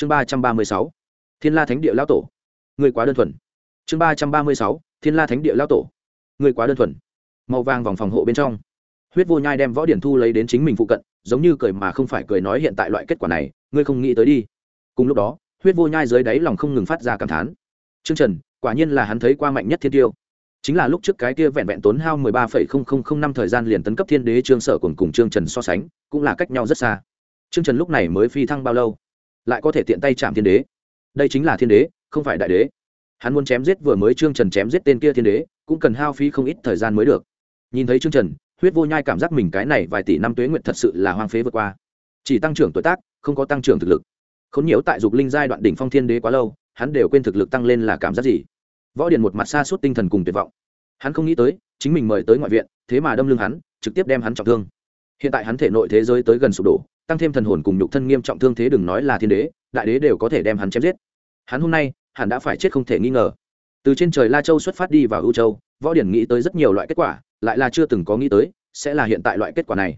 chương ba trăm ba mươi sáu, thiên la thánh địa lão tổ. Người quá đơn thuần. Chương ba trăm ba mươi sáu, thiên la thánh địa lão tổ. Người quá đơn thuần. Màu vàng vòng phòng hộ bên trong. Huyết vô nhai đem võ điển thu lấy đến chính mình phụ cận, giống như cười mà không phải cười nói hiện tại loại kết quả này, ngươi không nghĩ tới đi. Cùng lúc đó, huyết vô nhai dưới đáy lòng không ngừng phát ra cảm thán. Chương trần, quả nhiên là hắn thấy qua mạnh nhất thiên tiêu. Chính là lúc trước cái kia vẹn vẹn tốn hao mười ba phẩy không không không năm thời gian liền tấn cấp thiên đế trương sở cùng cùng trương trần so sánh, cũng là cách nhau rất xa. Trương trần lúc này mới phi thăng bao lâu? Lại có thể tiện tay chạm thiên đế. Đây chính là thiên đế, không phải đại đế. Hắn muốn chém giết vừa mới trương trần chém giết tên kia thiên đế, cũng cần hao phí không ít thời gian mới được. Nhìn thấy trương trần, huyết vô nhai cảm giác mình cái này vài tỷ năm tuế nguyện thật sự là hoang phế vượt qua. Chỉ tăng trưởng tuổi tác, không có tăng trưởng thực lực. K h ố n nhiễu tại dục linh giai đoạn đỉnh phong thiên đế quá lâu, hắn đều quên thực lực tăng lên là cảm giác gì. Võ điện một mặt xa suốt tinh thần cùng tuyệt vọng. Hắn không nghĩ tới, chính mình mời tới ngoại viện, thế mà đâm lưng hắn, trực tiếp đem hắn trọng thương hiện tại hắn thể nội thế giới tới gần sụp đổ, tăng thêm thần hồn cùng nhục thân nghiêm trọng thương thế đừng nói là thiên đế, đại đế đều có thể đem hắn chém giết. Hắn hôm nay hắn đã phải chết không thể nghi ngờ. Từ trên trời la châu xuất phát đi vào ưu châu, võ điển nghĩ tới rất nhiều loại kết quả, lại là chưa từng có nghĩ tới, sẽ là hiện tại loại kết quả này.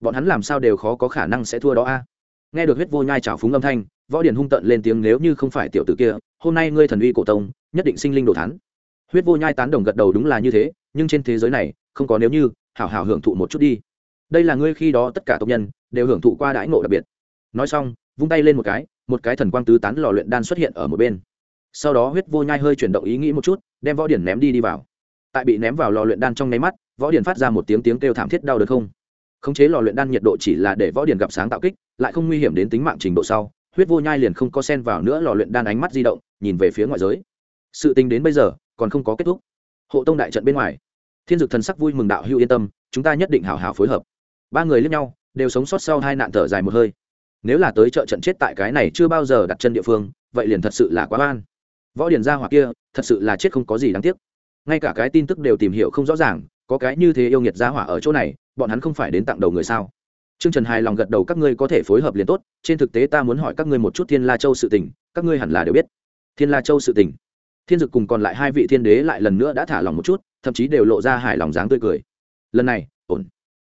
Bọn hắn làm sao đều khó có khả năng sẽ thua đó a. Nghe được huyết vô nhai trào phúng âm thanh, võ điển hung tận lên tiếng nếu như không phải tiểu tử kia, hôm nay ngươi thần uy cổ tông, nhất định sinh linh đồ thắn huyết vô nhai tán đồng gật đầu đúng là như thế, nhưng trên thế giới này, không có nếu như, hảo hảo hưởng thụ một chút đi đây là ngươi khi đó tất cả tộc nhân đều hưởng thụ qua đãi ngộ đặc biệt. Nói xong, vung tay lên một cái một cái thần quang tứ tán lò luyện đan xuất hiện ở một bên. Sau đó huyết vô nhai hơi chuyển động ý nghĩ một chút, đem võ điển ném đi đi vào. Tại bị ném vào lò luyện đan trong nháy mắt, võ điển phát ra một tiếng tiếng kêu thảm thiết đau đớn không. Khống chế lò luyện đan nhiệt độ chỉ là để võ điển gặp sáng tạo kích, lại không nguy hiểm đến tính mạng trình độ sau, huyết vô nhai liền không có sen vào nữa lò luyện đan ánh mắt di động, nhìn về phía ngoại giới. Sự tình đến bây giờ, còn không có kết thúc. Hộ tông đại trận bên ngoài, thiên dực thần sắc vui mừng đạo hữu yên tâm, chúng ta nhất định hảo hảo phối hợp ba người lẫn nhau đều sống sót sau hai nạn thở dài một hơi nếu là tới chợ trận chết tại cái này chưa bao giờ đặt chân địa phương vậy liền thật sự là quá oan võ Điền ra hoặc kia thật sự là chết không có gì đáng tiếc ngay cả cái tin tức đều tìm hiểu không rõ ràng có cái như thế yêu nghiệt gia hỏa ở chỗ này bọn hắn không phải đến tặng đầu người sao Trương Trần hài lòng gật đầu các ngươi có thể phối hợp liền tốt, trên thực tế ta muốn hỏi các ngươi một chút Thiên La Châu sự tình, các ngươi hẳn là đều biết. Thiên La Châu sự tình. Thiên Dực cùng còn lại hai vị thiên đế lại lần nữa đã thả lòng một chút, thậm chí đều lộ ra hài lòng dáng tươi cười. Lần này.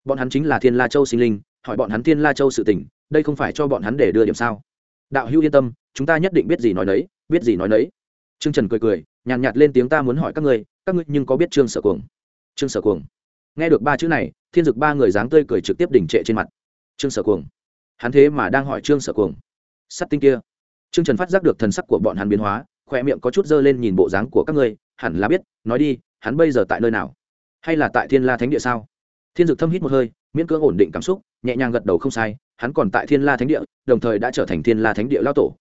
Bọn hắn chính là Thiên La Châu sinh linh, hỏi bọn hắn Thiên La Châu sự tình, đây không phải cho bọn hắn để đưa điểm sao? Đạo hữu yên tâm, chúng ta nhất định biết gì nói nấy, biết gì nói nấy. Trương Trần cười cười, nhàn nhạt, nhạt lên tiếng ta muốn hỏi các ngươi, các ngươi nhưng có biết Trương Sở Cuồng? Trương Sở Cuồng. Nghe được ba chữ này thiên dực ba người dáng tươi cười trực tiếp đỉnh trệ trên mặt. Trương sở cuồng. Hắn thế mà đang hỏi trương sở cuồng. Sắt tinh kia. Trương trần phát giác được thần sắc của bọn hắn biến hóa khoe miệng có chút dơ lên nhìn bộ dáng của các ngươi hẳn là biết nói đi hắn bây giờ tại nơi nào? Hay là tại thiên la thánh địa sao? Thiên dực thâm hít một hơi, miễn cưỡng ổn định cảm xúc, nhẹ nhàng gật đầu không sai, hắn còn tại thiên la thánh địa, đồng thời đã trở thành thiên la thánh địa lao tổ.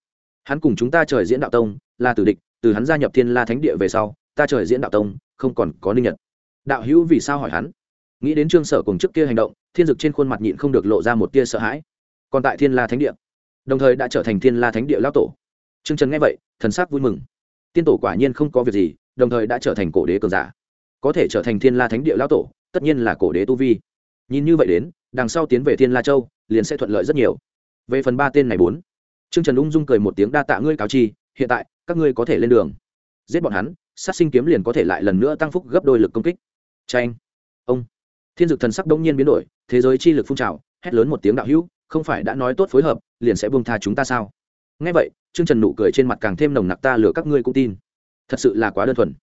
Hắn cùng chúng ta trời diễn đạo tông, là tử địch, từ hắn gia nhập thiên la thánh địa về sau, ta trời diễn đạo tông, không còn có ninh nhật. Đạo hữu vì sao hỏi hắn? Nghĩ đến trương sở cùng trước kia hành động, thiên dực trên khuôn mặt nhịn không được lộ ra một tia sợ hãi. Còn tại thiên la thánh địa, đồng thời đã trở thành thiên la thánh địa lão tổ. Trương trần nghe vậy, thần sắc vui mừng. Tiên tổ quả nhiên không có việc gì, đồng thời đã trở thành cổ đế cường giả. Có thể trở thành thiên la thánh địa lão tổ tất nhiên là cổ đế tu vi. Nhìn như vậy đến, đằng sau tiến về thiên la châu, liền sẽ thuận lợi rất nhiều. Về phần ba tên này bốn, trương trần ung dung cười một tiếng đa tạ ngươi cáo chi, hiện tại, các ngươi có thể lên đường. Giết bọn hắn, sát sinh kiếm liền có thể lại lần nữa tăng phúc gấp đôi lực công kích. Tranh ông. Thiên dực thần sắc đông nhiên biến đổi, thế giới chi lực phun trào, hét lớn một tiếng đạo hữu, không phải đã nói tốt phối hợp, liền sẽ buông tha chúng ta sao? Ngay vậy, trương trần nụ cười trên mặt càng thêm nồng nặc ta lừa các ngươi cũng tin. Thật sự là quá đơn thuần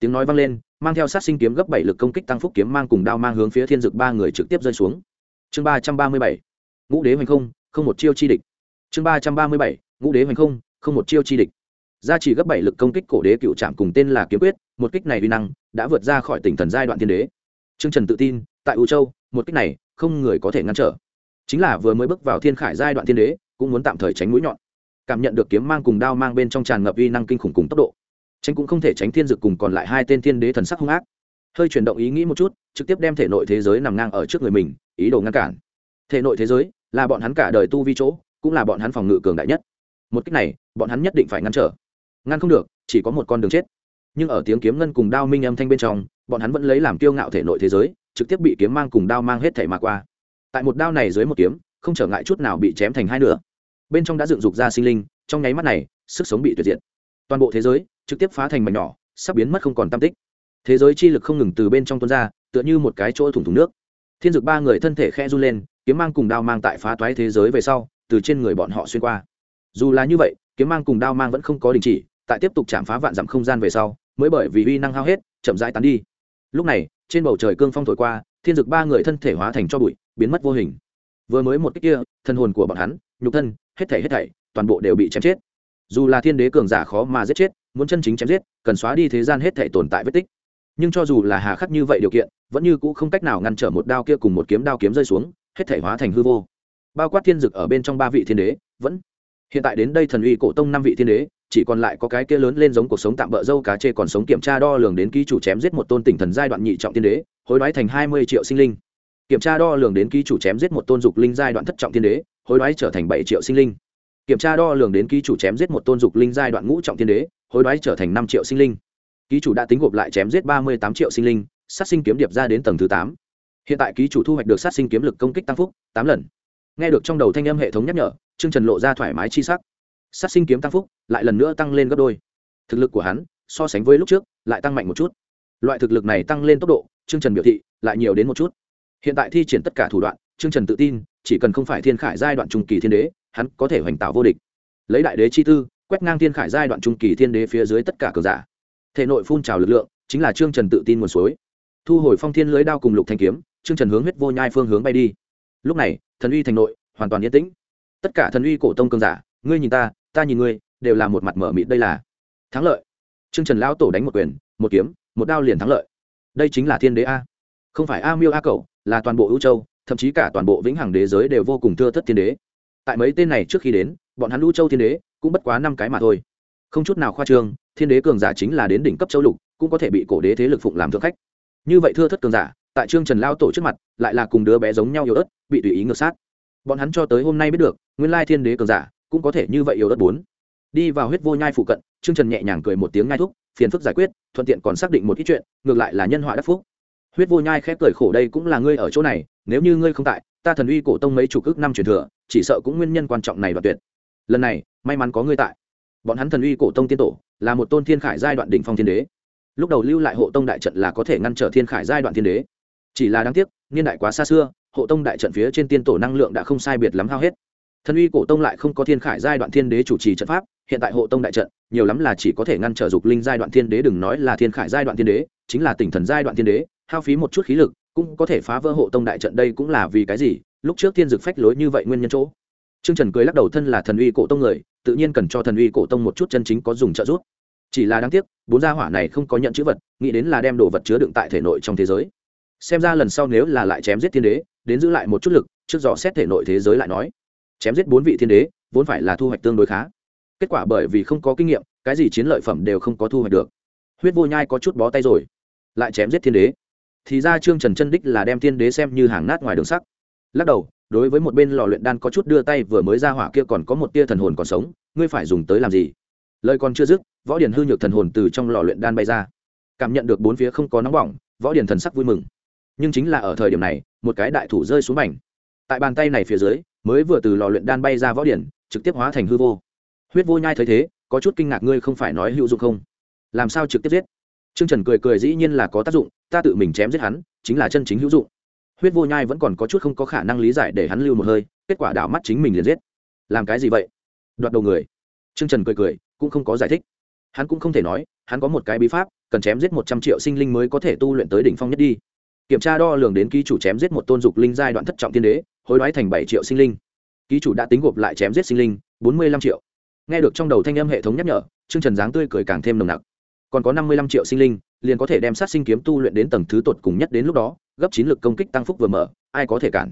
tiếng nói vang lên, mang theo sát sinh kiếm gấp bảy lực công kích tăng phúc kiếm mang cùng đao mang hướng phía thiên dực ba người trực tiếp rơi xuống. Chương ba trăm ba mươi bảy, ngũ đế hoành không không một chiêu chi địch. Chương ba trăm ba mươi bảy, ngũ đế hoành không không một chiêu chi địch. Gia trì gấp bảy lực công kích cổ đế cựu trạm cùng tên là kiếm quyết, một kích này uy năng đã vượt ra khỏi tỉnh thần giai đoạn thiên đế. Trương trần tự tin, tại u châu, một kích này không người có thể ngăn trở. Chính là vừa mới bước vào thiên khải giai đoạn thiên đế, cũng muốn tạm thời tránh mũi nhọn. Cảm nhận được kiếm mang cùng đao mang bên trong tràn ngập uy năng kinh khủng cùng tốc độ tránh cũng không thể tránh thiên dực cùng còn lại hai tên thiên đế thần sắc hung ác. Hơi chuyển động ý nghĩ một chút, trực tiếp đem thể nội thế giới nằm ngang ở trước người mình, ý đồ ngăn cản. Thể nội thế giới là bọn hắn cả đời tu vi chỗ, cũng là bọn hắn phòng ngự cường đại nhất. Một cách này, bọn hắn nhất định phải ngăn trở. Ngăn không được, chỉ có một con đường chết. Nhưng ở tiếng kiếm ngân cùng đao minh âm thanh bên trong, bọn hắn vẫn lấy làm kiêu ngạo thể nội thế giới, trực tiếp bị kiếm mang cùng đao mang hết thể mà qua. Tại một đao này dưới một kiếm, không trở ngại chút nào bị chém thành hai nửa. Bên trong đã dựng dục ra sinh linh, trong nháy mắt này, sức sống bị tuyệt diệt. Toàn bộ thế giới trực tiếp phá thành mảnh nhỏ, sắp biến mất không còn tam tích. Thế giới chi lực không ngừng từ bên trong tuôn ra, tựa như một cái chỗ thủng thủng nước. Thiên dực ba người thân thể khe run lên, kiếm mang cùng đao mang tại phá toái thế giới về sau, từ trên người bọn họ xuyên qua. Dù là như vậy, kiếm mang cùng đao mang vẫn không có đình chỉ, tại tiếp tục chạm phá vạn dặm không gian về sau, mới bởi vì uy năng hao hết, chậm rãi tán đi. Lúc này, trên bầu trời cương phong thổi qua, thiên dực ba người thân thể hóa thành cho bụi, biến mất vô hình. Vừa mới một cách kia thân hồn của bọn hắn, nhục thân, hết thảy hết thảy, toàn bộ đều bị chém chết dù là thiên đế cường giả khó mà giết chết, muốn chân chính chém giết, cần xóa đi thế gian hết thảy tồn tại vết tích. Nhưng cho dù là hà khắc như vậy điều kiện, vẫn như cũ không cách nào ngăn trở một đao kia cùng một kiếm đao kiếm rơi xuống, hết thảy hóa thành hư vô. Bao quát thiên dực ở bên trong ba vị thiên đế, vẫn hiện tại đến đây thần uy cổ tông năm vị thiên đế, chỉ còn lại có cái kia lớn lên giống cuộc sống tạm bỡ dâu cá chê còn sống kiểm tra đo lường đến ký chủ chém giết một tôn tỉnh thần giai đoạn nhị trọng thiên đế, hối đoái thành hai mươi triệu sinh linh. Kiểm tra đo lường đến ký chủ chém giết một tôn dục linh giai đoạn thất trọng thiên đế, hối đoái trở thành bảy triệu sinh linh kiểm tra đo lường đến ký chủ chém giết một tôn dục linh giai đoạn ngũ trọng thiên đế, hối đoái trở thành năm triệu sinh linh. Ký chủ đã tính gộp lại chém giết ba mươi tám triệu sinh linh, sát sinh kiếm điệp ra đến tầng thứ tám. Hiện tại ký chủ thu hoạch được sát sinh kiếm lực công kích tăng phúc tám lần. Nghe được trong đầu thanh âm hệ thống nhắc nhở chương trần lộ ra thoải mái chi sắc. Sát sinh kiếm tăng phúc lại lần nữa tăng lên gấp đôi. Thực lực của hắn, so sánh với lúc trước, lại tăng mạnh một chút. Loại thực lực này tăng lên tốc độ chương trần biểu thị, lại nhiều đến một chút. Hiện tại thi triển tất cả thủ đoạn chương trần tự tin, chỉ cần không phải thiên khải giai đoạn trùng kỳ thiên đế hắn có thể hoành tạo vô địch. Lấy đại đế chi tư, quét ngang thiên khải giai đoạn trung kỳ thiên đế phía dưới tất cả cờ giả. Thể nội phun trào lực lượng, chính là trương trần tự tin nguồn suối. Thu hồi phong thiên lưới đao cùng lục thanh kiếm, trương trần hướng huyết vô nhai phương hướng bay đi. Lúc này, thần uy thành nội, hoàn toàn yên tĩnh. Tất cả thần uy cổ tông cương giả, ngươi nhìn ta ta nhìn ngươi, đều là một mặt mở mịt đây là. Thắng lợi. Trương trần lão tổ đánh một quyền, một kiếm, một đao liền thắng lợi. Đây chính là thiên đế a. Không phải a miêu a cậu là toàn bộ ưu châu, thậm chí cả toàn bộ vĩnh hằng đế giới đều vô cùng thưa thất thiên đế tại mấy tên này trước khi đến, bọn hắn lũ châu thiên đế cũng bất quá năm cái mà thôi. Không chút nào khoa trương, thiên đế cường giả chính là đến đỉnh cấp châu lục, cũng có thể bị cổ đế thế lực phụng làm thượng khách. Như vậy thưa thất cường giả, tại trương trần lao tổ trước mặt, lại là cùng đứa bé giống nhau yếu ớt, bị tùy ý ngược sát. Bọn hắn cho tới hôm nay biết được, nguyên lai thiên đế cường giả cũng có thể như vậy yếu ớt bốn. Đi vào huyết vô nhai phụ cận, trương trần nhẹ nhàng cười một tiếng ngai thúc, phiền phức giải quyết, thuận tiện còn xác định một ít chuyện, ngược lại là nhân họa đắc phúc. Huyết vô nhai khép cười khổ đây cũng là ngươi ở chỗ này, nếu như ngươi không tại ta thần uy cổ tông mấy chục ước năm truyền thừa, chỉ sợ cũng nguyên nhân quan trọng này đoạn tuyệt. Lần này, may mắn có ngươi tại. Bọn hắn thần uy cổ tông tiên tổ, là một tôn thiên khải giai đoạn đỉnh phong thiên đế. Lúc đầu lưu lại hộ tông đại trận là có thể ngăn trở thiên khải giai đoạn thiên đế. Chỉ là đáng tiếc, niên đại quá xa xưa, hộ tông đại trận phía trên tiên tổ năng lượng đã không sai biệt lắm hao hết. Thần uy cổ tông lại không có thiên khải giai đoạn thiên đế chủ trì trận pháp, hiện tại hộ tông đại trận, nhiều lắm là chỉ có thể ngăn trở dục linh giai đoạn thiên đế, đừng nói là thiên khải giai đoạn thiên đế, chính là tỉnh thần giai đoạn thiên đế, hao phí một chút khí lực cũng có thể phá vỡ hộ tông đại trận đây cũng là vì cái gì lúc trước thiên dực phách lối như vậy nguyên nhân chỗ Trương Trần cười lắc đầu thân là thần uy cổ tông người, tự nhiên cần cho thần uy cổ tông một chút chân chính có dùng trợ giúp. Chỉ là đáng tiếc, bốn gia hỏa này không có nhận chữ vật, nghĩ đến là đem đồ vật chứa đựng tại thể nội trong thế giới. Xem ra lần sau nếu là lại chém giết thiên đế, đến giữ lại một chút lực, trước dò xét thể nội thế giới lại nói. Chém giết bốn vị thiên đế, vốn phải là thu hoạch tương đối khá. Kết quả bởi vì không có kinh nghiệm, cái gì chiến lợi phẩm đều không có thu hoạch được. Huyết Vô Nhai có chút bó tay rồi, lại chém giết thiên đế. Thì ra Trương Trần chân đích là đem thiên đế xem như hàng nát ngoài đường sắt. Lắc đầu, đối với một bên lò luyện đan có chút đưa tay vừa mới ra hỏa kia còn có một tia thần hồn còn sống ngươi phải dùng tới làm gì? Lời còn chưa dứt võ điển hư nhược thần hồn từ trong lò luyện đan bay ra. Cảm nhận được bốn phía không có nóng bỏng võ điển thần sắc vui mừng. Nhưng chính là ở thời điểm này một cái đại thủ rơi xuống mảnh. Tại bàn tay này phía dưới mới vừa từ lò luyện đan bay ra võ điển trực tiếp hóa thành hư vô. Huyết vô nhai thấy thế có chút kinh ngạc ngươi không phải nói hữu dụng không? Làm sao trực tiếp giết? Trương trần cười cười dĩ nhiên là có tác dụng, ta tự mình chém giết hắn, chính là chân chính hữu dụng. Huyết vô nhai vẫn còn có chút không có khả năng lý giải để hắn lưu một hơi, kết quả đảo mắt chính mình liền giết. Làm cái gì vậy? Đoạt đầu người. Trương trần cười cười, cũng không có giải thích. Hắn cũng không thể nói, hắn có một cái bí pháp, cần chém giết một trăm triệu sinh linh mới có thể tu luyện tới đỉnh phong nhất đi. Kiểm tra đo lường đến ký chủ chém giết một tôn dục linh giai đoạn thất trọng tiên đế, hối đoái thành bảy triệu sinh linh. Ký chủ đã tính gộp lại chém giết sinh linh, bốn mươi lăm triệu. Nghe được trong đầu thanh âm hệ thống nhắc nhở chương trần dáng tươi cười càng thêm nồng nặc còn có năm mươi lăm triệu sinh linh, liền có thể đem sát sinh kiếm tu luyện đến tầng thứ tột cùng nhất đến lúc đó, gấp chín lực công kích tăng phúc vừa mở, ai có thể cản?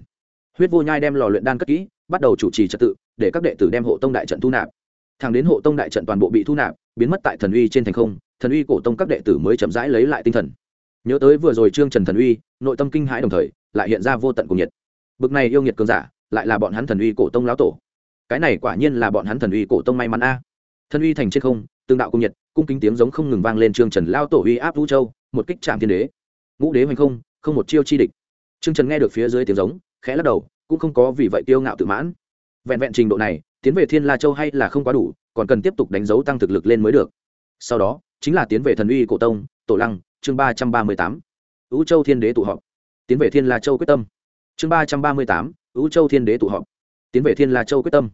Huyết vô nhai đem lò luyện đan cất kỹ, bắt đầu chủ trì trật tự, để các đệ tử đem hộ tông đại trận thu nạp. Thẳng đến hộ tông đại trận toàn bộ bị thu nạp, biến mất tại thần uy trên thành không, thần uy cổ tông các đệ tử mới chậm rãi lấy lại tinh thần. Nhớ tới vừa rồi trương trần thần uy, nội tâm kinh hãi đồng thời, lại hiện ra vô tận cùng nhiệt. Bực này yêu nghiệt cường giả, lại là bọn hắn thần uy cổ tông lão tổ. Cái này quả nhiên là bọn hắn thần uy cổ tông may mắn a. Thần uy thành trên không tương đạo cung nhiệt cung kính tiếng giống không ngừng vang lên trương trần lao tổ uy áp vũ châu một kích chạm thiên đế ngũ đế hoành không không một chiêu chi địch Trương Trần nghe được phía dưới tiếng giống, khẽ lắc đầu, cũng không có vì vậy tiêu ngạo tự mãn. Vẹn vẹn trình độ này, tiến về Thiên La Châu hay là không quá đủ, còn cần tiếp tục đánh dấu tăng thực lực lên mới được. Sau đó, chính là tiến về Thần Uy Cổ Tông, Tổ Lăng, chương ba trăm ba mươi tám, ứ Châu Thiên Đế tụ họp. Tiến về Thiên La Châu quyết tâm. Chương ba trăm ba mươi tám, ứ Châu Thiên Đế tụ họp. Tiến về Thiên La Châu quyết tâm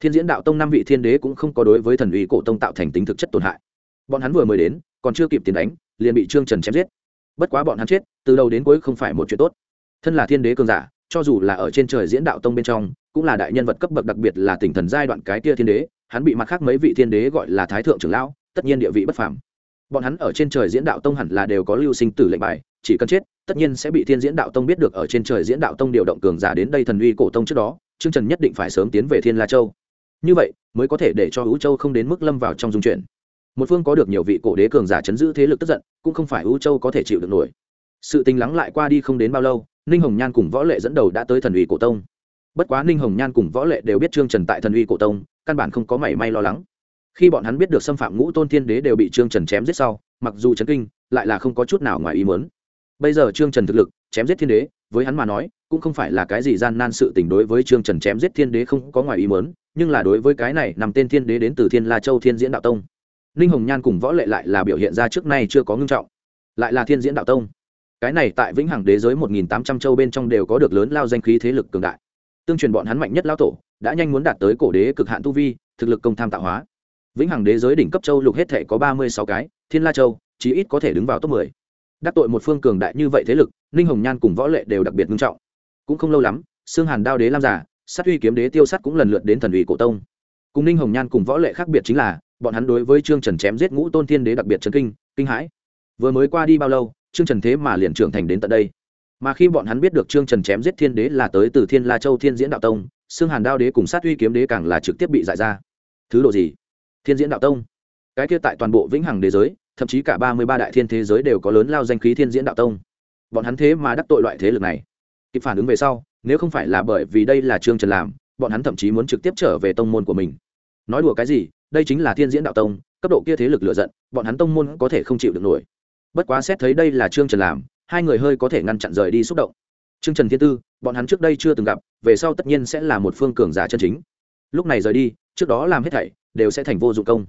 thiên diễn đạo tông năm vị thiên đế cũng không có đối với thần uy cổ tông tạo thành tính thực chất tổn hại. Bọn hắn vừa mới đến, còn chưa kịp tiến đánh, liền bị trương trần chém giết. Bất quá bọn hắn chết, từ đầu đến cuối không phải một chuyện tốt. Thân là thiên đế cường giả, cho dù là ở trên trời diễn đạo tông bên trong, cũng là đại nhân vật cấp bậc đặc biệt là tỉnh thần giai đoạn cái tia thiên đế, hắn bị mặt khác mấy vị thiên đế gọi là thái thượng trưởng lão, tất nhiên địa vị bất phàm. Bọn hắn ở trên trời diễn đạo tông hẳn là đều có lưu sinh tử lệnh bài, chỉ cần chết, tất nhiên sẽ bị thiên diễn đạo tông biết được ở trên trời diễn đạo tông điều động cường giả đến đây thần uy cổ tông trước đó chương trần nhất định phải sớm tiến về thiên la châu như vậy, mới có thể để cho hữu châu không đến mức lâm vào trong dung chuyển. Một phương có được nhiều vị cổ đế cường giả chấn giữ thế lực tức giận, cũng không phải hữu châu có thể chịu được nổi. Sự tình lắng lại qua đi không đến bao lâu, ninh hồng nhan cùng võ lệ dẫn đầu đã tới thần uy cổ tông. Bất quá ninh hồng nhan cùng võ lệ đều biết trương trần tại thần uy cổ tông, căn bản không có mảy may lo lắng. Khi bọn hắn biết được xâm phạm ngũ tôn thiên đế đều bị trương trần chém giết sau, mặc dù chấn kinh, lại là không có chút nào ngoài ý muốn. Bây giờ trương trần thực lực, chém giết thiên đế với hắn mà nói, cũng không phải là cái gì gian nan sự tình đối với trương trần chém giết thiên đế không có ngoài ý muốn, nhưng là đối với cái này nằm tên thiên đế đến từ thiên la châu thiên diễn đạo tông. Ninh hồng nhan cùng võ lệ lại là biểu hiện ra trước nay chưa có ngưng trọng. Lại là thiên diễn đạo tông. Cái này tại vĩnh hằng đế giới một nghìn tám trăm châu bên trong đều có được lớn lao danh khí thế lực cường đại. Tương truyền bọn hắn mạnh nhất lao tổ, đã nhanh muốn đạt tới cổ đế cực hạn tu vi, thực lực công tham tạo hóa. Vĩnh hằng đế giới đỉnh cấp châu lục hết thể có ba mươi sáu cái, thiên la châu, chí ít có thể đứng vào top mười đắc tội một phương cường đại như vậy thế lực, ninh hồng nhan cùng võ lệ đều đặc biệt nghiêm trọng. Cũng không lâu lắm xương hàn đao đế lam giả, sát uy kiếm đế tiêu sắt cũng lần lượt đến thần ủy cổ tông. Cùng ninh hồng nhan cùng võ lệ khác biệt chính là, bọn hắn đối với trương trần chém giết ngũ tôn thiên đế đặc biệt chấn kinh kinh hãi. Vừa mới qua đi bao lâu, trương trần thế mà liền trưởng thành đến tận đây. Mà khi bọn hắn biết được trương trần chém giết thiên đế là tới từ thiên la châu thiên diễn đạo tông xương hàn đao đế cùng sát uy kiếm đế càng là trực tiếp bị giải ra. Thứ độ gì? Thiên diễn đạo tông. Cái kia tại toàn bộ vĩnh hằng đế giới thậm chí cả ba mươi ba đại thiên thế giới đều có lớn lao danh khí thiên diễn đạo tông. Bọn hắn thế mà đắc tội loại thế lực này. Kịp phản ứng về sau, nếu không phải là bởi vì đây là trương trần làm, bọn hắn thậm chí muốn trực tiếp trở về tông môn của mình. Nói đùa cái gì, đây chính là thiên diễn đạo tông, cấp độ kia thế lực lựa giận, bọn hắn tông môn có thể không chịu được nổi. Bất quá xét thấy đây là trương trần làm, hai người hơi có thể ngăn chặn rời đi xúc động. Trương trần thiên tư, bọn hắn trước đây chưa từng gặp, về sau tất nhiên sẽ là một phương cường giả chân chính. Lúc này rời đi, trước đó làm hết thảy, đều sẽ thành vô dụng công.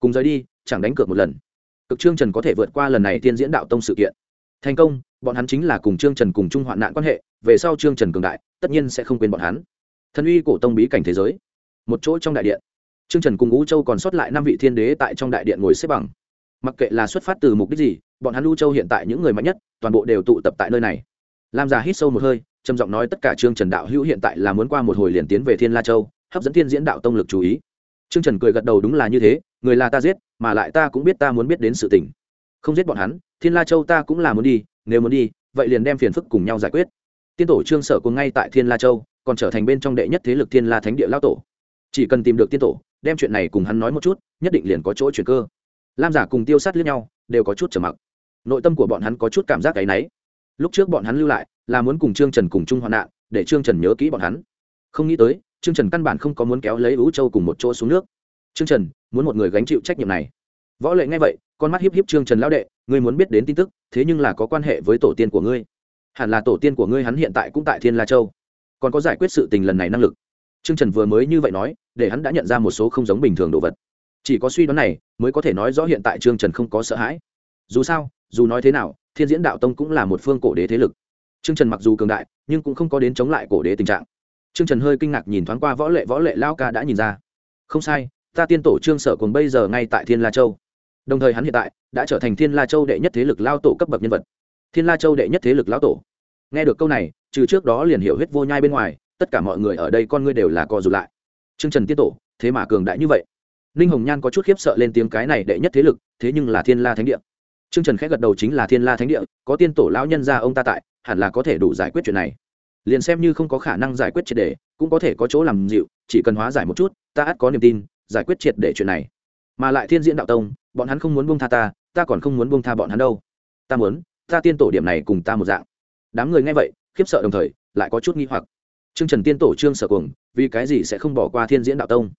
Cùng rời đi, chẳng đánh cược một lần cực trương trần có thể vượt qua lần này tiên diễn đạo tông sự kiện. Thành công, bọn hắn chính là cùng trương trần cùng chung hoạn nạn quan hệ, về sau trương trần cường đại, tất nhiên sẽ không quên bọn hắn. Thân uy cổ tông bí cảnh thế giới. Một chỗ trong đại điện. Trương trần cùng ngũ châu còn sót lại năm vị thiên đế tại trong đại điện ngồi xếp bằng. Mặc kệ là xuất phát từ mục đích gì, bọn hắn u châu hiện tại những người mạnh nhất, toàn bộ đều tụ tập tại nơi này. Lam già hít sâu một hơi, trầm giọng nói tất cả trương trần đạo hữu hiện tại là muốn qua một hồi liền tiến về thiên la châu, hấp dẫn thiên diễn đạo tông lực chú ý. Trương trần cười gật đầu đúng là như thế, người là ta giết mà lại ta cũng biết ta muốn biết đến sự tình. Không giết bọn hắn, thiên la châu ta cũng là muốn đi, nếu muốn đi, vậy liền đem phiền phức cùng nhau giải quyết. Tiên tổ trương sở cùng ngay tại thiên la châu, còn trở thành bên trong đệ nhất thế lực thiên la thánh địa lao tổ. Chỉ cần tìm được tiên tổ, đem chuyện này cùng hắn nói một chút, nhất định liền có chỗ chuyển cơ. Lam giả cùng tiêu sát lẫn nhau, đều có chút trầm mặc. Nội tâm của bọn hắn có chút cảm giác cái náy. Lúc trước bọn hắn lưu lại, là muốn cùng trương trần cùng chung hoạn nạn, để trương trần nhớ kỹ bọn hắn. Không nghĩ tới, trương trần căn bản không có muốn kéo lấy ú châu cùng một chỗ xuống nước trương trần, muốn một người gánh chịu trách nhiệm này. Võ lệ nghe vậy, con mắt hiếp hiếp trương trần lão đệ, ngươi muốn biết đến tin tức, thế nhưng là có quan hệ với tổ tiên của ngươi. Hẳn là tổ tiên của ngươi hắn hiện tại cũng tại thiên la châu. Còn có giải quyết sự tình lần này năng lực. Trương trần vừa mới như vậy nói, để hắn đã nhận ra một số không giống bình thường đồ vật. Chỉ có suy đoán này, mới có thể nói rõ hiện tại trương trần không có sợ hãi. Dù sao, dù nói thế nào, thiên diễn đạo tông cũng là một phương cổ đế thế lực. Trương trần mặc dù cường đại, nhưng cũng không có đến chống lại cổ đế tình trạng. Trương trần hơi kinh ngạc nhìn thoáng qua võ lệ võ lệ lao ca đã nhìn ra. Không sai ta tiên tổ trương sở cùng bây giờ ngay tại thiên la châu. Đồng thời hắn hiện tại đã trở thành thiên la châu đệ nhất thế lực lao tổ cấp bậc nhân vật. Thiên la châu đệ nhất thế lực lao tổ. Nghe được câu này, trừ trước đó liền hiểu huyết vô nhai bên ngoài, tất cả mọi người ở đây con ngươi đều là co rụt lại. Trương trần tiên tổ, thế mà cường đại như vậy. Ninh hồng nhan có chút khiếp sợ lên tiếng cái này đệ nhất thế lực, thế nhưng là thiên la thánh địa. Trương trần khẽ gật đầu chính là thiên la thánh địa, có tiên tổ lão nhân ra ông ta tại, hẳn là có thể đủ giải quyết chuyện này. Liền xem như không có khả năng giải quyết triệt đề, cũng có thể có chỗ làm dịu, chỉ cần hóa giải một chút, ta ắt có niềm tin giải quyết triệt để chuyện này. Mà lại thiên diễn đạo tông, bọn hắn không muốn buông tha ta ta còn không muốn buông tha bọn hắn đâu. Ta muốn, ta tiên tổ điểm này cùng ta một dạng. Đám người nghe vậy, khiếp sợ đồng thời, lại có chút nghi hoặc. Trương trần tiên tổ trương sở cuồng, vì cái gì sẽ không bỏ qua thiên diễn đạo tông?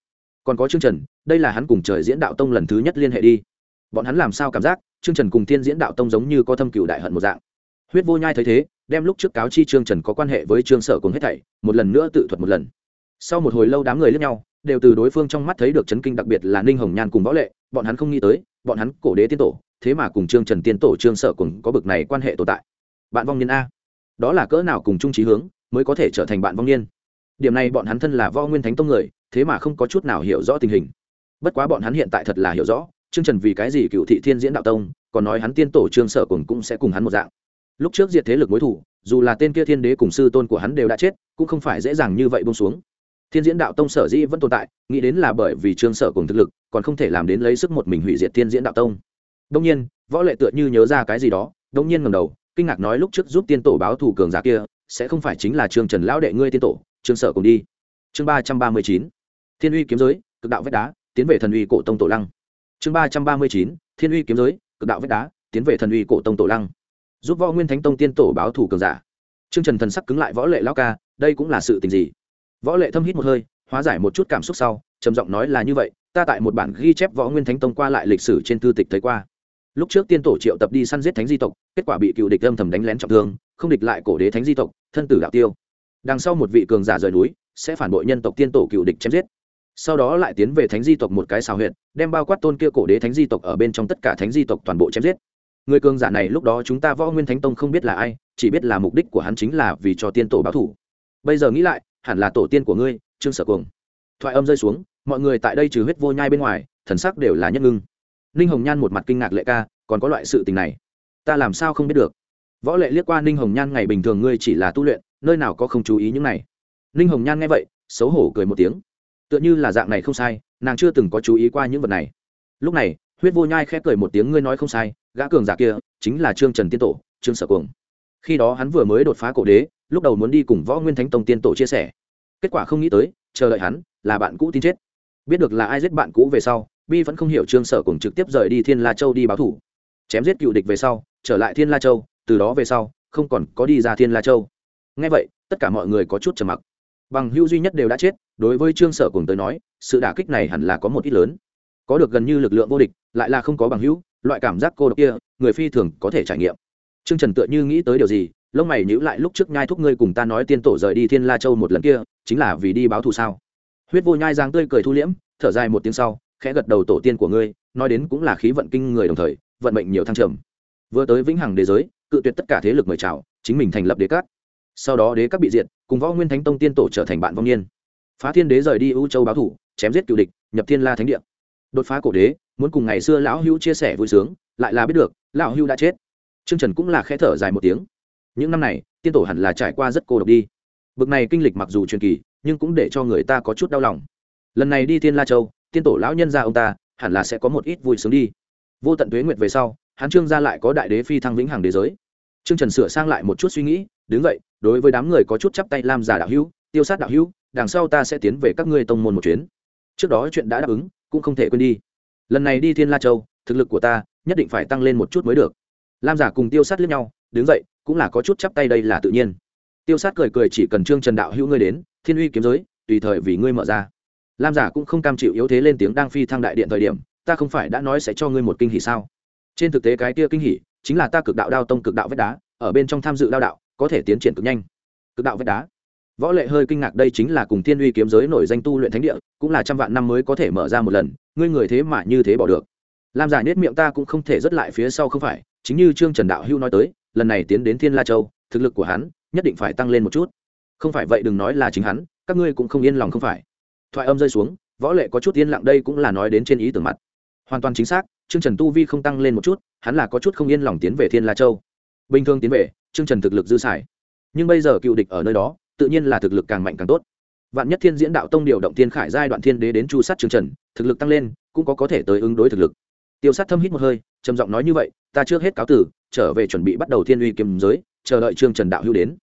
Còn có trương trần, đây là hắn cùng trời diễn đạo tông lần thứ nhất liên hệ đi. Bọn hắn làm sao cảm giác trương trần cùng thiên diễn đạo tông giống như có thâm cựu đại hận một dạng? Huyết vô nhai thấy thế, đem lúc trước cáo chi trương trần có quan hệ với trương sở cùng hết thảy, một lần nữa tự thuật một lần. Sau một hồi lâu đám người lướt nhau đều từ đối phương trong mắt thấy được chấn kinh đặc biệt là ninh hồng nhan cùng võ lệ, bọn hắn không nghĩ tới, bọn hắn cổ đế tiên tổ, thế mà cùng trương trần tiên tổ trương sở cùng có bực này quan hệ tồn tại. Bạn vong niên a. Đó là cỡ nào cùng chung trí hướng, mới có thể trở thành bạn vong niên. Điểm này bọn hắn thân là võ nguyên thánh tông người, thế mà không có chút nào hiểu rõ tình hình. Bất quá bọn hắn hiện tại thật là hiểu rõ, trương trần vì cái gì cựu thị thiên diễn đạo tông, còn nói hắn tiên tổ trương sở cùng cũng sẽ cùng hắn một dạng. Lúc trước diệt thế lực mối thủ, dù là tên kia thiên đế cùng sư tôn của hắn đều đã chết, cũng không phải dễ dàng như vậy bông xuống thiên diễn đạo tông sở dĩ vẫn tồn tại, nghĩ đến là bởi vì trương sở cùng thực lực, còn không thể làm đến lấy sức một mình hủy diệt thiên diễn đạo tông. Đông nhiên, võ lệ tựa như nhớ ra cái gì đó đông nhiên ngầm đầu, kinh ngạc nói lúc trước giúp tiên tổ báo thù cường giả kia, sẽ không phải chính là trương trần lão đệ ngươi tiên tổ, trương sở cùng đi. Chương ba trăm ba mươi chín, thiên uy kiếm giới, cực đạo vách đá, tiến về thần uy cổ tông tổ lăng. Chương ba trăm ba mươi chín, thiên uy kiếm giới, cực đạo vách đá, tiến về thần uy cổ tông tổ lăng. Giúp võ nguyên thánh tông tiên tổ báo thù cường giả. Trương trần thần sắc cứng lại võ lệ lão ca, đây cũng là sự tình gì? Võ lệ thâm hít một hơi, hóa giải một chút cảm xúc sau, trầm giọng nói là như vậy, ta tại một bản ghi chép võ nguyên thánh tông qua lại lịch sử trên thư tịch thấy qua. Lúc trước tiên tổ triệu tập đi săn giết thánh di tộc, kết quả bị cựu địch âm thầm đánh lén trọng thương, không địch lại cổ đế thánh di tộc, thân tử đạo tiêu. Đằng sau một vị cường giả rời núi, sẽ phản bội nhân tộc tiên tổ cựu địch chém giết. Sau đó lại tiến về thánh di tộc một cái xào huyện đem bao quát tôn kia cổ đế thánh di tộc ở bên trong tất cả thánh di tộc toàn bộ chém giết. Người cường giả này lúc đó chúng ta võ nguyên thánh tông không biết là ai, chỉ biết là mục đích của hắn chính là vì cho tiên tổ báo thủ. Bây giờ nghĩ lại hẳn là tổ tiên của ngươi, trương sở cuồng. Thoại âm rơi xuống, mọi người tại đây trừ huyết vô nhai bên ngoài, thần sắc đều là nhất ngưng. Ninh hồng nhan một mặt kinh ngạc lệ ca, còn có loại sự tình này, ta làm sao không biết được? Võ lệ liếc qua ninh hồng nhan ngày bình thường ngươi chỉ là tu luyện, nơi nào có không chú ý những này? Ninh hồng nhan nghe vậy, xấu hổ cười một tiếng. Tựa như là dạng này không sai, nàng chưa từng có chú ý qua những vật này. Lúc này, huyết vô nhai khẽ cười một tiếng ngươi nói không sai, gã cường giả kia chính là trương trần tiên tổ, trương sở cuồng. Khi đó hắn vừa mới đột phá cổ đế lúc đầu muốn đi cùng võ nguyên thánh tông tiên tổ chia sẻ. Kết quả không nghĩ tới, chờ đợi hắn, là bạn cũ tin chết. Biết được là ai giết bạn cũ về sau, bi vẫn không hiểu trương sở cùng trực tiếp rời đi thiên la châu đi báo thủ. Chém giết cựu địch về sau, trở lại thiên la châu, từ đó về sau, không còn có đi ra thiên la châu. Ngay vậy, tất cả mọi người có chút trầm mặc. Bằng hữu duy nhất đều đã chết, đối với trương sở cùng tới nói, sự đả kích này hẳn là có một ít lớn. Có được gần như lực lượng vô địch, lại là không có bằng hữu, loại cảm giác cô độc kia, người phi thường có thể trải nghiệm. Trương trần tựa như nghĩ tới điều gì lông mày nhữ lại lúc trước nhai thúc ngươi cùng ta nói tiên tổ rời đi thiên la châu một lần kia, chính là vì đi báo thù sao? Huyết vô nhai giang tươi cười thu liễm, thở dài một tiếng sau, khẽ gật đầu tổ tiên của ngươi, nói đến cũng là khí vận kinh người đồng thời, vận mệnh nhiều thăng trầm. Vừa tới vĩnh hằng đế giới, cự tuyệt tất cả thế lực mời chào, chính mình thành lập đế cát sau đó đế các bị diệt, cùng võ nguyên thánh tông tiên tổ trở thành bạn vong niên. Phá thiên đế rời đi ưu châu báo thủ chém giết cựu địch, nhập thiên la thánh địa. Đột phá cổ đế, muốn cùng ngày xưa lão hữu chia sẻ vui sướng, lại là biết được, lão hữu đã chết. Trương trần cũng là khẽ thở dài một tiếng những năm này, tiên tổ hẳn là trải qua rất cô độc đi. Bực này kinh lịch mặc dù truyền kỳ, nhưng cũng để cho người ta có chút đau lòng. Lần này đi thiên la châu, tiên tổ lão nhân ra ông ta hẳn là sẽ có một ít vui sướng đi. Vô tận tuế nguyệt về sau, hắn trương gia lại có đại đế phi thăng vĩnh hằng đế giới. Trương trần sửa sang lại một chút suy nghĩ, đứng vậy đối với đám người có chút chắp tay làm giả đạo hữu, tiêu sát đạo hữu, đằng sau ta sẽ tiến về các ngươi tông môn một chuyến. Trước đó chuyện đã đáp ứng, cũng không thể quên đi. Lần này đi thiên la châu, thực lực của ta nhất định phải tăng lên một chút mới được. Lam giả cùng tiêu sát lẫn nhau, đứng dậy cũng là có chút chắp tay đây là tự nhiên. Tiêu sát cười cười, chỉ cần trương trần đạo hữu ngươi đến, thiên uy kiếm giới, tùy thời vì ngươi mở ra. Lam giả cũng không cam chịu yếu thế lên tiếng đang phi thăng đại điện thời điểm, ta không phải đã nói sẽ cho ngươi một kinh hỷ sao? Trên thực tế cái kia kinh hỷ chính là ta cực đạo đao tông cực đạo vết đá, ở bên trong tham dự đao đạo, có thể tiến triển cực nhanh. Cực đạo vết đá. Võ lệ hơi kinh ngạc, đây chính là cùng thiên uy kiếm giới nổi danh tu luyện thánh địa, cũng là trăm vạn năm mới có thể mở ra một lần, ngươi người thế mà như thế bỏ được. Lam giả nết miệng, ta cũng không thể rất lại phía sau không phải, chính như trương trần đạo hưu nói tới lần này tiến đến thiên la châu, thực lực của hắn nhất định phải tăng lên một chút. Không phải vậy đừng nói là chính hắn, các ngươi cũng không yên lòng không phải. Thoại âm rơi xuống, võ lệ có chút yên lặng đây cũng là nói đến trên ý tưởng mặt. Hoàn toàn chính xác chương trần tu vi không tăng lên một chút, hắn là có chút không yên lòng tiến về thiên la châu. Bình thường tiến về chương trần thực lực dư xài. Nhưng bây giờ cựu địch ở nơi đó, tự nhiên là thực lực càng mạnh càng tốt. Vạn nhất thiên diễn đạo tông điều động thiên khải giai đoạn thiên đế đến chu sát chương trần, thực lực tăng lên, cũng có có thể tới ứng đối thực lực. Tiêu sát thâm hít một hơi, trầm giọng nói như vậy, ta trước hết cáo tử trở về chuẩn bị bắt đầu thiên uy kiếm giới, chờ đợi trương trần đạo hữu đến.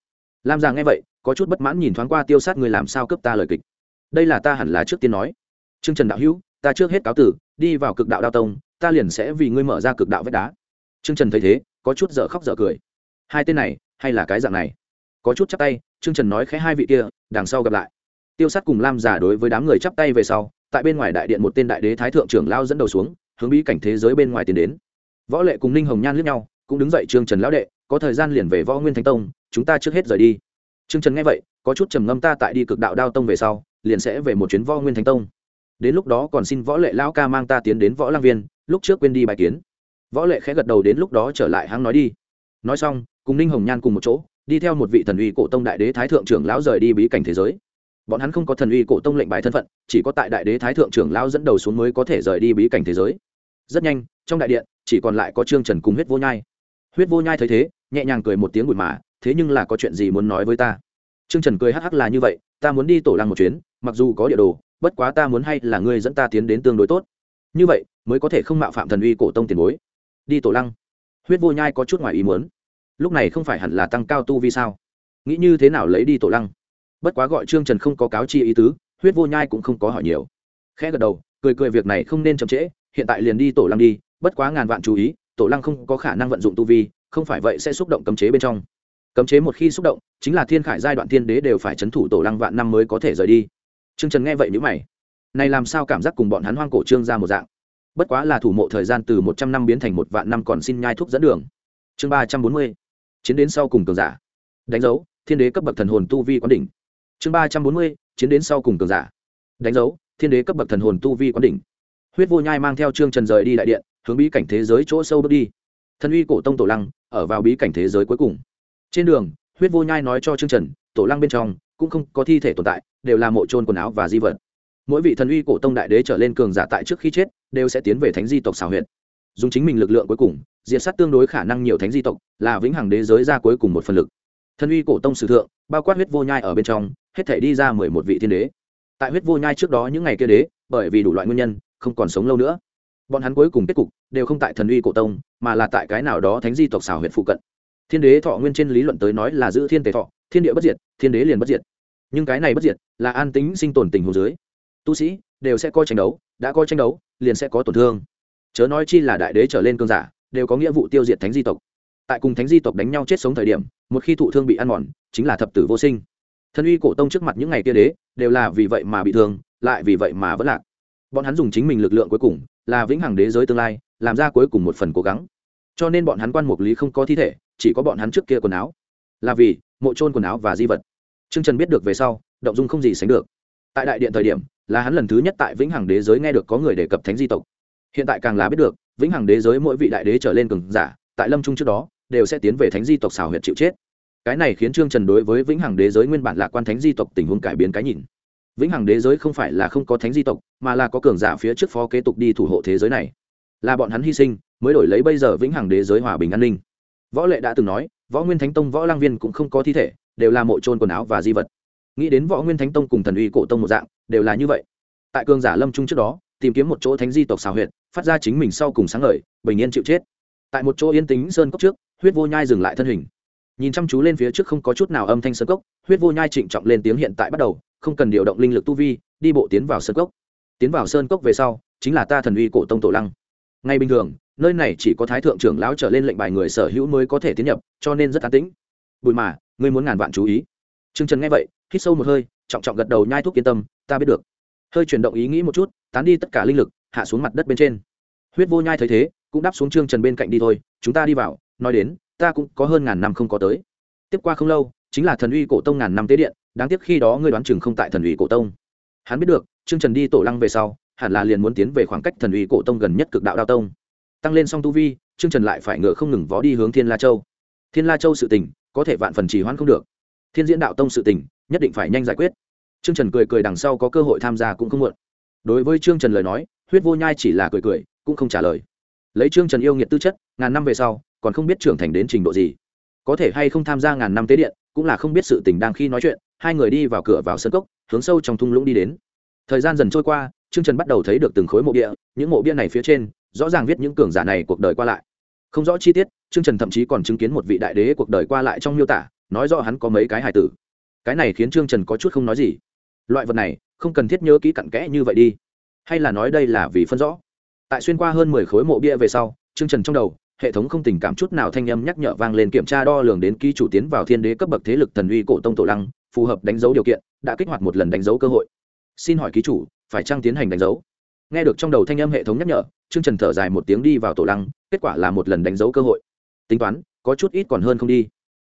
Lam giang nghe vậy, có chút bất mãn nhìn thoáng qua tiêu sát người làm sao cướp ta lời kịch. Đây là ta hẳn là trước tiên nói. Trương trần đạo hữu, ta trước hết cáo tử, đi vào cực đạo đao tông, ta liền sẽ vì ngươi mở ra cực đạo vết đá. Trương trần thấy thế, có chút dở khóc dở cười. Hai tên này, hay là cái dạng này? Có chút chắp tay, trương trần nói khẽ hai vị kia, đằng sau gặp lại. Tiêu sát cùng lam giả đối với đám người chắp tay về sau, tại bên ngoài đại điện một tên đại đế thái thượng trưởng lao dẫn đầu xuống, hướng bí cảnh thế giới bên ngoài tiến đến. Võ lệ cùng ninh hồng nhan lướt nhau cũng đứng dậy trương trần lão đệ, có thời gian liền về võ nguyên thánh tông, chúng ta trước hết rời đi. Trương trần nghe vậy, có chút trầm ngâm ta tại đi cực đạo đao tông về sau, liền sẽ về một chuyến võ nguyên thánh tông. Đến lúc đó còn xin võ lệ lão ca mang ta tiến đến võ lang viên, lúc trước quên đi bài kiến. Võ lệ khẽ gật đầu đến lúc đó trở lại hắn nói đi. Nói xong, cùng ninh hồng nhan cùng một chỗ, đi theo một vị thần uy cổ tông đại đế thái thượng trưởng lão rời đi bí cảnh thế giới. Bọn hắn không có thần uy cổ tông lệnh bài thân phận, chỉ có tại đại đế thái thượng trưởng lão dẫn đầu xuống mới có thể rời đi bí cảnh thế giới. Rất nhanh, trong đại điện, chỉ còn lại có trương trần cùng huyết vô nhai huyết vô nhai thấy thế, nhẹ nhàng cười một tiếng bụi mà, thế nhưng là có chuyện gì muốn nói với ta? Trương trần cười hắc hắc là như vậy, ta muốn đi tổ lăng một chuyến, mặc dù có địa đồ, bất quá ta muốn hay là ngươi dẫn ta tiến đến tương đối tốt. Như vậy, mới có thể không mạo phạm thần uy cổ tông tiền bối. Đi tổ lăng. Huyết vô nhai có chút ngoài ý muốn. Lúc này không phải hẳn là tăng cao tu vi sao? Nghĩ như thế nào lấy đi tổ lăng? Bất quá gọi trương trần không có cáo chi ý tứ, huyết vô nhai cũng không có hỏi nhiều. Khẽ gật đầu, cười cười việc này không nên chậm trễ, hiện tại liền đi tổ lăng đi, bất quá ngàn vạn chú ý tổ lăng không có khả năng vận dụng tu vi, không phải vậy sẽ xúc động cấm chế bên trong. Cấm chế một khi xúc động, chính là thiên khải giai đoạn thiên đế đều phải c h ấ n thủ tổ lăng vạn năm mới có thể rời đi. T r ư ơ n g trần nghe vậy nhữ mày. Này làm sao cảm giác cùng bọn hắn hoang cổ trương ra một dạng? Bất quá là thủ mộ thời gian từ một trăm năm biến thành một vạn năm còn xin nhai thuốc dẫn đường. Chương ba trăm bốn mươi, chiến đến sau cùng cường giả. Đánh dấu, thiên đế cấp bậc thần hồn tu vi quán đỉnh. Chương ba trăm bốn mươi, chiến đến sau cùng cường giả. Đánh dấu, thiên đế cấp bậc thần hồn tu vi quán đỉnh huyết vô nhai mang theo trương trần rời đi đại điện, hướng bí cảnh thế giới chỗ sâu bước đi. Thân uy cổ tông tổ lăng, ở vào bí cảnh thế giới cuối cùng. Trên đường, huyết vô nhai nói cho trương trần, tổ lăng bên trong cũng không có thi thể tồn tại, đều là mộ trôn quần áo và di vật. Mỗi vị thần uy cổ tông đại đế trở lên cường giả tại trước khi chết, đều sẽ tiến về thánh di tộc xào huyện dùng chính mình lực lượng cuối cùng, diệt sát tương đối khả năng nhiều thánh di tộc, là vĩnh hằng đế giới ra cuối cùng một phần lực. Thần uy cổ tông sử thượng, bao quát huyết vô nhai ở bên trong, hết thể đi ra mười một vị thiên đế. Tại huyết vô nhai trước đó những ngày kia đế, bởi vì đủ loại nguyên nhân không còn sống lâu nữa. Bọn hắn cuối cùng kết cục đều không tại thần uy cổ tông, mà là tại cái nào đó thánh di tộc xảo huyện phụ cận. Thiên đế thọ nguyên trên lý luận tới nói là giữ thiên tề thọ, thiên địa bất diệt, thiên đế liền bất diệt. Nhưng cái này bất diệt là an tính sinh tồn tình hồ dưới. Tu sĩ đều sẽ coi tranh đấu, đã coi tranh đấu, liền sẽ có tổn thương. Chớ nói chi là đại đế trở lên cơn giả, đều có nghĩa vụ tiêu diệt thánh di tộc. Tại cùng thánh di tộc đánh nhau chết sống thời điểm, một khi thụ thương bị ăn mòn, chính là thập tử vô sinh. Thân uy cổ tông trước mặt những ngày kia đế, đều là vì vậy mà bị thương, lại vì vậy mà vẫn lạc bọn hắn dùng chính mình lực lượng cuối cùng, là vĩnh hằng đế giới tương lai, làm ra cuối cùng một phần cố gắng. Cho nên bọn hắn quan mục lý không có thi thể, chỉ có bọn hắn trước kia quần áo. Là vì, mộ trôn quần áo và di vật. T r ư ơ n g trần biết được về sau, động dung không gì sánh được. Tại đại điện thời điểm, là hắn lần thứ nhất tại vĩnh hằng đế giới nghe được có người đề cập thánh di tộc. Hiện tại càng là biết được, vĩnh hằng đế giới mỗi vị đại đế trở lên cường giả, tại lâm trung trước đó, đều sẽ tiến về thánh di tộc xào huyệt chịu chết. Cái này khiến trương trần đối với vĩnh hằng đế giới nguyên bản lạc quan thánh di tộc tình huống cải biến cái nhìn vĩnh hằng đế giới không phải là không có thánh di tộc, mà là có cường giả phía trước phó kế tục đi thủ hộ thế giới này. Là bọn hắn hy sinh, mới đổi lấy bây giờ vĩnh hằng đế giới hòa bình an ninh. Võ lệ đã từng nói, võ nguyên thánh tông, võ lang viên cũng không có thi thể, đều là mộ trôn quần áo và di vật. Nghĩ đến võ nguyên thánh tông cùng thần uy cổ tông một dạng, đều là như vậy. Tại cường giả lâm trung trước đó, tìm kiếm một chỗ thánh di tộc xào huyệt, phát ra chính mình sau cùng sáng ngời, bình yên chịu chết. Tại một chỗ yên tĩnh sơn cốc trước, huyết vô nhai dừng lại thân hình. Nhìn chăm chú lên phía trước không có chút nào âm thanh sơn cốc, huyết vô nhai trịnh trọng lên tiếng hiện tại bắt đầu không cần điều động linh lực tu vi, đi bộ tiến vào sơn cốc. Tiến vào sơn cốc về sau, chính là ta thần uy cổ tông tổ lăng. Ngay bình thường, nơi này chỉ có thái thượng trưởng lão trở lên lệnh bài người sở hữu mới có thể tiến nhập, cho nên rất an tĩnh. Bùi mà, ngươi muốn ngàn vạn chú ý. Trương trần nghe vậy, hít sâu một hơi, trọng trọng gật đầu nhai thuốc yên tâm, ta biết được. Hơi chuyển động ý nghĩ một chút, tán đi tất cả linh lực, hạ xuống mặt đất bên trên. Huyết vô nhai thấy thế, cũng đáp xuống trương trần bên cạnh đi thôi, chúng ta đi vào, nói đến, ta cũng có hơn ngàn năm không có tới. Tiếp qua không lâu, chính là thần uy cổ tông ngàn năm tế điện đáng tiếc khi đó ngươi đoán chừng không tại thần ủy cổ tông. Hắn biết được, trương trần đi tổ lăng về sau, hẳn là liền muốn tiến về khoảng cách thần ủy cổ tông gần nhất cực đạo đao tông. Tăng lên xong tu vi, trương trần lại phải ngựa không ngừng vó đi hướng thiên la châu. Thiên la châu sự tình, có thể vạn phần trì hoãn không được. Thiên diễn đạo tông sự tình, nhất định phải nhanh giải quyết. Trương trần cười cười đằng sau có cơ hội tham gia cũng không muộn. Đối với trương trần lời nói, huyết vô nhai chỉ là cười cười, cũng không trả lời. Lấy trương trần yêu nghiệt tư chất, ngàn năm về sau, còn không biết trưởng thành đến trình độ gì. Có thể hay không tham gia ngàn năm tế điện, cũng là không biết sự tình đang khi nói chuyện hai người đi vào cửa vào sân cốc, hướng sâu trong thung lũng đi đến. Thời gian dần trôi qua, trương trần bắt đầu thấy được từng khối mộ bia, những mộ bia này phía trên, rõ ràng viết những cường giả này cuộc đời qua lại. Không rõ chi tiết, trương trần thậm chí còn chứng kiến một vị đại đế cuộc đời qua lại trong miêu tả, nói rõ hắn có mấy cái hài tử. Cái này khiến trương trần có chút không nói gì. Loại vật này, không cần thiết nhớ kỹ cặn kẽ như vậy đi. Hay là nói đây là vì phân rõ? Tại xuyên qua hơn mười khối mộ bia về sau, trương trần trong đầu, hệ thống không tình cảm chút nào thanh âm nhắc nhở vang lên kiểm tra đo lường đến ký chủ tiến vào thiên đế cấp bậc thế lực thần uy cổ tông tổ lăng phù hợp đánh dấu điều kiện, đã kích hoạt một lần đánh dấu cơ hội. Xin hỏi ký chủ, phải trang tiến hành đánh dấu? Nghe được trong đầu thanh âm hệ thống nhắc nhở, trương trần thở dài một tiếng đi vào tổ lăng, kết quả là một lần đánh dấu cơ hội. Tính toán, có chút ít còn hơn không đi.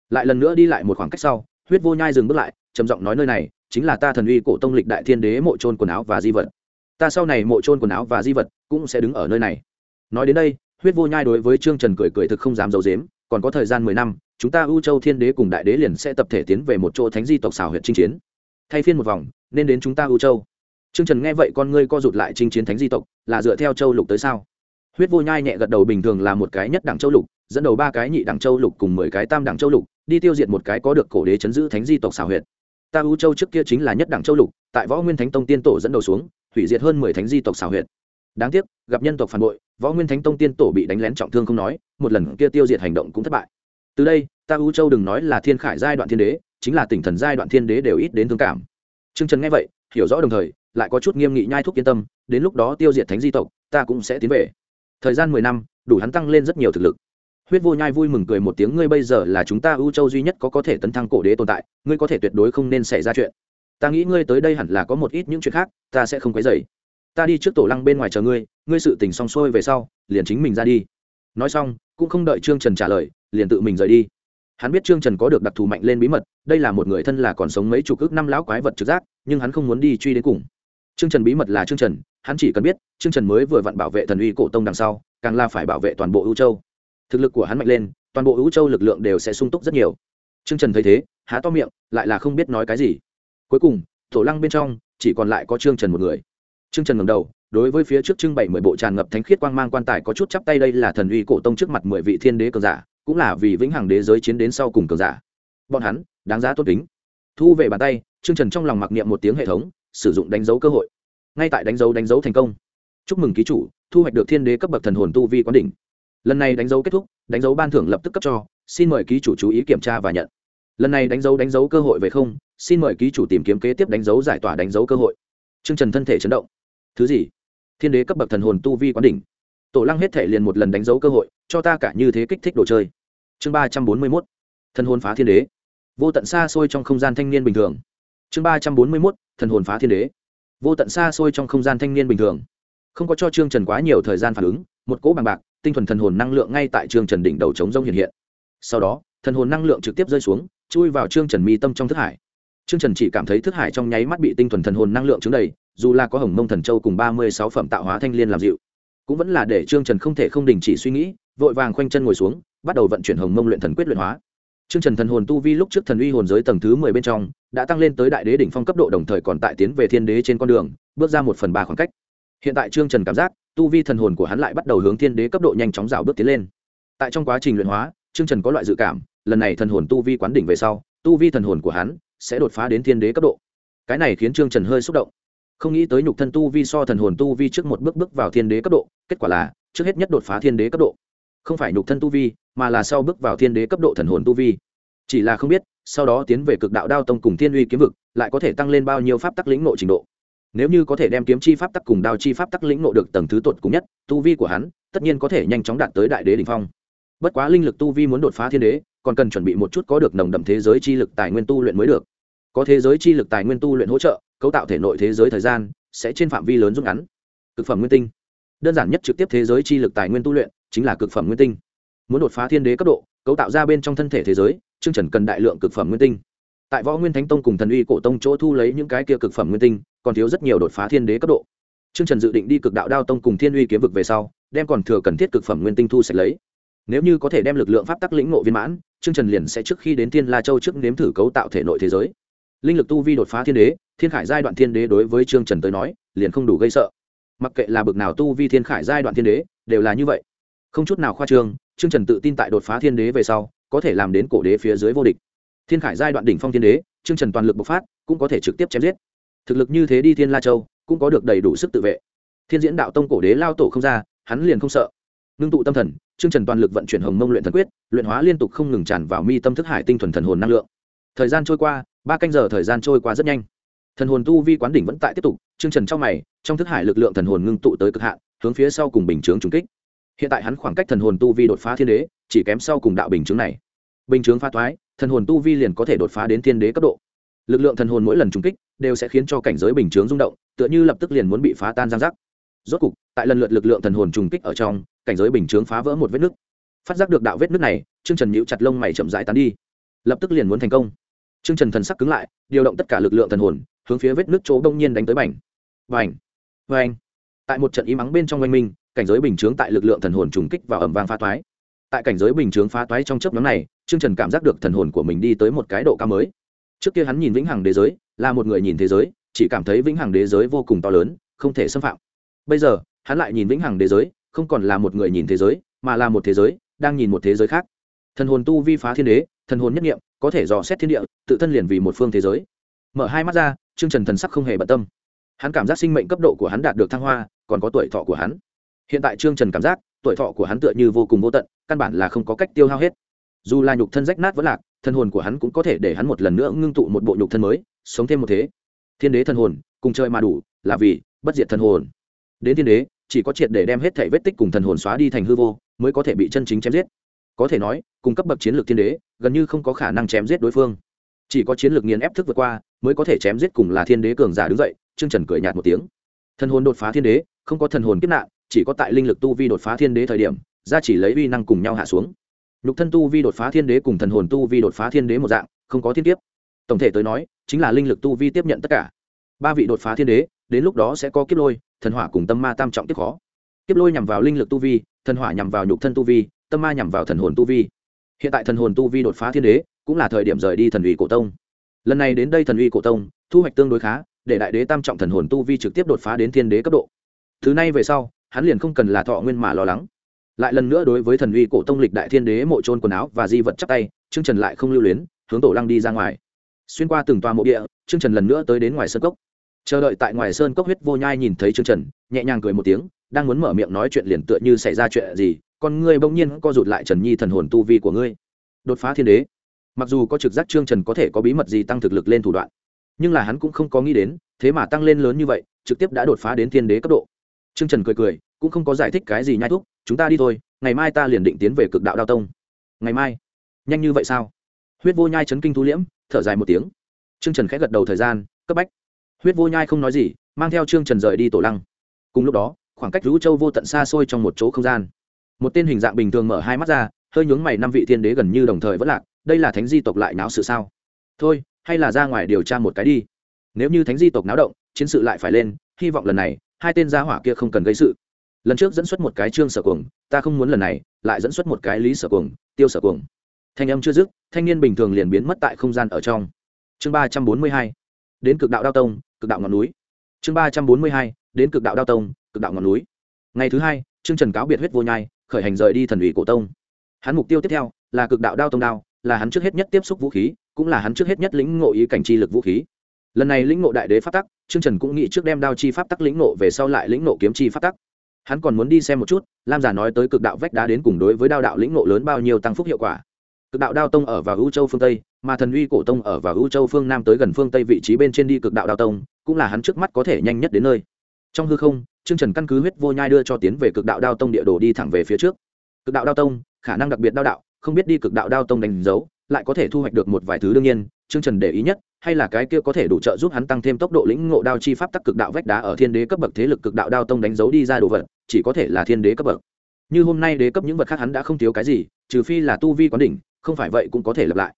Lại lần nữa đi lại một khoảng cách sau, huyết vô nhai dừng bước lại, trầm giọng nói nơi này, chính là ta thần uy cổ tông lịch đại thiên đế mộ trôn quần áo và di vật. Ta sau này mộ trôn quần áo và di vật, cũng sẽ đứng ở nơi này. Nói đến đây, huyết vô nhai đối với trương trần cười cười thực không dám giấu dếm còn có thời gian mười năm chúng ta ưu châu thiên đế cùng đại đế liền sẽ tập thể tiến về một chỗ thánh di tộc xào huyện chinh chiến thay phiên một vòng nên đến chúng ta ưu châu Trương Trần nghe vậy con ngươi co rụt lại chinh chiến thánh di tộc, là dựa theo châu lục tới sao? Huyết Vô Nhai nhẹ gật đầu bình thường là một cái nhất đẳng châu lục, dẫn đầu ba cái nhị đẳng châu lục cùng mười cái tam đẳng châu lục, đi tiêu diệt một cái có được cổ đế chấn giữ thánh di tộc xảo huyện Ta ưu châu trước kia chính là nhất đẳng châu lục, tại Võ Nguyên Thánh Tông tiên tổ dẫn đầu xuống, hủy diệt hơn mười thánh di tộc xảo huyện Đáng tiếc, gặp nhân tộc phản bội, Võ Nguyên Thánh Tông tiên tổ bị đánh lén trọng thương không nói, một lần kia tiêu diệt hành động cũng thất bại. Từ đây, ta U châu đừng nói là thiên khải giai đoạn thiên đế, chính là tỉnh thần giai đoạn thiên đế đều ít đến thương cảm. Trương Trần nghe vậy, hiểu rõ đồng thời, lại có chút nghiêm nghị nhai thuốc yên tâm đến lúc đó tiêu diệt thánh di tộc ta cũng sẽ tiến về. Thời gian mười năm đủ hắn tăng lên rất nhiều thực lực. Huyết vô nhai vui mừng cười một tiếng ngươi bây giờ là chúng ta ưu châu duy nhất có có thể tấn thăng cổ đế tồn tại ngươi có thể tuyệt đối không nên xảy ra chuyện. Ta nghĩ ngươi tới đây hẳn là có một ít những chuyện khác ta sẽ không quấy dày ta đi trước tổ lăng bên ngoài chờ ngươi ngươi sự tình xong xuôi về sau liền chính mình ra đi. Nói xong cũng không đợi trương trần trả lời liền tự mình rời đi hắn biết trương trần có được đặc thù mạnh lên bí mật đây là một người thân là còn sống mấy chục ước năm lão quái vật trực giác nhưng hắn không muốn đi truy đến cùng Trương Trần bí mật là Trương Trần, hắn chỉ cần biết, Trương Trần mới vừa vặn bảo vệ thần uy cổ tông đằng sau, càng là phải bảo vệ toàn bộ Vũ Châu. Thực lực của hắn mạnh lên, toàn bộ Vũ Châu lực lượng đều sẽ sung túc rất nhiều. Trương Trần thấy thế, há to miệng, lại là không biết nói cái gì. Cuối cùng, tổ lăng bên trong chỉ còn lại có Trương Trần một người. Trương Trần ngẩng đầu, đối với phía trước trưng bày mười bộ tràn ngập thánh khiết quang mang quan tài có chút chắp tay đây là thần uy cổ tông trước mặt mười vị thiên đế cường giả, cũng là vì vĩnh hằng đế giới chiến đến sau cùng cường giả. Bọn hắn, đáng giá tốt tính Thu về bàn tay, Trương Trần trong lòng mặc niệm một tiếng hệ thống, sử dụng đánh dấu cơ hội ngay tại đánh dấu đánh dấu thành công chúc mừng ký chủ thu hoạch được thiên đế cấp bậc thần hồn tu vi quán đỉnh lần này đánh dấu kết thúc đánh dấu ban thưởng lập tức cấp cho xin mời ký chủ chú ý kiểm tra và nhận lần này đánh dấu đánh dấu cơ hội về không xin mời ký chủ tìm kiếm kế tiếp đánh dấu giải tỏa đánh dấu cơ hội chương trần thân thể chấn động thứ gì thiên đế cấp bậc thần hồn tu vi quán đỉnh tổ lăng hết thể liền một lần đánh dấu cơ hội cho ta cả như thế kích thích đồ chơi. Chương ba trăm bốn mươi mốt, thần hồn phá thiên đế. Vô tận xa xôi trong không gian thanh niên bình thường. Chương ba trăm bốn mươi mốt, thần hồn phá thiên đế. Vô tận xa xôi trong không gian thanh niên bình thường. Không có cho trương trần quá nhiều thời gian phản ứng, một cỗ bằng bạc, tinh thuần thần hồn năng lượng ngay tại trương trần đỉnh đầu chống rông hiện hiện. Sau đó, thần hồn năng lượng trực tiếp rơi xuống, chui vào trương trần mi tâm trong thức hải. Trương trần chỉ cảm thấy thức hải trong nháy mắt bị tinh thuần thần hồn năng lượng trứng đầy, dù là có hồng mông thần châu cùng ba mươi sáu phẩm tạo hóa thanh liên làm dịu cũng vẫn là để trương trần không thể không đình chỉ suy nghĩ vội vàng khoanh chân ngồi xuống bắt đầu vận chuyển hồng mông luyện thần quyết luyện hóa Trương Trần thần hồn tu vi lúc trước thần uy hồn giới tầng thứ mười bên trong, đã tăng lên tới đại đế đỉnh phong cấp độ đồng thời còn tại tiến về thiên đế trên con đường, bước ra một phần ba khoảng cách. Hiện tại Trương Trần cảm giác, tu vi thần hồn của hắn lại bắt đầu hướng thiên đế cấp độ nhanh chóng dạo bước tiến lên. Tại trong quá trình luyện hóa, Trương Trần có loại dự cảm, lần này thần hồn tu vi quán đỉnh về sau, tu vi thần hồn của hắn sẽ đột phá đến thiên đế cấp độ. Cái này khiến Trương Trần hơi xúc động. Không nghĩ tới nhục thân tu vi so thần hồn tu vi trước một bước bước vào thiên đế cấp độ, kết quả là trước hết nhất đột phá thiên đế cấp độ. Không phải nhục thân tu vi, mà là sau bước vào thiên đế cấp độ thần hồn tu vi. Chỉ là không biết sau đó tiến về cực đạo đao tông cùng thiên uy kiếm vực lại có thể tăng lên bao nhiêu pháp tắc lĩnh nộ trình độ. Nếu như có thể đem kiếm chi pháp tắc cùng đao chi pháp tắc lĩnh nộ được tầng thứ tột cùng nhất tu vi của hắn tất nhiên có thể nhanh chóng đạt tới đại đế đ ỉ n h phong. Bất quá linh lực tu vi muốn đột phá thiên đế còn cần chuẩn bị một chút có được nồng đậm thế giới chi lực tài nguyên tu luyện mới được. Có thế giới chi lực tài nguyên tu luyện hỗ trợ cấu tạo thể nội thế giới thời gian sẽ trên phạm vi lớn rút ngắn cực phẩm nguyên tinh đơn giản nhất trực tiếp thế giới chi lực tài nguyên tu luyện chính là cực phẩm nguyên tinh muốn đột phá thiên đế cấp độ cấu tạo ra bên trong thân thể thế giới Trương Trần cần đại lượng cực phẩm nguyên tinh. Tại Võ Nguyên Thánh Tông cùng Thần Uy Cổ Tông chỗ thu lấy những cái kia cực phẩm nguyên tinh, còn thiếu rất nhiều đột phá thiên đế cấp độ. Trương Trần dự định đi Cực Đạo Đao Tông cùng Thiên Uy kiếm vực về sau, đem còn thừa cần thiết cực phẩm nguyên tinh thu sạch lấy. Nếu như có thể đem lực lượng pháp tắc lĩnh ngộ viên mãn, Trương Trần liền sẽ trước khi đến Thiên La Châu trước nếm thử cấu tạo thể nội thế giới. Linh lực tu vi đột phá thiên đế, thiên khải giai đoạn thiên đế đối với Trương Trần tới nói, liền không đủ gây sợ. Mặc kệ là bực nào tu vi thiên khải giai đoạn thiên đế, đều là như vậy. Không chút nào khoa trương, Trương Trần tự tin tại đột phá thiên đế về sau, có thể làm đến cổ đế phía dưới vô địch. Thiên khải giai đoạn đỉnh phong thiên đế Trương trần toàn lực bộc phát cũng có thể trực tiếp chém giết. Thực lực như thế đi thiên la châu cũng có được đầy đủ sức tự vệ. Thiên diễn đạo tông cổ đế lao tổ không ra hắn liền không sợ. Ngưng tụ tâm thần Trương trần toàn lực vận chuyển hồng mông luyện thần quyết luyện hóa liên tục không ngừng tràn vào mi tâm thức hải tinh thuần thần hồn năng lượng. Thời gian trôi qua ba canh giờ thời gian trôi qua rất nhanh thần hồn tu vi quán đỉnh vẫn tại tiếp tục chương trần trong mày, trong thức hải lực lượng thần hồn ngưng tụ tới cực hạn, hướng phía sau cùng bình chướng trúng kích. Hiện tại hắn khoảng cách thần hồn tu vi đột phá thiên đế, chỉ kém sau cùng đạo bình chướng này. Bình chướng pha thoái, thần hồn tu vi liền có thể đột phá đến thiên đế cấp độ. Lực lượng thần hồn mỗi lần trúng kích, đều sẽ khiến cho cảnh giới bình chướng rung động, tựa như lập tức liền muốn bị phá tan giang giác. Rốt cục, tại lần lượt lực lượng thần hồn trùng kích ở trong, cảnh giới bình chướng phá vỡ một vết nứt. Phát giác được đạo vết nứt này, trương trần nhíu chặt lông mày chậm rãi tán đi. Lập tức liền muốn thành công. Trương trần thần sắc cứng lại, điều động tất cả lực lượng thần hồn hướng phía vết nước chỗ đông nhiên đánh tới bành. Bành! Vành tại một trận ý mắng bên trong oanh minh, cảnh giới bình chướng tại lực lượng thần hồn trùng kích vào ẩm vang phá toái. Tại cảnh giới bình chướng phá toái trong chớp nhóm này, trương trần cảm giác được thần hồn của mình đi tới một cái độ cao mới. Trước kia hắn nhìn vĩnh hằng đế giới, là một người nhìn thế giới, chỉ cảm thấy vĩnh hằng đế giới vô cùng to lớn, không thể xâm phạm. Bây giờ, hắn lại nhìn vĩnh hằng đế giới, không còn là một người nhìn thế giới, mà là một thế giới, đang nhìn một thế giới khác. Thần hồn tu vi phá thiên đế, thần hồn nhất nghiệm có thể dò xét thiên địa, tự thân liền vì một phương thế giới. Mở hai mắt ra Trương trần thần sắc không hề bận tâm. Hắn cảm giác sinh mệnh cấp độ của hắn đạt được thăng hoa, còn có tuổi thọ của hắn. Hiện tại trương trần cảm giác, tuổi thọ của hắn tựa như vô cùng vô tận, căn bản là không có cách tiêu hao hết. Dù là nhục thân rách nát vẫn lạc, thân hồn của hắn cũng có thể để hắn một lần nữa ngưng tụ một bộ nhục thân mới, sống thêm một thế. Thiên đế thân hồn, cùng chơi mà đủ, là vì bất diệt thân hồn. Đến thiên đế, chỉ có triệt để đem hết thể vết tích cùng thần hồn xóa đi thành hư vô, mới có thể bị chân chính chém giết. Có thể nói cùng cấp bậc chiến lược thiên đế, gần như không có khả năng chém giết đối phương chỉ có chiến lược nghiền ép thức vượt qua, mới có thể chém giết cùng là thiên đế cường giả đứng dậy, trương trần cười nhạt một tiếng. Thần hồn đột phá thiên đế, không có thần hồn kiếp nạn, chỉ có tại linh lực tu vi đột phá thiên đế thời điểm ra chỉ lấy uy năng cùng nhau hạ xuống. Nhục thân tu vi đột phá thiên đế cùng thần hồn tu vi đột phá thiên đế một dạng, không có thiên kiếp. Tổng thể tới nói, chính là linh lực tu vi tiếp nhận tất cả. Ba vị đột phá thiên đế, đến lúc đó sẽ có kiếp lôi, thần hỏa cùng tâm ma tam trọng tiếp khó. Kiếp lôi nhằm vào linh lực tu vi, thần hỏa nhằm vào nhục thân tu vi, tâm ma nhằm vào thần hồn tu vi. Hiện tại thần hồn tu vi đột phá thiên đế cũng là thời điểm rời đi thần uy cổ tông. Lần này đến đây thần uy cổ tông, thu hoạch tương đối khá, để đại đế tam trọng thần hồn tu vi trực tiếp đột phá đến thiên đế cấp độ. Thứ này về sau, hắn liền không cần là thọ nguyên mà lo lắng. Lại lần nữa đối với thần uy cổ tông lịch đại thiên đế mộ trôn quần áo và di vật chắc tay chương trần lại không lưu luyến, hướng tổ lăng đi ra ngoài. Xuyên qua từng toa mộ địa chương trần lần nữa tới đến ngoài sơn cốc. Chờ đợi tại ngoài sơn cốc huyết vô nhai nhìn thấy chương trần, nhẹ nhàng cười một tiếng, đang muốn mở miệng nói chuyện liền tựa như xảy ra chuyện gì, con ngươi bỗng nhiên co rụt lại trần nhi thần hồn tu vi của ngươi. Đột phá thiên đế mặc dù có trực giác trương trần có thể có bí mật gì tăng thực lực lên thủ đoạn, nhưng là hắn cũng không có nghĩ đến, thế mà tăng lên lớn như vậy, trực tiếp đã đột phá đến thiên đế cấp độ. Trương trần cười cười, cũng không có giải thích cái gì nhai thuốc chúng ta đi thôi, ngày mai ta liền định tiến về cực đạo đao tông. Ngày mai? Nhanh như vậy sao? Huyết vô nhai chấn kinh thu liễm, thở dài một tiếng. Trương trần khẽ gật đầu thời gian, cấp bách. Huyết vô nhai không nói gì, mang theo trương trần rời đi tổ lăng. Cùng lúc đó, khoảng cách rũ châu vô tận xa xôi trong một chỗ không gian. Một tên hình dạng bình thường mở hai mắt ra, hơi nhướng mày năm vị thiên đế gần như đồng thời vẫn lạc đây là thánh di tộc lại náo sự sao? Thôi, hay là ra ngoài điều tra một cái đi. Nếu như thánh di tộc náo động, chiến sự lại phải lên, hy vọng lần này, hai tên gia hỏa kia không cần gây sự. Lần trước dẫn xuất một cái trương sở cuồng, ta không muốn lần này, lại dẫn xuất một cái lý sở cuồng, tiêu sở cuồng. Thanh âm chưa dứt, thanh niên bình thường liền biến mất tại không gian ở trong. Chương ba trăm bốn mươi hai, đến cực đạo đao tông, cực đạo ngọn núi. Chương ba trăm bốn mươi hai, đến cực đạo đao tông, cực đạo ngọn núi. Ngày thứ hai, trương trần cáo biệt huyết vô nhai, khởi hành rời đi thần ủy cổ tông. Hắn mục tiêu tiếp theo là cực đạo đao tông đao là hắn trước hết nhất tiếp xúc vũ khí, cũng là hắn trước hết nhất lĩnh ngộ ý cảnh chi lực vũ khí. Lần này lĩnh ngộ đại đế pháp tắc, trương trần cũng nghĩ trước đem đao chi pháp tắc lĩnh ngộ về sau lại lĩnh ngộ kiếm chi pháp tắc. Hắn còn muốn đi xem một chút, lam giả nói tới cực đạo vách đá đến cùng đối với đao đạo lĩnh ngộ lớn bao nhiêu tăng phúc hiệu quả. Cực đạo đao tông ở vào ưu châu phương tây, mà thần uy cổ tông ở vào ưu châu phương nam tới gần phương tây vị trí bên trên đi cực đạo đao tông, cũng là hắn trước mắt có thể nhanh nhất đến nơi. Trong hư không, trương trần căn cứ huyết vô nhai đưa cho tiến về cực đạo đao tông địa đồ đi thẳng về phía trước. Cực đạo đao tông, khả năng đặc biệt đao đạo không biết đi cực đạo đao tông đánh dấu, lại có thể thu hoạch được một vài thứ đương nhiên chương trần để ý nhất, hay là cái kia có thể đủ trợ giúp hắn tăng thêm tốc độ lĩnh ngộ đao chi pháp tắc cực đạo vách đá ở thiên đế cấp bậc thế lực cực đạo đao tông đánh dấu đi ra đồ vật, chỉ có thể là thiên đế cấp bậc. Như hôm nay đế cấp những vật khác hắn đã không thiếu cái gì, trừ phi là tu vi quán đỉnh, không phải vậy cũng có thể lặp lại.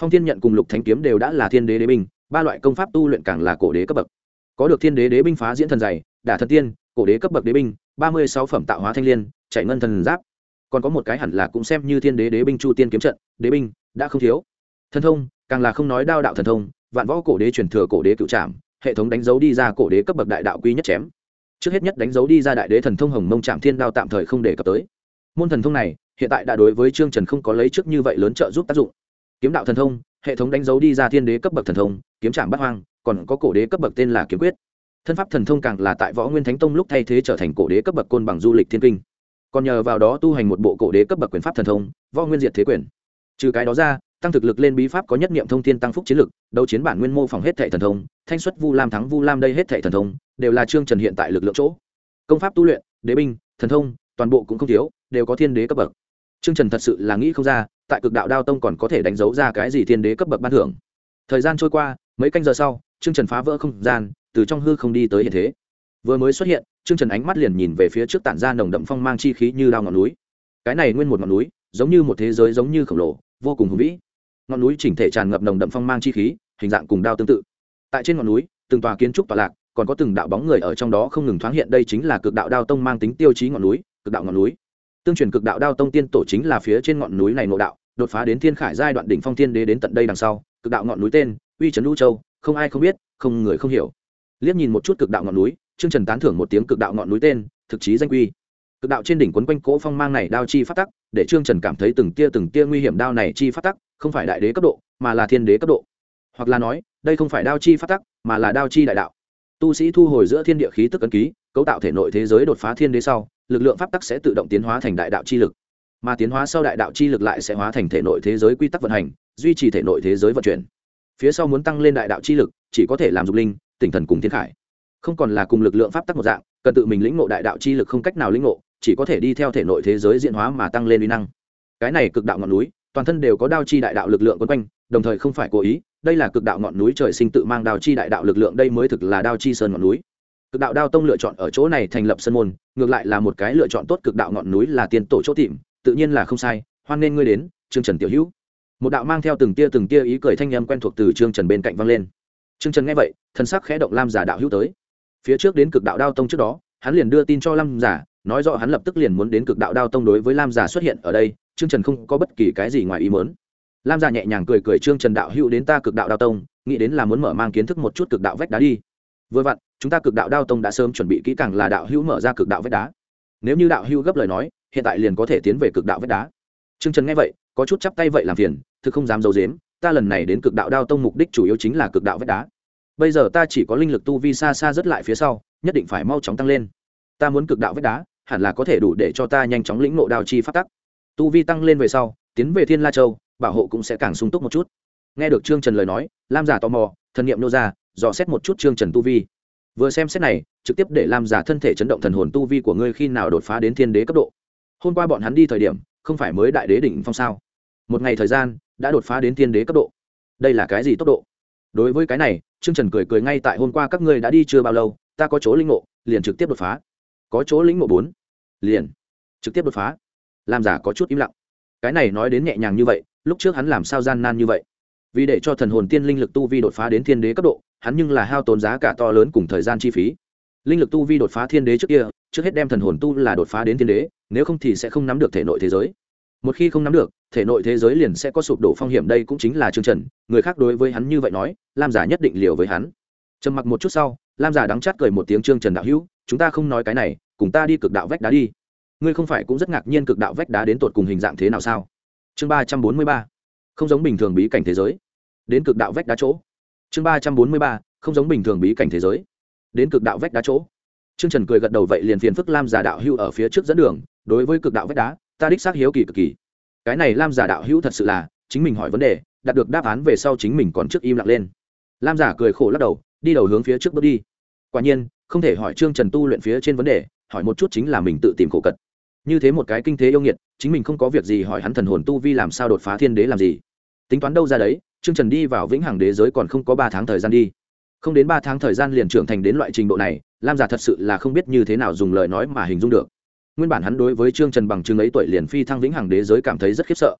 Phong thiên nhận cùng lục thánh kiếm đều đã là thiên đế đế binh, ba loại công pháp tu luyện càng là cổ đế cấp bậc. Có được thiên đế đế binh phá diễn thần dày, đả thần tiên, cổ đế cấp bậc đế binh, ba mươi sáu phẩm tạo hóa thanh liên chạy ngân thần giáp còn có một cái hẳn là cũng xem như thiên đế đế binh chu tiên kiếm trận, đế binh, đã không thiếu. Thần thông, càng là không nói đao đạo thần thông, vạn võ cổ đế truyền thừa cổ đế cựu trạm hệ thống đánh dấu đi ra cổ đế cấp bậc đại đạo quý nhất chém. Trước hết nhất đánh dấu đi ra đại đế thần thông hồng mông trạm thiên đao tạm thời không để cập tới. Môn thần thông này, hiện tại đã đối với trương trần không có lấy trước như vậy lớn trợ giúp tác dụng. Kiếm đạo thần thông, hệ thống đánh dấu đi ra thiên đế cấp bậc thần thông, kiếm trạm bắt hoang, còn có cổ đế cấp bậc tên là kiếm quyết. Thân pháp thần thông càng là tại võ nguyên thánh tông lúc thay thế trở thành cổ đế cấp bậc côn bằng du lịch thiên kinh còn nhờ vào đó tu hành một bộ cổ đế cấp bậc quyền pháp thần thông, võ nguyên diệt thế quyền. Trừ cái đó ra, tăng thực lực lên bí pháp có nhất niệm thông thiên tăng phúc chiến lực, đấu chiến bản nguyên mô phỏng hết thệ thần thông, thanh xuất vu lam thắng vu lam đây hết thệ thần thông, đều là trương trần hiện tại lực lượng chỗ. Công pháp tu luyện, đế binh, thần thông, toàn bộ cũng không thiếu, đều có thiên đế cấp bậc. Trương trần thật sự là nghĩ không ra, tại cực đạo đao tông còn có thể đánh dấu ra cái gì thiên đế cấp bậc ban thưởng. Thời gian trôi qua, mấy canh giờ sau, trương trần phá vỡ không gian, từ trong hư không đi tới hiện thế vừa mới xuất hiện, trương trần ánh mắt liền nhìn về phía trước tản ra nồng đậm phong mang chi khí như đao ngọn núi. Cái này nguyên một ngọn núi, giống như một thế giới giống như khổng lồ, vô cùng hùng vĩ. Ngọn núi chỉnh thể tràn ngập nồng đậm phong mang chi khí, hình dạng cùng đao tương tự. Tại trên ngọn núi, từng tòa kiến trúc tọa lạc, còn có từng đạo bóng người ở trong đó không ngừng thoáng hiện, đây chính là cực đạo đao tông mang tính tiêu chí ngọn núi, cực đạo ngọn núi. Tương truyền cực đạo đao tông tiên tổ chính là phía trên ngọn núi này nội đạo, đột phá đến thiên khải giai đoạn đỉnh phong thiên đế đến tận đây đằng sau, cực đạo ngọn núi tên, uy trấn lũ châu, không ai không biết, không người không hiểu. Liếc nhìn một chút cực đạo ngọn núi chương trần tán thưởng một tiếng cực đạo ngọn núi tên, thực chí danh quy. Cực đạo trên đỉnh quấn quanh cỗ phong mang này đao chi phát tắc, để trương trần cảm thấy từng tia từng tia nguy hiểm đao này chi phát tắc, không phải đại đế cấp độ, mà là thiên đế cấp độ. Hoặc là nói, đây không phải đao chi phát tắc, mà là đao chi đại đạo. Tu sĩ thu hồi giữa thiên địa khí tức ấn ký, cấu tạo thể nội thế giới đột phá thiên đế sau, lực lượng pháp tắc sẽ tự động tiến hóa thành đại đạo chi lực. Mà tiến hóa sau đại đạo chi lực lại sẽ hóa thành thể nội thế giới quy tắc vận hành, duy trì thể nội thế giới vận chuyển. Phía sau muốn tăng lên đại đạo chi lực, chỉ có thể làm dục linh, tỉnh thần cùng thiên khải không còn là cùng lực lượng pháp tắc một dạng, cần tự mình lĩnh ngộ đại đạo chi lực không cách nào lĩnh ngộ, chỉ có thể đi theo thể nội thế giới diễn hóa mà tăng lên uy năng. Cái này cực đạo ngọn núi, toàn thân đều có đao chi đại đạo lực lượng quấn quanh, đồng thời không phải cố ý, đây là cực đạo ngọn núi trời sinh tự mang đao chi đại đạo lực lượng, đây mới thực là đao chi sơn ngọn núi. Cực đạo đao tông lựa chọn ở chỗ này thành lập sân môn, ngược lại là một cái lựa chọn tốt cực đạo ngọn núi là tiền tổ chỗ tìm, tự nhiên là không sai, hoan nên ngươi đến, trương trần tiểu hữu. Một đạo mang theo từng tia từng tia ý cười thanh âm quen thuộc từ trương trần bên cạnh vang lên. Trương trần nghe vậy thân sắc khẽ động lam giả đạo hữu tới phía trước đến cực đạo đao tông trước đó, hắn liền đưa tin cho lam giả, nói rõ hắn lập tức liền muốn đến cực đạo đao tông đối với lam giả xuất hiện ở đây, trương trần không có bất kỳ cái gì ngoài ý mớn lam giả nhẹ nhàng cười cười, trương trần đạo hữu đến ta cực đạo đao tông, nghĩ đến là muốn mở mang kiến thức một chút cực đạo vách đá đi. Vừa vặn, chúng ta cực đạo đao tông đã sớm chuẩn bị kỹ càng là đạo hữu mở ra cực đạo vách đá. Nếu như đạo hữu gấp lời nói, hiện tại liền có thể tiến về cực đạo vách đá. Trương trần nghe vậy, có chút chắp tay vậy làm phiền, thực không dám d i ấ u dếm ta lần này đến cực đạo đao tông mục đích chủ yếu chính là cực đạo vách đá bây giờ ta chỉ có linh lực tu vi xa xa rất lại phía sau, nhất định phải mau chóng tăng lên. Ta muốn cực đạo vách đá, hẳn là có thể đủ để cho ta nhanh chóng lĩnh nộ đao chi phát tắc. Tu vi tăng lên về sau, tiến về thiên la châu, bảo hộ cũng sẽ càng sung túc một chút. Nghe được trương trần lời nói, lam giả tò mò, thần nghiệm nô ra, dò xét một chút trương trần tu vi. Vừa xem xét này, trực tiếp để lam giả thân thể chấn động thần hồn tu vi của ngươi khi nào đột phá đến thiên đế cấp độ. Hôm qua bọn hắn đi thời điểm, không phải mới đại đế đỉnh phong sao? Một ngày thời gian, đã đột phá đến thiên đế cấp độ. Đây là cái gì tốc độ? Đối với cái này, trương trần cười cười ngay tại hôm qua các ngươi đã đi chưa bao lâu, ta có chỗ linh ngộ, liền trực tiếp đột phá. Có chỗ lĩnh ngộ bốn. Liền. Trực tiếp đột phá. Làm giả có chút im lặng. Cái này nói đến nhẹ nhàng như vậy, lúc trước hắn làm sao gian nan như vậy? Vì để cho thần hồn tiên linh lực tu vi đột phá đến thiên đế cấp độ, hắn nhưng là hao tốn giá cả to lớn cùng thời gian chi phí. Linh lực tu vi đột phá thiên đế trước kia, trước hết đem thần hồn tu là đột phá đến thiên đế, nếu không thì sẽ không nắm được thể nội thế giới. Một khi không nắm được thể nội thế giới liền sẽ có sụp đổ phong hiểm đây cũng chính là chương trần, người khác đối với hắn như vậy nói, lam giả nhất định liều với hắn. Trầm mặc một chút sau, lam giả đắng chát cười một tiếng trương trần đạo hữu, chúng ta không nói cái này, cùng ta đi cực đạo vách đá đi. Ngươi không phải cũng rất ngạc nhiên cực đạo vách đá đến tột cùng hình dạng thế nào sao? Chương ba trăm bốn mươi ba, không giống bình thường bí cảnh thế giới. Đến cực đạo vách đá chỗ. Chương ba trăm bốn mươi ba, không giống bình thường bí cảnh thế giới. Đến cực đạo vách đá chỗ. Trương trần cười gật đầu vậy liền phiền phức lam giả đạo hữu ở phía trước dẫn đường, đối với cực đạo vách đá, ta đích xác hiếu kỳ cực kỳ cái này lam giả đạo hữu thật sự là, chính mình hỏi vấn đề, đạt được đáp án về sau chính mình còn trước im lặng lên. Lam giả cười khổ lắc đầu, đi đầu hướng phía trước bước đi. Quả nhiên, không thể hỏi trương trần tu luyện phía trên vấn đề, hỏi một chút chính là mình tự tìm khổ cật như thế một cái kinh thế yêu nghiệt, chính mình không có việc gì hỏi hắn thần hồn tu vi làm sao đột phá thiên đế làm gì. Tính toán đâu ra đấy, trương trần đi vào vĩnh hằng đế giới còn không có ba tháng thời gian đi. Không đến ba tháng thời gian liền trưởng thành đến loại trình độ này, lam giả thật sự là không biết như thế nào dùng lời nói mà hình dung được nguyên bản hắn đối với trương trần bằng chứng ấy tuổi liền phi thăng vĩnh hằng đế giới cảm thấy rất khiếp sợ.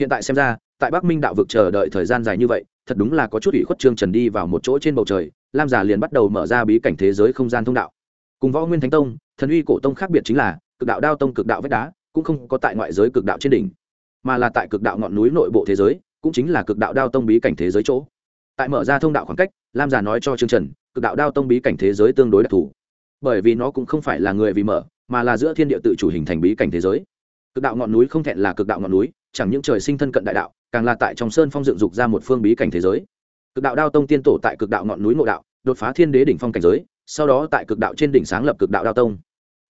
Hiện tại xem ra, tại bắc minh đạo vực chờ đợi thời gian dài như vậy, thật đúng là có chút ủy khuất trương trần đi vào một chỗ trên bầu trời, lam giả liền bắt đầu mở ra bí cảnh thế giới không gian thông đạo. Cùng võ nguyên thánh tông, thần uy cổ tông khác biệt chính là, cực đạo đao tông cực đạo vách đá, cũng không có tại ngoại giới cực đạo trên đỉnh, mà là tại cực đạo ngọn núi nội bộ thế giới, cũng chính là cực đạo đao tông bí cảnh thế giới chỗ. Tại mở ra thông đạo khoảng cách, lam giả nói cho trương trần, cực đạo đao tông bí cảnh thế giới tương đối đặc thù, bởi vì nó cũng không phải là người vì mở mà là giữa thiên địa tự chủ hình thành bí cảnh thế giới. Cực đạo ngọn núi không thẹn là cực đạo ngọn núi, chẳng những trời sinh thân cận đại đạo, càng là tại trong sơn phong dựng dục ra một phương bí cảnh thế giới. Cực đạo đao tông tiên tổ tại cực đạo ngọn núi ngộ đạo, đột phá thiên đế đỉnh phong cảnh giới, sau đó tại cực đạo trên đỉnh sáng lập cực đạo đao tông.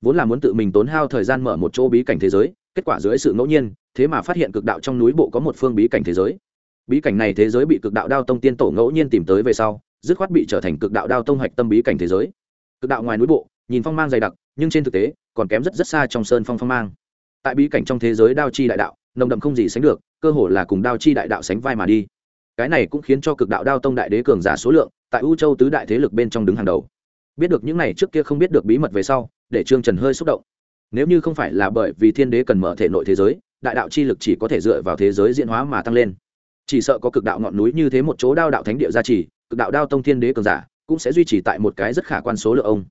Vốn là muốn tự mình tốn hao thời gian mở một chỗ bí cảnh thế giới, kết quả dưới sự ngẫu nhiên, thế mà phát hiện cực đạo trong núi bộ có một phương bí cảnh thế giới. Bí cảnh này thế giới bị cực đạo đao tông tiên tổ ngẫu nhiên tìm tới về sau, dứt khoát bị trở thành cực đạo đao tông hạch tâm bí cảnh thế giới. Cực đạo ngoài núi bộ, nhìn phong mang dày đặc, nhưng trên thực tế còn kém rất rất xa trong sơn phong phong mang. Tại bí cảnh trong thế giới đao chi đại đạo, nồng đậm không gì sánh được, cơ hồ là cùng đao chi đại đạo sánh vai mà đi. Cái này cũng khiến cho cực đạo đao tông đại đế cường giả số lượng tại u châu tứ đại thế lực bên trong đứng hàng đầu. Biết được những này trước kia không biết được bí mật về sau, để trương trần hơi xúc động. Nếu như không phải là bởi vì thiên đế cần mở thể nội thế giới, đại đạo chi lực chỉ có thể dựa vào thế giới diễn hóa mà tăng lên. Chỉ sợ có cực đạo ngọn núi như thế một chỗ đao đạo thánh địa gia trì, cực đạo đao tông thiên đế cường giả cũng sẽ duy trì tại một cái rất khả quan số lượng ông.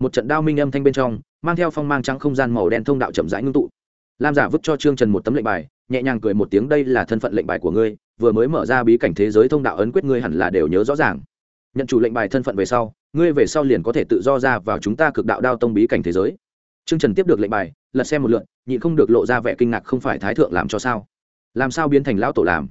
Một trận đao minh âm thanh bên trong mang theo phong mang trắng không gian màu đen thông đạo chậm rãi ngưng tụ lam giả vứt cho trương trần một tấm lệnh bài nhẹ nhàng cười một tiếng đây là thân phận lệnh bài của ngươi vừa mới mở ra bí cảnh thế giới thông đạo ấn quyết ngươi hẳn là đều nhớ rõ ràng nhận chủ lệnh bài thân phận về sau ngươi về sau liền có thể tự do ra vào chúng ta cực đạo đao tông bí cảnh thế giới Trương Trần tiếp được lệnh bài, lật xem một lượt, nhịn không được lộ ra vẻ kinh ngạc không phải thái thượng làm cho sao? Làm sao biến thành lão tổ làm?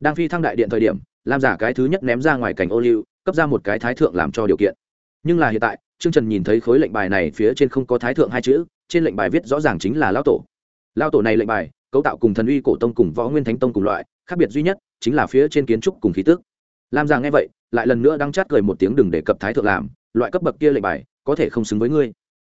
Đang phi thăng đại điện thời điểm, làm giả cái thứ nhất ném ra ngoài cảnh ô liu, cấp ra một cái thái thượng làm cho điều kiện. Nhưng là hiện tại, Trương Trần nhìn thấy khối lệnh bài này phía trên không có thái thượng hai chữ, trên lệnh bài viết rõ ràng chính là lão tổ. Lão tổ này lệnh bài, cấu tạo cùng thần uy cổ tông cùng võ nguyên thánh tông cùng loại, khác biệt duy nhất chính là phía trên kiến trúc cùng khí tức. Lam giả nghe vậy, lại lần nữa đang chát cười một tiếng đừng để cập thái thượng làm, loại cấp bậc kia lệnh bài, có thể không xứng với ngươi.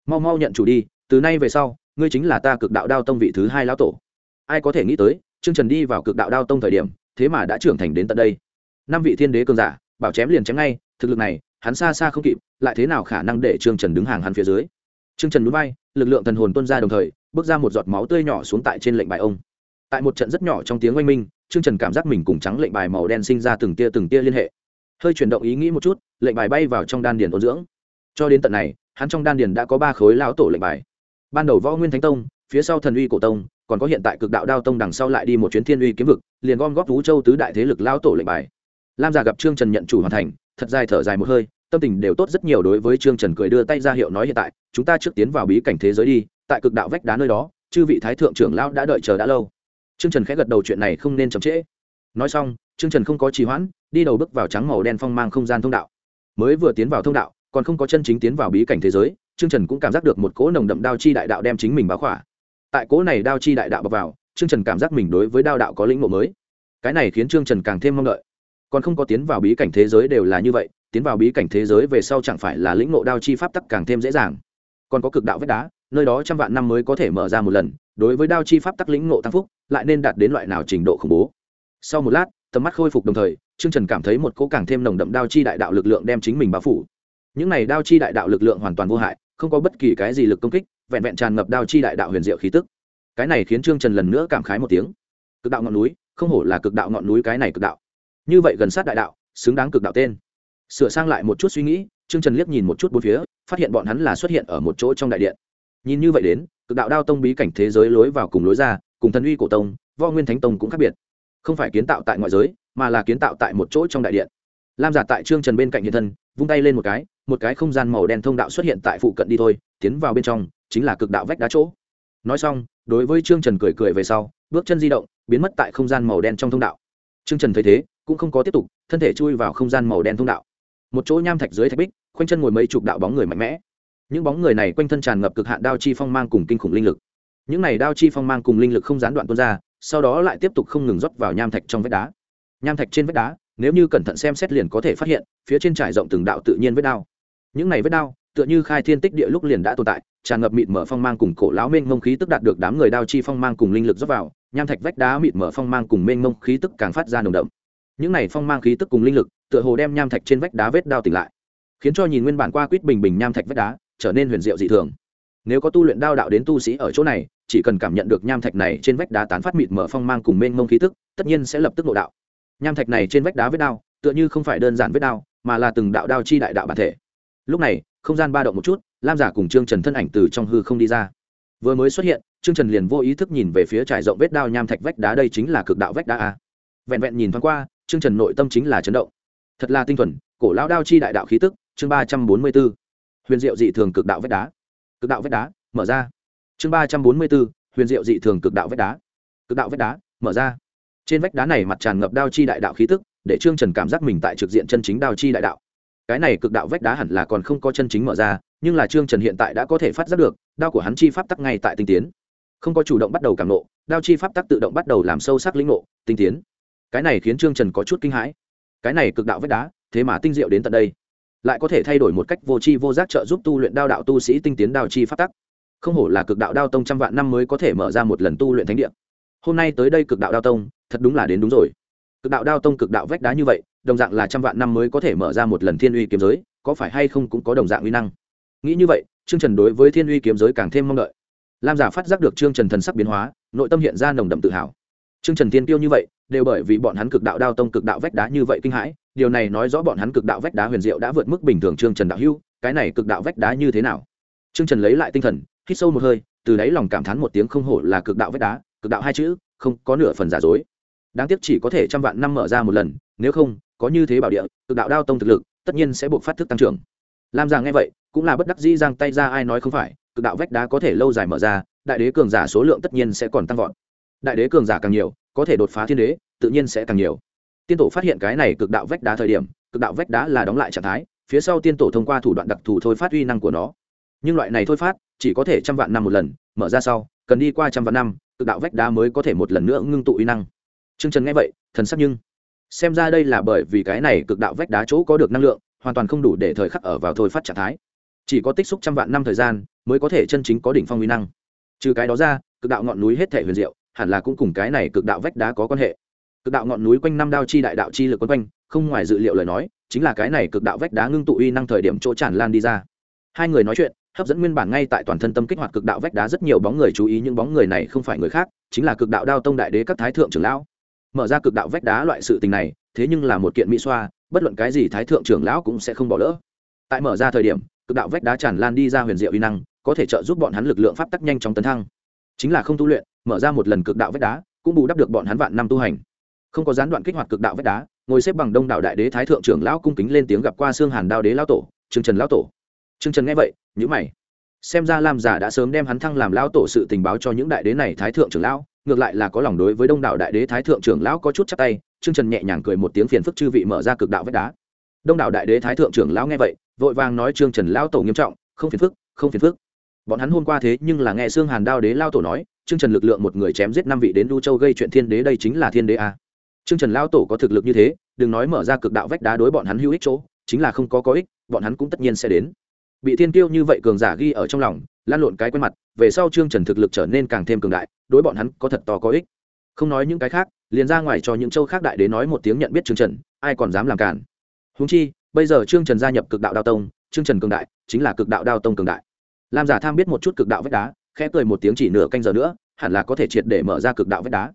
Mau mau nhận chủ đi, từ nay về sau ngươi chính là ta cực đạo đao tông vị thứ hai lão tổ ai có thể nghĩ tới trương trần đi vào cực đạo đao tông thời điểm thế mà đã trưởng thành đến tận đây năm vị thiên đế cường giả bảo chém liền chém ngay thực lực này hắn xa xa không kịp, lại thế nào khả năng để trương trần đứng hàng hắn phía dưới? Trương trần núi bay, lực lượng thần hồn tuân ra đồng thời, bước ra một giọt máu tươi nhỏ xuống tại trên lệnh bài ông. Tại một trận rất nhỏ trong tiếng oanh minh, trương trần cảm giác mình cùng trắng lệnh bài màu đen sinh ra từng tia từng tia liên hệ. Hơi chuyển động ý nghĩ một chút, lệnh bài bay vào trong đan điền ôn dưỡng. Cho đến tận này, hắn trong đan điền đã có ba khối lão tổ lệnh bài. Ban đầu võ nguyên thánh tông, phía sau thần uy cổ tông, còn có hiện tại cực đạo đao tông đằng sau lại đi một chuyến thiên uy kiếm vực, liền gom góp vũ châu tứ đại thế lực lão tổ lệnh bài. Lam già gặp trương trần nhận chủ hoàn thành thật dài thở dài một hơi tâm tình đều tốt rất nhiều đối với trương trần cười đưa tay ra hiệu nói hiện tại chúng ta trước tiến vào bí cảnh thế giới đi tại cực đạo vách đá nơi đó chư vị thái thượng trưởng lão đã đợi chờ đã lâu trương trần khẽ gật đầu chuyện này không nên chậm trễ nói xong trương trần không có trì hoãn đi đầu bước vào trắng màu đen phong mang không gian thông đạo mới vừa tiến vào thông đạo còn không có chân chính tiến vào bí cảnh thế giới Trương Trần cũng cảm giác được một cỗ nồng đậm đao chi đại đạo đem chính mình báo khỏa. Tại cỗ này đao chi đại đạo bọc vào, Trương Trần cảm giác mình đối với đao đạo có lĩnh ngộ mới. Cái này khiến Trương Trần càng thêm mong đợi. Còn không có tiến vào bí cảnh thế giới đều là như vậy, tiến vào bí cảnh thế giới về sau chẳng phải là lĩnh ngộ đao chi pháp tắc càng thêm dễ dàng. Còn có cực đạo vết đá, nơi đó trăm vạn năm mới có thể mở ra một lần, đối với đao chi pháp tắc lĩnh ngộ tăng phúc, lại nên đạt đến loại nào trình độ khủng bố. Sau một lát, tầm mắt khôi phục đồng thời, Trương Trần cảm thấy một cỗ càng thêm nồng đậm đao chi đại đạo lực lượng đem chính mình bao phủ. Những này đao chi đại đạo lực lượng hoàn toàn vô hại, không có bất kỳ cái gì lực công kích vẹn vẹn tràn ngập đao chi đại đạo huyền diệu khí tức cái này khiến trương trần lần nữa cảm khái một tiếng cực đạo ngọn núi không hổ là cực đạo ngọn núi cái này cực đạo như vậy gần sát đại đạo, xứng đáng cực đạo tên. Sửa sang lại một chút suy nghĩ, trương trần liếc nhìn một chút bốn phía, phát hiện bọn hắn là xuất hiện ở một chỗ trong đại điện. Nhìn như vậy đến, cực đạo đao tông bí cảnh thế giới lối vào cùng lối ra, cùng thần uy cổ tông, võ nguyên thánh tông cũng khác biệt. Không phải kiến tạo tại ngoại giới, mà là kiến tạo tại một chỗ trong đại điện. Lam giả tại trương trần bên cạnh hiện thân, vung tay lên một cái một cái không gian màu đen thông đạo xuất hiện tại phụ cận đi thôi, tiến vào bên trong, chính là cực đạo vách đá chỗ. Nói xong, đối với trương trần cười cười về sau, bước chân di động, biến mất tại không gian màu đen trong thông đạo. Trương trần thấy thế cũng không có tiếp tục, thân thể chui vào không gian màu đen thông đạo. Một chỗ nham thạch dưới thạch bích, khoanh chân ngồi mấy chục đạo bóng người mạnh mẽ. Những bóng người này quanh thân tràn ngập cực hạn đao chi phong mang cùng kinh khủng linh lực. Những này đao chi phong mang cùng linh lực không gián đoạn tuôn ra, sau đó lại tiếp tục không ngừng rót vào nham thạch trong vách đá. Nham thạch trên vách đá, nếu như cẩn thận xem xét liền có thể phát hiện, phía trên trải rộng từng đạo tự nhiên vết đao. Những này vết đao, tựa như khai thiên tích địa lúc liền đã tồn tại, tràn ngập mịt mở phong mang cùng cổ lão mênh mông khí tức đạt được đám người đao chi phong mang cùng linh lực rót vào, nham thạch vách đá mịt mở phong mang cùng mênh mông khí tức càng phát ra nồng đậm những này phong mang khí tức cùng linh lực, tựa hồ đem nham thạch trên vách đá vết đao tỉnh lại, khiến cho nhìn nguyên bản qua quýt bình bình nham thạch vách đá, trở nên huyền diệu dị thường. Nếu có tu luyện đao đạo đến tu sĩ ở chỗ này, chỉ cần cảm nhận được nham thạch này trên vách đá tán phát mịt mở phong mang cùng mênh mông khí tức, tất nhiên sẽ lập tức nội đạo. Nham thạch này trên vách đá vết đao, tựa như không phải đơn giản vết đao, mà là từng đạo đao chi đại đạo bản thể. Lúc này, không gian ba động một chút, lam giả cùng trương trần thân ảnh từ trong hư không đi ra. Vừa mới xuất hiện, trương trần liền vô ý thức nhìn về phía trải rộng vết đao nham thạch vách đá, đây chính là cực đạo vách đá a. Vẹn vẹn nhìn thoáng qua trương trần nội tâm chính là chấn động. Thật là tinh thuần, cổ lão đao chi đại đạo khí tức, chương ba trăm bốn mươi b ố huyền diệu dị thường cực đạo vách đá. Cực đạo vách đá, mở ra. Chương ba trăm bốn mươi b ố huyền diệu dị thường cực đạo vách đá. Cực đạo vách đá, mở ra. Trên vách đá này mặt tràn ngập đao chi đại đạo khí tức, để trương trần cảm giác mình tại trực diện chân chính đao chi đại đạo. Cái này cực đạo vách đá hẳn là còn không có chân chính mở ra, nhưng là trương trần hiện tại đã có thể phát giác được, đao của hắn chi pháp tắc ngay tại tinh tiến. Không có chủ động bắt đầu cảm nộ, đao chi pháp tắc tự động bắt đầu làm sâu sắc lĩnh ngộ, tinh tiến cái này khiến trương trần có chút kinh hãi. Cái này cực đạo vách đá, thế mà tinh diệu đến tận đây. Lại có thể thay đổi một cách vô tri vô giác trợ giúp tu luyện đao đạo tu sĩ tinh tiến đao chi pháp tắc. Không hổ là cực đạo đao tông trăm vạn năm mới có thể mở ra một lần tu luyện thánh địa. Hôm nay tới đây cực đạo đao tông, thật đúng là đến đúng rồi. Cực đạo đao tông cực đạo vách đá như vậy, đồng dạng là trăm vạn năm mới có thể mở ra một lần thiên uy kiếm giới, có phải hay không cũng có đồng dạng uy năng? Nghĩ như vậy, trương trần đối với thiên uy kiếm giới càng thêm mong đợi. Lam giả phát giác được trương trần thần sắc biến hóa, nội tâm hiện ra nồng đậm tự hào trương trần tiên tiêu như vậy đều bởi vì bọn hắn cực đạo đao tông cực đạo vách đá như vậy kinh hãi điều này nói rõ bọn hắn cực đạo vách đá huyền diệu đã vượt mức bình thường trương trần đạo hữu, cái này cực đạo vách đá như thế nào? Trương trần lấy lại tinh thần hít sâu một hơi từ đáy lòng cảm thán một tiếng không hổ là cực đạo vách đá cực đạo hai chữ không có nửa phần giả dối. Đáng tiếc chỉ có thể trăm vạn năm mở ra một lần nếu không có như thế bảo địa cực đạo đao tông thực lực tất nhiên sẽ buộc phát thức tăng trưởng. Lam giang nghe vậy cũng là bất đắc dĩ giang tay ra ai nói không phải cực đạo vách đá có thể lâu dài mở ra đại đế cường giả số lượng tất nhiên sẽ còn tăng vọt đại đế cường giả càng nhiều, có thể đột phá thiên đế, tự nhiên sẽ càng nhiều. Tiên tổ phát hiện cái này cực đạo vách đá thời điểm, cực đạo vách đá là đóng lại trạng thái, phía sau tiên tổ thông qua thủ đoạn đặc thù thôi phát uy năng của nó. Nhưng loại này thôi phát, chỉ có thể trăm vạn năm một lần, mở ra sau, cần đi qua trăm vạn năm, cực đạo vách đá mới có thể một lần nữa ngưng tụ uy năng. T r ư ơ n g trần nghe vậy, thần sắc nhưng xem ra đây là bởi vì cái này cực đạo vách đá chỗ có được năng lượng, hoàn toàn không đủ để thời khắc ở vào thôi phát trạng thái. Chỉ có tích xúc trăm vạn năm thời gian, mới có thể chân chính có đỉnh phong uy năng. Trừ cái đó ra, cực đạo ngọn núi hết thể huyền diệu hẳn là cũng cùng cái này cực đạo vách đá có quan hệ. Cực đạo ngọn núi quanh năm đao chi đại đạo chi lực quấn quanh, không ngoài dự liệu lời nói, chính là cái này cực đạo vách đá ngưng tụ uy năng thời điểm chỗ tràn lan đi ra. Hai người nói chuyện, hấp dẫn nguyên bản ngay tại toàn thân tâm kích hoạt cực đạo vách đá rất nhiều bóng người chú ý những bóng người này không phải người khác, chính là cực đạo đao tông đại đế các thái thượng trưởng lão. Mở ra cực đạo vách đá loại sự tình này, thế nhưng là một kiện mỹ xoa, bất luận cái gì thái thượng trưởng lão cũng sẽ không bỏ lỡ. Tại mở ra thời điểm, cực đạo vách đá tràn lan đi ra huyền diệu uy năng, có thể trợ giúp bọn hắn lực lượng pháp tắc nhanh chóng tấn thăng. Chính là không tu luyện mở ra một lần cực đạo vách đá, cũng bù đắp được bọn hắn vạn năm tu hành. Không có gián đoạn kích hoạt cực đạo vách đá, ngồi xếp bằng đông đảo đại đế thái thượng trưởng lão cung kính lên tiếng gặp qua xương hàn đao đế lão tổ, trương trần lão tổ. Trương trần nghe vậy nhữ mày. Xem ra lam giả đã sớm đem hắn thăng làm lão tổ sự tình báo cho những đại đế này thái thượng trưởng lão, ngược lại là có lòng đối với đông đảo đại đế thái thượng trưởng lão có chút chắc tay, trương trần nhẹ nhàng cười một tiếng phiền phức chư vị mở ra cực đạo vách đá. Đông đảo đại đế thái thượng trưởng lão nghe vậy, vội vàng nói trương trần lão tổ nghiêm trọng, không phiền phức, không phiền phức bọn hắn hôm qua thế nhưng là nghe xương hàn đao đế lao tổ nói, trương trần lực lượng một người chém giết năm vị đến đu châu gây chuyện thiên đế đây chính là thiên đế a. Trương trần lao tổ có thực lực như thế, đừng nói mở ra cực đạo vách đá đối bọn hắn hữu ích chỗ, chính là không có có ích, bọn hắn cũng tất nhiên sẽ đến. Bị thiên tiêu như vậy cường giả ghi ở trong lòng, lan lộn cái quen mặt, về sau trương trần thực lực trở nên càng thêm cường đại, đối bọn hắn có thật to có ích. Không nói những cái khác, liền ra ngoài cho những châu khác đại đến nói một tiếng nhận biết trương trần, ai còn dám làm cản húng chi, bây giờ trương trần gia nhập cực đạo đao tông, trương trần cường đại, chính là cực đạo đao tông cường đại. Lam giả tham biết một chút cực đạo vách đá, khẽ cười một tiếng chỉ nửa canh giờ nữa, hẳn là có thể triệt để mở ra cực đạo vách đá.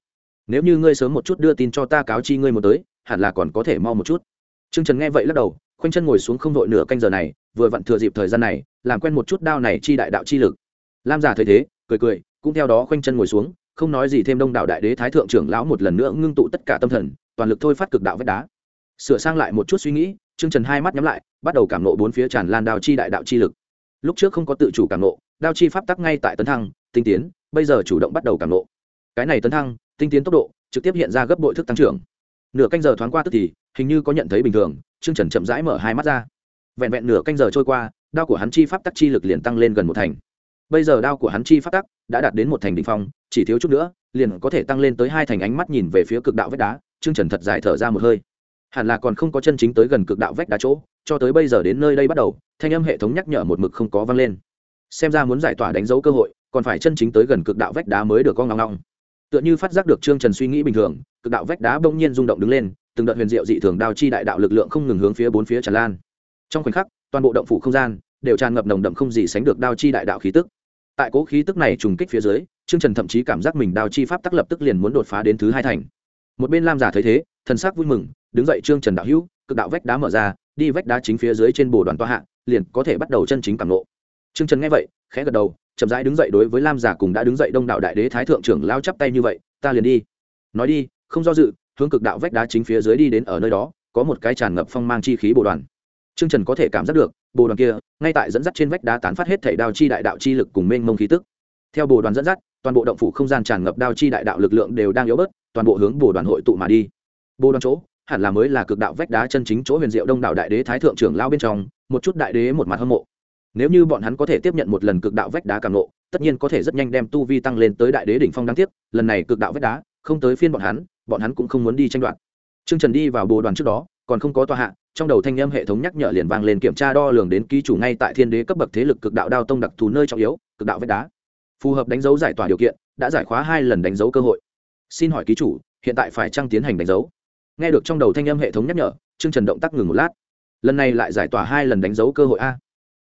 Nếu như ngươi sớm một chút đưa tin cho ta cáo chi ngươi một tới, hẳn là còn có thể mau một chút. Trương trần nghe vậy lắc đầu, khoanh chân ngồi xuống không vội nửa canh giờ này, vừa vặn thừa dịp thời gian này, làm quen một chút đao này chi đại đạo chi lực. Lam giả thấy thế, cười cười, cũng theo đó khoanh chân ngồi xuống, không nói gì thêm đông đảo đại đế thái thượng trưởng lão một lần nữa ngưng tụ tất cả tâm thần, toàn lực thôi phát cực đạo vách đá. Sửa sang lại một chút suy nghĩ chương trần hai mắt nhắm lại, bắt đầu cảm nộ bốn phía tràn lan đao chi đại đạo chi lực lúc trước không có tự chủ cảm nộ, đao chi pháp tắc ngay tại tấn thăng, tinh tiến, bây giờ chủ động bắt đầu cảm nộ. Cái này tấn thăng, tinh tiến tốc độ, trực tiếp hiện ra gấp bội thức tăng trưởng. Nửa canh giờ thoáng qua tức thì, hình như có nhận thấy bình thường chương trần chậm rãi mở hai mắt ra. Vẹn vẹn nửa canh giờ trôi qua, đao của hắn chi pháp tắc chi lực liền tăng lên gần một thành. Bây giờ đao của hắn chi pháp tắc đã đạt đến một thành đ ỉ n h phong, chỉ thiếu chút nữa, liền có thể tăng lên tới hai thành ánh mắt nhìn về phía cực đạo vách đá chương trần thật dài thở ra một hơi. Hẳn là còn không có chân chính tới gần cực đạo vách đá chỗ cho tới bây giờ đến nơi đây bắt đầu, thanh âm hệ thống nhắc nhở một mực không có vang lên. Xem ra muốn giải tỏa đánh dấu cơ hội, còn phải chân chính tới gần cực đạo vách đá mới được con ngong ngong tựa như phát giác được trương trần suy nghĩ bình thường, cực đạo vách đá bỗng nhiên rung động đứng lên, từng đợt huyền diệu dị thường đao chi đại đạo lực lượng không ngừng hướng phía bốn phía tràn lan. Trong khoảnh khắc, toàn bộ động phủ không gian đều tràn ngập nồng đậm không gì sánh được đao chi đại đạo khí tức. Tại cố khí tức này trùng kích phía dưới, trương trần thậm chí cảm giác mình đao chi pháp tắc lập tức liền muốn đột phá đến thứ hai thành. Một bên lam giả thấy thế, thần sắc vui mừng, đứng dậy trương trần đạo hữu, cực đạo vách đá mở ra đi vách đá chính phía dưới trên bồ đoàn toa hạ liền có thể bắt đầu chân chính cảm nộ trương trần nghe vậy khẽ gật đầu chậm rãi đứng dậy đối với lam giả cùng đã đứng dậy đông đạo đại đế thái thượng trưởng lao chắp tay như vậy ta liền đi nói đi không do dự hướng cực đạo vách đá chính phía dưới đi đến ở nơi đó có một cái tràn ngập phong mang chi khí bồ đoàn Trương Trần có thể cảm giác được, bồ đoàn kia ngay tại dẫn dắt trên vách đá tán phát hết thể đao chi đại đạo chi lực cùng mênh mông khí tức. Theo bồ đoàn dẫn dắt, toàn bộ động phủ không gian tràn ngập đao chi đại đạo lực lượng đều đang yếu bớt, toàn bộ hướng bồ đoàn hội tụ mà đi. Bồ đoàn chỗ, hẳn là mới là cực đạo vách đá chân chính chỗ huyền diệu đông đạo đại đế thái thượng trưởng lao bên trong, một chút đại đế một mặt hâm mộ. Nếu như bọn hắn có thể tiếp nhận một lần cực đạo vách đá càng lộ tất nhiên có thể rất nhanh đem tu vi tăng lên tới đại đế đỉnh phong đáng tiếc, lần này cực đạo vách đá, không tới phiên bọn hắn, bọn hắn cũng không muốn đi tranh đoạt. Trương Trần đi vào bồ đoàn trước đó, còn không có tòa hạ, trong đầu thanh âm hệ thống nhắc nhở liền vang lên kiểm tra đo lường đến ký chủ ngay tại thiên đế cấp bậc thế lực cực đạo đao tông đặc thù nơi trọng yếu cực đạo vách đá phù hợp đánh dấu giải tỏa điều kiện đã giải khóa hai lần đánh dấu cơ hội xin hỏi ký chủ hiện tại phải trăng tiến hành đánh dấu nghe được trong đầu thanh âm hệ thống nhắc nhở chương trần động tác ngừng một lát. Lần này lại giải tỏa hai lần đánh dấu cơ hội a.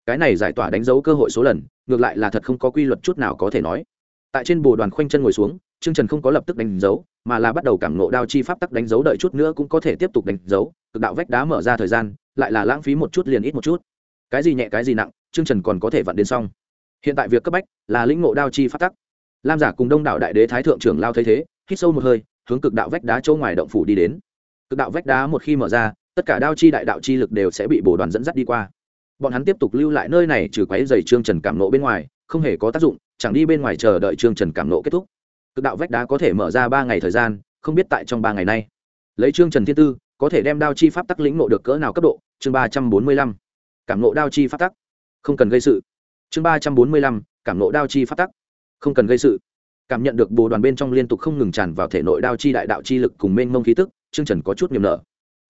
Cái này giải tỏa đánh dấu cơ hội số lần, ngược lại là thật không có quy luật chút nào có thể nói. Tại trên bồ đoàn khoanh chân ngồi xuống chương trần không có lập tức đánh dấu, mà là bắt đầu cảm nộ đao chi pháp tắc đánh dấu đợi chút nữa cũng có thể tiếp tục đánh dấu, cực đạo vách đá mở ra thời gian, lại là lãng phí một chút liền ít một chút. Cái gì nhẹ, cái gì nặng chương trần còn có thể vặn đến xong. Hiện tại việc cấp bách là lĩnh ngộ đao chi pháp tắc. Lam giả cùng đông đảo đại đế thái thượng trưởng lao thấy thế, hít sâu một hơi, hướng cực đạo vách đá chỗ ngoài động phủ đi đến cực đạo vách đá một khi mở ra, tất cả đao chi đại đạo chi lực đều sẽ bị bổ đoàn dẫn dắt đi qua. Bọn hắn tiếp tục lưu lại nơi này trừ quấy dày trương trần cảm nộ bên ngoài, không hề có tác dụng, chẳng đi bên ngoài chờ đợi trương trần cảm nộ kết thúc. Cực đạo vách đá có thể mở ra ba ngày thời gian, không biết tại trong ba ngày nay. Lấy trương trần thiên tư, có thể đem đao chi pháp tắc lĩnh nộ được cỡ nào cấp độ? Chương ba trăm bốn mươi lăm. Cảm nộ đao chi pháp tắc. Không cần gây sự. Chương ba trăm bốn mươi lăm. Cảm nộ đao chi pháp tắc. Không cần gây sự. Cảm nhận được bồ đoàn bên trong liên tục không ngừng tràn vào thể nội đao chi đại đạo chi lực cùng mênh mông khí tức trương trần có chút niềm nở.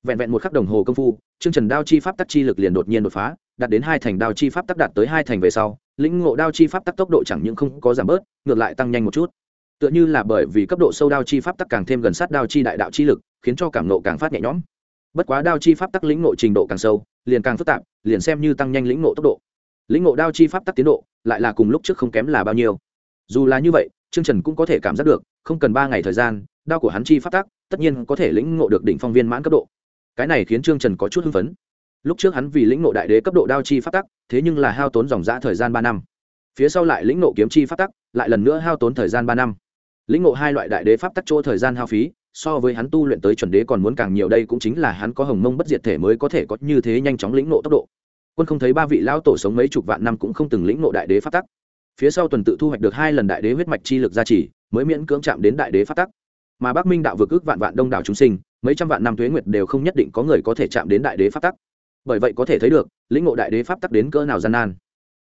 Vẹn vẹn một khắc đồng hồ công phu, trương trần đao chi pháp tắc chi lực liền đột nhiên đột phá, đạt đến hai thành đao chi pháp tắc đạt tới hai thành về sau, lĩnh ngộ đao chi pháp tắc tốc độ chẳng những không có giảm bớt, ngược lại tăng nhanh một chút. Tựa như là bởi vì cấp độ sâu đao chi pháp tắc càng thêm gần sát đao chi đại đạo chi lực, khiến cho cảm nộ càng phát nhẹ nhõm. Bất quá đao chi pháp tắc lĩnh ngộ trình độ càng sâu, liền càng phức tạp, liền xem như tăng nhanh lĩnh ngộ tốc độ. Lĩnh ngộ đao chi pháp tắc tiến độ, lại là cùng lúc trước không kém là bao nhiêu. Dù là như vậy, trương trần cũng có thể cảm giác được, không cần ba ngày thời gian, đao của hắn chi pháp tắc tất nhiên có thể lĩnh ngộ được đỉnh phong viên mãn cấp độ. Cái này khiến trương trần có chút hưng phấn. Lúc trước hắn vì lĩnh ngộ đại đế cấp độ đao chi pháp tắc, thế nhưng là hao tốn dòng giã thời gian ba năm. Phía sau lại lĩnh ngộ kiếm chi pháp tắc, lại lần nữa hao tốn thời gian ba năm. Lĩnh ngộ hai loại đại đế pháp tắc chỗ thời gian hao phí, so với hắn tu luyện tới chuẩn đế còn muốn càng nhiều đây cũng chính là hắn có hồng mông bất diệt thể mới có thể có như thế nhanh chóng lĩnh ngộ tốc độ. Quân không thấy ba vị lão tổ sống mấy chục vạn năm cũng không từng lĩnh ngộ đại đế pháp tắc. Phía sau tuần tự thu hoạch được hai lần đại đế huyết mạch chi lực gia trì, mới miễn cưỡng chạm đến đại đế pháp tắc mà bắc minh đạo vực ước vạn vạn đông đảo chúng sinh, mấy trăm vạn năm tuế nguyệt đều không nhất định có người có thể chạm đến đại đế pháp tắc. Bởi vậy có thể thấy được, lĩnh ngộ đại đế pháp tắc đến cỡ nào gian nan.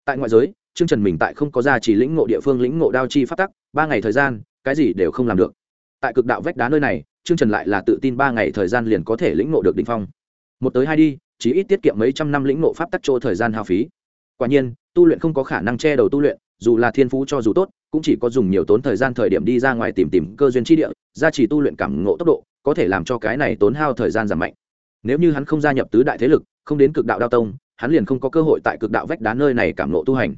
Tại ngoại giới chương trần mình tại không có gia trì lĩnh ngộ địa phương lĩnh ngộ đao chi pháp tắc, ba ngày thời gian, cái gì đều không làm được. Tại cực đạo vách đá nơi này chương trần lại là tự tin ba ngày thời gian liền có thể lĩnh ngộ được đ ỉ n h phong. Một tới hai đi, chỉ ít tiết kiệm mấy trăm năm lĩnh ngộ pháp tắc chỗ thời gian hao phí. Quả nhiên, tu luyện không có khả năng che đầu tu luyện, dù là thiên phú cho dù tốt cũng chỉ có dùng nhiều tốn thời gian thời điểm đi ra ngoài tìm tìm cơ duyên tri địa, gia trì tu luyện cảm ngộ tốc độ, có thể làm cho cái này tốn hao thời gian giảm mạnh. Nếu như hắn không gia nhập tứ đại thế lực, không đến cực đạo đao tông, hắn liền không có cơ hội tại cực đạo vách đá nơi này cảm ngộ tu hành.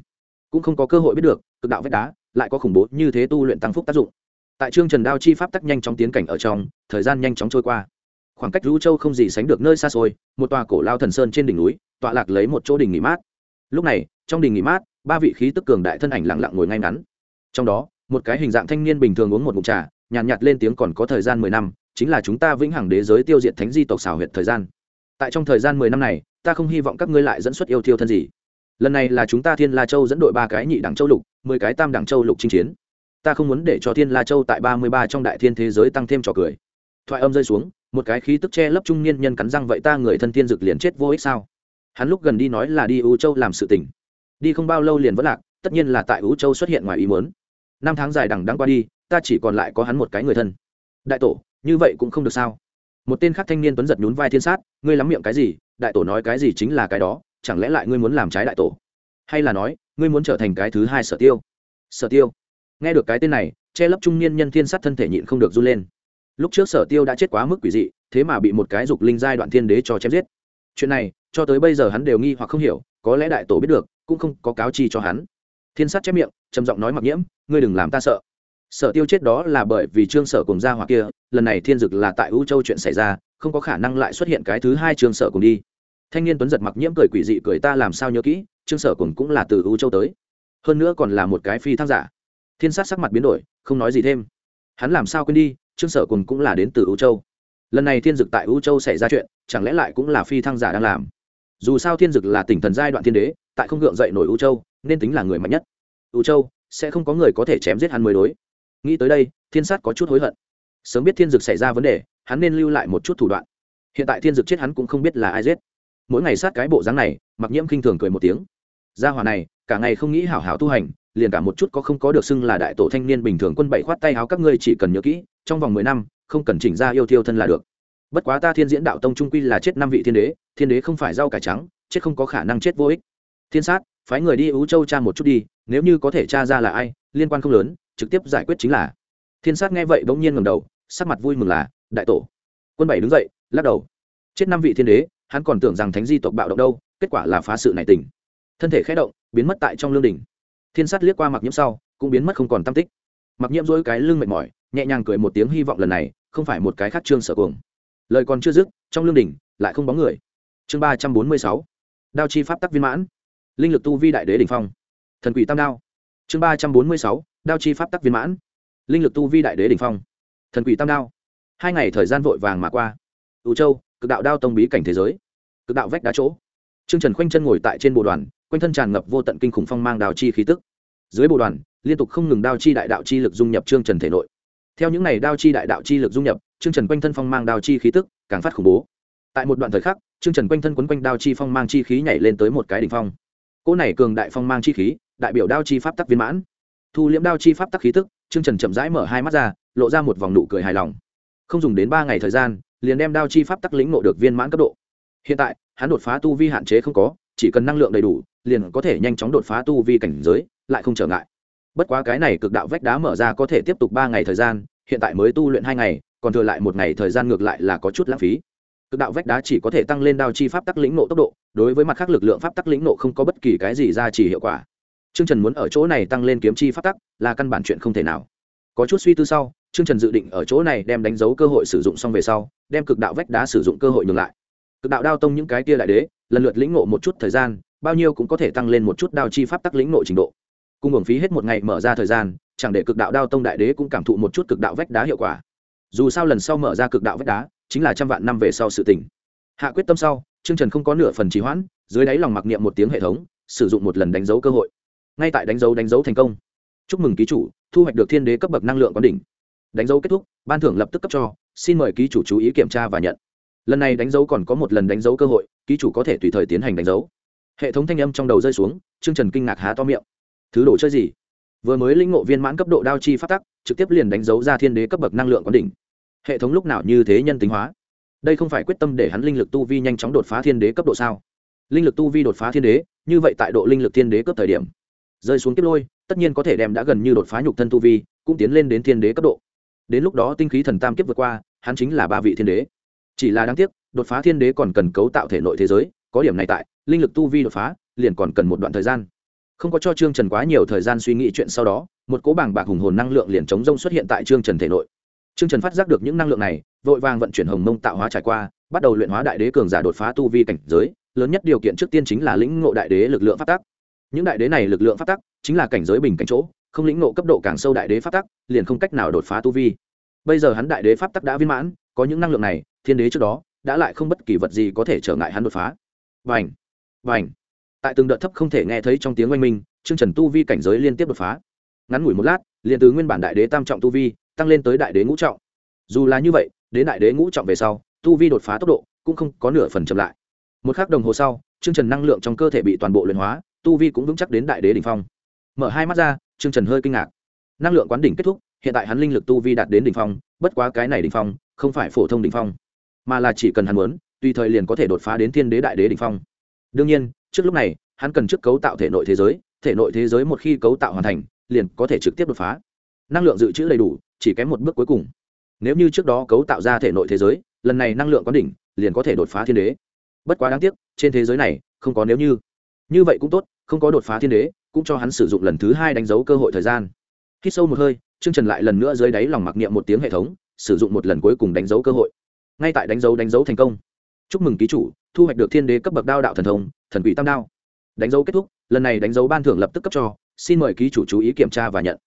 Cũng không có cơ hội biết được, cực đạo vách đá lại có khủng bố như thế tu luyện tăng phúc tác dụng. Tại trương trần đao chi pháp tắc nhanh chóng tiến cảnh ở trong, thời gian nhanh chóng trôi qua. Khoảng cách lũ châu không gì sánh được nơi xa xôi, một tòa cổ lao thần sơn trên đỉnh núi, tọa lạc lấy một chỗ đình nghỉ mát. Lúc này, trong đình nghỉ mát, ba vị khí tức cường đại thân ảnh lặng lặng ngồi ngay ngắn trong đó một cái hình dạng thanh niên bình thường uống một mụn trà nhàn nhạt, nhạt lên tiếng còn có thời gian mười năm chính là chúng ta vĩnh hằng đế giới tiêu diệt thánh di tộc xảo huyệt thời gian. Tại trong thời gian mười năm này ta không hy vọng các ngươi lại dẫn xuất yêu thiêu thân gì. Lần này là chúng ta thiên la châu dẫn đội ba cái nhị đẳng châu lục mười cái tam đẳng châu lục chinh chiến. Ta không muốn để cho thiên la châu tại ba mươi ba trong đại thiên thế giới tăng thêm trò cười. Thoại âm rơi xuống một cái khí tức che lấp trung niên nhân cắn răng vậy ta người thân thiên dực liền chết vô ích sao? Hắn lúc gần đi nói là đi ưu châu làm sự tình. Đi không bao lâu liền vẫn lạc tất nhiên là tại ưu châu xuất hiện ngoài ý muốn năm tháng dài đằng đắng qua đi, ta chỉ còn lại có hắn một cái người thân. Đại tổ, như vậy cũng không được sao? Một tên khác thanh niên tuấn giật nhún vai thiên sát, ngươi lắm miệng cái gì? Đại tổ nói cái gì chính là cái đó, chẳng lẽ lại ngươi muốn làm trái đại tổ? Hay là nói, ngươi muốn trở thành cái thứ hai sở tiêu? Sở tiêu. Nghe được cái tên này, che lấp trung niên nhân thiên sát thân thể nhịn không được run lên. Lúc trước sở tiêu đã chết quá mức quỷ dị, thế mà bị một cái dục linh giai đoạn thiên đế cho chém giết. Chuyện này, cho tới bây giờ hắn đều nghi hoặc không hiểu, có lẽ đại tổ biết được, cũng không có cáo chi cho hắn thiên sát chép miệng, trầm giọng nói mặc nhiễm, ngươi đừng làm ta sợ. Sở tiêu chết đó là bởi vì trương sở cùng ra hoặc kia, lần này thiên dực là tại u châu chuyện xảy ra, không có khả năng lại xuất hiện cái thứ hai trương sở cùng đi. Thanh niên tuấn giật mặc nhiễm cười quỷ dị cười, ta làm sao nhớ kỹ, trương sở cùng cũng là từ u châu tới. Hơn nữa còn là một cái phi thăng giả. Thiên sát sắc mặt biến đổi, không nói gì thêm. Hắn làm sao quên đi, trương sở cùng cũng là đến từ u châu. Lần này thiên dực tại u châu xảy ra chuyện, chẳng lẽ lại cũng là phi thăng giả đang làm? Dù sao thiên dực là tỉnh thần giai đoạn thiên đế, tại không gượng dậy nổi u châu nên tính là người mạnh nhất. U châu, sẽ không có người có thể chém giết hắn mới đối. Nghĩ tới đây, thiên sát có chút hối hận. Sớm biết thiên dực xảy ra vấn đề, hắn nên lưu lại một chút thủ đoạn. Hiện tại thiên dực chết hắn cũng không biết là ai giết. Mỗi ngày sát cái bộ dáng này mặc nhiễm khinh thường cười một tiếng. Gia hỏa này, cả ngày không nghĩ hảo hảo tu hành, liền cả một chút có không có được xưng là đại tổ thanh niên bình thường quân bảy khoát tay áo các ngươi chỉ cần nhớ kỹ, trong vòng mười năm, không cần chỉnh ra yêu thiêu thân là được. Bất quá ta thiên diễn đạo tông trung quy là chết năm vị thiên đế thiên đế không phải rau cải trắng, chết không có khả năng chết vô ích. Thiên sát phái người đi ú châu cha một chút đi, nếu như có thể tra ra là ai, liên quan không lớn, trực tiếp giải quyết chính là. Thiên sát nghe vậy bỗng nhiên ngầm đầu, sắc mặt vui mừng là, đại tổ. Quân bảy đứng dậy, lắc đầu. Chết năm vị thiên đế, hắn còn tưởng rằng thánh di tộc bạo động đâu, kết quả là phá sự này tỉnh. Thân thể khé động, biến mất tại trong lương đình thiên sát liếc qua mặc nhiễm sau, cũng biến mất không còn tam tích. Mặc nhiễm dỗi cái lưng mệt mỏi, nhẹ nhàng cười một tiếng hy vọng lần này, không phải một cái khác trương sở cuồng. Lời còn chưa dứt, trong lương đình lại không bóng người. Chương ba trăm bốn mươi sáu. Đao chi pháp tắc viên mãn linh lực tu vi đại đế đ ỉ n h phong. Thần quỷ tam đao. Chương ba trăm bốn mươi sáu, đao chi pháp tắc viên mãn. Linh lực tu vi đại đế đ ỉ n h phong. Thần quỷ tam đao. Hai ngày thời gian vội vàng mà qua. Ưu châu, cực đạo đao tông bí cảnh thế giới. Cực đạo vách đá chỗ. Trương trần khoanh chân ngồi tại trên bộ đoàn, quanh thân tràn ngập vô tận kinh khủng phong mang đào chi khí tức. Dưới bộ đoàn, liên tục không ngừng đao chi đại đạo chi lực dung nhập trương trần thể nội. Theo những này đao chi đại đạo chi lực dung nhập, trương trần quanh thân phong mang đao chi khí tức càng phát khủng bố. Tại một đoạn thời khắc, trương trần quanh thân quấn quanh đao chi phong mang chi khí nhảy lên tới một cái đỉnh phong cỗ này cường đại phong mang chi khí, đại biểu đao chi pháp tắc viên mãn. Thu liễm đao chi pháp tắc khí tức, trương trần chậm rãi mở hai mắt ra, lộ ra một vòng nụ cười hài lòng. Không dùng đến ba ngày thời gian, liền đem đao chi pháp tắc lĩnh nộ được viên mãn cấp độ. Hiện tại, hắn đột phá tu vi hạn chế không có, chỉ cần năng lượng đầy đủ, liền có thể nhanh chóng đột phá tu vi cảnh giới, lại không trở ngại. Bất quá cái này cực đạo vách đá mở ra có thể tiếp tục ba ngày thời gian, hiện tại mới tu luyện hai ngày, còn thừa lại một ngày thời gian ngược lại là có chút lãng phí cực đạo vách đá chỉ có thể tăng lên đao chi pháp tắc lĩnh nộ tốc độ đối với mặt khác lực lượng pháp tắc lĩnh nộ không có bất kỳ cái gì ra chỉ hiệu quả Trương Trần muốn ở chỗ này tăng lên kiếm chi pháp tắc là căn bản chuyện không thể nào. Có chút suy tư sau, Trương Trần dự định ở chỗ này đem đánh dấu cơ hội sử dụng xong về sau, đem cực đạo vách đá sử dụng cơ hội nhường lại. Cực đạo đao tông những cái kia đại đế, lần lượt lĩnh ngộ một chút thời gian, bao nhiêu cũng có thể tăng lên một chút đao chi pháp tắc lĩnh ngộ trình độ. Cung hưởng phí hết một ngày mở ra thời gian, chẳng để cực đạo đao tông đại đế cũng cảm thụ một chút cực đạo vách đá hiệu quả. Dù sao lần sau mở ra cực đạo vách đá, chính là trăm vạn năm về sau sự tình. Hạ quyết tâm sau, Trương Trần không có nửa phần trì hoãn, dưới đáy lòng mặc niệm một tiếng hệ thống, sử dụng một lần đánh dấu cơ hội. Ngay tại đánh dấu đánh dấu thành công. Chúc mừng ký chủ thu hoạch được thiên đế cấp bậc năng lượng quán đỉnh. Đánh dấu kết thúc ban thưởng lập tức cấp cho xin mời ký chủ chú ý kiểm tra và nhận. Lần này đánh dấu còn có một lần đánh dấu cơ hội ký chủ có thể tùy thời tiến hành đánh dấu. Hệ thống thanh âm trong đầu rơi xuống chương trần kinh ngạc há to miệng. Thứ đồ chơi gì? Vừa mới linh ngộ viên mãn cấp độ đao chi phát tắc trực tiếp liền đánh dấu ra thiên đế cấp bậc năng lượng quán đỉnh hệ thống lúc nào như thế nhân tính hóa? Đây không phải quyết tâm để hắn linh lực tu vi nhanh chóng đột phá thiên đế cấp độ sao? Linh lực tu vi đột phá thiên đế, như vậy tại độ linh lực thiên đế cấp thời điểm, rơi xuống kiếp lôi, tất nhiên có thể đem đã gần như đột phá nhục thân tu vi, cũng tiến lên đến thiên đế cấp độ. Đến lúc đó tinh khí thần tam kiếp vượt qua, hắn chính là ba vị thiên đế. Chỉ là đáng tiếc, đột phá thiên đế còn cần cấu tạo thể nội thế giới, có điểm này tại, linh lực tu vi đột phá, liền còn cần một đoạn thời gian. Không có cho trương trần quá nhiều thời gian suy nghĩ chuyện sau đó, một cố bảng bạc hùng hồn năng lượng liền chống rông xuất hiện tại trương trần thể nội trương trần phát giác được những năng lượng này, vội vàng vận chuyển hồng mông tạo hóa trải qua, bắt đầu luyện hóa đại đế cường giả đột phá tu vi cảnh giới. Lớn nhất điều kiện trước tiên chính là lĩnh ngộ đại đế lực lượng phát tác những đại đế này lực lượng phát tắc chính là cảnh giới bình cảnh chỗ, không lĩnh ngộ cấp độ càng sâu đại đế pháp tắc, liền không cách nào đột phá tu vi. Bây giờ hắn đại đế pháp tắc đã viên mãn, có những năng lượng này, thiên đế trước đó đã lại không bất kỳ vật gì có thể trở ngại hắn đột phá. Vành vành tại từng đợt thấp không thể nghe thấy trong tiếng oanh minh, Trương trần tu vi cảnh giới liên tiếp đột phá. Ngắn ngủi một lát, liền từ nguyên bản đại đế tam trọng tu vi tăng lên tới đại đế ngũ trọng. Dù là như vậy, đến đại đế ngũ trọng về sau, tu vi đột phá tốc độ cũng không có nửa phần chậm lại. Một k h ắ c đồng hồ sau chương trần năng lượng trong cơ thể bị toàn bộ luyện hóa, tu vi cũng vững chắc đến đại đế đỉnh phong. Mở hai mắt ra, trương trần hơi kinh ngạc. Năng lượng quán đỉnh kết thúc, hiện tại hắn linh lực tu vi đạt đến đỉnh phong, bất quá cái này đỉnh phong, không phải phổ thông đỉnh phong, mà là chỉ cần hắn muốn, tùy thời liền có thể đột phá đến thiên đế đại đế đỉnh phong. Đương nhiên, trước lúc này, hắn cần trước cấu tạo thể nội thế giới, thể nội thế giới một khi cấu tạo hoàn thành, liền có thể trực tiếp đột phá. Năng lượng dự trữ đầy đủ chỉ kém một bước cuối cùng. Nếu như trước đó cấu tạo ra thể nội thế giới, lần này năng lượng quán đỉnh liền có thể đột phá thiên đế. Bất quá đáng tiếc, trên thế giới này không có nếu như. Như vậy cũng tốt, không có đột phá thiên đế, cũng cho hắn sử dụng lần thứ hai đánh dấu cơ hội thời gian. Khi sâu một hơi chương trần lại lần nữa dưới đáy lòng mặc niệm một tiếng hệ thống, sử dụng một lần cuối cùng đánh dấu cơ hội. Ngay tại đánh dấu đánh dấu thành công. Chúc mừng ký chủ, thu hoạch được thiên đế cấp bậc đao đạo thần thông, thần quỷ tam đao. Đánh dấu kết thúc, lần này đánh dấu ban thưởng lập tức cấp cho. Xin mời ký chủ chú ý kiểm tra và nhận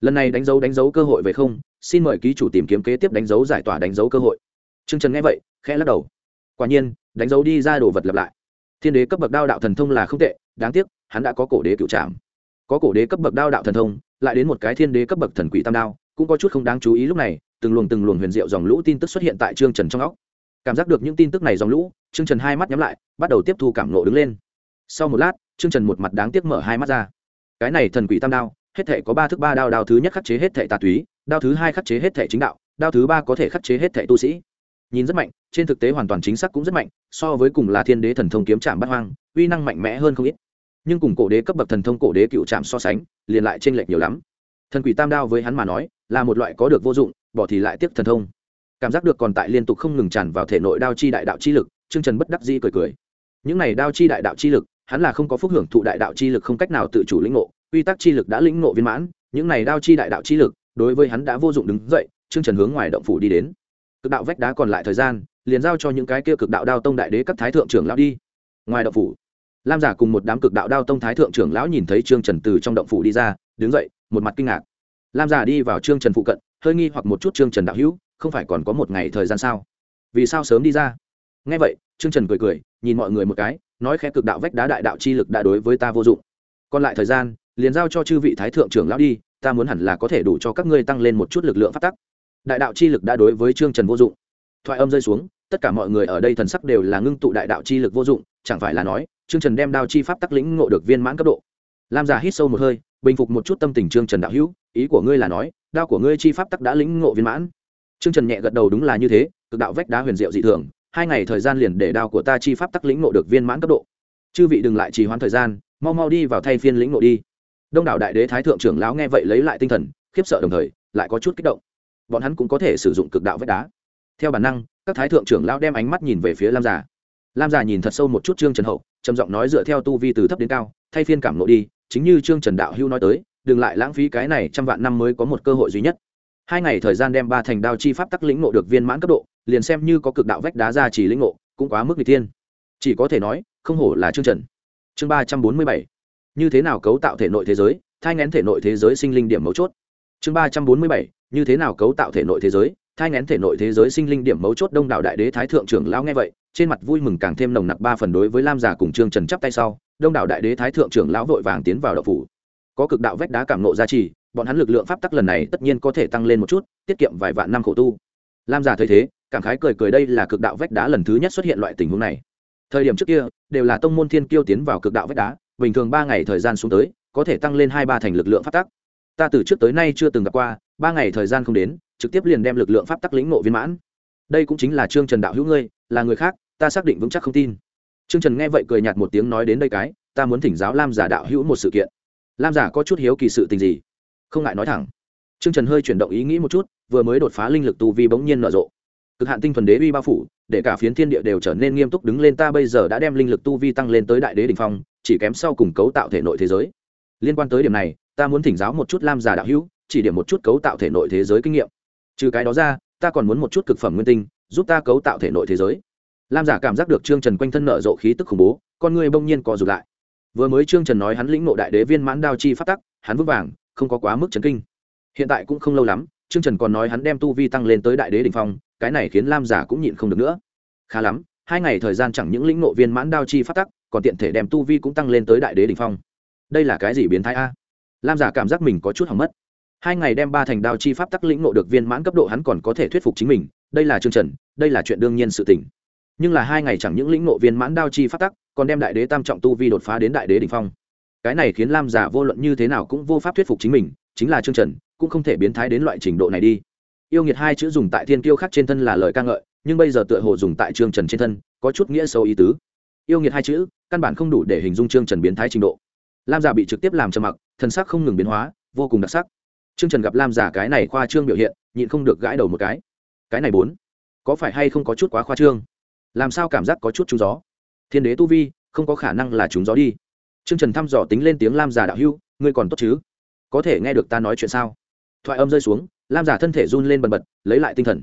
lần này đánh dấu đánh dấu cơ hội về không, xin mời ký chủ tìm kiếm kế tiếp đánh dấu giải tỏa đánh dấu cơ hội. T r ư ơ n g trần nghe vậy, khẽ lắc đầu. Quả nhiên, đánh dấu đi ra đồ vật lặp lại. Thiên đế cấp bậc đao đạo thần thông là không tệ, đáng tiếc, hắn đã có cổ đế cựu trạm có cổ đế cấp bậc đao đạo thần thông, lại đến một cái thiên đế cấp bậc thần quỷ tam đao, cũng có chút không đáng chú ý lúc này, từng luồng từng luồng huyền diệu dòng lũ tin tức xuất hiện tại trương trần trong óc. Cảm giác được những tin tức này dòng lũ, trương trần hai mắt nhắm lại, bắt đầu tiếp thu cảm nộ đứng lên. Sau một lát, trương trần một mặt đáng tiếc mở hai mắt ra. Cái này thần quỷ tam đao hết thể có ba thức ba đao đao thứ nhất khắc chế hết thể tà túy, đao thứ hai khắc chế hết thể chính đạo, đao thứ ba có thể khắc chế hết thể tu sĩ. Nhìn rất mạnh, trên thực tế hoàn toàn chính xác cũng rất mạnh, so với cùng là thiên đế thần thông kiếm trạm bắt hoang, uy năng mạnh mẽ hơn không ít. Nhưng cùng cổ đế cấp bậc thần thông cổ đế cựu trạm so sánh, liền lại t r ê n lệch nhiều lắm. Thần quỷ tam đao với hắn mà nói, là một loại có được vô dụng, bỏ thì lại tiếp thần thông. Cảm giác được còn tại liên tục không ngừng tràn vào thể nội đao chi đại đạo chi lực chương trần bất đắc dĩ cười cười. Những này đao chi đại đạo chi lực, hắn là không có phúc hưởng thụ đại đạo chi lực không cách nào tự chủ lĩnh ngộ quy tắc chi lực đã lĩnh ngộ viên mãn, những này đao chi đại đạo chi lực, đối với hắn đã vô dụng đứng dậy, Trương trần hướng ngoài động phủ đi đến. Cực đạo vách đá còn lại thời gian, liền giao cho những cái kia cực đạo đao tông đại đế các thái thượng trưởng lão đi. Ngoài động phủ, lam giả cùng một đám cực đạo đao tông thái thượng trưởng lão nhìn thấy trương trần từ trong động phủ đi ra, đứng dậy, một mặt kinh ngạc. Lam giả đi vào trương trần phụ cận, hơi nghi hoặc một chút trương trần đạo hữu, không phải còn có một ngày thời gian sao? Vì sao sớm đi ra? Ngay vậy, trương trần cười cười, nhìn mọi người một cái, nói khẽ cực đạo vách đá đại đạo chi lực đã đối với ta vô dụng. Còn lại thời gian liền giao cho chư vị thái thượng trưởng lão đi, ta muốn hẳn là có thể đủ cho các ngươi tăng lên một chút lực lượng phát tắc. Đại đạo chi lực đã đối với trương trần vô dụng. Thoại âm rơi xuống, tất cả mọi người ở đây thần sắc đều là ngưng tụ đại đạo chi lực vô dụng, chẳng phải là nói, trương trần đem đao chi pháp tắc lĩnh ngộ được viên mãn cấp độ. Lam giả hít sâu một hơi, bình phục một chút tâm tình trương trần đạo hữu, ý của ngươi là nói, đao của ngươi chi pháp tắc đã lĩnh ngộ viên mãn. Trương trần nhẹ gật đầu đúng là như thế, cực đạo vách đá huyền diệu dị thường, hai ngày thời gian liền để đao của ta chi pháp tắc lĩnh ngộ được viên mãn cấp độ. Chư vị đừng lại trì hoãn thời gian, mau mau đi vào thay phiên lĩnh ngộ đi đông đảo đại đế thái thượng trưởng lão nghe vậy lấy lại tinh thần, khiếp sợ đồng thời, lại có chút kích động. Bọn hắn cũng có thể sử dụng cực đạo vách đá. Theo bản năng, các thái thượng trưởng lão đem ánh mắt nhìn về phía lam giả lam giả nhìn thật sâu một chút trương trần hậu, trầm giọng nói dựa theo tu vi từ thấp đến cao, thay phiên cảm lộ đi, chính như trương trần đạo hưu nói tới, đừng lại lãng phí cái này trăm vạn năm mới có một cơ hội duy nhất. Hai ngày thời gian đem ba thành đao chi pháp tắc lĩnh nộ được viên mãn cấp độ, liền xem như có cực đạo vách đá ra chỉ lĩnh nộ cũng quá mức n g tiên chỉ có thể nói, không hổ là trương trần. Chương ba trăm bốn mươi bảy như thế nào cấu tạo thể nội thế giới, thai ngén thể nội thế giới sinh linh điểm mấu chốt? Chương ba trăm bốn mươi bảy, như thế nào cấu tạo thể nội thế giới, thai ngén thể nội thế giới sinh linh điểm mấu chốt đông đảo đại đế thái thượng trưởng lão nghe vậy, trên mặt vui mừng càng thêm nồng nặc ba phần đối với lam giả cùng trương trần chắp tay sau, đông đảo đại đế thái thượng trưởng lão vội vàng tiến vào đậu phủ. Có cực đạo vách đá cảm nộ gia trì, bọn hắn lực lượng pháp tắc lần này tất nhiên có thể tăng lên một chút, tiết kiệm vài vạn năm khổ tu. Lam giả thấy thế, cảm khái cười cười đây là cực đạo vách đá lần thứ nhất xuất hiện loại tình huống này. Thời điểm trước kia, đều là tông môn thiên kiêu tiến vào cực đạo vách đá bình thường ba ngày thời gian xuống tới, có thể tăng lên hai ba thành lực lượng pháp tắc. Ta từ trước tới nay chưa từng gặp qua, ba ngày thời gian không đến, trực tiếp liền đem lực lượng pháp tắc lĩnh nộ viên mãn. Đây cũng chính là trương trần đạo hữu ngươi, là người khác, ta xác định vững chắc không tin. Trương trần nghe vậy cười nhạt một tiếng nói đến đây cái, ta muốn thỉnh giáo lam giả đạo hữu một sự kiện. Lam giả có chút hiếu kỳ sự tình gì? Không ngại nói thẳng. Trương trần hơi chuyển động ý nghĩ một chút, vừa mới đột phá linh lực tu vi bỗng nhiên nở rộ cực hạn tinh thuần đế uy bao phủ, để cả phiến thiên địa đều trở nên nghiêm túc đứng lên, ta bây giờ đã đem linh lực tu vi tăng lên tới đại đế đ ỉ n h phong, chỉ kém sau cùng cấu tạo thể nội thế giới. Liên quan tới điểm này, ta muốn thỉnh giáo một chút lam giả đạo hữu, chỉ điểm một chút cấu tạo thể nội thế giới kinh nghiệm. Trừ cái đó ra, ta còn muốn một chút cực phẩm nguyên tinh, giúp ta cấu tạo thể nội thế giới. Lam giả cảm giác được trương trần quanh thân nở rộ khí tức khủng bố, con người bỗng nhiên co rụt lại. Vừa mới trương trần nói hắn lĩnh nộ đại đế viên mãn đao chi phát tắc, hắn vững vàng, không có quá mức chấn kinh. Hiện tại cũng không lâu lắm, trương trần còn nói hắn đem tu vi tăng lên tới đại đế đ ỉ n h phong cái này khiến lam giả cũng nhịn không được nữa. Khá lắm, hai ngày thời gian chẳng những lĩnh nộ viên mãn đao chi phát tắc, còn tiện thể đem tu vi cũng tăng lên tới đại đế đ ỉ n h phong. Đây là cái gì biến thái a? Lam giả cảm giác mình có chút hỏng mất. Hai ngày đem ba thành đao chi pháp tắc lĩnh nộ được viên mãn cấp độ hắn còn có thể thuyết phục chính mình, đây là trương trần đây là chuyện đương nhiên sự tỉnh nhưng là hai ngày chẳng những lĩnh nộ viên mãn đao chi pháp tắc, còn đem đại đế tam trọng tu vi đột phá đến đại đế đ ỉ n h phong. Cái này khiến lam giả vô luận như thế nào cũng vô pháp thuyết phục chính mình, chính là trương trần cũng không thể biến thái đến loại trình độ này đi yêu nghiệt hai chữ dùng tại thiên kiêu khác trên thân là lời ca ngợi, nhưng bây giờ tựa hồ dùng tại trương trần trên thân, có chút nghĩa sâu ý tứ. Yêu nghiệt hai chữ, căn bản không đủ để hình dung trương trần biến thái trình độ. Lam giả bị trực tiếp làm trầm mặc thân sắc không ngừng biến hóa, vô cùng đặc sắc. Trương trần gặp lam giả cái này khoa trương biểu hiện, nhịn không được gãi đầu một cái. Cái này bốn, có phải hay không có chút quá khoa trương? Làm sao cảm giác có chút trúng gió? Thiên đế tu vi, không có khả năng là trúng gió đi. Trương trần thăm dò tính lên tiếng lam giả đạo hưu ngươi còn tốt chứ? Có thể nghe được ta nói chuyện sao? Thoại âm rơi xuống lam giả thân thể run lên bần bật, lấy lại tinh thần.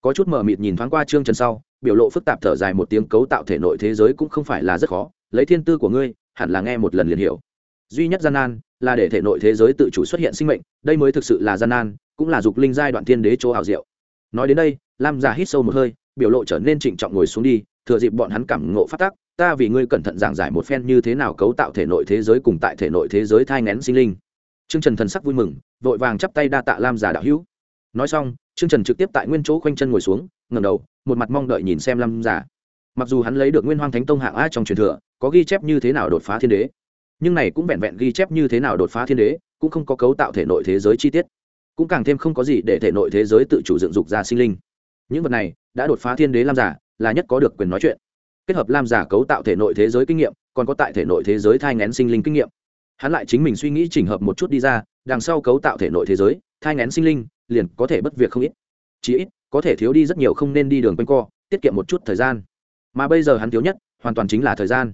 Có chút mờ mịt nhìn thoáng qua trương trần sau, biểu lộ phức tạp thở dài một tiếng cấu tạo thể nội thế giới cũng không phải là rất khó, lấy thiên tư của ngươi, hẳn là nghe một lần liền hiểu. Duy nhất gian nan là để thể nội thế giới tự chủ xuất hiện sinh mệnh, đây mới thực sự là gian nan, cũng là dục linh giai đoạn thiên đế chỗ ảo diệu. Nói đến đây, lam giả hít sâu một hơi, biểu lộ trở nên trịnh trọng ngồi xuống đi, thừa dịp bọn hắn cảm ngộ phát tác, ta vì ngươi cẩn thận giảng giải một phen như thế nào cấu tạo thể nội thế giới cùng tại thể nội thế giới thai ngén sinh linh. Trương Trần thần sắc vui mừng, vội vàng chắp tay đa tạ Lam giả đạo hữu. Nói xong, Trương Trần trực tiếp tại nguyên chỗ khoanh chân ngồi xuống, ngẩng đầu, một mặt mong đợi nhìn xem Lam giả. Mặc dù hắn lấy được Nguyên Hoang Thánh Tông hạng A trong truyền thừa, có ghi chép như thế nào đột phá thiên đế, nhưng này cũng vẹn vẹn ghi chép như thế nào đột phá thiên đế, cũng không có cấu tạo thể nội thế giới chi tiết, cũng càng thêm không có gì để thể nội thế giới tự chủ dựng dục ra sinh linh. Những vật này đã đột phá thiên đế Lam giả, là nhất có được quyền nói chuyện. Kết hợp Lam giả cấu tạo thể nội thế giới kinh nghiệm, còn có tại thể nội thế giới thai nghén sinh linh kinh nghiệm, hắn lại chính mình suy nghĩ chỉnh hợp một chút đi ra, đằng sau cấu tạo thể nội thế giới, thai ngén sinh linh, liền có thể bất việc không ít. Chí ít, có thể thiếu đi rất nhiều không nên đi đường quanh co, tiết kiệm một chút thời gian. Mà bây giờ hắn thiếu nhất, hoàn toàn chính là thời gian.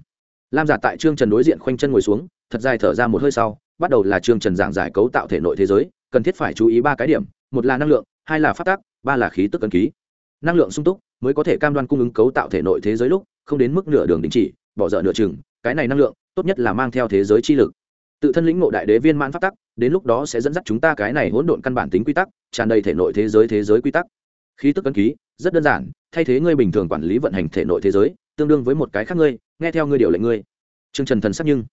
Lam giả tại trương trần đối diện khoanh chân ngồi xuống, thật dài thở ra một hơi sau, bắt đầu là trương trần giảng giải cấu tạo thể nội thế giới, cần thiết phải chú ý ba cái điểm, một là năng lượng, hai là phát tác, ba là khí tức cân ký. Năng lượng sung túc mới có thể cam đoan cung ứng cấu tạo thể nội thế giới lúc không đến mức nửa đường đình chỉ, bỏ dở nửa chừng, cái này năng lượng tốt nhất là mang theo thế giới chi lực tự thân lĩnh ngộ đại đế viên mãn pháp tắc, đến lúc đó sẽ dẫn dắt chúng ta cái này hỗn độn căn bản tính quy tắc, tràn đầy thể nội thế giới thế giới quy tắc. Khí tức cân ký, rất đơn giản, thay thế ngươi bình thường quản lý vận hành thể nội thế giới, tương đương với một cái khác ngươi, nghe theo ngươi điều lệnh ngươi. Trương trần thần sắc nhưng,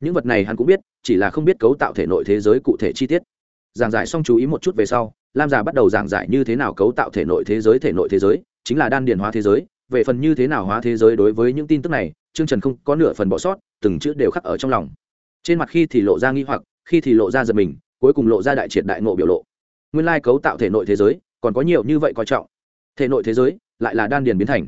những vật này hắn cũng biết, chỉ là không biết cấu tạo thể nội thế giới cụ thể chi tiết. Giảng giải xong chú ý một chút về sau, lam già bắt đầu giảng giải như thế nào cấu tạo thể nội thế giới, thể nội thế giới, chính là đan điền hóa thế giới. Về phần như thế nào hóa thế giới đối với những tin tức này, trương trần không có nửa phần bỏ sót, từng chữ đều khắc ở trong lòng trên mặt khi thì lộ ra nghi hoặc, khi thì lộ ra giật mình, cuối cùng lộ ra đại triệt đại ngộ biểu lộ. Nguyên lai cấu tạo thể nội thế giới, còn có nhiều như vậy coi trọng. Thể nội thế giới, lại là đan điền biến thành.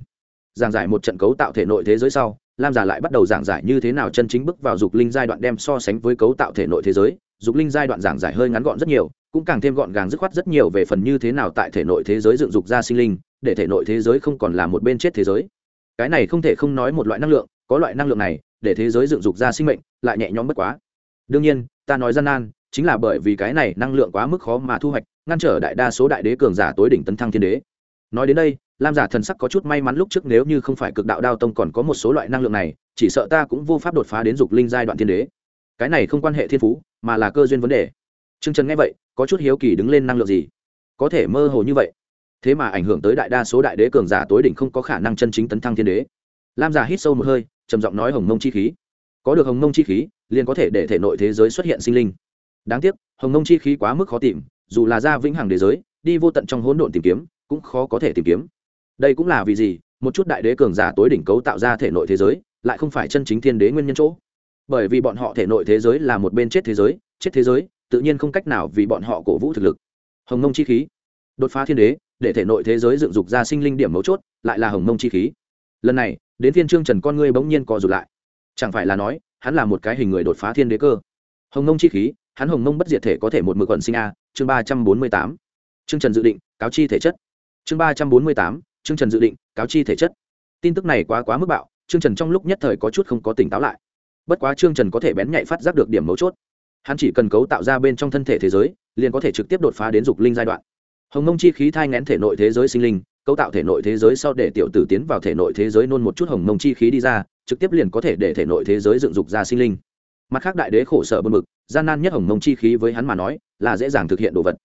Giảng giải một trận cấu tạo thể nội thế giới sau, lam giả lại bắt đầu giảng giải như thế nào chân chính bước vào dục linh giai đoạn đem so sánh với cấu tạo thể nội thế giới. Dục linh giai đoạn giảng giải hơi ngắn gọn rất nhiều, cũng càng thêm gọn gàng dứt khoát rất nhiều về phần như thế nào tại thể nội thế giới dựng dục ra sinh linh, để thể nội thế giới không còn là một bên chết thế giới. Cái này không thể không nói một loại năng lượng, có loại năng lượng này để thế giới dựng dục ra sinh mệnh, lại nhẹ nhõm bất quá. Đương nhiên, ta nói gian nan, chính là bởi vì cái này năng lượng quá mức khó mà thu hoạch, ngăn trở đại đa số đại đế cường giả tối đỉnh tấn thăng thiên đế. Nói đến đây, lam giả thần sắc có chút may mắn lúc trước nếu như không phải cực đạo đao tông còn có một số loại năng lượng này, chỉ sợ ta cũng vô pháp đột phá đến dục linh giai đoạn thiên đế. Cái này không quan hệ thiên phú, mà là cơ duyên vấn đề. T r ư ơ n g trần nghe vậy, có chút hiếu kỳ đứng lên năng lượng gì? Có thể mơ hồ như vậy. Thế mà ảnh hưởng tới đại đa số đại đế cường giả tối đỉnh không có khả năng chân chính tấn thăng thiên đế. Lam giả hít sâu một hơi trầm giọng nói hồng mông chi khí. Có được hồng mông chi khí, liền có thể để thể nội thế giới xuất hiện sinh linh. Đáng tiếc, hồng mông chi khí quá mức khó tìm, dù là ra vĩnh hằng đế giới, đi vô tận trong hỗn độn tìm kiếm, cũng khó có thể tìm kiếm. Đây cũng là vì gì? Một chút đại đế cường giả tối đỉnh cấu tạo ra thể nội thế giới, lại không phải chân chính thiên đế nguyên nhân chỗ. Bởi vì bọn họ thể nội thế giới là một bên chết thế giới, chết thế giới, tự nhiên không cách nào vì bọn họ cổ vũ thực lực. Hồng mông chi khí. Đột phá thiên đế, để thể nội thế giới dựng dục ra sinh linh điểm mấu chốt, lại là hồng mông chi khí. Lần này đến thiên trương trần con ngươi bỗng nhiên co rụt lại. Chẳng phải là nói, hắn là một cái hình người đột phá thiên đế cơ. Hồng nông chi khí, hắn hồng nông bất diệt thể có thể một mực quần sinh a, chương ba trăm bốn mươi tám. Chương trần dự định, cáo chi thể chất. Chương ba trăm bốn mươi tám chương trần dự định, cáo chi thể chất. Tin tức này quá quá mức bạo chương trần trong lúc nhất thời có chút không có tỉnh táo lại. Bất quá chương trần có thể bén nhạy phát giác được điểm mấu chốt. Hắn chỉ cần cấu tạo ra bên trong thân thể thế giới, liền có thể trực tiếp đột phá đến dục linh giai đoạn. Hồng mông chi khí thai ngén thể nội thế giới sinh linh cấu tạo thể nội thế giới sau để tiểu tử tiến vào thể nội thế giới nôn một chút hồng mông chi khí đi ra, trực tiếp liền có thể để thể nội thế giới dựng dục ra sinh linh. Mặt khác đại đế khổ sở bơn mực gian nan nhất hồng mông chi khí với hắn mà nói, là dễ dàng thực hiện đồ vật.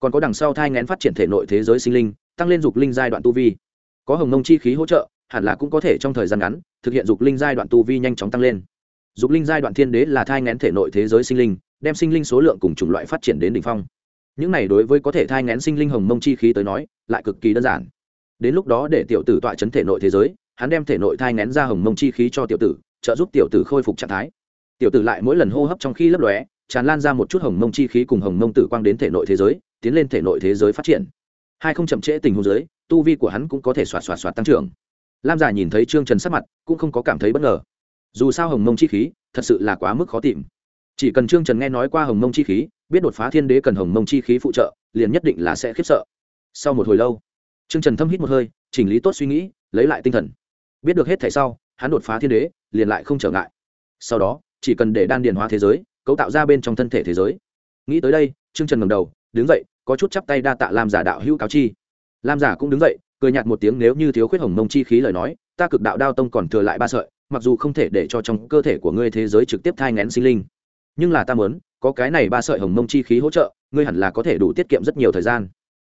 Còn có đằng sau thai ngén phát triển thể nội thế giới sinh linh, tăng lên dục linh giai đoạn tu vi. Có hồng mông chi khí hỗ trợ, hẳn là cũng có thể trong thời gian ngắn, thực hiện dục linh giai đoạn tu vi nhanh chóng tăng lên. Dục linh giai đoạn thiên đế là thai ngén thể nội thế giới sinh linh, đem sinh linh số lượng cùng chủng loại phát triển đến đ ỉ n h phong. Những này đối với có thể thai ngén sinh linh hồng mông chi khí tới nói, lại cực kỳ đơn giản đến lúc đó để tiểu tử tọa chấn thể nội thế giới, hắn đem thể nội thai ngén ra hồng mông chi khí cho tiểu tử, trợ giúp tiểu tử khôi phục trạng thái. Tiểu tử lại mỗi lần hô hấp trong khi lấp lóe, tràn lan ra một chút hồng mông chi khí cùng hồng mông tử quang đến thể nội thế giới, tiến lên thể nội thế giới phát triển. Hai không chậm trễ tình huống giới tu vi của hắn cũng có thể xoạt xoạt xoạt tăng trưởng. Lam giả nhìn thấy trương trần sắc mặt, cũng không có cảm thấy bất ngờ. Dù sao hồng mông chi khí, thật sự là quá mức khó tìm. Chỉ cần trương trần nghe nói qua hồng mông chi khí, biết đột phá thiên đế cần hồng mông chi khí phụ trợ, liền nhất định là sẽ khiếp sợ. Sau một hồi lâu trương trần thâm hít một hơi, chỉnh lý tốt suy nghĩ, lấy lại tinh thần. Biết được hết thảy sau, hắn đột phá thiên đế, liền lại không trở ngại. Sau đó, chỉ cần để đan điền hóa thế giới, cấu tạo ra bên trong thân thể thế giới. Nghĩ tới đây, trương trần ngẩng đầu, đứng dậy, có chút chắp tay đa tạ làm giả đạo hữu cáo chi. Lam giả cũng đứng dậy, cười nhạt một tiếng nếu như thiếu khuyết hồng mông chi khí lời nói, ta cực đạo đao tông còn thừa lại ba sợi, mặc dù không thể để cho trong cơ thể của ngươi thế giới trực tiếp thai nghén sinh linh. Nhưng là ta muốn, có cái này ba sợi hồng mông chi khí hỗ trợ, ngươi hẳn là có thể đủ tiết kiệm rất nhiều thời gian.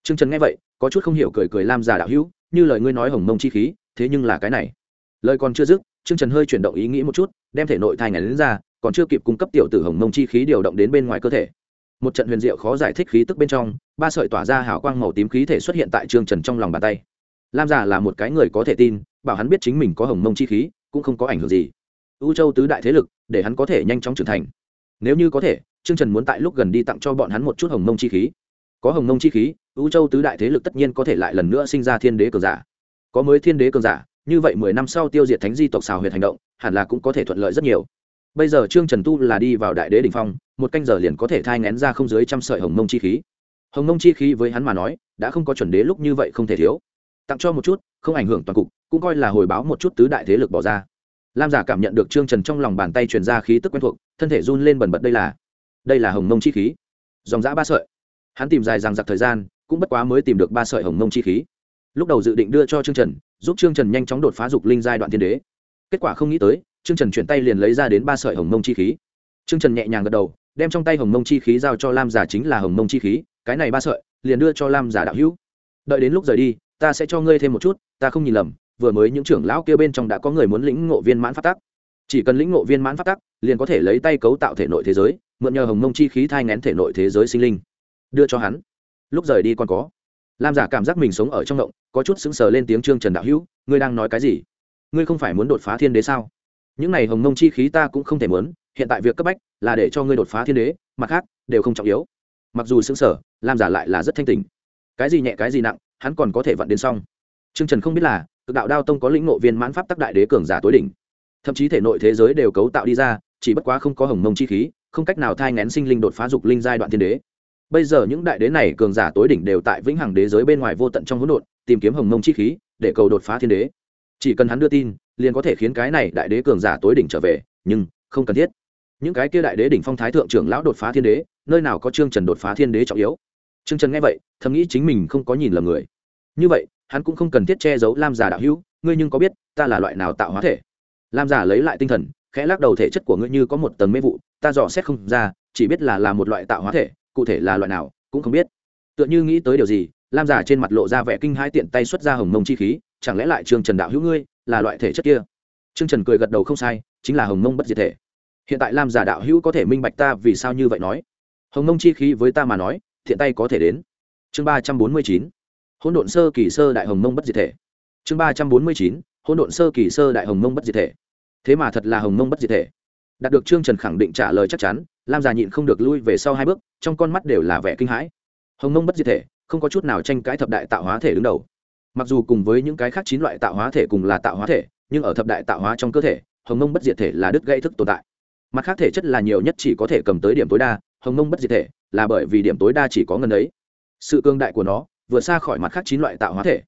Trương trần nghe vậy có chút không hiểu cười cười lam giả đạo hữu, như lời ngươi nói hồng mông chi khí, thế nhưng là cái này. Lời còn chưa dứt chương trần hơi chuyển động ý nghĩ một chút, đem thể nội thai ngày đến ra, còn chưa kịp cung cấp tiểu tử hồng mông chi khí điều động đến bên ngoài cơ thể. Một trận huyền diệu khó giải thích khí tức bên trong, ba sợi tỏa ra hào quang màu tím khí thể xuất hiện tại trương trần trong lòng bàn tay. Lam giả là một cái người có thể tin, bảo hắn biết chính mình có hồng mông chi khí, cũng không có ảnh hưởng gì. U châu tứ đại thế lực, để hắn có thể nhanh chóng trưởng thành. Nếu như có thể, trương trần muốn tại lúc gần đi tặng cho bọn hắn một chút hồng mông chi khí có hồng nông chi khí, u châu tứ đại thế lực tất nhiên có thể lại lần nữa sinh ra thiên đế cường giả. Có mới thiên đế cường giả, như vậy mười năm sau tiêu diệt thánh di tộc xào huyệt hành động, hẳn là cũng có thể thuận lợi rất nhiều. Bây giờ trương trần tu là đi vào đại đế đ ỉ n h phong, một canh giờ liền có thể thai ngén ra không dưới trăm sợi hồng mông chi khí. Hồng mông chi khí với hắn mà nói, đã không có chuẩn đế lúc như vậy không thể thiếu. Tặng cho một chút, không ảnh hưởng toàn cục, cũng coi là hồi báo một chút tứ đại thế lực bỏ ra. Lam giả cảm nhận được trương trần trong lòng bàn tay truyền ra khí tức quen thuộc, thân thể run lên bần bật đây là đây là hồng mông chi khí. Dòng giã ba sợi hắn tìm dài rằng giặc thời gian, cũng bất quá mới tìm được ba sợi hồng mông chi khí. Lúc đầu dự định đưa cho trương trần, giúp trương trần nhanh chóng đột phá dục linh giai đoạn thiên đế. Kết quả không nghĩ tới, Trương Trần chuyển tay liền lấy ra đến ba sợi hồng mông chi khí. trương trần nhẹ nhàng gật đầu, đem trong tay hồng mông chi khí giao cho lam giả chính là hồng mông chi khí, cái này ba sợi, liền đưa cho lam giả đạo hữu. Đợi đến lúc rời đi, ta sẽ cho ngươi thêm một chút, ta không nhìn lầm, vừa mới những trưởng lão kia bên trong đã có người muốn lĩnh ngộ viên mãn phát tắc. Chỉ cần lĩnh ngộ viên mãn phát tắc, liền có thể lấy tay cấu tạo thể nội thế giới, mượn nhờ hồng mông chi khí thai ngén thể nội thế giới sinh linh đưa cho hắn. Lúc rời đi còn có. Lam giả cảm giác mình sống ở trong động, có chút sững sờ lên tiếng trương trần đạo hữu, ngươi đang nói cái gì? Ngươi không phải muốn đột phá thiên đế sao? Những này hồng mông chi khí ta cũng không thể muốn, hiện tại việc cấp bách là để cho ngươi đột phá thiên đế, mặt khác, đều không trọng yếu. Mặc dù sững sờ, lam giả lại là rất thanh tình cái gì nhẹ, cái gì nặng, hắn còn có thể vận đến xong. Trương trần không biết là, cực đạo đao tông có lĩnh ngộ viên mãn pháp tắc đại đế cường giả tối đỉnh. Thậm chí thể nội thế giới đều cấu tạo đi ra, chỉ bất quá không có hồng mông chi khí, không cách nào thai ngén sinh linh đột phá dục linh giai đoạn thiên đế bây giờ những đại đế này cường giả tối đỉnh đều tại vĩnh hằng đế giới bên ngoài vô tận trong hỗn độn, tìm kiếm hồng mông chi khí, để cầu đột phá thiên đế. Chỉ cần hắn đưa tin, liền có thể khiến cái này đại đế cường giả tối đỉnh trở về, nhưng không cần thiết. Những cái kia đại đế đỉnh phong thái thượng trưởng lão đột phá thiên đế, nơi nào có trương trần đột phá thiên đế trọng yếu? Trương trần nghe vậy, thầm nghĩ chính mình không có nhìn lầm người. Như vậy, hắn cũng không cần thiết che giấu lam giả đạo hữu, ngươi nhưng có biết ta là loại nào tạo hóa thể? Lam giả lấy lại tinh thần, khẽ lắc đầu thể chất của ngươi như có một tầng mê vụ, ta dò xét không ra, chỉ biết là là một loại tạo hóa thể cụ thể là loại nào, cũng không biết. Tựa như nghĩ tới điều gì, lam giả trên mặt lộ ra vẻ kinh hai tiện tay xuất ra hồng mông chi khí, chẳng lẽ lại trương trần đạo hữu ngươi, là loại thể chất kia? Trương trần cười gật đầu không sai, chính là hồng mông bất diệt thể. Hiện tại lam giả đạo hữu có thể minh bạch ta vì sao như vậy nói. Hồng mông chi khí với ta mà nói, thiện tay có thể đến. Chương ba trăm bốn mươi chín, hỗn độn sơ kỳ sơ đại hồng mông bất diệt thể. Chương ba trăm bốn mươi chín, hỗn độn sơ kỳ sơ đại hồng mông bất diệt thể. Thế mà thật là hồng mông bất diệt thể. Đạt được trương trần khẳng định trả lời chắc chắn lam già nhịn không được lui về sau hai bước, trong con mắt đều là vẻ kinh hãi. Hồng mông bất diệt thể, không có chút nào tranh cãi thập đại tạo hóa thể đứng đầu. Mặc dù cùng với những cái khác chín loại tạo hóa thể cùng là tạo hóa thể, nhưng ở thập đại tạo hóa trong cơ thể, hồng mông bất diệt thể là đứt gây thức tồn tại. Mặt khác thể chất là nhiều nhất chỉ có thể cầm tới điểm tối đa, hồng mông bất diệt thể là bởi vì điểm tối đa chỉ có ngần ấy. Sự cương đại của nó vượt xa khỏi mặt khác chín loại tạo hóa thể.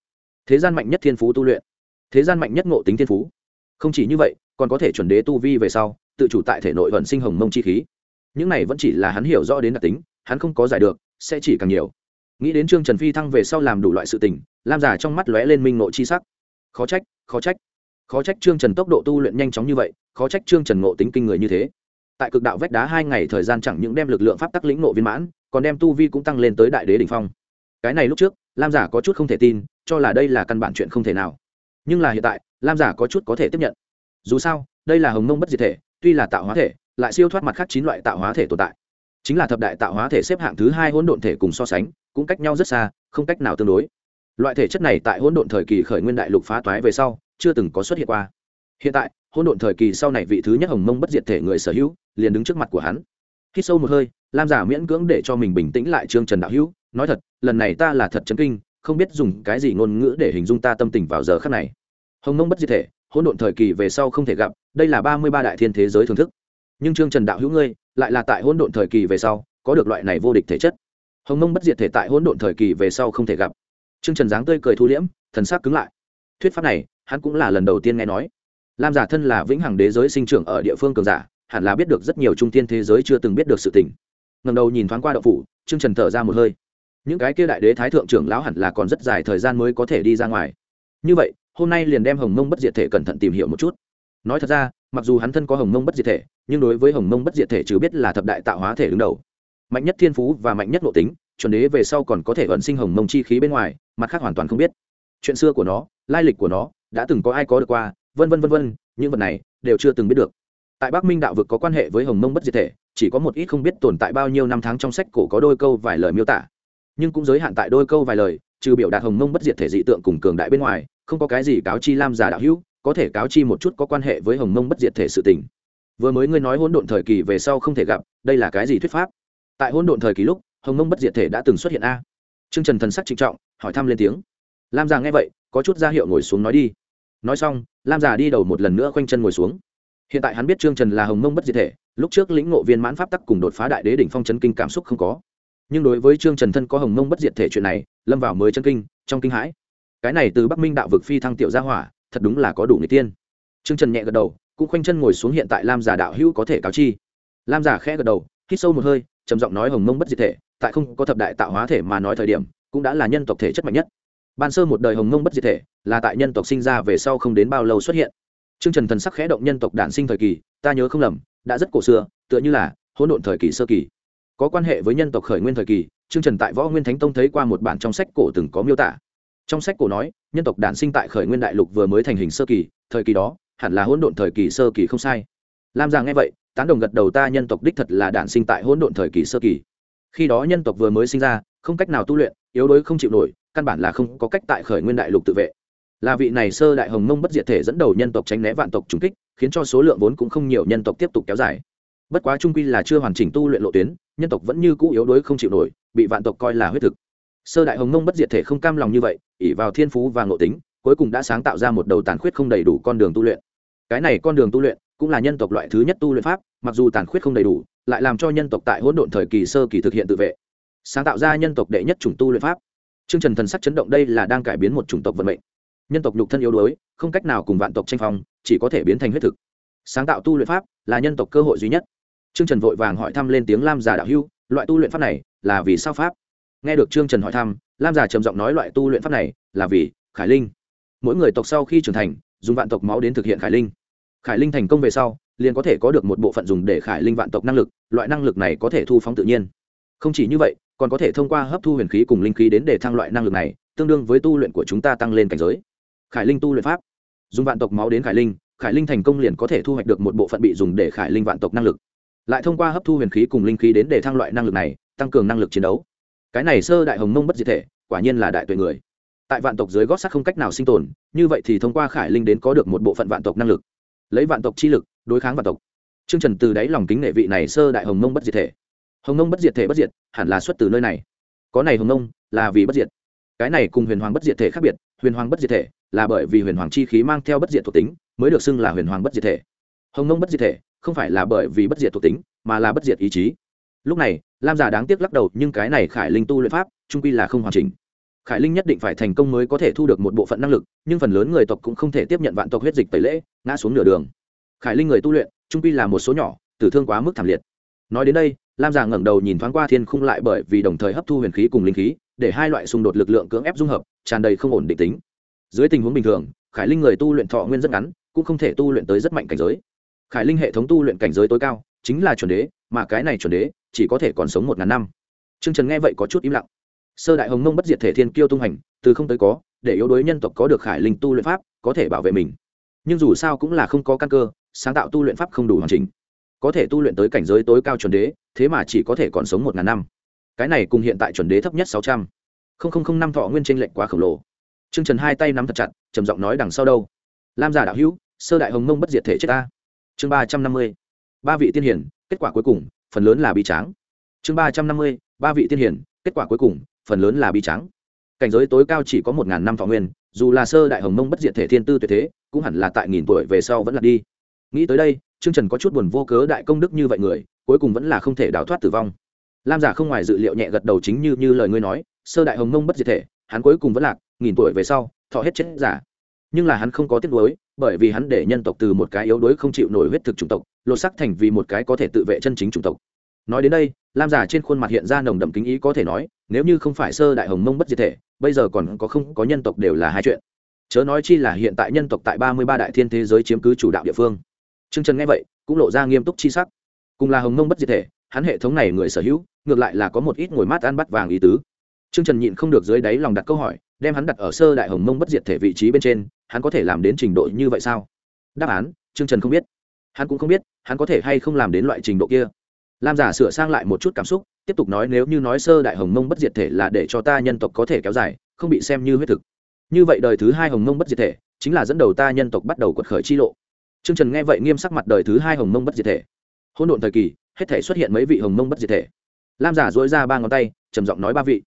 Thế gian mạnh nhất thiên phú tu luyện. Thế gian mạnh nhất ngộ tính thiên phú. Không chỉ như vậy, còn có thể chuẩn đế tu vi về sau, tự chủ tại thể nội vận sinh hồng mông chi khí những này vẫn chỉ là hắn hiểu rõ đến đặc tính, hắn không có giải được, sẽ chỉ càng nhiều. Nghĩ đến trương trần phi thăng về sau làm đủ loại sự tình, lam giả trong mắt lóe lên minh nội chi sắc. Khó trách khó trách. Khó trách trương trần tốc độ tu luyện nhanh chóng như vậy, khó trách trương trần ngộ tính kinh người như thế. Tại cực đạo vách đá hai ngày thời gian chẳng những đem lực lượng pháp tắc lĩnh nộ viên mãn, còn đem tu vi cũng tăng lên tới đại đế đ ỉ n h phong. Cái này lúc trước, lam giả có chút không thể tin, cho là đây là căn bản chuyện không thể nào. Nhưng là hiện tại, lam giả có chút có thể tiếp nhận. Dù sao, đây là hồng mông bất diệt thể, tuy là tạo hóa thể lại siêu thoát mặt khác chín loại tạo hóa thể tồn tại. Chính là thập đại tạo hóa thể xếp hạng thứ hai hỗn độn thể cùng so sánh, cũng cách nhau rất xa, không cách nào tương đối. Loại thể chất này tại hỗn độn thời kỳ khởi nguyên đại lục phá toái về sau, chưa từng có xuất hiện qua. Hiện tại, hỗn độn thời kỳ sau này vị thứ nhất hồng mông bất diệt thể người sở hữu, liền đứng trước mặt của hắn. Khi sâu một hơi, lam giả miễn cưỡng để cho mình bình tĩnh lại trương trần đạo hữu, nói thật, lần này ta là thật chấn kinh, không biết dùng cái gì ngôn ngữ để hình dung ta tâm tình vào giờ khắc này. Hồng mông bất diệt thể, hỗn độn thời kỳ về sau không thể gặp, đây là ba mươi ba đại thiên thế giới thưởng thức nhưng trương trần đạo hữu ngươi lại là tại hỗn độn thời kỳ về sau, có được loại này vô địch thể chất. Hồng mông bất diệt thể tại hỗn độn thời kỳ về sau không thể gặp. Trương trần dáng tươi cười thu liễm, thần sắc cứng lại. Thuyết pháp này, hắn cũng là lần đầu tiên nghe nói. Lam giả thân là vĩnh hằng đế giới sinh trưởng ở địa phương cường giả, hẳn là biết được rất nhiều trung tiên thế giới chưa từng biết được sự tình. Ngầm đầu nhìn thoáng qua đậu phủ, trương trần thở ra một hơi. Những cái kia đại đế thái thượng trưởng lão hẳn là còn rất dài thời gian mới có thể đi ra ngoài. Như vậy, hôm nay liền đem hồng mông bất diệt thể cẩn thận tìm hiểu một chút nói thật ra, mặc dù hắn thân có hồng mông bất diệt thể, nhưng đối với hồng mông bất diệt thể chứ biết là thập đại tạo hóa thể đứng đầu. Mạnh nhất thiên phú và mạnh nhất nội tính, chuẩn đế về sau còn có thể vận sinh hồng mông chi khí bên ngoài, mặt khác hoàn toàn không biết. Chuyện xưa của nó, lai lịch của nó, đã từng có ai có được qua, vân vân vân vân, những vật này đều chưa từng biết được. Tại bắc minh đạo vực có quan hệ với hồng mông bất diệt thể, chỉ có một ít không biết tồn tại bao nhiêu năm tháng trong sách cổ có đôi câu vài lời miêu tả. Nhưng cũng giới hạn tại đôi câu vài lời, trừ biểu đạt hồng mông bất diệt thể dị tượng cùng cường đại bên ngoài, không có cái gì cáo chi lam giả đạo hữu có thể cáo chi một chút có quan hệ với hồng mông bất diệt thể sự tình. Vừa mới ngươi nói hỗn độn thời kỳ về sau không thể gặp, đây là cái gì thuyết pháp? Tại hỗn độn thời kỳ lúc, hồng mông bất diệt thể đã từng xuất hiện a. Trương trần thần sắc trịnh trọng, hỏi thăm lên tiếng. Lam già nghe vậy, có chút ra hiệu ngồi xuống nói đi. Nói xong, lam già đi đầu một lần nữa khoanh chân ngồi xuống. Hiện tại hắn biết trương trần là hồng mông bất diệt thể, lúc trước lĩnh ngộ viên mãn pháp tắc cùng đột phá đại đế đỉnh phong chấn kinh cảm xúc không có. Nhưng đối với trương trần thân có hồng mông bất diệt thể chuyện này, lâm vào mới chân kinh, trong kinh hãi. Cái này từ bắc minh đạo vực phi thăng tiểu gia hỏa thật đúng là có đủ người tiên. Trương trần nhẹ gật đầu cũng khoanh chân ngồi xuống hiện tại lam giả đạo hữu có thể cáo chi. Lam giả khẽ gật đầu hít sâu một hơi trầm giọng nói hồng mông bất diệt thể tại không có thập đại tạo hóa thể mà nói thời điểm cũng đã là nhân tộc thể chất mạnh nhất. Ban sơ một đời hồng mông bất diệt thể là tại nhân tộc sinh ra về sau không đến bao lâu xuất hiện. Trương Trần thần sắc khẽ động nhân tộc đản sinh thời kỳ, ta nhớ không lầm, đã rất cổ xưa, tựa như là hỗn độn thời kỳ sơ kỳ. Có quan hệ với nhân tộc khởi nguyên thời kỳ chương trần tại võ nguyên thánh tông thấy qua một bản trong sách cổ từng có miêu tả trong sách cổ nói, nhân tộc đản sinh tại khởi nguyên đại lục vừa mới thành hình sơ kỳ, thời kỳ đó, hẳn là hỗn độn thời kỳ sơ kỳ không sai. Lam giang nghe vậy, tán đồng gật đầu ta nhân tộc đích thật là đản sinh tại hỗn độn thời kỳ sơ kỳ. Khi đó nhân tộc vừa mới sinh ra, không cách nào tu luyện, yếu đuối không chịu nổi, căn bản là không có cách tại khởi nguyên đại lục tự vệ. Là vị này sơ đại hồng mông bất diệt thể dẫn đầu nhân tộc tránh né vạn tộc trùng kích, khiến cho số lượng vốn cũng không nhiều nhân tộc tiếp tục kéo dài. Bất quá trung quy là chưa hoàn chỉnh tu luyện lộ tuyến, nhân tộc vẫn như cũ yếu đuối không chịu nổi, bị vạn tộc coi là huyết thực sơ đại hồng mông bất diệt thể không cam lòng như vậy ỉ vào thiên phú và ngộ tính, cuối cùng đã sáng tạo ra một đầu tàn khuyết không đầy đủ con đường tu luyện. Cái này con đường tu luyện cũng là nhân tộc loại thứ nhất tu luyện pháp, mặc dù tàn khuyết không đầy đủ, lại làm cho nhân tộc tại hỗn độn thời kỳ sơ kỳ thực hiện tự vệ. Sáng tạo ra nhân tộc đệ nhất chủng tu luyện pháp. Chương trần thần sắc chấn động đây là đang cải biến một chủng tộc vận mệnh. Nhân tộc nhục thân yếu đuối, không cách nào cùng vạn tộc tranh phong, chỉ có thể biến thành huyết thực. Sáng tạo tu luyện pháp là nhân tộc cơ hội duy nhất. Trương Trần vội vàng hỏi thăm lên tiếng Lam Giả đạo hưu loại tu luyện pháp này là vì sao pháp? Nghe được Trương Trần hỏi thăm, Lam Giả trầm giọng nói loại tu luyện pháp này là vì Khải Linh. Mỗi người tộc sau khi trưởng thành, dùng vạn tộc máu đến thực hiện Khải Linh. Khải Linh thành công về sau, liền có thể có được một bộ phận dùng để Khải Linh vạn tộc năng lực, loại năng lực này có thể thu phóng tự nhiên. Không chỉ như vậy, còn có thể thông qua hấp thu huyền khí cùng linh khí đến để thăng loại năng lực này, tương đương với tu luyện của chúng ta tăng lên cảnh giới. Khải Linh tu luyện pháp, dùng vạn tộc máu đến Khải Linh, Khải Linh thành công liền có thể thu hoạch được một bộ phận bị dùng để Khải Linh vạn tộc năng lực lại thông qua hấp thu huyền khí cùng linh khí đến để thăng loại năng lực này tăng cường năng lực chiến đấu cái này sơ đại hồng mông bất diệt thể quả nhiên là đại tuệ người tại vạn tộc dưới gót sắt không cách nào sinh tồn như vậy thì thông qua khải linh đến có được một bộ phận vạn tộc năng lực lấy vạn tộc chi lực đối kháng vạn tộc chương Trần từ đáy lòng kính nể vị này sơ đại hồng mông bất diệt thể. Hồng mông bất diệt thể bất diệt, hẳn là xuất từ nơi này. Có này hồng mông là vì bất diệt. Cái này cùng huyền hoàng bất diệt thể khác biệt, huyền hoàng bất diệt thể là bởi vì huyền hoàng chi khí mang theo bất diệt thuộc tính, mới được xưng là huyền hoàng bất diệt thể. Hồng mông bất diệt thể không phải là bởi vì bất diệt thuộc tính mà là bất diệt ý chí lúc này lam giả đáng tiếc lắc đầu, nhưng cái này khải linh tu luyện pháp, trung quy là không hoàn chỉnh. Khải linh nhất định phải thành công mới có thể thu được một bộ phận năng lực, nhưng phần lớn người tộc cũng không thể tiếp nhận vạn tộc huyết dịch tẩy lễ, ngã xuống nửa đường. Khải linh người tu luyện, trung quy là một số nhỏ, tử thương quá mức thảm liệt. Nói đến đây, lam giả ngẩng đầu nhìn thoáng qua thiên khung lại bởi vì đồng thời hấp thu huyền khí cùng linh khí, để hai loại xung đột lực lượng cưỡng ép dung hợp, tràn đầy không ổn định tính. Dưới tình huống bình thường, khải linh người tu luyện thọ nguyên rất ngắn, cũng không thể tu luyện tới rất mạnh cảnh giới. Khải linh hệ thống tu luyện cảnh giới tối cao, chính là chuẩn đế, mà cái này chuẩn đế chỉ có thể còn sống một ngàn năm. Trương trần nghe vậy có chút im lặng. Sơ đại hồng mông bất diệt thể thiên kiêu tung hành, từ không tới có, để yếu đuối nhân tộc có được khải linh tu luyện pháp, có thể bảo vệ mình. Nhưng dù sao cũng là không có căn cơ, sáng tạo tu luyện pháp không đủ hoàn chỉnh. Có thể tu luyện tới cảnh giới tối cao chuẩn đế, thế mà chỉ có thể còn sống một ngàn năm. Cái này cùng hiện tại chuẩn đế thấp nhất sáu trăm. Linh năm thọ nguyên tranh lệnh quá khổng lồ. T r ư ơ n g trần hai tay nắm thật chặt, trầm giọng nói đằng sau đâu? Lam giả đạo hữu, sơ đại hồng mông bất diệt thể chết ta. Chương ba trăm năm mươi. Ba vị tiên hiển, kết quả cuối cùng phần lớn là bi tráng. Chương ba trăm năm mươi, ba vị tiên hiển, kết quả cuối cùng, phần lớn là bi tráng. Cảnh giới tối cao chỉ có một ngàn năm thọ nguyên, dù là sơ đại hồng mông bất diệt thể thiên tư tuyệt thế, cũng hẳn là tại nghìn tuổi về sau vẫn là đi. Nghĩ tới đây chương trần có chút buồn vô cớ đại công đức như vậy người, cuối cùng vẫn là không thể đào thoát tử vong. Lam giả không ngoài dự liệu nhẹ gật đầu chính như như lời ngươi nói, sơ đại hồng mông bất diệt thể, hắn cuối cùng vẫn lạc, nghìn tuổi về sau, thọ hết chết giả. Nhưng là hắn không có tiếc nuối bởi vì hắn để nhân tộc từ một cái yếu đuối không chịu nổi huyết thực chủng tộc, lột sắc thành vì một cái có thể tự vệ chân chính chủng tộc. Nói đến đây, lam giả trên khuôn mặt hiện ra nồng đậm kính ý có thể nói, nếu như không phải sơ đại hồng mông bất diệt thể, bây giờ còn có không có nhân tộc đều là hai chuyện. Chớ nói chi là hiện tại nhân tộc tại ba mươi ba đại thiên thế giới chiếm cứ chủ đạo địa phương. T r ư ơ n g trần nghe vậy, cũng lộ ra nghiêm túc chi sắc. Cùng là hồng mông bất diệt thể, hắn hệ thống này người sở hữu, ngược lại là có một ít ngồi mát ăn bắt vàng ý tứ. T r ư ơ n g trần nhịn không được dưới đáy lòng đặt câu hỏi, đem hắn đặt ở sơ đại hồng mông bất diệt thể vị trí bên trên hắn có thể làm đến trình độ như vậy sao? Đáp án, trương trần không biết. Hắn cũng không biết, hắn có thể hay không làm đến loại trình độ kia. Lam giả sửa sang lại một chút cảm xúc, tiếp tục nói nếu như nói sơ đại hồng mông bất diệt thể là để cho ta nhân tộc có thể kéo dài, không bị xem như huyết thực. Như vậy đời thứ hai hồng mông bất diệt thể chính là dẫn đầu ta nhân tộc bắt đầu quật khởi chi lộ. Trương trần nghe vậy nghiêm sắc mặt đời thứ hai hồng mông bất diệt thể. Hôn độn thời kỳ, hết thể xuất hiện mấy vị hồng mông bất diệt thể. Lam giả dối ra ba ngón tay, trầm giọng nói ba vị.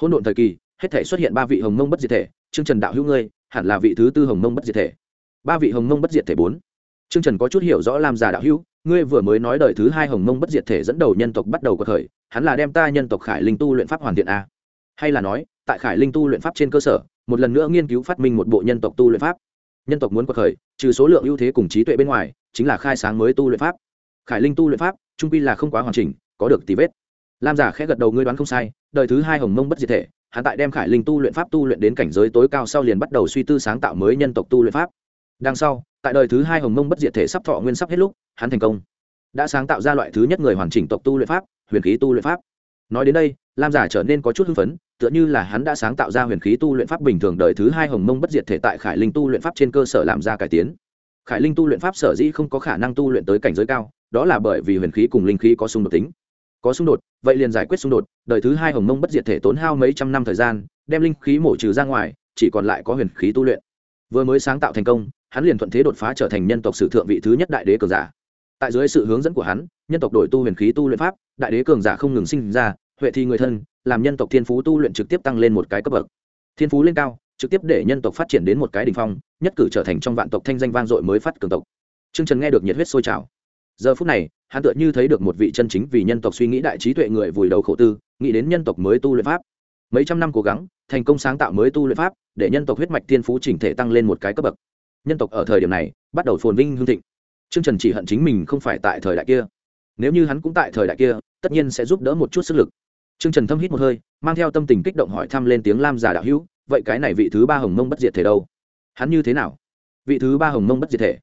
Hôn độn thời kỳ, hết thể xuất hiện ba vị hồng mông bất diệt thể, Trương trần đạo hữu ngươi hẳn là vị thứ tư hồng mông bất diệt thể. Ba vị hồng mông bất diệt thể bốn. Chương trần có chút hiểu rõ làm giả đạo hữu, ngươi vừa mới nói đời thứ hai hồng mông bất diệt thể dẫn đầu nhân tộc bắt đầu cuộc khởi hắn là đem ta nhân tộc khải linh tu luyện pháp hoàn thiện a. Hay là nói, tại khải linh tu luyện pháp trên cơ sở, một lần nữa nghiên cứu phát minh một bộ nhân tộc tu luyện pháp. Nhân tộc muốn cuộc khởi trừ số lượng ưu thế cùng trí tuệ bên ngoài, chính là khai sáng mới tu luyện pháp. Khải linh tu luyện pháp, trung pi là không quá hoàn chỉnh, có được tí vết. Lam giả khẽ gật đầu, ngươi đoán không sai, đời thứ hai hồng mông bất diệt thể hắn tại đem khải linh tu luyện pháp tu luyện đến cảnh giới tối cao sau liền bắt đầu suy tư sáng tạo mới nhân tộc tu luyện pháp. Đằng sau, tại đời thứ hai hồng mông bất diệt thể sắp thọ nguyên sắp hết lúc, hắn thành công. Đã sáng tạo ra loại thứ nhất người hoàn chỉnh tộc tu luyện pháp, huyền khí tu luyện pháp. Nói đến đây, lam giả trở nên có chút hưng phấn, tựa như là hắn đã sáng tạo ra huyền khí tu luyện pháp bình thường đời thứ hai hồng mông bất diệt thể tại khải linh tu luyện pháp trên cơ sở làm ra cải tiến. Khải linh tu luyện pháp sở dĩ không có khả năng tu luyện tới cảnh giới cao, đó là bởi vì huyền khí cùng linh khí có xung đột tính có xung đột, vậy liền giải quyết xung đột, đời thứ hai hồng mông bất diệt thể tốn hao mấy trăm năm thời gian, đem linh khí mổ trừ ra ngoài, chỉ còn lại có huyền khí tu luyện. Vừa mới sáng tạo thành công, hắn liền thuận thế đột phá trở thành nhân tộc sử thượng vị thứ nhất đại đế cường giả. Tại dưới sự hướng dẫn của hắn, nhân tộc đổi tu huyền khí tu luyện pháp, đại đế cường giả không ngừng sinh ra, huệ thi người thân, làm nhân tộc thiên phú tu luyện trực tiếp tăng lên một cái cấp bậc. Thiên phú lên cao, trực tiếp để nhân tộc phát triển đến một cái đ ỉ n h phong, nhất cử trở thành trong vạn tộc thanh danh vang dội mới phát cường tộc. T r ư ơ n g trần nghe được nhiệt huyết sôi trào giờ phút này hắn tựa như thấy được một vị chân chính vì nhân tộc suy nghĩ đại trí tuệ người vùi đầu khổ tư nghĩ đến nhân tộc mới tu luyện pháp mấy trăm năm cố gắng thành công sáng tạo mới tu luyện pháp để nhân tộc huyết mạch thiên phú chỉnh thể tăng lên một cái cấp bậc nhân tộc ở thời điểm này bắt đầu phồn vinh hương thịnh trương trần chỉ hận chính mình không phải tại thời đại kia nếu như hắn cũng tại thời đại kia tất nhiên sẽ giúp đỡ một chút sức lực Trương Trần thâm hít một hơi, mang theo tâm tình kích động hỏi thăm lên tiếng Lam giả đạo hữu, vậy cái này vị thứ ba hồng mông bất diệt thể đâu? Hắn như thế nào? Vị thứ ba hồng mông bất diệt thể.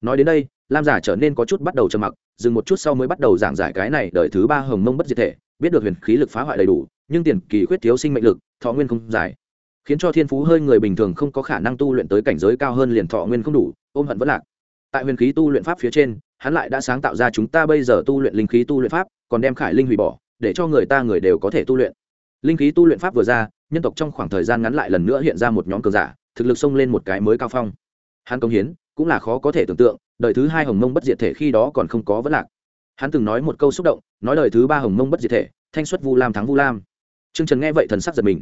Nói đến đây, Lam giả trở nên có chút bắt đầu trầm mặc, dừng một chút sau mới bắt đầu giảng giải cái này đợi thứ ba hồng mông bất diệt thể, biết được huyền khí lực phá hoại đầy đủ, nhưng tiền kỳ khuyết thiếu sinh mệnh lực, thọ nguyên không dài, khiến cho thiên phú hơi người bình thường không có khả năng tu luyện tới cảnh giới cao hơn liền thọ nguyên không đủ, ôm hận vẫn lạc. Tại huyền khí tu luyện pháp phía trên, hắn lại đã sáng tạo ra chúng ta bây giờ tu luyện linh khí tu luyện pháp, còn đem khải linh hủy bỏ, để cho người ta người đều có thể tu luyện. Linh khí tu luyện pháp vừa ra nhân tộc trong khoảng thời gian ngắn lại lần nữa hiện ra một nhóm cường giả thực lực xông lên một cái mới cao phong. Hắn công hiến cũng là khó có thể tưởng tượng đời thứ hai hồng mông bất diệt thể khi đó còn không có vấn lạc. Hắn từng nói một câu xúc động, nói đời thứ ba hồng mông bất diệt thể, thanh xuất vu lam thắng vu lam. T r ư ơ n g trần nghe vậy thần sắc giật mình.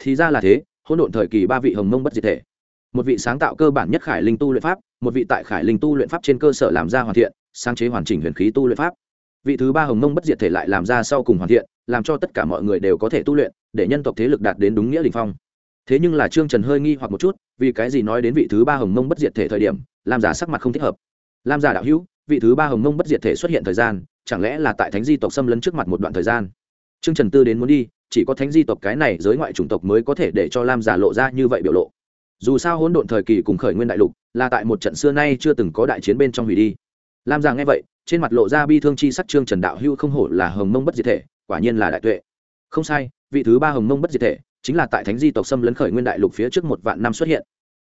Thì ra là thế, hỗn độn thời kỳ ba vị hồng mông bất diệt thể. Một vị sáng tạo cơ bản nhất khải linh tu luyện pháp, một vị tại khải linh tu luyện pháp trên cơ sở làm ra hoàn thiện, sáng chế hoàn chỉnh huyền khí tu luyện pháp. Vị thứ ba hồng mông bất diệt thể lại làm ra sau cùng hoàn thiện, làm cho tất cả mọi người đều có thể tu luyện, để nhân tộc thế lực đạt đến đúng nghĩa đình phong. Thế nhưng là trương trần hơi nghi hoặc một chút, vì cái gì nói đến vị thứ ba hồng mông bất diệt thể thời điểm làm giả sắc mặt không thích hợp. Lam giả đạo hữu, vị thứ ba hồng mông bất diệt thể xuất hiện thời gian, chẳng lẽ là tại thánh di tộc xâm lấn trước mặt một đoạn thời gian? Trương trần tư đến muốn đi, chỉ có thánh di tộc cái này giới ngoại chủng tộc mới có thể để cho lam giả lộ ra như vậy biểu lộ. Dù sao hỗn độn thời kỳ cùng khởi nguyên đại lục, là tại một trận xưa nay chưa từng có đại chiến bên trong hủy đi. Lam giả nghe vậy, trên mặt lộ ra bi thương chi sắc trương trần đạo hưu không hổ là hồng mông bất diệt thể, quả nhiên là đại tuệ. Không sai, vị thứ ba hồng mông bất diệt thể, chính là tại thánh di tộc xâm lấn khởi nguyên đại lục phía trước một vạn năm xuất hiện.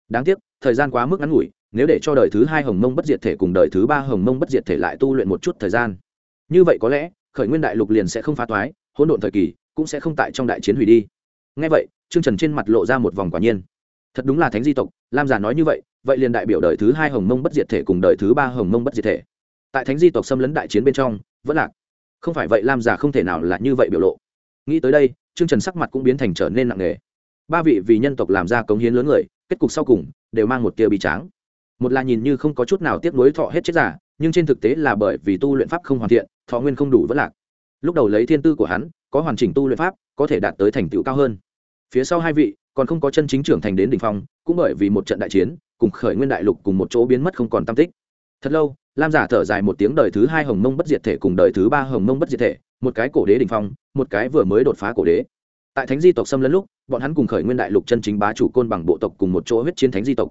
Đáng tiếc, thời gian quá mức ngắn ngủi nếu để cho đời thứ hai hồng mông bất diệt thể cùng đời thứ ba hồng mông bất diệt thể lại tu luyện một chút thời gian. Như vậy có lẽ, khởi nguyên đại lục liền sẽ không phá toái, hỗn độn thời kỳ cũng sẽ không tại trong đại chiến hủy đi. Ngay vậy, trương trần trên mặt lộ ra một vòng quả nhiên. Thật đúng là thánh di tộc, lam giả nói như vậy vậy liền đại biểu đời thứ hai hồng mông bất diệt thể cùng đời thứ ba hồng mông bất diệt thể. Tại thánh di tộc xâm lấn đại chiến bên trong, vẫn lạc. Không phải vậy lam giả không thể nào là như vậy biểu lộ. Nghĩ tới đây chương trần sắc mặt cũng biến thành trở nên nặng nề. Ba vị vì nhân tộc làm ra cống hiến lớn người, kết cục sau cùng đều mang một tia bị tráng một là nhìn như không có chút nào tiếc nuối thọ hết chết giả, nhưng trên thực tế là bởi vì tu luyện pháp không hoàn thiện, thọ nguyên không đủ vất lạc. Lúc đầu lấy thiên tư của hắn, có hoàn chỉnh tu luyện pháp, có thể đạt tới thành tựu cao hơn. Phía sau hai vị, còn không có chân chính trưởng thành đến đ ỉ n h phong, cũng bởi vì một trận đại chiến, cùng khởi nguyên đại lục cùng một chỗ biến mất không còn tam tích. Thật lâu, lam giả thở dài một tiếng đời thứ hai hồng mông bất diệt thể cùng đời thứ ba hồng mông bất diệt thể, một cái cổ đế đình phong, một cái vừa mới đột phá cổ đế. Tại thánh di tộc xâm lấn lúc, bọn hắn cùng khởi nguyên đại lục chân chính bá chủ côn bằng bộ tộc cùng một chỗ huyết chiến thánh di tộc.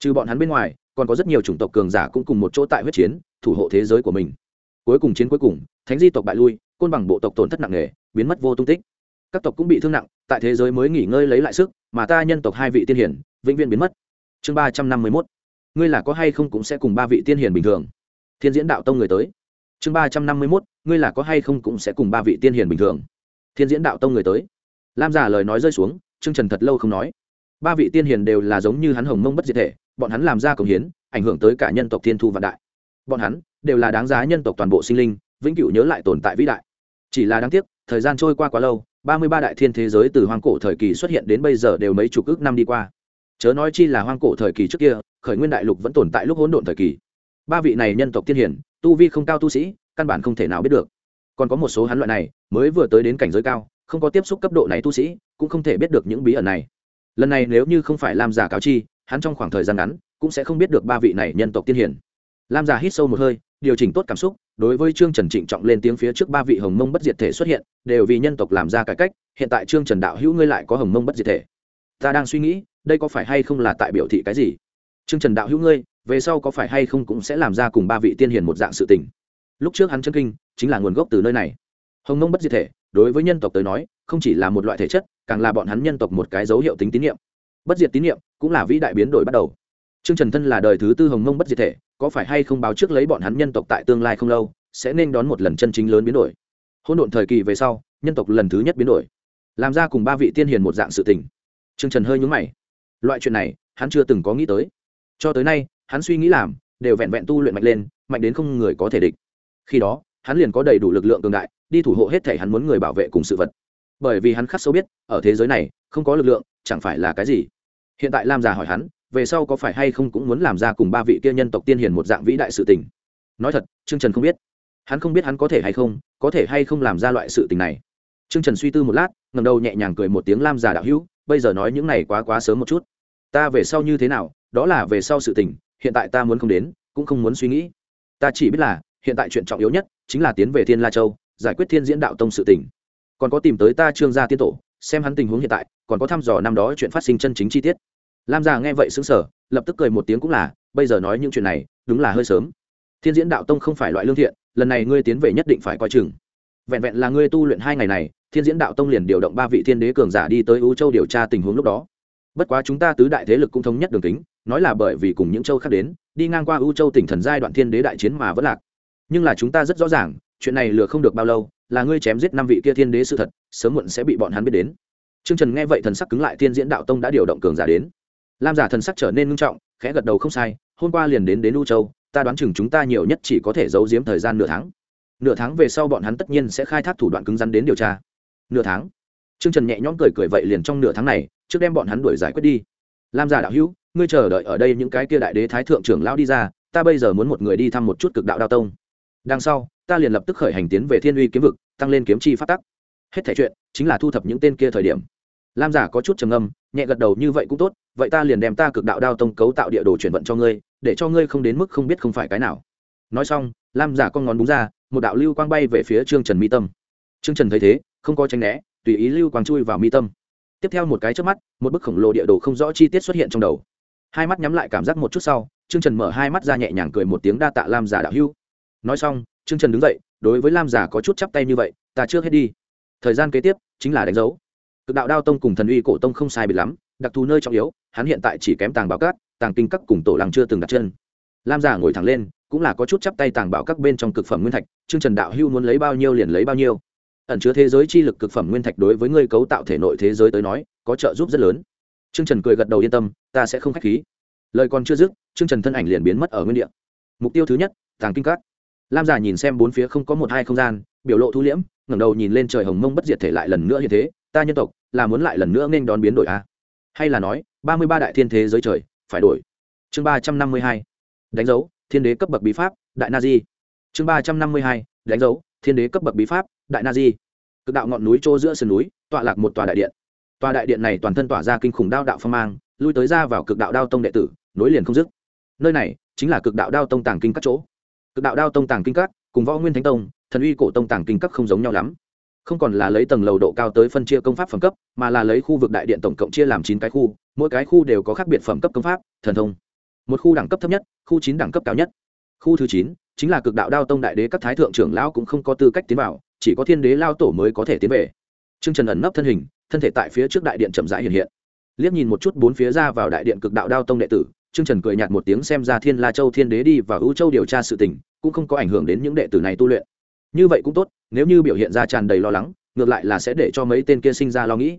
Trừ bọn hắn bên ngoài còn có rất nhiều chủng tộc cường giả cũng cùng một chỗ tại huyết chiến, thủ hộ thế giới của mình. Cuối cùng chiến cuối cùng, thánh di tộc bại lui, côn bằng bộ tộc tổn thất nặng nề, biến mất vô tung tích. Các tộc cũng bị thương nặng, tại thế giới mới nghỉ ngơi lấy lại sức, mà ta nhân tộc hai vị tiên hiển, vĩnh viễn biến mất. Chương ba trăm năm mươi mốt. Ngươi là có hay không cũng sẽ cùng ba vị tiên hiển bình thường. Thiên diễn đạo tông người tới. Chương ba trăm năm mươi mốt. Ngươi là có hay không cũng sẽ cùng ba vị tiên hiển bình thường. Thiên diễn đạo tông người tới. Lam giả lời nói rơi xuống chương trần thật lâu không nói ba vị tiên hiền đều là giống như hắn hồng mông bất diệt thể, bọn hắn làm ra công hiến, ảnh hưởng tới cả nhân tộc thiên thu vạn đại. Bọn hắn đều là đáng giá nhân tộc toàn bộ sinh linh, vĩnh cửu nhớ lại tồn tại vĩ đại. Chỉ là đáng tiếc, thời gian trôi qua quá lâu, ba mươi ba đại thiên thế giới từ hoang cổ thời kỳ xuất hiện đến bây giờ đều mấy chục ước năm đi qua. Chớ nói chi là hoang cổ thời kỳ trước kia, khởi nguyên đại lục vẫn tồn tại lúc hỗn độn thời kỳ. Ba vị này nhân tộc tiên hiển tu vi không cao tu sĩ, căn bản không thể nào biết được. Còn có một số hắn loại này, mới vừa tới đến cảnh giới cao, không có tiếp xúc cấp độ này tu sĩ, cũng không thể biết được những bí ẩn này lần này nếu như không phải làm giả cáo chi, hắn trong khoảng thời gian ngắn cũng sẽ không biết được ba vị này nhân tộc tiên hiển lam giả hít sâu một hơi, điều chỉnh tốt cảm xúc, đối với trương trần trịnh trọng lên tiếng phía trước ba vị hồng mông bất diệt thể xuất hiện, đều vì nhân tộc làm ra cải cách, hiện tại trương trần đạo hữu ngươi lại có hồng mông bất diệt thể. Ta đang suy nghĩ, đây có phải hay không là tại biểu thị cái gì? Trương trần đạo hữu ngươi, về sau có phải hay không cũng sẽ làm ra cùng ba vị tiên hiền một dạng sự tình. Lúc trước hắn chân kinh, chính là nguồn gốc từ nơi này. Hồng mông bất diệt thể đối với nhân tộc tới nói không chỉ là một loại thể chất càng là bọn hắn nhân tộc một cái dấu hiệu tính tín nhiệm bất diệt tín nhiệm cũng là vĩ đại biến đổi bắt đầu Trương Trần thân là đời thứ tư Hồng Mông bất diệt thể, có phải hay không báo trước lấy bọn hắn nhân tộc tại tương lai không lâu sẽ nên đón một lần chân chính lớn biến đổi. Hỗn độn thời kỳ về sau, nhân tộc lần thứ nhất biến đổi, làm ra cùng ba vị tiên hiền một dạng sự tình. Trương Trần hơi nhúng mày. Loại chuyện này, hắn chưa từng có nghĩ tới. Cho tới nay, hắn suy nghĩ làm, đều vẹn vẹn tu luyện mạnh lên, mạnh đến không người có thể địch. Khi đó, hắn liền có đầy đủ lực lượng cường đại, đi thủ hộ hết thể hắn muốn người bảo vệ cùng sự vật. Bởi vì hắn khắc sâu biết, ở thế giới này, không có lực lượng, chẳng phải là cái gì. Hiện tại Lam già hỏi hắn, về sau có phải hay không cũng muốn làm ra cùng ba vị kia nhân tộc tiên hiền một dạng vĩ đại sự tình. Nói thật trương trần không biết. Hắn không biết hắn có thể hay không có thể hay không làm ra loại sự tình này. Trương trần suy tư một lát ngầm đầu nhẹ nhàng cười một tiếng lam già đạo hữu bây giờ nói những này quá quá sớm một chút. Ta về sau như thế nào đó là về sau sự tình hiện tại ta muốn không đến cũng không muốn suy nghĩ. Ta chỉ biết là hiện tại chuyện trọng yếu nhất chính là tiến về thiên la châu giải quyết thiên diễn đạo tông sự tình. Còn có tìm tới ta trương gia tiên tổ, xem hắn tình huống hiện tại, còn có thăm dò năm đó chuyện phát sinh chân chính chi tiết. Lam già nghe vậy xứng sở lập tức cười một tiếng cũng là, bây giờ nói những chuyện này, đúng là hơi sớm. Thiên diễn đạo tông không phải loại lương thiện, lần này ngươi tiến về nhất định phải coi chừng. Vẹn vẹn là ngươi tu luyện hai ngày này, thiên diễn đạo tông liền điều động ba vị thiên đế cường giả đi tới ưu châu điều tra tình huống lúc đó. Bất quá chúng ta tứ đại thế lực cũng thống nhất đường kính, nói là bởi vì cùng những châu khác đến, đi ngang qua ưu châu tỉnh thần giai đoạn thiên đế đại chiến mà vẫn lạc. Nhưng là chúng ta rất rõ ràng chuyện này lừa không được bao lâu, là ngươi chém giết năm vị kia thiên đế sự thật, sớm muộn sẽ bị bọn hắn biết đến. Trương trần nghe vậy thần sắc cứng lại, thiên diễn đạo tông đã điều động cường giả đến. Lam giả thần sắc trở nên ngưng trọng, khẽ gật đầu không sai, hôm qua liền đến đến u châu, ta đoán chừng chúng ta nhiều nhất chỉ có thể giấu giếm thời gian nửa tháng. Nửa tháng về sau bọn hắn tất nhiên sẽ khai thác thủ đoạn cứng rắn đến điều tra. Nửa tháng? Trương trần nhẹ nhõm cười cười vậy liền trong nửa tháng này, trước đem bọn hắn đuổi giải quyết đi. Lam giả đạo hữu, ngươi chờ đợi ở đây những cái kia đại đế thái thượng trưởng lão đi ra, ta bây giờ muốn một người đi thăm một chút cực đạo đao tông đằng sau, ta liền lập tức khởi hành tiến về thiên uy kiếm vực, tăng lên kiếm chi phát tắc. Hết thể chuyện chính là thu thập những tên kia thời điểm. Lam giả có chút trầm âm nhẹ gật đầu như vậy cũng tốt, vậy ta liền đem ta cực đạo đao tông cấu tạo địa đồ chuyển vận cho ngươi, để cho ngươi không đến mức không biết không phải cái nào. Nói xong, lam giả con ngón búng ra, một đạo lưu quang bay về phía trương trần mi tâm. Trương trần thấy thế, không có tranh né, tùy ý lưu quang chui vào mi tâm. Tiếp theo một cái trước mắt, một bức khổng lồ địa đồ không rõ chi tiết xuất hiện trong đầu. Hai mắt nhắm lại cảm giác một chút sau, trương trần mở hai mắt ra nhẹ nhàng cười một tiếng đa tạ lam giả đạo hưu nói xong, trương trần đứng dậy, đối với lam giả có chút chắp tay như vậy, ta trước hết đi. Thời gian kế tiếp chính là đánh dấu. Cực đạo đao tông cùng thần uy cổ tông không sai biệt lắm, đặc thù nơi trọng yếu, hắn hiện tại chỉ kém tàng bảo cát, tàng kinh các cùng tổ làng chưa từng đặt chân. Lam giả ngồi thẳng lên, cũng là có chút chắp tay tàng bảo các bên trong cực phẩm nguyên thạch, trương trần đạo hưu muốn lấy bao nhiêu liền lấy bao nhiêu. Ẩn chứa thế giới chi lực cực phẩm nguyên thạch đối với ngươi cấu tạo thể nội thế giới tới nói, có trợ giúp rất lớn. Trương trần cười gật đầu yên tâm, ta sẽ không k h á c h khí. Lời còn chưa dứt, trương trần thân ảnh liền biến mất ở nguyên địa. mục tiêu thứ nhất, tàng kinh các lam giả nhìn xem bốn phía không có một hai không gian, biểu lộ thu liễm, ngẩng đầu nhìn lên trời hồng mông bất diệt thể lại lần nữa như thế, ta nhân tộc, là muốn lại lần nữa nên đón biến đổi a hay là nói, ba mươi ba đại thiên thế giới trời, phải đổi. Chương ba trăm năm mươi hai, đánh dấu, thiên đế cấp bậc bí pháp, đại na di. Chương ba trăm năm mươi hai, đánh dấu, thiên đế cấp bậc bí pháp, đại na di. Cực đạo ngọn núi chỗ giữa sườn núi, tọa lạc một tòa đại điện. Tòa đại điện này toàn thân tỏa ra kinh khủng đao đạo phong mang, lui tới ra vào cực đạo đao tông đệ tử, nối liền không dứt. Nơi này chính là cực đạo đao tông tàng kinh các chỗ cực đạo đao tông tàng kinh các, cùng võ nguyên thánh tông, thần uy cổ tông tàng kinh các không giống nhau lắm. Không còn là lấy tầng lầu độ cao tới phân chia công pháp phẩm cấp, mà là lấy khu vực đại điện tổng cộng chia làm chín cái khu, mỗi cái khu đều có khác biệt phẩm cấp công pháp, thần thông. Một khu đẳng cấp thấp nhất, khu chín đẳng cấp cao nhất. Khu thứ chín, chính là cực đạo đao tông đại đế các thái thượng trưởng lão cũng không có tư cách tiến vào, chỉ có thiên đế lao tổ mới có thể tiến về. T r ư ơ n g trần ẩn nấp thân hình, thân thể tại phía trước đại điện chậm rãi hiện hiện. Liếc nhìn một chút bốn phía ra vào đại điện cực đạo đao tông đệ tử Trương trần cười nhạt một tiếng xem ra thiên la châu thiên đế đi và Vũ châu điều tra sự tình, cũng không có ảnh hưởng đến những đệ tử này tu luyện. Như vậy cũng tốt, nếu như biểu hiện ra tràn đầy lo lắng, ngược lại là sẽ để cho mấy tên kia sinh ra lo nghĩ.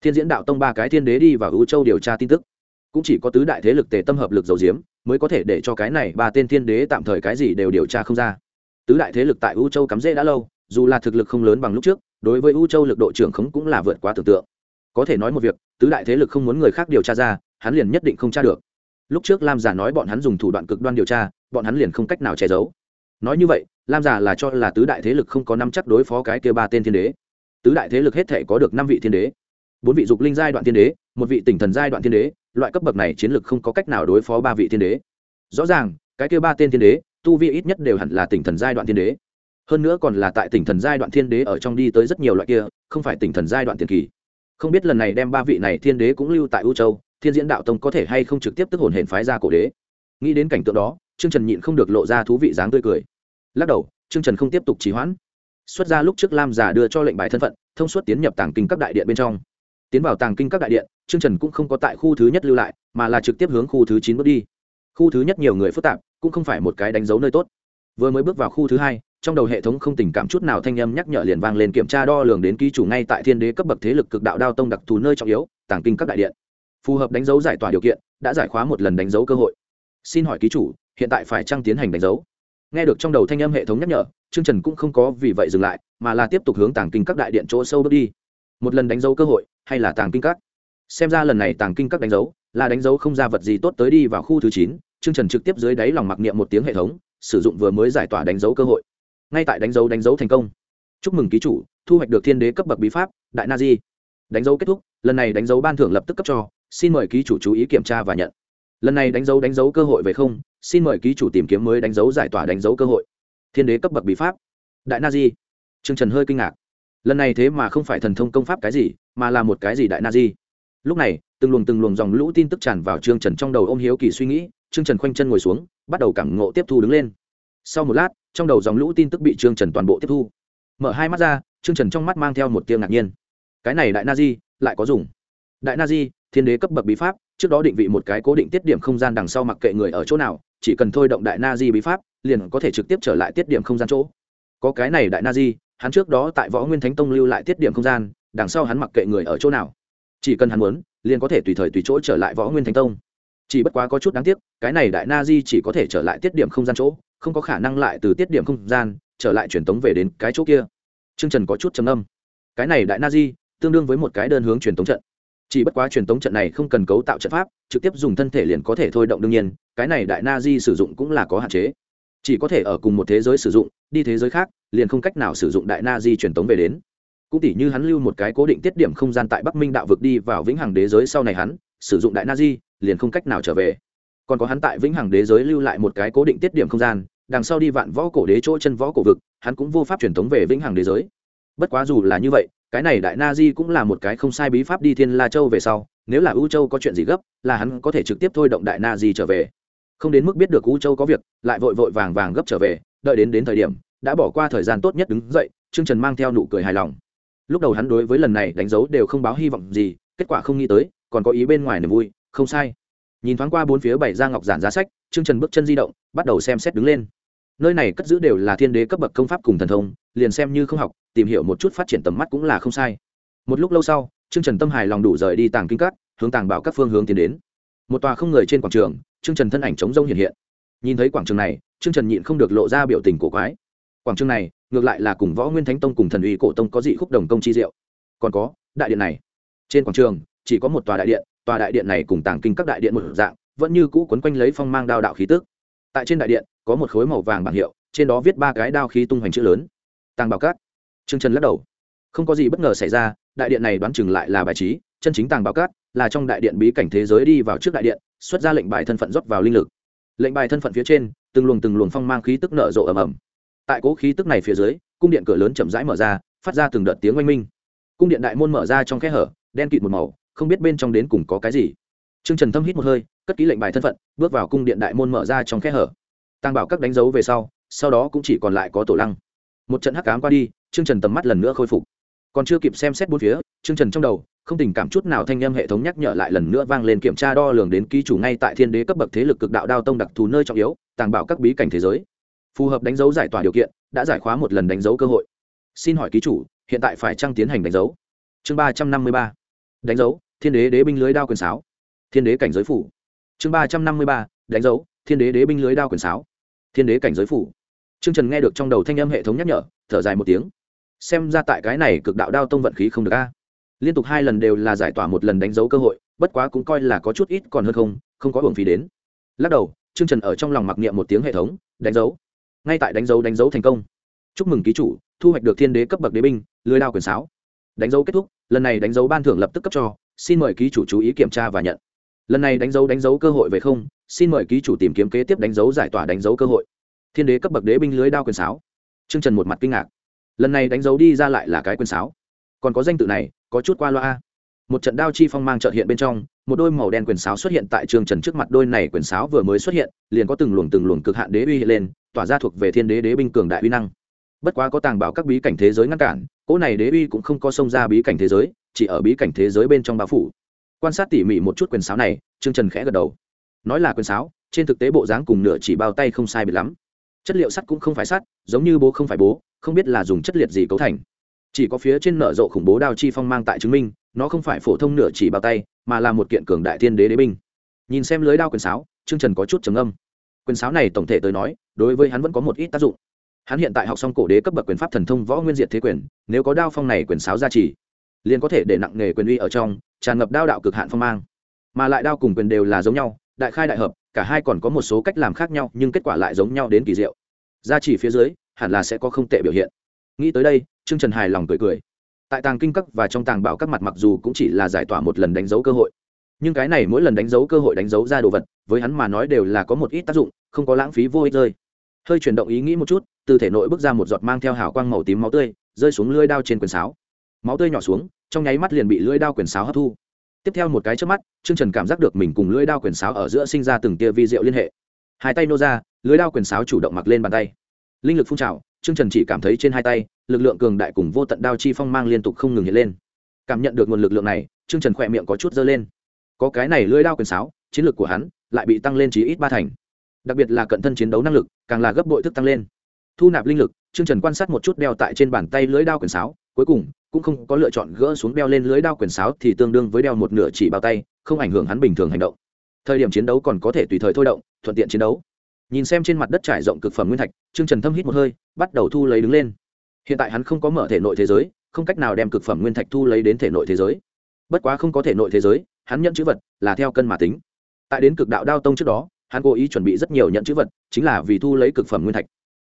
Thiên diễn đạo tông ba cái thiên đế đi vào Vũ châu điều tra tin tức, cũng chỉ có tứ đại thế lực tề tâm hợp lực dầu diếm mới có thể để cho cái này ba tên thiên đế tạm thời cái gì đều điều tra không ra. Tứ đại thế lực tại Vũ châu cắm rễ đã lâu, dù là thực lực không lớn bằng lúc trước, đối với Vũ châu lực độ trưởng khống cũng là vượt quá tưởng tượng. Có thể nói một việc, tứ đại thế lực không muốn người khác điều tra ra, hắn liền nhất định không tra được lúc trước lam giả nói bọn hắn dùng thủ đoạn cực đoan điều tra, bọn hắn liền không cách nào che giấu. Nói như vậy, lam giả là cho là tứ đại thế lực không có năm chắc đối phó cái kia ba tên thiên đế. Tứ đại thế lực hết thể có được năm vị thiên đế. Bốn vị dục linh giai đoạn thiên đế, một vị tỉnh thần giai đoạn thiên đế, loại cấp bậc này chiến lực không có cách nào đối phó ba vị thiên đế. Rõ ràng, cái kia ba tên thiên đế, tu vi ít nhất đều hẳn là tỉnh thần giai đoạn thiên đế. Hơn nữa còn là tại tỉnh thần giai đoạn thiên đế ở trong đi tới rất nhiều loại kia, không phải tỉnh thần giai đoạn tiền kỳ. Không biết lần này đem ba vị này thiên đế cũng lưu tại u châu thiên diễn đạo tông có thể hay không trực tiếp tức hồn hển phái ra cổ đế? Nghĩ đến cảnh tượng đó, trương trần nhịn không được lộ ra thú vị dáng tươi cười. Lắc đầu, trương trần không tiếp tục trì hoãn. Xuất ra lúc trước lam giả đưa cho lệnh bài thân phận, thông suốt tiến nhập tàng kinh các đại điện bên trong. Tiến vào tàng kinh các đại điện, trương trần cũng không có tại khu thứ nhất lưu lại, mà là trực tiếp hướng khu thứ chín bước đi. Khu thứ nhất nhiều người phức tạp, cũng không phải một cái đánh dấu nơi tốt. Vừa mới bước vào khu thứ hai, trong đầu hệ thống không tình cảm chút nào thanh âm nhắc nhở liền vang lên kiểm tra đo lường đến ký chủ ngay tại thiên đế cấp bậc thế lực cực đạo đao tông đặc thù nơi trọng yếu, tàng kinh các đại điện phù hợp đánh dấu giải tỏa điều kiện, đã giải khóa một lần đánh dấu cơ hội. Xin hỏi ký chủ, hiện tại phải trăng tiến hành đánh dấu? Nghe được trong đầu thanh âm hệ thống nhắc nhở chương trần cũng không có vì vậy dừng lại, mà là tiếp tục hướng tàng kinh các đại điện chỗ sâu bước đi. Một lần đánh dấu cơ hội, hay là tàng kinh các? Xem ra lần này tàng kinh các đánh dấu, là đánh dấu không ra vật gì tốt tới đi vào khu thứ chín chương trần trực tiếp dưới đáy lòng mặc niệm một tiếng hệ thống, sử dụng vừa mới giải tỏa đánh dấu cơ hội. Ngay tại đánh dấu đánh dấu thành công. Chúc mừng ký chủ, thu hoạch được thiên đế cấp bậc bí pháp, đại na di. Đánh dấu kết thúc, lần này đánh dấu ban thưởng lập tức cấp cho xin mời ký chủ chú ý kiểm tra và nhận. Lần này đánh dấu đánh dấu cơ hội về không, xin mời ký chủ tìm kiếm mới đánh dấu giải tỏa đánh dấu cơ hội. Thiên đế cấp bậc bí pháp. Đại na di. T trần hơi kinh ngạc. Lần này thế mà không phải thần thông công pháp cái gì, mà là một cái gì đại na di? Lúc này, từng luồng từng luồng dòng lũ tin tức tràn vào trương trần trong đầu ô m hiếu kỳ suy nghĩ, trương trần khoanh chân ngồi xuống, bắt đầu cảm ngộ tiếp thu đứng lên. Sau một lát, trong đầu dòng lũ tin tức bị trương trần toàn bộ tiếp thu. Mở hai mắt ra, trương trần trong mắt mang theo một tiêu ngạc nhiên. Cái này đại na di, lại có dùng. Đại na di thiên đế cấp bậc bí pháp, trước đó định vị một cái cố định tiết điểm không gian đằng sau mặc kệ người ở chỗ nào, chỉ cần thôi động đại na di bí pháp, liền có thể trực tiếp trở lại tiết điểm không gian chỗ. Có cái này đại na di hắn trước đó tại võ nguyên thánh tông lưu lại tiết điểm không gian, đằng sau hắn mặc kệ người ở chỗ nào. Chỉ cần hắn muốn, liền có thể tùy thời tùy chỗ trở lại võ nguyên thánh tông. Chỉ bất quá có chút đáng tiếc, cái này đại na di chỉ có thể trở lại tiết điểm không gian chỗ, không có khả năng lại từ tiết điểm không gian trở lại truyền tống về đến cái chỗ kia. T r ư ơ n g trần có chút trầm âm cái này đại na di tương đương với một cái đơn hướng truyền tống trận chỉ bất quá truyền tống trận này không cần cấu tạo trận pháp, trực tiếp dùng thân thể liền có thể thôi động đương nhiên, cái này đại na di sử dụng cũng là có hạn chế. Chỉ có thể ở cùng một thế giới sử dụng, đi thế giới khác, liền không cách nào sử dụng đại na di truyền tống về đến. Cũng tỉ như hắn lưu một cái cố định tiết điểm không gian tại bắc minh đạo vực đi vào vĩnh hằng đế giới sau này hắn, sử dụng đại na di liền không cách nào trở về. Còn có hắn tại vĩnh hằng đế giới lưu lại một cái cố định tiết điểm không gian, đằng sau đi vạn võ cổ đế chỗ chân võ cổ vực, hắn cũng vô pháp truyền tống về vĩnh hằng đế giới. Bất quá dù là như vậy cái này đại na di cũng là một cái không sai bí pháp đi thiên la châu về sau, nếu là u châu có chuyện gì gấp, là hắn có thể trực tiếp thôi động đại na di trở về. Không đến mức biết được u châu có việc, lại vội vội vàng vàng gấp trở về, đợi đến đến thời điểm, đã bỏ qua thời gian tốt nhất đứng dậy, trương trần mang theo nụ cười hài lòng. Lúc đầu hắn đối với lần này đánh dấu đều không báo hy vọng gì, kết quả không nghĩ tới, còn có ý bên ngoài niềm vui, không sai. Nhìn thoáng qua bốn phía bảy ra ngọc giản giá sách, trương trần bước chân di động, bắt đầu xem xét đứng lên. Nơi này cất giữ đều là thiên đế cấp bậc công pháp cùng thần thông, liền xem như không học tìm hiểu một chút phát triển tầm mắt cũng là không sai. Một lúc lâu sau, trương trần tâm hài lòng đủ rời đi tàng kinh các, hướng tàng bảo các phương hướng tiến đến. Một tòa không người trên quảng trường, trương trần thân ảnh chống rông hiện hiện. Nhìn thấy quảng trường này, trương trần nhịn không được lộ ra biểu tình cổ quái. Quảng trường này, ngược lại là cùng võ nguyên thánh tông cùng thần uy cổ tông có dị khúc đồng công chi diệu. Còn có, đại điện này. Trên quảng trường, chỉ có một tòa đại điện, tòa đại điện này cùng tàng kinh các đại điện một dạng, vẫn như cũ quấn quanh lấy phong mang đao đạo khí tức. Tại trên đại điện, có một khối màu vàng bảng hiệu, trên đó viết ba cái đao khí tung hoành chữ lớn. Tàng bảo các trương trần lắc đầu. Không có gì bất ngờ xảy ra, đại điện này đoán chừng lại là bài trí, chân chính tàng bảo cát, là trong đại điện bí cảnh thế giới đi vào trước đại điện, xuất ra lệnh bài thân phận rót vào linh lực. Lệnh bài thân phận phía trên, từng luồng từng luồng phong mang khí tức nở rộ ầm ầm. Tại cố khí tức này phía dưới, cung điện cửa lớn chậm rãi mở ra, phát ra từng đợt tiếng oanh minh. Cung điện đại môn mở ra trong khe hở, đen kịt một màu, không biết bên trong đến cùng có cái gì. Trương trần thâm hít một hơi, cất ký lệnh bài thân phận, bước vào cung điện đại môn mở ra trong khe hở. Tăng bảo các đánh dấu về sau sau đó cũng chỉ còn lại có tổ lăng. Một trận hắc cám qua đi chương trần tầm mắt lần nữa khôi phục. Còn chưa kịp xem xét bốn phía chương trần trong đầu, không tình cảm chút nào thanh em hệ thống nhắc nhở lại lần nữa vang lên kiểm tra đo lường đến ký chủ ngay tại thiên đế cấp bậc thế lực cực đạo đao tông đặc thù nơi trọng yếu, tàng bảo các bí cảnh thế giới. Phù hợp đánh dấu giải tỏa điều kiện, đã giải khóa một lần đánh dấu cơ hội. Xin hỏi ký chủ, hiện tại phải trăng tiến hành đánh dấu? Chương ba trăm năm mươi ba. Đánh dấu, thiên đế đế binh lưới đao quyền sáo. Thiên đế cảnh giới phủ. Chương ba trăm năm mươi ba, đánh dấu, thiên đế đế binh lưới đao quyền sáo. Thiên đế cảnh giới phủ. Trương Trần nghe được trong đầu thanh âm hệ thống nhắc nhở, thở dài một tiếng. Xem ra tại cái này cực đạo đao tông vận khí không được a. Liên tục hai lần đều là giải tỏa một lần đánh dấu cơ hội, bất quá cũng coi là có chút ít còn hơn không, không có uổng phí đến. Lắc đầu, Trương Trần ở trong lòng mặc niệm một tiếng hệ thống, đánh dấu. Ngay tại đánh dấu đánh dấu thành công. Chúc mừng ký chủ, thu hoạch được thiên đế cấp bậc đế binh, lưới đao quyền sáo. Đánh dấu kết thúc, lần này đánh dấu ban thưởng lập tức cấp cho, xin mời ký chủ chú ý kiểm tra và nhận. Lần này đánh dấu đánh dấu cơ hội về không, xin mời ký chủ tìm kiếm kế tiếp đánh dấu giải tỏa đánh dấu cơ hội thiên đế cấp bậc đế binh lưới đao quyền sáo. T trần một mặt kinh ngạc. Lần này đánh dấu đi ra lại là cái quyền sáo. Còn có danh tự này, có chút qua loa một trận đao chi phong mang trợt hiện bên trong, một đôi màu đen quyền sáo xuất hiện tại trường trần trước mặt đôi này quyền sáo vừa mới xuất hiện, liền có từng luồng từng luồng cực hạn đế uy lên, tỏa ra thuộc về thiên đế đế binh cường đại uy năng. Bất quá có tàng bảo các bí cảnh thế giới ngăn cản, cỗ này đế uy cũng không có xông ra bí cảnh thế giới, chỉ ở bí cảnh thế giới bên trong bao phủ. Quan sát tỉ mỉ một chút quyền sáo này, trương trần khẽ gật đầu. Nói là quyền sáo, trên thực tế bộ dáng cùng nửa chỉ bao tay không sai biệt lắm chất liệu sắt cũng không phải sắt, giống như bố không phải bố, không biết là dùng chất liệt gì cấu thành. Chỉ có phía trên nở rộ khủng bố đao chi phong mang tại chứng minh, nó không phải phổ thông nửa chỉ bao tay, mà là một kiện cường đại thiên đế đế binh. Nhìn xem lưới đao quyền sáo, trương trần có chút trầm âm quyền sáo này tổng thể tới nói, đối với hắn vẫn có một ít tác dụng. Hắn hiện tại học xong cổ đế cấp bậc quyền pháp thần thông võ nguyên diệt thế quyền, nếu có đao phong này quyền sáo gia trì liền có thể để nặng nghề quyền uy ở trong, tràn ngập đao đạo cực hạn phong mang. Mà lại đao cùng quyền đều là giống nhau, đại khai đại hợp cả hai còn có một số cách làm khác nhau, nhưng kết quả lại giống nhau đến kỳ diệu. Gia chỉ phía dưới, hẳn là sẽ có không tệ biểu hiện. Nghĩ tới đây, trương trần hài lòng cười cười. Tại tàng kinh cấp và trong tàng bảo các mặt mặc dù cũng chỉ là giải tỏa một lần đánh dấu cơ hội, nhưng cái này mỗi lần đánh dấu cơ hội đánh dấu ra đồ vật, với hắn mà nói đều là có một ít tác dụng, không có lãng phí vô ích rơi. Hơi chuyển động ý nghĩ một chút, từ thể nội bước ra một giọt mang theo hào quang màu tím máu tươi, rơi xuống lưỡi đao trên quyển sáo. Máu tươi nhỏ xuống, trong nháy mắt liền bị lưỡi đao quyển sáo hấp thu tiếp theo một cái trước mắt, trương trần cảm giác được mình cùng lưỡi đao quyền sáo ở giữa sinh ra từng tia vi diệu liên hệ. Hai tay nô ra, lưỡi đao quyền sáo chủ động mặc lên bàn tay. Linh lực phun trào, trương trần chỉ cảm thấy trên hai tay, lực lượng cường đại cùng vô tận đao chi phong mang liên tục không ngừng hiện lên. Cảm nhận được nguồn lực lượng này, trương trần khỏe miệng có chút dơ lên. Có cái này lưỡi đao quyền sáo, chiến lược của hắn lại bị tăng lên chí ít ba thành. Đặc biệt là cận thân chiến đấu năng lực, càng là gấp bội thức tăng lên. Thu nạp linh lực, trương trần quan sát một chút đeo tại trên bàn tay lưỡi đao quyền sáo, cuối cùng cũng không có lựa chọn gỡ xuống đeo lên lưới đao quyền sáo thì tương đương với đeo một nửa chỉ bao tay, không ảnh hưởng hắn bình thường hành động. Thời điểm chiến đấu còn có thể tùy thời thôi động, thuận tiện chiến đấu. Nhìn xem trên mặt đất trải rộng cực phẩm nguyên thạch, trương trần thâm hít một hơi, bắt đầu thu lấy đứng lên. Hiện tại hắn không có mở thể nội thế giới, không cách nào đem cực phẩm nguyên thạch thu lấy đến thể nội thế giới. Bất quá không có thể nội thế giới, hắn nhận chữ vật là theo cân mà tính. Tại đến cực đạo đao tông trước đó, hắn cố ý chuẩn bị rất nhiều nhận chữ vật, chính là vì thu lấy cực phẩm nguyên thạch.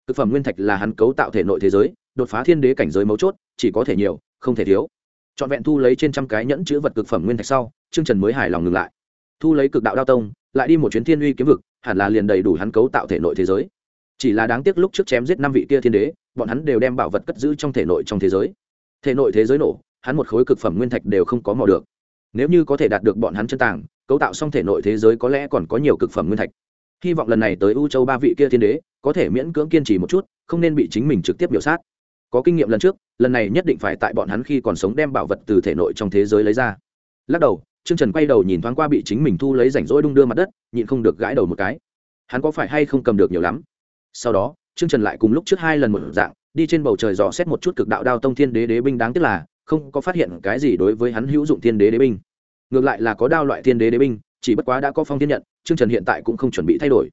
Cực phẩm nguyên thạch là hắn cấu tạo thể nội thế giới, đột phá thiên đế cảnh giới mấu chốt, chỉ có thể nhiều không thể thiếu. Trọn vẹn thu lấy trên trăm cái nhẫn chữ vật cực phẩm nguyên thạch sau chương trần mới hài lòng ngừng lại. Thu lấy cực đạo đao tông, lại đi một chuyến thiên uy kiếm vực, hẳn là liền đầy đủ hắn cấu tạo thể nội thế giới. Chỉ là đáng tiếc lúc trước chém giết năm vị kia thiên đế, bọn hắn đều đem bảo vật cất giữ trong thể nội trong thế giới. Thể nội thế giới nổ, hắn một khối cực phẩm nguyên thạch đều không có mò được. Nếu như có thể đạt được bọn hắn chân tàng, cấu tạo xong thể nội thế giới có lẽ còn có nhiều cực phẩm nguyên thạch. Hy vọng lần này tới u châu ba vị kia thiên đế, có thể miễn cưỡng kiên trì một chút, không nên bị chính mình trực tiếp biểu sát có kinh nghiệm lần trước, lần này nhất định phải tại bọn hắn khi còn sống đem bảo vật từ thể nội trong thế giới lấy ra. Lắc đầu, trương trần quay đầu nhìn thoáng qua bị chính mình thu lấy rảnh rỗi đung đưa mặt đất, nhịn không được gãi đầu một cái. Hắn có phải hay không cầm được nhiều lắm? Sau đó, trương trần lại cùng lúc trước hai lần một dạng, đi trên bầu trời dò xét một chút cực đạo đao tông thiên đế đế binh đáng tiếc là, không có phát hiện cái gì đối với hắn hữu dụng thiên đế đế binh. Ngược lại là có đao loại thiên đế đế binh, chỉ bất quá đã có phong thiên nhận, trương trần hiện tại cũng không chuẩn bị thay đổi.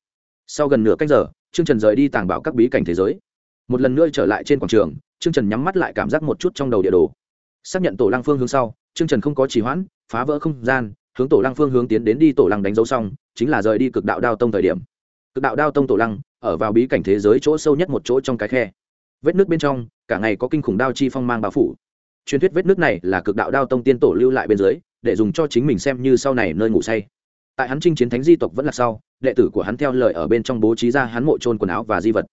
Sau gần nửa cách giờ, trương trần rời đi tàng bảo các bí cảnh thế giới. Một lần nữa trở lại trên quảng trường trương trần nhắm mắt lại cảm giác một chút trong đầu địa đồ. Xác nhận tổ lăng phương hướng sau, trương trần không có trì hoãn, phá vỡ không gian, hướng tổ lăng phương hướng tiến đến đi tổ lăng đánh dấu xong, chính là rời đi cực đạo đao tông thời điểm. Cực đạo đao tông tổ lăng, ở vào bí cảnh thế giới chỗ sâu nhất một chỗ trong cái khe. Vết nước bên trong, cả ngày có kinh khủng đao chi phong mang bao phủ. Truyền thuyết vết nước này là cực đạo đao tông tiên tổ lưu lại bên dưới, để dùng cho chính mình xem như sau này nơi ngủ say. Tại hắn chinh chiến thánh di tộc vẫn là sau, đệ tử của hắn theo lời ở bên trong bố trí ra hắn mộ trôn quần áo và di vật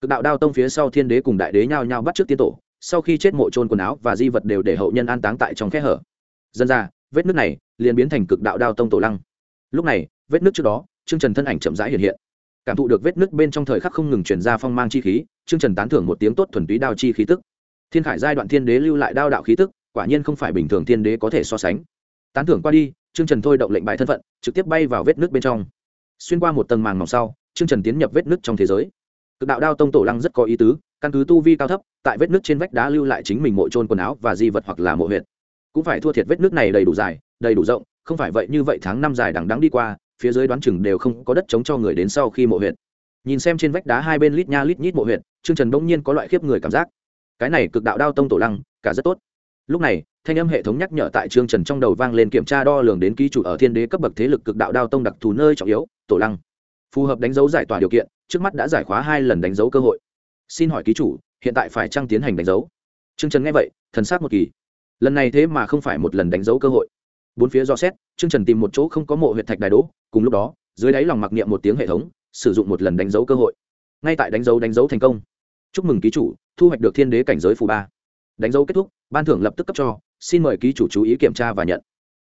cực đạo đao tông phía sau thiên đế cùng đại đế nhao nhao bắt trước tiên tổ, sau khi chết mộ trôn quần áo và di vật đều để hậu nhân an táng tại trong khe hở. Dân ra, vết nước này liền biến thành cực đạo đao tông tổ lăng. Lúc này, vết nước trước đó chương trần thân ảnh chậm rãi hiện hiện. Cảm thụ được vết nước bên trong thời khắc không ngừng chuyển ra phong mang chi khí chương trần tán thưởng một tiếng tốt thuần túy đao chi khí tức. Thiên khải giai đoạn thiên đế lưu lại đao đạo khí tức, quả nhiên không phải bình thường thiên đế có thể so sánh. Tán thưởng qua đi chương trần thôi động lệnh bài thân phận, trực tiếp bay vào vết nước bên trong. Xuyên qua một tầng màng mỏng sau chương trần tiến nhập vết nước trong thế giới cực đạo đao tông tổ lăng rất có ý tứ, căn cứ tu vi cao thấp, tại vết nước trên vách đá lưu lại chính mình mộ trôn quần áo và di vật hoặc là mộ huyệt. Cũng phải thua thiệt vết nước này đầy đủ dài, đầy đủ rộng, không phải vậy như vậy tháng năm dài đằng đắng đi qua, phía dưới đoán chừng đều không có đất chống cho người đến sau khi mộ huyệt. Nhìn xem trên vách đá hai bên lít nha lít nhít mộ huyệt chương trần bỗng nhiên có loại khiếp người cảm giác. Cái này cực đạo đao tông tổ lăng, cả rất tốt. Lúc này, thanh âm hệ thống nhắc nhở tại trương trần trong đầu vang lên kiểm tra đo lường đến ký chủ ở thiên đế cấp bậc thế lực cực đạo đao tông đặc thù nơi trọng yếu, tổ lăng. Phù hợp đánh dấu giải tỏa điều kiện trước mắt đã giải khóa hai lần đánh dấu cơ hội. Xin hỏi ký chủ, hiện tại phải trăng tiến hành đánh dấu? Trương trần nghe vậy, thần sát một kỳ. Lần này thế mà không phải một lần đánh dấu cơ hội. Bốn phía do xét, trương trần tìm một chỗ không có mộ huyện thạch đài đỗ cùng lúc đó, dưới đáy lòng mặc niệm một tiếng hệ thống, sử dụng một lần đánh dấu cơ hội. Ngay tại đánh dấu đánh dấu thành công. Chúc mừng ký chủ, thu hoạch được thiên đế cảnh giới phù ba. Đánh dấu kết thúc, ban thưởng lập tức cấp cho, xin mời ký chủ chú ý kiểm tra và nhận.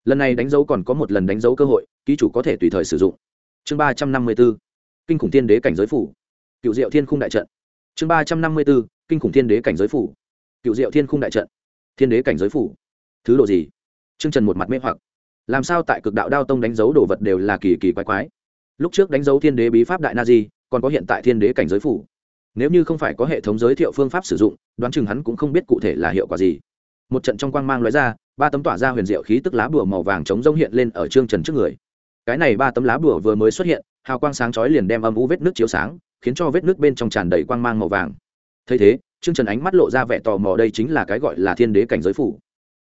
Lần này đánh dấu còn có một lần đánh dấu cơ hội, ký chủ có thể tùy thời sử dụng. Chương ba trăm năm mươi bốn kinh khủng thiên đế cảnh giới phủ. Cựu diệu thiên khung đại trận. Chương ba trăm năm mươi b ố kinh khủng thiên đế cảnh giới phủ. Cựu diệu thiên khung đại trận. Thiên đế cảnh giới phủ. Thứ độ gì? T r ư ơ n g trần một mặt mê hoặc. Làm sao tại cực đạo đao tông đánh dấu đồ vật đều là kỳ kỳ quái quái? Lúc trước đánh dấu thiên đế bí pháp đại na di, còn có hiện tại thiên đế cảnh giới phủ. Nếu như không phải có hệ thống giới thiệu phương pháp sử dụng, đoán chừng hắn cũng không biết cụ thể là hiệu quả gì. Một trận trong quang mang lóe ra, ba tấm tỏa ra huyền diệu khí tức lá bùa màu vàng chống rông hiện lên ở trương trần trước người cái này ba tấm lá bùa vừa mới xuất hiện hào quang sáng chói liền đem âm u vết nước chiếu sáng khiến cho vết nước bên trong tràn đầy quang mang màu vàng. Thấy thế chương trần ánh mắt lộ ra vẻ tò mò đây chính là cái gọi là thiên đế cảnh giới phủ.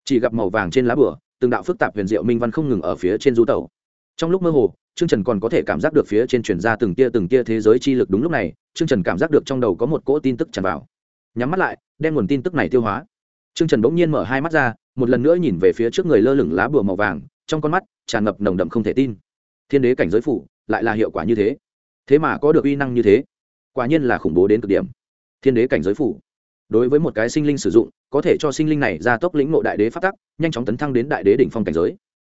Chỉ gặp màu vàng trên lá bùa, từng đạo phức tạp huyền diệu minh văn không ngừng ở phía trên du tàu trong lúc mơ hồ chương trần còn có thể cảm giác được phía trên truyền ra từng tia từng tia thế giới chi lực đúng lúc này chương trần cảm giác được trong đầu có một cỗ tin tức tràn vào. Nhắm mắt lại đem nguồn tin tức này tiêu hóa. Chương trần bỗng nhiên mở hai mắt ra một lần nữa nhìn về phía trước người lơ lửng lá bùa màu vàng trong con mắt tràn ngập nồng đậm không thể tin thiên đế cảnh giới phủ lại là hiệu quả như thế. Thế mà có được uy năng như thế, quả nhiên là khủng bố đến cực điểm. Thiên đế cảnh giới phủ, đối với một cái sinh linh sử dụng, có thể cho sinh linh này ra tốc lĩnh ngộ đại đế phát tắc, nhanh chóng tấn thăng đến đại đế đỉnh phong cảnh giới.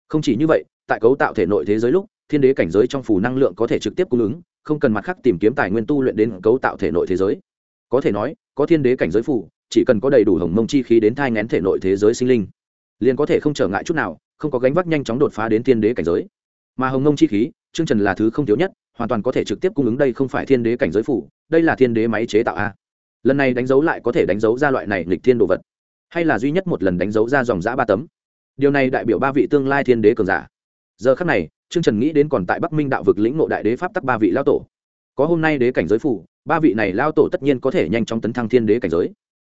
Không chỉ như vậy, tại cấu tạo thể nội thế giới lúc, thiên đế cảnh giới trong phủ năng lượng có thể trực tiếp cung ứng, không cần mặt khác tìm kiếm tài nguyên tu luyện đến cấu tạo thể nội thế giới. Có thể nói, có thiên đế cảnh giới phủ, chỉ cần có đầy đủ hồng mông chi khí đến thai ngén thể nội thế giới sinh linh, liền có thể không trở ngại chút nào, không có gánh vác nhanh chóng đột phá đến thiên đế cảnh giới mà hồng ngông chi khí chương trần là thứ không thiếu nhất hoàn toàn có thể trực tiếp cung ứng đây không phải thiên đế cảnh giới phủ đây là thiên đế máy chế tạo a. Lần này đánh dấu lại có thể đánh dấu ra loại này lịch thiên đồ vật hay là duy nhất một lần đánh dấu ra dòng giã ba tấm. Điều này đại biểu ba vị tương lai thiên đế cường giả. Giờ khắc này chương trần nghĩ đến còn tại bắc minh đạo vực lĩnh nộ đại đế pháp tắc ba vị lao tổ. Có hôm nay đế cảnh giới phủ ba vị này lao tổ tất nhiên có thể nhanh chóng tấn thăng thiên đế cảnh giới.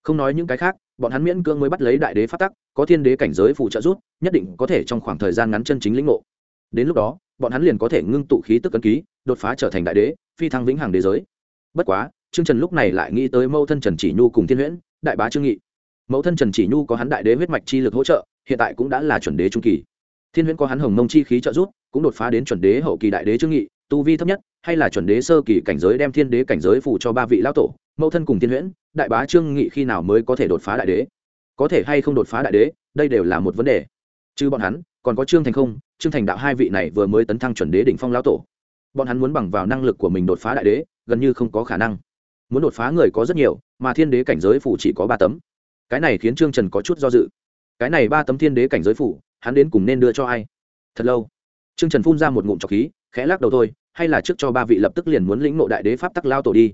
Không nói những cái khác bọn hắn miễn cưỡng mới bắt lấy đại đế pháp tắc có thiên đế cảnh giới phụ trợ giúp, nhất định có thể trong khoảng thời gian ngắn chân chính lĩnh ngộ đến lúc đó, bọn hắn liền có thể ngưng tụ khí tức cấn ký, đột phá trở thành đại đế, phi thăng vĩnh hằng đế giới. Bất quá, trương trần lúc này lại nghĩ tới mẫu thân trần chỉ nhu cùng thiên huyễn, đại bá trương nghị. Mẫu thân trần chỉ nhu có hắn đại đế huyết mạch chi lực hỗ trợ, hiện tại cũng đã là chuẩn đế trung kỳ. Thiên huyễn có hắn hồng mông chi khí trợ giúp, cũng đột phá đến chuẩn đế hậu kỳ đại đế trương nghị, tu vi thấp nhất, hay là chuẩn đế sơ kỳ cảnh giới đem thiên đế cảnh giới phủ cho ba vị lão tổ, mẫu thân cùng thiên huyễn, đại bá trương nghị khi nào mới có thể đột phá đại đế? Có thể hay không đột phá đại đế, đây đều là một vấn đề chứ bọn hắn, còn có trương thành không? Trương thành đạo hai vị này vừa mới tấn thăng chuẩn đế đỉnh phong lão tổ. Bọn hắn muốn bằng vào năng lực của mình đột phá đại đế, gần như không có khả năng. Muốn đột phá người có rất nhiều, mà thiên đế cảnh giới phủ chỉ có ba tấm. Cái này khiến trương trần có chút do dự. Cái này ba tấm thiên đế cảnh giới phủ, hắn đến cùng nên đưa cho ai? Thật lâu, trương trần phun ra một ngụm trọc khí, khẽ lắc đầu thôi, hay là trước cho ba vị lập tức liền muốn lĩnh nộ đại đế pháp tắc lao tổ đi.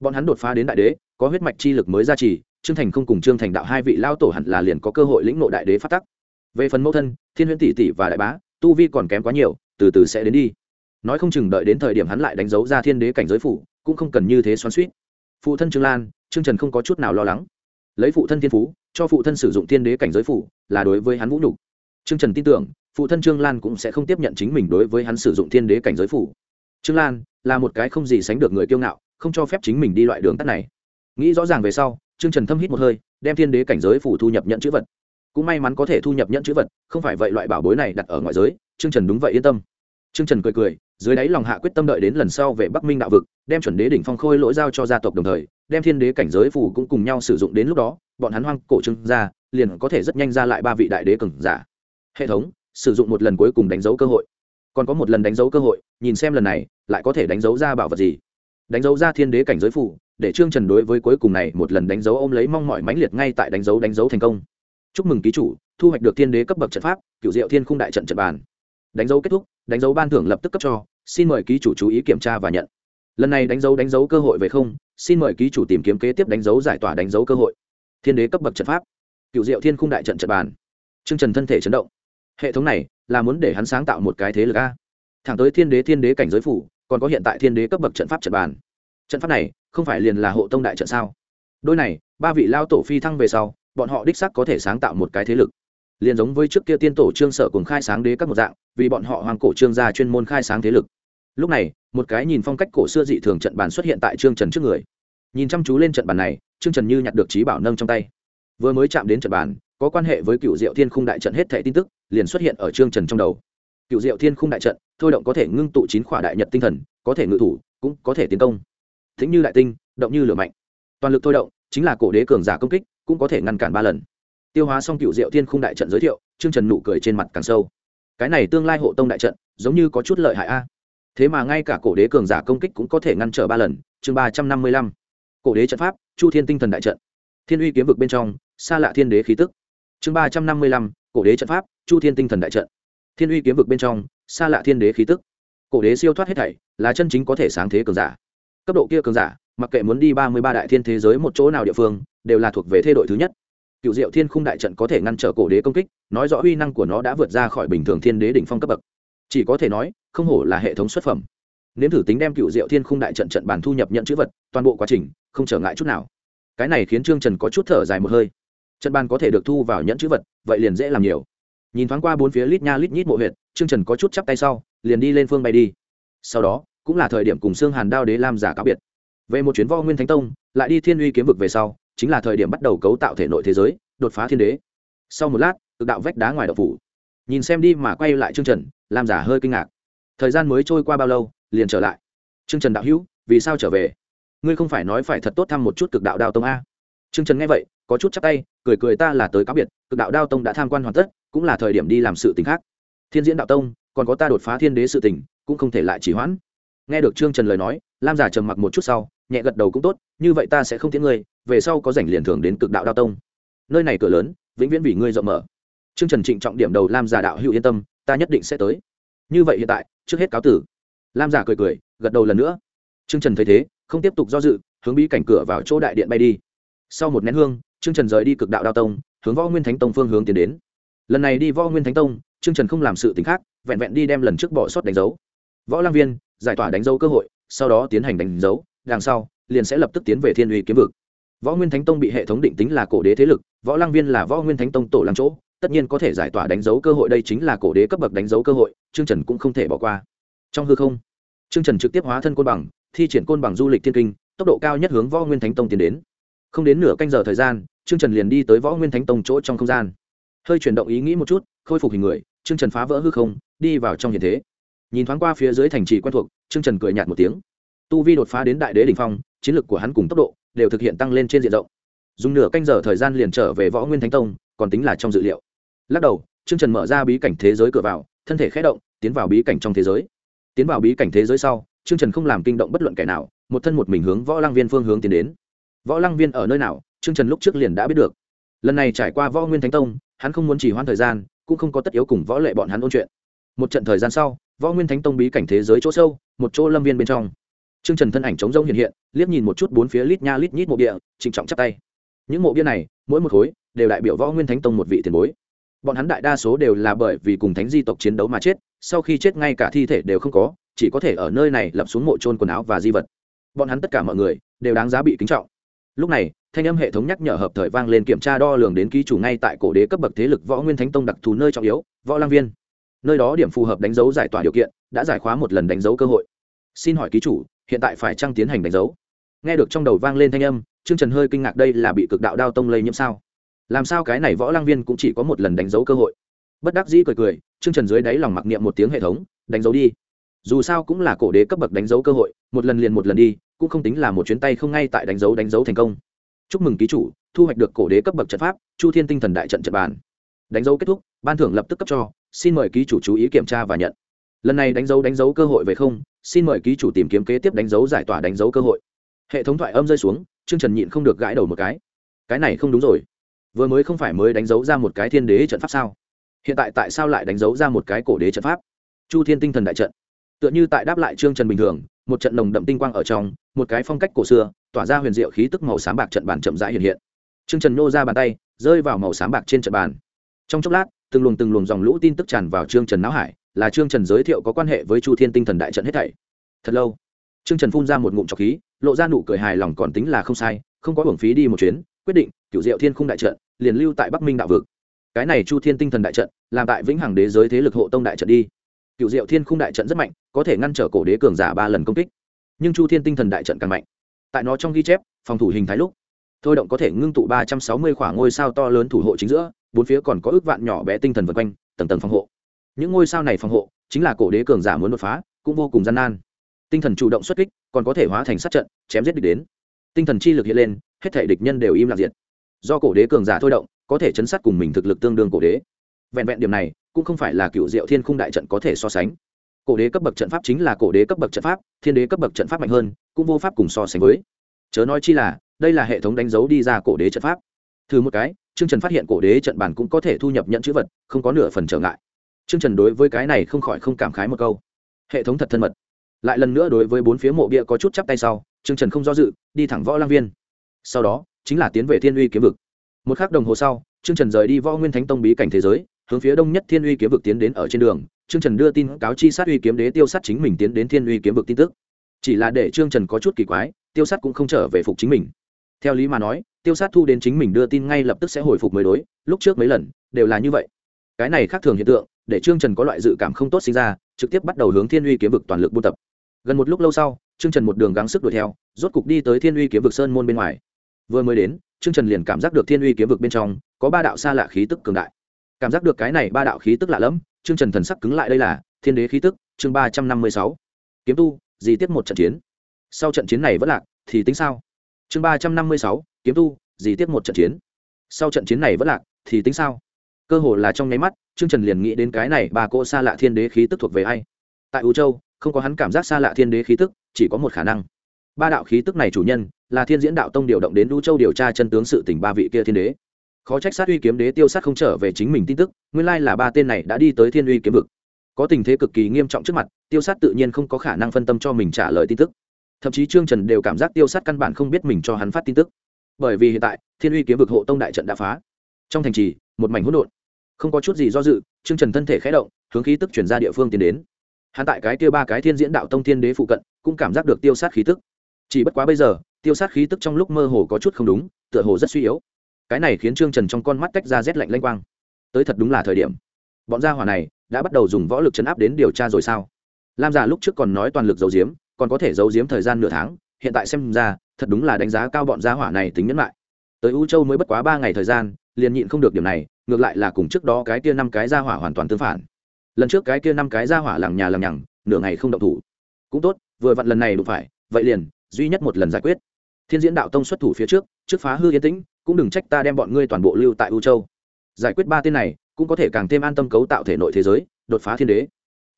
Bọn hắn đột phá đến đại đế, có huyết mạch chi lực mới ra trì, trương thành không cùng trương thành đạo hai vị lao tổ hẳn là liền có cơ hội lĩnh nộ đại đế pháp tắc về phần mẫu thân, thiên huyễn tỷ tỷ và đại bá, tu vi còn kém quá nhiều, từ từ sẽ đến đi. Nói không chừng đợi đến thời điểm hắn lại đánh dấu ra thiên đế cảnh giới phủ, cũng không cần như thế xoắn suýt phụ thân trương lan, trương trần không có chút nào lo lắng. Lấy phụ thân thiên phú, cho phụ thân sử dụng thiên đế cảnh giới phủ là đối với hắn vũ nhục. Trương trần tin tưởng, phụ thân trương lan cũng sẽ không tiếp nhận chính mình đối với hắn sử dụng thiên đế cảnh giới phủ. Trương lan là một cái không gì sánh được người kiêu ngạo, không cho phép chính mình đi loại đường tắt này. Nghĩ rõ ràng về sau, trương trần thâm hít một hơi, đem thiên đế cảnh giới phủ thu nhập nhận chữ vật cũng may mắn có thể thu nhập nhận chữ vật, không phải vậy loại bảo bối này đặt ở ngoại giới, trương trần đúng vậy yên tâm. Trương trần cười cười, dưới đáy lòng hạ quyết tâm đợi đến lần sau về bắc minh đạo vực, đem chuẩn đế đỉnh phong khôi lỗi giao cho gia tộc đồng thời, đem thiên đế cảnh giới phù cũng cùng nhau sử dụng đến lúc đó, bọn hắn hoang cổ trưng ra liền có thể rất nhanh ra lại ba vị đại đế cường giả. Hệ thống, sử dụng một lần cuối cùng đánh dấu cơ hội. Còn có một lần đánh dấu cơ hội, nhìn xem lần này, lại có thể đánh dấu ra bảo vật gì. Đánh dấu ra thiên đế cảnh giới phù, để trương trần đối với cuối cùng này một lần đánh dấu ôm lấy mong mọi mãnh liệt ngay tại đánh dấu đánh dấu thành công chúc mừng ký chủ, thu hoạch được thiên đế cấp bậc trận pháp cựu diệu thiên khung đại trận trận bàn. Đánh dấu kết thúc, đánh dấu ban thưởng lập tức cấp cho, xin mời ký chủ chú ý kiểm tra và nhận. Lần này đánh dấu đánh dấu cơ hội về không, xin mời ký chủ tìm kiếm kế tiếp đánh dấu giải tỏa đánh dấu cơ hội. Thiên đế cấp bậc trận pháp cựu diệu thiên khung đại trận trận bàn. Chương trần thân thể chấn động. Hệ thống này là muốn để hắn sáng tạo một cái thế lực a. Thẳng tới thiên đế thiên đế cảnh giới phủ, còn có hiện tại thiên đế cấp bậc trận pháp trận bàn. Trận pháp này không phải liền là hộ tông đại trận sao? Đôi này, ba vị lao tổ phi thăng về sau bọn họ đích xác có thể sáng tạo một cái thế lực. Liền giống với trước kia tiên tổ trương sở cùng khai sáng đế các một dạng, vì bọn họ hoàng cổ trương gia chuyên môn khai sáng thế lực. Lúc này, một cái nhìn phong cách cổ xưa dị thường trận bàn xuất hiện tại trương trần trước người. Nhìn chăm chú lên trận bàn này, trương trần như nhặt được trí bảo nâng trong tay. Vừa mới chạm đến trận bàn, có quan hệ với cựu diệu thiên khung đại trận hết thẻ tin tức, liền xuất hiện ở trương trần trong đầu. Cựu diệu thiên khung đại trận, thôi động có thể ngưng tụ chín khỏa đại nhật tinh thần, có thể ngự thủ, cũng có thể tiến công. Thính như đại tinh, động như lửa mạnh. Toàn lực thôi động, chính là cổ đế cường giả công kích cũng có thể ngăn cản ba lần. Tiêu hóa xong cựu diệu thiên khung đại trận giới thiệu chương trần nụ cười trên mặt càng sâu. Cái này tương lai hộ tông đại trận, giống như có chút lợi hại a. Thế mà ngay cả cổ đế cường giả công kích cũng có thể ngăn trở ba lần, chương ba trăm năm mươi lăm. Cổ đế trận pháp, chu thiên tinh thần đại trận. Thiên uy kiếm vực bên trong, xa lạ thiên đế khí tức. Chương ba trăm năm mươi lăm, cổ đế trận pháp, chu thiên tinh thần đại trận. Thiên uy kiếm vực bên trong, xa lạ thiên đế khí tức. Cổ đế siêu thoát hết thảy, là chân chính có thể sáng thế cường giả. Cấp độ kia cường giả mặc kệ muốn đi ba mươi ba đại thiên thế giới một chỗ nào địa phương, đều là thuộc về thê đội thứ nhất. Cựu diệu thiên khung đại trận có thể ngăn trở cổ đế công kích, nói rõ uy năng của nó đã vượt ra khỏi bình thường thiên đế đỉnh phong cấp bậc. Chỉ có thể nói, không hổ là hệ thống xuất phẩm. Nếm thử tính đem cựu diệu thiên khung đại trận trận bản thu nhập nhận chữ vật, toàn bộ quá trình, không trở ngại chút nào. Cái này khiến trương trần có chút thở dài một hơi. Trận bàn có thể được thu vào nhẫn chữ vật, vậy liền dễ làm nhiều. Nhìn thoáng qua bốn phía lít nha lít nhít mộ huyệt, trương trần có chút chắp tay sau, liền đi lên phương bay đi. Sau đó, cũng là thời điểm cùng xương hàn đao đế lam giả cáo biệt về một chuyến vo nguyên thánh tông, lại đi thiên uy kiếm vực về sau, chính là thời điểm bắt đầu cấu tạo thể nội thế giới, đột phá thiên đế. Sau một lát, cực đạo vách đá ngoài đậu phủ. Nhìn xem đi mà quay lại trương trần lam giả hơi kinh ngạc. Thời gian mới trôi qua bao lâu, liền trở lại. Trương trần đạo hữu, vì sao trở về? Ngươi không phải nói phải thật tốt thăm một chút cực đạo đao tông a? Trương trần nghe vậy, có chút chắc tay, cười cười ta là tới cáo biệt, cực đạo đao tông đã tham quan hoàn tất, cũng là thời điểm đi làm sự tình khác. Thiên diễn đạo tông, còn có ta đột phá thiên đế sự tình, cũng không thể lại chỉ hoãn. Nghe được trương trần lời nói, lam giả trầm mặc một chút sau nhẹ gật đầu cũng tốt, như vậy ta sẽ không tiễn ngươi, về sau có rảnh liền thường đến cực đạo đao tông. Nơi này cửa lớn, vĩnh viễn vì ngươi rộng mở. Trương trần trịnh trọng điểm đầu lam giả đạo hữu yên tâm, ta nhất định sẽ tới. Như vậy hiện tại, trước hết cáo tử. Lam giả cười cười, gật đầu lần nữa. Trương trần thấy thế, không tiếp tục do dự, hướng bí cảnh cửa vào chỗ đại điện bay đi. Sau một nén hương, trương trần rời đi cực đạo đao tông, hướng võ nguyên thánh tông phương hướng tiến đến. Lần này đi võ nguyên thánh tông, trương trần không làm sự t khác, vẹn vẹn đi đem lần trước bỏ sót đánh dấu. Võ lang viên, giải tỏa đánh dấu cơ hội, sau đó tiến hành đánh dấu đằng sau, liền sẽ lập tức tiến về thiên uy kiếm vực. Võ nguyên thánh tông bị hệ thống định tính là cổ đế thế lực, võ lang viên là võ nguyên thánh tông tổ làm chỗ, tất nhiên có thể giải tỏa đánh dấu cơ hội đây chính là cổ đế cấp bậc đánh dấu cơ hội, trương trần cũng không thể bỏ qua. Trong hư không, trương trần trực tiếp hóa thân côn bằng, thi triển côn bằng du lịch thiên kinh, tốc độ cao nhất hướng võ nguyên thánh tông tiến đến. Không đến nửa canh giờ thời gian, trương trần liền đi tới võ nguyên thánh tông chỗ trong không gian. Hơi chuyển động ý nghĩ một chút, khôi phục hình người, trương trần phá vỡ hư không, đi vào trong hiện thế. Nhìn thoáng qua phía dưới thành trì quen thuộc, trương trần cười nhạt một tiếng tu vi đột phá đến đại đế đ ỉ n h phong, chiến lược của hắn cùng tốc độ đều thực hiện tăng lên trên diện rộng. Dùng nửa canh giờ thời gian liền trở về võ nguyên thánh tông, còn tính là trong dự liệu. Lắc đầu, trương trần mở ra bí cảnh thế giới cửa vào, thân thể khé động, tiến vào bí cảnh trong thế giới. Tiến vào bí cảnh thế giới sau, trương trần không làm kinh động bất luận kẻ nào, một thân một mình hướng võ lăng viên phương hướng tiến đến. Võ lăng viên ở nơi nào, trương trần lúc trước liền đã biết được. Lần này trải qua võ nguyên thánh tông, hắn không muốn chỉ hoãn thời gian, cũng không có tất yếu cùng võ lệ bọn hắn ôn chuyện. Một trận thời gian sau, võ nguyên thánh tông bí cảnh thế giới chỗ sâu, một chỗ lâm viên bên trong trương trần thân ảnh chống rông hiện hiện, liếc nhìn một chút bốn phía lít nha lít nhít mộ bia trịnh trọng chắp tay. Những mộ bia này, mỗi một khối, đều đại biểu võ nguyên thánh tông một vị tiền bối. Bọn hắn đại đa số đều là bởi vì cùng thánh di tộc chiến đấu mà chết, sau khi chết ngay cả thi thể đều không có, chỉ có thể ở nơi này lập xuống mộ trôn quần áo và di vật. Bọn hắn tất cả mọi người, đều đáng giá bị kính trọng. Lúc này, thanh âm hệ thống nhắc nhở hợp thời vang lên kiểm tra đo lường đến ký chủ ngay tại cổ đế cấp bậc thế lực võ nguyên thánh tông đặc thù nơi trọng yếu, võ lang viên. Nơi đó điểm phù hợp đánh dấu giải tỏa điều kiện, đã giải khóa một lần đánh dấu cơ hội. Xin hỏi ký chủ hiện tại phải trăng tiến hành đánh dấu? Nghe được trong đầu vang lên thanh âm, trương trần hơi kinh ngạc đây là bị cực đạo đao tông lây nhiễm sao? Làm sao cái này võ lang viên cũng chỉ có một lần đánh dấu cơ hội? Bất đắc dĩ cười cười, trương trần dưới đáy lòng mặc niệm một tiếng hệ thống, đánh dấu đi. Dù sao cũng là cổ đế cấp bậc đánh dấu cơ hội, một lần liền một lần đi, cũng không tính là một chuyến tay không ngay tại đánh dấu đánh dấu thành công. Chúc mừng ký chủ, thu hoạch được cổ đế cấp bậc trận pháp, chu thiên tinh thần đại trận trận bàn. Đánh dấu kết thúc, ban thưởng lập tức cấp cho, xin mời ký chủ chú ý kiểm tra và nhận lần này đánh dấu đánh dấu cơ hội về không, xin mời ký chủ tìm kiếm kế tiếp đánh dấu giải tỏa đánh dấu cơ hội. Hệ thống thoại âm rơi xuống chương trần nhịn không được gãi đầu một cái. Cái này không đúng rồi. Vừa mới không phải mới đánh dấu ra một cái thiên đế trận pháp sao? Hiện tại tại sao lại đánh dấu ra một cái cổ đế trận pháp? Chu thiên tinh thần đại trận. Tựa như tại đáp lại trương trần bình thường, một trận nồng đậm tinh quang ở trong, một cái phong cách cổ xưa, tỏa ra huyền diệu khí tức màu sáng bạc trận bàn chậm rãi hiện hiện. Trương trần nô ra bàn tay, rơi vào màu sáng bạc trên trận bàn. Trong chốc lát, từng luồng từng luồng dòng lũ tin tức tràn vào trương trần não hải là trương trần giới thiệu có quan hệ với chu thiên tinh thần đại trận hết thảy. Thật lâu, trương trần phun ra một ngụm trọc khí, lộ ra nụ cười hài lòng còn tính là không sai, không có hưởng phí đi một chuyến, quyết định cựu diệu thiên khung đại trận, liền lưu tại bắc minh đạo vực. Cái này chu thiên tinh thần đại trận, làm tại vĩnh hằng đế giới thế lực hộ tông đại trận đi. Cựu diệu thiên khung đại trận rất mạnh, có thể ngăn trở cổ đế cường giả ba lần công kích. Nhưng chu thiên tinh thần đại trận càng mạnh. Tại nó trong ghi chép, phòng thủ hình thái lúc, thôi động có thể ngưng tụ ba trăm sáu mươi khoảng ngôi sao to lớn thủ hộ chính giữa, bốn phía còn có ước vạn nhỏ bé tinh thần vân quanh, tầng tầng phòng hộ những ngôi sao này phòng hộ, chính là cổ đế cường giả muốn đột phá, cũng vô cùng gian nan. Tinh thần chủ động xuất kích, còn có thể hóa thành sát trận, chém giết địch đến. Tinh thần chi lực hiện lên, hết thể địch nhân đều im lặng diệt. Do cổ đế cường giả thôi động, có thể chấn sát cùng mình thực lực tương đương cổ đế. Vẹn vẹn điểm này, cũng không phải là cựu diệu thiên khung đại trận có thể so sánh. Cổ đế cấp bậc trận pháp chính là cổ đế cấp bậc trận pháp, thiên đế cấp bậc trận pháp mạnh hơn, cũng vô pháp cùng so sánh với. Chớ nói chi là, đây là hệ thống đánh dấu đi ra cổ đế trận pháp. Thử một cái chương trần phát hiện cổ đế trận bản cũng có thể thu nhập nhận chữ vật, không có nửa phần trở ngại. Trương trần đối với cái này không khỏi không cảm khái một câu. Hệ thống thật thân mật. Lại lần nữa đối với bốn phía mộ bia có chút chắp tay sau, Trương trần không do dự, đi thẳng võ lang viên. Sau đó, chính là tiến về thiên uy kiếm vực. Một khắc đồng hồ sau, Trương trần rời đi võ nguyên thánh tông bí cảnh thế giới, hướng phía đông nhất thiên uy kiếm vực tiến đến ở trên đường. Trương trần đưa tin cáo chi sát uy kiếm đế tiêu sát chính mình tiến đến thiên uy kiếm vực tin tức. Chỉ là để Trương trần có chút kỳ quái, tiêu sát cũng không trở về phục chính mình. Theo lý mà nói, tiêu sát thu đến chính mình đưa tin ngay lập tức sẽ hồi phục mới đối, lúc trước mấy lần, đều là như vậy. Cái này khác thường hiện tượng để trương trần có loại dự cảm không tốt sinh ra, trực tiếp bắt đầu hướng thiên uy kiếm vực toàn lực buôn tập. Gần một lúc lâu sau, trương trần một đường gắng sức đuổi theo, rốt cục đi tới thiên uy kiếm vực sơn môn bên ngoài. Vừa mới đến, trương trần liền cảm giác được thiên uy kiếm vực bên trong có ba đạo xa lạ khí tức cường đại. Cảm giác được cái này ba đạo khí tức lạ lẫm, trương trần thần sắc cứng lại đây là thiên đế khí tức, chương ba trăm năm mươi sáu. Kiếm tu di tiết một trận chiến? Sau trận chiến này vẫn lạc, thì tính sao? Chương ba trăm năm mươi sáu, kiếm tu di tiết một trận chiến? Sau trận chiến này vẫn lạc, thì tính sao? Cơ hồ là trong nháy mắt, trương trần liền nghĩ đến cái này ba cỗ xa lạ thiên đế khí tức thuộc về ai. Tại u châu, không có hắn cảm giác xa lạ thiên đế khí tức, chỉ có một khả năng. Ba đạo khí tức này chủ nhân, là thiên diễn đạo tông điều động đến u châu điều tra chân tướng sự tình ba vị kia thiên đế. Khó trách sát uy kiếm đế tiêu sát không trở về chính mình tin tức, nguyên lai là ba tên này đã đi tới thiên uy kiếm vực. Có tình thế cực kỳ nghiêm trọng trước mặt, tiêu sát tự nhiên không có khả năng phân tâm cho mình trả lời tin tức. Thậm chí trương trần đều cảm giác tiêu sát căn bản không biết mình cho hắn phát tin tức. Bởi vì hiện tại, thiên uy kiếm vực hộ tông đại trận đã phá. Trong thành trì, một mảnh hỗn độn không có chút gì do dự, trương trần thân thể khé động, hướng khí tức chuyển ra địa phương tiến đến. Hắn tại cái kia ba cái thiên diễn đạo tông thiên đế phụ cận, cũng cảm giác được tiêu sát khí tức. Chỉ bất quá bây giờ, tiêu sát khí tức trong lúc mơ hồ có chút không đúng, tựa hồ rất suy yếu. Cái này khiến trương trần trong con mắt tách ra rét lạnh lanh quang. Tới thật đúng là thời điểm. Bọn gia hỏa này đã bắt đầu dùng võ lực chấn áp đến điều tra rồi sao? Lam giả lúc trước còn nói toàn lực giấu diếm còn có thể giấu giếm thời gian nửa tháng, hiện tại xem ra, thật đúng là đánh giá cao bọn gia hỏa này tính nhẫn lại tới u châu mới bất quá ba ngày thời gian, liền nhịn không được điểm này ngược lại là cùng trước đó cái kia năm cái gia hỏa hoàn toàn tương phản. Lần trước cái kia năm cái gia hỏa làng nhà làng nhằng, nửa ngày không động thủ. Cũng tốt, vừa vặn lần này đủ phải, vậy liền, duy nhất một lần giải quyết. Thiên diễn đạo tông xuất thủ phía trước trước phá hư yên tĩnh, cũng đừng trách ta đem bọn ngươi toàn bộ lưu tại u châu. Giải quyết ba tên này, cũng có thể càng thêm an tâm cấu tạo thể nội thế giới, đột phá thiên đế.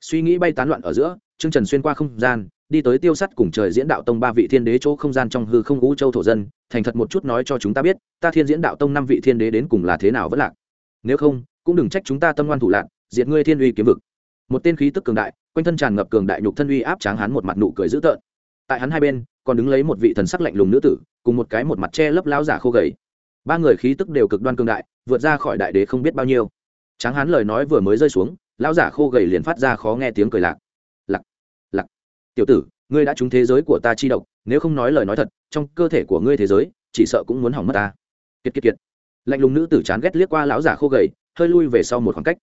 Suy nghĩ bay tán loạn ở giữa, trương trần xuyên qua không gian, đi tới tiêu sắt cùng trời diễn đạo tông ba vị thiên đế chỗ không gian trong hư không u châu thổ dân, thành thật một chút nói cho chúng ta biết, ta thiên diễn đạo tông năm vị thiên đế đến cùng là thế nào vẫn lạc nếu không, cũng đừng trách chúng ta tâm ngoan thủ lạc diệt ngươi thiên uy kiếm vực. Một tên khí tức cường đại, quanh thân tràn ngập cường đại nhục thân uy áp tráng hắn một mặt nụ cười dữ tợn. Tại hắn hai bên, còn đứng lấy một vị thần sắc lạnh lùng nữ tử, cùng một cái một mặt che lấp lao giả khô gầy. Ba người khí tức đều cực đoan cường đại, vượt ra khỏi đại đế không biết bao nhiêu. Tráng hắn lời nói vừa mới rơi xuống, lão giả khô gầy liền phát ra khó nghe tiếng cười lạc. Lạc lạc. Tiểu tử, ngươi đã trúng thế giới của ta chi độc, nếu không nói lời nói thật, trong cơ thể của ngươi thế giới, chỉ sợ cũng muốn hỏng mất ta. Kiệt kiệt kiệt lạnh lùng nữ tử chán ghét liếc qua lão giả khô gầy, hơi lui về sau một khoảng cách.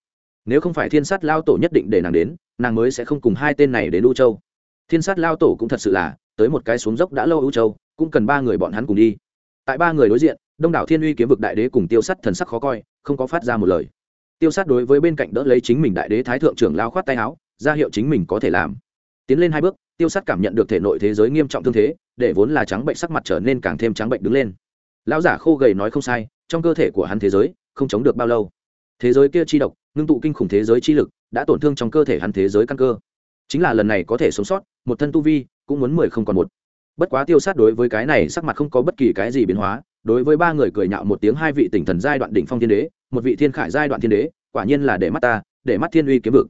Nếu không phải thiên sát lao tổ nhất định để nàng đến, nàng mới sẽ không cùng hai tên này đến u châu. Thiên sát lao tổ cũng thật sự là, tới một cái xuống dốc đã lâu u châu, cũng cần ba người bọn hắn cùng đi. Tại ba người đối diện, đông đảo thiên uy kiếm vực đại đế cùng tiêu sắt thần sắc khó coi, không có phát ra một lời. Tiêu sát đối với bên cạnh đỡ lấy chính mình đại đế thái thượng trưởng lao khoát tay áo, ra hiệu chính mình có thể làm. Tiến lên hai bước, tiêu sát cảm nhận được thể nội thế giới nghiêm trọng thương thế, để vốn là trắng bệnh sắc mặt trở nên càng thêm trắng bệnh đứng lên lão giả khô gầy nói không sai, trong cơ thể của hắn thế giới, không chống được bao lâu. Thế giới kia chi độc, ngưng tụ kinh khủng thế giới chi lực, đã tổn thương trong cơ thể hắn thế giới căn cơ. Chính là lần này có thể sống sót, một thân tu vi, cũng muốn mười không còn một. Bất quá tiêu sát đối với cái này sắc mặt không có bất kỳ cái gì biến hóa, đối với ba người cười nhạo một tiếng hai vị tỉnh thần giai đoạn đỉnh phong thiên đế, một vị thiên khải giai đoạn thiên đế, quả nhiên là để mắt ta, để mắt thiên uy kiếm vực.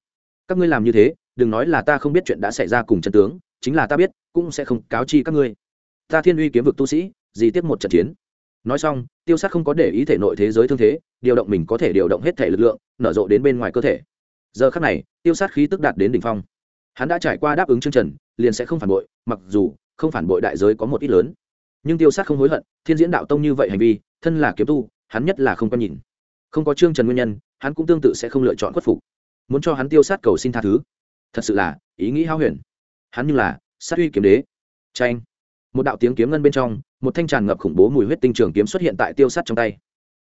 Các ngươi làm như thế, đừng nói là ta không biết chuyện đã xảy ra cùng chân tướng, chính là ta biết, cũng sẽ không cáo chi các ngươi. Ta thiên uy kiếm vực tu sĩ, gì tiếp một trận chiến? Nói xong, tiêu sát không có để ý thể nội thế giới thương thế, điều động mình có thể điều động hết thể lực lượng, nở rộ đến bên ngoài cơ thể. Giờ khắc này, tiêu sát khí tức đạt đến đỉnh phong. Hắn đã trải qua đáp ứng chương trần liền sẽ không phản bội, mặc dù không phản bội đại giới có một ít lớn. Nhưng tiêu sát không hối hận, thiên diễn đạo tông như vậy hành vi, thân là kiếm tu, hắn nhất là không có nhìn. Không có chương trần nguyên nhân, hắn cũng tương tự sẽ không lựa chọn khuất phục. Muốn cho hắn tiêu sát cầu xin tha thứ. Thật sự là ý nghĩ hao huyền. Hắn như là sát uy kiếm đế. Tranh một đạo tiếng kiếm ngân bên trong, một thanh tràn ngập khủng bố mùi huyết tinh trường kiếm xuất hiện tại tiêu sát trong tay.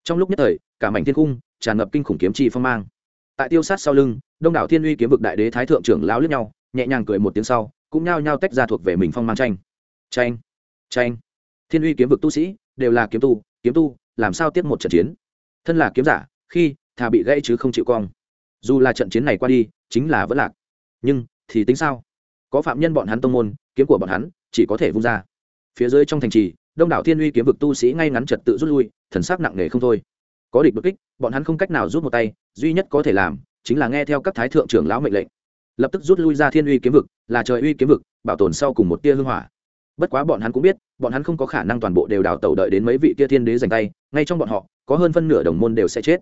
Trong lúc nhất thời, cả mảnh thiên cung tràn ngập kinh khủng kiếm chi phong mang. Tại tiêu sát sau lưng, đông đảo thiên uy kiếm vực đại đế thái thượng trưởng lao lướt nhau, nhẹ nhàng cười một tiếng sau, cũng nhao nhao tách ra thuộc về mình phong mang tranh. Tranh tranh. Thiên uy kiếm vực tu sĩ đều là kiếm tu kiếm tu, làm sao tiếp một trận chiến? Thân là kiếm giả, khi, thà bị gãy chứ không chịu cong. Dù là trận chiến này qua đi, chính là vẫn lạc. Nhưng, thì tính sao? Có phạm nhân bọn hắn tông môn, kiếm của bọn hắn chỉ có thể vung ra phía dưới trong thành trì, đông đảo thiên uy kiếm vực tu sĩ ngay ngắn trật tự rút lui, thần sắc nặng nề không thôi. Có địch bất kích, bọn hắn không cách nào rút một tay, duy nhất có thể làm, chính là nghe theo các thái thượng trưởng lão mệnh lệnh. Lập tức rút lui ra thiên uy kiếm vực, là trời uy kiếm vực, bảo tồn sau cùng một tia hưng hỏa. Bất quá bọn hắn cũng biết, bọn hắn không có khả năng toàn bộ đều đào tẩu đợi đến mấy vị tia thiên đế giành tay, ngay trong bọn họ, có hơn phân nửa đồng môn đều sẽ chết.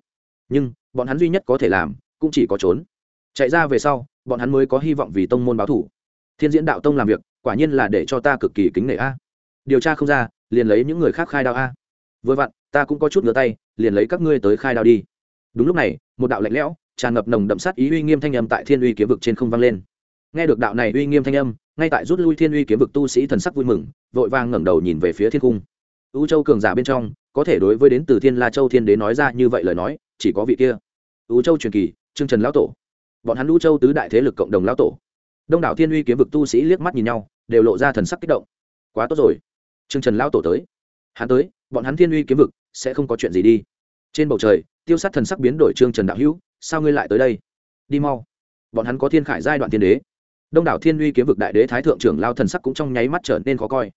Nhưng, bọn hắn duy nhất có thể làm, cũng chỉ có trốn. Chạy ra về sau, bọn hắn mới có hy vọng vì tông môn báo thủ. Thiên diễn đạo tông làm việc, quả nhiên là để cho ta cực kỳ kính nể a điều tra không ra, liền lấy những người khác khai đao a. Vừa vặn, ta cũng có chút ngửa tay, liền lấy các ngươi tới khai đao đi. Đúng lúc này, một đạo lạnh lẽo, tràn ngập nồng đậm sát ý uy nghiêm thanh âm tại thiên uy kiếm vực trên không vang lên. Nghe được đạo này uy nghiêm thanh âm, ngay tại rút lui thiên uy kiếm vực tu sĩ thần sắc vui mừng, vội vàng ngẩng đầu nhìn về phía thiên cung. U châu cường giả bên trong, có thể đối với đến từ thiên la châu thiên đế nói ra như vậy lời nói, chỉ có vị kia. U châu truyền kỳ, trương trần lão tổ. Bọn hắn u châu tứ đại thế lực cộng đồng lão tổ. Đông đảo thiên uy kiếm vực tu sĩ liếc mắt nhìn nhau, đều lộ ra thần sắc kích động. Quá tốt rồi trương trần lão tổ tới. Hắn tới, bọn hắn thiên uy kiếm vực, sẽ không có chuyện gì đi. Trên bầu trời, tiêu sát thần sắc biến đổi trương trần đạo hữu, sao ngươi lại tới đây? Đi mau. Bọn hắn có thiên khải giai đoạn thiên đế. Đông đảo thiên uy kiếm vực đại đế thái thượng trưởng lao thần sắc cũng trong nháy mắt trở nên khó coi.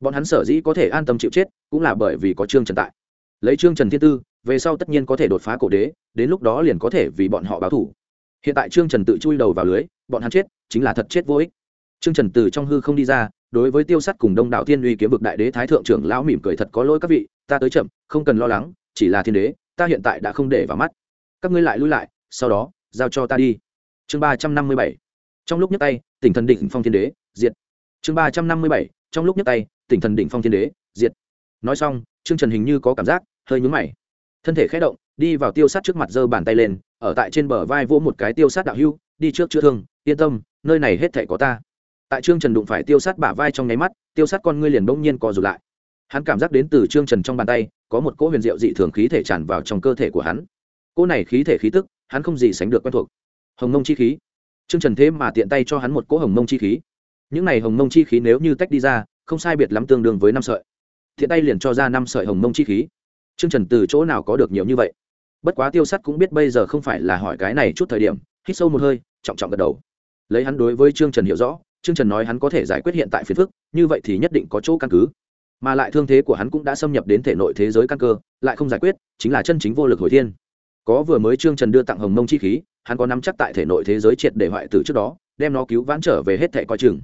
Bọn hắn sở dĩ có thể an tâm chịu chết, cũng là bởi vì có trương trần tại. Lấy trương trần thiên tư, về sau tất nhiên có thể đột phá cổ đế, đến lúc đó liền có thể vì bọn họ báo thủ. Hiện tại trương trần tự chui đầu vào lưới, bọn hắn chết, chính là thật chết vô ích. Trương trần từ trong hư không đi ra đối với tiêu sắt cùng đông đảo thiên uy kiếm vực đại đế thái thượng trưởng lão mỉm cười thật có lỗi các vị, ta tới chậm, không cần lo lắng, chỉ là thiên đế, ta hiện tại đã không để vào mắt. Các ngươi lại lui lại, sau đó, giao cho ta đi. Chương ba trăm năm mươi bảy. Trong lúc nhấc tay, tỉnh thần đỉnh phong thiên đế, diệt. Chương ba trăm năm mươi bảy. Trong lúc nhấc tay, tỉnh thần đỉnh phong thiên đế, diệt. Nói xong, trương trần hình như có cảm giác, hơi nhúng mày. Thân thể khẽ động, đi vào tiêu sát trước mặt giơ bàn tay lên, ở tại trên bờ vai vỗ một cái tiêu sát đạo hưu, đi trước chữa thương, yên tâm, nơi này hết thể có ta tại trương trần đụng phải tiêu sát bả vai trong nháy mắt, tiêu sát con ngươi liền bỗng nhiên co rụt lại. Hắn cảm giác đến từ trương trần trong bàn tay, có một cỗ huyền diệu dị thường khí thể tràn vào trong cơ thể của hắn. Cỗ này khí thể khí tức, hắn không gì sánh được quen thuộc. Hồng mông chi khí. Trương trần thế mà tiện tay cho hắn một cỗ hồng mông chi khí. Những này hồng mông chi khí nếu như tách đi ra, không sai biệt lắm tương đương với năm sợi. Thiện tay liền cho ra năm sợi hồng mông chi khí. Trương trần từ chỗ nào có được nhiều như vậy? Bất quá tiêu sắt cũng biết bây giờ không phải là hỏi cái này chút thời điểm, hít sâu một hơi, trọng trọng gật đầu. Lấy hắn đối với trương trần hiểu rõ trương trần nói hắn có thể giải quyết hiện tại phiền phức, như vậy thì nhất định có chỗ căn cứ. Mà lại thương thế của hắn cũng đã xâm nhập đến thể nội thế giới căn cơ, lại không giải quyết, chính là chân chính vô lực hồi thiên. Có vừa mới trương trần đưa tặng hồng mông chi khí, hắn có nắm chắc tại thể nội thế giới triệt để hoại tử trước đó, đem nó cứu vãn trở về hết thể coi chừng.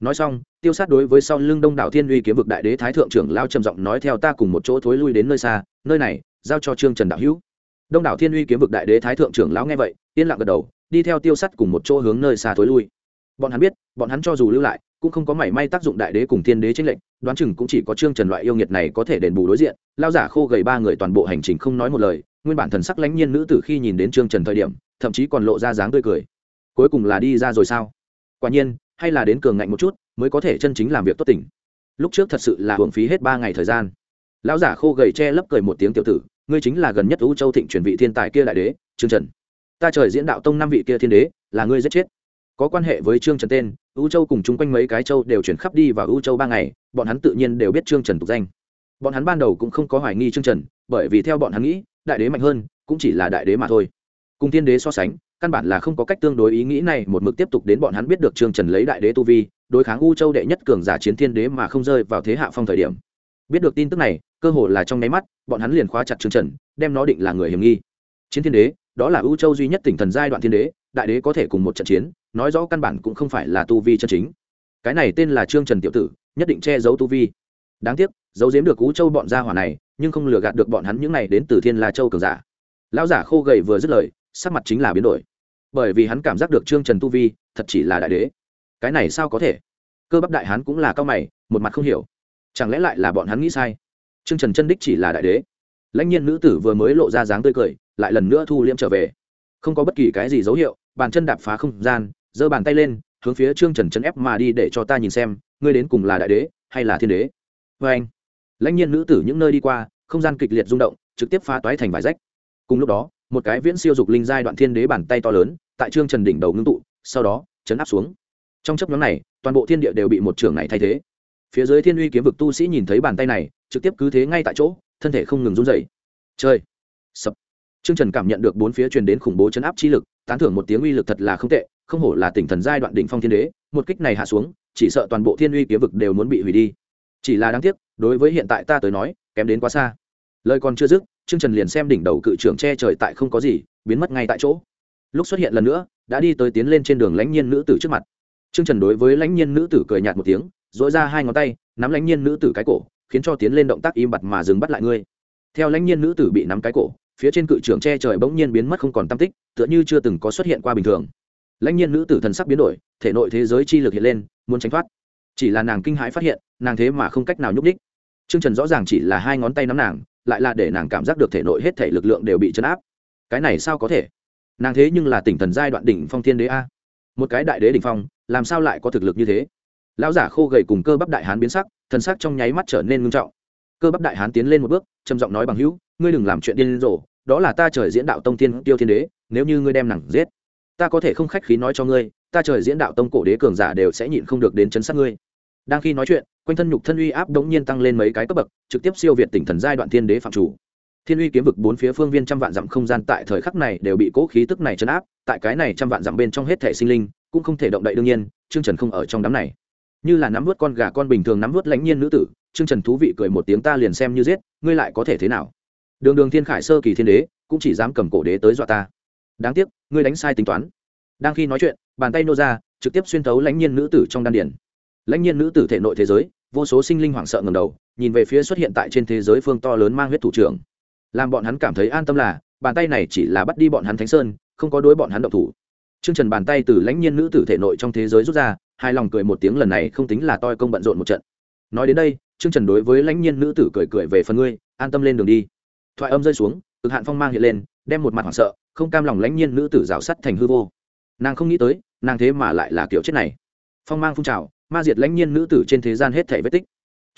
Nói xong, tiêu sát đối với sau lưng đông đảo thiên uy kiếm vực đại đế thái thượng trưởng lao trầm giọng nói theo ta cùng một chỗ thối lui đến nơi xa, nơi này, giao cho trương trần đạo hữu. Đông đảo thiên uy kiếm vực đại đế thái thượng trưởng lão nghe vậy, yên lặng gật đầu, đi theo tiêu Sát cùng một chỗ hướng nơi xa thối lui bọn hắn biết, bọn hắn cho dù lưu lại, cũng không có mảy may tác dụng đại đế cùng thiên đế tranh lệnh đoán chừng cũng chỉ có trương trần loại yêu nghiệt này có thể đền bù đối diện. Lao giả khô gầy ba người toàn bộ hành trình không nói một lời, nguyên bản thần sắc lãnh nhiên nữ tử khi nhìn đến trương trần thời điểm, thậm chí còn lộ ra dáng tươi cười. Cuối cùng là đi ra rồi sao? Quả nhiên, hay là đến cường ngạnh một chút, mới có thể chân chính làm việc tốt tỉnh. Lúc trước thật sự là hưởng phí hết ba ngày thời gian. Lão giả khô gầy che lấp cười một tiếng tiểu tử, ngươi chính là gần nhất u châu thịnh truyền vị thiên tài kia đại đế, trương trần. Ta trời diễn đạo tông năm vị kia thiên đế, là ngươi giết chết có quan hệ với trương trần tên, u châu cùng chung quanh mấy cái châu đều chuyển khắp đi vào u châu ba ngày, bọn hắn tự nhiên đều biết trương trần tục danh. Bọn hắn ban đầu cũng không có hoài nghi trương trần, bởi vì theo bọn hắn nghĩ, đại đế mạnh hơn, cũng chỉ là đại đế mà thôi. Cùng thiên đế so sánh, căn bản là không có cách tương đối ý nghĩ này một mực tiếp tục đến bọn hắn biết được trương trần lấy đại đế tu vi, đối kháng u châu đệ nhất cường giả chiến thiên đế mà không rơi vào thế hạ phong thời điểm. Biết được tin tức này, cơ hồ là trong nháy mắt, bọn hắn liền khóa chặt trương trần, đem nó định là người hiểm nghi. Chiến thiên đế, đó là ưu châu duy nhất tỉnh thần giai đoạn thiên đế đại đế có thể cùng một trận chiến, nói rõ căn bản cũng không phải là tu vi chân chính. Cái này tên là trương trần tiểu tử, nhất định che giấu tu vi. Đáng tiếc, giấu giếm được cú châu bọn gia hỏa này, nhưng không lừa gạt được bọn hắn những này đến từ thiên la châu cường giả. Lão giả khô gầy vừa dứt lời, sắc mặt chính là biến đổi. Bởi vì hắn cảm giác được trương trần tu vi, thật chỉ là đại đế. Cái này sao có thể? Cơ bắp đại hán cũng là cao mày, một mặt không hiểu. Chẳng lẽ lại là bọn hắn nghĩ sai? Trương trần chân đích chỉ là đại đế. Lãnh nhiên nữ tử vừa mới lộ ra dáng tươi cười, lại lần nữa thu liễm trở về. Không có bất kỳ cái gì dấu hiệu bàn chân đạp phá không gian giơ bàn tay lên hướng phía trương trần chân ép mà đi để cho ta nhìn xem ngươi đến cùng là đại đế hay là thiên đế? Vê anh lãnh nhiên nữ tử những nơi đi qua không gian kịch liệt rung động trực tiếp phá toái thành vải rách. Cùng lúc đó một cái viễn siêu dục linh giai đoạn thiên đế bàn tay to lớn tại trương trần đỉnh đầu ngưng tụ sau đó chấn áp xuống. Trong chấp nhóm này toàn bộ thiên địa đều bị một trường này thay thế. Phía dưới thiên uy kiếm vực tu sĩ nhìn thấy bàn tay này trực tiếp cứ thế ngay tại chỗ thân thể không ngừng run dày chơi sập! Trương Trần cảm nhận được bốn phía truyền đến khủng bố chấn áp chi lực, tán thưởng một tiếng uy lực thật là không tệ, không hổ là tỉnh thần giai đoạn đỉnh phong thiên đế, một kích này hạ xuống, chỉ sợ toàn bộ thiên uy kiếm vực đều muốn bị hủy đi. Chỉ là đáng tiếc, đối với hiện tại ta tới nói kém đến quá xa. Lời còn chưa dứt trương trần liền xem đỉnh đầu cự trưởng che trời tại không có gì biến mất ngay tại chỗ. Lúc xuất hiện lần nữa đã đi tới tiến lên trên đường lãnh nhiên nữ tử trước mặt. Trương trần đối với lãnh nhiên nữ tử cười nhạt một tiếng dỗi ra hai ngón tay nắm lãnh nhiên nữ tử cái cổ khiến cho tiến lên động tác im bặt mà dừng bắt lại ngươi. Theo lãnh nhiên nữ tử bị nắm cái cổ phía trên cự trưởng che trời bỗng nhiên biến mất không còn tam tích, tựa như chưa từng có xuất hiện qua bình thường. Lãnh nhiên nữ tử thần sắc biến đổi, thể nội thế giới chi lực hiện lên, muốn tránh thoát. Chỉ là nàng kinh hãi phát hiện, nàng thế mà không cách nào nhúc đích t r ư ơ n g trần rõ ràng chỉ là hai ngón tay nắm nàng, lại là để nàng cảm giác được thể nội hết thể lực lượng đều bị chấn áp. Cái này sao có thể? Nàng thế nhưng là tỉnh thần giai đoạn đỉnh phong thiên đế a. Một cái đại đế đỉnh phong, làm sao lại có thực lực như thế? Lão giả khô gầy cùng cơ bắp đại hán biến sắc, thần sắc trong nháy mắt trở nên ngưng trọng. Cơ bắp đại hán tiến lên một bước, trầm giọng nói bằng hữu ngươi đừng làm chuyện điên rồ, đó là ta trời diễn đạo tông tiên tiêu thiên đế, nếu như ngươi đem nàng giết, ta có thể không khách khí nói cho ngươi, ta trời diễn đạo tông cổ đế cường giả đều sẽ nhịn không được đến chấn sát ngươi. Đang khi nói chuyện, quanh thân nhục thân uy áp đống nhiên tăng lên mấy cái cấp bậc, trực tiếp siêu việt tỉnh thần giai đoạn thiên đế phạm chủ. Thiên uy kiếm vực bốn phía phương viên trăm vạn dặm không gian tại thời khắc này đều bị cố khí tức này chấn áp, tại cái này trăm vạn dặm bên trong hết thể sinh linh, cũng không thể động đậy đương nhiên, trương trần không ở trong đám này. Như là nắm vớt con gà con bình thường nắm vớt lãnh nhiên nữ tử, trương trần thú vị cười một tiếng ta liền xem như giết, ngươi lại có thể thế nào? Đường đường thiên khải sơ kỳ thiên đế, cũng chỉ dám cầm cổ đế tới dọa ta. Đáng tiếc, ngươi đánh sai tính toán. Đang khi nói chuyện, bàn tay nô ra, trực tiếp xuyên thấu lãnh nhiên nữ tử trong đan điển lãnh nhiên nữ tử thể nội thế giới, vô số sinh linh hoảng sợ ngầm đầu, nhìn về phía xuất hiện tại trên thế giới phương to lớn mang huyết thủ trưởng. Làm bọn hắn cảm thấy an tâm là, bàn tay này chỉ là bắt đi bọn hắn thánh sơn, không có đối bọn hắn động thủ. Trương trần bàn tay từ lãnh nhiên nữ tử thể nội trong thế giới rút ra hai lòng cười một tiếng lần này không tính là toi công bận rộn một trận. Nói đến đây, trương trần đối với lãnh nhiên nữ tử cười cười về phần ngươi, an tâm lên đường đi thoại âm rơi xuống, cực hạn phong mang hiện lên, đem một mặt hoảng sợ, không cam lòng lãnh nhiên nữ tử rào sắt thành hư vô. Nàng không nghĩ tới, nàng thế mà lại là kiểu chết này. Phong mang phun trào, ma diệt lãnh nhiên nữ tử trên thế gian hết thể vết tích.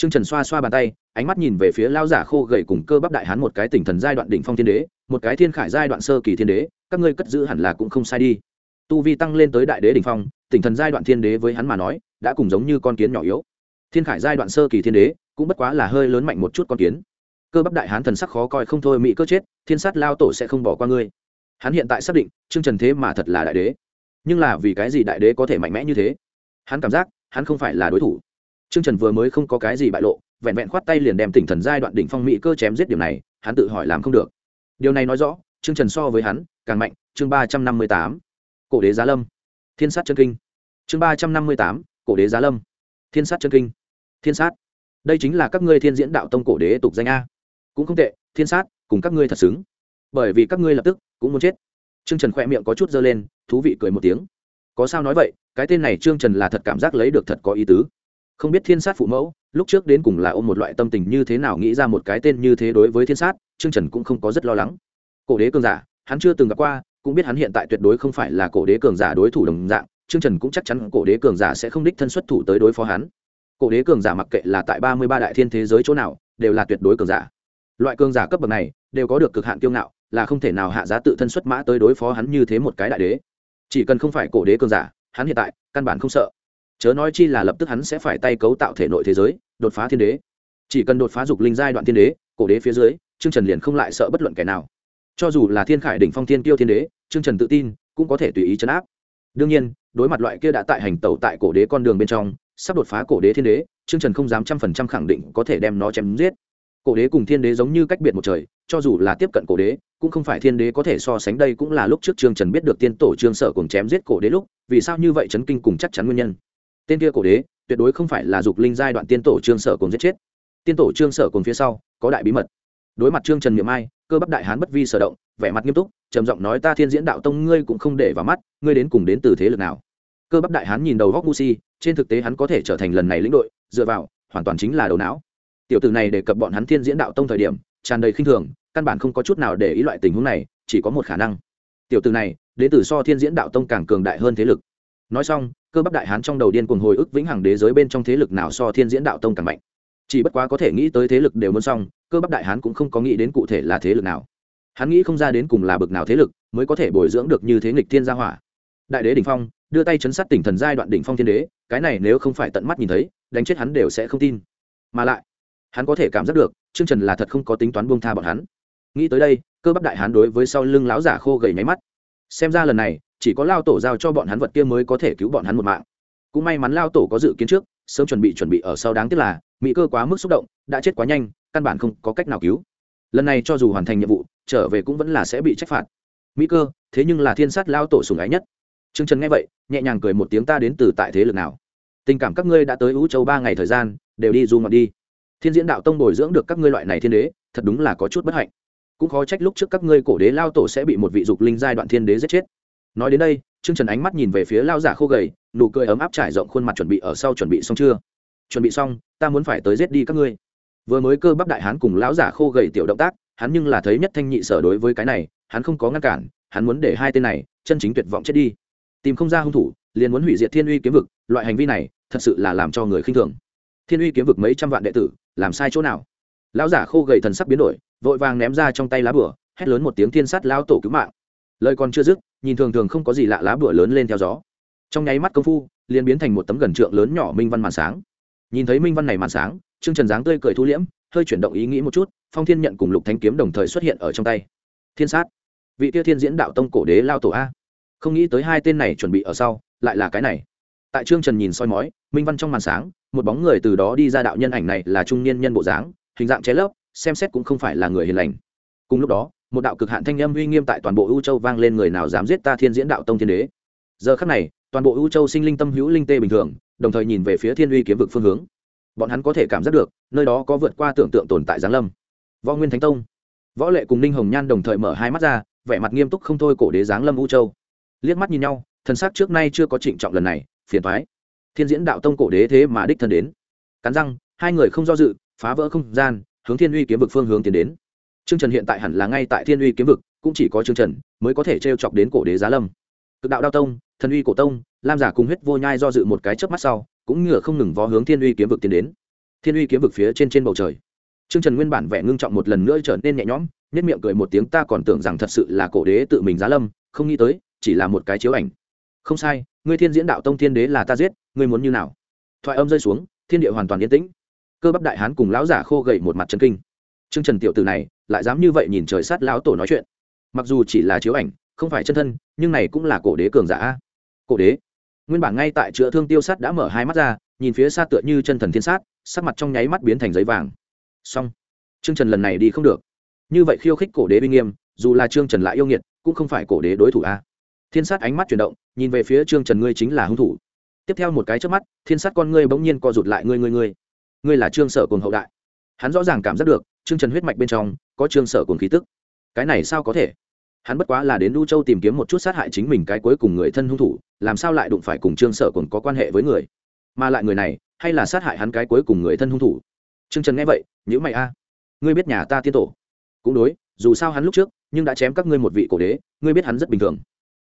T r ư ơ n g trần xoa xoa bàn tay, ánh mắt nhìn về phía lao giả khô gầy cùng cơ bắp đại hán một cái tỉnh thần giai đoạn đỉnh phong thiên đế, một cái thiên khải giai đoạn sơ kỳ thiên đế, các ngươi cất giữ hẳn là cũng không sai đi. Tu vi tăng lên tới đại đế đỉnh phong, tỉnh thần giai đoạn thiên đế với hắn mà nói, đã cùng giống như con kiến nhỏ yếu. Thiên khải giai đoạn sơ kỳ thiên đế, cũng bất quá là hơi lớn mạnh một chút con kiến cơ bắp đại hán thần sắc khó coi không thôi mỹ cơ chết, thiên sát lao tổ sẽ không bỏ qua ngươi. Hắn hiện tại xác định chương trần thế mà thật là đại đế. Nhưng là vì cái gì đại đế có thể mạnh mẽ như thế? Hắn cảm giác, hắn không phải là đối thủ. Trương trần vừa mới không có cái gì bại lộ, vẹn vẹn khoát tay liền đem tỉnh thần giai đoạn đỉnh phong mỹ cơ chém giết điểm này, hắn tự hỏi làm không được. Điều này nói rõ, trương trần so với hắn, càng mạnh, chương ba trăm năm mươi tám, cổ đế giá lâm. Thiên sát chân kinh. Chương ba trăm năm mươi tám, cổ đế giá lâm. Thiên sát chân kinh. Thiên sát. Đây chính là các ngươi thiên diễn đạo tông cổ đế tục danh a cũng không tệ thiên sát cùng các ngươi thật xứng bởi vì các ngươi lập tức cũng muốn chết Trương Trần khỏe miệng có chút dơ lên, thú vị cười một tiếng. Có sao nói vậy, cái tên này Trương Trần là thật cảm giác lấy được thật có ý tứ. Không biết Thiên Sát phụ mẫu, lúc trước đến cùng là ôm một loại tâm tình như thế nào nghĩ ra một cái tên như thế đối với Thiên Sát, Trương Trần cũng không có rất lo lắng. Cổ đế cường giả, hắn chưa từng gặp qua, cũng biết hắn hiện tại tuyệt đối không phải là cổ đế cường giả đối thủ đồng dạng, Trương Trần cũng chắc chắn cổ đế cường giả sẽ không đích thân xuất thủ tới đối phó hắn. Cổ đế cường giả mặc kệ là tại ba mươi ba đại thiên thế giới chỗ nào, đều là tuyệt đối cường giả. Loại cường giả cấp bậc này, đều có được cực hạn kiêu ngạo, là không thể nào hạ giá tự thân xuất mã tới đối phó hắn như thế một cái đại đế. Chỉ cần không phải cổ đế cường giả hắn hiện tại căn bản không sợ. Chớ nói chi là lập tức hắn sẽ phải tay cấu tạo thể nội thế giới đột phá thiên đế. Chỉ cần đột phá dục linh giai đoạn thiên đế cổ đế phía dưới trương trần liền không lại sợ bất luận kẻ nào. Cho dù là thiên khải đỉnh phong thiên tiêu thiên đế trương trần tự tin cũng có thể tùy ý chấn áp. Đương nhiên đối mặt loại kia đã tại hành tẩu tại cổ đế con đường bên trong sắp đột phá cổ đế thiên đế trương trần không dám trăm phần trăm khẳng định có thể đem nó chém giết cổ đế cùng thiên đế giống như cách biệt một trời, cho dù là tiếp cận cổ đế, cũng không phải thiên đế có thể so sánh đây cũng là lúc trước trương trần biết được tiên tổ trương sở cùng chém giết cổ đế lúc, vì sao như vậy chấn kinh cùng chắc chắn nguyên nhân. Tên kia cổ đế, tuyệt đối không phải là dục linh giai đoạn tiên tổ trương sở cùng giết chết. Tiên tổ trương sở cùng phía sau, có đại bí mật. Đối mặt trương trần miệng ai, cơ bắp đại hán bất vi sở động, vẻ mặt nghiêm túc, trầm giọng nói ta thiên diễn đạo tông ngươi cũng không để vào mắt, ngươi đến cùng đến từ thế lực nào? Cơ bắp đại hán nhìn đầu góc musi trên thực tế hắn có thể trở thành lần này lĩnh đội, dựa vào, hoàn toàn chính là đầu não tiểu tử này đề cập bọn hắn thiên diễn đạo tông thời điểm, tràn đầy khinh thường, căn bản không có chút nào để ý loại tình huống này, chỉ có một khả năng. Tiểu tử này, đến từ so thiên diễn đạo tông càng cường đại hơn thế lực. Nói xong, cơ bắp đại hán trong đầu điên cuồng hồi ức vĩnh hằng đế giới bên trong thế lực nào so thiên diễn đạo tông càng mạnh. Chỉ bất quá có thể nghĩ tới thế lực đều muốn xong, cơ bắp đại hán cũng không có nghĩ đến cụ thể là thế lực nào. Hắn nghĩ không ra đến cùng là bực nào thế lực, mới có thể bồi dưỡng được như thế nghịch thiên gia hỏa. Đại đế đỉnh phong, đưa tay chấn sát tỉnh thần giai đoạn đỉnh phong thiên đế, cái này nếu không phải tận mắt nhìn thấy, đánh chết hắn đều sẽ không tin. Mà lại hắn có thể cảm giác được chương trần là thật không có tính toán buông tha bọn hắn. Nghĩ tới đây, cơ bắp đại hán đối với sau lưng lão giả khô gầy nháy mắt. Xem ra lần này, chỉ có lao tổ giao cho bọn hắn vật kia mới có thể cứu bọn hắn một mạng. Cũng may mắn lao tổ có dự kiến trước, sớm chuẩn bị chuẩn bị ở sau đáng tiếc là mỹ cơ quá mức xúc động, đã chết quá nhanh, căn bản không có cách nào cứu. Lần này cho dù hoàn thành nhiệm vụ, trở về cũng vẫn là sẽ bị trách phạt. Mỹ cơ, thế nhưng là thiên sát lao tổ sùng ái nhất. T r ư ơ n g trần nghe vậy, nhẹ nhàng cười một tiếng ta đến từ tại thế lực nào? Tình cảm các ngươi đã tới ú châu ba ngày thời gian, đều đi du ngọt đi thiên diễn đạo tông bồi dưỡng được các ngươi loại này thiên đế, thật đúng là có chút bất hạnh. Cũng khó trách lúc trước các ngươi cổ đế lao tổ sẽ bị một vị dục linh giai đoạn thiên đế giết chết. Nói đến đây, Trương trần ánh mắt nhìn về phía lao giả khô gầy, nụ cười ấm áp trải rộng khuôn mặt chuẩn bị ở sau chuẩn bị xong chưa? Chuẩn bị xong, ta muốn phải tới giết đi các ngươi. Vừa mới cơ bắp đại hán cùng lão giả khô gầy tiểu động tác, hắn nhưng là thấy nhất thanh nhị sở đối với cái này, hắn không có ngăn cản, hắn muốn để hai tên này, chân chính tuyệt vọng chết đi. Tìm không ra hung thủ, liền muốn hủy diệt thiên uy kiếm vực, loại hành vi này, thật sự là làm cho người khinh thường thiên uy kiếm vực mấy trăm vạn đệ tử, làm sai chỗ nào? Lão giả khô gầy thần sắc biến đổi, vội vàng ném ra trong tay lá bửa hét lớn một tiếng thiên sát lão tổ cứu mạng. Lời còn chưa dứt, nhìn thường thường không có gì lạ lá bửa lớn lên theo gió. Trong nháy mắt công phu, liền biến thành một tấm gần trượng lớn nhỏ minh văn màn sáng. Nhìn thấy minh văn này màn sáng, trương trần dáng tươi cười thu liễm, hơi chuyển động ý nghĩ một chút, phong thiên nhận cùng lục thanh kiếm đồng thời xuất hiện ở trong tay. Thiên sát. Vị tiêu thiên diễn đạo tông cổ đế lao tổ a. Không nghĩ tới hai tên này chuẩn bị ở sau, lại là cái này tại trương trần nhìn soi mói, minh văn trong màn sáng, một bóng người từ đó đi ra đạo nhân ảnh này là trung niên nhân bộ dáng, hình dạng ché lớp xem xét cũng không phải là người hiền lành. Cùng lúc đó, một đạo cực hạn thanh âm uy nghiêm tại toàn bộ ưu châu vang lên người nào dám giết ta thiên diễn đạo tông thiên đế. Giờ khắc này, toàn bộ ưu châu sinh linh tâm hữu linh tê bình thường, đồng thời nhìn về phía thiên uy kiếm vực phương hướng. Bọn hắn có thể cảm giác được, nơi đó có vượt qua tưởng tượng tồn tại giáng lâm. Võ nguyên thánh tông. Võ lệ cùng ninh hồng nhan đồng thời mở hai mắt ra, vẻ mặt nghiêm túc không thôi cổ đế giáng lâm u châu. Liếc mắt nhìn nhau, thần sắc trước nay chưa có trịnh trọng lần này phiền thoái. Thiên diễn đạo tông cổ đế thế mà đích thân đến. Cắn răng hai người không do dự phá vỡ không gian hướng thiên uy kiếm vực phương hướng tiến đến. Trương trần hiện tại hẳn là ngay tại thiên uy kiếm vực cũng chỉ có trương trần mới có thể t r e o chọc đến cổ đế giá lâm. Cực đạo đao tông thần uy cổ tông lam giả cùng huyết vô nhai do dự một cái chớp mắt sau cũng ngựa không ngừng vó hướng thiên uy kiếm vực tiến đến. Thiên uy kiếm vực phía trên trên bầu trời. Trương Trần nguyên bản vẻ ngưng trọng một lần nữa trở nên nhẹ nhõm, nhất miệng cười một tiếng ta còn tưởng rằng thật sự là cổ đế tự mình giá lâm, không nghĩ tới, chỉ là một cái chiếu ảnh. Không sai, ngươi Thiên Diễn Đạo Tông Thiên Đế là ta giết, ngươi muốn như nào? Thoại âm rơi xuống, thiên địa hoàn toàn yên tĩnh. Cơ bắp đại hán cùng lão giả khô gầy một mặt chấn kinh. Trương Trần tiểu tử này, lại dám như vậy nhìn trời sát lão tổ nói chuyện. Mặc dù chỉ là chiếu ảnh, không phải chân thân, nhưng này cũng là cổ đế cường giả Cổ đế? Nguyên bản ngay tại chữa thương tiêu sát đã mở hai mắt ra, nhìn phía xa tựa như chân thần thiên sát, sắc mặt trong nháy mắt biến thành giấy vàng xong trương trần lần này đi không được như vậy khiêu khích cổ đế uy nghiêm dù là trương trần lại yêu nghiệt cũng không phải cổ đế đối thủ a thiên sát ánh mắt chuyển động, nhìn về phía trương trần, ngươi chính là hung thủ. Tiếp theo một cái trước mắt, thiên sát con ngươi bỗng nhiên co rụt lại, ngươi ngươi ngươi. Ngươi là trương sở cùng hậu đại. Hắn rõ ràng cảm giác được, trương trần huyết mạch bên trong, có trương sở cùng khí tức. Cái này sao có thể? Hắn bất quá là đến đu châu tìm kiếm một chút sát hại chính mình cái cuối cùng người thân hung thủ, làm sao lại đụng phải cùng trương sở cùng có quan hệ với người? Mà lại người này, hay là sát hại hắn cái cuối cùng người thân hung thủ? Trương trần nghe vậy nhữ mày a. Ngươi biết nhà ta tiên tổ? Cũng đối, dù sao hắn lúc trước, nhưng đã chém các ngươi một vị cổ đế, ngươi biết hắn rất bình thường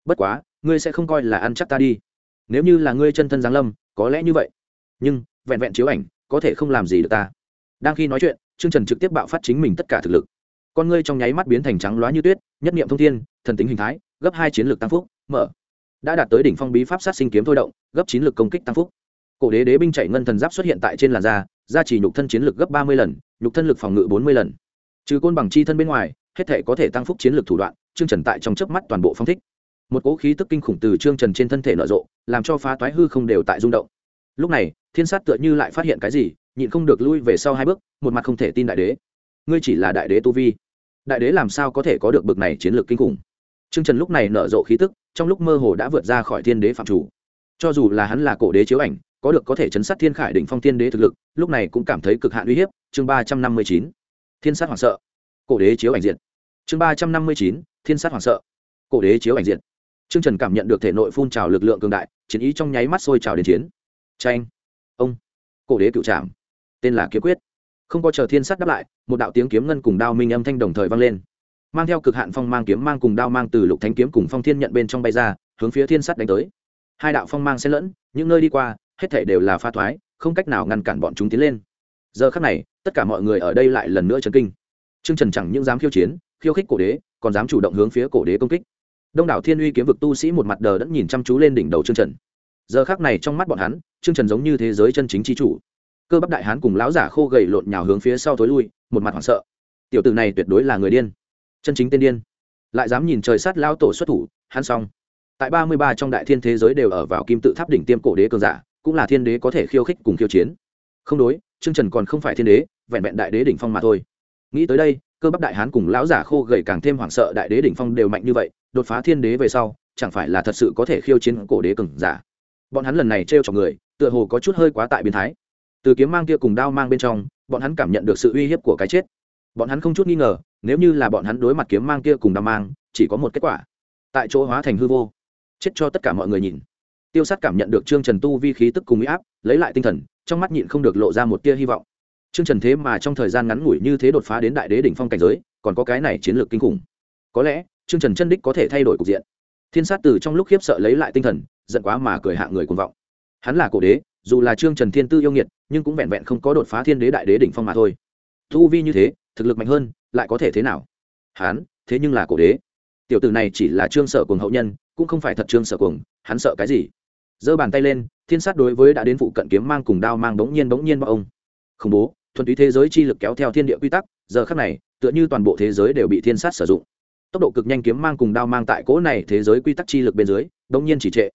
bất quá, ngươi sẽ không coi là ăn chắc ta đi. Nếu như là ngươi chân thân giáng lâm, có lẽ như vậy. Nhưng, vẹn vẹn chiếu ảnh, có thể không làm gì được ta. Đang khi nói chuyện chương trần trực tiếp bạo phát chính mình tất cả thực lực. Con ngươi trong nháy mắt biến thành trắng loá như tuyết, nhất niệm thông thiên, thần tính hình thái, gấp hai chiến lược tăng phúc, mở. Đã đạt tới đỉnh phong bí pháp sát sinh kiếm thôi động, gấp chín lực công kích tăng phúc. Cổ đế đế binh chạy ngân thần giáp xuất hiện tại trên làn da, gia trì nhục thân chiến lược gấp ba mươi lần, nhục thân lực phòng ngự bốn mươi lần. Trừ côn bằng chi thân bên ngoài, hết thể có thể tăng phúc chiến lược thủ đoạn, trương trần tại trong chớp mắt toàn bộ phong thích một cỗ khí tức kinh khủng từ trương trần trên thân thể nở rộ, làm cho phá toái hư không đều tại rung động. Lúc này, thiên sát tựa như lại phát hiện cái gì, nhịn không được lui về sau hai bước, một mặt không thể tin đại đế. Ngươi chỉ là đại đế tu vi. Đại đế làm sao có thể có được bực này chiến lược kinh khủng? Trương trần lúc này nở rộ khí tức, trong lúc mơ hồ đã vượt ra khỏi thiên đế phạm chủ. Cho dù là hắn là cổ đế chiếu ảnh, có được có thể chấn sát thiên khải đỉnh phong thiên đế thực lực, lúc này cũng cảm thấy cực hạn uy hiếp. Chương ba trăm năm mươi chín, thiên sát hoảng sợ. Cổ đế chiếu ảnh diện chương ba trăm năm mươi chín, thiên sát hoảng sợ. Cổ đế chiếu ảnh diện trương trần cảm nhận được thể nội phun trào lực lượng cường đại, chiến ý trong nháy mắt sôi trào đến chiến. Tranh ông. Cổ đế cựu trạm tên là kiếm quyết. Không có chờ thiên sát đáp lại, một đạo tiếng kiếm ngân cùng đao minh âm thanh đồng thời vang lên. Mang theo cực hạn phong mang kiếm mang cùng đao mang từ lục thánh kiếm cùng phong thiên nhận bên trong bay ra, hướng phía thiên sát đánh tới. Hai đạo phong mang xen lẫn, những nơi đi qua, hết thảy đều là pha thoái, không cách nào ngăn cản bọn chúng tiến lên. Giờ khắc này, tất cả mọi người ở đây lại lần nữa chấn kinh. Trương trần chẳng những dám khiêu chiến, khiêu khích cổ đế, còn dám chủ động hướng phía cổ đế công kích đông đảo thiên uy kiếm vực tu sĩ một mặt đờ đẫn nhìn chăm chú lên đỉnh đầu trương trần. Giờ khắc này trong mắt bọn hắn, trương trần giống như thế giới chân chính chi chủ. Cơ bắp đại hán cùng lão giả khô gầy lộn nhào hướng phía sau thối lui, một mặt hoảng sợ. Tiểu tử này tuyệt đối là người điên. Chân chính tên điên. Lại dám nhìn trời sát lao tổ xuất thủ, hắn xong. Tại ba mươi ba trong đại thiên thế giới đều ở vào kim tự tháp đỉnh tiêm cổ đế cường giả, cũng là thiên đế có thể khiêu khích cùng khiêu chiến. Không đối, trương trần còn không phải thiên đế, vẹn vẹn đại đế đỉnh phong mà thôi. Nghĩ tới đây cơ bắp đại hán cùng lão giả khô gầy càng thêm hoảng sợ đại đế đỉnh phong đều mạnh như vậy, đột phá thiên đế về sau, chẳng phải là thật sự có thể khiêu chiến cổ đế cường giả. Bọn hắn lần này t r chọc người, tựa hồ có chút hơi quá tại biến thái. Từ kiếm mang kia cùng đao mang bên trong, bọn hắn cảm nhận được sự uy hiếp của cái chết. Bọn hắn không chút nghi ngờ, nếu như là bọn hắn đối mặt kiếm mang kia cùng đao mang, chỉ có một kết quả. Tại chỗ hóa thành hư vô. Chết cho tất cả mọi người nhìn. Tiêu sát cảm nhận được trương trần tu vi khí tức cùng huy áp, lấy lại tinh thần, trong mắt nhịn không được lộ ra một tia hy vọng trương trần thế mà trong thời gian ngắn ngủi như thế đột phá đến đại đế đỉnh phong cảnh giới còn có cái này chiến lược kinh khủng. Có lẽ trương trần chân đích có thể thay đổi cục diện. Thiên sát tử trong lúc khiếp sợ lấy lại tinh thần giận quá mà cười hạ người cuồng vọng. Hắn là cổ đế dù là trương trần thiên tư yêu nghiệt nhưng cũng vẹn vẹn không có đột phá thiên đế đại đế đỉnh phong mà thôi. Thu vi như thế thực lực mạnh hơn lại có thể thế nào? Hắn thế nhưng là cổ đế. Tiểu tử này chỉ là trương sở Cuồng hậu nhân cũng không phải thật trương sở Cuồng, hắn sợ cái gì? Giơ bàn tay lên thiên sát đối với đã đến phụ cận kiếm mang cùng đao mang bỗng nhiên bỗng nhiên bao ông khủng bố, thuần túy thế giới chi lực kéo theo thiên địa quy tắc, giờ khắc này, tựa như toàn bộ thế giới đều bị thiên sát sử dụng. Tốc độ cực nhanh kiếm mang cùng đao mang tại cỗ này thế giới quy tắc chi lực bên dưới bỗng nhiên chỉ trệ.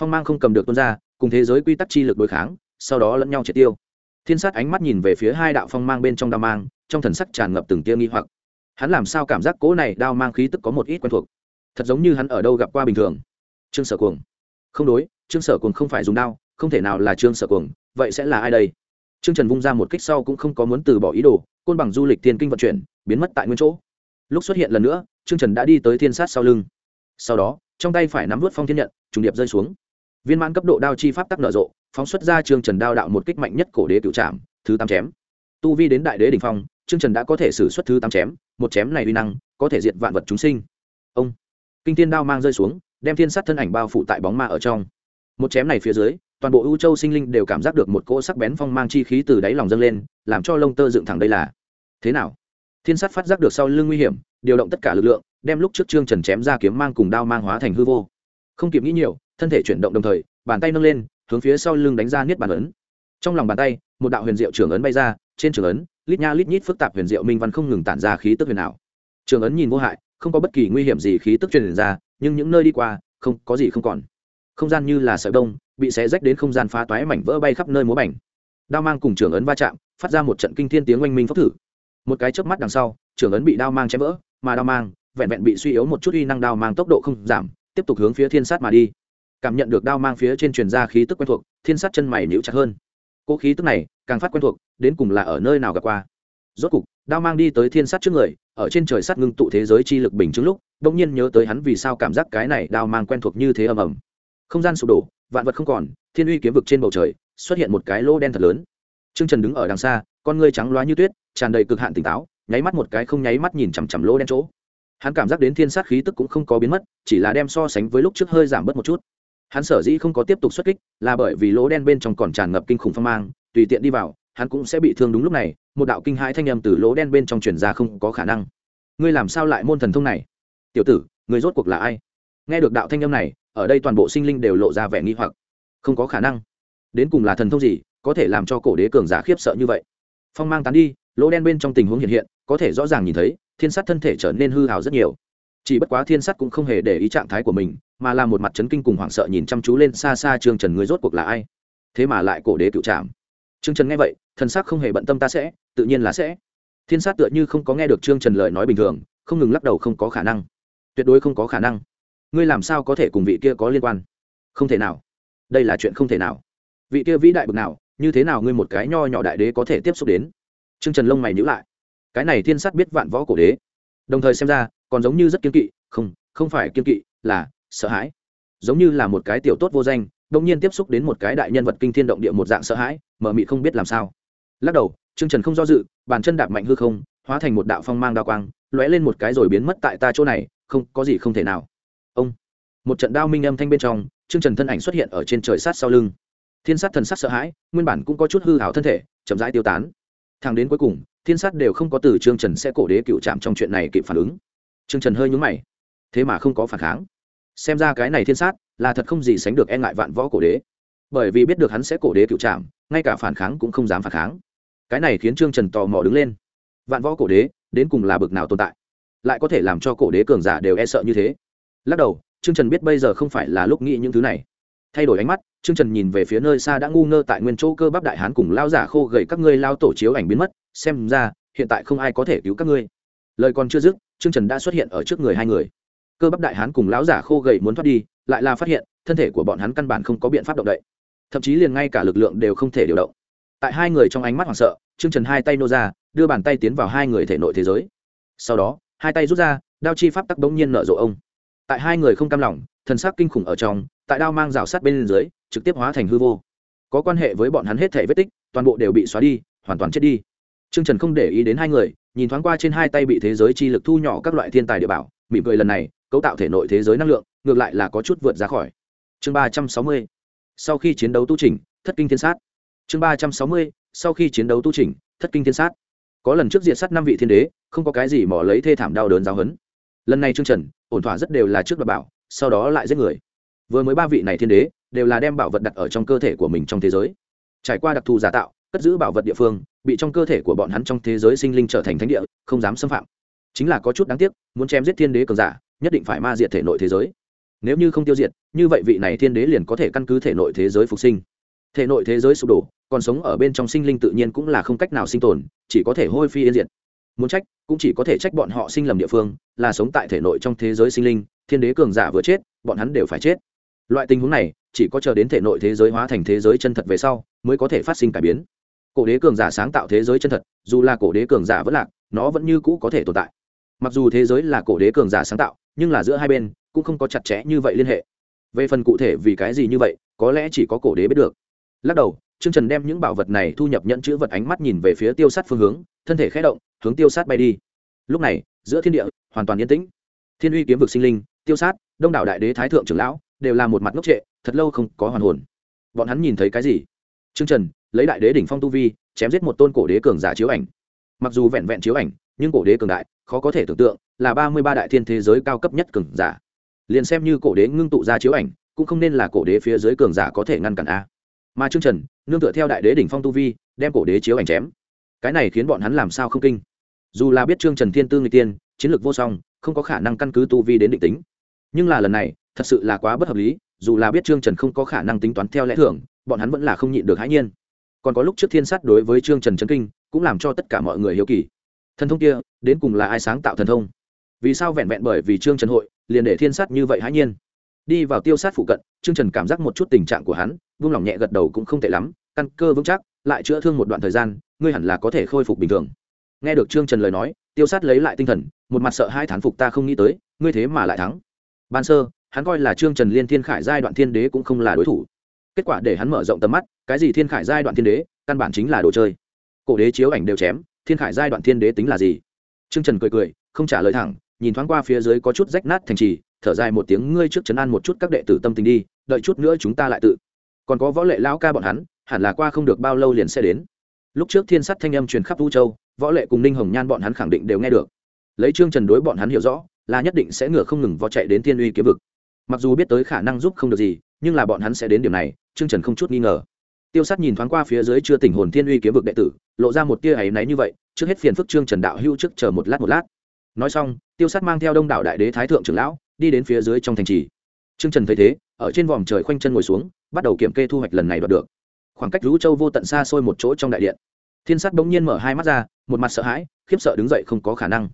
Phong mang không cầm được tuôn ra, cùng thế giới quy tắc chi lực đối kháng, sau đó lẫn nhau triệt tiêu. Thiên sát ánh mắt nhìn về phía hai đạo phong mang bên trong đao mang, trong thần sắc tràn ngập từng tia nghi hoặc. Hắn làm sao cảm giác cỗ này đao mang khí tức có một ít quen thuộc? Thật giống như hắn ở đâu gặp qua bình thường. Trương sở cuồng. Không đối, trương sở cuồng không phải dùng đao, không thể nào là trương sở cuồng, vậy sẽ là ai đây? Trương trần vung ra một kích sau cũng không có muốn từ bỏ ý đồ côn bằng du lịch thiên kinh vận chuyển biến mất tại nguyên chỗ. Lúc xuất hiện lần nữa trương trần đã đi tới thiên sát sau lưng. Sau đó trong tay phải nắm vút phong thiên nhận trùng điệp rơi xuống. Viên mãn cấp độ đao chi pháp tắc nở rộ phóng xuất ra trương trần đao đạo một kích mạnh nhất cổ đế cửu trảm, thứ tám chém. Tu vi đến đại đế đỉnh phong trương trần đã có thể sử xuất thứ tám chém một chém này uy năng có thể diệt vạn vật chúng sinh. Ông. Kinh thiên đao mang rơi xuống đem thiên sát thân ảnh bao phủ tại bóng ma ở trong. Một chém này phía dưới toàn bộ ưu châu sinh linh đều cảm giác được một cỗ sắc bén phong mang chi khí từ đáy lòng dâng lên, làm cho lông tơ dựng thẳng đây là. Thế nào? Thiên sát phát giác được sau lưng nguy hiểm, điều động tất cả lực lượng, đem lúc trước trương trần chém ra kiếm mang cùng đao mang hóa thành hư vô. Không kịp nghĩ nhiều, thân thể chuyển động đồng thời, bàn tay nâng lên, hướng phía sau lưng đánh ra niết bàn ấn. Trong lòng bàn tay, một đạo huyền diệu trưởng ấn bay ra, trên trường ấn, lít nha lít nhít phức tạp huyền diệu minh văn không ngừng tản ra khí tức huyền ảo. Trường ấn nhìn vô hại, không có bất kỳ nguy hiểm gì khí tức truyền ra, nhưng những nơi đi qua, không có gì không còn. Không gian như là sợi đông bị xé rách đến không gian phá toái mảnh vỡ bay khắp nơi múa bảnh đao mang cùng trưởng ấn va chạm, phát ra một trận kinh thiên tiếng oanh minh phốc thử. Một cái chớp mắt đằng sau trưởng ấn bị đao mang chém vỡ, mà đao mang vẹn vẹn bị suy yếu một chút uy năng đao mang tốc độ không giảm, tiếp tục hướng phía thiên sát mà đi. Cảm nhận được đao mang phía trên truyền ra khí tức quen thuộc, thiên sát chân mày níu chặt hơn. Cỗ khí tức này càng phát quen thuộc, đến cùng là ở nơi nào gặp qua. Rốt cục, đao mang đi tới thiên sát trước người, ở trên trời sát ngưng tụ thế giới chi lực bình chứng lúc đông nhiên nhớ tới hắn vì sao cảm giác cái này đao mang quen thuộc như thế ầm ầm. Không gian sụp đổ vạn vật không còn thiên uy kiếm vực trên bầu trời xuất hiện một cái lỗ đen thật lớn. Trương Trần đứng ở đằng xa, con ngươi trắng loá như tuyết, tràn đầy cực hạn tỉnh táo, nháy mắt một cái không nháy mắt nhìn chằm chằm lỗ đen chỗ. Hắn cảm giác đến thiên sát khí tức cũng không có biến mất, chỉ là đem so sánh với lúc trước hơi giảm bớt một chút. Hắn sở dĩ không có tiếp tục xuất kích là bởi vì lỗ đen bên trong còn tràn ngập kinh khủng phong mang tùy tiện đi vào hắn cũng sẽ bị thương đúng lúc này một đạo kinh hãi thanh â m từ lỗ đen bên trong truyền ra không có khả năng. Ngươi làm sao lại môn thần thông này? Tiểu tử người rốt cuộc là ai? Nghe được đạo thanh âm này, ở đây toàn bộ sinh linh đều lộ ra vẻ nghi hoặc. Không có khả năng. Đến cùng là thần thông gì, có thể làm cho cổ đế cường giả khiếp sợ như vậy? Phong mang tán đi, lỗ đen bên trong tình huống hiện hiện, có thể rõ ràng nhìn thấy, thiên sát thân thể trở nên hư hào rất nhiều. Chỉ bất quá thiên sát cũng không hề để ý trạng thái của mình, mà là một mặt chấn kinh cùng hoảng sợ nhìn chăm chú lên xa xa trương trần người rốt cuộc là ai? Thế mà lại cổ đế cựu trạm trương trần nghe vậy, thần sắc không hề bận tâm ta sẽ, tự nhiên là sẽ. Thiên sát tựa như không có nghe được trương trần lời nói bình thường, không ngừng lắc đầu không có khả năng. Tuyệt đối không có khả năng ngươi làm sao có thể cùng vị kia có liên quan? Không thể nào. Đây là chuyện không thể nào. Vị kia vĩ đại bực nào, như thế nào ngươi một cái nho nhỏ đại đế có thể tiếp xúc đến? Trương trần lông mày nhữ lại. Cái này thiên sát biết vạn võ cổ đế. Đồng thời xem ra, còn giống như rất kiên kỵ. Không không phải kiên kỵ, là sợ hãi. Giống như là một cái tiểu tốt vô danh đông nhiên tiếp xúc đến một cái đại nhân vật kinh thiên động địa một dạng sợ hãi mờ mị không biết làm sao. Lắc đầu, trương trần không do dự, bàn chân đạp mạnh hư không, hóa thành một đạo phong mang đao quang, lóe lên một cái rồi biến mất tại ta chỗ này, không, có gì không thể nào ông. Một trận đao minh âm thanh bên trong, trương trần thân ảnh xuất hiện ở trên trời sát sau lưng. Thiên sát thần sát sợ hãi, nguyên bản cũng có chút hư hảo thân thể, chậm rãi tiêu tán. Thang đến cuối cùng, thiên sát đều không có từ trương trần sẽ cổ đế cựu chạm trong chuyện này kịp phản ứng. Trương trần hơi nhúng mày. Thế mà không có phản kháng. Xem ra cái này thiên sát là thật không gì sánh được e ngại vạn võ cổ đế. Bởi vì biết được hắn sẽ cổ đế cựu trạm, ngay cả phản kháng cũng không dám phản kháng. Cái này khiến trương trần tò mò đứng lên. Vạn võ cổ đế, đến cùng là bực nào tồn tại? Lại có thể làm cho cổ đế cường giả đều e sợ như thế? Lắc đầu, trương trần biết bây giờ không phải là lúc nghĩ những thứ này. Thay đổi ánh mắt, trương trần nhìn về phía nơi xa đã ngu ngơ tại nguyên chỗ cơ bắp đại hán cùng lao giả khô gầy các ngươi lao tổ chiếu ảnh biến mất, xem ra, hiện tại không ai có thể cứu các ngươi. Lời còn chưa dứt, trương trần đã xuất hiện ở trước người hai người. Cơ bắp đại hán cùng lão giả khô gầy muốn thoát đi, lại là phát hiện, thân thể của bọn hắn căn bản không có biện pháp động đậy. Thậm chí liền ngay cả lực lượng đều không thể điều động. Tại hai người trong ánh mắt hoảng sợ, trương trần hai tay nô ra, đưa bàn tay tiến vào hai người thể nội thế giới. Sau đó, hai tay rút ra, đao chi pháp tắc bỗng nhiên nở rộ ông tại hai người không cam lòng thần sắc kinh khủng ở trong tại đao mang rào sát bên dưới trực tiếp hóa thành hư vô có quan hệ với bọn hắn hết thể vết tích toàn bộ đều bị xóa đi hoàn toàn chết đi Trương Trần không để ý đến hai người, nhìn thoáng qua trên hai tay bị thế giới chi lực thu nhỏ các loại thiên tài địa bảo, mỉm cười lần này, cấu tạo thể nội thế giới năng lượng, ngược lại là có chút vượt ra khỏi. Chương ba trăm sáu mươi Sau khi chiến đấu tu chỉnh, thất kinh thiên sát. Chương ba trăm sáu mươi Sau khi chiến đấu tu chỉnh, thất kinh thiên sát. Có lần trước diệt sát năm vị thiên đế, không có cái gì mỏ lấy thê thảm đau đớn giáo hấn. Lần này Trương Trần, ổn thỏa rất đều là trước đoạt bảo, sau đó lại giết người. Vừa mới ba vị này thiên đế, đều là đem bảo vật đặt ở trong cơ thể của mình trong thế giới. Trải qua đặc thù giả tạo, cất giữ bảo vật địa phương bị trong cơ thể của bọn hắn trong thế giới sinh linh trở thành thánh địa không dám xâm phạm chính là có chút đáng tiếc muốn chém giết thiên đế cường giả nhất định phải ma diệt thể nội thế giới nếu như không tiêu diệt như vậy vị này thiên đế liền có thể căn cứ thể nội thế giới phục sinh thể nội thế giới sụp đổ còn sống ở bên trong sinh linh tự nhiên cũng là không cách nào sinh tồn chỉ có thể hôi phi yên diệt muốn trách, cũng chỉ có thể trách bọn họ sinh lầm địa phương, là sống tại thể nội trong thế giới sinh linh, thiên đế cường giả vừa chết, bọn hắn đều phải chết. Loại tình huống này, chỉ có chờ đến thể nội thế giới hóa thành thế giới chân thật về sau, mới có thể phát sinh cải biến. Cổ đế cường giả sáng tạo thế giới chân thật, dù là cổ đế cường giả vẫn lạc, nó vẫn như cũ có thể tồn tại. Mặc dù thế giới là cổ đế cường giả sáng tạo, nhưng là giữa hai bên, cũng không có chặt chẽ như vậy liên hệ. Về phần cụ thể vì cái gì như vậy, có lẽ chỉ có cổ đế biết được. Lắc đầu trương trần đem những bảo vật này thu nhập nhận chữ vật ánh mắt nhìn về phía tiêu sát phương hướng, thân thể khẽ động, hướng tiêu sát bay đi. Lúc này, giữa thiên địa, hoàn toàn yên tĩnh. Thiên uy kiếm vực sinh linh, tiêu sát, đông đảo đại đế thái thượng trưởng lão, đều là một mặt ngốc trệ, thật lâu không có hoàn hồn. Bọn hắn nhìn thấy cái gì? Trương trần, lấy đại đế đỉnh phong tu vi, chém giết một tôn cổ đế cường giả chiếu ảnh. Mặc dù vẹn vẹn chiếu ảnh, nhưng cổ đế cường đại, khó có thể tưởng tượng, là ba mươi ba đại thiên thế giới cao cấp nhất cường giả. Liền xem như cổ đế ngưng tụ ra chiếu ảnh, cũng không nên là cổ đế phía dưới cường giả có thể ngăn cản a mà trương trần nương tựa theo đại đế đỉnh phong tu vi đem cổ đế chiếu ảnh chém cái này khiến bọn hắn làm sao không kinh dù là biết trương trần thiên tư người tiên chiến lược vô song không có khả năng căn cứ tu vi đến định tính nhưng là lần này thật sự là quá bất hợp lý dù là biết trương trần không có khả năng tính toán theo lẽ thường bọn hắn vẫn là không nhịn được hãi nhiên còn có lúc trước thiên sát đối với trương trần trấn kinh cũng làm cho tất cả mọi người hiếu kỳ thần thông kia đến cùng là ai sáng tạo thần thông vì sao vẹn vẹn bởi vì trương trần hội liền để thiên sát như vậy hãi nhiên đi vào tiêu sát phụ cận, trương trần cảm giác một chút tình trạng của hắn, vung lòng nhẹ gật đầu cũng không tệ lắm, căn cơ vững chắc, lại chữa thương một đoạn thời gian, ngươi hẳn là có thể khôi phục bình thường. Nghe được trương trần lời nói, tiêu sát lấy lại tinh thần, một mặt sợ hai thán phục ta không nghĩ tới, ngươi thế mà lại thắng. Ban sơ, hắn coi là trương trần liên thiên khải giai đoạn thiên đế cũng không là đối thủ. Kết quả để hắn mở rộng tầm mắt, cái gì thiên khải giai đoạn thiên đế, căn bản chính là đồ chơi. Cổ đế chiếu ảnh đều chém, thiên khải giai đoạn thiên đế tính là gì? Trương trần cười cười, không trả lời thẳng, nhìn thoáng qua phía dưới có chút rách nát thành trì thở dài một tiếng, ngươi trước chấn an một chút các đệ tử tâm tình đi, đợi chút nữa chúng ta lại tự. Còn có võ lệ lão ca bọn hắn, hẳn là qua không được bao lâu liền sẽ đến. Lúc trước thiên sắt thanh âm truyền khắp vũ châu, võ lệ cùng ninh hồng nhan bọn hắn khẳng định đều nghe được. Lấy trương trần đối bọn hắn hiểu rõ, là nhất định sẽ ngửa không ngừng võ chạy đến thiên uy kiếm vực. Mặc dù biết tới khả năng giúp không được gì, nhưng là bọn hắn sẽ đến điểm này, trương trần không chút nghi ngờ. Tiêu sát nhìn thoáng qua phía dưới chưa tỉnh hồn thiên uy kiếm vực đệ tử, lộ ra một tia ấy náy như vậy, trước hết phiền phức trương trần đạo hưu trước chờ một lát một lát nói xong, tiêu sát mang theo đông đảo đại đế thái thượng trưởng lão, đi đến phía dưới trong thành trì. Trương trần thấy thế, ở trên vòm trời khoanh chân ngồi xuống, bắt đầu kiểm kê thu hoạch lần này đoạt được. Khoảng cách rú châu vô tận xa xôi một chỗ trong đại điện. Thiên sát bỗng nhiên mở hai mắt ra, một mặt sợ hãi, khiếp sợ đứng dậy không có khả năng.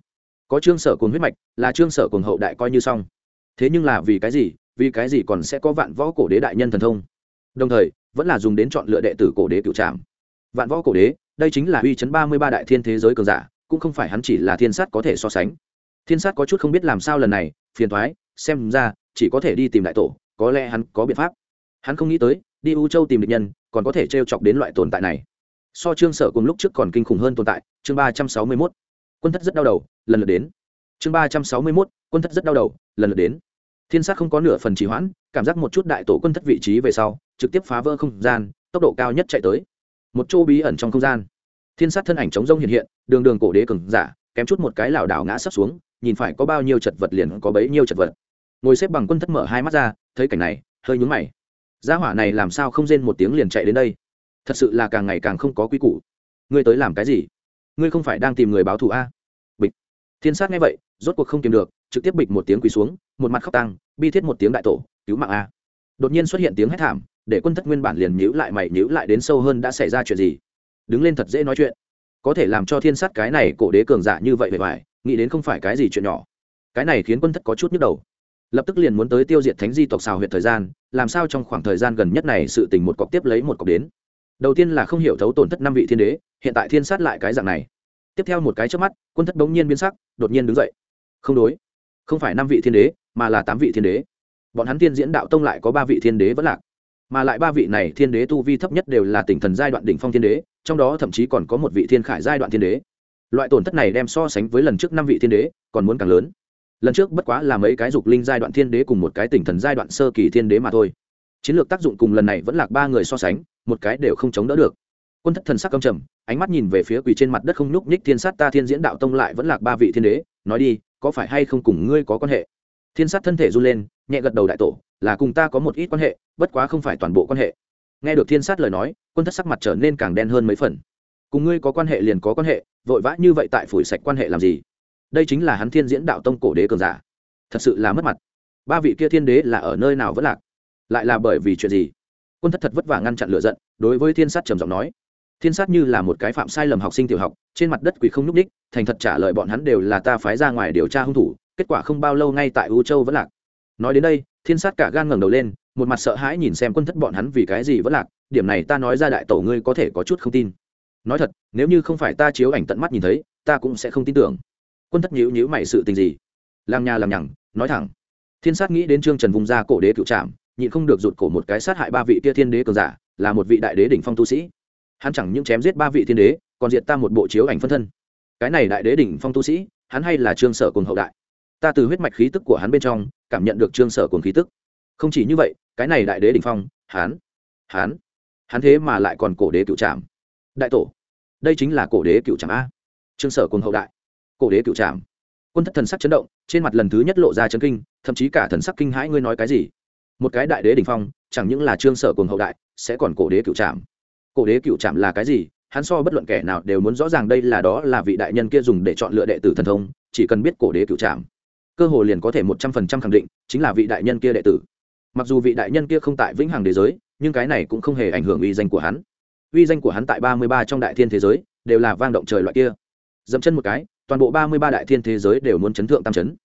Có trương sở cùng huyết mạch, là trương sở cùng hậu đại coi như xong. Thế nhưng là vì cái gì, vì cái gì còn sẽ có vạn võ cổ đế đại nhân thần thông? Đồng thời, vẫn là dùng đến chọn lựa đệ tử cổ đế cựu trạm vạn võ cổ đế, đây chính là uy chấn ba mươi ba đại thiên thế giới cường giả cũng không phải hắn chỉ là thiên sát có thể so sánh. Thiên sát có chút không biết làm sao lần này, phiền thoái xem ra, chỉ có thể đi tìm đại tổ, có lẽ hắn có biện pháp. Hắn không nghĩ tới, đi u châu tìm địch nhân, còn có thể t r e o chọc đến loại tồn tại này. So trương sở cùng lúc trước còn kinh khủng hơn tồn tại, chương ba trăm sáu mươi mốt. Quân thất rất đau đầu, lần lượt đến. Chương ba trăm sáu mươi mốt, quân thất rất đau đầu, lần lượt đến. Thiên sát không có nửa phần trì hoãn, cảm giác một chút đại tổ quân thất vị trí về sau, trực tiếp phá vỡ không gian, tốc độ cao nhất chạy tới. Một chỗ bí ẩn trong không gian thiên sát thân ảnh chống rông hiện hiện, đường đường cổ đế cường giả, kém chút một cái lảo đảo ngã sấp xuống, nhìn phải có bao nhiêu chật vật liền có bấy nhiêu chật vật. Ngồi xếp bằng quân thất mở hai mắt ra, thấy cảnh này, hơi nhúng mày. Gia hỏa này làm sao không rên một tiếng liền chạy đến đây? Thật sự là càng ngày càng không có quy củ. Ngươi tới làm cái gì? Ngươi không phải đang tìm người báo thù a? Bịch. Thiên sát nghe vậy, rốt cuộc không tìm được, trực tiếp bịch một tiếng quỳ xuống, một mặt khóc tăng bi thiết một tiếng đại tổ, cứu mạng a. Đột nhiên xuất hiện tiếng hét thảm, để quân thất nguyên bản liền nhíu lại mày, nhíu lại đến sâu hơn đã xảy ra chuyện gì đứng lên thật dễ nói chuyện. Có thể làm cho thiên sát cái này cổ đế cường giả như vậy bề ngoài, nghĩ đến không phải cái gì chuyện nhỏ. Cái này khiến quân thất có chút nhức đầu. Lập tức liền muốn tới tiêu diệt thánh di tộc xào huyệt thời gian, làm sao trong khoảng thời gian gần nhất này sự tình một cọc tiếp lấy một cọc đến. Đầu tiên là không hiểu thấu tổn thất năm vị thiên đế, hiện tại thiên sát lại cái dạng này. Tiếp theo một cái trước mắt, quân thất bỗng nhiên biến sắc, đột nhiên đứng dậy. Không đối, không phải năm vị thiên đế, mà là tám vị thiên đế. Bọn hắn tiên diễn đạo tông lại có ba vị thiên đế vẫn lạc mà lại ba vị này thiên đế tu vi thấp nhất đều là tỉnh thần giai đoạn đỉnh phong thiên đế, trong đó thậm chí còn có một vị thiên khải giai đoạn thiên đế. Loại tổn thất này đem so sánh với lần trước năm vị thiên đế, còn muốn càng lớn. Lần trước bất quá là mấy cái dục linh giai đoạn thiên đế cùng một cái tỉnh thần giai đoạn sơ kỳ thiên đế mà thôi. Chiến lược tác dụng cùng lần này vẫn lạc ba người so sánh, một cái đều không chống đỡ được. Quân thất thần sắc cầm trầm, ánh mắt nhìn về phía quỳ trên mặt đất không nhúc nhích thiên sát ta thiên diễn đạo tông lại vẫn lạc ba vị thiên đế, nói đi, có phải hay không cùng ngươi có quan hệ? Thiên sát thân thể run lên, nhẹ gật đầu đại tổ là cùng ta có một ít quan hệ, bất quá không phải toàn bộ quan hệ. Nghe được thiên sát lời nói, quân thất sắc mặt trở nên càng đen hơn mấy phần. Cùng ngươi có quan hệ liền có quan hệ, vội vã như vậy tại phủi sạch quan hệ làm gì? Đây chính là hắn thiên diễn đạo tông cổ đế cường giả. Thật sự là mất mặt. Ba vị kia thiên đế là ở nơi nào vẫn lạc? Lại là bởi vì chuyện gì? Quân thất thật vất vả ngăn chặn lựa giận, đối với thiên sát trầm giọng nói. Thiên sát như là một cái phạm sai lầm học sinh tiểu học, trên mặt đất quỷ không n ú c ních thành thật trả lời bọn hắn đều là ta phái ra ngoài điều tra hung thủ, kết quả không bao lâu ngay tại u châu vẫn lạc. Nói đến đây thiên sát cả gan ngẩng đầu lên, một mặt sợ hãi nhìn xem quân thất bọn hắn vì cái gì vẫn lạc, điểm này ta nói ra đại tổ ngươi có thể có chút không tin. Nói thật, nếu như không phải ta chiếu ảnh tận mắt nhìn thấy, ta cũng sẽ không tin tưởng. Quân thất nhíu nhíu mày sự tình gì? Lang nha làm nhằng, nói thẳng. Thiên sát nghĩ đến trương trần vùng ra cổ đế cựu trạm nhịn không được rụt cổ một cái sát hại ba vị kia thiên đế cường giả, là một vị đại đế đỉnh phong tu sĩ. Hắn chẳng những chém giết ba vị thiên đế, còn diệt ta một bộ chiếu ảnh phân thân. Cái này đại đế đỉnh phong tu sĩ, hắn hay là trương sở cùng hậu đại. Ta từ huyết mạch khí tức của hắn bên trong cảm nhận được trương sở cùng khí tức. Không chỉ như vậy cái này đại đế đỉnh phong hán, hán, hán thế mà lại còn cổ đế cựu trạm đại tổ đây chính là cổ đế cựu trạm a. Trương sở cùng hậu đại cổ đế cựu trạm quân thất thần sắc chấn động trên mặt lần thứ nhất lộ ra chấn kinh thậm chí cả thần sắc kinh hãi ngươi nói cái gì? Một cái đại đế đ ỉ n h phong chẳng những là trương sở cùng hậu đại sẽ còn cổ đế cựu trạm cổ đế cựu trạm là cái gì? Hắn so bất luận kẻ nào đều muốn rõ ràng đây là đó là vị đại nhân kia dùng để chọn lựa đệ tử thần thông chỉ cần biết cổ đế cựu trạm cơ hồ liền có thể một trăm phần trăm khẳng định, chính là vị đại nhân kia đệ tử. Mặc dù vị đại nhân kia không tại vĩnh hằng thế giới, nhưng cái này cũng không hề ảnh hưởng uy danh của hắn. Uy danh của hắn tại ba mươi ba trong đại thiên thế giới đều là vang động trời loại kia. Dẫm chân một cái, toàn bộ ba mươi ba đại thiên thế giới đều muốn chấn thượng tam chấn.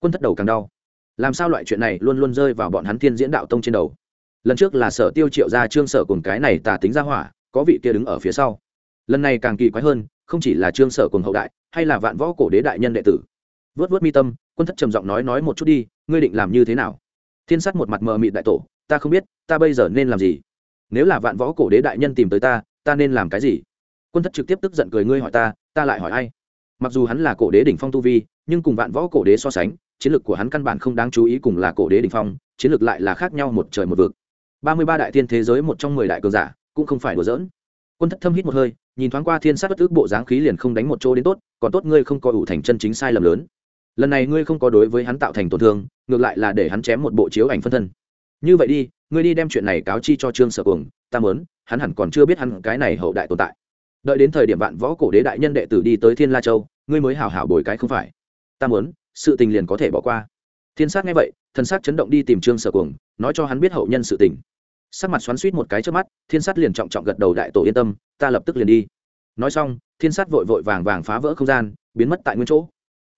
Quân thất đầu càng đau. Làm sao loại chuyện này luôn luôn rơi vào bọn hắn thiên diễn đạo tông trên đầu? Lần trước là sở tiêu triệu ra trương sở cùng cái này tà tính ra hỏa, có vị kia đứng ở phía sau. Lần này càng kỳ quái hơn, không chỉ là trương sở cùng hậu đại, hay là vạn võ cổ đế đại nhân đệ tử. Vớt vớt mi tâm quân thất trầm giọng nói nói một chút đi, ngươi định làm như thế nào? Thiên sát một mặt mờ mịt đại tổ, ta không biết, ta bây giờ nên làm gì? Nếu là vạn võ cổ đế đại nhân tìm tới ta ta nên làm cái gì? Quân thất trực tiếp tức giận cười ngươi hỏi ta ta lại hỏi ai? Mặc dù hắn là cổ đế đỉnh phong tu vi, nhưng cùng vạn võ cổ đế so sánh, chiến lược của hắn căn bản không đáng chú ý cùng là cổ đế đỉnh phong, chiến lược lại là khác nhau một trời một vực. Ba mươi ba đại thiên thế giới một trong mười đại cường giả, cũng không phải đùa giỡn. Quân thất thâm hít một hơi, nhìn thoáng qua thiên sát bất ước bộ dáng khí liền không đánh một chỗ đến tốt, còn tốt ngươi không coi ủ thành chân chính sai lầm lớn lần này ngươi không có đối với hắn tạo thành tổn thương, ngược lại là để hắn chém một bộ chiếu ảnh phân thân. Như vậy đi, ngươi đi đem chuyện này cáo chi cho trương sở cuồng, ta mớn hắn hẳn còn chưa biết hắn cái này hậu đại tồn tại. Đợi đến thời điểm vạn võ cổ đế đại nhân đệ tử đi tới thiên la châu, ngươi mới hào hảo bồi cái không phải. Ta muốn, sự tình liền có thể bỏ qua. Thiên sát nghe vậy, thần sát chấn động đi tìm trương sở cuồng, nói cho hắn biết hậu nhân sự tình. Sắc mặt xoắn suýt một cái trước mắt, thiên sát liền trọng trọng gật đầu đại tổ yên tâm, ta lập tức liền đi. Nói xong, thiên sát vội vội vàng vàng phá vỡ không gian, biến mất tại nguyên chỗ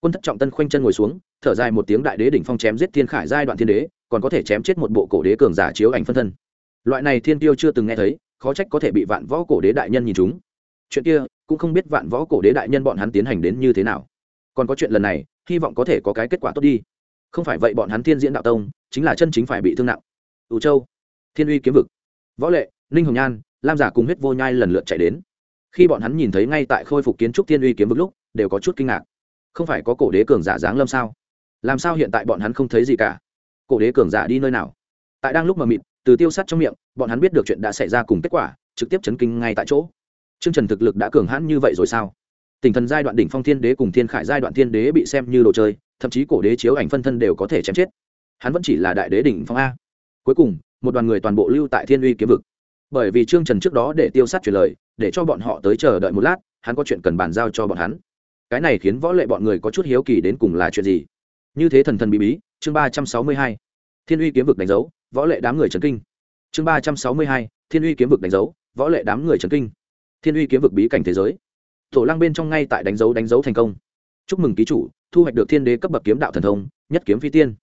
quân thất trọng tân khoanh chân ngồi xuống, thở dài một tiếng đại đế đỉnh phong chém giết thiên khải giai đoạn thiên đế, còn có thể chém chết một bộ cổ đế cường giả chiếu ảnh phân thân. Loại này thiên tiêu chưa từng nghe thấy, khó trách có thể bị vạn võ cổ đế đại nhân nhìn chúng. Chuyện kia, cũng không biết vạn võ cổ đế đại nhân bọn hắn tiến hành đến như thế nào. Còn có chuyện lần này, hy vọng có thể có cái kết quả tốt đi. Không phải vậy bọn hắn thiên diễn đạo tông, chính là chân chính phải bị thương nặng. Ủ châu, thiên uy kiếm vực, võ lệ, ninh hồng nhan, lam giả cùng huyết vô nhai lần lượt chạy đến. Khi bọn hắn nhìn thấy ngay tại khôi phục kiến trúc thiên uy kiếm vực lúc, đều có chút kinh ngạc không phải có cổ đế cường giả giáng lâm sao làm sao hiện tại bọn hắn không thấy gì cả cổ đế cường giả đi nơi nào tại đang lúc mà mịt từ tiêu sắt trong miệng bọn hắn biết được chuyện đã xảy ra cùng kết quả trực tiếp chấn kinh ngay tại chỗ Trương Trần thực lực đã cường hãn như vậy rồi sao? Tỉnh thần giai đoạn đỉnh phong thiên đế cùng thiên khải giai đoạn thiên đế bị xem như đồ chơi, thậm chí cổ đế chiếu ảnh phân thân đều có thể chém chết. Hắn vẫn chỉ là đại đế đỉnh phong a. Cuối cùng, một đoàn người toàn bộ lưu tại Thiên Uy kiếm vực. Bởi vì Trương Trần trước đó để tiêu sát truyền lời, để cho bọn họ tới chờ đợi một lát, hắn có chuyện cần bàn giao cho bọn hắn. Cái này khiến võ lệ bọn người có chút hiếu kỳ đến cùng là chuyện gì. Như thế thần thần bí bí, chương ba trăm sáu mươi hai. Thiên Uy kiếm vực đánh dấu, võ lệ đám người chấn kinh. chương ba trăm sáu mươi hai thiên uy kiếm vực đánh dấu võ lệ đám người trần kinh. Thiên uy kiếm vực bí cảnh thế giới. Tổ lăng bên trong ngay tại đánh dấu đánh dấu thành công. Chúc mừng ký chủ thu hoạch được thiên đế cấp bậc kiếm đạo thần thông nhất kiếm phi tiên.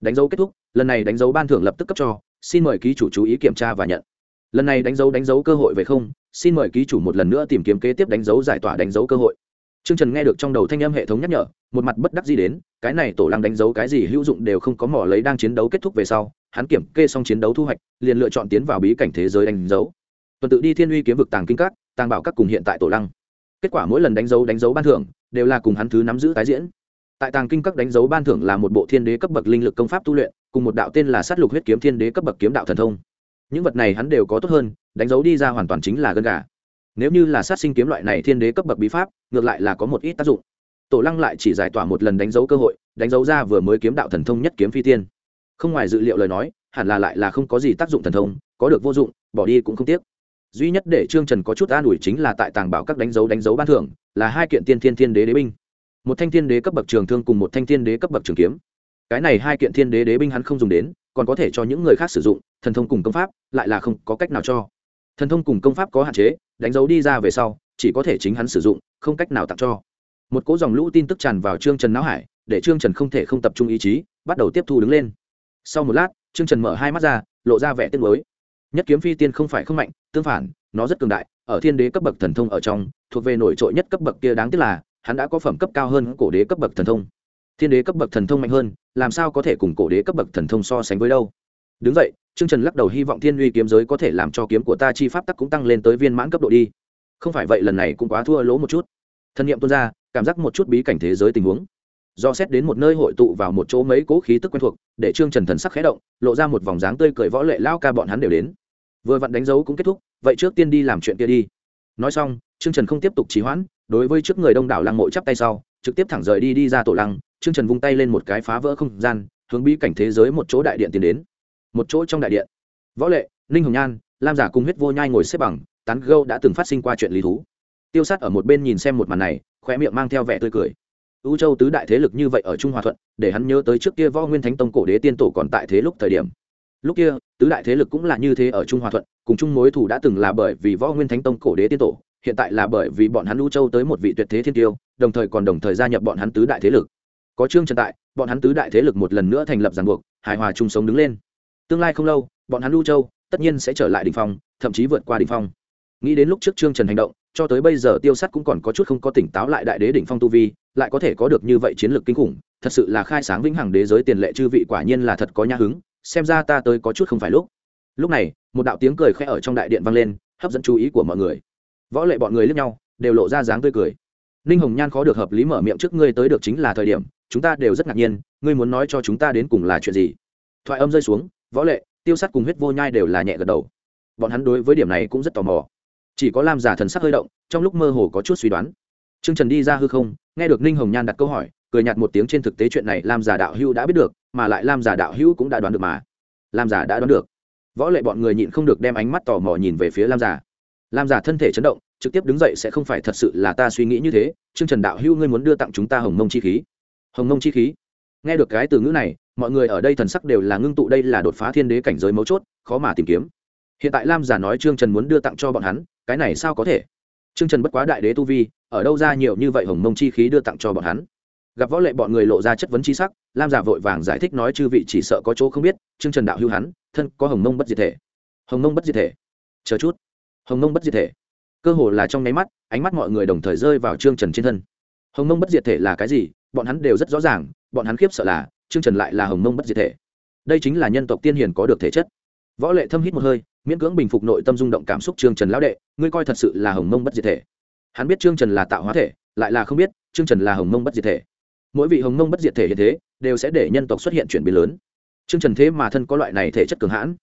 Đánh dấu kết thúc lần này đánh dấu ban thưởng lập tức cấp cho xin mời ký chủ chú ý kiểm tra và nhận. Lần này đánh dấu đánh dấu cơ hội về không xin mời ký chủ một lần nữa tìm kiếm kế tiếp đánh dấu giải tỏa đánh dấu cơ hội. Trương Trần nghe được trong đầu thanh âm hệ thống nhắc nhở, một mặt bất đắc dĩ đến, cái này tổ lăng đánh dấu cái gì hữu dụng đều không có mỏ lấy đang chiến đấu kết thúc về sau, hắn kiểm kê xong chiến đấu thu hoạch, liền lựa chọn tiến vào bí cảnh thế giới đánh dấu. Tuần tự đi Thiên Uy kiếm vực tàng kinh các, tàng bảo các cùng hiện tại tổ lăng. Kết quả mỗi lần đánh dấu đánh dấu ban thưởng, đều là cùng hắn thứ nắm giữ tái diễn. Tại tàng kinh các đánh dấu ban thưởng là một bộ thiên đế cấp bậc linh lực công pháp tu luyện, cùng một đạo tên là sát lục huyết kiếm thiên đế cấp bậc kiếm đạo thần thông. Những vật này hắn đều có tốt hơn, đánh dấu đi ra hoàn toàn chính là gân gà nếu như là sát sinh kiếm loại này thiên đế cấp bậc bí pháp, ngược lại là có một ít tác dụng. Tổ lăng lại chỉ giải tỏa một lần đánh dấu cơ hội, đánh dấu ra vừa mới kiếm đạo thần thông nhất kiếm phi tiên. Không ngoài dự liệu lời nói, hẳn là lại là không có gì tác dụng thần thông, có được vô dụng, bỏ đi cũng không tiếc. Duy nhất để trương trần có chút an ủi chính là tại tàng bảo các đánh dấu đánh dấu ban thưởng, là hai kiện tiên thiên thiên đế đế binh. Một thanh thiên đế cấp bậc trường thương cùng một thanh thiên đế cấp bậc trường kiếm. Cái này hai kiện thiên đế đế binh hắn không dùng đến, còn có thể cho những người khác sử dụng, thần thông cùng công pháp, lại là không có cách nào cho thần thông cùng công pháp có hạn chế, đánh dấu đi ra về sau, chỉ có thể chính hắn sử dụng, không cách nào tặng cho. Một cỗ dòng lũ tin tức tràn vào trương trần não hải, để trương trần không thể không tập trung ý chí, bắt đầu tiếp thu đứng lên. Sau một lát, trương trần mở hai mắt ra, lộ ra vẻ tiếc mới nhất kiếm phi tiên không phải không mạnh, tương phản, nó rất cường đại, ở thiên đế cấp bậc thần thông ở trong, thuộc về nổi trội nhất cấp bậc kia đáng tiếc là, hắn đã có phẩm cấp cao hơn cổ đế cấp bậc thần thông. Thiên đế cấp bậc thần thông mạnh hơn, làm sao có thể cùng cổ đế cấp bậc thần thông so sánh với đâu? Đứng vậy trương trần lắc đầu hy vọng thiên uy kiếm giới có thể làm cho kiếm của ta chi pháp tắc cũng tăng lên tới viên mãn cấp độ đi. Không phải vậy lần này cũng quá thua lỗ một chút. Thân niệm tuôn ra, cảm giác một chút bí cảnh thế giới tình huống. Do xét đến một nơi hội tụ vào một chỗ mấy cố khí tức quen thuộc, để trương trần thần sắc khẽ động, lộ ra một vòng dáng tươi cười võ lệ lao ca bọn hắn đều đến. Vừa vặn đánh dấu cũng kết thúc, vậy trước tiên đi làm chuyện kia đi. Nói xong, trương trần không tiếp tục trì hoãn, đối với trước người đông đảo lăng mộ chắp tay sau, trực tiếp thẳng rời đi đi ra tổ lăng, trương trần vung tay lên một cái phá vỡ không gian, hướng bí cảnh thế giới một chỗ đại điện tiến đến một chỗ trong đại điện. Võ lệ, ninh hồng nhan, lam giả cùng huyết vô nhai ngồi xếp bằng, tán gâu đã từng phát sinh qua chuyện lý thú. Tiêu sát ở một bên nhìn xem một màn này khoe miệng mang theo vẻ tươi cười. Ưu châu tứ đại thế lực như vậy ở trung hòa thuận, để hắn nhớ tới trước kia võ nguyên thánh tông cổ đế tiên tổ còn tại thế lúc thời điểm. Lúc kia, tứ đại thế lực cũng là như thế ở trung hòa thuận, cùng chung mối thủ đã từng là bởi vì võ nguyên thánh tông cổ đế tiên tổ, hiện tại là bởi vì bọn hắn ưu châu tới một vị tuyệt thế thiên tiêu, đồng thời còn đồng thời gia nhập bọn hắn tứ đại thế lực. Có trương trần tại, bọn hắn tứ đại thế lực một lần nữa thành lập ràng buộc, hài hòa chung sống đứng lên tương lai không lâu, bọn hắn lưu châu tất nhiên sẽ trở lại đỉnh phong, thậm chí vượt qua đỉnh phong. Nghĩ đến lúc trước trương trần hành động, cho tới bây giờ tiêu sắt cũng còn có chút không có tỉnh táo lại đại đế đỉnh phong tu vi, lại có thể có được như vậy chiến lược kinh khủng, thật sự là khai sáng vĩnh hằng đế giới tiền lệ chư vị quả nhiên là thật có nhã hứng, xem ra ta tới có chút không phải lúc. Lúc này, một đạo tiếng cười khẽ ở trong đại điện vang lên, hấp dẫn chú ý của mọi người. Võ lệ bọn người lướt nhau, đều lộ ra dáng tươi cười. Ninh hồng nhan khó được hợp lý mở miệng trước ngươi tới được chính là thời điểm, chúng ta đều rất ngạc nhiên, ngươi muốn nói cho chúng ta đến cùng là chuyện gì? Thoại âm rơi xuống võ lệ, tiêu sắt cùng huyết vô nhai đều là nhẹ gật đầu. Bọn hắn đối với điểm này cũng rất tò mò. Chỉ có lam giả thần sắc hơi động, trong lúc mơ hồ có chút suy đoán. T r ư ơ n g trần đi ra hư không, nghe được ninh hồng nhan đặt câu hỏi, cười nhạt một tiếng trên thực tế chuyện này lam giả đạo hữu đã biết được, mà lại lam giả đạo hữu cũng đã đoán được mà. Lam giả đã đoán được. Võ lệ bọn người nhịn không được đem ánh mắt tò mò nhìn về phía lam giả lam giả thân thể chấn động, trực tiếp đứng dậy sẽ không phải thật sự là ta suy nghĩ như thế. T r ư ơ n g trần đạo hữu ngươi muốn đưa tặng chúng ta hồng mông chi khí. Hồng mông chi khí? Nghe được cái từ ngữ này, mọi người ở đây thần sắc đều là ngưng tụ, đây là đột phá thiên đế cảnh giới mấu chốt, khó mà tìm kiếm. Hiện tại lam giả nói trương trần muốn đưa tặng cho bọn hắn, cái này sao có thể? Trương trần bất quá đại đế tu vi, ở đâu ra nhiều như vậy hồng mông chi khí đưa tặng cho bọn hắn? Gặp võ lệ bọn người lộ ra chất vấn chi sắc, lam giả vội vàng giải thích nói chư vị chỉ sợ có chỗ không biết, trương trần đạo hưu hắn, thân có hồng mông bất diệt thể. Hồng mông bất diệt thể? Chờ chút. Hồng mông bất diệt thể? Cơ hồ là trong nháy mắt, ánh mắt mọi người đồng thời rơi vào trương trần trên thân. Hồng mông bất diệt thể là cái gì? Bọn hắn đều rất rõ ràng bọn hắn khiếp sợ là, trương trần lại là hồng mông bất diệt thể. Đây chính là nhân tộc tiên hiền có được thể chất. Võ lệ thâm hít một hơi, miễn cưỡng bình phục nội tâm rung động cảm xúc trương trần lão đệ, ngươi coi thật sự là hồng mông bất diệt thể. Hắn biết trương trần là tạo hóa thể, lại là không biết trương trần là hồng mông bất diệt thể. Mỗi vị hồng mông bất diệt thể hiện thế, đều sẽ để nhân tộc xuất hiện chuyển biến lớn. Trương trần thế mà thân có loại này thể chất cường hãn.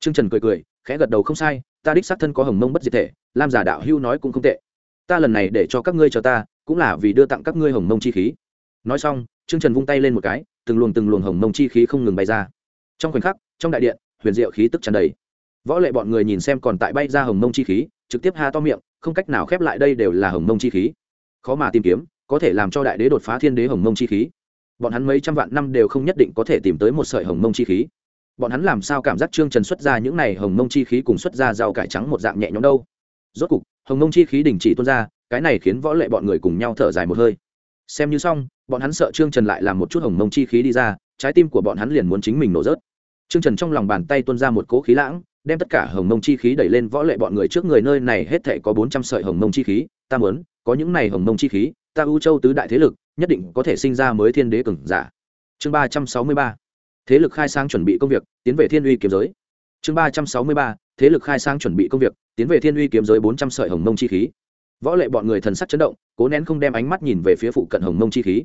Trương trần cười cười, khẽ gật đầu không sai, ta đích xác thân có hồng mông bất diệt thể, lam giả đạo hưu nói cũng không tệ. Ta lần này để cho các ngươi cho ta, cũng là vì đưa tặng các ngươi hồng mông chi khí. Nói xong trương trần vung tay lên một cái, từng luồng từng luồng hồng mông chi khí không ngừng bay ra. Trong khoảnh khắc, trong đại điện, huyền diệu khí tức tràn đầy. Võ lệ bọn người nhìn xem còn tại bay ra hồng mông chi khí, trực tiếp ha to miệng, không cách nào khép lại đây đều là hồng mông chi khí. Khó mà tìm kiếm, có thể làm cho đại đế đột phá thiên đế hồng mông chi khí. Bọn hắn mấy trăm vạn năm đều không nhất định có thể tìm tới một sợi hồng mông chi khí. Bọn hắn làm sao cảm giác trương trần xuất ra những này hồng mông chi khí cùng xuất ra rau cải trắng một dạng nhẹ nhõm đâu? Rốt cục, hồng mông chi khí đình chỉ tuôn ra, cái này khiến võ lệ bọn người cùng nhau thở dài một hơi xem như xong, bọn hắn sợ trương trần lại làm một chút hồng mông chi khí đi ra, trái tim của bọn hắn liền muốn chính mình nổ rớt. Trương trần trong lòng bàn tay tuôn ra một cỗ khí lãng, đem tất cả hồng mông chi khí đẩy lên võ lệ bọn người trước người nơi này hết thể có bốn trăm sợi hồng mông chi khí, ta muốn, có những này hồng mông chi khí, ta ưu châu tứ đại thế lực, nhất định có thể sinh ra mới thiên đế cường giả. Chương ba trăm sáu mươi ba. Thế lực khai sang chuẩn bị công việc, tiến về thiên uy kiếm giới. Chương ba trăm sáu mươi ba. Thế lực khai sang chuẩn bị công việc, tiến về thiên uy kiếm giới bốn trăm sợi hồng mông chi khí võ lệ bọn người thần sắc chấn động, cố nén không đem ánh mắt nhìn về phía phụ cận hồng mông chi khí.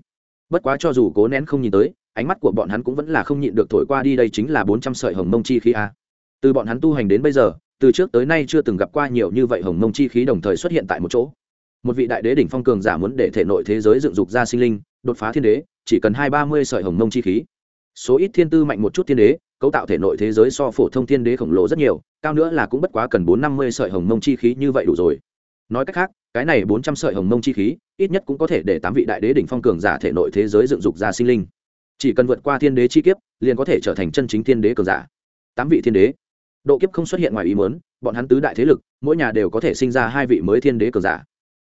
Bất quá cho dù cố nén không nhìn tới, ánh mắt của bọn hắn cũng vẫn là không nhịn được thổi qua đi, đây chính là bốn trăm sợi hồng mông chi khí a. Từ bọn hắn tu hành đến bây giờ, từ trước tới nay chưa từng gặp qua nhiều như vậy hồng mông chi khí đồng thời xuất hiện tại một chỗ. Một vị đại đế đỉnh phong cường giả muốn để thể nội thế giới dựng dục ra sinh linh, đột phá thiên đế, chỉ cần hai ba mươi sợi hồng mông chi khí. Số ít thiên tư mạnh một chút thiên đế, cấu tạo thể nội thế giới so phổ thông thiên đế khổng lồ rất nhiều, cao nữa là cũng bất quá cần bốn năm mươi sợi hồng mông chi khí như vậy đủ rồi. Nói cách khác cái này bốn trăm sợi hồng mông chi khí, ít nhất cũng có thể để tám vị đại đế đỉnh phong cường giả thể nội thế giới dựng dục ra sinh linh. Chỉ cần vượt qua thiên đế chi kiếp, liền có thể trở thành chân chính thiên đế cường giả. Tám vị thiên đế. Độ kiếp không xuất hiện ngoài ý muốn, bọn hắn tứ đại thế lực, mỗi nhà đều có thể sinh ra hai vị mới thiên đế cường giả.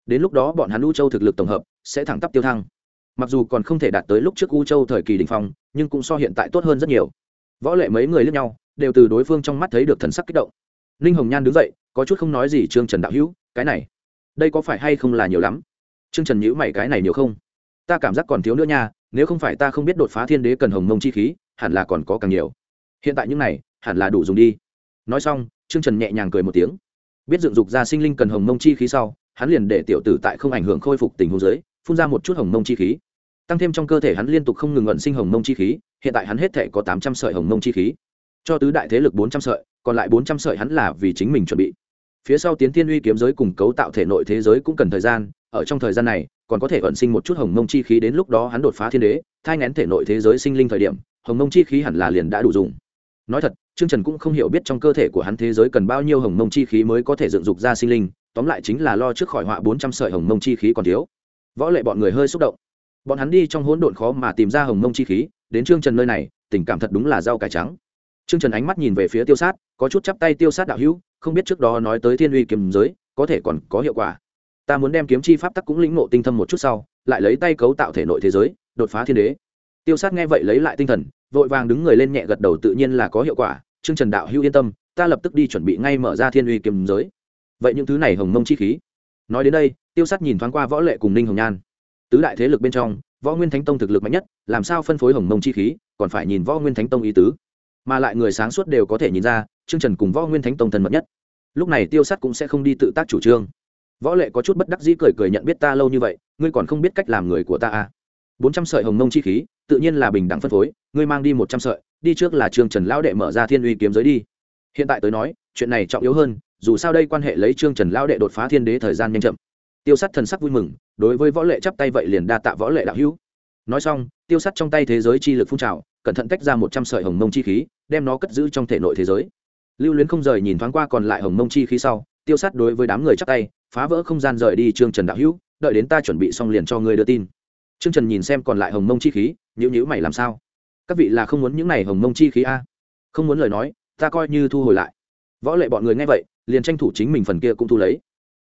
Đến lúc đó bọn hắn u châu thực lực tổng hợp sẽ thẳng tắp tiêu thăng. Mặc dù còn không thể đạt tới lúc trước u châu thời kỳ đình phong, nhưng cũng so hiện tại tốt hơn rất nhiều. Võ lệ mấy người lướt nhau, đều từ đối phương trong mắt thấy được thần sắc kích động. Ninh hồng nhan đứng dậy, có chút không nói gì trương trần đạo hữu, cái này đây có phải hay không là nhiều lắm? Trương trần nhữ mày cái này nhiều không? Ta cảm giác còn thiếu nữa nha, nếu không phải ta không biết đột phá thiên đế cần hồng mông chi khí, hẳn là còn có càng nhiều. Hiện tại những này, hẳn là đủ dùng đi. Nói xong, trương trần nhẹ nhàng cười một tiếng. Biết dựng dục ra sinh linh cần hồng mông chi khí sau, hắn liền để tiểu tử tại không ảnh hưởng khôi phục tình huống giới phun ra một chút hồng mông chi khí. Tăng thêm trong cơ thể hắn liên tục không ngừng ẩn sinh hồng mông chi khí, hiện tại hắn hết thể có tám trăm sợi hồng mông chi khí. Cho tứ đại thế lực bốn trăm sợi, còn lại bốn trăm sợi hắn là vì chính mình chuẩn bị phía sau tiến thiên uy kiếm giới cùng cấu tạo thể nội thế giới cũng cần thời gian, ở trong thời gian này, còn có thể ẩn sinh một chút hồng mông chi khí đến lúc đó hắn đột phá thiên đế, thai ngén thể nội thế giới sinh linh thời điểm, hồng mông chi khí hẳn là liền đã đủ dùng. Nói thật, trương trần cũng không hiểu biết trong cơ thể của hắn thế giới cần bao nhiêu hồng mông chi khí mới có thể dựng dục ra sinh linh, tóm lại chính là lo trước khỏi họa bốn trăm sợi hồng mông chi khí còn thiếu. Võ lệ bọn người hơi xúc động. Bọn hắn đi trong hỗn độn khó mà tìm ra hồng mông chi khí, đến trương trần nơi này, tình cảm thật đúng là rau cải trắng trương trần ánh mắt nhìn về phía tiêu sát, có chút chắp tay tiêu sát đạo hữu, không biết trước đó nói tới thiên uy kiếm giới, có thể còn có hiệu quả. Ta muốn đem kiếm chi pháp tắc cũng lĩnh ngộ tinh thâm một chút sau, lại lấy tay cấu tạo thể nội thế giới, đột phá thiên đế. Tiêu sát nghe vậy lấy lại tinh thần, vội vàng đứng người lên nhẹ gật đầu tự nhiên là có hiệu quả. Trương trần đạo hữu yên tâm, ta lập tức đi chuẩn bị ngay mở ra thiên uy kiếm giới. Vậy những thứ này hồng mông chi khí. Nói đến đây, tiêu sát nhìn thoáng qua võ lệ cùng ninh hồng nhan. Tứ đại thế lực bên trong, võ nguyên thánh tông thực lực mạnh nhất, làm sao phân phối hồng mông chi khí, còn phải nhìn võ nguyên thánh tông ý tứ mà lại người sáng suốt đều có thể nhìn ra chương trần cùng võ nguyên thánh tông thân mật nhất. Lúc này tiêu sắt cũng sẽ không đi tự tác chủ trương. Võ lệ có chút bất đắc dĩ cười cười nhận biết ta lâu như vậy, ngươi còn không biết cách làm người của ta à. bốn trăm sợi hồng mông chi khí, tự nhiên là bình đẳng phân phối, ngươi mang đi một trăm sợi, đi trước là trương trần lão đệ mở ra thiên uy kiếm giới đi. Hiện tại tới nói, chuyện này trọng yếu hơn, dù sao đây quan hệ lấy trương trần lão đệ đột phá thiên đế thời gian nhanh chậm. Tiêu sắt thần sắc vui mừng, đối với võ lệ chắp tay vậy liền đa tạ võ lệ đạo hữu. Nói xong, tiêu sắt trong tay thế giới chi lực phun trào cẩn thận tách ra một trăm sợi hồng mông chi khí, đem nó cất giữ trong thể nội thế giới. Lưu luyến không rời nhìn thoáng qua còn lại hồng mông chi khí sau, tiêu sát đối với đám người chắc tay, phá vỡ không gian rời đi trương trần đạo hữu, đợi đến ta chuẩn bị xong liền cho ngươi đưa tin. Trương trần nhìn xem còn lại hồng mông chi khí nhữ nhữ mày làm sao? Các vị là không muốn những này hồng mông chi khí a? Không muốn lời nói, ta coi như thu hồi lại. Võ lệ bọn người nghe vậy, liền tranh thủ chính mình phần kia cũng thu lấy.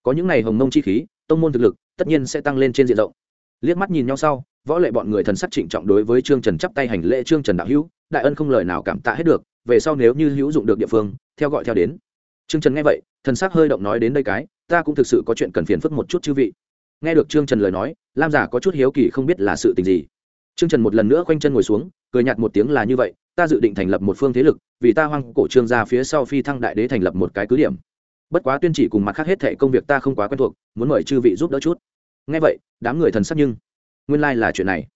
Có những này hồng mông chi khí, tông môn thực lực, tất nhiên sẽ tăng lên trên diện rộng liếc mắt nhìn nhau sau, võ lệ bọn người thần sắc trịnh trọng đối với trương trần chắp tay hành lễ trương trần đạo hữu, đại ân không lời nào cảm tạ hết được, về sau nếu như hữu dụng được địa phương, theo gọi theo đến. Trương trần nghe vậy, thần sắc hơi động nói đến đây cái, ta cũng thực sự có chuyện cần phiền phức một chút chư vị. Nghe được trương trần lời nói, lam giả có chút hiếu kỳ không biết là sự tình gì. Trương trần một lần nữa khoanh chân ngồi xuống, cười nhạt một tiếng là như vậy, ta dự định thành lập một phương thế lực, vì ta hoang cổ trương ra phía sau phi thăng đại đế thành lập một cái cứ điểm. Bất quá tuyên chỉ cùng mặt khác hết thệ công việc ta không quá quen thuộc, muốn mời chư vị giúp đỡ chút nghe vậy, đám người thần sắc nhưng nguyên lai là chuyện này.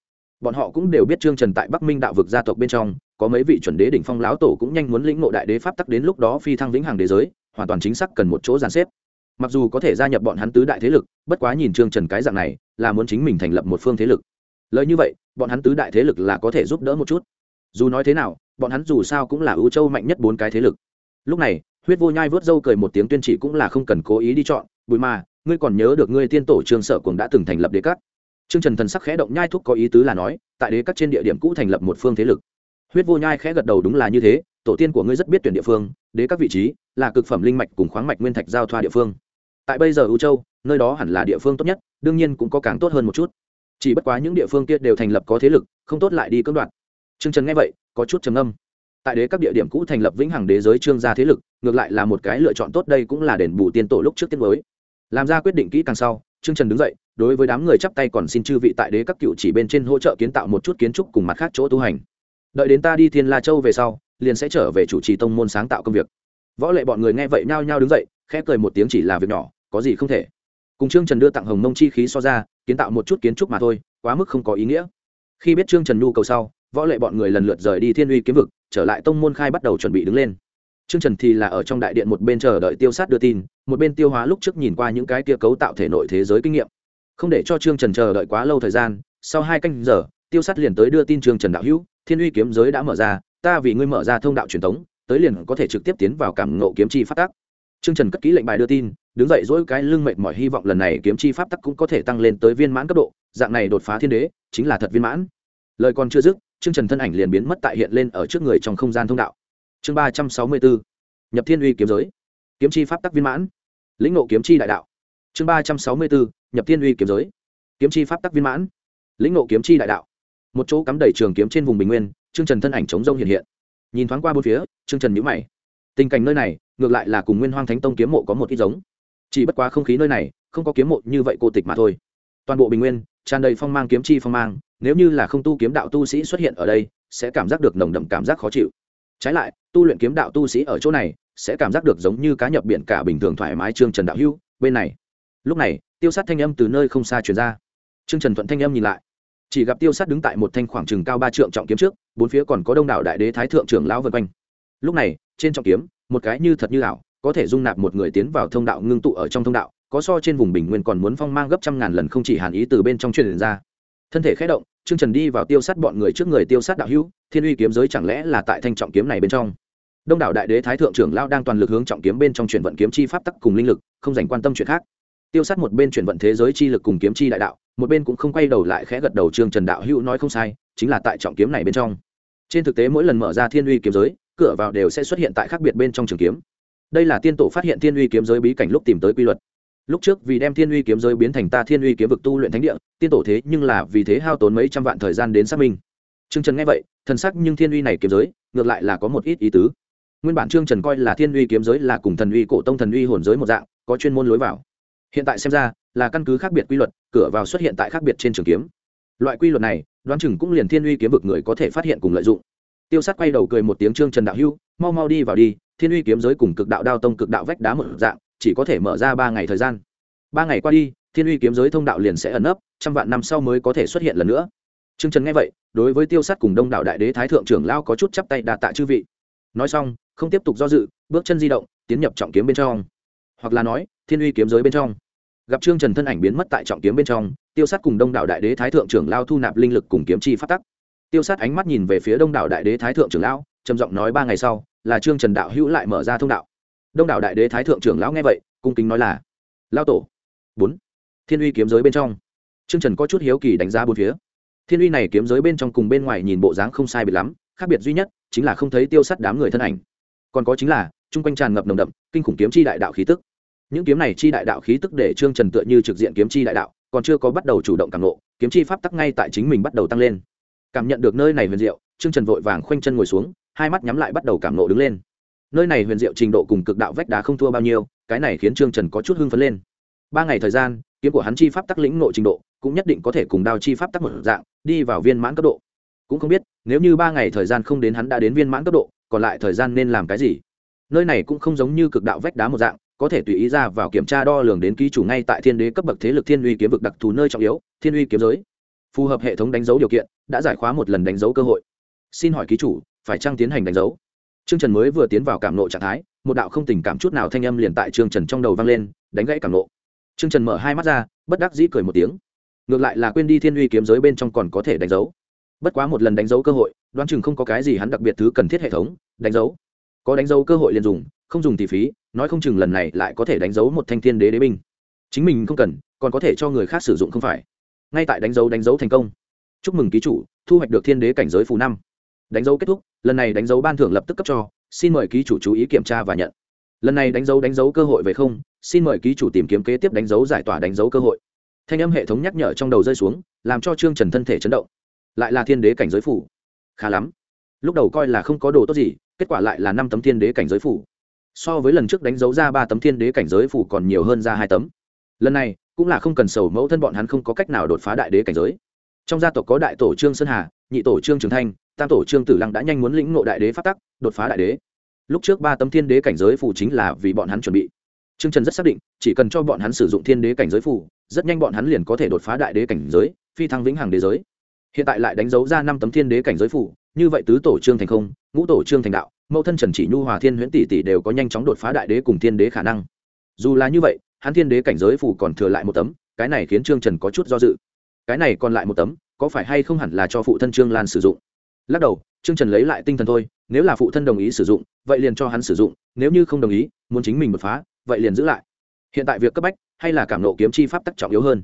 Bọn họ cũng đều biết trương trần tại bắc minh đạo vực gia tộc bên trong, có mấy vị chuẩn đế đỉnh phong lão tổ cũng nhanh muốn lĩnh ngộ đại đế pháp tắc đến lúc đó phi thăng vĩnh hằng đế giới, hoàn toàn chính xác cần một chỗ giàn xếp. Mặc dù có thể gia nhập bọn hắn tứ đại thế lực, bất quá nhìn trương trần cái dạng này, là muốn chính mình thành lập một phương thế lực. Lời như vậy, bọn hắn tứ đại thế lực là có thể giúp đỡ một chút. Dù nói thế nào, bọn hắn dù sao cũng là ưu châu mạnh nhất bốn cái thế lực. Lúc này, huyết vô nhai vớt râu cười một tiếng tuyên chỉ cũng là không cần cố ý đi chọn, bùi mà ngươi còn nhớ được ngươi tiên tổ trương sở cùng đã từng thành lập đế cát trương trần thần sắc khẽ động, nhai thúc có ý tứ là nói, tại đế cát trên địa điểm cũ thành lập một phương thế lực. Huyết vô nhai khẽ gật đầu, đúng là như thế, tổ tiên của ngươi rất biết tuyển địa phương, đế các vị trí là cực phẩm linh mạch cùng khoáng mạch nguyên thạch giao thoa địa phương. Tại bây giờ ưu châu, nơi đó hẳn là địa phương tốt nhất, đương nhiên cũng có càng tốt hơn một chút. Chỉ bất quá những địa phương kia đều thành lập có thế lực, không tốt lại đi cưỡng đoạt. Trương trần nghe vậy, có chút trầm âm tại đế các địa điểm cũ thành lập vĩnh hằng đế giới trương gia thế lực, ngược lại là một cái lựa chọn tốt, đây cũng là đền bù tiên tổ lúc trước tiên mới làm ra quyết định kỹ càng sau, trương trần đứng dậy, đối với đám người chắp tay còn xin chư vị tại đế các cựu chỉ bên trên hỗ trợ kiến tạo một chút kiến trúc cùng mặt khác chỗ tu hành. Đợi đến ta đi thiên la châu về sau, liền sẽ trở về chủ trì tông môn sáng tạo công việc. Võ lệ bọn người nghe vậy nhao nhao đứng dậy, khẽ cười một tiếng chỉ là việc nhỏ, có gì không thể. Cùng trương trần đưa tặng hồng mông chi khí so ra, kiến tạo một chút kiến trúc mà thôi, quá mức không có ý nghĩa. Khi biết trương trần nhu cầu sau, võ lệ bọn người lần lượt rời đi thiên uy kiếm vực, trở lại tông môn khai bắt đầu chuẩn bị đứng lên trương trần thì là ở trong đại điện một bên chờ đợi tiêu sát đưa tin, một bên tiêu hóa lúc trước nhìn qua những cái kia cấu tạo thể nội thế giới kinh nghiệm. Không để cho trương trần chờ đợi quá lâu thời gian, sau hai canh giờ, tiêu sát liền tới đưa tin trương trần đạo hữu, thiên uy kiếm giới đã mở ra, ta vì ngươi mở ra thông đạo truyền thống, tới liền có thể trực tiếp tiến vào cảm ngộ kiếm chi phát tác trương trần cất kỹ lệnh bài đưa tin, đứng dậy dỗi cái lưng mệt mỏi hy vọng lần này kiếm chi pháp tắc cũng có thể tăng lên tới viên mãn cấp độ, dạng này đột phá thiên đế, chính là thật viên mãn. Lời còn chưa dứt, Trương trần thân ảnh liền biến mất tại hiện lên ở trước người trong không gian thông đạo chương ba trăm sáu mươi bốn nhập thiên uy kiếm giới. Kiếm chi pháp tắc viên mãn. Lĩnh ngộ kiếm chi đại đạo. Chương ba trăm sáu mươi bốn nhập thiên uy kiếm giới. Kiếm chi pháp tắc viên mãn. Lĩnh ngộ kiếm chi đại đạo. Một chỗ cắm đầy trường kiếm trên vùng bình nguyên chương trần thân ảnh chống rông hiện hiện. Nhìn thoáng qua bốn phía chương trần nhữ mày. Tình cảnh nơi này, ngược lại là cùng nguyên hoang thánh tông kiếm mộ có một ít giống. Chỉ bất quá không khí nơi này, không có kiếm mộ như vậy cô tịch mà thôi. Toàn bộ bình nguyên, tràn đầy phong mang kiếm chi phong mang, nếu như là không tu kiếm đạo tu sĩ xuất hiện ở đây, sẽ cảm giác được nồng đậm cảm giác khó chịu trái lại, tu luyện kiếm đạo tu sĩ ở chỗ này, sẽ cảm giác được giống như cá nhập biển cả bình thường thoải mái trương trần đạo hưu bên này. Lúc này, tiêu sát thanh âm từ nơi không xa truyền ra. Trương trần thuận thanh âm nhìn lại. Chỉ gặp tiêu sát đứng tại một thanh khoảng trừng cao ba trượng trọng kiếm trước, bốn phía còn có đông đảo đại đế thái thượng trưởng lão vân quanh. Lúc này, trên trọng kiếm, một cái như thật như ảo, có thể dung nạp một người tiến vào thông đạo ngưng tụ ở trong thông đạo, có so trên vùng bình nguyên còn muốn phong mang gấp trăm ngàn lần không chỉ hàn ý từ bên trong truyền ra thân thể khẽ động, trương trần đi vào tiêu sát bọn người trước người tiêu sát đạo hữu, thiên uy kiếm giới chẳng lẽ là tại thanh trọng kiếm này bên trong? Đông đảo đại đế thái thượng trưởng lao đang toàn lực hướng trọng kiếm bên trong chuyển vận kiếm chi pháp tắc cùng linh lực, không dành quan tâm chuyện khác. Tiêu sát một bên chuyển vận thế giới chi lực cùng kiếm chi đại đạo, một bên cũng không quay đầu lại khẽ gật đầu trương trần đạo hữu nói không sai, chính là tại trọng kiếm này bên trong. Trên thực tế mỗi lần mở ra thiên uy kiếm giới, cửa vào đều sẽ xuất hiện tại khác biệt bên trong trường kiếm. Đây là tiên tổ phát hiện thiên uy kiếm giới bí cảnh lúc tìm tới quy luật lúc trước vì đem thiên uy kiếm giới biến thành ta thiên uy kiếm vực tu luyện thánh địa, tiên tổ thế nhưng là vì thế hao tốn mấy trăm vạn thời gian đến xác minh. Trương trần nghe vậy, thần sắc nhưng thiên uy này kiếm giới, ngược lại là có một ít ý tứ. Nguyên bản trương trần coi là thiên uy kiếm giới là cùng thần uy cổ tông thần uy hồn giới một dạng, có chuyên môn lối vào. Hiện tại xem ra, là căn cứ khác biệt quy luật, cửa vào xuất hiện tại khác biệt trên trường kiếm. Loại quy luật này, đoán chừng cũng liền thiên uy kiếm vực người có thể phát hiện cùng lợi dụng. Tiêu sát quay đầu cười một tiếng trương trần đạo hưu, mau mau đi vào đi, thiên uy kiếm giới cùng cực đạo đao tông cực đạo vách đá một dạng chỉ có thể mở ra ba ngày thời gian. Ba ngày qua đi, thiên uy kiếm giới thông đạo liền sẽ ẩn nấp, trăm vạn năm sau mới có thể xuất hiện lần nữa. Trương trần nghe vậy, đối với tiêu sát cùng đông đạo đại đế thái thượng trưởng lao có chút chắp tay đà tạ chư vị. Nói xong, không tiếp tục do dự, bước chân di động, tiến nhập trọng kiếm bên trong. Hoặc là nói, thiên uy kiếm giới bên trong. Gặp trương trần thân ảnh biến mất tại trọng kiếm bên trong, tiêu sát cùng đông đạo đại đế thái thượng trưởng lao thu nạp linh lực cùng kiếm chi phát tắc. Tiêu sát ánh mắt nhìn về phía đông đảo đại đế thái thượng trưởng lão, trầm giọng nói ba ngày sau, là trương trần đạo hữu lại mở ra thông đạo đông đảo đại đế thái thượng trưởng lão nghe vậy, cung kính nói là lao tổ. Bốn, thiên uy kiếm giới bên trong, trương trần có chút hiếu kỳ đánh giá bốn phía. Thiên uy này kiếm giới bên trong cùng bên ngoài nhìn bộ dáng không sai biệt lắm, khác biệt duy nhất chính là không thấy tiêu sắt đám người thân ảnh. Còn có chính là, chung quanh tràn ngập nồng đậm, kinh khủng kiếm chi đại đạo khí tức. Những kiếm này chi đại đạo khí tức để trương trần tựa như trực diện kiếm chi đại đạo, còn chưa có bắt đầu chủ động càng lộ kiếm chi pháp tắc ngay tại chính mình bắt đầu tăng lên. Cảm nhận được nơi này huyền diệu, trương trần vội vàng khoanh chân ngồi xuống, hai mắt nhắm lại bắt đầu cảm nộ đứng lên nơi này huyền diệu trình độ cùng cực đạo vách đá không thua bao nhiêu, cái này khiến trương trần có chút hưng phấn lên. Ba ngày thời gian, kiếm của hắn chi pháp tắc lĩnh nộ trình độ, cũng nhất định có thể cùng đao chi pháp tắc một dạng, đi vào viên mãn cấp độ. Cũng không biết, nếu như ba ngày thời gian không đến hắn đã đến viên mãn cấp độ, còn lại thời gian nên làm cái gì? Nơi này cũng không giống như cực đạo vách đá một dạng, có thể tùy ý ra vào kiểm tra đo lường đến ký chủ ngay tại thiên đế cấp bậc thế lực thiên uy kiếm vực đặc thù nơi trọng yếu, thiên uy kiếm giới. Phù hợp hệ thống đánh dấu điều kiện, đã giải khóa một lần đánh dấu cơ hội. Xin hỏi ký chủ, phải chăng tiến hành đánh dấu? Trương trần mới vừa tiến vào cảm nộ trạng thái, một đạo không tình cảm chút nào thanh âm liền tại trương trần trong đầu vang lên, đánh gãy cảm nộ. Trương trần mở hai mắt ra, bất đắc dĩ cười một tiếng. Ngược lại là quên đi thiên uy kiếm giới bên trong còn có thể đánh dấu. Bất quá một lần đánh dấu cơ hội, đoán chừng không có cái gì hắn đặc biệt thứ cần thiết hệ thống, đánh dấu. Có đánh dấu cơ hội liền dùng, không dùng thì phí, nói không chừng lần này lại có thể đánh dấu một thanh thiên đế đế binh. Chính mình không cần, còn có thể cho người khác sử dụng không phải. Ngay tại đánh dấu đánh dấu thành công. Chúc mừng ký chủ, thu hoạch được thiên đế cảnh giới phù năm đánh dấu kết thúc, lần này đánh dấu ban thưởng lập tức cấp cho, xin mời ký chủ chú ý kiểm tra và nhận. Lần này đánh dấu đánh dấu cơ hội về không, xin mời ký chủ tìm kiếm kế tiếp đánh dấu giải tỏa đánh dấu cơ hội. Thanh âm hệ thống nhắc nhở trong đầu rơi xuống, làm cho trương trần thân thể chấn động. Lại là thiên đế cảnh giới phủ. Khá lắm. Lúc đầu coi là không có đồ tốt gì, kết quả lại là năm tấm thiên đế cảnh giới phủ. So với lần trước đánh dấu ra ba tấm thiên đế cảnh giới phủ còn nhiều hơn ra hai tấm. Lần này, cũng là không cần sầu mẫu thân bọn hắn không có cách nào đột phá đại đế cảnh giới. Trong gia tộc có đại tổ trương sơn hà, nhị tổ trương trường thanh tam tổ trương tử lăng đã nhanh muốn lĩnh ngộ đại đế phát tắc, đột phá đại đế. Lúc trước ba tấm thiên đế cảnh giới phù chính là vì bọn hắn chuẩn bị. Trương trần rất xác định, chỉ cần cho bọn hắn sử dụng thiên đế cảnh giới phù, rất nhanh bọn hắn liền có thể đột phá đại đế cảnh giới, phi thăng vĩnh hằng đế giới. Hiện tại lại đánh dấu ra năm tấm thiên đế cảnh giới phù, như vậy tứ tổ trương thành không, ngũ tổ trương thành đạo, mẫu thân trần chỉ nhu hòa thiên huyễn tỷ tỷ đều có nhanh chóng đột phá đại đế cùng thiên đế khả năng. Dù là như vậy, hắn thiên đế cảnh giới phù còn thừa lại một tấm, cái này khiến trương trần có chút do dự. Cái này còn lại một tấm, có phải hay không hẳn là cho phụ thân trương lan sử dụng? Lắc đầu, trương trần lấy lại tinh thần thôi, nếu là phụ thân đồng ý sử dụng, vậy liền cho hắn sử dụng, nếu như không đồng ý, muốn chính mình bật phá, vậy liền giữ lại. Hiện tại việc cấp bách, hay là cảm nộ kiếm chi pháp tắc trọng yếu hơn.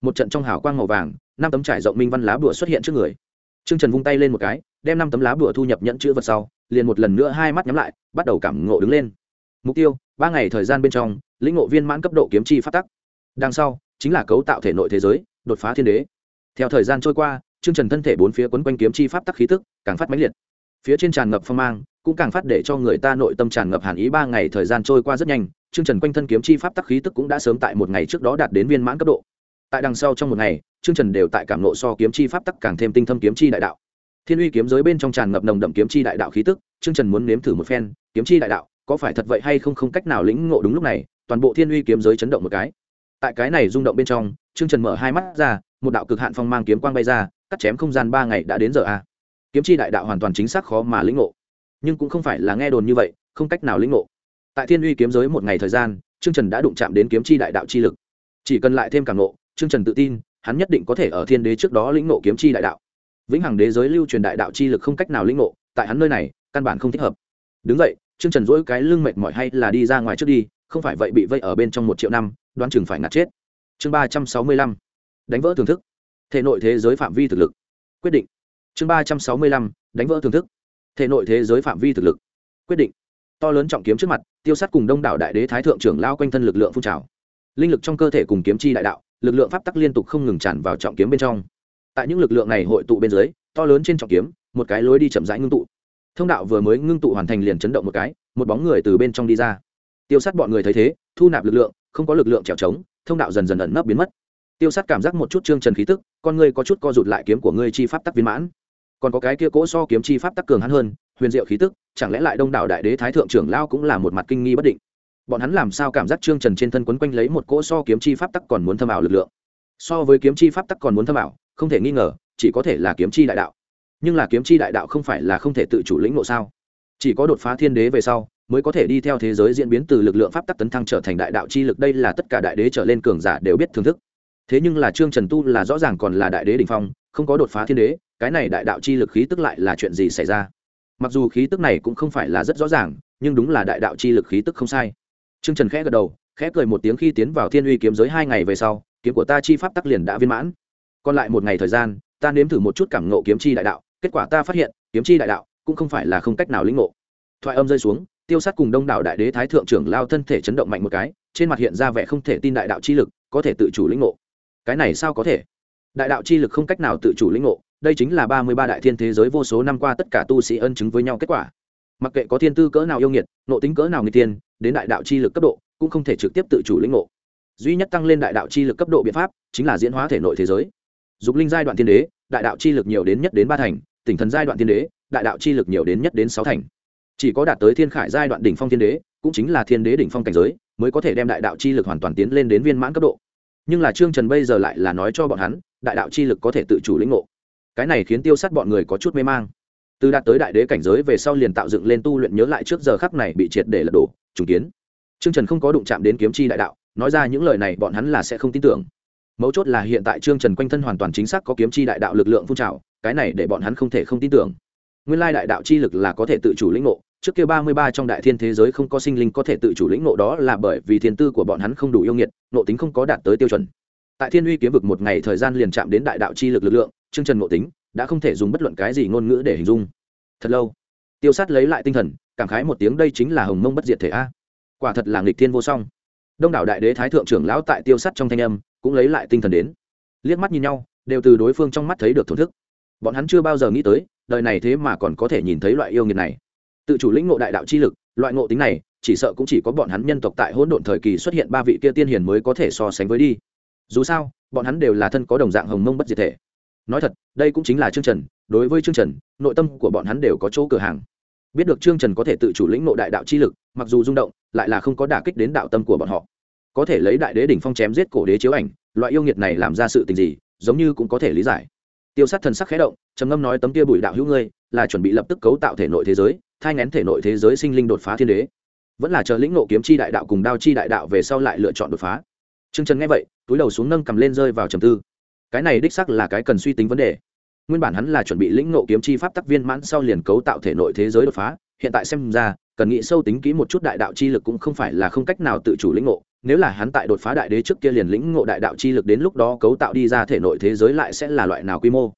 Một trận trong hào quang màu vàng, năm tấm trải rộng minh văn lá bùa xuất hiện trước người. Trương trần vung tay lên một cái, đem năm tấm lá bùa thu nhập nhẫn chữ vật sau, liền một lần nữa hai mắt nhắm lại, bắt đầu cảm ngộ đứng lên. Mục tiêu, ba ngày thời gian bên trong, lĩnh ngộ viên mãn cấp độ kiếm chi phát tắc. Đằng sau, chính là cấu tạo thể nội thế giới, đột phá thiên đế. Theo thời gian trôi qua chương trần thân thể bốn phía quấn quanh kiếm chi pháp tắc khí tức, càng phát mãnh liệt. Phía trên tràn ngập phong mang, cũng càng phát để cho người ta nội tâm tràn ngập hàn ý ba ngày thời gian trôi qua rất nhanh chương trần quanh thân kiếm chi pháp tắc khí tức cũng đã sớm tại một ngày trước đó đạt đến viên mãn cấp độ. Tại đằng sau trong một ngày chương trần đều tại cảm nộ so kiếm chi pháp tắc càng thêm tinh thâm kiếm chi đại đạo. Thiên uy kiếm giới bên trong tràn ngập nồng đậm kiếm chi đại đạo khí tức chương trần muốn nếm thử một phen, kiếm chi đại đạo, có phải thật vậy hay không không cách nào lĩnh ngộ đúng lúc này, toàn bộ thiên uy kiếm giới chấn động một cái. Tại cái này rung động bên trong chương trần mở hai mắt ra, một đạo cực hạn phong mang kiếm quang bay ra cắt chém không gian ba ngày đã đến giờ a. Kiếm chi đại đạo hoàn toàn chính xác khó mà lĩnh ngộ. Nhưng cũng không phải là nghe đồn như vậy, không cách nào lĩnh ngộ. Tại thiên uy kiếm giới một ngày thời gian, trương trần đã đụng chạm đến kiếm chi đại đạo chi lực. Chỉ cần lại thêm càng ngộ, trương trần tự tin, hắn nhất định có thể ở thiên đế trước đó lĩnh ngộ kiếm chi đại đạo. Vĩnh hằng đế giới lưu truyền đại đạo chi lực không cách nào lĩnh ngộ, tại hắn nơi này, căn bản không thích hợp. Đứng vậy trương trần dỗi cái lưng mệt mỏi hay là đi ra ngoài trước đi, không phải vậy bị vây ở bên trong một triệu năm, đoán chừng phải ngạt chết. Chương ba trăm sáu mươi lăm. Đánh vỡ thưởng thức thể nội thế giới phạm vi thực lực. Quyết định. Chương ba trăm sáu mươi lăm, đánh vỡ thưởng thức. Thể nội thế giới phạm vi thực lực. Quyết định. To lớn trọng kiếm trước mặt, tiêu sát cùng đông đảo đại đế thái thượng trưởng lao quanh thân lực lượng phun trào. Linh lực trong cơ thể cùng kiếm chi đại đạo, lực lượng pháp tắc liên tục không ngừng tràn vào trọng kiếm bên trong. Tại những lực lượng này hội tụ bên dưới, to lớn trên trọng kiếm, một cái lối đi chậm rãi ngưng tụ. Thông đạo vừa mới ngưng tụ hoàn thành liền chấn động một cái, một bóng người từ bên trong đi ra. Tiêu sát bọn người thấy thế, thu nạp lực lượng, không có lực lượng trèo trống thông đạo dần dần ẩn nấp biến mất tiêu sát cảm giác một chút trương trần khí tức, con ngươi có chút co rụt lại kiếm của ngươi chi pháp tắc viên mãn. Còn có cái kia cỗ so kiếm chi pháp tắc cường hắn hơn, huyền diệu khí tức, chẳng lẽ lại đông đảo đại đế thái thượng trưởng lao cũng là một mặt kinh nghi bất định? Bọn hắn làm sao cảm giác trương trần trên thân quấn quanh lấy một cỗ so kiếm chi pháp tắc còn muốn thâm ảo lực lượng? So với kiếm chi pháp tắc còn muốn thâm ảo, không thể nghi ngờ, chỉ có thể là kiếm chi đại đạo. Nhưng là kiếm chi đại đạo không phải là không thể tự chủ lĩnh ngộ sao? Chỉ có đột phá thiên đế về sau, mới có thể đi theo thế giới diễn biến từ lực lượng pháp tắc tấn thăng trở thành đại đạo chi lực. Đây là tất cả đại đế trở lên cường giả đều biết thưởng thức thế nhưng là trương trần tu là rõ ràng còn là đại đế đình phong, không có đột phá thiên đế, cái này đại đạo chi lực khí tức lại là chuyện gì xảy ra? Mặc dù khí tức này cũng không phải là rất rõ ràng, nhưng đúng là đại đạo chi lực khí tức không sai. Trương trần khẽ gật đầu, khẽ cười một tiếng khi tiến vào thiên uy kiếm giới hai ngày về sau, kiếm của ta chi pháp tắc liền đã viên mãn. Còn lại một ngày thời gian, ta nếm thử một chút cảm ngộ kiếm chi đại đạo, kết quả ta phát hiện, kiếm chi đại đạo cũng không phải là không cách nào lĩnh ngộ. Thoại âm rơi xuống, tiêu sát cùng đông đảo đại đế thái thượng trưởng lao thân thể chấn động mạnh một cái, trên mặt hiện ra vẻ không thể tin đại đạo chi lực, có thể tự chủ lĩnh ngộ cái này sao có thể? Đại đạo chi lực không cách nào tự chủ lĩnh ngộ, đây chính là ba mươi ba đại thiên thế giới vô số năm qua tất cả tu sĩ ân chứng với nhau kết quả. Mặc kệ có thiên tư cỡ nào yêu nghiệt nộ tính cỡ nào người tiên, đến đại đạo chi lực cấp độ, cũng không thể trực tiếp tự chủ lĩnh ngộ. Duy nhất tăng lên đại đạo chi lực cấp độ biện pháp, chính là diễn hóa thể nội thế giới. Dục linh giai đoạn tiên đế, đại đạo chi lực nhiều đến nhất đến ba thành, tỉnh thần giai đoạn tiên đế, đại đạo chi lực nhiều đến nhất đến sáu thành. Chỉ có đạt tới thiên khải giai đoạn đỉnh phong thiên đế, cũng chính là thiên đế đỉnh phong cảnh giới, mới có thể đem đại đạo chi lực hoàn toàn tiến lên đến viên mãn cấp độ nhưng là trương trần bây giờ lại là nói cho bọn hắn, đại đạo chi lực có thể tự chủ lĩnh ngộ. Cái này khiến tiêu sát bọn người có chút mê mang. Từ đạt tới đại đế cảnh giới về sau liền tạo dựng lên tu luyện nhớ lại trước giờ khắc này bị triệt để lật đổ, trùng kiến. Trương trần không có đụng chạm đến kiếm chi đại đạo, nói ra những lời này bọn hắn là sẽ không tin tưởng. Mấu chốt là hiện tại trương trần quanh thân hoàn toàn chính xác có kiếm chi đại đạo lực lượng phun trào, cái này để bọn hắn không thể không tin tưởng nguyên lai đại đạo chi lực là có thể tự chủ lĩnh ngộ. Trước kia ba mươi ba trong đại thiên thế giới không có sinh linh có thể tự chủ lĩnh ngộ đó là bởi vì thiên tư của bọn hắn không đủ yêu nghiệt nộ tính không có đạt tới tiêu chuẩn. Tại thiên uy kiếm vực một ngày thời gian liền chạm đến đại đạo chi lực lực lượng chương trần nộ tính đã không thể dùng bất luận cái gì ngôn ngữ để hình dung. Thật lâu, tiêu sát lấy lại tinh thần, cảm khái một tiếng, đây chính là hồng mông bất diệt thể a. Quả thật là nghịch thiên vô song. Đông đảo đại đế thái thượng trưởng lão tại tiêu sắt trong thanh âm cũng lấy lại tinh thần đến. Liếc mắt nhìn nhau, đều từ đối phương trong mắt thấy được thổn thức. Bọn hắn chưa bao giờ nghĩ tới đời này thế mà còn có thể nhìn thấy loại yêu nghiệt này. Tự chủ lĩnh ngộ đại đạo chi lực, loại ngộ tính này, chỉ sợ cũng chỉ có bọn hắn nhân tộc tại hỗn độn thời kỳ xuất hiện ba vị kia tiên hiền mới có thể so sánh với đi. Dù sao, bọn hắn đều là thân có đồng dạng hồng mông bất diệt thể. Nói thật, đây cũng chính là chương trần, đối với chương trần, nội tâm của bọn hắn đều có chỗ cửa hàng. Biết được chương trần có thể tự chủ lĩnh nội đại đạo chi lực, mặc dù rung động, lại là không có đả kích đến đạo tâm của bọn họ. Có thể lấy đại đế đỉnh phong chém giết cổ đế chiếu ảnh, loại yêu nghiệt này làm ra sự tình gì, giống như cũng có thể lý giải tiêu sát thần sắc khẽ động trầm ngâm nói tấm kia bùi đạo hữu ngươi là chuẩn bị lập tức cấu tạo thể nội thế giới thai ngén thể nội thế giới sinh linh đột phá thiên đế vẫn là chờ lĩnh nộ kiếm chi đại đạo cùng đao chi đại đạo về sau lại lựa chọn đột phá Trương Trần nghe vậy, túi đầu xuống nâng cầm lên rơi vào trầm tư. Cái này đích xác là cái cần suy tính vấn đề. Nguyên bản hắn là chuẩn bị lĩnh ngộ kiếm chi pháp tác viên mãn sau liền cấu tạo thể nội thế giới đột phá, hiện tại xem ra, cần nghĩ sâu tính kỹ một chút đại đạo chi lực cũng không phải là không cách nào tự chủ lĩnh ngộ, nếu là hắn tại đột phá đại đế trước kia liền lĩnh ngộ đại đạo chi lực đến lúc đó cấu tạo đi ra thể nội thế giới lại sẽ là loại nào quy mô.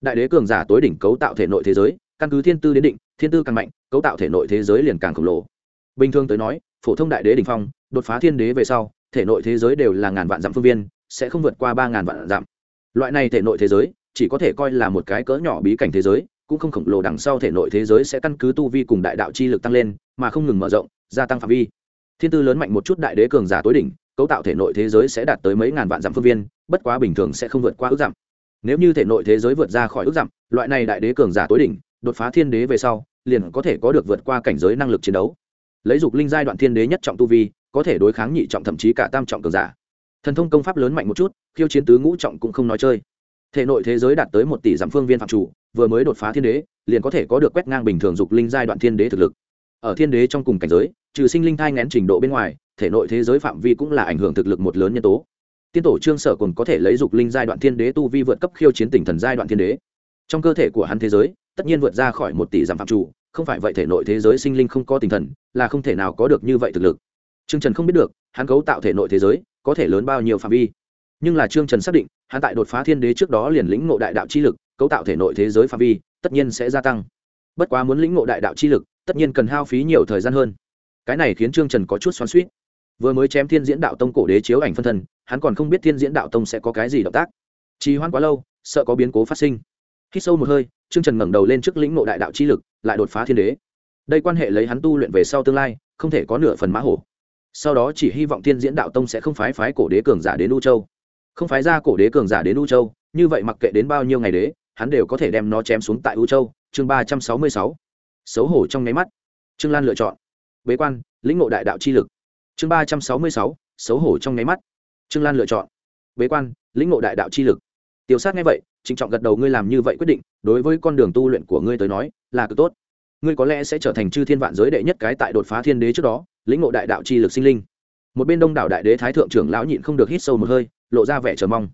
Đại đế cường giả tối đỉnh cấu tạo thể nội thế giới, căn cứ thiên tư đến định, thiên tư càng mạnh, cấu tạo thể nội thế giới liền càng khổng lồ. Bình thường tới nói, phổ thông đại đế đỉnh phong, đột phá thiên đế về sau, thể nội thế giới đều là ngàn vạn dặm phương viên sẽ không vượt qua ba ngàn vạn dặm loại này thể nội thế giới chỉ có thể coi là một cái cỡ nhỏ bí cảnh thế giới cũng không khổng lồ đằng sau thể nội thế giới sẽ căn cứ tu vi cùng đại đạo chi lực tăng lên, mà không ngừng mở rộng, gia tăng phạm vi. Thiên tư lớn mạnh một chút đại đế cường giả tối đỉnh, cấu tạo thể nội thế giới sẽ đạt tới mấy ngàn vạn dặm phương viên, bất quá bình thường sẽ không vượt qua ước dặm. Nếu như thể nội thế giới vượt ra khỏi ước dặm, loại này đại đế cường giả tối đỉnh, đột phá thiên đế về sau, liền có thể có được vượt qua cảnh giới năng lực chiến đấu. Lấy dục linh giai đoạn thiên đế nhất trọng tu vi, có thể đối kháng nhị trọng thậm chí cả tam trọng cường giả. Thần thông công pháp lớn mạnh một chút, khiêu chiến tứ ngũ trọng cũng không nói chơi thể nội thế giới đạt tới một tỷ dặm phương viên phạm chủ vừa mới đột phá thiên đế liền có thể có được quét ngang bình thường dục linh giai đoạn thiên đế thực lực. Ở thiên đế trong cùng cảnh giới trừ sinh linh thai ngén trình độ bên ngoài thể nội thế giới phạm vi cũng là ảnh hưởng thực lực một lớn nhân tố. Tiên tổ trương sở còn có thể lấy dục linh giai đoạn thiên đế tu vi vượt cấp khiêu chiến tỉnh thần giai đoạn thiên đế. Trong cơ thể của hắn thế giới tất nhiên vượt ra khỏi một tỷ dặm phạm chủ không phải vậy thể nội thế giới sinh linh không có tinh thần là không thể nào có được như vậy thực lực. Trương Trần không biết được, hắn cấu tạo thể nội thế giới, có thể lớn bao nhiêu phạm vi. Nhưng là Trương Trần xác định, hắn tại đột phá thiên đế trước đó liền lĩnh ngộ đại đạo chi lực, cấu tạo thể nội thế giới phạm vi, tất nhiên sẽ gia tăng. Bất quá muốn lĩnh ngộ đại đạo chi lực, tất nhiên cần hao phí nhiều thời gian hơn. Cái này khiến Trương Trần có chút xoắn suýt Vừa mới chém Thiên Diễn Đạo Tông cổ đế chiếu ảnh phân thân, hắn còn không biết Thiên Diễn Đạo Tông sẽ có cái gì động tác. Trì hoãn quá lâu, sợ có biến cố phát sinh. khi sâu một hơi, Trương Trần ngẩng đầu lên trước lĩnh ngộ đại đạo chi lực, lại đột phá thiên đế. Đây quan hệ lấy hắn tu luyện về sau tương lai, không thể có nửa phần mã hổ sau đó chỉ hy vọng thiên diễn đạo tông sẽ không phái phái cổ đế cường giả đến u châu không phái ra cổ đế cường giả đến u châu, như vậy mặc kệ đến bao nhiêu ngày đế, hắn đều có thể đem nó chém xuống tại u châu. Chương ba trăm sáu mươi sáu. Xấu hổ trong nháy mắt. Trương lan lựa chọn. Bế quan, lĩnh ngộ đại đạo chi lực. Chương ba trăm sáu mươi sáu. Xấu hổ trong nháy mắt. Trương lan lựa chọn. Bế quan, lĩnh ngộ đại đạo chi lực. Tiêu sát nghe vậy, trịnh trọng gật đầu, ngươi làm như vậy quyết định, đối với con đường tu luyện của ngươi tới nói, là cực tốt. Ngươi có lẽ sẽ trở thành chư thiên vạn giới đệ nhất cái tại đột phá thiên đế trước đó, lĩnh ngộ đại đạo chi lực sinh linh. Một bên đông đảo đại đế thái thượng trưởng lão nhịn không được hít sâu một hơi lộ ra vẻ chờ mong.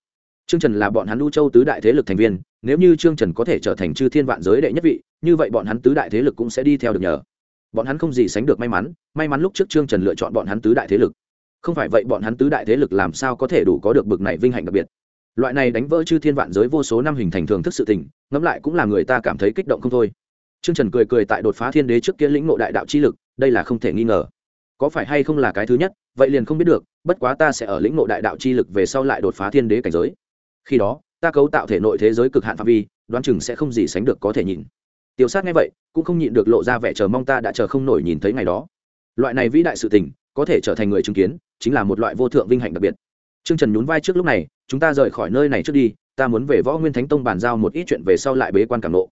Trương trần là bọn hắn u châu tứ đại thế lực thành viên, nếu như trương trần có thể trở thành chư thiên vạn giới đệ nhất vị, như vậy bọn hắn tứ đại thế lực cũng sẽ đi theo được nhờ. Bọn hắn không gì sánh được may mắn may mắn lúc trước trương trần lựa chọn bọn hắn tứ đại thế lực. Không phải vậy bọn hắn tứ đại thế lực làm sao có thể đủ có được bực này vinh hạnh đặc biệt? Loại này đánh vỡ chư thiên vạn giới vô số năm hình thành thường thức sự tình, ngẫm lại cũng là người ta cảm thấy kích động không thôi. Trương trần cười cười tại đột phá thiên đế trước kia lĩnh ngộ đại đạo chi lực, đây là không thể nghi ngờ có phải hay không là cái thứ nhất, vậy liền không biết được, bất quá ta sẽ ở lĩnh nội đại đạo chi lực về sau lại đột phá thiên đế cảnh giới. Khi đó, ta cấu tạo thể nội thế giới cực hạn phạm vi, đoán chừng sẽ không gì sánh được có thể nhìn. Tiêu sát nghe vậy, cũng không nhịn được lộ ra vẻ chờ mong ta đã chờ không nổi nhìn thấy ngày đó. Loại này vĩ đại sự tình, có thể trở thành người chứng kiến, chính là một loại vô thượng vinh hạnh đặc biệt. Trương trần nhún vai trước lúc này, chúng ta rời khỏi nơi này trước đi, ta muốn về võ nguyên thánh tông bàn giao một ít chuyện về sau lại bế quan cảm nộ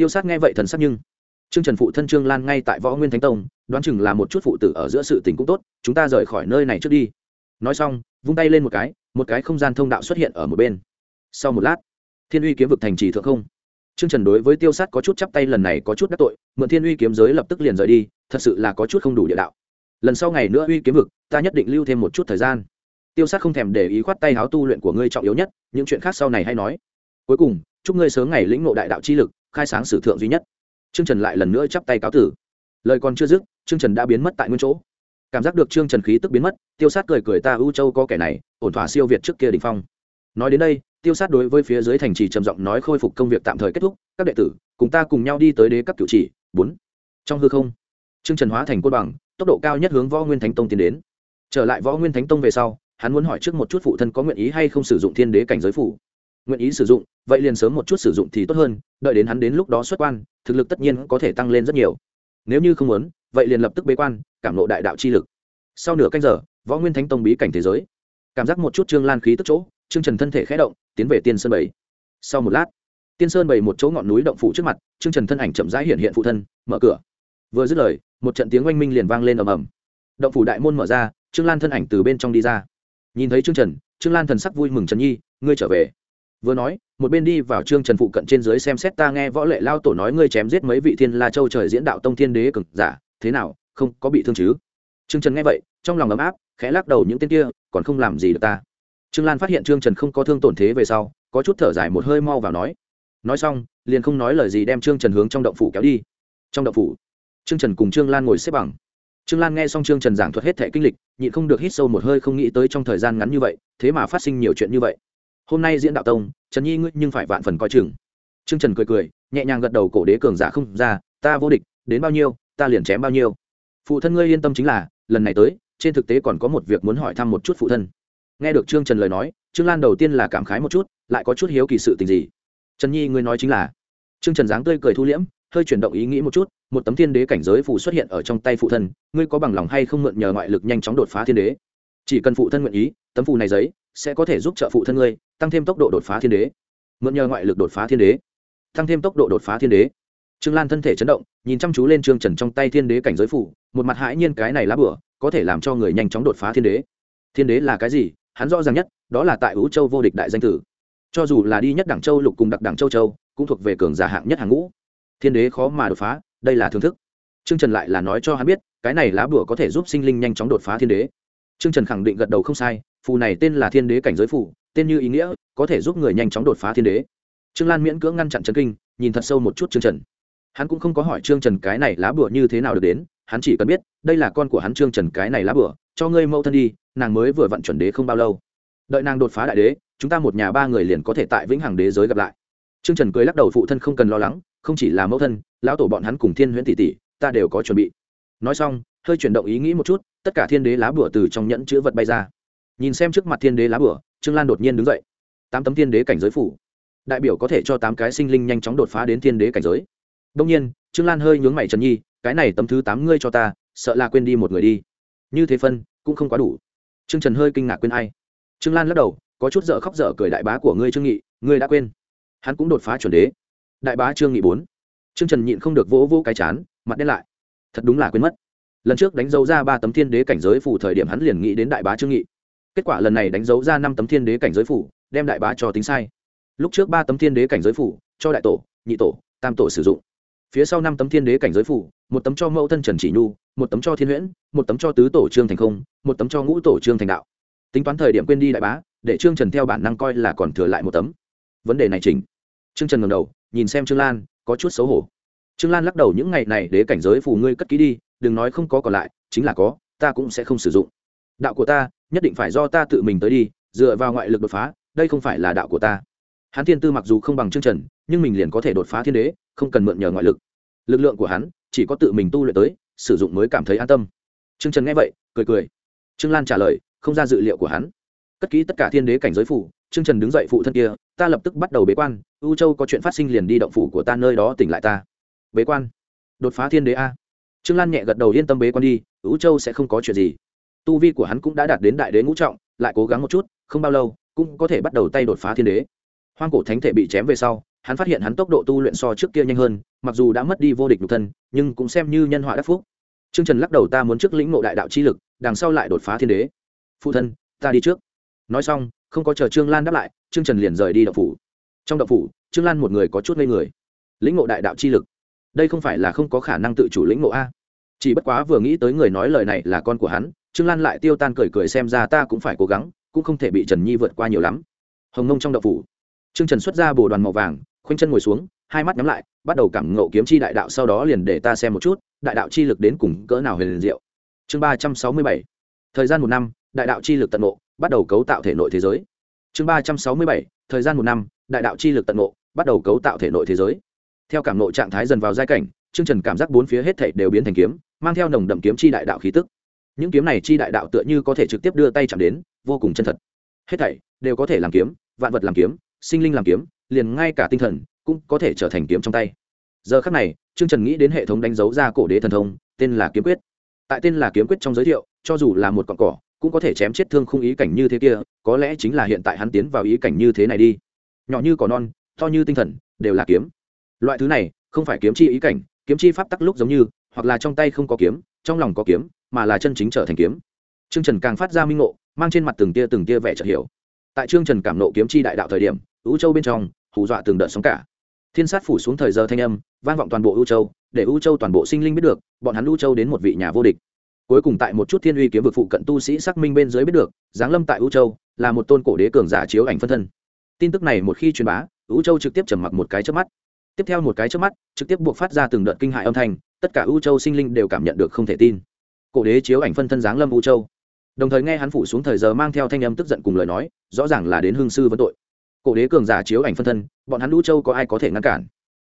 tiêu sát nghe vậy thần sắc nhưng Trương Trần phụ thân Trương Lan ngay tại Võ Nguyên Thánh Tông, đoán chừng là một chút phụ tử ở giữa sự tình cũng tốt, chúng ta rời khỏi nơi này trước đi. Nói xong, vung tay lên một cái, một cái không gian thông đạo xuất hiện ở một bên. Sau một lát, Thiên Uy kiếm vực thành trì thượng không. Trương Trần đối với Tiêu Sát có chút chắp tay lần này có chút đắc tội, mượn Thiên Uy kiếm giới lập tức liền rời đi, thật sự là có chút không đủ địa đạo. Lần sau ngày nữa Uy kiếm vực, ta nhất định lưu thêm một chút thời gian. Tiêu Sát không thèm để ý khoát tay háo tu luyện của ngươi trọng yếu nhất, những chuyện khác sau này hay nói. Cuối cùng, chúc ngươi sớm ngày lĩnh ngộ đại đạo chi lực, khai sáng sử thượng duy nhất. Trương Trần lại lần nữa chắp tay cáo tử. Lời còn chưa dứt, Trương Trần đã biến mất tại nguyên chỗ. Cảm giác được Trương Trần khí tức biến mất, Tiêu Sát cười cười ta ưu châu có kẻ này, ổn thỏa siêu việt trước kia đỉnh phong. Nói đến đây, Tiêu Sát đối với phía dưới thành trì trầm giọng nói khôi phục công việc tạm thời kết thúc, các đệ tử, cùng ta cùng nhau đi tới đế cấp cửu chỉ, bốn trong hư không trương trần hóa thành côn bằng tốc độ cao nhất hướng võ nguyên thánh tông tiến đến trở lại võ nguyên thánh tông về sau hắn muốn hỏi trước một chút phụ thân có nguyện ý hay không sử dụng thiên đế cảnh giới phủ nguyện ý sử dụng, vậy liền sớm một chút sử dụng thì tốt hơn, đợi đến hắn đến lúc đó xuất quan, thực lực tất nhiên có thể tăng lên rất nhiều. Nếu như không muốn, vậy liền lập tức bế quan, cảm lộ đại đạo chi lực. Sau nửa canh giờ, võ nguyên thánh tông bí cảnh thế giới. Cảm giác một chút trương lan khí tức chỗ, trương trần thân thể khẽ động, tiến về tiên sơn bảy. Sau một lát, tiên sơn bảy một chỗ ngọn núi động phủ trước mặt, trương trần thân ảnh chậm rãi hiện hiện phụ thân, mở cửa. Vừa dứt lời, một trận tiếng oanh minh liền vang lên ầm ầm. Động phủ đại môn mở ra, trương lan thân ảnh từ bên trong đi ra. Nhìn thấy trương trần, trương lan thần sắc vui mừng trần nhi, ngươi trở về vừa nói, một bên đi vào trương trần phụ cận trên dưới xem xét ta nghe võ lệ lao tổ nói ngươi chém giết mấy vị thiên la châu trời diễn đạo tông thiên đế cực giả, thế nào, không có bị thương chứ? Trương trần nghe vậy, trong lòng ấm áp, khẽ lắc đầu những tên kia, còn không làm gì được ta. Trương lan phát hiện trương trần không có thương tổn thế về sau, có chút thở dài một hơi mau vào nói. Nói xong, liền không nói lời gì đem trương trần hướng trong động phủ kéo đi. Trong động phủ, trương trần cùng trương lan ngồi xếp bằng. Trương lan nghe xong trương trần giảng thuật hết thẻ kinh lịch, nhịn không được hít sâu một hơi không nghĩ tới trong thời gian ngắn như vậy, thế mà phát sinh nhiều chuyện như vậy hôm nay diễn đạo tông, trần nhi ngươi nhưng phải vạn phần coi chừng. Trương trần cười cười, nhẹ nhàng gật đầu cổ đế cường giả không ra, ta vô địch, đến bao nhiêu, ta liền chém bao nhiêu. Phụ thân ngươi yên tâm chính là, lần này tới, trên thực tế còn có một việc muốn hỏi thăm một chút phụ thân. Nghe được trương trần lời nói, trương lan đầu tiên là cảm khái một chút, lại có chút hiếu kỳ sự tình gì. Trần nhi ngươi nói chính là, trương trần dáng tươi cười thu liễm, hơi chuyển động ý nghĩ một chút, một tấm thiên đế cảnh giới phù xuất hiện ở trong tay phụ thân, ngươi có bằng lòng hay không mượn nhờ ngoại lực nhanh chóng đột phá thiên đế? Chỉ cần phụ thân nguyện ý, tấm phù này giấy sẽ có thể giúp trợ phụ thân ngươi tăng thêm tốc độ đột phá thiên đế. Mượn nhờ ngoại lực đột phá thiên đế. Tăng thêm tốc độ đột phá thiên đế. Trương lan thân thể chấn động, nhìn chăm chú lên trương trần trong tay thiên đế cảnh giới phủ một mặt hãi nhiên cái này lá bửa có thể làm cho người nhanh chóng đột phá thiên đế. Thiên đế là cái gì? Hắn rõ ràng nhất, đó là tại ứ châu vô địch đại danh tử. Cho dù là đi nhất đảng châu lục cùng đặc đảng châu châu, cũng thuộc về cường giả hạng nhất hàng ngũ. Thiên đế khó mà đột phá, đây là thưởng thức. Trương trần lại là nói cho hắn biết, cái này lá bùa có thể giúp sinh linh nhanh chóng đột phá thiên đế trương trần khẳng định gật đầu không sai, phù này tên là thiên đế cảnh giới phù, tên như ý nghĩa, có thể giúp người nhanh chóng đột phá thiên đế. Trương lan miễn cưỡng ngăn chặn trấn kinh, nhìn thật sâu một chút trương trần. Hắn cũng không có hỏi trương trần cái này lá bùa như thế nào được đến, hắn chỉ cần biết, đây là con của hắn trương trần cái này lá bùa, cho ngươi mẫu thân đi, nàng mới vừa vận chuẩn đế không bao lâu. Đợi nàng đột phá đại đế, chúng ta một nhà ba người liền có thể tại vĩnh hằng đế giới gặp lại. Trương trần cười lắc đầu phụ thân không cần lo lắng, không chỉ là mẫu thân, lão tổ bọn hắn cùng thiên huyễn tỷ tỷ, ta đều có chuẩn bị nói xong hơi chuyển động ý nghĩ một chút tất cả thiên đế lá bửa từ trong nhẫn chữ vật bay ra. Nhìn xem trước mặt thiên đế lá bửa, trương lan đột nhiên đứng dậy. Tám tấm thiên đế cảnh giới phủ. Đại biểu có thể cho tám cái sinh linh nhanh chóng đột phá đến thiên đế cảnh giới. Đông nhiên trương lan hơi nhướng mày trần nhi cái này tấm thứ tám ngươi cho ta sợ là quên đi một người đi. Như thế phân cũng không quá đủ. Trương trần hơi kinh ngạc quên ai. Trương lan lắc đầu có chút dở khóc dở cười đại bá của ngươi trương nghị ngươi đã quên. Hắn cũng đột phá chuẩn đế. Đại bá trương nghị bốn. Trương trần nhịn không được vỗ vỗ cái chán mặt đen lại thật đúng là quên mất. Lần trước đánh dấu ra ba tấm thiên đế cảnh giới phủ thời điểm hắn liền nghĩ đến đại bá trương nghị. Kết quả lần này đánh dấu ra năm tấm thiên đế cảnh giới phủ đem đại bá cho tính sai. Lúc trước ba tấm thiên đế cảnh giới phủ cho đại tổ, nhị tổ, tam tổ sử dụng. Phía sau năm tấm thiên đế cảnh giới phủ một tấm cho mẫu thân trần chỉ nhu, một tấm cho thiên huyễn, một tấm cho tứ tổ trương thành không, một tấm cho ngũ tổ trương thành đạo. Tính toán thời điểm quên đi đại bá, để trương trần theo bản năng coi là còn thừa lại một tấm. Vấn đề này chỉnh. Trương trần ngầm đầu, nhìn xem trương lan, có chút xấu hổ trương lan lắc đầu, những ngày này, đế cảnh giới phù ngươi cất ký đi, đừng nói không có còn lại, chính là có, ta cũng sẽ không sử dụng. Đạo của ta, nhất định phải do ta tự mình tới đi, dựa vào ngoại lực đột phá, đây không phải là đạo của ta. Hắn thiên tư mặc dù không bằng trương trần, nhưng mình liền có thể đột phá thiên đế, không cần mượn nhờ ngoại lực. Lực lượng của hắn, chỉ có tự mình tu luyện tới, sử dụng mới cảm thấy an tâm. Trương trần nghe vậy, cười cười. Trương lan trả lời, không ra dự liệu của hắn. Cất kỹ tất cả thiên đế cảnh giới phủ trương trần đứng dậy phụ thân kia, ta lập tức bắt đầu bế quan, u châu có chuyện phát sinh liền đi động phủ của ta nơi đó tỉnh lại ta bế quan. Đột phá thiên đế a. Trương lan nhẹ gật đầu yên tâm bế quan đi, ứ châu sẽ không có chuyện gì. Tu vi của hắn cũng đã đạt đến đại đế ngũ trọng, lại cố gắng một chút, không bao lâu, cũng có thể bắt đầu tay đột phá thiên đế. Hoang cổ thánh thể bị chém về sau, hắn phát hiện hắn tốc độ tu luyện so trước kia nhanh hơn, mặc dù đã mất đi vô địch nhục thân, nhưng cũng xem như nhân họa đắc phúc. T r ư ơ n g trần lắc đầu ta muốn trước lĩnh ngộ đại đạo chi lực, đằng sau lại đột phá thiên đế. Phụ thân, ta đi trước. Nói xong, không có chờ trương lan đáp lại, trương trần liền rời đi đậu phủ. Trong đậu phủ, trương lan một người có chút ngây người. Lĩnh ngộ đại đạo chi lực đây không phải là không có khả năng tự chủ lĩnh ngộ a. Chỉ bất quá vừa nghĩ tới người nói lời này là con của hắn, trương lan lại tiêu tan cười cười xem ra ta cũng phải cố gắng, cũng không thể bị trần nhi vượt qua nhiều lắm. Hồng nông trong đậu phủ, trương trần xuất ra bồ đoàn màu vàng, khoanh chân ngồi xuống, hai mắt nhắm lại, bắt đầu cảm ngộ kiếm chi đại đạo sau đó liền để ta xem một chút, đại đạo chi lực đến cùng cỡ nào huyền liền diệu. Chương ba trăm sáu mươi bảy, thời gian một năm, đại đạo chi lực tận ngộ, bắt đầu cấu tạo thể nội thế giới. Chương ba trăm sáu mươi bảy, thời gian một năm, đại đạo chi lực tận ngộ, bắt đầu cấu tạo thể nội thế giới theo cảm nội trạng thái dần vào giai cảnh, trương trần cảm giác bốn phía hết thảy đều biến thành kiếm, mang theo nồng đậm kiếm chi đại đạo khí tức. Những kiếm này chi đại đạo tựa như có thể trực tiếp đưa tay chạm đến, vô cùng chân thật. Hết thảy đều có thể làm kiếm, vạn vật làm kiếm, sinh linh làm kiếm, liền ngay cả tinh thần cũng có thể trở thành kiếm trong tay. Giờ khắc này, trương trần nghĩ đến hệ thống đánh dấu ra cổ đế thần thông, tên là kiếm quyết. Tại tên là kiếm quyết trong giới thiệu, cho dù là một cọn cỏ, cũng có thể chém chết thương khung ý cảnh như thế kia, có lẽ chính là hiện tại hắn tiến vào ý cảnh như thế này đi. Nhỏ như cỏ non, to như tinh thần, đều là kiếm loại thứ này, không phải kiếm chi ý cảnh, kiếm chi pháp tắc lúc giống như, hoặc là trong tay không có kiếm, trong lòng có kiếm, mà là chân chính trở thành kiếm. Trương trần càng phát ra minh ngộ, mang trên mặt từng tia từng tia vẻ chợt hiểu. Tại trương trần cảm nộ kiếm chi đại đạo thời điểm ưu châu bên trong, hù dọa từng đợt sóng cả. Thiên sát phủ xuống thời giờ thanh âm, vang vọng toàn bộ ưu châu, để ưu châu toàn bộ sinh linh biết được, bọn hắn ưu châu đến một vị nhà vô địch. Cuối cùng tại một chút thiên uy kiếm vực phụ cận tu sĩ xác minh bên dưới biết được, giáng lâm tại ưu châu, là một tôn cổ đế cường giả chiếu ảnh phân thân. Tin tức này một khi truyền bá ưu châu trực tiếp trầm mặc một cái trước mắt tiếp theo một cái trước mắt, trực tiếp buộc phát ra từng đợt kinh hại âm thanh, tất cả u châu sinh linh đều cảm nhận được không thể tin. Cổ đế chiếu ảnh phân thân giáng lâm u châu. Đồng thời nghe hắn phủ xuống thời giờ mang theo thanh âm tức giận cùng lời nói, rõ ràng là đến hương sư vấn tội. Cổ đế cường giả chiếu ảnh phân thân, bọn hắn u châu có ai có thể ngăn cản?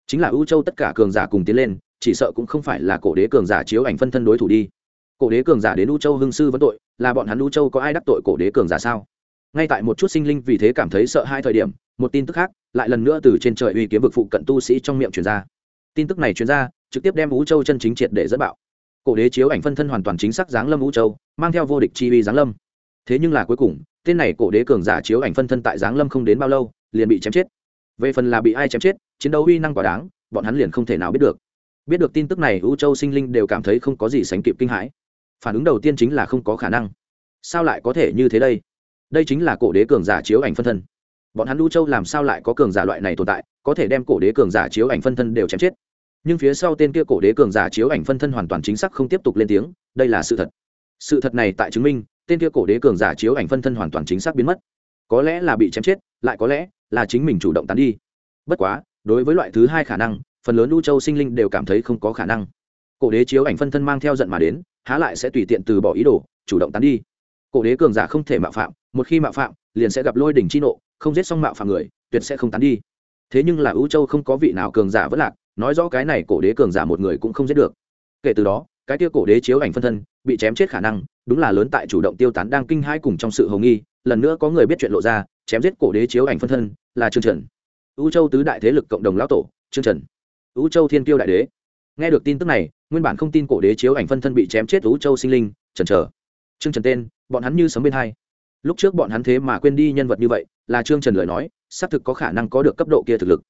Chính là u châu tất cả cường giả cùng tiến lên, chỉ sợ cũng không phải là cổ đế cường giả chiếu ảnh phân thân đối thủ đi. Cổ đế cường giả đến u châu hương sư vấn tội, là bọn hắn u châu có ai đắc tội cổ đế cường giả sao? Ngay tại một chút sinh linh vì thế cảm thấy sợ hai thời điểm, một tin tức khác lại lần nữa từ trên trời uy kiếm vực phụ cận tu sĩ trong miệng truyền ra. Tin tức này truyền ra, trực tiếp đem ưu châu chân chính triệt để dẫn bạo. Cổ đế chiếu ảnh phân thân hoàn toàn chính xác giáng lâm ưu châu, mang theo vô địch chi uy giáng lâm. Thế nhưng là cuối cùng, tên này cổ đế cường giả chiếu ảnh phân thân tại giáng lâm không đến bao lâu, liền bị chém chết. Về phần là bị ai chém chết, chiến đấu uy năng quả đáng, bọn hắn liền không thể nào biết được. Biết được tin tức này ưu châu sinh linh đều cảm thấy không có gì sánh kịp kinh hãi. Phản ứng đầu tiên chính là không có khả năng. Sao lại có thể như thế đây? Đây chính là cổ đế cường giả chiếu ảnh phân thân. Bọn hắn ưu châu làm sao lại có cường giả loại này tồn tại, có thể đem cổ đế cường giả chiếu ảnh phân thân đều chém chết. Nhưng phía sau tên kia cổ đế cường giả chiếu ảnh phân thân hoàn toàn chính xác không tiếp tục lên tiếng, đây là sự thật. Sự thật này tại chứng minh, tên kia cổ đế cường giả chiếu ảnh phân thân hoàn toàn chính xác biến mất. Có lẽ là bị chém chết, lại có lẽ là chính mình chủ động tán đi. Bất quá, đối với loại thứ hai khả năng, phần lớn lưu châu sinh linh đều cảm thấy không có khả năng. Cổ đế chiếu ảnh phân thân mang theo giận mà đến, há lại sẽ tùy tiện từ bỏ ý đồ, chủ động tán đi cổ đế cường giả không thể mạo phạm, một khi mạo phạm, liền sẽ gặp lôi đỉnh chi nộ, không giết xong mạo phạm người, tuyệt sẽ không tán đi. Thế nhưng là ưu châu không có vị nào cường giả vất lạc, nói rõ cái này cổ đế cường giả một người cũng không giết được. Kể từ đó, cái kia cổ đế chiếu ảnh phân thân, bị chém chết khả năng, đúng là lớn tại chủ động tiêu tán đang kinh hai cùng trong sự hồng nghi, lần nữa có người biết chuyện lộ ra, chém giết cổ đế chiếu ảnh phân thân, là trương trần. Ưu châu tứ đại thế lực cộng đồng lão tổ, trương trần. Ưu châu thiên tiêu đại đế. Nghe được tin tức này, nguyên bản không tin cổ đế chiếu ảnh phân thân bị chém chết ưu châu sinh linh trần trở trương trần tên, bọn hắn như sấm bên hai. Lúc trước bọn hắn thế mà quên đi nhân vật như vậy, là trương trần lời nói, xác thực có khả năng có được cấp độ kia thực lực.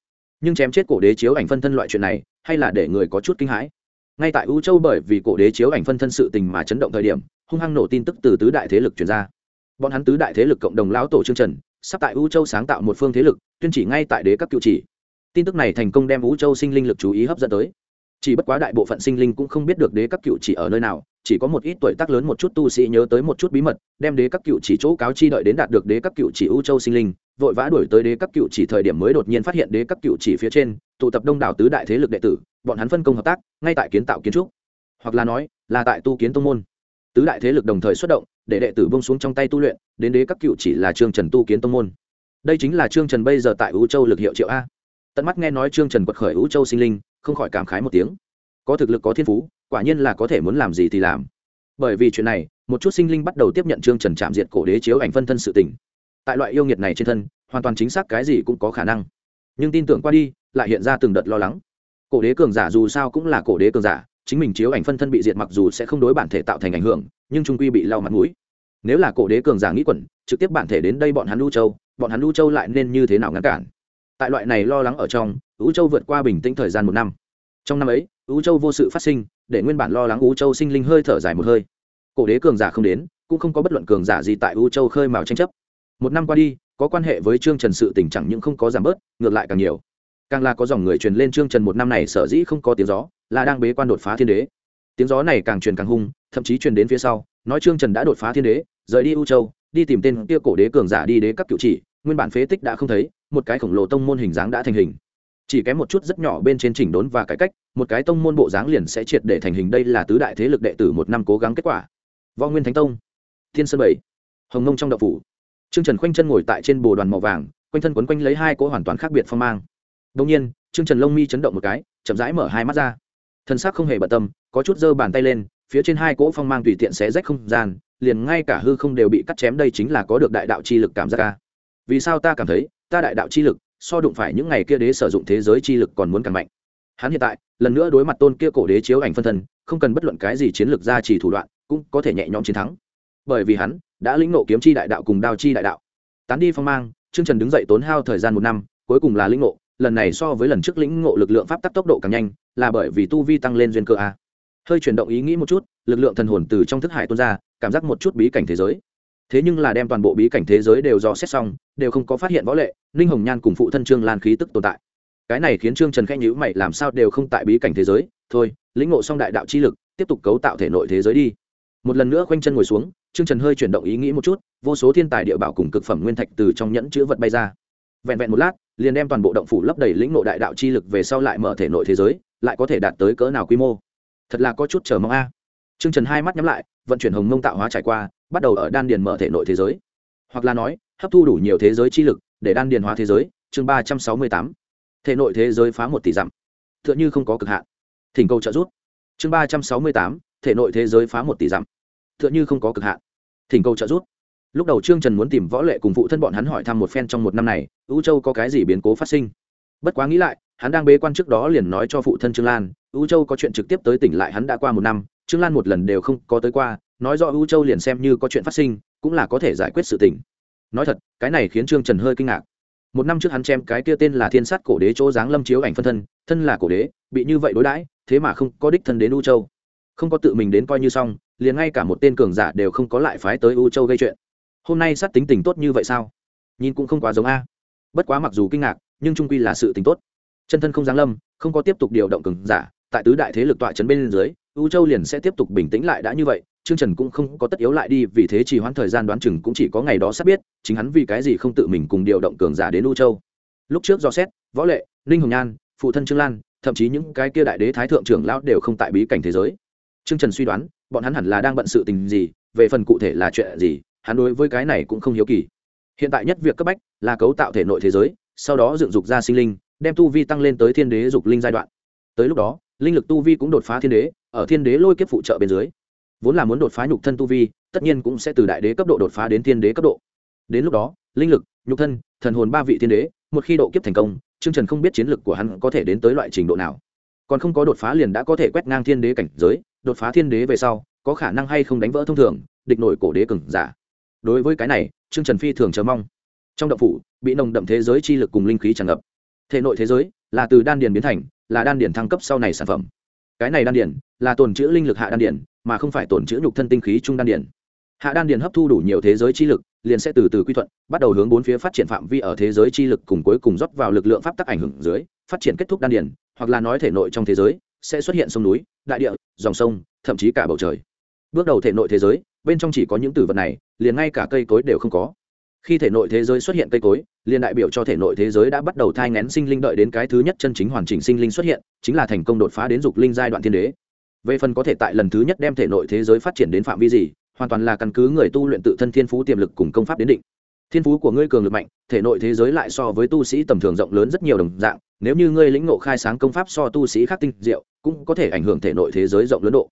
Nhưng chém chết cổ đế chiếu ảnh phân thân loại chuyện này, hay là để người có chút kinh hãi. Ngay tại u châu bởi vì cổ đế chiếu ảnh phân thân sự tình mà chấn động thời điểm, hung hăng nổ tin tức từ tứ đại thế lực chuyển ra. Bọn hắn tứ đại thế lực cộng đồng lão tổ trương trần, sắp tại u châu sáng tạo một phương thế lực, tuyên chỉ ngay tại đế các cựu chỉ. Tin tức này thành công đem u châu sinh linh lực chú ý hấp dẫn tới chỉ bất quá đại bộ phận sinh linh cũng không biết được đế các cựu chỉ ở nơi nào, chỉ có một ít tuổi tác lớn một chút tu sĩ nhớ tới một chút bí mật, đem đế các cựu chỉ chỗ cáo chi đợi đến đạt được đế các cựu chỉ u châu sinh linh, vội vã đuổi tới đế các cựu chỉ thời điểm mới đột nhiên phát hiện đế các cựu chỉ phía trên, tụ tập đông đảo tứ đại thế lực đệ tử, bọn hắn phân công hợp tác, ngay tại kiến tạo kiến trúc. Hoặc là nói, là tại tu kiến tông môn. Tứ đại thế lực đồng thời xuất động, để đệ tử bông xuống trong tay tu luyện, đến đế các cựu chỉ là trương trần tu kiến tông môn. Đây chính là trương trần bây giờ tại u châu lực hiệu triệu a. Tận mắt nghe nói trương trần quật khởi u châu sinh linh không khỏi cảm khái một tiếng. Có thực lực, có thiên phú, quả nhiên là có thể muốn làm gì thì làm. Bởi vì chuyện này, một chút sinh linh bắt đầu tiếp nhận trương trần chạm diệt cổ đế chiếu ảnh phân thân sự tình. Tại loại yêu nghiệt này trên thân, hoàn toàn chính xác cái gì cũng có khả năng. Nhưng tin tưởng qua đi, lại hiện ra từng đợt lo lắng. Cổ đế cường giả dù sao cũng là cổ đế cường giả, chính mình chiếu ảnh phân thân bị diệt mặc dù sẽ không đối bản thể tạo thành ảnh hưởng, nhưng trung quy bị lau mặt mũi. Nếu là cổ đế cường giả nghĩ quẩn, trực tiếp bản thể đến đây bọn hắn lưu châu, bọn hắn lưu châu lại nên như thế nào ngăn cản? Tại loại này lo lắng ở trong ú châu vượt qua bình tĩnh thời gian một năm. Trong năm ấy, ú châu vô sự phát sinh, để nguyên bản lo lắng ú châu sinh linh hơi thở dài một hơi. Cổ đế cường giả không đến, cũng không có bất luận cường giả gì tại ú châu khơi mào tranh chấp. Một năm qua đi, có quan hệ với trương trần sự tình chẳng những không có giảm bớt, ngược lại càng nhiều. Càng là có dòng người truyền lên trương trần một năm này sở dĩ không có tiếng gió, là đang bế quan đột phá thiên đế. Tiếng gió này càng truyền càng hung, thậm chí truyền đến phía sau, nói trương trần đã đột phá thiên đế, rời đi u châu, đi tìm tên kia cổ đế cường giả đi đế cấp cựu chỉ, nguyên bản phế tích đã không thấy, một cái khổng lồ tông môn hình dáng đã thành hình chỉ kém một chút rất nhỏ bên trên chỉnh đốn và cải cách, một cái tông môn bộ dáng liền sẽ triệt để thành hình đây là tứ đại thế lực đệ tử một năm cố gắng kết quả. Võ nguyên thánh tông, thiên sơn bảy, hồng nông trong đậu phủ. Trương trần khoanh chân ngồi tại trên bồ đoàn màu vàng, quanh thân quấn quanh lấy hai cỗ hoàn toàn khác biệt phong mang. Đông nhiên, trương trần lông mi chấn động một cái, chậm rãi mở hai mắt ra. Thân xác không hề bận tâm, có chút giơ bàn tay lên, phía trên hai cỗ phong mang tùy tiện xé rách không gian, liền ngay cả hư không đều bị cắt chém, đây chính là có được đại đạo chi lực cảm giác ca vì sao ta cảm thấy, ta đại đạo chi lực so đụng phải những ngày kia đế sử dụng thế giới chi lực còn muốn càng mạnh. Hắn hiện tại, lần nữa đối mặt tôn kia cổ đế chiếu ảnh phân thân, không cần bất luận cái gì chiến lược gia trì thủ đoạn, cũng có thể nhẹ nhõm chiến thắng. Bởi vì hắn đã lĩnh nộ kiếm chi đại đạo cùng đao chi đại đạo. Tán đi phong mang, trương trần đứng dậy tốn hao thời gian một năm, cuối cùng là lĩnh ngộ, lần này so với lần trước lĩnh ngộ lực lượng pháp tắc tốc độ càng nhanh, là bởi vì tu vi tăng lên duyên cơ a. Hơi chuyển động ý nghĩ một chút, lực lượng thần hồn từ trong thức hải tuôn ra, cảm giác một chút bí cảnh thế giới. Thế nhưng là đem toàn bộ bí cảnh thế giới đều dò xét xong đều không có phát hiện võ lệ, ninh hồng nhan cùng phụ thân trương lan khí tức tồn tại. Cái này khiến trương trần khẽ nhữ mày, làm sao đều không tại bí cảnh thế giới? Thôi, lĩnh ngộ xong đại đạo chi lực, tiếp tục cấu tạo thể nội thế giới đi. Một lần nữa khoanh chân ngồi xuống, trương trần hơi chuyển động ý nghĩ một chút, vô số thiên tài địa bảo cùng cực phẩm nguyên thạch từ trong nhẫn chữ vật bay ra. Vẹn vẹn một lát, liền đem toàn bộ động phủ lấp đầy lĩnh ngộ đại đạo chi lực về sau lại mở thể nội thế giới, lại có thể đạt tới cỡ nào quy mô? Thật là có chút chờ mong a. À. trương trần hai mắt nhắm lại, vận chuyển hồng mông tạo hóa trải qua, bắt đầu ở đan điền mở thể nội thế giới. Hoặc là nói hấp thu đủ nhiều thế giới chi lực để đan điền hóa thế giới, chương ba trăm sáu mươi tám. Thể nội thế giới phá một tỷ dặm. T h ư ợ n h ư không có cực hạn. Thỉnh cầu trợ giúp. Chương ba trăm sáu mươi tám, thể nội thế giới phá một tỷ dặm. T h ư ợ n h ư không có cực hạn. Thỉnh cầu trợ giúp. Lúc đầu trương trần muốn tìm võ lệ cùng phụ thân bọn hắn hỏi thăm một phen trong một năm này, u châu có cái gì biến cố phát sinh? Bất quá nghĩ lại, hắn đang bế quan trước đó liền nói cho phụ thân trương lan, u châu có chuyện trực tiếp tới tỉnh lại hắn đã qua một năm, trương lan một lần đều không có tới qua, nói rõ u châu liền xem như có chuyện phát sinh, cũng là có thể giải quyết sự tỉnh nói thật, cái này khiến trương trần hơi kinh ngạc. Một năm trước hắn chém cái kia tên là thiên sát cổ đế chỗ dáng lâm chiếu ảnh phân thân thân là cổ đế, bị như vậy đối đãi, thế mà không có đích thân đến u châu. Không có tự mình đến coi như xong, liền ngay cả một tên cường giả đều không có lại phái tới u châu gây chuyện. Hôm nay sát tính tình tốt như vậy sao? Nhìn cũng không quá giống a. Bất quá mặc dù kinh ngạc, nhưng trung quy là sự tình tốt. Chân thân không giáng lâm, không có tiếp tục điều động cường giả, tại tứ đại thế lực tọa trấn bên dưới u châu liền sẽ tiếp tục bình tĩnh lại đã như vậy Trương Trần cũng không có tất yếu lại đi, vì thế chỉ hoãn thời gian đoán chừng cũng chỉ có ngày đó sắp biết, chính hắn vì cái gì không tự mình cùng điều động cường giả đến U Châu. Lúc trước do xét, Võ Lệ, Ninh Hồng Nhan, phụ thân Trương Lan, thậm chí những cái kia đại đế thái thượng trưởng lão đều không tại bí cảnh thế giới. Trương Trần suy đoán, bọn hắn hẳn là đang bận sự tình gì, về phần cụ thể là chuyện gì, hắn đối với cái này cũng không hiếu kỳ. Hiện tại nhất việc cấp bách là cấu tạo thể nội thế giới, sau đó dựng dục ra sinh linh, đem tu vi tăng lên tới thiên đế dục linh giai đoạn. Tới lúc đó, linh lực tu vi cũng đột phá thiên đế, ở thiên đế lôi kiếp phụ trợ bên dưới. Vốn là muốn đột phá nhục thân tu vi tất nhiên cũng sẽ từ đại đế cấp độ đột phá đến thiên đế cấp độ. Đến lúc đó linh lực nhục thân thần hồn ba vị thiên đế một khi độ kiếp thành công chương trần không biết chiến lực của hắn có thể đến tới loại trình độ nào. Còn không có đột phá liền đã có thể quét ngang thiên đế cảnh giới đột phá thiên đế về sau có khả năng hay không đánh vỡ thông thường địch nổi cổ đế cừng giả. Đối với cái này chương trần phi thường chờ mong. Trong động phủ bị nồng đậm thế giới chi lực cùng linh khí tràn ngập. Thể nội thế giới là từ đan điền biến thành là đan điền thăng cấp sau này sản phẩm. Cái này đan điền là tồn chữ linh lực hạ đan điền mà không phải tồn chữ nhục thân tinh khí trung đan điền hạ đan điền hấp thu đủ nhiều thế giới chi lực, liền sẽ từ từ quy thuận, bắt đầu hướng bốn phía phát triển phạm vi ở thế giới chi lực cùng cuối cùng rót vào lực lượng pháp tắc ảnh hưởng dưới, phát triển kết thúc đan điền hoặc là nói thể nội trong thế giới, sẽ xuất hiện sông núi, đại địa, dòng sông, thậm chí cả bầu trời. Bước đầu thể nội thế giới, bên trong chỉ có những tử vật này, liền ngay cả cây cối đều không có khi thể nội thế giới xuất hiện cây cối, liền đại biểu cho thể nội thế giới đã bắt đầu thai ngén sinh linh đợi đến cái thứ nhất chân chính hoàn chỉnh sinh linh xuất hiện, chính là thành công đột phá đến dục linh giai đoạn thiên đế. Về phần có thể tại lần thứ nhất đem thể nội thế giới phát triển đến phạm vi gì, hoàn toàn là căn cứ người tu luyện tự thân thiên phú tiềm lực cùng công pháp đến định. Thiên phú của ngươi cường lực mạnh, thể nội thế giới lại so với tu sĩ tầm thường rộng lớn rất nhiều đồng dạng, nếu như ngươi lĩnh ngộ khai sáng công pháp so tu sĩ khác tinh diệu, cũng có thể ảnh hưởng thể nội thế giới rộng lớn độ.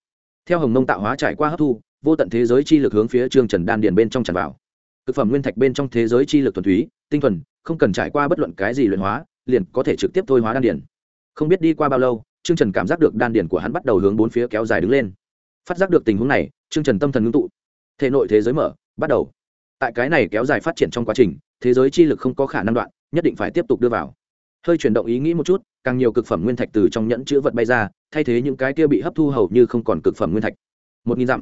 Theo hồng Nông tạo hóa trải qua hấp thu, vô tận thế giới chi lực hướng phía trương trần đan điền bên trong tràn vào thực phẩm nguyên thạch bên trong thế giới chi lực thuần túy tinh thuần không cần trải qua bất luận cái gì luyện hóa liền có thể trực tiếp thôi hóa đan điền không biết đi qua bao lâu Trương Trần cảm giác được đan điền của hắn bắt đầu hướng bốn phía kéo dài đứng lên. Phát giác được tình huống này, Trương Trần tâm thần ngưng tụ. Thể nội thế giới mở, bắt đầu. Tại cái này kéo dài phát triển trong quá trình, thế giới chi lực không có khả năng đoạn, nhất định phải tiếp tục đưa vào. Hơi chuyển động ý nghĩ một chút, càng nhiều cực phẩm nguyên thạch từ trong nhẫn chứa vật bay ra, thay thế những cái kia bị hấp thu hầu như không còn cực phẩm nguyên thạch. Một nghìn dặm,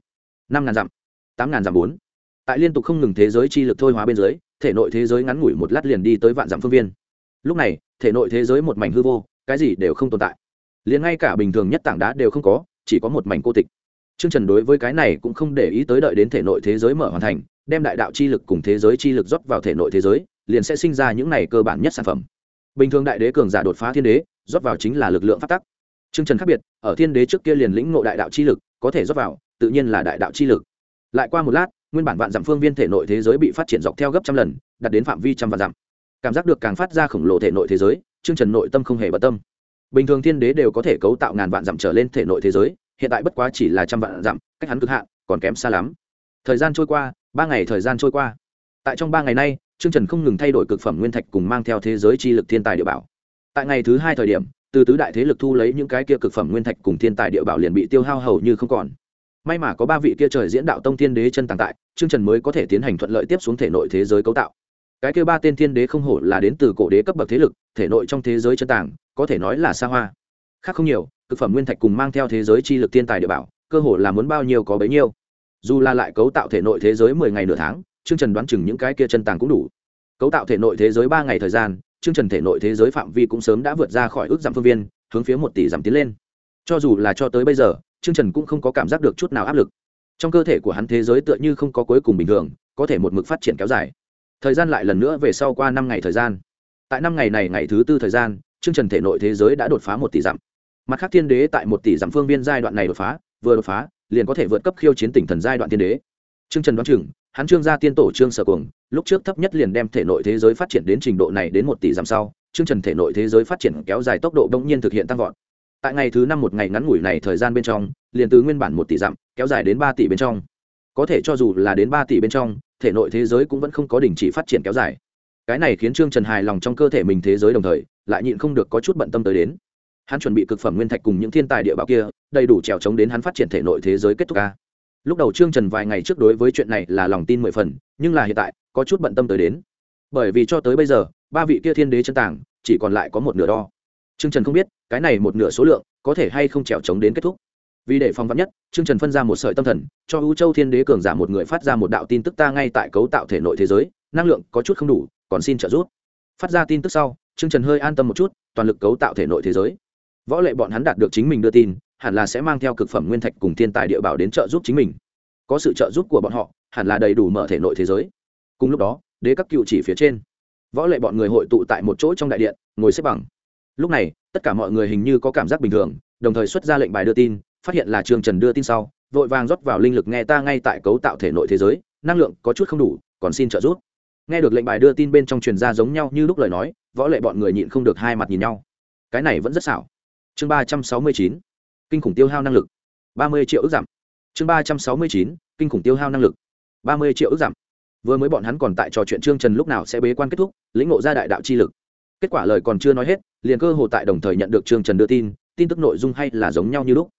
năm ngàn dặm, tám ngàn dặm bốn. Tại liên tục không ngừng thế giới chi lực thôi hóa bên dưới, thể nội thế giới ngắn ngủi một lát liền đi tới vạn dặm phương viên. Lúc này, thể nội thế giới một mảnh hư vô, cái gì đều không tồn tại liền ngay cả bình thường nhất tảng đá đều không có chỉ có một mảnh cô tịch Trương Trần đối với cái này cũng không để ý tới đợi đến thể nội thế giới mở hoàn thành, đem đại đạo chi lực cùng thế giới chi lực rót vào thể nội thế giới, liền sẽ sinh ra những này cơ bản nhất sản phẩm. Bình thường đại đế cường giả đột phá thiên đế, rót vào chính là lực lượng phát tắc. Trương Trần khác biệt, ở thiên đế trước kia liền lĩnh ngộ đại đạo chi lực, có thể rót vào, tự nhiên là đại đạo chi lực. Lại qua một lát, nguyên bản vạn dặm phương viên thể nội thế giới bị phát triển dọc theo gấp trăm lần, đạt đến phạm vi trăm vạn dặm. Cảm giác được càng phát ra khổng lồ thể nội thế giới, Trương Trần nội tâm không hề bận tâm. Bình thường thiên đế đều có thể cấu tạo ngàn vạn dặm trở lên thể nội thế giới hiện tại bất quá chỉ là trăm vạn dặm cách hắn cực hạn còn kém xa lắm. Thời gian trôi qua ba ngày thời gian trôi qua. Tại trong ba ngày nay chương trần không ngừng thay đổi cực phẩm nguyên thạch cùng mang theo thế giới chi lực thiên tài địa bảo. Tại ngày thứ hai thời điểm từ tứ đại thế lực thu lấy những cái kia cực phẩm nguyên thạch cùng thiên tài địa bảo liền bị tiêu hao hầu như không còn may mà có ba vị kia trời diễn đạo tông thiên đế chân tàng tại chương trần mới có thể tiến hành thuận lợi tiếp xuống thể nội thế giới cấu tạo. Cái kia ba tên thiên đế không hổ là đến từ cổ đế cấp bậc thế lực, thể nội trong thế giới chân tàng, có thể nói là xa hoa. Khác không nhiều, thực phẩm nguyên thạch cùng mang theo thế giới chi lực thiên tài địa bảo, cơ hồ là muốn bao nhiêu có bấy nhiêu. Dù là lại cấu tạo thể nội thế giới mười ngày nửa tháng chương trần đoán chừng những cái kia chân tàng cũng đủ. Cấu tạo thể nội thế giới ba ngày thời gian chương trần thể nội thế giới phạm vi cũng sớm đã vượt ra khỏi ước giảm phương viên, hướng phía một tỷ giảm tiến lên. Cho dù là cho tới bây giờ Trương trần cũng không có cảm giác được chút nào áp lực. Trong cơ thể của hắn thế giới tựa như không có cuối cùng bình thường, có thể một mực phát triển kéo dài. Thời gian lại lần nữa về sau qua năm ngày thời gian. Tại năm ngày này ngày thứ tư thời gian, Trương trần thể nội thế giới đã đột phá một tỷ dặm. Mặt khác thiên đế tại một tỷ dặm phương viên giai đoạn này đột phá, vừa đột phá, liền có thể vượt cấp khiêu chiến tỉnh thần giai đoạn thiên đế. Trương trần đoán chừng, hắn trương gia tiên tổ trương sở cuồng, lúc trước thấp nhất liền đem thể nội thế giới phát triển đến trình độ này đến một tỷ dặm sau, Trương trần thể nội thế giới phát triển kéo dài tốc độ bỗng nhiên thực hiện tăng vọt tại ngày thứ năm một ngày ngắn ngủi này thời gian bên trong, liền từ nguyên bản một tỷ dặm, kéo dài đến ba tỷ bên trong. Có thể cho dù là đến ba tỷ bên trong, thể nội thế giới cũng vẫn không có đình chỉ phát triển kéo dài. Cái này khiến trương trần hài lòng trong cơ thể mình thế giới đồng thời, lại nhịn không được có chút bận tâm tới đến. Hắn chuẩn bị cực phẩm nguyên thạch cùng những thiên tài địa bảo kia, đầy đủ trèo chống đến hắn phát triển thể nội thế giới kết thúc ca. Lúc đầu trương trần vài ngày trước đối với chuyện này là lòng tin mười phần, nhưng là hiện tại, có chút bận tâm tới đến. Bởi vì cho tới bây giờ, ba vị kia thiên đế chân tảng chỉ còn lại có một nửa đo trương trần không biết, cái này một nửa số lượng, có thể hay không trèo chống đến kết thúc. Vì để phòng vạn nhất, trương trần phân ra một sợi tâm thần, cho U châu thiên đế cường giả một người phát ra một đạo tin tức ta ngay tại cấu tạo thể nội thế giới, năng lượng có chút không đủ, còn xin trợ giúp. Phát ra tin tức sau, trương trần hơi an tâm một chút, toàn lực cấu tạo thể nội thế giới. Võ lệ bọn hắn đạt được chính mình đưa tin, hẳn là sẽ mang theo cực phẩm nguyên thạch cùng thiên tài địa bảo đến trợ giúp chính mình. Có sự trợ giúp của bọn họ, hẳn là đầy đủ mở thể nội thế giới. Cùng lúc đó, đế các cựu chỉ phía trên. Võ lệ bọn người hội tụ tại một chỗ trong đại điện, ngồi xếp bằng lúc này, tất cả mọi người hình như có cảm giác bình thường, đồng thời xuất ra lệnh bài đưa tin, phát hiện là trương trần đưa tin sau, vội vàng rót vào linh lực nghe ta ngay tại cấu tạo thể nội thế giới, năng lượng có chút không đủ, còn xin trợ giúp. Nghe được lệnh bài đưa tin bên trong truyền ra giống nhau như lúc lời nói, võ lệ bọn người nhịn không được hai mặt nhìn nhau. Cái này vẫn rất xảo. Chương ba trăm sáu mươi chín, kinh khủng tiêu hao năng lực. Ba mươi triệu ước giảm. Chương ba trăm sáu mươi chín, kinh khủng tiêu hao năng lực. Ba mươi triệu ước giảm. Vừa mới bọn hắn còn tại trò chuyện trương trần lúc nào sẽ bế quan kết thúc, lĩnh ngộ ra đại đạo chi lực. Kết quả lời còn chưa nói hết liền cơ hồ tại đồng thời nhận được trương trần đưa tin tin tức nội dung hay là giống nhau như lúc.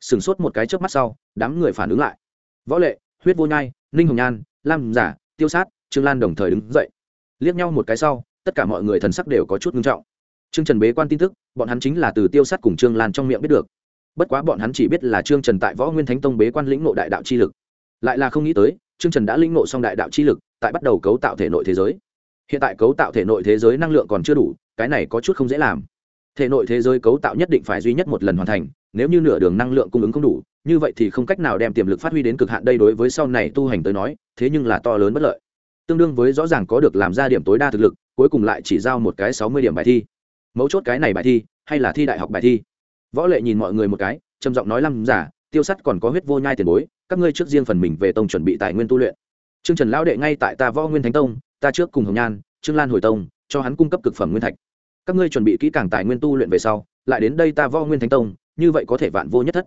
Sửng sốt một cái trước mắt sau, đám người phản ứng lại. Võ lệ, huyết vô nhai, ninh hồng nhan, lam giả, tiêu sát, trương lan đồng thời đứng dậy. Liếc nhau một cái sau, tất cả mọi người thần sắc đều có chút nghiêm trọng. Trương trần bế quan tin tức, bọn hắn chính là từ tiêu sát cùng trương lan trong miệng biết được. Bất quá bọn hắn chỉ biết là trương trần tại võ nguyên thánh tông bế quan lĩnh nộ đại đạo chi lực. Lại là không nghĩ tới, trương trần đã lĩnh nộ xong đại đạo chi lực, tại bắt đầu cấu tạo thể nội thế giới hiện tại cấu tạo thể nội thế giới năng lượng còn chưa đủ, cái này có chút không dễ làm. Thể nội thế giới cấu tạo nhất định phải duy nhất một lần hoàn thành, nếu như nửa đường năng lượng cung ứng không đủ, như vậy thì không cách nào đem tiềm lực phát huy đến cực hạn đây đối với sau này tu hành tới nói, thế nhưng là to lớn bất lợi. Tương đương với rõ ràng có được làm ra điểm tối đa thực lực, cuối cùng lại chỉ giao một cái sáu mươi điểm bài thi. Mấu chốt cái này bài thi, hay là thi đại học bài thi? Võ lệ nhìn mọi người một cái, trầm giọng nói lăm giả tiêu sắt còn có huyết vô nhai tiền bối, các ngươi trước riêng phần mình về tông chuẩn bị tài nguyên tu luyện. Trương trần lão đệ ngay tại ta võ nguyên thánh tông ta trước cùng hồng nhan, trương lan hồi tông, cho hắn cung cấp cực phẩm nguyên thạch. Các ngươi chuẩn bị kỹ càng tài nguyên tu luyện về sau, lại đến đây ta võ nguyên thánh tông, như vậy có thể vạn vô nhất thất.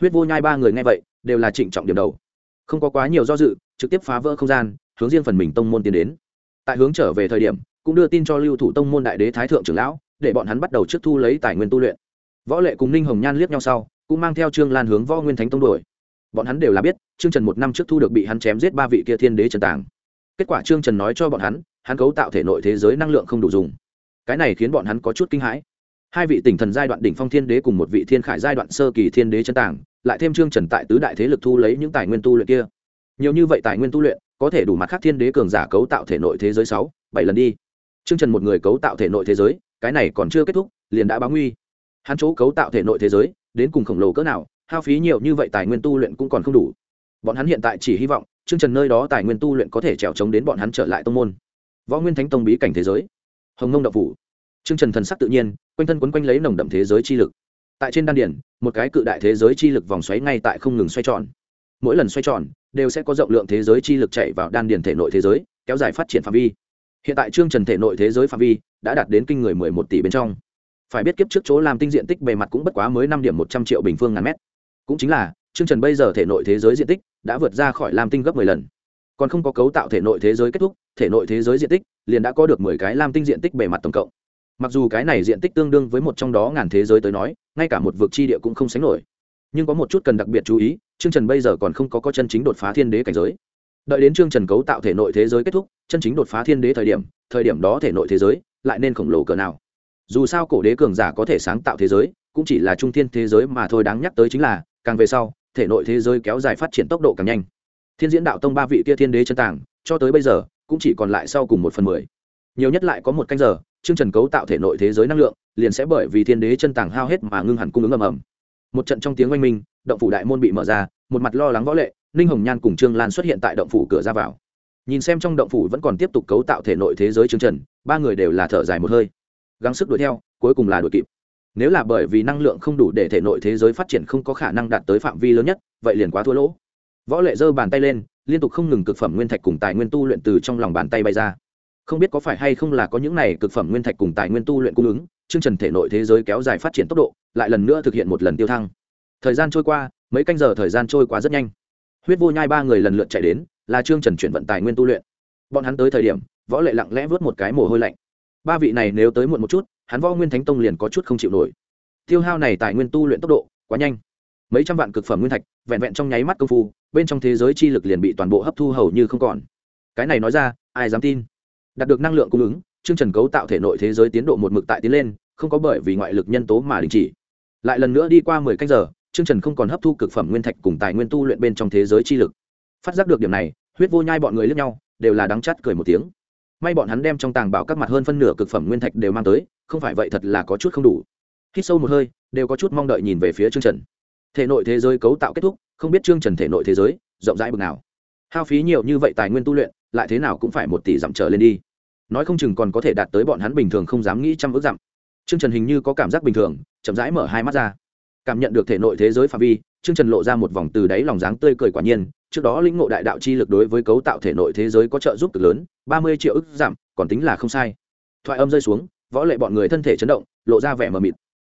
Huyết vô nhai ba người nghe vậy, đều là trịnh trọng điểm đầu. Không có quá nhiều do dự, trực tiếp phá vỡ không gian, hướng riêng phần mình tông môn tiến đến. Tại hướng trở về thời điểm, cũng đưa tin cho lưu thủ tông môn đại đế thái thượng trưởng lão, để bọn hắn bắt đầu trước thu lấy tài nguyên tu luyện. Võ lệ cùng ninh hồng nhan liếc nhau sau, cũng mang theo trương lan hướng võ nguyên thánh tông đổi bọn hắn đều là biết, trương trần một năm trước thu được bị hắn chém giết ba vị kia thiên đế trần tàng kết quả trương trần nói cho bọn hắn hắn cấu tạo thể nội thế giới năng lượng không đủ dùng. Cái này khiến bọn hắn có chút kinh hãi. Hai vị tỉnh thần giai đoạn đỉnh phong thiên đế cùng một vị thiên khải giai đoạn sơ kỳ thiên đế chân tàng, lại thêm trương trần tại tứ đại thế lực thu lấy những tài nguyên tu luyện kia. Nhiều như vậy tài nguyên tu luyện, có thể đủ mặt khác thiên đế cường giả cấu tạo thể nội thế giới sáu, bảy lần đi. Trương trần một người cấu tạo thể nội thế giới, cái này còn chưa kết thúc, liền đã báo nguy. Hắn chỗ cấu tạo thể nội thế giới, đến cùng khổng lồ cỡ nào, hao phí nhiều như vậy tài nguyên tu luyện cũng còn không đủ. Bọn hắn hiện tại chỉ hy vọng chương trần nơi đó tài nguyên tu luyện có thể trèo trống đến bọn hắn trở lại tông môn. Võ nguyên thánh tông bí cảnh thế giới. Hồng nông đậu phủ. Chương trần thần sắc tự nhiên, quanh thân quấn quanh lấy nồng đậm thế giới chi lực. Tại trên đan điển một cái cự đại thế giới chi lực vòng xoáy ngay tại không ngừng xoay tròn. Mỗi lần xoay tròn, đều sẽ có rộng lượng thế giới chi lực chạy vào đan điển thể nội thế giới, kéo dài phát triển phạm vi. Hiện tại chương trần thể nội thế giới phạm vi đã đạt đến kinh người mười một tỷ bên trong. Phải biết kiếp trước chỗ làm tinh diện tích bề mặt cũng bất quá mới năm điểm một trăm triệu bình phương ngàn mét. Cũng chính là chương trần bây giờ thể nội thế giới diện tích đã vượt ra khỏi lam tinh gấp mười lần. Còn không có cấu tạo thể nội thế giới kết thúc, thể nội thế giới diện tích liền đã có được mười cái lam tinh diện tích bề mặt tổng cộng. Mặc dù cái này diện tích tương đương với một trong đó ngàn thế giới tới nói, ngay cả một vực chi địa cũng không sánh nổi. Nhưng có một chút cần đặc biệt chú ý chương trần bây giờ còn không có có chân chính đột phá thiên đế cảnh giới. Đợi đến chương trần cấu tạo thể nội thế giới kết thúc, chân chính đột phá thiên đế thời điểm thời điểm đó thể nội thế giới lại nên khổng lồ cỡ nào. Dù sao cổ đế cường giả có thể sáng tạo thế giới, cũng chỉ là trung thiên thế giới mà thôi, đáng nhắc tới chính là, càng về sau thể nội thế giới kéo dài phát triển tốc độ càng nhanh. Thiên diễn đạo tông ba vị kia thiên đế chân tàng, cho tới bây giờ, cũng chỉ còn lại sau cùng một phần mười. Nhiều nhất lại có một canh giờ, chương trần cấu tạo thể nội thế giới năng lượng, liền sẽ bởi vì thiên đế chân tàng hao hết mà ngưng hẳn cung ứng ầm ầm. Một trận trong tiếng oanh minh, động phủ đại môn bị mở ra, một mặt lo lắng võ lệ, ninh hồng nhan cùng trương lan xuất hiện tại động phủ cửa ra vào. Nhìn xem trong động phủ vẫn còn tiếp tục cấu tạo thể nội thế giới chương trần ba người đều là thở dài một hơi. Gắng sức đuổi theo, cuối cùng là đuổi kịp nếu là bởi vì năng lượng không đủ để thể nội thế giới phát triển không có khả năng đạt tới phạm vi lớn nhất, vậy liền quá thua lỗ. Võ lệ giơ bàn tay lên, liên tục không ngừng cực phẩm nguyên thạch cùng tài nguyên tu luyện từ trong lòng bàn tay bay ra. Không biết có phải hay không là có những này cực phẩm nguyên thạch cùng tài nguyên tu luyện cung ứng, chương trần thể nội thế giới kéo dài phát triển tốc độ, lại lần nữa thực hiện một lần tiêu thăng. Thời gian trôi qua, mấy canh giờ thời gian trôi qua rất nhanh. Huyết vô nhai ba người lần lượt chạy đến, là chương trần chuyển vận tài nguyên tu luyện. Bọn hắn tới thời điểm, võ lệ lặng lẽ vớt một cái mồ hôi lạnh. Ba vị này nếu tới muộn một chút hắn võ nguyên thánh tông liền có chút không chịu nổi. Tiêu hao này tài nguyên tu luyện tốc độ quá nhanh. Mấy trăm vạn cực phẩm nguyên thạch, vẹn vẹn trong nháy mắt công phu, bên trong thế giới chi lực liền bị toàn bộ hấp thu hầu như không còn. Cái này nói ra, ai dám tin? Đạt được năng lượng cung ứng, chương trần cấu tạo thể nội thế giới tiến độ một mực tại tiến lên, không có bởi vì ngoại lực nhân tố mà đình chỉ. Lại lần nữa đi qua mười canh giờ, chương trần không còn hấp thu cực phẩm nguyên thạch cùng tài nguyên tu luyện bên trong thế giới chi lực. Phát giác được điểm này, huyết vô nhai bọn người lướt nhau, đều là đắng chắt cười một tiếng. May bọn hắn đem trong tàng bảo các mặt hơn phân nửa cực phẩm nguyên thạch đều mang tới không phải vậy thật là có chút không đủ. Hít sâu một hơi, đều có chút mong đợi nhìn về phía chương trần. Thể nội thế giới cấu tạo kết thúc, không biết chương trần thể nội thế giới, rộng rãi bực nào. Hao phí nhiều như vậy tài nguyên tu luyện, lại thế nào cũng phải một tỷ dặm trở lên đi. Nói không chừng còn có thể đạt tới bọn hắn bình thường không dám nghĩ trăm ước dặm. Chương trần hình như có cảm giác bình thường, chậm rãi mở hai mắt ra. Cảm nhận được thể nội thế giới phạm vi chương trần lộ ra một vòng từ đáy lòng dáng tươi cười quả nhiên, trước đó lĩnh ngộ đại đạo chi lực đối với cấu tạo thể nội thế giới có trợ giúp cực lớn, ba mươi triệu ức giảm còn tính là không sai. Thoại âm rơi xuống võ lệ bọn người thân thể chấn động, lộ ra vẻ mờ mịt.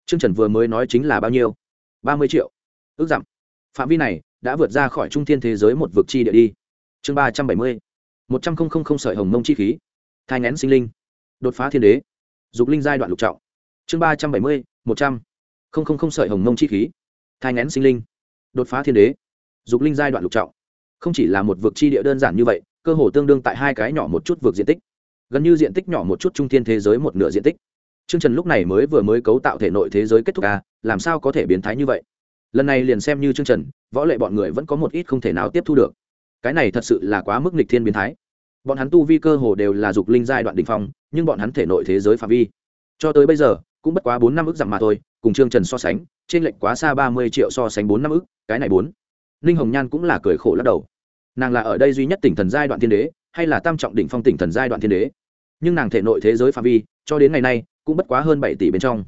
Chương trần vừa mới nói chính là bao nhiêu? Ba mươi triệu. Ước giảm. Phạm vi này đã vượt ra khỏi trung thiên thế giới một vực chi địa đi. Chương ba trăm bảy mươi. Một trăm không không không sợi hồng mông chi khí. Thai ngén sinh linh. Đột phá thiên đế. Dục linh giai đoạn lục trọng. Chương ba trăm bảy mươi, một trăm không không không sợi hồng mông chi khí. Thai ngén sinh linh. Đột phá thiên đế. Dục linh giai đoạn lục trọng. Không chỉ là một vực chi địa đơn giản như vậy, cơ hồ tương đương tại hai cái nhỏ một chút vực diện tích gần như diện tích nhỏ một chút trung thiên thế giới một nửa diện tích Trương Trần lúc này mới vừa mới cấu tạo thể nội thế giới kết thúc a, làm sao có thể biến thái như vậy? Lần này liền xem như Trương Trần, võ lệ bọn người vẫn có một ít không thể nào tiếp thu được. Cái này thật sự là quá mức nghịch thiên biến thái. Bọn hắn tu vi cơ hồ đều là dục linh giai đoạn đỉnh phong, nhưng bọn hắn thể nội thế giới phạm vi, cho tới bây giờ, cũng bất quá bốn năm ức dặm mà thôi, cùng Trương Trần so sánh, trên lệch quá xa ba mươi triệu so sánh bốn năm ức, cái này bốn. Ninh Hồng Nhan cũng là cười khổ lắc đầu. Nàng là ở đây duy nhất tỉnh thần giai đoạn thiên đế, hay là tam trọng đỉnh phong tỉnh thần giai đoạn thiên đế? Nhưng nàng thể nội thế giới phạm vi, cho đến ngày nay, cũng bất quá hơn bảy tỷ bên trong.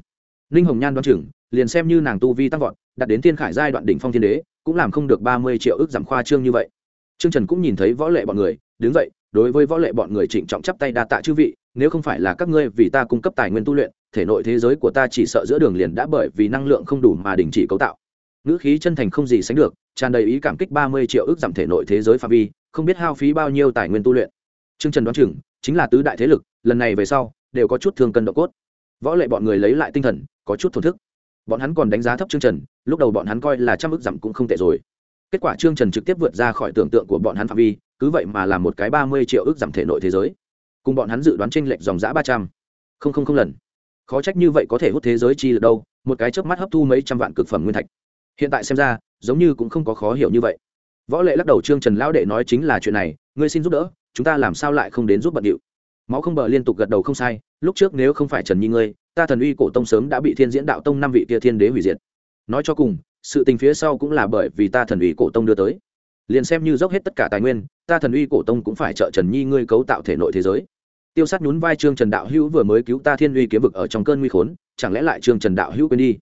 Ninh hồng nhan đoán chừng liền xem như nàng tu vi tăng vọt đạt đến thiên khải giai đoạn đỉnh phong thiên đế cũng làm không được ba mươi triệu ước giảm khoa trương như vậy. Trương trần cũng nhìn thấy võ lệ bọn người đứng dậy đối với võ lệ bọn người trịnh trọng chắp tay đa tạ chư vị nếu không phải là các ngươi vì ta cung cấp tài nguyên tu luyện thể nội thế giới của ta chỉ sợ giữa đường liền đã bởi vì năng lượng không đủ mà đình chỉ cấu tạo. Ngữ khí chân thành không gì sánh được tràn đầy ý cảm kích ba mươi triệu ước giảm thể nội thế giới phạm vi không biết hao phí bao nhiêu tài nguyên tu luyện. Trương trần đoán chừng chính là tứ đại thế lực, lần này về sau, đều có chút thương cân độ cốt. Võ lệ bọn người lấy lại tinh thần, có chút thổn thức. Bọn hắn còn đánh giá thấp trương trần, lúc đầu bọn hắn coi là trăm ước giảm cũng không tệ rồi. Kết quả trương trần trực tiếp vượt ra khỏi tưởng tượng của bọn hắn phạm vi, cứ vậy mà làm một cái ba mươi triệu ước giảm thể nội thế giới. Cùng bọn hắn dự đoán tranh lệch dòng giã ba trăm. Không không không lần. Khó trách như vậy có thể hút thế giới chi được đâu, một cái chớp mắt hấp thu mấy trăm vạn cực phẩm nguyên thạch. Hiện tại xem ra, giống như cũng không có khó hiểu như vậy. Võ lệ lắc đầu trương trần lão đệ nói chính là chuyện này, ngươi xin giúp đỡ chúng ta làm sao lại không đến giúp bận điệu? Máu không bờ liên tục gật đầu không sai, lúc trước nếu không phải trần nhi ngươi, ta thần uy cổ tông sớm đã bị thiên diễn đạo tông năm vị kia thiên đế hủy diệt. Nói cho cùng, sự tình phía sau cũng là bởi vì ta thần uy cổ tông đưa tới. Liền xem như dốc hết tất cả tài nguyên, ta thần uy cổ tông cũng phải trợ trần nhi ngươi cấu tạo thể nội thế giới. Tiêu sát nhún vai trương trần đạo hữu vừa mới cứu ta thiên uy kiếm vực ở trong cơn nguy khốn, chẳng lẽ lại trương trần đạo hữu quên đi?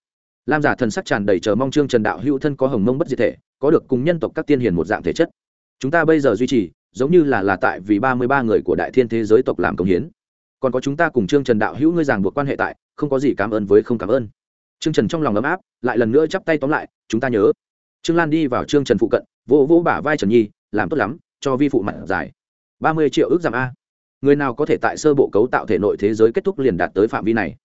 Lam giả thần sắc tràn đầy chờ mong trương trần đạo hữu thân có hồng mông bất diệt thể, có được cùng nhân tộc các tiên hiền một dạng thể chất. Chúng ta bây giờ duy trì giống như là là tại vì ba mươi ba người của đại thiên thế giới tộc làm công hiến. Còn có chúng ta cùng trương trần đạo hữu ngươi ràng buộc quan hệ tại, không có gì cảm ơn với không cảm ơn. Trương trần trong lòng ấm áp, lại lần nữa chắp tay tóm lại, chúng ta nhớ. Trương lan đi vào trương trần phụ cận, vỗ vỗ bả vai trần nhi, làm tốt lắm, cho vi phụ mặt dài ba mươi triệu ước giảm a. Người nào có thể tại sơ bộ cấu tạo thể nội thế giới kết thúc liền đạt tới phạm vi này?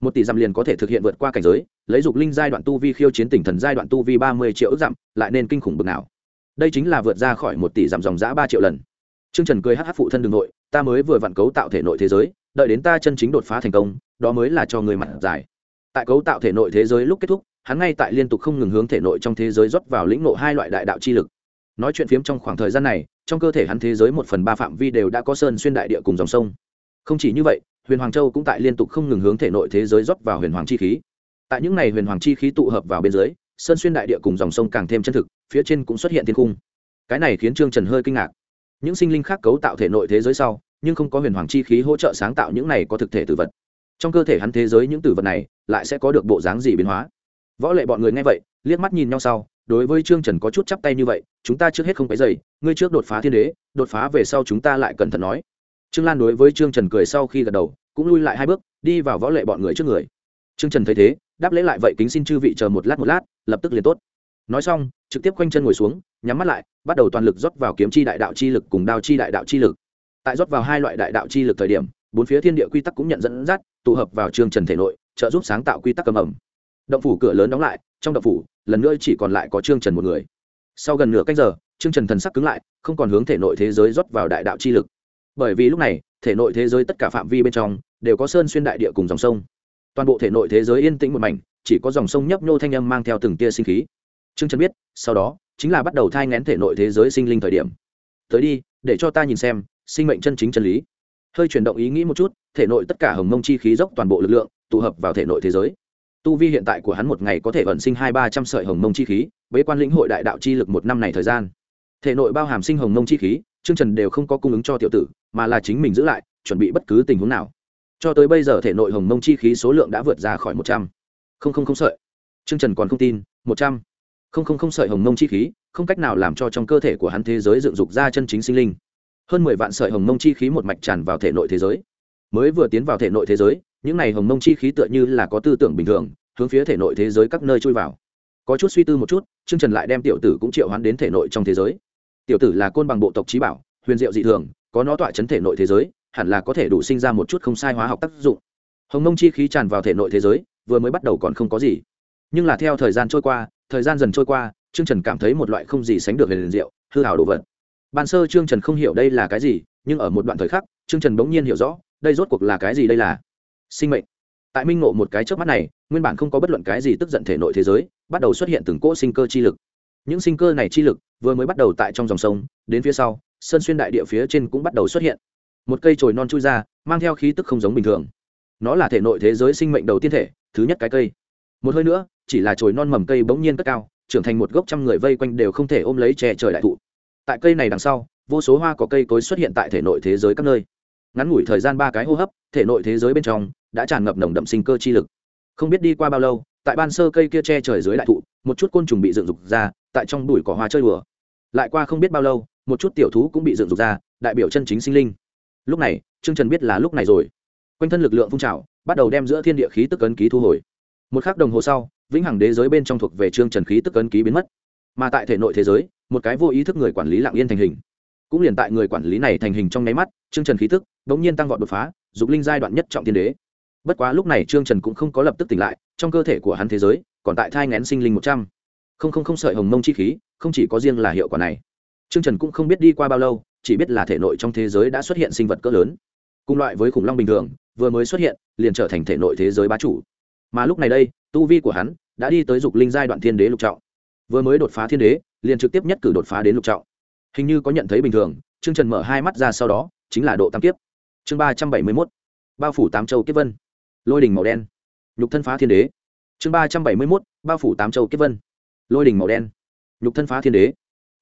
Một tỷ dặm liền có thể thực hiện vượt qua cảnh giới, lấy dục linh giai đoạn tu vi khiêu chiến tỉnh thần giai đoạn tu vi ba mươi triệu ước dặm lại nên kinh khủng bực nào? Đây chính là vượt ra khỏi một tỷ dặm dòng giã ba triệu lần Trương Trần cười hh phụ thân đường nội, ta mới vừa vặn cấu tạo thể nội thế giới, đợi đến ta chân chính đột phá thành công, đó mới là cho người mặt dài. Tại cấu tạo thể nội thế giới lúc kết thúc, hắn ngay tại liên tục không ngừng hướng thể nội trong thế giới rót vào lĩnh ngộ hai loại đại đạo chi lực. Nói chuyện phiếm trong khoảng thời gian này, trong cơ thể hắn thế giới một phần ba phạm vi đều đã có sơn xuyên đại địa cùng dòng sông. Không chỉ như vậy, Huyền Hoàng Châu cũng tại liên tục không ngừng hướng thể nội thế giới rót vào huyền hoàng chi khí. Tại những này huyền hoàng chi khí tụ hợp vào bên dưới, sơn xuyên đại địa cùng dòng sông càng thêm chân thực, phía trên cũng xuất hiện thiên cung. Cái này khiến Trương Trần hơi kinh ngạc. Những sinh linh khác cấu tạo thể nội thế giới sau nhưng không có huyền hoàng chi khí hỗ trợ sáng tạo những này có thực thể tử vật. Trong cơ thể hắn thế giới những tử vật này lại sẽ có được bộ dáng gì biến hóa? Võ lệ bọn người nghe vậy liếc mắt nhìn nhau sau đối với trương trần có chút chắp tay như vậy chúng ta trước hết không cái dày ngươi trước đột phá thiên đế đột phá về sau chúng ta lại cẩn thận nói. Trương lan đối với trương trần cười sau khi gật đầu cũng lui lại hai bước đi vào võ lệ bọn người trước người. Trương trần thấy thế đáp lễ lại vậy kính xin chư vị chờ một lát một lát, lập tức liền tốt. Nói xong, trực tiếp quanh chân ngồi xuống, nhắm mắt lại, bắt đầu toàn lực rót vào kiếm chi đại đạo chi lực cùng đao chi đại đạo chi lực. Tại rót vào hai loại đại đạo chi lực thời điểm, bốn phía thiên địa quy tắc cũng nhận dẫn dắt, tụ hợp vào trường trần thể nội, trợ giúp sáng tạo quy tắc cầm ẩm động phủ cửa lớn đóng lại, trong động phủ, lần nữa chỉ còn lại có trương trần một người. Sau gần nửa cách giờ, trương trần thần sắc cứng lại, không còn hướng thể nội thế giới rót vào đại đạo chi lực. Bởi vì lúc này, thể nội thế giới tất cả phạm vi bên trong, đều có sơn xuyên đại địa cùng dòng sông toàn bộ thể nội thế giới yên tĩnh một mảnh, chỉ có dòng sông nhấp nhô thanh âm mang theo từng tia sinh khí. Trương trần biết, sau đó, chính là bắt đầu thai ngén thể nội thế giới sinh linh thời điểm. Tới đi, để cho ta nhìn xem, sinh mệnh chân chính chân lý. Hơi chuyển động ý nghĩ một chút, thể nội tất cả hồng mông chi khí dốc toàn bộ lực lượng, tụ hợp vào thể nội thế giới. Tu vi hiện tại của hắn một ngày có thể vận sinh hai ba trăm sợi hồng mông chi khí, bế quan lĩnh hội đại đạo chi lực một năm này thời gian. Thể nội bao hàm sinh hồng mông chi khí chương trần đều không có cung ứng cho tiểu tử, mà là chính mình giữ lại, chuẩn bị bất cứ tình huống nào cho tới bây giờ thể nội hồng mông chi khí số lượng đã vượt ra khỏi một trăm. Không không không sợi. Chương trần còn không tin, một trăm. Không không không sợi hồng mông chi khí, không cách nào làm cho trong cơ thể của hắn thế giới dựng dục ra chân chính sinh linh. Hơn mười vạn sợi hồng mông chi khí một mạch tràn vào thể nội thế giới. Mới vừa tiến vào thể nội thế giới, những này hồng mông chi khí tựa như là có tư tưởng bình thường, hướng phía thể nội thế giới các nơi chui vào. Có chút suy tư một chút chương trần lại đem tiểu tử cũng triệu hoán đến thể nội trong thế giới. Tiểu tử là côn bằng bộ tộc trí bảo, huyền diệu dị thường, có nó tọa chấn thể nội thế giới hẳn là có thể đủ sinh ra một chút không sai hóa học tác dụng. Hồng mông chi khí tràn vào thể nội thế giới, vừa mới bắt đầu còn không có gì. Nhưng là theo thời gian trôi qua, thời gian dần trôi qua, trương trần cảm thấy một loại không gì sánh được về liền diệu, hư hảo đồ vật. Ban sơ trương trần không hiểu đây là cái gì, nhưng ở một đoạn thời khắc, trương trần bỗng nhiên hiểu rõ, đây rốt cuộc là cái gì đây là? Sinh mệnh. Tại minh ngộ một cái trước mắt này, nguyên bản không có bất luận cái gì tức giận thể nội thế giới, bắt đầu xuất hiện từng cỗ sinh cơ chi lực. Những sinh cơ này chi lực, vừa mới bắt đầu tại trong dòng sông, đến phía sau, sơn xuyên đại địa phía trên cũng bắt đầu xuất hiện một cây chồi non chui ra, mang theo khí tức không giống bình thường. Nó là thể nội thế giới sinh mệnh đầu tiên thể, thứ nhất cái cây. Một hơi nữa, chỉ là chồi non mầm cây bỗng nhiên cất cao, trưởng thành một gốc trăm người vây quanh đều không thể ôm lấy che trời đại thụ. Tại cây này đằng sau, vô số hoa có cây cối xuất hiện tại thể nội thế giới các nơi. Ngắn ngủi thời gian ba cái hô hấp, thể nội thế giới bên trong đã tràn ngập nồng đậm sinh cơ chi lực. Không biết đi qua bao lâu, tại ban sơ cây kia che trời dưới đại thụ, một chút côn trùng bị dựng dục ra, tại trong bụi cỏ hoa chơi đùa. Lại qua không biết bao lâu, một chút tiểu thú cũng bị dựng dục ra, đại biểu chân chính sinh linh lúc này, trương trần biết là lúc này rồi. Quanh thân lực lượng phun trào, bắt đầu đem giữa thiên địa khí tức ấn ký thu hồi. Một k h ắ c đồng hồ sau, vĩnh hằng đế giới bên trong thuộc về trương trần khí tức ấn ký biến mất. Mà tại thể nội thế giới, một cái vô ý thức người quản lý lạng yên thành hình. Cũng liền tại người quản lý này thành hình trong nháy mắt, trương trần khí tức đ ỗ n g nhiên tăng vọt đột phá, dục linh giai đoạn nhất trọng tiên đế. Bất quá lúc này trương trần cũng không có lập tức tỉnh lại, trong cơ thể của hắn thế giới, còn tại thai ngén sinh linh một trăm. Không không không sợi hồng mông chi khí, không chỉ có riêng là hiệu quả này. Trương trần cũng không biết đi qua bao lâu chỉ biết là thể nội trong thế giới đã xuất hiện sinh vật cỡ lớn. Cùng loại với khủng long bình thường, vừa mới xuất hiện, liền trở thành thể nội thế giới bá chủ. Mà lúc này đây, tu vi của hắn đã đi tới dục linh giai đoạn thiên đế lục trọng. Vừa mới đột phá thiên đế, liền trực tiếp nhất cử đột phá đến lục trọng. Hình như có nhận thấy bình thường chương trần mở hai mắt ra sau đó, chính là độ tam kiếp. Chương ba trăm bảy mươi mốt, bao phủ tám châu kiếp vân. Lôi đình màu đen. Nhục thân phá thiên đế. Chương ba trăm bảy mươi mốt, bao phủ tám châu kiếp vân. Lôi đình màu đen. Nhục thân phá thiên đế.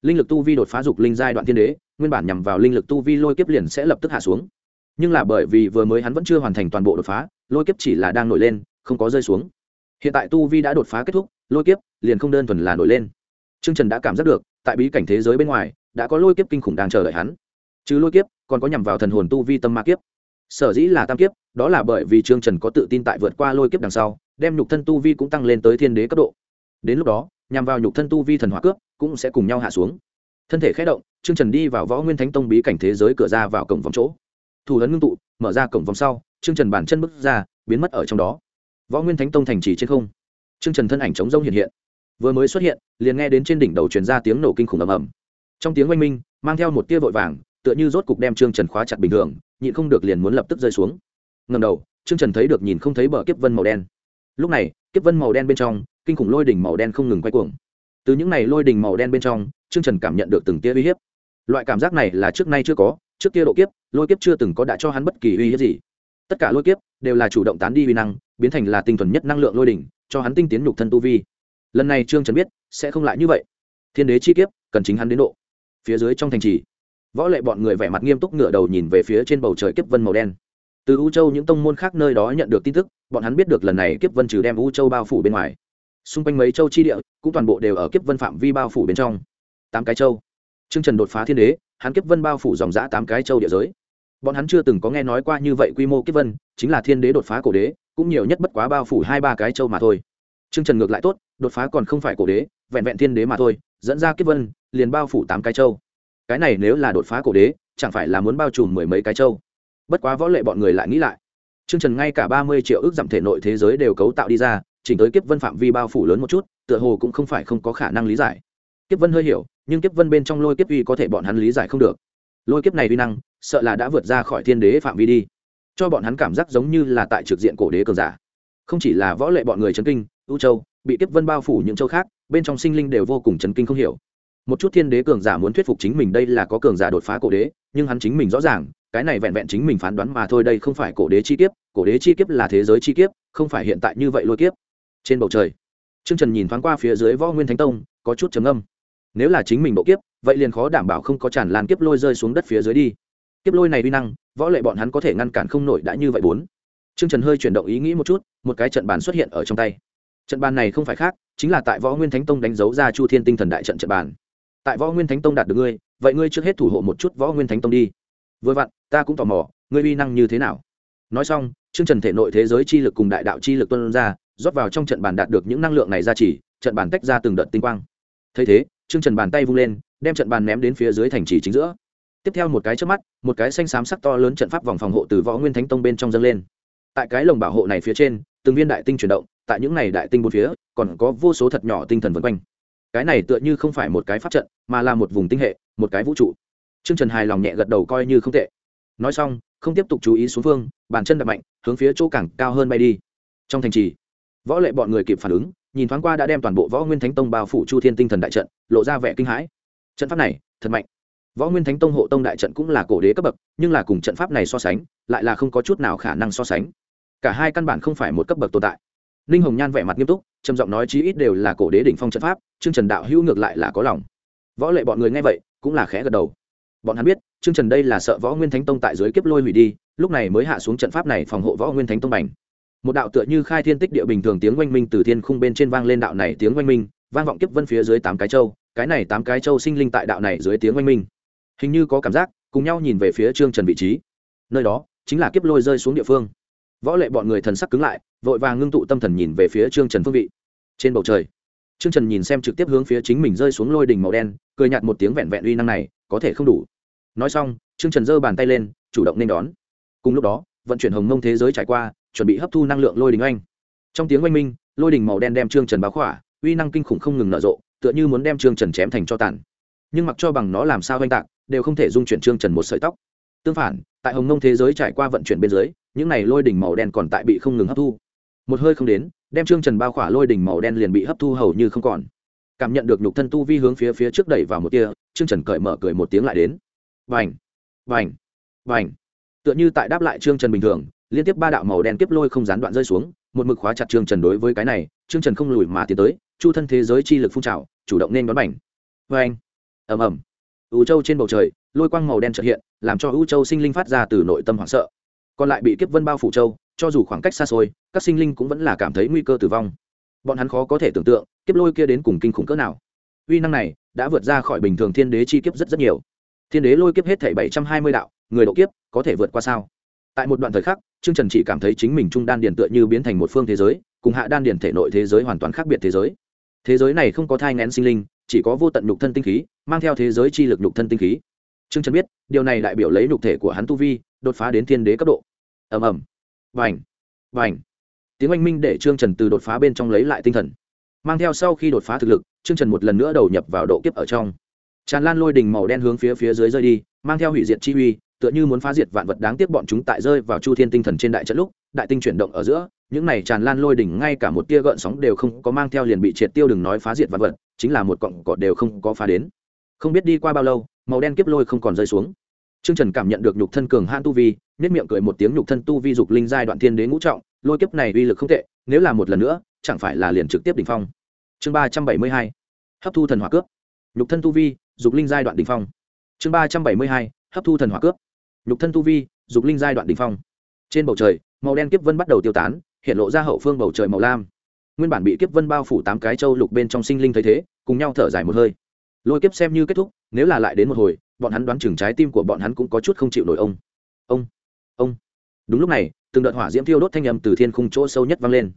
Linh lực tu vi đột phá dục linh giai đoạn thiên đế nguyên bản nhằm vào linh lực tu vi lôi kiếp liền sẽ lập tức hạ xuống. Nhưng là bởi vì vừa mới hắn vẫn chưa hoàn thành toàn bộ đột phá, lôi kiếp chỉ là đang nổi lên, không có rơi xuống. Hiện tại tu vi đã đột phá kết thúc, lôi kiếp liền không đơn thuần là nổi lên. Trương trần đã cảm giác được, tại bí cảnh thế giới bên ngoài, đã có lôi kiếp kinh khủng đang chờ đợi hắn. Chứ lôi kiếp còn có nhằm vào thần hồn tu vi tâm ma kiếp. Sở dĩ là tam kiếp, đó là bởi vì trương trần có tự tin tại vượt qua lôi kiếp đằng sau, đem nhục thân tu vi cũng tăng lên tới thiên đế cấp độ. Đến lúc đó, nhằm vào nhục thân tu vi thần hỏa cướp cũng sẽ cùng nhau hạ xuống thân thể khé động, trương trần đi vào võ nguyên thánh tông bí cảnh thế giới cửa ra vào cổng vòng chỗ. Thủ lấn ngưng tụ, mở ra cổng vòng sau, trương trần bản chân bước ra, biến mất ở trong đó. Võ nguyên thánh tông thành trì trên không. Trương trần thân ảnh chống rông hiện hiện. Vừa mới xuất hiện, liền nghe đến trên đỉnh đầu truyền ra tiếng nổ kinh khủng ầm ầm. Trong tiếng oanh minh, mang theo một tia vội vàng, tựa như rốt cục đem trương trần khóa chặt bình thường, nhịn không được liền muốn lập tức rơi xuống. Ngầm đầu, trương trần thấy được nhìn không thấy bờ kiếp vân màu đen. Lúc này, kiếp vân màu đen bên trong, kinh khủng lôi đỉnh màu đen không ngừng quay cuồng. Từ những này lôi đỉnh màu đen bên trong trương trần cảm nhận được từng tia uy hiếp. Loại cảm giác này là trước nay chưa có, trước kia độ kiếp, lôi kiếp chưa từng có đã cho hắn bất kỳ uy hiếp gì. Tất cả lôi kiếp đều là chủ động tán đi uy năng, biến thành là tinh thuần nhất năng lượng lôi đỉnh, cho hắn tinh tiến nhục thân tu vi. Lần này trương trần biết sẽ không lại như vậy. Thiên đế chi kiếp cần chính hắn đến độ. Phía dưới trong thành trì, võ lệ bọn người vẻ mặt nghiêm túc ngửa đầu nhìn về phía trên bầu trời kiếp vân màu đen. Từ u châu những tông môn khác nơi đó nhận được tin tức, bọn hắn biết được lần này kiếp vân trừ đem u châu bao phủ bên ngoài. Xung quanh mấy châu chi địa cũng toàn bộ đều ở kiếp vân phạm vi bao phủ bên trong tám cái châu. Chương trần đột phá thiên đế, hắn kiếp vân bao phủ dòng giã tám cái châu địa giới. Bọn hắn chưa từng có nghe nói qua như vậy quy mô kiếp vân, chính là thiên đế đột phá cổ đế, cũng nhiều nhất bất quá bao phủ hai ba cái châu mà thôi. Chương trần ngược lại tốt, đột phá còn không phải cổ đế, vẹn vẹn thiên đế mà thôi, dẫn ra kiếp vân, liền bao phủ tám cái châu. Cái này nếu là đột phá cổ đế, chẳng phải là muốn bao trùm mười mấy cái châu. Bất quá võ lệ bọn người lại nghĩ lại. Chương trần ngay cả ba mươi triệu ước giảm thể nội thế giới đều cấu tạo đi ra, chỉnh tới kiếp vân phạm vi bao phủ lớn một chút, tựa hồ cũng không phải không có khả năng lý giải. Kiếp vân hơi hiểu nhưng kiếp vân bên trong lôi kiếp uy có thể bọn hắn lý giải không được. Lôi kiếp này uy năng, sợ là đã vượt ra khỏi thiên đế phạm vi đi. Cho bọn hắn cảm giác giống như là tại trực diện cổ đế cường giả. Không chỉ là võ lệ bọn người chấn kinh ưu châu, bị kiếp vân bao phủ những châu khác, bên trong sinh linh đều vô cùng chấn kinh không hiểu. Một chút thiên đế cường giả muốn thuyết phục chính mình đây là có cường giả đột phá cổ đế, nhưng hắn chính mình rõ ràng, cái này vẹn vẹn chính mình phán đoán mà thôi đây không phải cổ đế chi kiếp, cổ đế chi kiếp là thế giới chi kiếp, không phải hiện tại như vậy lôi kiếp. Trên bầu trời, trương trần nhìn thoáng qua phía dưới võ nguyên thánh tông, có chút trầm âm nếu là chính mình độ kiếp, vậy liền khó đảm bảo không có tràn lan kiếp lôi rơi xuống đất phía dưới đi. Kiếp lôi này uy năng, võ lệ bọn hắn có thể ngăn cản không nổi đã như vậy bốn. Trương trần hơi chuyển động ý nghĩ một chút, một cái trận bàn xuất hiện ở trong tay. Trận bàn này không phải khác, chính là tại võ nguyên thánh tông đánh dấu ra chu thiên tinh thần đại trận trận bàn. Tại võ nguyên thánh tông đạt được ngươi, vậy ngươi trước hết thủ hộ một chút võ nguyên thánh tông đi. Vừa vặn, ta cũng tò mò, ngươi uy năng như thế nào? Nói xong chương trần thể nội thế giới chi lực cùng đại đạo chi lực tuân ra, rót vào trong trận bàn đạt được những năng lượng này ra chỉ, trận bàn tách ra từng đợt tinh quang. Thấy thế Trương trần bàn tay vung lên, đem trận bàn ném đến phía dưới thành trì chính giữa. Tiếp theo một cái trước mắt, một cái xanh xám sắc to lớn trận pháp vòng phòng hộ từ võ nguyên thánh tông bên trong dâng lên. Tại cái lồng bảo hộ này phía trên, từng viên đại tinh chuyển động, tại những này đại tinh bốn phía, còn có vô số thật nhỏ tinh thần vân quanh. Cái này tựa như không phải một cái pháp trận, mà là một vùng tinh hệ, một cái vũ trụ. Trương trần hài lòng nhẹ gật đầu coi như không tệ. Nói xong, không tiếp tục chú ý xuống phương, bàn chân đập mạnh, hướng phía chỗ cảng cao hơn bay đi. Trong thành trì võ lệ bọn người kịp phản ứng, nhìn thoáng qua đã đem toàn bộ võ nguyên thánh tông bao phủ chu thiên tinh thần đại trận, lộ ra vẻ kinh hãi. Trận pháp này, thật mạnh. Võ nguyên thánh tông hộ tông đại trận cũng là cổ đế cấp bậc, nhưng là cùng trận pháp này so sánh, lại là không có chút nào khả năng so sánh. Cả hai căn bản không phải một cấp bậc tồn tại. Ninh hồng nhan vẻ mặt nghiêm túc, trầm giọng nói chí ít đều là cổ đế đỉnh phong trận pháp chương trần đạo hữu ngược lại là có lòng. Võ lệ bọn người nghe vậy, cũng là khẽ gật đầu. Bọn hắn biết chương trần đây là sợ võ nguyên thánh tông tại dưới kiếp lôi hủy đi, lúc này mới hạ xuống trận pháp này phòng hộ võ nguyên thánh tông bành một đạo tựa như khai thiên tích địa bình thường tiếng oanh minh từ thiên khung bên trên vang lên đạo này tiếng oanh minh, vang vọng kiếp vân phía dưới tám cái châu, cái này tám cái châu sinh linh tại đạo này dưới tiếng oanh minh. Hình như có cảm giác, cùng nhau nhìn về phía trương trần vị trí. Nơi đó, chính là kiếp lôi rơi xuống địa phương. Võ lệ bọn người thần sắc cứng lại, vội vàng ngưng tụ tâm thần nhìn về phía trương trần phương vị. Trên bầu trời, trương trần nhìn xem trực tiếp hướng phía chính mình rơi xuống lôi đỉnh màu đen, cười nhạt một tiếng vẹn vẹn uy năng này, có thể không đủ. Nói xong, trương trần giơ bàn tay lên, chủ động nên đón. Cùng lúc đó, vận chuyển hồng mông thế giới trải qua chuẩn bị hấp thu năng lượng lôi đình oanh. Trong tiếng oanh minh, lôi đình màu đen đem trương trần báo khỏa, uy năng kinh khủng không ngừng nở rộ, tựa như muốn đem trương trần chém thành cho tàn. Nhưng mặc cho bằng nó làm sao oanh tạc, đều không thể dung chuyển trương trần một sợi tóc. Tương phản, tại hồng nông thế giới trải qua vận chuyển bên dưới, những này lôi đỉnh màu đen còn tại bị không ngừng hấp thu. Một hơi không đến, đem trương trần bao khỏa lôi đỉnh màu đen liền bị hấp thu hầu như không còn. Cảm nhận được nhục thân tu vi hướng phía phía trước đẩy vào một tia, trương trần cởi mở cười một tiếng lại đến. Vành vành vành. Tựa như tại đáp lại trương trần bình thường liên tiếp ba đạo màu đen tiếp lôi không gián đoạn rơi xuống, một mực khóa chặt trương trần đối với cái này, trương trần không lùi mà tiến tới, chu thân thế giới chi lực phun trào, chủ động nên đón mảnh. Vành ầm ầm ưu châu trên bầu trời, lôi quang màu đen trợ hiện, làm cho ưu châu sinh linh phát ra từ nội tâm hoảng sợ. Còn lại bị kiếp vân bao phủ châu, cho dù khoảng cách xa xôi, các sinh linh cũng vẫn là cảm thấy nguy cơ tử vong. Bọn hắn khó có thể tưởng tượng, kiếp lôi kia đến cùng kinh khủng cỡ nào. Uy năng này đã vượt ra khỏi bình thường thiên đế chi kiếp rất rất nhiều. Thiên đế lôi kiếp hết thảy bảy trăm hai mươi đạo, người độ kiếp có thể vượt qua sao? Tại một đoạn thời khắc, trương trần chỉ cảm thấy chính mình trung đan điền tựa như biến thành một phương thế giới, cùng hạ đan điền thể nội thế giới hoàn toàn khác biệt thế giới. Thế giới này không có thai ngén sinh linh, chỉ có vô tận nhục thân tinh khí, mang theo thế giới chi lực nhục thân tinh khí. Trương trần biết, điều này đại biểu lấy nhục thể của hắn tu vi, đột phá đến thiên đế cấp độ. Ầm ầm. Vành. Vành. Tiếng oanh minh để trương trần từ đột phá bên trong lấy lại tinh thần. Mang theo sau khi đột phá thực lực, trương trần một lần nữa đầu nhập vào độ kiếp ở trong. Tràn lan lôi đình màu đen hướng phía phía dưới rơi đi, mang theo hủy diệt chi uy tựa như muốn phá diệt vạn vật đáng tiếc bọn chúng tại rơi vào chu thiên tinh thần trên đại trận lúc đại tinh chuyển động ở giữa những này tràn lan lôi đỉnh ngay cả một tia gợn sóng đều không có mang theo liền bị triệt tiêu đừng nói phá diệt vạn vật chính là một cọng cỏ đều không có phá đến không biết đi qua bao lâu màu đen kiếp lôi không còn rơi xuống Trương Trần cảm nhận được nhục thân cường hãn tu vi, nhếch miệng cười một tiếng nhục thân tu vi dục linh giai đoạn thiên đế ngũ trọng, lôi kiếp này uy lực không tệ, nếu là một lần nữa, chẳng phải là liền trực tiếp đỉnh phong. Chương ba trăm bảy mươi hai, Hấp thu thần hỏa cướp. Nhục thân tu vi, dục linh giai đoạn đỉnh phong. Chương ba trăm bảy mươi hai, Hấp thu thần hỏa cướp. Nhục thân tu vi, dục linh giai đoạn đỉnh phong. Trên bầu trời, màu đen kiếp vân bắt đầu tiêu tán, hiện lộ ra hậu phương bầu trời màu lam. Nguyên bản bị kiếp vân bao phủ tám cái châu lục bên trong sinh linh thấy thế, cùng nhau thở dài một hơi. Lôi kiếp xem như kết thúc, nếu là lại đến một hồi, bọn hắn đoán chừng trái tim của bọn hắn cũng có chút không chịu nổi ông ông ông đúng lúc này từng đợt hỏa diễm thiêu đốt thanh âm từ thiên khung chỗ sâu nhất vang lên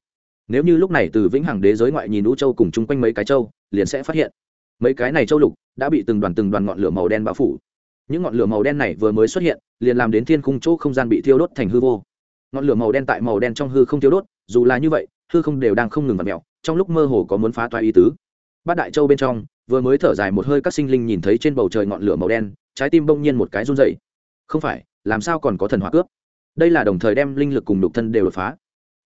nếu như lúc này từ vĩnh hằng đế giới ngoại nhìn lũ châu cùng chung quanh mấy cái châu liền sẽ phát hiện mấy cái này châu lục đã bị từng đoàn từng đoàn ngọn lửa màu đen bao phủ những ngọn lửa màu đen này vừa mới xuất hiện, liền làm đến thiên khung chỗ không gian bị thiêu đốt thành hư vô. Ngọn lửa màu đen tại màu đen trong hư không thiêu đốt, dù là như vậy, hư không đều đang không ngừng vặt mẹo trong lúc mơ hồ có muốn phá toa ý tứ. Bát đại châu bên trong, vừa mới thở dài một hơi các sinh linh nhìn thấy trên bầu trời ngọn lửa màu đen, trái tim bỗng nhiên một cái run dậy không phải, làm sao còn có thần hỏa cướp? Đây là đồng thời đem linh lực cùng đục thân đều đột phá.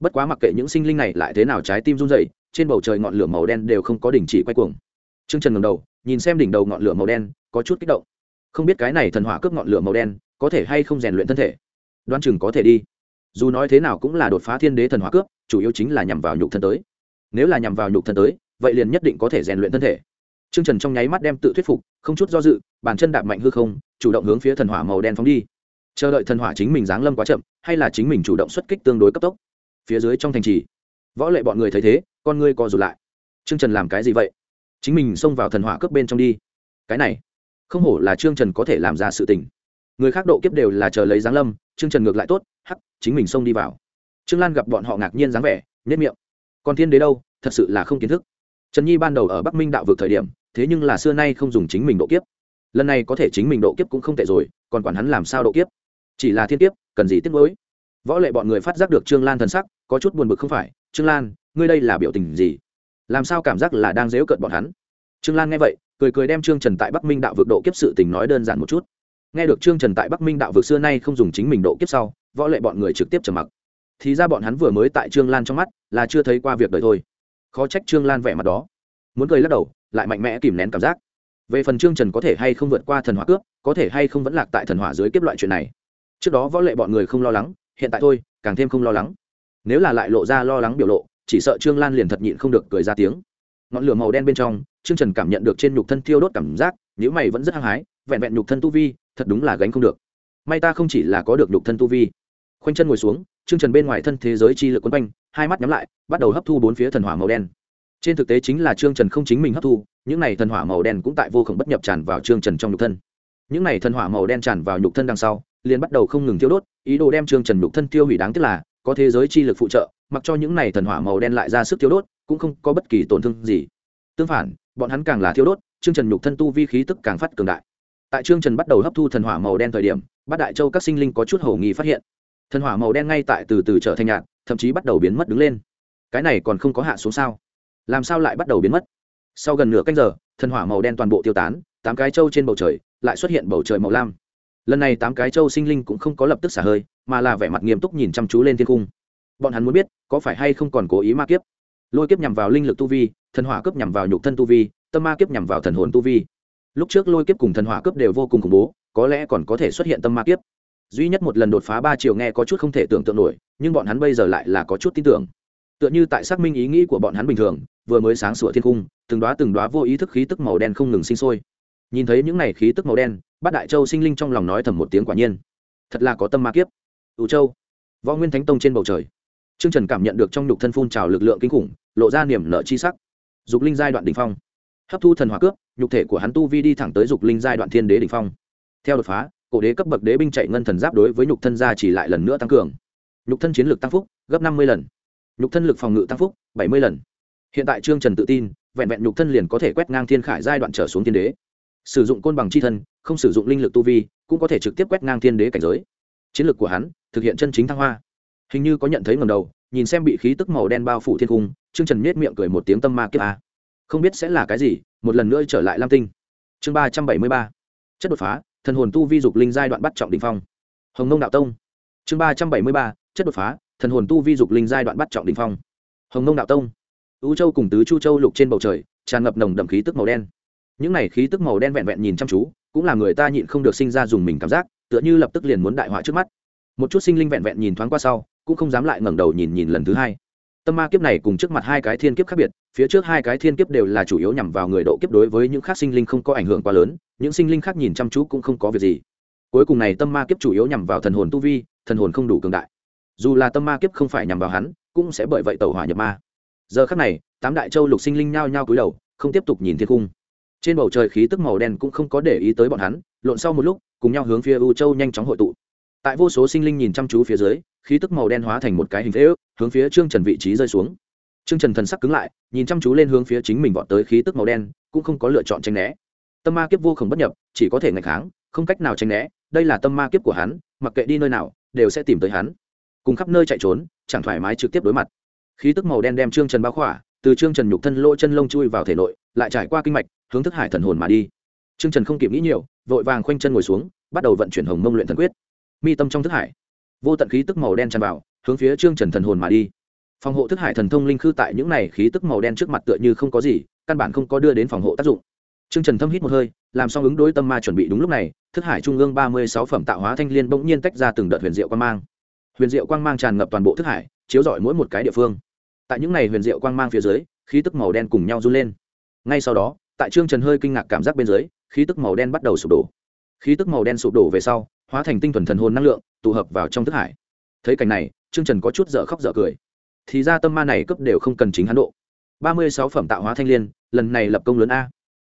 Bất quá mặc kệ những sinh linh này lại thế nào trái tim run dậy trên bầu trời ngọn lửa màu đen đều không có đình chỉ quay cuồng. T r ư ơ n g trần ngầm đầu, nhìn xem đỉnh đầu ngọn lửa màu đen, có chút kích động không biết cái này thần hỏa cướp ngọn lửa màu đen có thể hay không rèn luyện thân thể. Đoan chừng có thể đi. Dù nói thế nào cũng là đột phá thiên đế thần hỏa cướp, chủ yếu chính là nhằm vào nhục thân tới. Nếu là nhằm vào nhục thân tới, vậy liền nhất định có thể rèn luyện thân thể. T r ư ơ n g trần trong nháy mắt đem tự thuyết phục, không chút do dự, bàn chân đạp mạnh hư không, chủ động hướng phía thần hỏa màu đen phóng đi. Chờ đợi thần hỏa chính mình giáng lâm quá chậm, hay là chính mình chủ động xuất kích tương đối cấp tốc. Phía dưới trong thành trì, võ lệ bọn người thấy thế, con ngươi co rụt lại. T r ư ơ n g trần làm cái gì vậy? Chính mình xông vào thần hỏa cướp bên trong đi. Cái này không hổ là trương trần có thể làm ra sự tình. Người khác độ kiếp đều là chờ lấy giáng lâm, trương trần ngược lại tốt, hắc, chính mình xông đi vào. Trương lan gặp bọn họ ngạc nhiên dáng vẻ nhất miệng. Còn thiên đế đâu? Thật sự là không kiến thức. Trần nhi ban đầu ở bắc minh đạo vực thời điểm, thế nhưng là xưa nay không dùng chính mình độ kiếp. Lần này có thể chính mình độ kiếp cũng không tệ rồi, còn quản hắn làm sao độ kiếp? Chỉ là thiên kiếp, cần gì tiếc mới võ lệ bọn người phát giác được trương lan thần sắc, có chút buồn bực không phải, trương lan, ngươi đây là biểu tình gì? Làm sao cảm giác là đang dếu cợt bọn hắn? Trương lan nghe vậy cười cười đem trương trần tại bắc minh đạo vực độ kiếp sự tình nói đơn giản một chút. Nghe được trương trần tại bắc minh đạo vực xưa nay không dùng chính mình độ kiếp sau, võ lệ bọn người trực tiếp trầm mặc. Thì ra bọn hắn vừa mới tại trương lan trong mắt là chưa thấy qua việc đời thôi. Khó trách trương lan vẻ mặt đó. Muốn cười lắc đầu, lại mạnh mẽ kìm nén cảm giác. Về phần trương trần có thể hay không vượt qua thần hỏa cướp, có thể hay không vẫn lạc tại thần hỏa dưới kiếp loại chuyện này. Trước đó võ lệ bọn người không lo lắng, hiện tại thôi, càng thêm không lo lắng. Nếu là lại lộ ra lo lắng biểu lộ, chỉ sợ trương lan liền thật nhịn không được cười ra tiếng ngọn lửa màu đen bên trong, trương trần cảm nhận được trên nhục thân thiêu đốt cảm giác nếu mày vẫn rất hăng hái, vẹn vẹn nhục thân tu vi, thật đúng là gánh không được. May ta không chỉ là có được nhục thân tu vi. Khoanh chân ngồi xuống, trương trần bên ngoài thân thế giới chi lực quấn quanh, hai mắt nhắm lại, bắt đầu hấp thu bốn phía thần hỏa màu đen. Trên thực tế chính là trương trần không chính mình hấp thu, những này thần hỏa màu đen cũng tại vô khổng bất nhập tràn vào trương trần trong nhục thân. Những này thần hỏa màu đen tràn vào nhục thân đằng sau, liền bắt đầu không ngừng thiêu đốt, ý đồ đem trương trần nhục thân tiêu hủy đáng tiếc là, có thế giới chi lực phụ trợ, mặc cho những này thần hỏa màu đen lại ra sức thiêu đốt cũng không có bất kỳ tổn thương gì. Tương phản, bọn hắn càng là thiêu đốt, trương trần nhục thân tu vi khí tức càng phát cường đại. Tại trương trần bắt đầu hấp thu thần hỏa màu đen thời điểm, bát đại châu các sinh linh có chút hầu nghi phát hiện. Thần hỏa màu đen ngay tại từ từ trở thành nhạt, thậm chí bắt đầu biến mất đứng lên. Cái này còn không có hạ xuống sao? Làm sao lại bắt đầu biến mất? Sau gần nửa canh giờ, thần hỏa màu đen toàn bộ tiêu tán, tám cái trâu trên bầu trời lại xuất hiện bầu trời màu lam. Lần này tám cái trâu sinh linh cũng không có lập tức xả hơi, mà là vẻ mặt nghiêm túc nhìn chăm chú lên thiên cung. Bọn hắn muốn biết, có phải hay không còn cố ý ma kiếp? Lôi kiếp nhằm vào linh lực tu vi, thần hỏa cướp nhằm vào nhục thân tu vi, tâm ma kiếp nhằm vào thần hồn tu vi. Lúc trước lôi kiếp cùng thần hỏa cướp đều vô cùng khủng bố, có lẽ còn có thể xuất hiện tâm ma kiếp. Duy nhất một lần đột phá ba chiều nghe có chút không thể tưởng tượng nổi, nhưng bọn hắn bây giờ lại là có chút tin tưởng. Tựa như tại xác minh ý nghĩ của bọn hắn bình thường, vừa mới sáng sủa thiên cung, từng đoá từng đoá vô ý thức khí tức màu đen không ngừng sinh sôi. Nhìn thấy những này khí tức màu đen, bát đại châu sinh linh trong lòng nói thầm một tiếng quả nhiên. Thật là có tâm ma kiếp. Ủ châu, võ nguyên thánh tông trên bầu trời trương trần cảm nhận được trong nhục thân phun trào lực lượng kinh khủng, lộ ra niềm nợ chi sắc. Dục linh giai đoạn đỉnh phong. Hấp thu thần hỏa cướp, nhục thể của hắn tu vi đi thẳng tới dục linh giai đoạn thiên đế đỉnh phong. Theo đột phá, cổ đế cấp bậc đế binh chạy ngân thần giáp đối với nhục thân gia chỉ lại lần nữa tăng cường. Nhục thân chiến lực tăng phúc, gấp năm mươi lần. Nhục thân lực phòng ngự tăng phúc, bảy mươi lần. Hiện tại trương trần tự tin, vẹn vẹn nhục thân liền có thể quét ngang thiên khải giai đoạn trở xuống thiên đế. Sử dụng côn bằng chi thân, không sử dụng linh lực tu vi, cũng có thể trực tiếp quét ngang thiên đế cảnh giới. Chiến lược của hắn, thực hiện chân chính thăng hoa hình như có nhận thấy ngầm đầu, nhìn xem bị khí tức màu đen bao phủ thiên cung trương trần miết miệng cười một tiếng tâm ma kiếp a. Không biết sẽ là cái gì, một lần nữa trở lại lam tinh. Chương ba trăm bảy mươi ba. Chất đột phá, thần hồn tu vi dục linh giai đoạn bắt trọng đình phong. Hồng nông đạo tông. Chương ba trăm bảy mươi ba, chất đột phá, thần hồn tu vi dục linh giai đoạn bắt trọng đình phong. Hồng nông đạo tông. U châu cùng tứ chu châu lục trên bầu trời, tràn ngập nồng đậm khí tức màu đen. Những này khí tức màu đen vẹn vẹn nhìn chăm chú, cũng là người ta nhịn không được sinh ra dùng mình cảm giác, tựa như lập tức liền muốn đại họa trước mắt. Một chút sinh linh vẹn vẹn nhìn thoáng qua sau cũng không dám lại ngẩng đầu nhìn nhìn lần thứ hai. Tâm ma kiếp này cùng trước mặt hai cái thiên kiếp khác biệt, phía trước hai cái thiên kiếp đều là chủ yếu nhằm vào người độ kiếp đối với những khác sinh linh không có ảnh hưởng quá lớn, những sinh linh khác nhìn chăm chú cũng không có việc gì. Cuối cùng này tâm ma kiếp chủ yếu nhằm vào thần hồn tu vi, thần hồn không đủ cường đại. Dù là tâm ma kiếp không phải nhằm vào hắn, cũng sẽ bởi vậy tẩu hỏa nhập ma. Giờ khắc này, tám đại châu lục sinh linh nhao nhao cúi đầu, không tiếp tục nhìn thiên cung. Trên bầu trời khí tức màu đen cũng không có để ý tới bọn hắn, lộn sau một lúc, cùng nhau hướng phía u châu nhanh chóng hội tụ tại vô số sinh linh nhìn chăm chú phía dưới, khí tức màu đen hóa thành một cái hình thế ước, hướng phía trương trần vị trí rơi xuống. Trương trần thần sắc cứng lại, nhìn chăm chú lên hướng phía chính mình vọt tới khí tức màu đen, cũng không có lựa chọn tranh né. Tâm ma kiếp vô khổng bất nhập, chỉ có thể ngạch kháng, không cách nào tranh né, đây là tâm ma kiếp của hắn, mặc kệ đi nơi nào, đều sẽ tìm tới hắn. Cùng khắp nơi chạy trốn, chẳng thoải mái trực tiếp đối mặt. Khí tức màu đen đem trương trần bao khỏa, từ trương trần nhục thân lỗ chân lông chui vào thể nội, lại trải qua kinh mạch, hướng thức hải thần hồn mà đi. Trương trần không kịp nghĩ nhiều, vội vàng khoanh chân ngồi xuống, bắt đầu vận chuyển hồng mông luyện thần quyết mi tâm trong thức hải. Vô tận khí tức màu đen tràn vào, hướng phía trương trần thần hồn mà đi. Phòng hộ thức hải thần thông linh khư tại những này khí tức màu đen trước mặt tựa như không có gì, căn bản không có đưa đến phòng hộ tác dụng. Trương trần thâm hít một hơi, làm xong ứng đối tâm ma chuẩn bị đúng lúc này, thức hải trung ương ba mươi sáu phẩm tạo hóa thanh l i ê n bỗng nhiên tách ra từng đợt huyền diệu quang mang. Huyền diệu quang mang tràn ngập toàn bộ thức hải, chiếu rọi mỗi một cái địa phương. Tại những này huyền diệu quang mang phía dưới, khí tức màu đen cùng nhau run lên. Ngay sau đó, tại trương trần hơi kinh ngạc cảm giác bên dưới, khí tức màu đen bắt đầu sụp đổ. Khí tức màu đen sụp đổ về sau hóa thành tinh thuần thần hồn năng lượng, tụ hợp vào trong thức hải. Thấy cảnh này, trương trần có chút dở khóc dở cười. Thì ra tâm ma này cấp đều không cần chính hắn độ. Ba mươi sáu phẩm tạo hóa thanh l i ê n lần này lập công lớn a.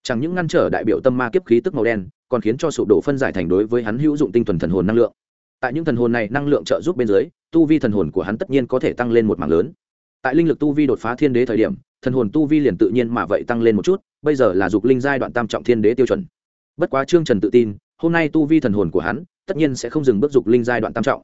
Chẳng những ngăn trở đại biểu tâm ma kiếp khí tức màu đen, còn khiến cho sụp đổ phân giải thành đối với hắn hữu dụng tinh thuần thần hồn năng lượng. Tại những thần hồn này năng lượng trợ giúp bên dưới, tu vi thần hồn của hắn tất nhiên có thể tăng lên một mảng lớn. Tại linh lực tu vi đột phá thiên đế thời điểm, thần hồn tu vi liền tự nhiên mà vậy tăng lên một chút, bây giờ là dục linh giai đoạn tam trọng thiên đế tiêu chuẩn. Bất quá trương trần tự tin, hôm nay tu vi thần hồn của hắn tất nhiên sẽ không dừng bước dục linh giai đoạn tam trọng.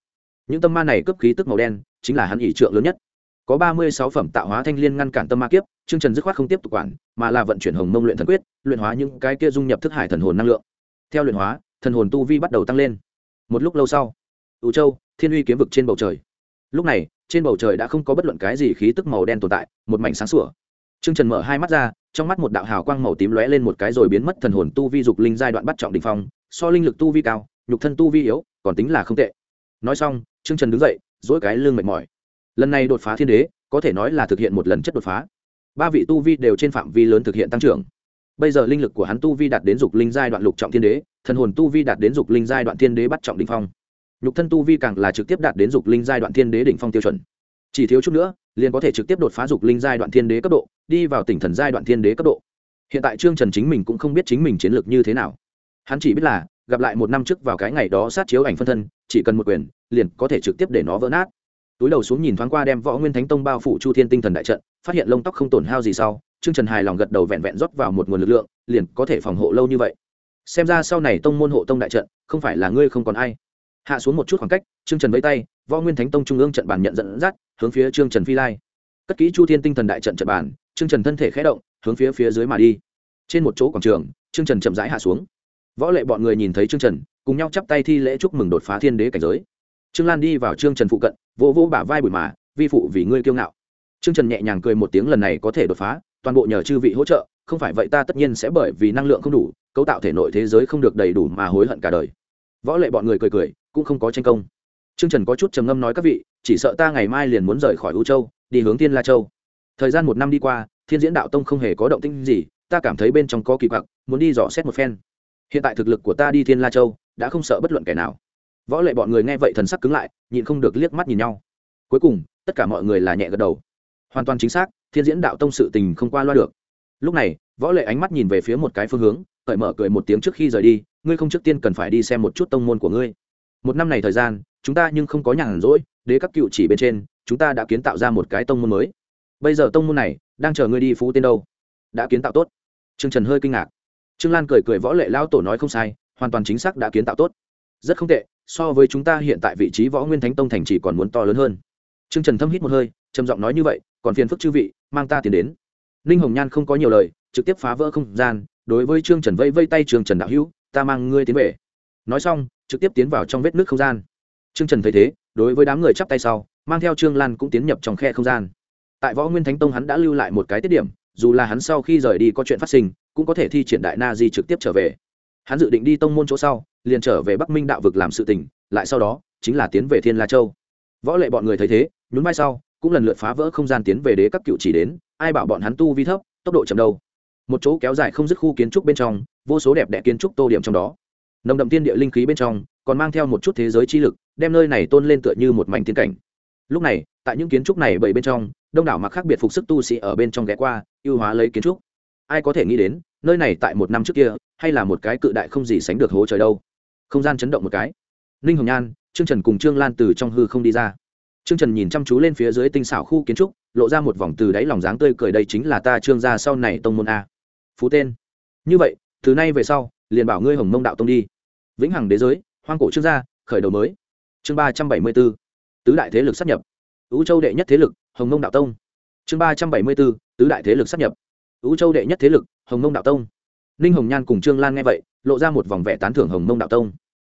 Những tâm ma này cấp khí tức màu đen chính là hắn ỷ trượng lớn nhất. Có ba mươi sáu phẩm tạo hóa thanh liên ngăn cản tâm ma kiếp chương trần dứt khoát không tiếp tục quản mà là vận chuyển hồng mông luyện thần quyết luyện hóa những cái kia dung nhập thức hải thần hồn năng lượng. Theo luyện hóa thần hồn tu vi bắt đầu tăng lên. Một lúc lâu sau ủ châu thiên uy kiếm vực trên bầu trời. Lúc này trên bầu trời đã không có bất luận cái gì khí tức màu đen tồn tại một mảnh sáng sủa. Trương Trần mở hai mắt ra, trong mắt một đạo hào quang màu tím lóe lên một cái rồi biến mất thần hồn tu vi dục linh giai đoạn bắt trọng đỉnh phong, so linh lực tu vi cao, nhục thân tu vi yếu, còn tính là không tệ. Nói xong, Trương Trần đứng dậy, dỗi cái lưng mệt mỏi. Lần này đột phá thiên đế, có thể nói là thực hiện một lần chất đột phá. Ba vị tu vi đều trên phạm vi lớn thực hiện tăng trưởng. Bây giờ linh lực của hắn tu vi đạt đến dục linh giai đoạn lục trọng thiên đế, thần hồn tu vi đạt đến dục linh giai đoạn thiên đế bắt trọng đỉnh phong. Nhục thân tu vi càng là trực tiếp đạt đến dục linh giai đoạn thiên đế đỉnh phong tiêu chuẩn. Chỉ thiếu chút nữa, liền có thể trực tiếp đột phá dục linh giai đoạn thiên đế cấp độ, đi vào tỉnh thần giai đoạn thiên đế cấp độ. Hiện tại Trương Trần chính mình cũng không biết chính mình chiến lược như thế nào. Hắn chỉ biết là gặp lại một năm trước vào cái ngày đó sát chiếu ảnh phân thân, chỉ cần một quyền, liền có thể trực tiếp để nó vỡ nát. Túi đầu xuống nhìn thoáng qua đem võ nguyên thánh tông bao phủ chu thiên tinh thần đại trận phát hiện lông tóc không tổn hao gì sau trương trần hài lòng gật đầu vẹn vẹn rót vào một nguồn lực lượng liền có thể phòng hộ lâu như vậy. Xem ra sau này tông môn hộ tông đại trận không phải là ngươi không còn ai. Hạ xuống một chút khoảng cách trương trần vẫy tay võ nguyên thánh tông trung ương trận bàn nhận dẫn dắt hướng phía trương trần phi lai. Cất kỹ chu thiên tinh thần đại trận trận bàn trương trần thân thể khé động hướng phía phía dưới mà đi. Trên một chỗ quảng trường trương trần chậm rãi hạ xuống võ lệ bọn người nhìn thấy trương trần, cùng nhau chắp tay thi lễ chúc mừng đột phá thiên đế cảnh giới. Trương lan đi vào trương trần phụ cận, vỗ vỗ bả vai bụi mà, vi phụ, vì ngươi kiêu ngạo. Trương trần nhẹ nhàng cười một tiếng, lần này có thể đột phá, toàn bộ nhờ chư vị hỗ trợ, không phải vậy ta tất nhiên sẽ bởi vì năng lượng không đủ, cấu tạo thể nội thế giới không được đầy đủ mà hối hận cả đời. Võ lệ bọn người cười cười, cũng không có tranh công. Trương trần có chút trầm ngâm nói, các vị, chỉ sợ ta ngày mai liền muốn rời khỏi u châu, đi hướng tiên la châu. Thời gian một năm đi qua, thiên diễn đạo tông không hề có động tinh gì, ta cảm thấy bên trong có kỳ quặc, muốn đi dò xét một phen hiện tại thực lực của ta đi thiên la châu, đã không sợ bất luận kẻ nào. Võ lệ bọn người nghe vậy thần sắc cứng lại, nhịn không được liếc mắt nhìn nhau. Cuối cùng, tất cả mọi người là nhẹ gật đầu. Hoàn toàn chính xác, thiên diễn đạo tông sự tình không qua loa được. Lúc này, võ lệ ánh mắt nhìn về phía một cái phương hướng, cởi mở cười một tiếng trước khi rời đi, ngươi không trước tiên cần phải đi xem một chút tông môn của ngươi. Một năm này thời gian, chúng ta nhưng không có nhàn rỗi, đế các cựu chỉ bên trên, chúng ta đã kiến tạo ra một cái tông môn mới. Bây giờ tông môn này, đang chờ ngươi đi phú tên đâu? Đã kiến tạo tốt. Trương trần hơi kinh ngạc trương lan cười cười võ lệ lao tổ nói không sai, hoàn toàn chính xác đã kiến tạo tốt. Rất không tệ, so với chúng ta hiện tại vị trí võ nguyên thánh tông thành chỉ còn muốn to lớn hơn. Trương trần thâm hít một hơi, trầm giọng nói như vậy, còn phiền phức chư vị, mang ta tiến đến. Ninh hồng nhan không có nhiều lời, trực tiếp phá vỡ không gian, đối với trương trần vây vây tay trương trần đạo hữu, ta mang ngươi tiến về. Nói xong, trực tiếp tiến vào trong vết nước không gian. Trương trần thấy thế, đối với đám người chắp tay sau, mang theo trương lan cũng tiến nhập trong khe không gian. Tại võ nguyên thánh tông hắn đã lưu lại một cái tiết điểm, dù là hắn sau khi rời đi có chuyện phát sinh cũng có thể thi triển đại na di trực tiếp trở về. Hắn dự định đi tông môn chỗ sau, liền trở về bắc minh đạo vực làm sự tình, lại sau đó, chính là tiến về thiên la châu. Võ lệ bọn người thấy thế, nhún vai sau, cũng lần lượt phá vỡ không gian tiến về đế các cựu chỉ đến, ai bảo bọn hắn tu vi thấp, tốc độ chậm đâu. Một chỗ kéo dài không dứt khu kiến trúc bên trong, vô số đẹp đẽ kiến trúc tô điểm trong đó. Nồng đậm tiên địa linh khí bên trong, còn mang theo một chút thế giới chi lực, đem nơi này tôn lên tựa như một mảnh tiên cảnh. Lúc này, tại những kiến trúc này bảy bên trong, đông đảo mặc khác biệt phục sức tu sĩ ở bên trong ghé qua, ưu hóa lấy kiến trúc ai có thể nghĩ đến, nơi này tại một năm trước kia, hay là một cái cự đại không gì sánh được hố trời đâu. Không gian chấn động một cái. Ninh hồng nhan, trương trần cùng trương lan từ trong hư không đi ra. Trương trần nhìn chăm chú lên phía dưới tinh xảo khu kiến trúc, lộ ra một vòng từ đáy lòng dáng tươi cười đây chính là ta trương gia sau này tông môn a. Phú tên. Như vậy, từ nay về sau, liền bảo ngươi hồng mông đạo tông đi. Vĩnh hằng đế giới, hoang cổ trương gia, khởi đầu mới. Chương ba trăm bảy mươi b ố tứ đại thế lực sắp nhập. Ứ châu đệ nhất thế lực, hồng mông đạo tông. Chương ba trăm bảy mươi b ố tứ đại thế lực sắp nhập ứ châu đệ nhất thế lực, hồng mông đạo tông. Ninh hồng nhan cùng trương lan nghe vậy, lộ ra một vòng vẻ tán thưởng hồng mông đạo tông.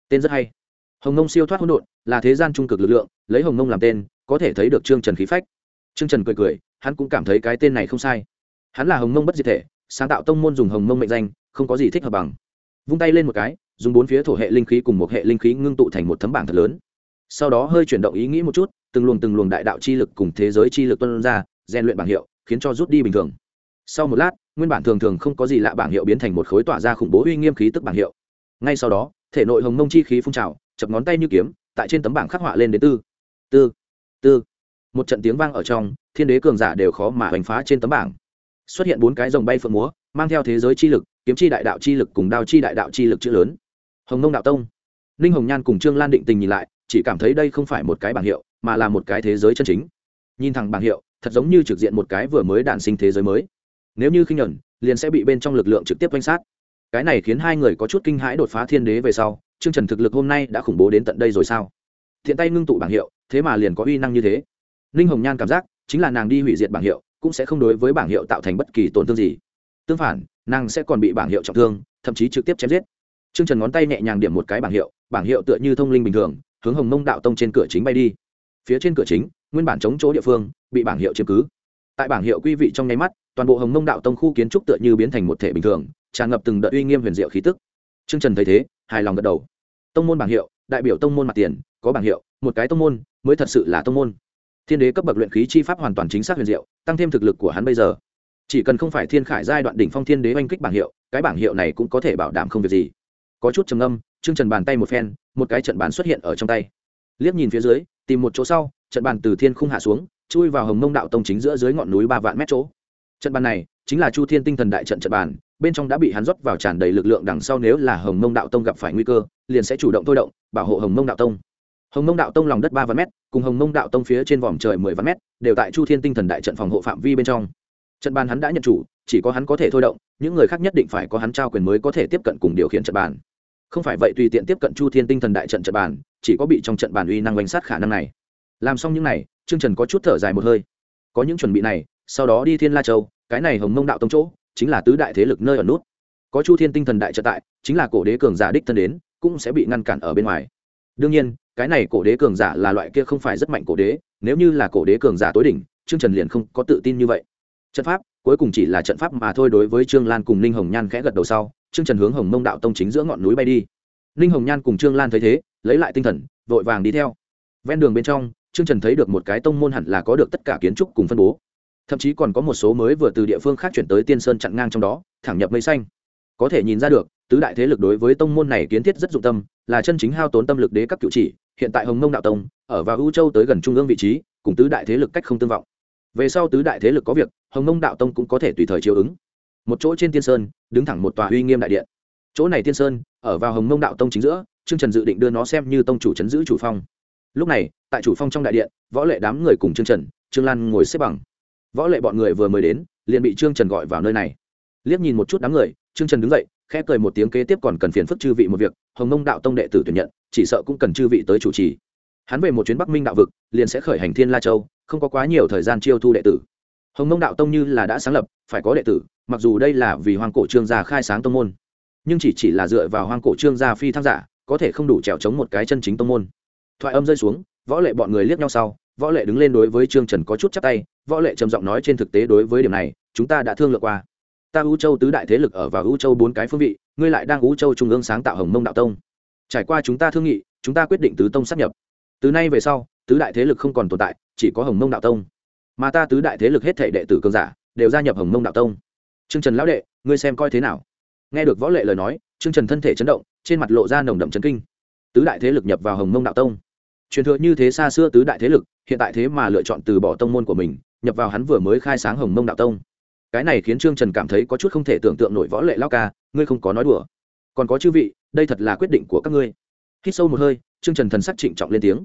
Tên rất hay. Hồng mông siêu thoát hỗn độn, là thế gian trung cực lực lượng, lấy hồng mông làm tên, có thể thấy được trương trần khí phách. Trương trần cười cười, hắn cũng cảm thấy cái tên này không sai. Hắn là hồng mông bất diệt thể, sáng tạo tông môn dùng hồng mông mệnh danh, không có gì thích hợp bằng. Vung tay lên một cái, dùng bốn phía thổ hệ linh khí cùng một hệ linh khí ngưng tụ thành một tấm bảng thật lớn. Sau đó hơi chuyển động ý nghĩ một chút, từng luồng từng luồng đại đạo chi lực cùng thế giới chi lực tuân ra, rèn luyện bảng hiệu, khiến cho rút đi bình thường sau một lát, nguyên bản thường thường không có gì lạ bảng hiệu biến thành một khối tỏa ra khủng bố uy nghiêm khí tức bảng hiệu. Ngay sau đó, thể nội hồng mông chi khí phun trào, chập ngón tay như kiếm, tại trên tấm bảng khắc họa lên đến tư tư tư. Một trận tiếng vang ở trong, thiên đế cường giả đều khó mà hoành phá trên tấm bảng. Xuất hiện bốn cái dòng bay phượng múa, mang theo thế giới chi lực, kiếm chi đại đạo chi lực cùng đao chi đại đạo chi lực chữ lớn. Hồng nông đạo tông. Ninh hồng nhan cùng trương lan định tình nhìn lại, chỉ cảm thấy đây không phải một cái bảng hiệu, mà là một cái thế giới chân chính. Nhìn thẳng bảng hiệu, thật giống như trực diện một cái vừa mới đản sinh thế giới mới nếu như khinh nhẫn liền sẽ bị bên trong lực lượng trực tiếp quanh sát. Cái này khiến hai người có chút kinh hãi đột phá thiên đế về sau chương trần thực lực hôm nay đã khủng bố đến tận đây rồi sao? Thiện tay ngưng tụ bảng hiệu, thế mà liền có uy năng như thế. Ninh hồng nhan cảm giác, chính là nàng đi hủy diệt bảng hiệu, cũng sẽ không đối với bảng hiệu tạo thành bất kỳ tổn thương gì. Tương phản, nàng sẽ còn bị bảng hiệu trọng thương, thậm chí trực tiếp chém giết. Chương trần ngón tay nhẹ nhàng điểm một cái bảng hiệu bảng hiệu tựa như thông linh bình thường, hướng hồng mông đạo tông trên cửa chính bay đi. Phía trên cửa chính, nguyên bản chống chỗ địa phương, bị bảng hiệu chiếm cứ tại bảng hiệu quy vị trong nháy mắt, toàn bộ hồng mông đạo tông khu kiến trúc tựa như biến thành một thể bình thường, tràn ngập từng đợt uy nghiêm huyền diệu khí tức. T r ư ơ n g trần thấy thế, hài lòng gật đầu. Tông môn bảng hiệu, đại biểu tông môn mặt tiền, có bảng hiệu, một cái tông môn, mới thật sự là tông môn. Thiên đế cấp bậc luyện khí chi pháp hoàn toàn chính xác huyền diệu, tăng thêm thực lực của hắn bây giờ. Chỉ cần không phải thiên khải giai đoạn đỉnh phong thiên đế oanh kích bảng hiệu, cái bảng hiệu này cũng có thể bảo đảm không việc gì. Có chút trầm âm chương trần bàn tay một phen, một cái trận bàn xuất hiện ở trong tay. Liếc nhìn phía dưới, tìm một chỗ sau, trận bàn từ thiên không hạ xuống chui vào hồng mông đạo tông chính giữa dưới ngọn núi ba vạn mét chỗ. Trận bàn này chính là chu thiên tinh thần đại trận trận bàn, bên trong đã bị hắn rót vào tràn đầy lực lượng đằng sau nếu là hồng mông đạo tông gặp phải nguy cơ, liền sẽ chủ động thôi động, bảo hộ hồng mông đạo tông. Hồng mông đạo tông lòng đất ba vạn mét, cùng hồng mông đạo tông phía trên vòm trời mười vạn mét, đều tại chu thiên tinh thần đại trận phòng hộ phạm vi bên trong. Trận bàn hắn đã nhận chủ, chỉ có hắn có thể thôi động, những người khác nhất định phải có hắn trao quyền mới có thể tiếp cận cùng điều khiển trận bàn. Không phải vậy tùy tiện tiếp cận chu thiên tinh thần đại trận trận bàn, chỉ có bị trong trận bàn uy năng oanh sát khả năng này làm xong những này, trương trần có chút thở dài một hơi. Có những chuẩn bị này, sau đó đi thiên la châu, cái này hồng mông đạo tông chỗ, chính là tứ đại thế lực nơi ở nút. Có chu thiên tinh thần đại trợ tại, chính là cổ đế cường giả đích thân đến, cũng sẽ bị ngăn cản ở bên ngoài. Đương nhiên, cái này cổ đế cường giả là loại kia không phải rất mạnh cổ đế, nếu như là cổ đế cường giả tối đỉnh, trương trần liền không có tự tin như vậy. Trận pháp, cuối cùng chỉ là trận pháp mà thôi đối với trương lan cùng ninh hồng nhan khẽ gật đầu sau, trương trần hướng hồng mông đạo tông chính giữa ngọn núi bay đi. Ninh hồng nhan cùng trương lan thấy thế, lấy lại tinh thần, vội vàng đi theo. Ven đường bên trong trương trần thấy được một cái tông môn hẳn là có được tất cả kiến trúc cùng phân bố. Thậm chí còn có một số mới vừa từ địa phương khác chuyển tới tiên sơn chặn ngang trong đó, thẳng nhập mây xanh. Có thể nhìn ra được, tứ đại thế lực đối với tông môn này kiến thiết rất dụng tâm, là chân chính hao tốn tâm lực đế các cựu chỉ, hiện tại hồng mông đạo tông, ở vào U châu tới gần trung ương vị trí, cùng tứ đại thế lực cách không tương vọng. Về sau tứ đại thế lực có việc, hồng mông đạo tông cũng có thể tùy thời chiếu ứng. Một chỗ trên tiên sơn, đứng thẳng một tòa uy nghiêm đại điện. Chỗ này tiên sơn, ở vào hồng mông đạo tông chính giữa, trương trần dự định đưa nó xem như tông chủ chấn giữ chủ phong. Lúc này tại chủ phong trong đại điện, võ lệ đám người cùng trương trần, trương lan ngồi xếp bằng. Võ lệ bọn người vừa mới đến, liền bị trương trần gọi vào nơi này. Liếc nhìn một chút đám người, trương trần đứng dậy, khẽ cười một tiếng kế tiếp còn cần phiền phức chư vị một việc, hồng mông đạo tông đệ tử tuyển nhận, chỉ sợ cũng cần chư vị tới chủ trì. Hắn về một chuyến bắc minh đạo vực, liền sẽ khởi hành thiên la châu, không có quá nhiều thời gian chiêu thu đệ tử. Hồng mông đạo tông như là đã sáng lập, phải có đệ tử, mặc dù đây là vì hoàng cổ trương gia khai sáng tông môn, nhưng chỉ chỉ là dựa vào hoàng cổ trương gia phi tham giả, có thể không đủ trèo chống một cái chân chính tông môn. Thoại âm rơi xuống võ lệ bọn người liếc nhau sau, võ lệ đứng lên đối với trương trần có chút chắc tay, võ lệ trầm giọng nói trên thực tế đối với điểm này, chúng ta đã thương lượng qua. Ta u châu tứ đại thế lực ở vào u châu bốn cái phương vị, ngươi lại đang u châu trung ương sáng tạo hồng mông đạo tông. Trải qua chúng ta thương nghị, chúng ta quyết định tứ tông sắp nhập. Từ nay về sau, tứ đại thế lực không còn tồn tại, chỉ có hồng mông đạo tông. Mà ta tứ đại thế lực hết thể đệ tử cường giả, đều gia nhập hồng mông đạo tông. Trương trần lão đệ, ngươi xem coi thế nào? Nghe được võ lệ lời nói, trương trần thân thể chấn động, trên mặt lộ ra nồng đậm chấn kinh. Tứ đại thế lực nhập vào hồng mông đạo tông truyền thừa như thế xa xưa tứ đại thế lực, hiện tại thế mà lựa chọn từ bỏ tông môn của mình, nhập vào hắn vừa mới khai sáng hồng mông đạo tông. Cái này khiến trương trần cảm thấy có chút không thể tưởng tượng nổi võ lệ lao ca, ngươi không có nói đùa. Còn có chư vị, đây thật là quyết định của các ngươi. Hít sâu một hơi, trương trần thần sắc trịnh trọng lên tiếng.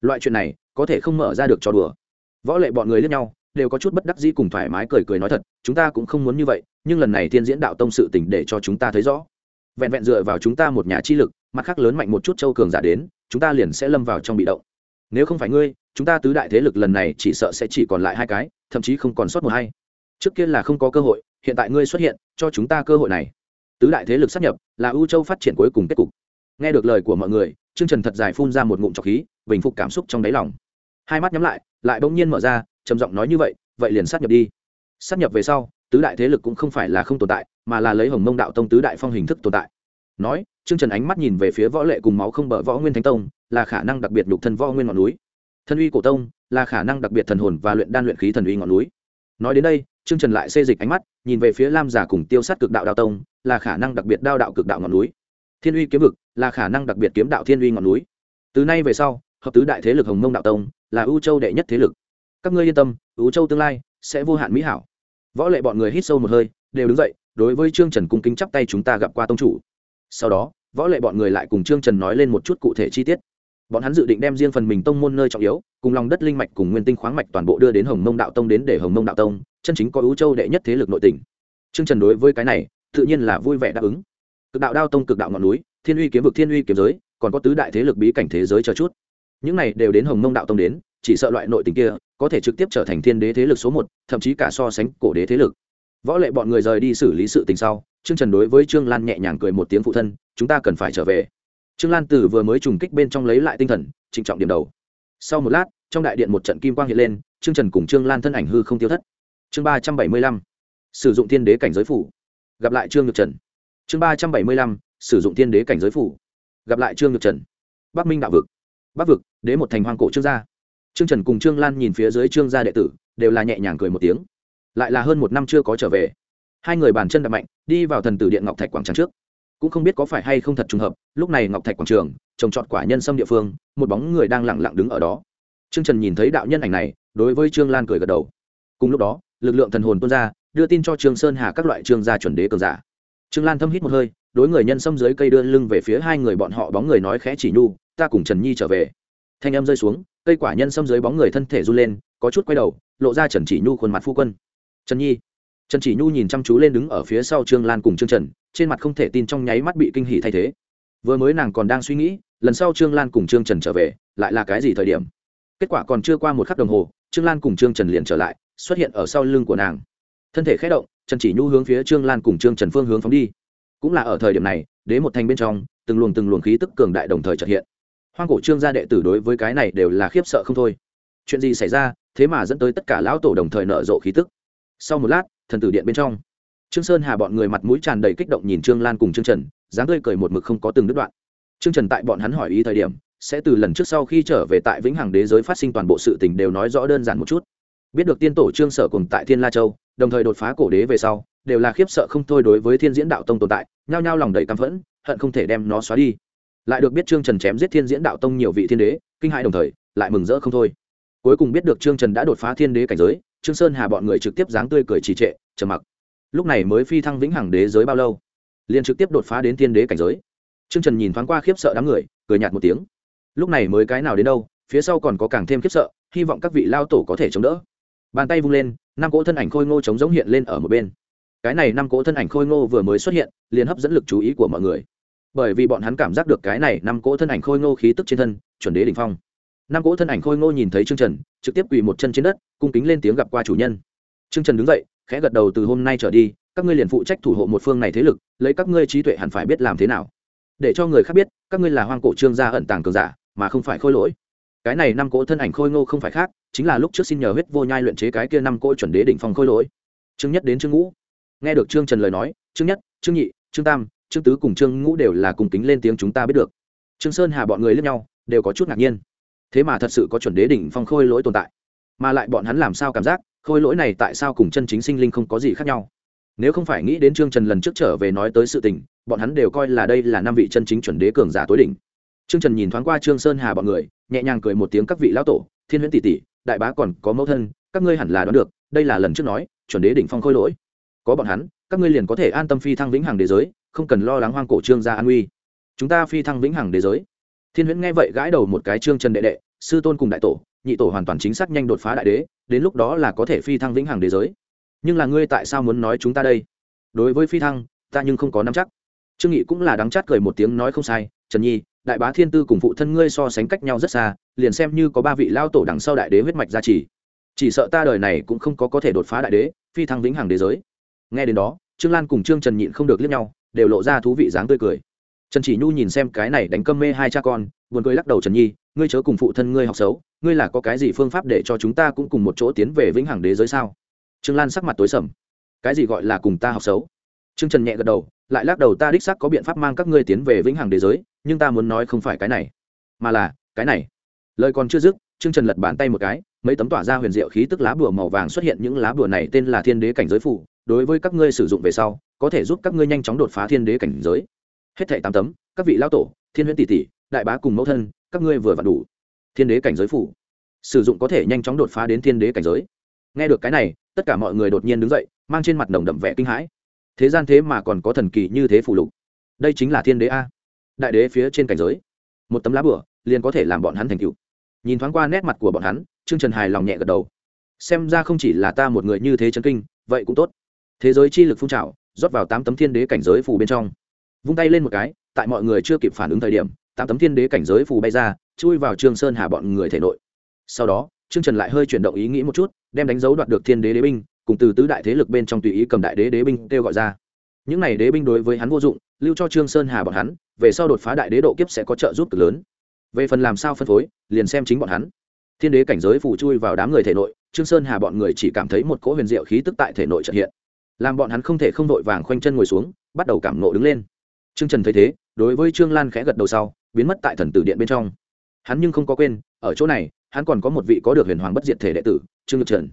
Loại chuyện này, có thể không mở ra được cho đùa. Võ lệ bọn người lẫn nhau, đều có chút bất đắc dĩ cùng thoải mái cười cười nói thật, chúng ta cũng không muốn như vậy, nhưng lần này thiên diễn đạo tông sự tỉnh để cho chúng ta thấy rõ. Vẹn vẹn dựa vào chúng ta một nhà chi lực, mặt khác lớn mạnh một chút châu cường giả đến chúng ta liền sẽ lâm vào trong bị động. Nếu không phải ngươi, chúng ta tứ đại thế lực lần này chỉ sợ sẽ chỉ còn lại hai cái, thậm chí không còn sót một hay trước kia là không có cơ hội, hiện tại ngươi xuất hiện, cho chúng ta cơ hội này. Tứ đại thế lực sắp nhập, là ưu châu phát triển cuối cùng kết cục. Nghe được lời của mọi người, trương trần thật dài phun ra một ngụm trọc khí, bình phục cảm xúc trong đáy lòng. Hai mắt nhắm lại lại bỗng nhiên mở ra, trầm giọng nói như vậy vậy liền sát nhập đi. Sát nhập về sau, tứ đại thế lực cũng không phải là không tồn tại, mà là lấy hồng mông đạo tông tứ đại phong hình thức tồn tại nói, trương trần ánh mắt nhìn về phía võ lệ cùng máu không bờ võ nguyên thánh tông, là khả năng đặc biệt đục thân võ nguyên ngọn núi. Thân uy cổ tông, là khả năng đặc biệt thần hồn và luyện đan luyện khí thần uy ngọn núi. Nói đến đây, trương trần lại xê dịch ánh mắt, nhìn về phía lam giả cùng tiêu sát cực đạo đạo tông, là khả năng đặc biệt đao đạo cực đạo ngọn núi. Thiên uy kiếm vực, là khả năng đặc biệt kiếm đạo thiên uy ngọn núi. Từ nay về sau, hợp tứ đại thế lực hồng mông đạo tông, là ưu châu đệ nhất thế lực. Các ngươi yên tâm, ưu châu tương lai sẽ vô hạn mỹ hảo. Võ lệ bọn người hít sâu một hơi, đều đứng dậy, đối với trương trần cung kính chắp tay chúng ta gặp qua tông chủ sau đó, võ lệ bọn người lại cùng trương trần nói lên một chút cụ thể chi tiết. Bọn hắn dự định đem riêng phần mình tông môn nơi trọng yếu, cùng lòng đất linh mạch cùng nguyên tinh khoáng mạch toàn bộ đưa đến hồng mông đạo tông đến để hồng mông đạo tông, chân chính có ưu châu đệ nhất thế lực nội tỉnh trương trần đối với cái này, tự nhiên là vui vẻ đáp ứng. Cực đạo đao tông cực đạo ngọn núi, thiên uy kiếm vực thiên uy kiếm giới, còn có tứ đại thế lực bí cảnh thế giới chờ chút. Những này đều đến hồng mông đạo tông đến, chỉ sợ loại nội tình kia, có thể trực tiếp trở thành thiên đế thế lực số một, thậm chí cả so sánh cổ đế thế lực võ lệ bọn người rời đi xử lý sự tình sau, trương trần đối với trương lan nhẹ nhàng cười một tiếng phụ thân, chúng ta cần phải trở về. Trương lan tử vừa mới trùng kích bên trong lấy lại tinh thần, trịnh trọng điểm đầu. Sau một lát, trong đại điện một trận kim quang hiện lên, trương trần cùng trương lan thân ảnh hư không tiêu thất. Chương ba trăm bảy mươi lăm, sử dụng thiên đế cảnh giới phủ. Gặp lại trương nhược trần. Chương ba trăm bảy mươi lăm, sử dụng thiên đế cảnh giới phủ. Gặp lại trương nhược trần. Bắc minh đạo vực. Bắc vực, đế một thành hoang cổ trương gia. Trương trần cùng trương lan nhìn phía dưới trương gia đệ tử, đều là nhẹ nhàng cười một tiếng lại là hơn một năm chưa có trở về. Hai người bàn chân đập mạnh, đi vào thần tử điện ngọc thạch quảng tràng trước. Cũng không biết có phải hay không thật trùng hợp, lúc này ngọc thạch quảng trường, trồng trọt quả nhân sâm địa phương, một bóng người đang lặng lặng đứng ở đó. Trương trần nhìn thấy đạo nhân ảnh này, đối với trương lan cười gật đầu. Cùng lúc đó, lực lượng thần hồn tuôn ra, đưa tin cho trương sơn hà các loại trương gia chuẩn đế cường giả. Trương lan thâm hít một hơi, đối người nhân sâm dưới cây đưa lưng về phía hai người bọn họ bóng người nói khẽ chỉ nhu, ta cùng trần nhi trở về. Thanh em rơi xuống, cây quả nhân sâm dưới bóng người thân thể run lên, có chút quay đầu, lộ ra trần chỉ nhu khuôn mặt phu quân trần nhi. Trần chỉ nhu nhìn chăm chú lên đứng ở phía sau trương lan cùng trương trần, trên mặt không thể tin trong nháy mắt bị kinh hỉ thay thế. Vừa mới nàng còn đang suy nghĩ, lần sau trương lan cùng trương trần trở về, lại là cái gì thời điểm? Kết quả còn chưa qua một khắc đồng hồ, trương lan cùng trương trần liền trở lại, xuất hiện ở sau lưng của nàng. Thân thể khé động, trần chỉ nhu hướng phía trương lan cùng trương trần phương hướng phóng đi. Cũng là ở thời điểm này, đế một thành bên trong, từng luồng từng luồng khí tức cường đại đồng thời trật hiện. Hoang cổ trương gia đệ tử đối với cái này đều là khiếp sợ không thôi. Chuyện gì xảy ra, thế mà dẫn tới tất cả lão tổ đồng thời nở rộ khí tức sau một lát, thần tử điện bên trong. Trương sơn hà bọn người mặt mũi tràn đầy kích động nhìn trương lan cùng trương trần, dáng tươi cười một mực không có từng đứt đoạn. Trương trần tại bọn hắn hỏi ý thời điểm, sẽ từ lần trước sau khi trở về tại vĩnh hằng đế giới phát sinh toàn bộ sự tình đều nói rõ đơn giản một chút. Biết được tiên tổ trương sở cùng tại thiên la châu, đồng thời đột phá cổ đế về sau, đều là khiếp sợ không thôi đối với thiên diễn đạo tông tồn tại, nhao nhao lòng đầy căm phẫn, hận không thể đem nó xóa đi. Lại được biết trương trần chém giết thiên diễn đạo tông nhiều vị thiên đế, kinh hãi đồng thời, lại mừng rỡ không thôi. Cuối cùng biết được trương trần đã đột phá thiên đế cảnh giới trương sơn hà bọn người trực tiếp dáng tươi cười trì trệ, trầm mặc. Lúc này mới phi thăng vĩnh hằng đế giới bao lâu? Liền trực tiếp đột phá đến thiên đế cảnh giới. Trương trần nhìn thoáng qua khiếp sợ đám người, cười nhạt một tiếng. Lúc này mới cái nào đến đâu, phía sau còn có càng thêm khiếp sợ, hy vọng các vị lao tổ có thể chống đỡ. Bàn tay vung lên, năm cỗ thân ảnh khôi ngô chống giống hiện lên ở một bên. Cái này năm cỗ thân ảnh khôi ngô vừa mới xuất hiện, liền hấp dẫn lực chú ý của mọi người. Bởi vì bọn hắn cảm giác được cái này năm cỗ thân ảnh khôi ngô khí tức trên thân, chuẩn đế đ ỉ n h phong năm cỗ thân ảnh khôi ngô nhìn thấy trương trần, trực tiếp quỳ một chân trên đất, cung kính lên tiếng gặp qua chủ nhân. Trương trần đứng dậy, khẽ gật đầu, từ hôm nay trở đi, các ngươi liền phụ trách thủ hộ một phương này thế lực, lấy các ngươi trí tuệ hẳn phải biết làm thế nào. Để cho người khác biết, các ngươi là hoang cổ trương gia ẩn tàng cường giả, mà không phải khôi lỗi. Cái này năm cỗ thân ảnh khôi ngô không phải khác, chính là lúc trước xin nhờ huyết vô nhai luyện chế cái kia năm cỗ chuẩn đế đỉnh phong khôi lỗi. Trương nhất đến Trương ngũ. Nghe được trương trần lời nói, Trương nhất, Trương nhị, Trương tam, Trương tứ cùng Trương ngũ đều là cùng kính lên tiếng chúng ta biết được. Trương sơn hà bọn người lẫn nhau, đều có chút ngạc nhiên thế mà thật sự có chuẩn đế đỉnh phong khôi lỗi tồn tại. Mà lại bọn hắn làm sao cảm giác, khôi lỗi này tại sao cùng chân chính sinh linh không có gì khác nhau? Nếu không phải nghĩ đến trương trần lần trước trở về nói tới sự tình, bọn hắn đều coi là đây là năm vị chân chính chuẩn đế cường giả tối đỉnh. Trương trần nhìn thoáng qua trương sơn hà bọn người, nhẹ nhàng cười một tiếng các vị lão tổ, thiên huyễn tỷ tỷ, đại bá còn có mẫu thân, các ngươi hẳn là đoán được, đây là lần trước nói, chuẩn đế đỉnh phong khôi lỗi. Có bọn hắn, các ngươi liền có thể an tâm phi thăng vĩnh hằng đế giới, không cần lo lắng hoang cổ trương gia an uy chúng ta phi thăng vĩnh hằng đế giới thiên huyễn nghe vậy gãi đầu một cái trương trần đệ đệ, sư tôn cùng đại tổ, nhị tổ hoàn toàn chính xác nhanh đột phá đại đế, đến lúc đó là có thể phi thăng vĩnh hằng đế giới. Nhưng là ngươi tại sao muốn nói chúng ta đây? Đối với phi thăng, ta nhưng không có nắm chắc. Trương nghị cũng là đắng chát cười một tiếng nói không sai, trần nhi, đại bá thiên tư cùng phụ thân ngươi so sánh cách nhau rất xa, liền xem như có ba vị lao tổ đằng sau đại đế huyết mạch gia trì. Chỉ sợ ta đời này cũng không có có thể đột phá đại đế, phi thăng vĩnh hằng đế giới. Nghe đến đó, trương lan cùng trương trần nhịn không được liếc nhau, đều lộ ra thú vị dáng tươi cười trần chỉ nhu nhìn xem cái này đánh câm mê hai cha con, buồn cười lắc đầu, trần nhi, ngươi chớ cùng phụ thân ngươi học xấu, ngươi là có cái gì phương pháp để cho chúng ta cũng cùng một chỗ tiến về vĩnh hằng đế giới sao? Trương lan sắc mặt tối sầm. Cái gì gọi là cùng ta học xấu? Trương trần nhẹ gật đầu, lại lắc đầu, ta đích xác có biện pháp mang các ngươi tiến về vĩnh hằng đế giới, nhưng ta muốn nói không phải cái này, mà là cái này. Lời còn chưa dứt, trương trần lật bàn tay một cái, mấy tấm tỏa ra huyền diệu khí tức lá bùa màu vàng xuất hiện, những lá bùa này tên là thiên đế cảnh giới phủ, đối với các ngươi sử dụng về sau, có thể giúp các ngươi nhanh chóng đột phá thiên đế cảnh giới hết thảy tám tấm, các vị lão tổ, thiên huyễn tỷ tỷ, đại bá cùng mẫu thân, các ngươi vừa vặn đủ. Thiên đế cảnh giới phủ. Sử dụng có thể nhanh chóng đột phá đến thiên đế cảnh giới. Nghe được cái này, tất cả mọi người đột nhiên đứng dậy, mang trên mặt nồng đậm vẻ kinh hãi. Thế gian thế mà còn có thần kỳ như thế phủ lục. Đây chính là thiên đế a. Đại đế phía trên cảnh giới. Một tấm lá bửa liền có thể làm bọn hắn thành cựu nhìn thoáng qua nét mặt của bọn hắn, trương trần hài lòng nhẹ gật đầu. Xem ra không chỉ là ta một người như thế chấn kinh, vậy cũng tốt. Thế giới chi lực phun trào, rót vào tám tấm thiên đế cảnh giới phủ bên trong vung tay lên một cái, tại mọi người chưa kịp phản ứng thời điểm, tám tấm thiên đế cảnh giới phù bay ra, chui vào trương sơn hà bọn người thể nội. Sau đó, trương trần lại hơi chuyển động ý nghĩ một chút, đem đánh dấu đoạt được thiên đế đế binh, cùng từ tứ đại thế lực bên trong tùy ý cầm đại đế đế binh kêu gọi ra. Những này đế binh đối với hắn vô dụng, lưu cho trương sơn hà bọn hắn, về sau đột phá đại đế độ kiếp sẽ có trợ giúp cực lớn. Về phần làm sao phân phối, liền xem chính bọn hắn. Thiên đế cảnh giới phủ chui vào đám người thể nội, trương sơn hà bọn người chỉ cảm thấy một cỗ huyền diệu khí tức tại thể nội trợ hiện. Làm bọn hắn không thể không đội vàng khoanh chân ngồi xuống, bắt đầu cảm nộ đứng lên trương trần thấy thế, đối với trương lan khẽ gật đầu sau, biến mất tại thần tử điện bên trong. Hắn nhưng không có quên, ở chỗ này, hắn còn có một vị có được huyền hoàng bất diệt thể đệ tử, trương nhược trần.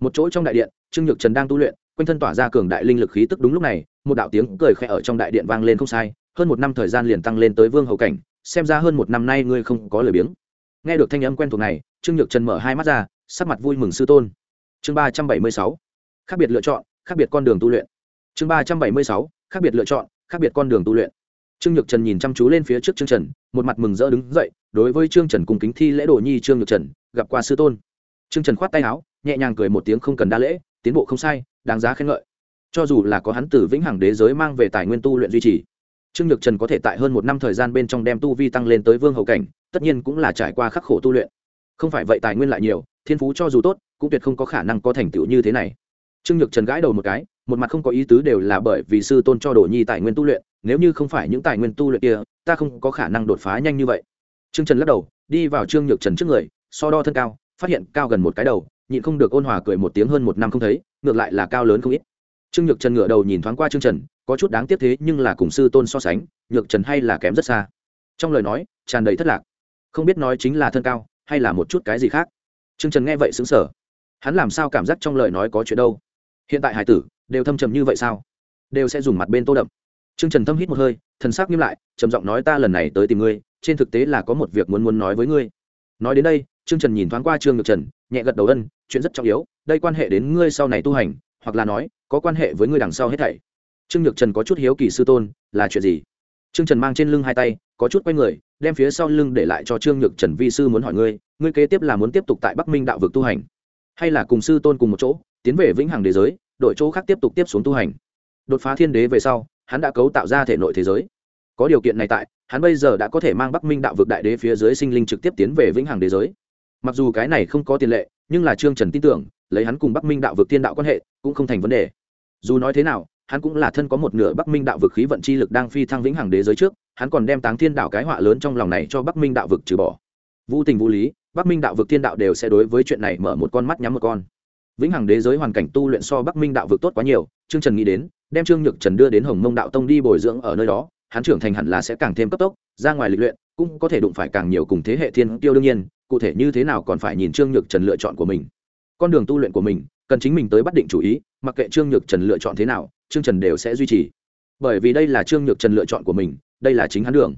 Một chỗ trong đại điện, trương nhược trần đang tu luyện, quanh thân tỏa ra cường đại linh lực khí tức đúng lúc này, một đạo tiếng cười khẽ ở trong đại điện vang lên không sai, hơn một năm thời gian liền tăng lên tới vương hậu cảnh, xem ra hơn một năm nay ngươi không có lời biếng. Nghe được thanh âm quen thuộc này, trương nhược trần mở hai mắt ra, sắc mặt vui mừng sư tôn. Chương ba trăm bảy mươi sáu, khác biệt lựa chọn, khác biệt con đường tu luyện. Chương ba trăm bảy mươi sáu, khác biệt lựa chọn khác biệt con đường tu luyện. Trương nhược trần nhìn chăm chú lên phía trước trương trần, một mặt mừng rỡ đứng dậy, đối với trương trần cùng kính thi lễ đồ nhi trương nhược trần, gặp qua sư tôn. Trương trần khoát tay áo, nhẹ nhàng cười một tiếng không cần đa lễ, tiến bộ không sai, đáng giá khen ngợi. Cho dù là có hắn từ vĩnh hằng đế giới mang về tài nguyên tu luyện duy trì, trương nhược trần có thể tại hơn một năm thời gian bên trong đem tu vi tăng lên tới vương hậu cảnh, tất nhiên cũng là trải qua khắc khổ tu luyện. Không phải vậy tài nguyên lại nhiều, thiên phú cho dù tốt, cũng tuyệt không có khả năng có thành tựu như thế này. Trương nhược trần gãi đầu một cái một mặt không có ý tứ đều là bởi vì sư tôn cho đồ nhi tài nguyên tu luyện, nếu như không phải những tài nguyên tu luyện kia, ta không có khả năng đột phá nhanh như vậy. Trương trần lắc đầu, đi vào trương nhược trần trước người, so đo thân cao, phát hiện cao gần một cái đầu, nhịn không được ôn hòa cười một tiếng hơn một năm không thấy, ngược lại là cao lớn không ít. Trương nhược trần ngửa đầu nhìn thoáng qua trương trần, có chút đáng tiếc thế nhưng là cùng sư tôn so sánh, nhược trần hay là kém rất xa. Trong lời nói, tràn đầy thất lạc. Không biết nói chính là thân cao, hay là một chút cái gì khác. Trương trần nghe vậy xứng sở hắn làm sao cảm giác trong lời nói có chuyện đâu? Hiện tại hải tử đều thâm trầm như vậy sao? Đều sẽ dùng mặt bên tô đậm. Trương trần thâm hít một hơi, thần sắc nghiêm lại, trầm giọng nói ta lần này tới tìm ngươi, trên thực tế là có một việc muốn muốn nói với ngươi. Nói đến đây, trương trần nhìn thoáng qua trương nhược trần, nhẹ gật đầu ân, chuyện rất trọng yếu, đây quan hệ đến ngươi sau này tu hành, hoặc là nói, có quan hệ với ngươi đằng sau hết thảy. Trương nhược trần có chút hiếu kỳ sư tôn, là chuyện gì? Trương trần mang trên lưng hai tay, có chút quay người, đem phía sau lưng để lại cho trương nhược trần vi sư muốn hỏi ngươi ngươi kế tiếp là muốn tiếp tục tại bắc minh đạo vực tu hành, hay là cùng sư tôn cùng một chỗ, tiến về vĩnh hằng đế giới? Đội chỗ khác tiếp tục tiếp xuống tu hành. Đột phá thiên đế về sau, hắn đã cấu tạo ra thể nội thế giới. Có điều kiện này tại, hắn bây giờ đã có thể mang bắc minh đạo vực đại đế phía dưới sinh linh trực tiếp tiến về vĩnh hằng đế giới. Mặc dù cái này không có tiền lệ, nhưng là trương trần tin tưởng, lấy hắn cùng bắc minh đạo vực thiên đạo quan hệ, cũng không thành vấn đề. Dù nói thế nào, hắn cũng là thân có một nửa bắc minh đạo vực khí vận chi lực đang phi thăng vĩnh hằng đế giới trước, hắn còn đem táng thiên đạo cái họa lớn trong lòng này cho bắc minh đạo vực trừ bỏ. Vô tình vô lý, bắc minh đạo vực thiên đạo đều sẽ đối với chuyện này mở một con mắt nhắm một con vĩnh hằng đế giới hoàn cảnh tu luyện so bắc minh đạo vực tốt quá nhiều, trương trần nghĩ đến, đem trương nhược trần đưa đến hồng mông đạo tông đi bồi dưỡng ở nơi đó, hắn trưởng thành hẳn là sẽ càng thêm cấp tốc, ra ngoài lịch luyện, cũng có thể đụng phải càng nhiều cùng thế hệ thiên tiêu đương nhiên, cụ thể như thế nào còn phải nhìn trương nhược trần lựa chọn của mình. Con đường tu luyện của mình, cần chính mình tới bắt định chủ ý, mặc kệ trương nhược trần lựa chọn thế nào, trương trần đều sẽ duy trì. Bởi vì đây là trương nhược trần lựa chọn của mình, đây là chính hắn đường.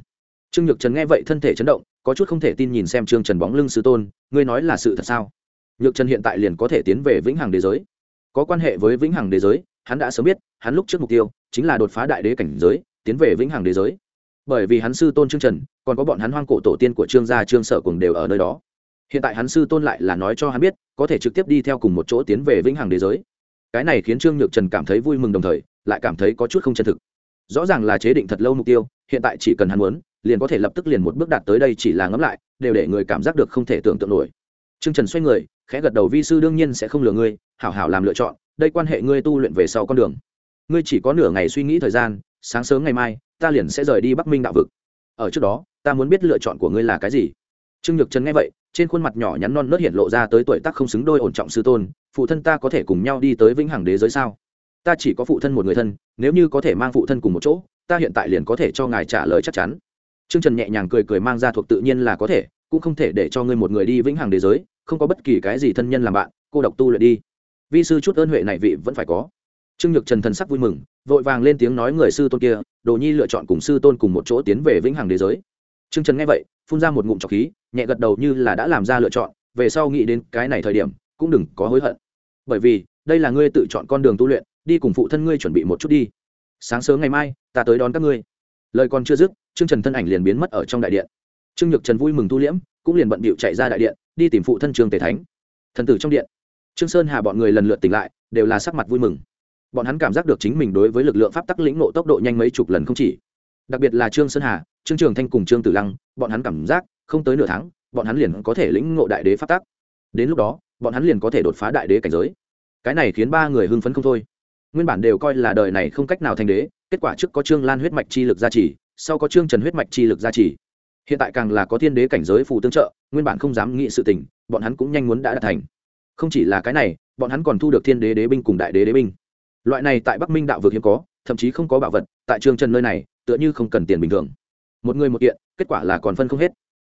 Trương nhược trần nghe vậy thân thể chấn động, có chút không thể tin nhìn xem trương trần bóng lưng sư tôn, ngươi nói là sự thật sao? Nhược trần hiện tại liền có thể tiến về vĩnh hằng đế giới. Có quan hệ với vĩnh hằng đế giới, hắn đã sớm biết, hắn lúc trước mục tiêu chính là đột phá đại đế cảnh giới, tiến về vĩnh hằng đế giới. Bởi vì hắn sư tôn trương trần, còn có bọn hắn hoang cổ tổ tiên của trương gia, trương sở cùng đều ở nơi đó. Hiện tại hắn sư tôn lại là nói cho hắn biết, có thể trực tiếp đi theo cùng một chỗ tiến về vĩnh hằng đế giới. Cái này khiến trương nhược trần cảm thấy vui mừng đồng thời, lại cảm thấy có chút không chân thực. Rõ ràng là chế định thật lâu mục tiêu, hiện tại chỉ cần hắn muốn, liền có thể lập tức liền một bước đạt tới đây chỉ là ngẫm lại, đều để người cảm giác được không thể tưởng tượng nổi. Trương trần xoay người khẽ gật đầu, vi sư đương nhiên sẽ không lừa ngươi, hảo hảo làm lựa chọn, đây quan hệ ngươi tu luyện về sau con đường. Ngươi chỉ có nửa ngày suy nghĩ thời gian, sáng sớm ngày mai, ta liền sẽ rời đi bắc minh đạo vực. Ở trước đó, ta muốn biết lựa chọn của ngươi là cái gì. Trương nhược trần nghe vậy, trên khuôn mặt nhỏ nhắn non nớt hiện lộ ra tới tuổi tác không xứng đôi ổn trọng sư tôn, phụ thân ta có thể cùng nhau đi tới vĩnh hằng đế giới sao? Ta chỉ có phụ thân một người thân, nếu như có thể mang phụ thân cùng một chỗ, ta hiện tại liền có thể cho ngài trả lời chắc chắn. Trương trần nhẹ nhàng cười cười mang ra thuộc tự nhiên là có thể, cũng không thể để cho ngươi một người đi vĩnh hằng đế giới không có bất kỳ cái gì thân nhân làm bạn, cô độc tu luyện đi. Vi sư chút ơn huệ này vị vẫn phải có. Trương nhược trần thần sắc vui mừng, vội vàng lên tiếng nói người sư tôn kia, đồ nhi lựa chọn cùng sư tôn cùng một chỗ tiến về vĩnh hằng đế giới. Trương trần nghe vậy, phun ra một ngụm trọc khí, nhẹ gật đầu như là đã làm ra lựa chọn, về sau nghĩ đến cái này thời điểm, cũng đừng có hối hận. Bởi vì, đây là ngươi tự chọn con đường tu luyện, đi cùng phụ thân ngươi chuẩn bị một chút đi. Sáng sớm ngày mai, ta tới đón các ngươi. Lời còn chưa dứt, trương trần thân ảnh liền biến mất ở trong đại điện. Trương nhược trần vui mừng tu liễm, cũng liền bận bịu chạy ra đại điện đi tìm phụ thân trương tề thánh. Thần tử trong điện, trương sơn hà bọn người lần lượt tỉnh lại, đều là sắc mặt vui mừng. Bọn hắn cảm giác được chính mình đối với lực lượng pháp tắc lĩnh nộ tốc độ nhanh mấy chục lần không chỉ. Đặc biệt là trương sơn hà, trương trường thanh cùng trương tử lăng, bọn hắn cảm giác không tới nửa tháng, bọn hắn liền có thể lĩnh ngộ đại đế pháp tắc. Đến lúc đó, bọn hắn liền có thể đột phá đại đế cảnh giới. Cái này khiến ba người hưng phấn không thôi. Nguyên bản đều coi là đời này không cách nào thành đế, kết quả trước có trương lan huyết mạch chi lực gia trì, sau có trương trần huyết mạch chi lực gia trì hiện tại càng là có thiên đế cảnh giới phù tương trợ, nguyên bản không dám nghĩ sự tình, bọn hắn cũng nhanh muốn đã đạt thành. Không chỉ là cái này, bọn hắn còn thu được thiên đế đế binh cùng đại đế đế binh. Loại này tại bắc minh đạo vực hiếm có, thậm chí không có bảo vật, tại trương trần nơi này, tựa như không cần tiền bình thường. Một người một kiện, kết quả là còn phân không hết.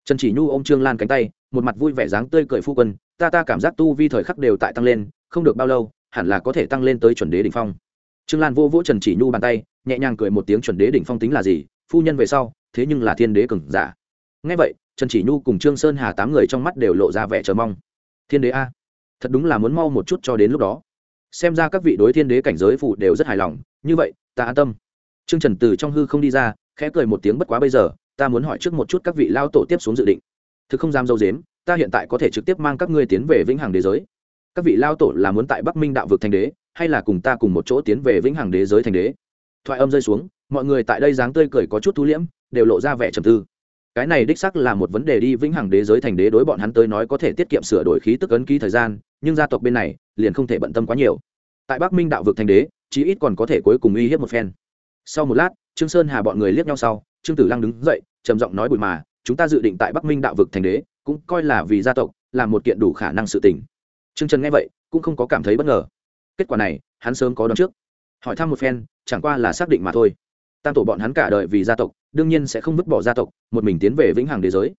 Trần chỉ nhu ô m trương lan cánh tay, một mặt vui vẻ dáng tươi cười phu quân, ta ta cảm giác tu vi thời khắc đều tại tăng lên, không được bao lâu, hẳn là có thể tăng lên tới chuẩn đế đ ỉ n h phong. Trương lan vô vỗ trần chỉ nhu bàn tay, nhẹ nhàng cười một tiếng, chuẩn đế đ ỉ n h phong tính là gì? Phu nhân về sau thế nhưng là thiên đế cường giả. Ngay vậy, trần chỉ nhu cùng trương sơn hà tám người trong mắt đều lộ ra vẻ chờ mong. Thiên đế a, thật đúng là muốn mau một chút cho đến lúc đó. Xem ra các vị đối thiên đế cảnh giới phụ đều rất hài lòng, như vậy, ta an tâm. Trương trần từ trong hư không đi ra, khẽ cười một tiếng bất quá bây giờ, ta muốn hỏi trước một chút các vị lao tổ tiếp xuống dự định. Thực không dám dâu dếm, ta hiện tại có thể trực tiếp mang các ngươi tiến về vĩnh hằng đế giới. Các vị lao tổ là muốn tại bắc minh đạo vực thành đế, hay là cùng ta cùng một chỗ tiến về vĩnh hằng đế giới thành đế? Thoại âm rơi xuống mọi người tại đây dáng tươi cười có chút thu liễm đều lộ ra vẻ trầm tư cái này đích sắc là một vấn đề đi vĩnh hằng đế giới thành đế đối bọn hắn tới nói có thể tiết kiệm sửa đổi khí tức ấn ký thời gian nhưng gia tộc bên này liền không thể bận tâm quá nhiều tại bắc minh đạo vực thành đế chí ít còn có thể cuối cùng uy hiếp một phen sau một lát trương sơn hà bọn người liếc nhau sau trương tử lăng đứng dậy trầm giọng nói bụi mà chúng ta dự định tại bắc minh đạo vực thành đế cũng coi là vì gia tộc là một kiện đủ khả năng sự tình Trương Trần nghe vậy, cũng không có cảm thấy bất ngờ. Kết quả này, hắn sớm có đoán trước. Hỏi thăm một phen, chẳng qua là xác định mà thôi. Tam tổ bọn hắn cả đời vì gia tộc, đương nhiên sẽ không vứt bỏ gia tộc, một mình tiến về vĩnh hằng đế giới.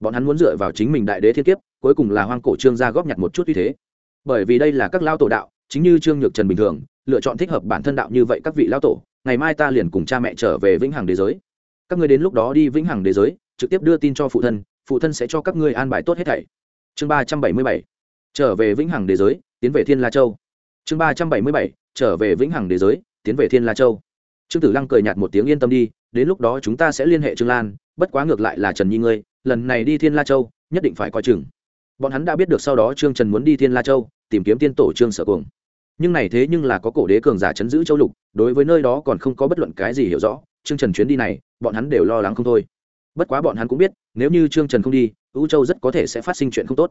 Bọn hắn muốn dựa vào chính mình đại đế thiên kiếp, cuối cùng là hoang cổ trương gia góp nhặt một chút uy thế. Bởi vì đây là các lao tổ đạo, chính như Trương Nhược Trần bình thường, lựa chọn thích hợp bản thân đạo như vậy các vị lao tổ, ngày mai ta liền cùng cha mẹ trở về vĩnh hằng đế giới. Các ngươi đến lúc đó đi vĩnh hằng đế giới, trực tiếp đưa tin cho phụ thân, phụ thân sẽ cho các ngươi an bài tốt hết thảy. Chương ba trăm bảy mươi bảy trở về vĩnh hằng đế giới tiến về thiên la châu chương ba trăm bảy mươi bảy trở về vĩnh hằng đế giới tiến về thiên la châu trương tử lăng cười nhạt một tiếng yên tâm đi, đến lúc đó chúng ta sẽ liên hệ trương lan, bất quá ngược lại là trần nhi ngươi, lần này đi thiên la châu, nhất định phải coi chừng. Bọn hắn đã biết được sau đó trương trần muốn đi thiên la châu, tìm kiếm tiên tổ trương sở cuồng. Nhưng này thế nhưng là có cổ đế cường giả chấn giữ châu lục, đối với nơi đó còn không có bất luận cái gì hiểu rõ, trương trần chuyến đi này, bọn hắn đều lo lắng không thôi. Bất quá bọn hắn cũng biết, nếu như trương trần không đi ưu châu rất có thể sẽ phát sinh chuyện không tốt.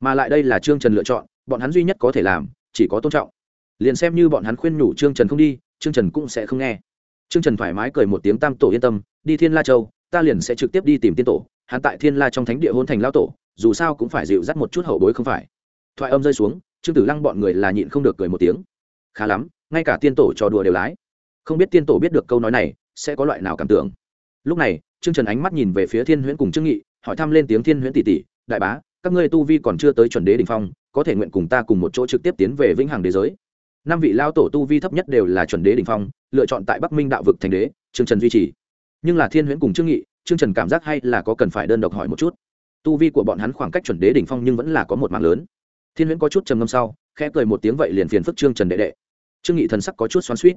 Mà lại đây là trương trần lựa chọn, bọn hắn duy nhất có thể làm, chỉ có tôn trọng. Liền xem như bọn hắn khuyên nhủ trương trần không đi, trương trần cũng sẽ không nghe trương trần thoải mái cười một tiếng tam tổ yên tâm, đi thiên la châu, ta liền sẽ trực tiếp đi tìm tiên tổ, hắn tại thiên la trong thánh địa hôn thành lão tổ, dù sao cũng phải dịu dắt một chút hậu bối không phải. Thoại âm rơi xuống, trương tử lăng bọn người là nhịn không được cười một tiếng. Khá lắm, ngay cả tiên tổ trò đùa đều lái. Không biết tiên tổ biết được câu nói này, sẽ có loại nào cảm tưởng. Lúc này, trương trần ánh mắt nhìn về phía thiên huyễn cùng trương nghị, hỏi thăm lên tiếng thiên huyễn tỷ tỷ, đại bá, các ngươi tu vi còn chưa tới chuẩn đế đỉnh phong, có thể nguyện cùng ta cùng một chỗ trực tiếp tiến về vĩnh hằng đế giới? Năm vị lao tổ tu vi thấp nhất đều là chuẩn đế đỉnh phong lựa chọn tại bắc minh đạo vực thành đế, trương trần duy trì. Nhưng là thiên huyễn cùng trương nghị, trương trần cảm giác hay là có cần phải đơn độc hỏi một chút. Tu vi của bọn hắn khoảng cách chuẩn đế đỉnh phong nhưng vẫn là có một mạng lớn. Thiên huyễn có chút trầm ngâm sau, khẽ cười một tiếng vậy liền phiền phức trương trần đệ đệ. Trương nghị thần sắc có chút xoắn suýt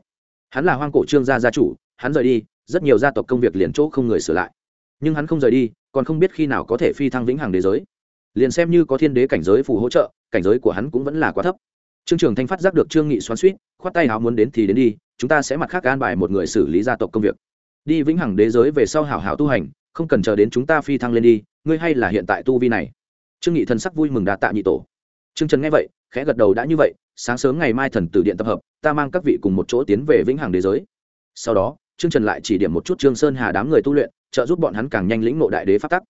hắn là hoang cổ trương gia gia chủ, hắn rời đi, rất nhiều gia tộc công việc liền chỗ không người sửa lại. Nhưng hắn không rời đi, còn không biết khi nào có thể phi thăng vĩnh hằng đế giới. Liền xem như có thiên đế cảnh giới phù hỗ trợ, cảnh giới của hắn cũng vẫn là quá thấp. Trương trường thanh phát giác được trương nghị xoắn suýt khoát tay áo muốn đến thì đến đi chúng ta sẽ mặt khác an bài một người xử lý gia tộc công việc. Đi vĩnh hằng đế giới về sau hảo hảo tu hành, không cần chờ đến chúng ta phi thăng lên đi, ngươi hay là hiện tại tu vi này. Trương nghị thần sắc vui mừng đạt tạ nhị tổ. Trương trần nghe vậy, khẽ gật đầu đã như vậy, sáng sớm ngày mai thần tử điện tập hợp, ta mang các vị cùng một chỗ tiến về vĩnh hằng đế giới. Sau đó, trương trần lại chỉ điểm một chút trương sơn hà đám người tu luyện, trợ giúp bọn hắn càng nhanh lĩnh ngộ đại đế pháp tắc.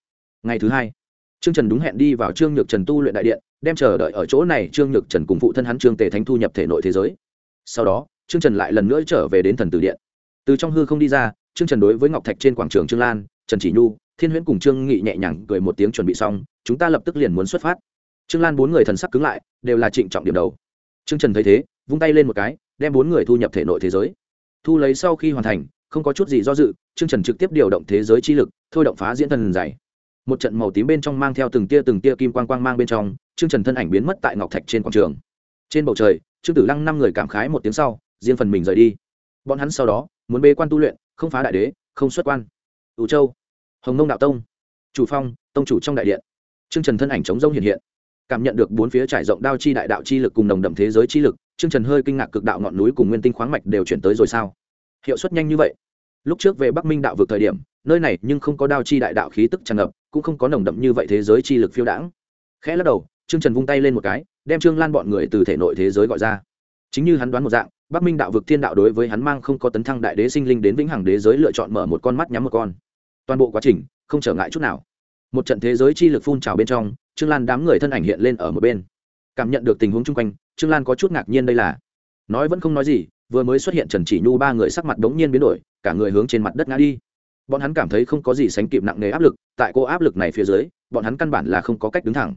Ngày thứ hai, trương trần đúng hẹn đi vào trương nhược trần tu luyện đại điện, đem chờ đợi ở chỗ này trương nhược trần cùng phụ thân hắn trương tề thánh thu nhập thể nội thế giới. Sau đó trương trần lại lần nữa trở về đến thần tử điện. Từ trong hư không đi ra, trương trần đối với ngọc thạch trên quảng trường trương lan, trần chỉ nhu, thiên huyễn cùng trương nghị nhẹ nhàng cười một tiếng chuẩn bị xong, chúng ta lập tức liền muốn xuất phát. Trương lan bốn người thần sắc cứng lại, đều là trịnh trọng điểm đầu. Trương trần thấy thế, vung tay lên một cái, đem bốn người thu nhập thể nội thế giới. Thu lấy sau khi hoàn thành, không có chút gì do dự, trương trần trực tiếp điều động thế giới chi lực, thôi động phá diễn thần dày. Một trận màu tím bên trong mang theo từng tia từng tia kim quang quang mang bên trong, trương trần thân ảnh biến mất tại ngọc thạch trên quảng trường. Trên bầu trời, trương tử lăng năm người cảm khái một tiếng sau riêng phần mình rời đi. Bọn hắn sau đó muốn bê quan tu luyện, không phá đại đế, không xuất quan. Ủ châu, hồng nông đạo tông, chủ phong, tông chủ trong đại điện. Trương trần thân ảnh chống rông hiện hiện, cảm nhận được bốn phía trải rộng đao chi đại đạo chi lực cùng đồng đậm thế giới chi lực, trương trần hơi kinh ngạc cực đạo ngọn núi cùng nguyên tinh khoáng mạch đều chuyển tới rồi sao? Hiệu suất nhanh như vậy. Lúc trước về bắc minh đạo vực thời điểm, nơi này nhưng không có đao chi đại đạo khí tức tràn ngập, cũng không có nồng đậm như vậy thế giới chi lực phiêu đãng. Khẽ lắc đầu, trương trần vung tay lên một cái, đem trương lan bọn người từ thể nội thế giới gọi ra chính như hắn đoán một dạng, bắc minh đạo vực thiên đạo đối với hắn mang không có tấn thăng đại đế sinh linh đến vĩnh hằng đế giới lựa chọn mở một con mắt nhắm một con. Toàn bộ quá trình, không trở ngại chút nào. Một trận thế giới chi lực phun trào bên trong, trương lan đám người thân ảnh hiện lên ở một bên. Cảm nhận được tình huống chung quanh, trương lan có chút ngạc nhiên đây là. Nói vẫn không nói gì, vừa mới xuất hiện trần chỉ nhu ba người sắc mặt đống nhiên biến đổi, cả người hướng trên mặt đất ngã đi. Bọn hắn cảm thấy không có gì sánh kịp nặng nề áp lực, tại cô áp lực này phía dưới, bọn hắn căn bản là không có cách đứng thẳng.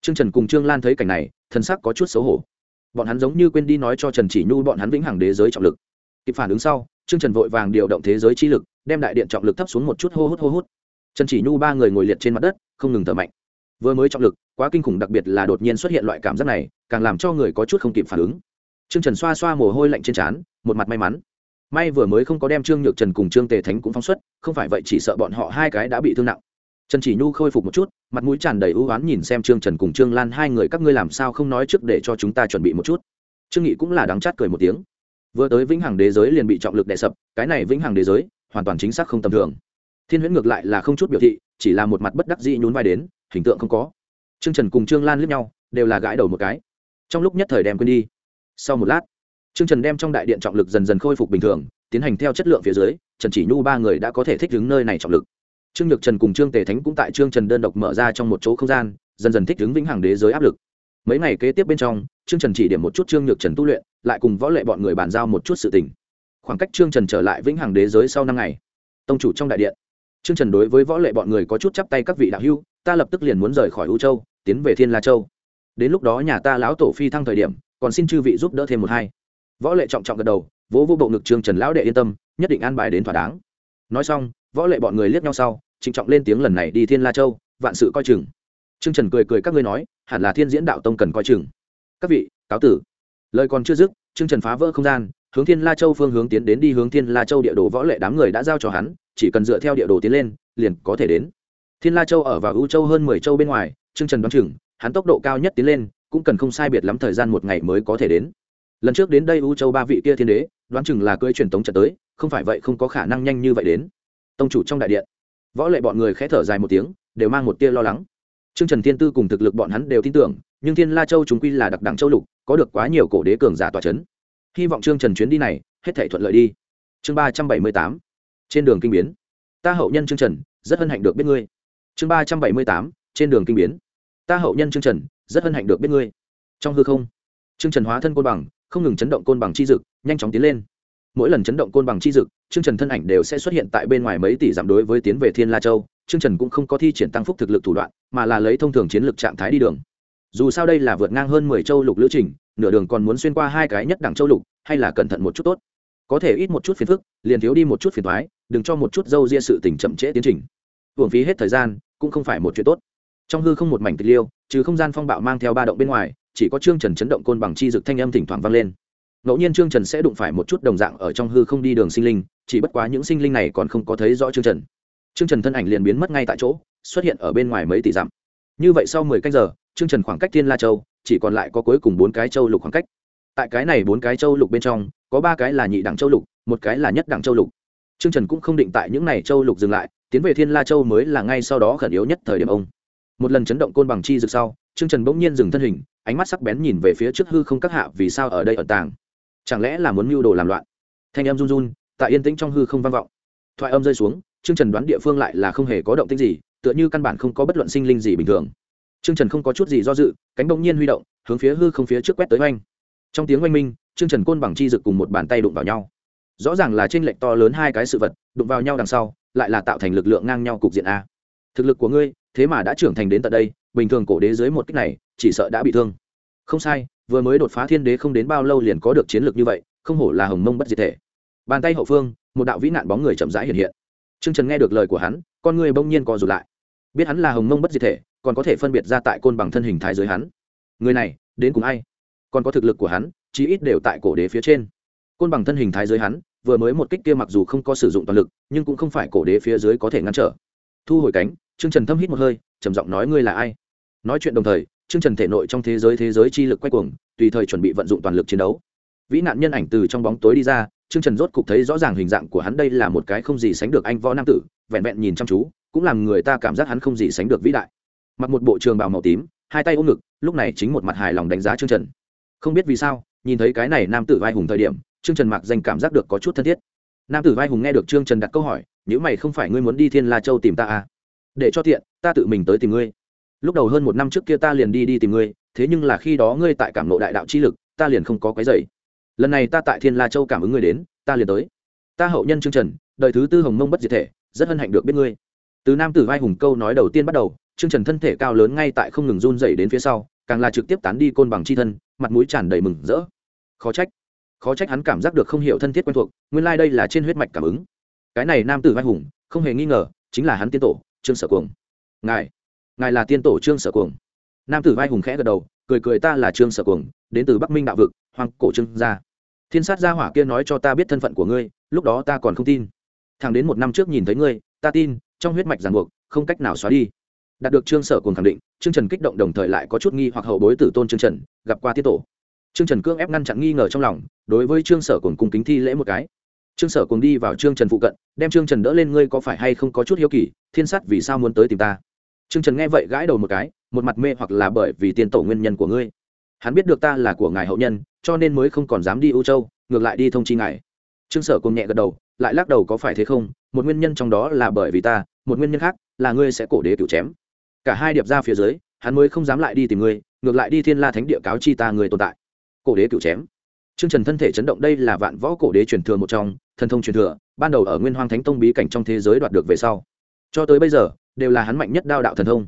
Trương trần cùng trương lan thấy cảnh này thân sắc có chút xấu hổ bọn hắn giống như quên đi nói cho trần chỉ nhu bọn hắn vĩnh hằng đế giới trọng lực. Kịp phản ứng sau, trương trần vội vàng điều động thế giới chi lực, đem đại điện trọng lực thấp xuống một chút hô hút hô hút. Trần chỉ nhu ba người ngồi liệt trên mặt đất, không ngừng thở mạnh. Vừa mới trọng lực, quá kinh khủng đặc biệt là đột nhiên xuất hiện loại cảm giác này, càng làm cho người có chút không kịp phản ứng. Trương trần xoa xoa mồ hôi lạnh trên trán, một mặt may mắn. May vừa mới không có đem trương nhược trần cùng trương tề thánh cũng phóng xuất, không phải vậy chỉ sợ bọn họ hai cái đã bị thương nặng trần chỉ nhu khôi phục một chút, mặt mũi tràn đầy ưu oán nhìn xem trương trần cùng trương lan, hai người các ngươi làm sao không nói trước để cho chúng ta chuẩn bị một chút. Trương nghị cũng là đắng chát cười một tiếng. Vừa tới vĩnh hằng đế giới liền bị trọng lực đè sập, cái này vĩnh hằng đế giới, hoàn toàn chính xác không tầm thường. Thiên huyễn ngược lại là không chút biểu thị, chỉ là một mặt bất đắc dĩ nhún vai đến, hình tượng không có. Trương trần cùng trương lan liếc nhau, đều là gãi đầu một cái. Trong lúc nhất thời đem quên đi. Sau một lát, trương trần đem trong đại điện trọng lực dần dần khôi phục bình thường, tiến hành theo chất lượng phía dưới, trần chỉ nhu ba người đã có thể thích ứng nơi này trọng lực trương nhược trần cùng trương tề thánh cũng tại trương trần đơn độc mở ra trong một chỗ không gian, dần dần thích ứng vĩnh hằng đế giới áp lực. Mấy ngày kế tiếp bên trong, trương trần chỉ điểm một chút trương nhược trần tu luyện, lại cùng võ lệ bọn người bàn giao một chút sự tình. Khoảng cách trương trần trở lại vĩnh hằng đế giới sau năm ngày, tông chủ trong đại điện, trương trần đối với võ lệ bọn người có chút chắp tay các vị đạo hưu ta lập tức liền muốn rời khỏi u châu, tiến về thiên la châu. Đến lúc đó nhà ta lão tổ phi thăng thời điểm, còn xin chư vị giúp đỡ thêm một hai. Võ lệ trọng trọng gật đầu, vỗ vô bộ ngực trương trần lão đệ yên tâm, nhất định an bài đến thỏa đáng. Nói xong, võ lệ bọn người liếc nhau sau trịnh trọng lên tiếng lần này đi thiên la châu vạn sự coi chừng trương trần cười cười các ngươi nói hẳn là thiên diễn đạo tông cần coi chừng các vị cáo tử lời còn chưa dứt trương trần phá vỡ không gian hướng thiên la châu phương hướng tiến đến đi hướng thiên la châu địa đồ võ lệ đám người đã giao cho hắn chỉ cần dựa theo địa đồ tiến lên liền có thể đến thiên la châu ở vào ưu châu hơn mười châu bên ngoài Trương trần đoán chừng hắn tốc độ cao nhất tiến lên cũng cần không sai biệt lắm thời gian một ngày mới có thể đến lần trước đến đây ưu châu ba vị kia thiên đế đoán chừng là cưỡi truyền tống trận tới không phải vậy không có khả năng nhanh như vậy đến tông chủ trong đại điện võ lệ bọn người khẽ thở dài một tiếng đều mang một tia lo lắng Trương Trần Thiên Tư cùng thực lực bọn hắn đều tin tưởng, nhưng Thiên La Châu chúng quy là đặc đẳng châu lục, có được quá nhiều cổ đế cường giả tọa chấn. Hy vọng Trương Trần chuyến đi này, hết thảy thuận lợi đi. Chương ba trăm bảy mươi tám Trên đường kinh biến. Ta hậu nhân Trương Trần, rất hân hạnh được biết ngươi. Chương ba trăm bảy mươi tám Trên đường kinh biến. Ta hậu nhân Trương Trần, rất hân hạnh được biết ngươi. Trong hư không, Trương Trần hóa thân côn bằng, không ngừng chấn động côn bằng chi dực, nhanh chóng tiến lên. Mỗi lần chấn động côn bằng chi dực, Trương Trần thân ảnh đều sẽ xuất hiện tại bên ngoài mấy tỷ giảm đối với tiến về Thiên La Châu, Trương Trần cũng không có thi triển tăng phúc thực lực thủ đoạn, mà là lấy thông thường chiến lược trạng thái đi đường. Dù sao đây là vượt ngang hơn mười châu lục lữ trình, nửa đường còn muốn xuyên qua hai cái nhất đẳng châu lục, hay là cẩn thận một chút tốt. Có thể ít một chút phiền phức, liền thiếu đi một chút phiền toái, đừng cho một chút dâu ria sự tình chậm trễ tiến trình. Uổng phí hết thời gian, cũng không phải một chuyện tốt. Trong hư không một mảnh tịch liêu, trừ không gian phong bạo mang theo ba động bên ngoài, chỉ có Trương Trần chấn động côn bằng chi dực thanh âm thỉnh thoảng vang lên. Ngẫu nhiên Trương Trần sẽ đụng phải một chút đồng dạng ở trong hư không đi đường sinh linh, chỉ bất quá những sinh linh này còn không có thấy rõ Trương Trần. Trương Trần thân ảnh liền biến mất ngay tại chỗ, xuất hiện ở bên ngoài mấy tỷ dặm như vậy sau mười canh giờ Trương Trần khoảng cách Thiên La Châu chỉ còn lại có cuối cùng bốn cái châu lục khoảng cách. Tại cái này bốn cái châu lục bên trong, có ba cái là nhị đẳng châu lục, một cái là nhất đẳng châu lục. Trương Trần cũng không định tại những này châu lục dừng lại, tiến về Thiên La Châu mới là ngay sau đó khẩn yếu nhất thời điểm ông. Một lần chấn động côn bằng chi rực sau, Trương Trần bỗng nhiên dừng thân hình, ánh mắt sắc bén nhìn về phía trước hư không các hạ vì sao ở đây ẩn tàng? Chẳng lẽ là muốn mưu đồ làm loạn? Thanh âm run run, tại yên tĩnh trong hư không vang vọng. Thoại âm rơi xuống, Trương Trần đoán địa phương lại là không hề có động tĩnh gì, tựa như căn bản không có bất luận sinh linh gì bình thường Trương Trần không có chút gì do dự, cánh bỗng nhiên huy động, hướng phía hư không phía trước quét tới oanh. Trong tiếng oanh minh, Trương Trần côn bằng chi dực cùng một bàn tay đụng vào nhau. Rõ ràng là trên lệch to lớn hai cái sự vật, đụng vào nhau đằng sau, lại là tạo thành lực lượng ngang nhau cục diện a. Thực lực của ngươi, thế mà đã trưởng thành đến tận đây, bình thường cổ đế dưới một kích này, chỉ sợ đã bị thương. Không sai, vừa mới đột phá thiên đế không đến bao lâu liền có được chiến lược như vậy, không hổ là hồng mông bất diệt thể. Bàn tay hậu phương, một đạo vĩ nạn bóng người chậm rãi hiện hiện. Trương Trần nghe được lời của hắn, con người bỗng nhiên co rụt lại. Biết hắn là hồng mông bất diệt thể, còn có thể phân biệt ra tại côn bằng thân hình thái giới hắn người này đến cùng ai còn có thực lực của hắn chí ít đều tại cổ đế phía trên côn bằng thân hình thái giới hắn vừa mới một kích kia mặc dù không có sử dụng toàn lực nhưng cũng không phải cổ đế phía dưới có thể ngăn trở thu hồi cánh trương trần thâm hít một hơi trầm giọng nói ngươi là ai nói chuyện đồng thời trương trần thể nội trong thế giới thế giới chi lực quay cuồng, tùy thời chuẩn bị vận dụng toàn lực chiến đấu. Vĩ nạn nhân ảnh từ trong bóng tối đi ra, trương trần rốt cục thấy rõ ràng hình dạng của hắn đây là một cái không gì sánh được anh võ nam tử, vẹn vẹn nhìn chăm chú, cũng làm người ta cảm giác hắn không gì sánh được vĩ đại. Mặc một bộ trường bào màu tím, hai tay ôm ngực, lúc này chính một mặt hài lòng đánh giá trương trần. Không biết vì sao, nhìn thấy cái này nam tử vai hùng thời điểm, trương trần mặc danh cảm giác được có chút thân thiết. Nam tử vai hùng nghe được trương trần đặt câu hỏi, nếu mày không phải ngươi muốn đi thiên la châu tìm ta à? Để cho tiện, ta tự mình tới tìm ngươi lúc đầu hơn một năm trước kia ta liền đi đi tìm ngươi thế nhưng là khi đó ngươi tại cảm nộ đại đạo chi lực ta liền không có cái dày lần này ta tại thiên la châu cảm ứng ngươi đến ta liền tới ta hậu nhân trương trần đời thứ tư hồng mông bất diệt thể rất hân hạnh được biết ngươi từ nam tử vai hùng câu nói đầu tiên bắt đầu Trương Trần thân thể cao lớn ngay tại không ngừng run rẩy đến phía sau, càng là trực tiếp tán đi côn bằng chi thân, mặt mũi tràn đầy mừng rỡ. Khó trách, khó trách hắn cảm giác được không hiểu thân thiết quen thuộc, nguyên lai đây là trên huyết mạch cảm ứng. Cái này nam tử vai hùng, không hề nghi ngờ, chính là hắn tiên tổ, Trương Sở Cuồng. Ngài, ngài là tiên tổ Trương Sở Cuồng. Nam tử vai hùng khẽ gật đầu, cười cười ta là Trương Sở Cuồng, đến từ Bắc Minh đạo vực, Hoàng cổ Trương gia. Thiên sát gia hỏa kia nói cho ta biết thân phận của ngươi, lúc đó ta còn không tin. thằng đến một năm trước nhìn thấy ngươi, ta tin, trong huyết mạch ràng buộc, không cách nào xóa đi đạt được trương sở cuồng khẳng định trương trần kích động đồng thời lại có chút nghi hoặc hậu bối tử tôn trương trần gặp qua tiết tổ trương trần cưỡng ép ngăn chặn nghi ngờ trong lòng đối với trương sở cùng cung kính thi lễ một cái trương sở cuồng đi vào trương trần phụ cận đem trương trần đỡ lên ngươi có phải hay không có chút hiếu kỳ thiên sát vì sao muốn tới tìm ta trương trần nghe vậy gãi đầu một cái một mặt mê hoặc là bởi vì tiên tổ nguyên nhân của ngươi. Hắn biết được ta là của ngài hậu nhân cho nên mới không còn dám đi U châu ngược lại đi thông chi ngài. Trương sở cùng nhẹ gật đầu lại lắc đầu có phải thế không? Một nguyên nhân trong đó là bởi vì ta một nguyên nhân khác là ngươi sẽ cổ đế cửu chém. Cả hai điệp ra phía dưới hắn mới không dám lại đi tìm ngươi ngược lại đi thiên la thánh địa cáo chi ta người tồn tại. Cổ đế cửu chém. Trương Trần thân thể chấn động đây là vạn võ cổ đế truyền thừa một trong, thần thông truyền thừa, ban đầu ở Nguyên Hoang Thánh Tông bí cảnh trong thế giới đoạt được về sau. Cho tới bây giờ, đều là hắn mạnh nhất đao đạo thần thông.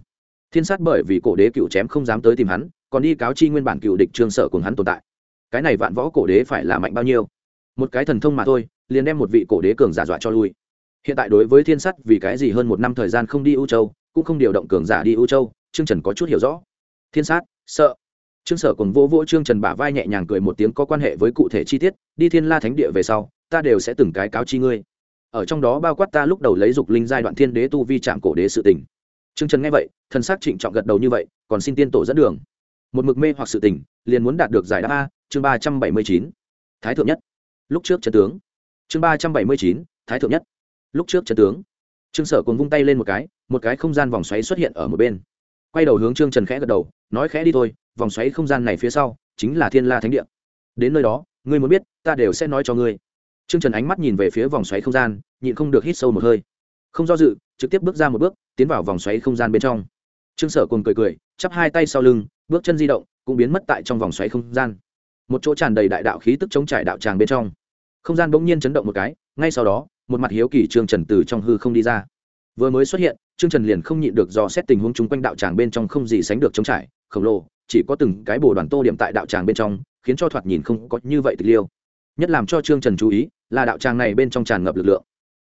Thiên sát bởi vì cổ đế cựu chém không dám tới tìm hắn, còn đi cáo chi nguyên bản cựu địch Trương Sở cùng hắn tồn tại. Cái này vạn võ cổ đế phải là mạnh bao nhiêu? Một cái thần thông mà thôi, liền đem một vị cổ đế cường giả dọa cho lui. Hiện tại đối với Thiên sát vì cái gì hơn một năm thời gian không đi U Châu, cũng không điều động cường giả đi ưu châu trương trần có chút hiểu rõ thiên sát sợ trương sở còn vô vỗ trương trần bả vai nhẹ nhàng cười một tiếng có quan hệ với cụ thể chi tiết đi thiên la thánh địa về sau ta đều sẽ từng cái cáo chi ngươi ở trong đó bao quát ta lúc đầu lấy dục linh giai đoạn thiên đế tu vi trạm cổ đế sự tình. Trương trần nghe vậy, thần sắc trịnh trọng gật đầu như vậy, còn xin tiên tổ dẫn đường. Một mực mê hoặc sự tình, liền muốn đạt được giải đáp a, chương ba trăm bảy mươi chín. Thái thượng nhất. Lúc trước trận tướng. Chương ba trăm bảy mươi chín, thái thượng nhất. Lúc trước trận tướng. Trương sở còn vung tay lên một cái một cái không gian vòng xoáy xuất hiện ở một bên. Quay đầu hướng trương trần khẽ gật đầu, nói khẽ đi thôi, vòng xoáy không gian này phía sau chính là thiên la thánh địa. Đến nơi đó, ngươi muốn biết, ta đều sẽ nói cho ngươi trương trần ánh mắt nhìn về phía vòng xoáy không gian, nhịn không được hít sâu một hơi. Không do dự, trực tiếp bước ra một bước, tiến vào vòng xoáy không gian bên trong. Trương sở cùng cười cười, chắp hai tay sau lưng, bước chân di động, cũng biến mất tại trong vòng xoáy không gian. Một chỗ tràn đầy đại đạo khí tức chống trải đạo tràng bên trong. Không gian bỗng nhiên chấn động một cái, ngay sau đó, một mặt hiếu kỳ trương trần từ trong hư không đi ra. Vừa mới xuất hiện, trương trần liền không nhịn được do xét tình huống chung quanh đạo tràng bên trong không gì sánh được chống trải, khổng lồ, chỉ có từng cái bồ đoàn tô điểm tại đạo tràng bên trong, khiến cho thoạt nhìn không có như vậy tịch liêu nhất làm cho trương trần chú ý là đạo tràng này bên trong tràn ngập lực lượng.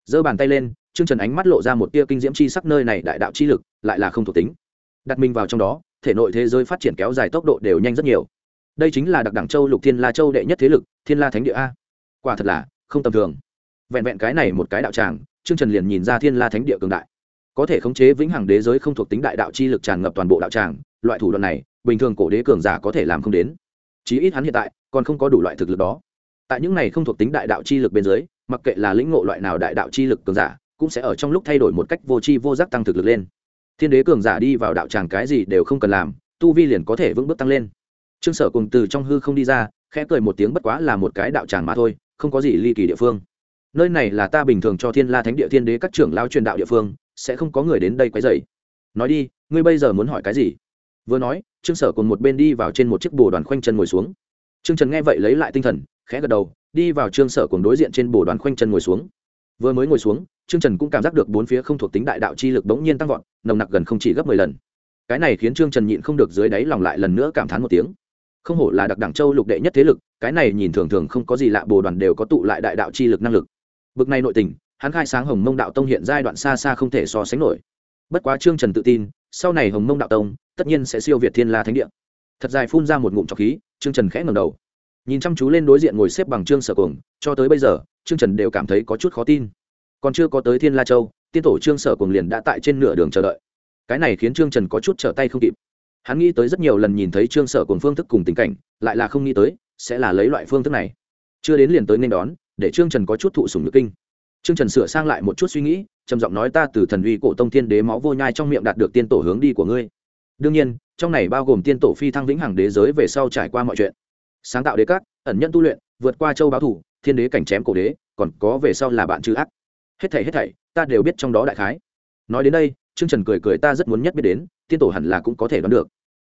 Giơ bàn tay lên, trương trần ánh mắt lộ ra một tia kinh diễm chi sắc nơi này đại đạo chi lực, lại là không thuộc tính. Đặt mình vào trong đó, thể nội thế giới phát triển kéo dài tốc độ đều nhanh rất nhiều. Đây chính là đặc đẳng châu lục thiên la châu đệ nhất thế lực, thiên la thánh địa a. Quả thật là, không tầm thường. Vẹn vẹn cái này một cái đạo tràng, trương trần liền nhìn ra thiên la thánh địa cường đại. Có thể khống chế vĩnh hằng đế giới không thuộc tính đại đạo chi lực tràn ngập toàn bộ đạo tràng, loại thủ đoạn này, bình thường cổ đế cường giả có thể làm không đến. Chí ít hắn hiện tại còn không có đủ loại thực lực đó tại những này không thuộc tính đại đạo chi lực bên dưới, mặc kệ là lĩnh ngộ loại nào đại đạo chi lực cường giả, cũng sẽ ở trong lúc thay đổi một cách vô tri vô giác tăng thực lực lên. Thiên đế cường giả đi vào đạo tràng cái gì đều không cần làm, tu vi liền có thể vững bước tăng lên. Trương sở cùng từ trong hư không đi ra, khẽ cười một tiếng bất quá là một cái đạo tràng mà thôi, không có gì ly kỳ địa phương. Nơi này là ta bình thường cho thiên la thánh địa thiên đế các trưởng lao truyền đạo địa phương, sẽ không có người đến đây quấy dày nói đi, ngươi bây giờ muốn hỏi cái gì? Vừa nói, trương sở cùng một bên đi vào trên một chiếc bồ đoàn khoanh chân ngồi xuống. Trương trần nghe vậy lấy lại tinh thần khẽ gật đầu, đi vào trương sở cùng đối diện trên bồ đoàn khoanh chân ngồi xuống. Vừa mới ngồi xuống, trương trần cũng cảm giác được bốn phía không thuộc tính đại đạo chi lực bỗng nhiên tăng vọt, nồng nặc gần không chỉ gấp mười lần. Cái này khiến trương trần nhịn không được dưới đáy lòng lại lần nữa cảm thán một tiếng. Không hổ là đặc đẳng châu lục đệ nhất thế lực, cái này nhìn thường thường không có gì lạ, bồ đoàn đều có tụ lại đại đạo chi lực năng lực. Bực này nội tình, hắn khai sáng hồng mông đạo tông hiện giai đoạn xa xa không thể so sánh nổi. Bất quá trương trần tự tin, sau này hồng mông đạo tông, tất nhiên sẽ siêu việt thiên la thánh địa. Thật dài phun ra một ngụm trọc khí, trương trần khẽ ngầm đầu nhìn chăm chú lên đối diện ngồi xếp bằng trương sở cuồng, cho tới bây giờ, trương trần đều cảm thấy có chút khó tin. Còn chưa có tới thiên la châu, tiên tổ trương sở cuồng liền đã tại trên nửa đường chờ đợi. Cái này khiến trương trần có chút trở tay không kịp. Hắn nghĩ tới rất nhiều lần nhìn thấy trương sở cuồng phương thức cùng tình cảnh, lại là không nghĩ tới, sẽ là lấy loại phương thức này. Chưa đến liền tới nên đón, để trương trần có chút thụ sùng nhược kinh. Trương trần sửa sang lại một chút suy nghĩ, trầm giọng nói ta từ thần uy cổ tông thiên đế máu vô nhai trong miệng đạt được tiên tổ hướng đi của ngươi. Đương nhiên, trong này bao gồm tiên tổ phi thăng vĩnh hằng đế giới về sau trải qua mọi chuyện sáng tạo đế các, ẩn nhân tu luyện, vượt qua châu báo thủ, thiên đế cảnh chém cổ đế, còn có về sau là bạn chữ ác. Hết thảy hết thảy, ta đều biết trong đó đại khái. Nói đến đây, trương trần cười cười ta rất muốn nhất biết đến, tiên tổ hẳn là cũng có thể đoán được.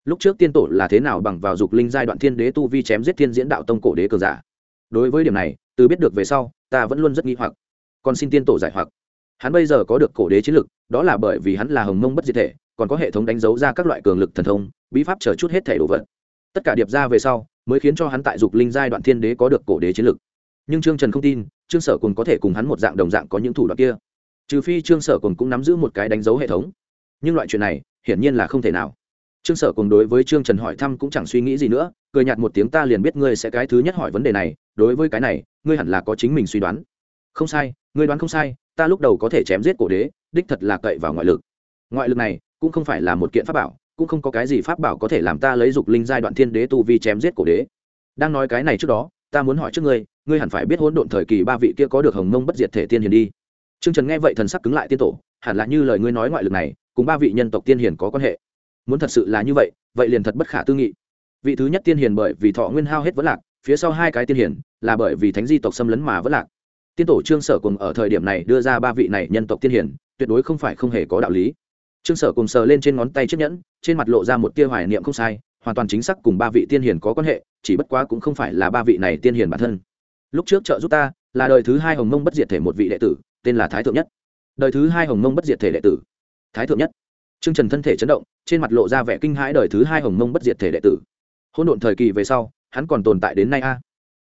Lúc trước tiên tổ là thế nào bằng vào dục linh giai đoạn thiên đế tu vi chém giết thiên diễn đạo tông cổ đế cờ giả. Đối với điểm này, từ biết được về sau, ta vẫn luôn rất nghi hoặc. Còn xin tiên tổ giải hoặc. Hắn bây giờ có được cổ đế chiến lực, đó là bởi vì hắn là hồng mông bất diệt thể, còn có hệ thống đánh dấu ra các loại cường lực thần thông, bí pháp chờ chút hết thể đồ vật. Tất cả điệp ra về sau mới khiến cho hắn tại dục linh giai đoạn thiên đế có được cổ đế chiến lực. Nhưng trương trần không tin, trương sở cùng có thể cùng hắn một dạng đồng dạng có những thủ đoạn kia. Trừ phi trương sở cùng cũng nắm giữ một cái đánh dấu hệ thống. Nhưng loại chuyện này, hiển nhiên là không thể nào. Trương sở cùng đối với trương trần hỏi thăm cũng chẳng suy nghĩ gì nữa, cười nhạt một tiếng ta liền biết ngươi sẽ cái thứ nhất hỏi vấn đề này, đối với cái này, ngươi hẳn là có chính mình suy đoán. Không sai, ngươi đoán không sai, ta lúc đầu có thể chém giết cổ đế, đích thật là cậy vào ngoại lực. Ngoại lực này cũng không phải là một kiện pháp bảo cũng không có cái gì pháp bảo có thể làm ta lấy dục linh giai đoạn thiên đế tu vi chém giết cổ đế đang nói cái này trước đó ta muốn hỏi trước ngươi ngươi hẳn phải biết hỗn độn thời kỳ ba vị kia có được hồng mông bất diệt thể tiên hiền đi Trương Trần nghe vậy thần sắc cứng lại tiên tổ, hẳn là như lời ngươi nói ngoại lực này, cùng ba vị nhân tộc tiên hiền có quan hệ. Muốn thật sự là như vậy, vậy liền thật bất khả tư nghị. Vị thứ nhất tiên hiền bởi vì thọ nguyên hao hết vẫn lạc, phía sau hai cái tiên hiền là bởi vì thánh di tộc xâm lấn mà vẫn lạc. Tiên tổ Trương Sở cùng ở thời điểm này đưa ra ba vị này nhân tộc tiên hiền, tuyệt đối không phải không hề có đạo lý. Trương Sở cùng sờ lên trên ngón tay chiếc nhẫn, trên mặt lộ ra một tia hoài niệm không sai, hoàn toàn chính xác cùng ba vị tiên hiền có quan hệ, chỉ bất quá cũng không phải là ba vị này tiên hiền bản thân. Lúc trước trợ giúp ta, là đời thứ hai hồng mông bất diệt thể một vị đệ tử, tên là thái thượng nhất. Đời thứ hai hồng mông bất diệt thể đệ tử. Thái thượng nhất. T r ư ơ n g trần thân thể chấn động trên mặt lộ ra vẻ kinh hãi đời thứ hai hồng mông bất diệt thể đệ tử. Hôn độn thời kỳ về sau hắn còn tồn tại đến nay a.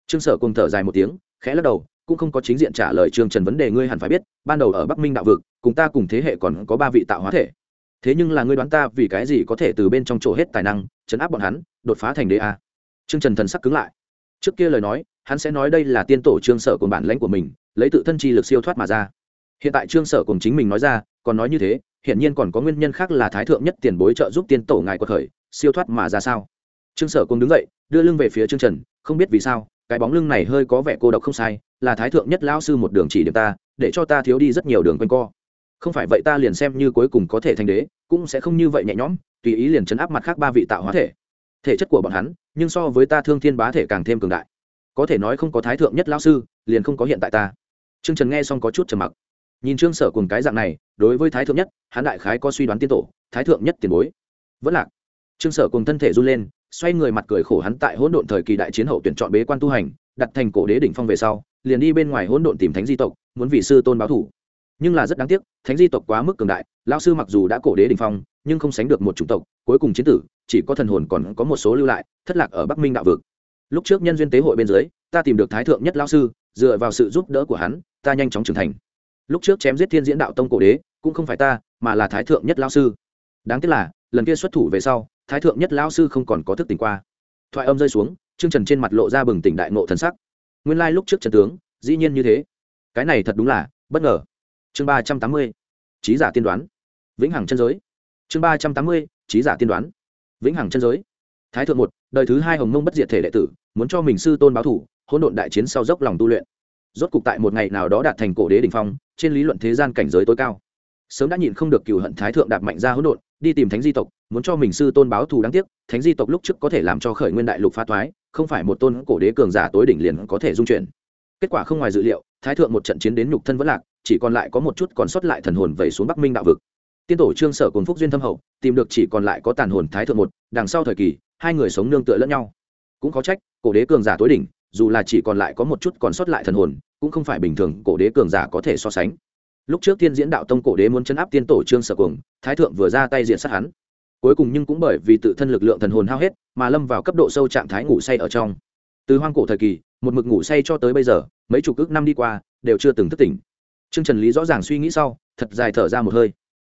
Trương sở cùng thở dài một tiếng khẽ lắc đầu cũng không có chính diện trả lời trương trần vấn đề ngươi hẳn phải biết ban đầu ở bắc minh đạo vực cùng ta cùng thế hệ còn có ba vị tạo hóa thể thế nhưng là ngươi đoán ta vì cái gì có thể từ bên trong chỗ hết tài năng, chấn áp bọn hắn, đột phá thành đế a? Trương trần thần sắc cứng lại. Trước kia lời nói, hắn sẽ nói đây là tiên tổ trương sở cùng bản lãnh của mình, lấy tự thân chi lực siêu thoát mà ra. Hiện tại trương sở cùng chính mình nói ra, còn nói như thế hiện nhiên còn có nguyên nhân khác là thái thượng nhất tiền bối trợ giúp tiên tổ ngài của thời siêu thoát mà ra sao? Trương sở cùng đứng dậy, đưa lưng về phía trương trần, không biết vì sao, cái bóng lưng này hơi có vẻ cô độc không sai, là thái thượng nhất lão sư một đường chỉ điểm ta, để cho ta thiếu đi rất nhiều đường quanh co không phải vậy ta liền xem như cuối cùng có thể thành đế, cũng sẽ không như vậy nhẹ nhõm, tùy ý liền chấn áp mặt khác ba vị tạo hóa thể. Thể chất của bọn hắn, nhưng so với ta thương thiên bá thể càng thêm cường đại. Có thể nói không có thái thượng nhất lão sư, liền không có hiện tại ta. Trương trần nghe xong có chút trầm mặc. Nhìn trương sở cùng cái dạng này, đối với thái thượng nhất, hắn đại khái có suy đoán tiên tổ, thái thượng nhất tiền bối. Vẫn lạc. Trương sở cùng thân thể run lên, xoay người mặt cười khổ hắn tại hỗn độn thời kỳ đại chiến hậu tuyển chọn bế quan tu hành, đặt thành cổ đế đỉnh phong về sau, liền đi bên ngoài hỗn độn tìm thánh di tộc, muốn vị sư tôn báo thủ nhưng là rất đáng tiếc, thánh di tộc quá mức cường đại, lão sư mặc dù đã cổ đế đình phong, nhưng không sánh được một chủng tộc, cuối cùng chiến tử, chỉ có thần hồn còn có một số lưu lại, thất lạc ở bắc minh đạo vực. Lúc trước nhân duyên tế hội bên dưới, ta tìm được thái thượng nhất lão sư, dựa vào sự giúp đỡ của hắn, ta nhanh chóng trưởng thành. Lúc trước chém giết thiên diễn đạo tông cổ đế, cũng không phải ta, mà là thái thượng nhất lão sư. Đáng tiếc là, lần kia xuất thủ về sau, thái thượng nhất lão sư không còn có thức tỉnh qua. Thoại âm rơi xuống chương trần trên mặt lộ ra bừng tỉnh đại nộ thần sắc. Nguyên lai lúc trước trần tướng, dĩ nhiên như thế. Cái này thật đúng là bất ngờ chương ba trăm tám mươi, trí giả tiên đoán. Vĩnh hằng chân giới. Chương ba trăm tám mươi, trí giả tiên đoán. Vĩnh hằng chân giới. Thái thượng một, đời thứ hai hồng mông bất diệt thể đệ tử, muốn cho mình sư tôn báo thủ, hỗn độn đại chiến sau dốc lòng tu luyện. Rốt cục tại một ngày nào đó đạt thành cổ đế đ ỉ n h phong, trên lý luận thế gian cảnh giới tối cao. Sớm đã nhịn không được cựu hận thái thượng đạp mạnh ra hỗn độn, đi tìm thánh di tộc, muốn cho mình sư tôn báo thù đáng tiếc, thánh di tộc lúc trước có thể làm cho khởi nguyên đại lục phá thoái không phải một tôn cổ đế cường giả tối đỉnh liền có thể dung chuyển. Kết quả không ngoài dự liệu, thái thượng một trận chiến đến nhục thân vẫn lạc chỉ còn lại có một chút còn sót lại thần hồn vẩy xuống bắc minh đạo vực. Tiên tổ trương sở cùng phúc duyên thâm hậu tìm được chỉ còn lại có tàn hồn thái thượng một, đằng sau thời kỳ, hai người sống nương tựa lẫn nhau. Cũng có trách, cổ đế cường giả tối đỉnh, dù là chỉ còn lại có một chút còn sót lại thần hồn, cũng không phải bình thường, cổ đế cường giả có thể so sánh. Lúc trước tiên diễn đạo tông cổ đế muốn chấn áp tiên tổ trương sở cùng, thái thượng vừa ra tay diện sát hắn. Cuối cùng nhưng cũng bởi vì tự thân lực lượng thần hồn hao hết, mà lâm vào cấp độ sâu trạng thái ngủ say ở trong. Từ hoang cổ thời kỳ, một mực ngủ say cho tới bây giờ, mấy chục ước năm đi qua, đều chưa từng thức tỉnh trương trần lý rõ ràng suy nghĩ sau, thật dài thở ra một hơi.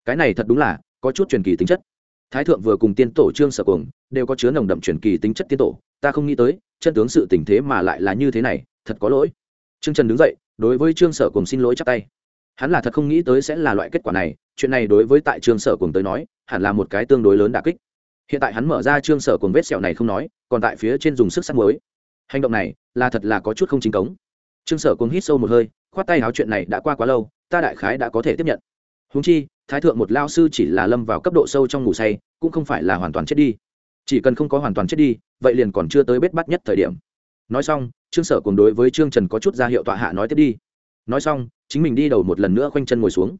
Cái này thật đúng là có chút truyền kỳ tính chất. Thái thượng vừa cùng tiên tổ trương sở cuồng đều có chứa nồng đậm truyền kỳ tính chất tiên tổ, ta không nghĩ tới, chân tướng sự tình thế mà lại là như thế này, thật có lỗi. Trương trần đứng dậy, đối với trương sở cùng xin lỗi chắp tay. Hắn là thật không nghĩ tới sẽ là loại kết quả này, chuyện này đối với tại trương sở cùng tới nói, hẳn là một cái tương đối lớn đà kích. Hiện tại hắn mở ra trương sở cùng vết sẹo này không nói, còn tại phía trên dùng sức sắt mới hành động này là thật là có chút không chính cống. Trương sở cùng hít sâu một hơi khoát tay áo chuyện này đã qua quá lâu, ta đại khái đã có thể tiếp nhận. Húng chi, thái thượng một lao sư chỉ là lâm vào cấp độ sâu trong ngủ say, cũng không phải là hoàn toàn chết đi. Chỉ cần không có hoàn toàn chết đi, vậy liền còn chưa tới bết bắt nhất thời điểm. Nói xong, trương sở cùng đối với trương trần có chút ra hiệu tọa hạ nói tiếp đi. Nói xong, chính mình đi đầu một lần nữa khoanh chân ngồi xuống.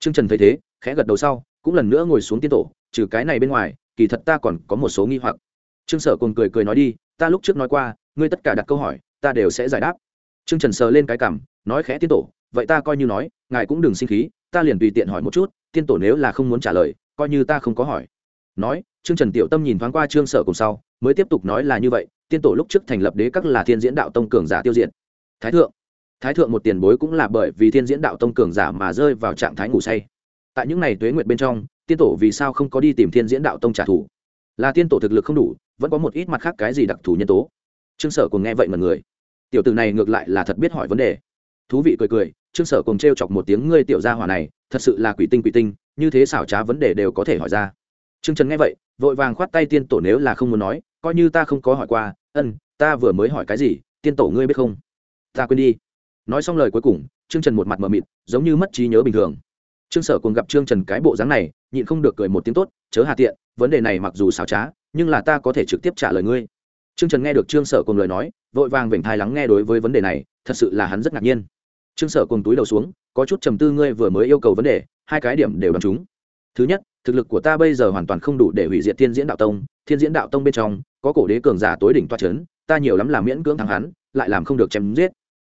Trương trần thấy thế, khẽ gật đầu sau, cũng lần nữa ngồi xuống tiên tổ, trừ cái này bên ngoài, kỳ thật ta còn có một số nghi hoặc. Trương sở cùng cười cười nói đi, ta lúc trước nói qua, ngươi tất cả đặt câu hỏi, ta đều sẽ giải đáp. Trương trần sờ lên cái cảm nói khẽ tiên tổ, vậy ta coi như nói, ngài cũng đừng sinh khí, ta liền tùy tiện hỏi một chút, tiên tổ nếu là không muốn trả lời, coi như ta không có hỏi. Nói, trương trần tiểu tâm nhìn thoáng qua trương sở cùng sau, mới tiếp tục nói là như vậy, tiên tổ lúc trước thành lập đế các là thiên diễn đạo tông cường giả tiêu diệt. Thái thượng thái thượng một tiền bối cũng là bởi vì thiên diễn đạo tông cường giả mà rơi vào trạng thái ngủ say. Tại những ngày tuế nguyệt bên trong, tiên tổ vì sao không có đi tìm thiên diễn đạo tông trả thù? Là tiên tổ thực lực không đủ, vẫn có một ít mặt khác cái gì đặc thù nhân tố. Trương sở cùng nghe vậy mà người. Tiểu từ này ngược lại là thật biết hỏi vấn đề thú vị cười cười, trương sở cùng t chọc một tiếng, ngươi tiểu gia hỏa này, thật sự là quỷ tinh quỷ tinh, như thế xảo trá vấn đề đều có thể hỏi ra. Trương trần nghe vậy, vội vàng khoát tay tiên tổ nếu là không muốn nói, coi như ta không có hỏi qua, ân, ta vừa mới hỏi cái gì, tiên tổ ngươi biết không? Ta quên đi. Nói xong lời cuối cùng, trương trần một mặt mờ mịt, giống như mất trí nhớ bình thường. Trương sở cùng gặp trương trần cái bộ dáng này, nhịn không được cười một tiếng tốt, chớ hà tiện, vấn đề này mặc dù xảo trá, nhưng là ta có thể trực tiếp trả lời ngươi. Trương trần nghe được trương sở cùng lời nói, vội vàng vểnh thai lắng nghe đối với vấn đề này, thật sự là hắn rất ngạc nhiên trương sở cùng túi đầu xuống, có chút trầm tư ngươi vừa mới yêu cầu vấn đề, hai cái điểm đều đ chúng. Thứ nhất, thực lực của ta bây giờ hoàn toàn không đủ để hủy diệt thiên diễn đạo tông. Thiên diễn đạo tông bên trong, có cổ đế cường giả tối đỉnh toa c h ấ n ta nhiều lắm là miễn cưỡng thắng hắn, lại làm không được chém giết.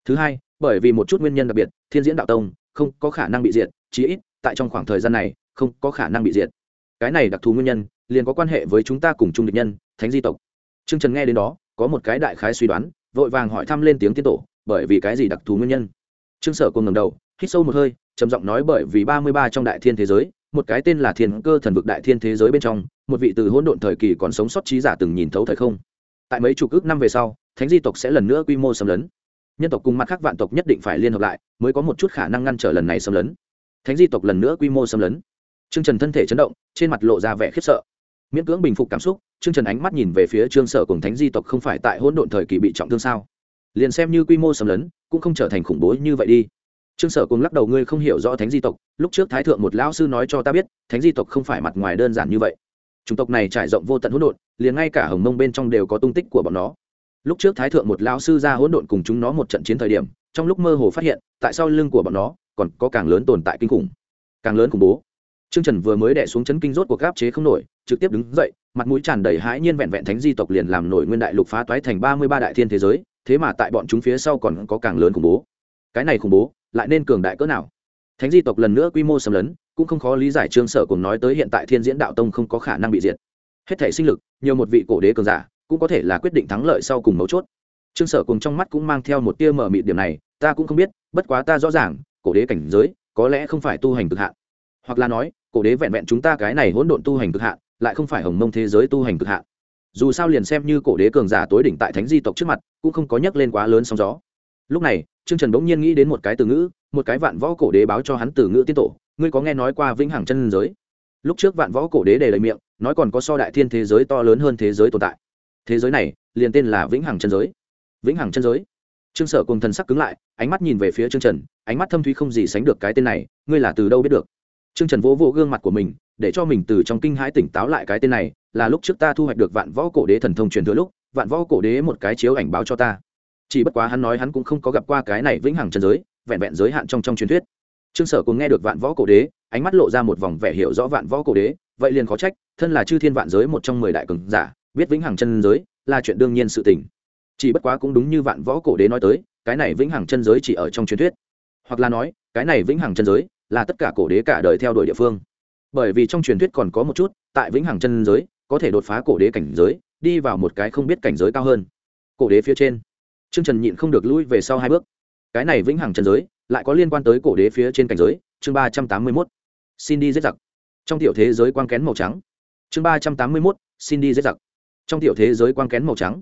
Thứ hai, bởi vì một chút nguyên nhân đặc biệt, thiên diễn đạo tông không có khả năng bị diệt, chí ít tại trong khoảng thời gian này, không có khả năng bị diệt. Cái này đặc thù nguyên nhân, liền có quan hệ với chúng ta cùng chung địch nhân, thánh di tộc. T r ư ơ n g trần nghe đến đó, có một cái đại khái suy đoán, vội vàng hỏi thăm lên tiếng tiên tổ, bởi vì cái gì đặc thù nguyên nhân? Trương sở cùng ngầm đầu, hít sâu một hơi, trầm giọng nói bởi vì ba mươi ba trong đại thiên thế giới, một cái tên là thiên cơ thần vực đại thiên thế giới bên trong, một vị từ hỗn độn thời kỳ còn sống sót trí giả từng nhìn thấu thời không. Tại mấy chục ước năm về sau, thánh di tộc sẽ lần nữa quy mô xâm lấn. Nhân tộc cùng mặt khác vạn tộc nhất định phải liên hợp lại, mới có một chút khả năng ngăn trở lần này xâm lấn. Thánh di tộc lần nữa quy mô xâm lấn. T r ư ơ n g trần thân thể chấn động, trên mặt lộ ra vẻ khiếp sợ. Miễn cưỡng bình phục cảm xúc t r ư ơ n g trần ánh mắt nhìn về phía trương sở cùng thánh di tộc không phải tại hỗn độn thời kỳ bị trọng thương sao? Liền xem như quy mô xâm lấn cũng không trở thành khủng bố như vậy đi. Trương sở cùng lắc đầu ngươi không hiểu rõ thánh di tộc. Lúc trước thái thượng một lão sư nói cho ta biết thánh di tộc không phải mặt ngoài đơn giản như vậy. Chủng tộc này trải rộng vô tận hỗn độn liền ngay cả hồng mông bên trong đều có tung tích của bọn nó. Lúc trước thái thượng một lão sư ra hỗn độn cùng chúng nó một trận chiến thời điểm trong lúc mơ hồ phát hiện tại sao lưng của bọn nó còn có càng lớn tồn tại kinh khủng. Càng lớn khủng bố. Trương Trần vừa mới đè xuống chấn kinh rốt của gáp chế không nổi, trực tiếp đứng dậy, mặt mũi tràn đầy hãi nhiên vẹn vẹn thánh di tộc liền làm nổi nguyên đại lục phá toái thành ba mươi ba đại thiên thế giới, thế mà tại bọn chúng phía sau còn có càng lớn khủng bố. Cái này khủng bố, lại nên cường đại cỡ nào? Thánh di tộc lần nữa quy mô xâm lấn, cũng không khó lý giải Trương Sở cùng nói tới hiện tại Thiên Diễn Đạo Tông không có khả năng bị diệt. Hết thể sinh lực, nhiều một vị cổ đế cường giả, cũng có thể là quyết định thắng lợi sau cùng mấu chốt. Trương Sở cùng trong mắt cũng mang theo một tia mở mịt điểm này, ta cũng không biết, bất quá ta rõ ràng, cổ đế cảnh giới, có lẽ không phải tu hành cực hạn hoặc là nói cổ đế vẹn vẹn chúng ta cái này hỗn độn tu hành cực hạn lại không phải hồng mông thế giới tu hành cực hạn dù sao liền xem như cổ đế cường giả tối đỉnh tại thánh di tộc trước mặt, cũng không có nhắc lên quá lớn sóng gió. Lúc này, trương trần bỗng nhiên nghĩ đến một cái từ ngữ, một cái vạn võ cổ đế báo cho hắn từ ngữ tiên tổ, ngươi có nghe nói qua vĩnh hằng chân giới? Lúc trước vạn võ cổ đế đề lời miệng, nói còn có so đại thiên thế giới to lớn hơn thế giới tồn tại. Thế giới này, liền tên là vĩnh hằng chân giới. Vĩnh hằng chân giới. Trương sở cùng thần sắc cứng lại, ánh mắt nhìn về phía trương trần, ánh mắt thâm thúy không gì sánh được cái tên này, ngươi là từ đâu biết được? Trương trần vỗ vỗ gương mặt của mình, để cho mình từ trong kinh hãi tỉnh táo lại cái tên này là lúc trước ta thu hoạch được vạn võ cổ đế thần thông truyền thừa lúc, vạn võ cổ đế một cái chiếu ảnh báo cho ta. Chỉ bất quá hắn nói hắn cũng không có gặp qua cái này vĩnh hằng chân giới, vẹn vẹn giới hạn trong trong truyền thuyết. Trương sở cùng nghe được vạn võ cổ đế, ánh mắt lộ ra một vòng vẻ hiểu rõ vạn võ cổ đế, vậy liền khó trách, thân là chư thiên vạn giới một trong mười đại cường giả, biết vĩnh hằng chân giới là chuyện đương nhiên sự tình. Chỉ bất quá cũng đúng như vạn võ cổ đế nói tới, cái này vĩnh hằng chân giới chỉ ở trong truyền thuyết. Hoặc là nói, cái này vĩnh hằng chân giới là tất cả cổ đế cả đời theo đuổi địa phương. Bởi vì trong truyền thuyết còn có một chút, tại vĩnh hằng chân giới có thể đột phá cổ đế cảnh giới, đi vào một cái không biết cảnh giới cao hơn. Cổ đế phía trên. Trương trần nhịn không được lui về sau hai bước. Cái này vĩnh hằng chân giới, lại có liên quan tới cổ đế phía trên cảnh giới, chương ba trăm tám mươi mốt. Xin đi giết giặc. Trong tiểu thế giới quang kén màu trắng. Chương ba trăm tám mươi mốt, xin đi giết giặc. Trong tiểu thế giới quang kén màu trắng.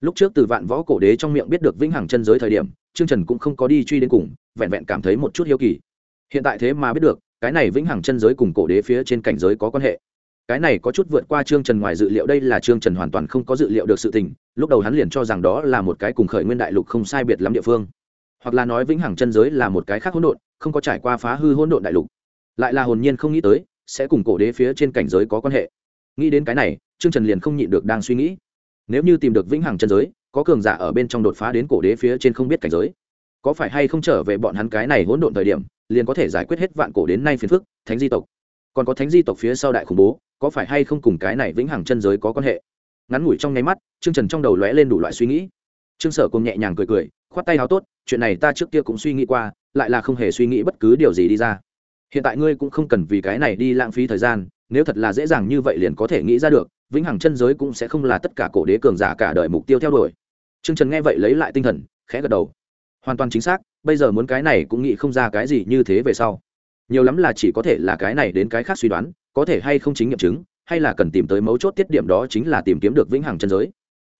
Lúc trước từ vạn võ cổ đế trong miệng biết được vĩnh hằng chân giới thời điểm, trương trần cũng không có đi truy đến cùng, vẹn vẹn cảm thấy một chút hiếu kỳ. Hiện tại thế mà biết được, cái này vĩnh hằng chân giới cùng cổ đế phía trên cảnh giới có quan hệ cái này có chút vượt qua trương trần ngoài dự liệu, đây là trương trần hoàn toàn không có dự liệu được sự tình, lúc đầu hắn liền cho rằng đó là một cái cùng khởi nguyên đại lục không sai biệt lắm địa phương. Hoặc là nói vĩnh hằng chân giới là một cái khác hỗn độn, không có trải qua phá hư hỗn độn đại lục. Lại là hồn nhiên không nghĩ tới, sẽ cùng cổ đế phía trên cảnh giới có quan hệ. Nghĩ đến cái này, trương trần liền không nhịn được đang suy nghĩ. Nếu như tìm được vĩnh hằng chân giới, có cường giả ở bên trong đột phá đến cổ đế phía trên không biết cảnh giới, có phải hay không trở về bọn hắn cái này hỗn độn thời điểm, liền có thể giải quyết hết vạn cổ đến nay phiền phức, thánh di tộc. Còn có thánh di tộc phía sau đại khủng bố có phải hay không cùng cái này vĩnh hằng chân giới có quan hệ? Ngắn ngủi trong nháy mắt, trương trần trong đầu lóe lên đủ loại suy nghĩ. Trương sở cùng nhẹ nhàng cười cười, khoát tay háo tốt, chuyện này ta trước kia cũng suy nghĩ qua, lại là không hề suy nghĩ bất cứ điều gì đi ra. Hiện tại ngươi cũng không cần vì cái này đi lãng phí thời gian, nếu thật là dễ dàng như vậy liền có thể nghĩ ra được, vĩnh hằng chân giới cũng sẽ không là tất cả cổ đế cường giả cả đời mục tiêu theo đuổi. Trương trần nghe vậy lấy lại tinh thần, khẽ gật đầu. Hoàn toàn chính xác, bây giờ muốn cái này cũng nghĩ không ra cái gì như thế về sau nhiều lắm là chỉ có thể là cái này đến cái khác suy đoán, có thể hay không chính nghiệm chứng, hay là cần tìm tới mấu chốt tiết điểm đó chính là tìm kiếm được vĩnh hằng chân giới.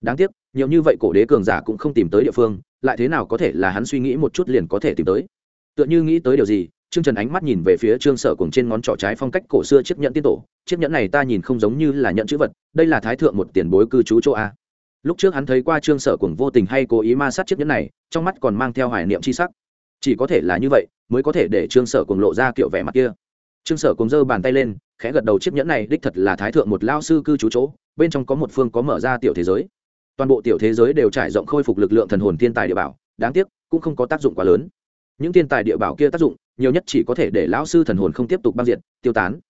Đáng tiếc, nhiều như vậy cổ đế cường giả cũng không tìm tới địa phương, lại thế nào có thể là hắn suy nghĩ một chút liền có thể tìm tới? Tựa như nghĩ tới điều gì, trương trần ánh mắt nhìn về phía trương sở cùng trên ngón trỏ trái phong cách cổ xưa chiếc nhẫn tiên tổ. Chiếc nhẫn này ta nhìn không giống như là nhận chữ vật, đây là thái thượng một tiền bối cư trú chỗ a. Lúc trước hắn thấy qua trương sở cùng vô tình hay cố ý ma sát chiếc nhẫn này, trong mắt còn mang theo hoài niệm c h i sắc chỉ có thể là như vậy, mới có thể để trương sở cùng lộ ra kiểu vẻ mặt kia. Trương sở cùng giơ bàn tay lên, khẽ gật đầu chiếc nhẫn này đích thật là thái thượng một lao sư cư trú chỗ, bên trong có một phương có mở ra tiểu thế giới. Toàn bộ tiểu thế giới đều trải rộng khôi phục lực lượng thần hồn thiên tài địa bảo, đáng tiếc, cũng không có tác dụng quá lớn. Những thiên tài địa bảo kia tác dụng, nhiều nhất chỉ có thể để lão sư thần hồn không tiếp tục băng diện tiêu tán.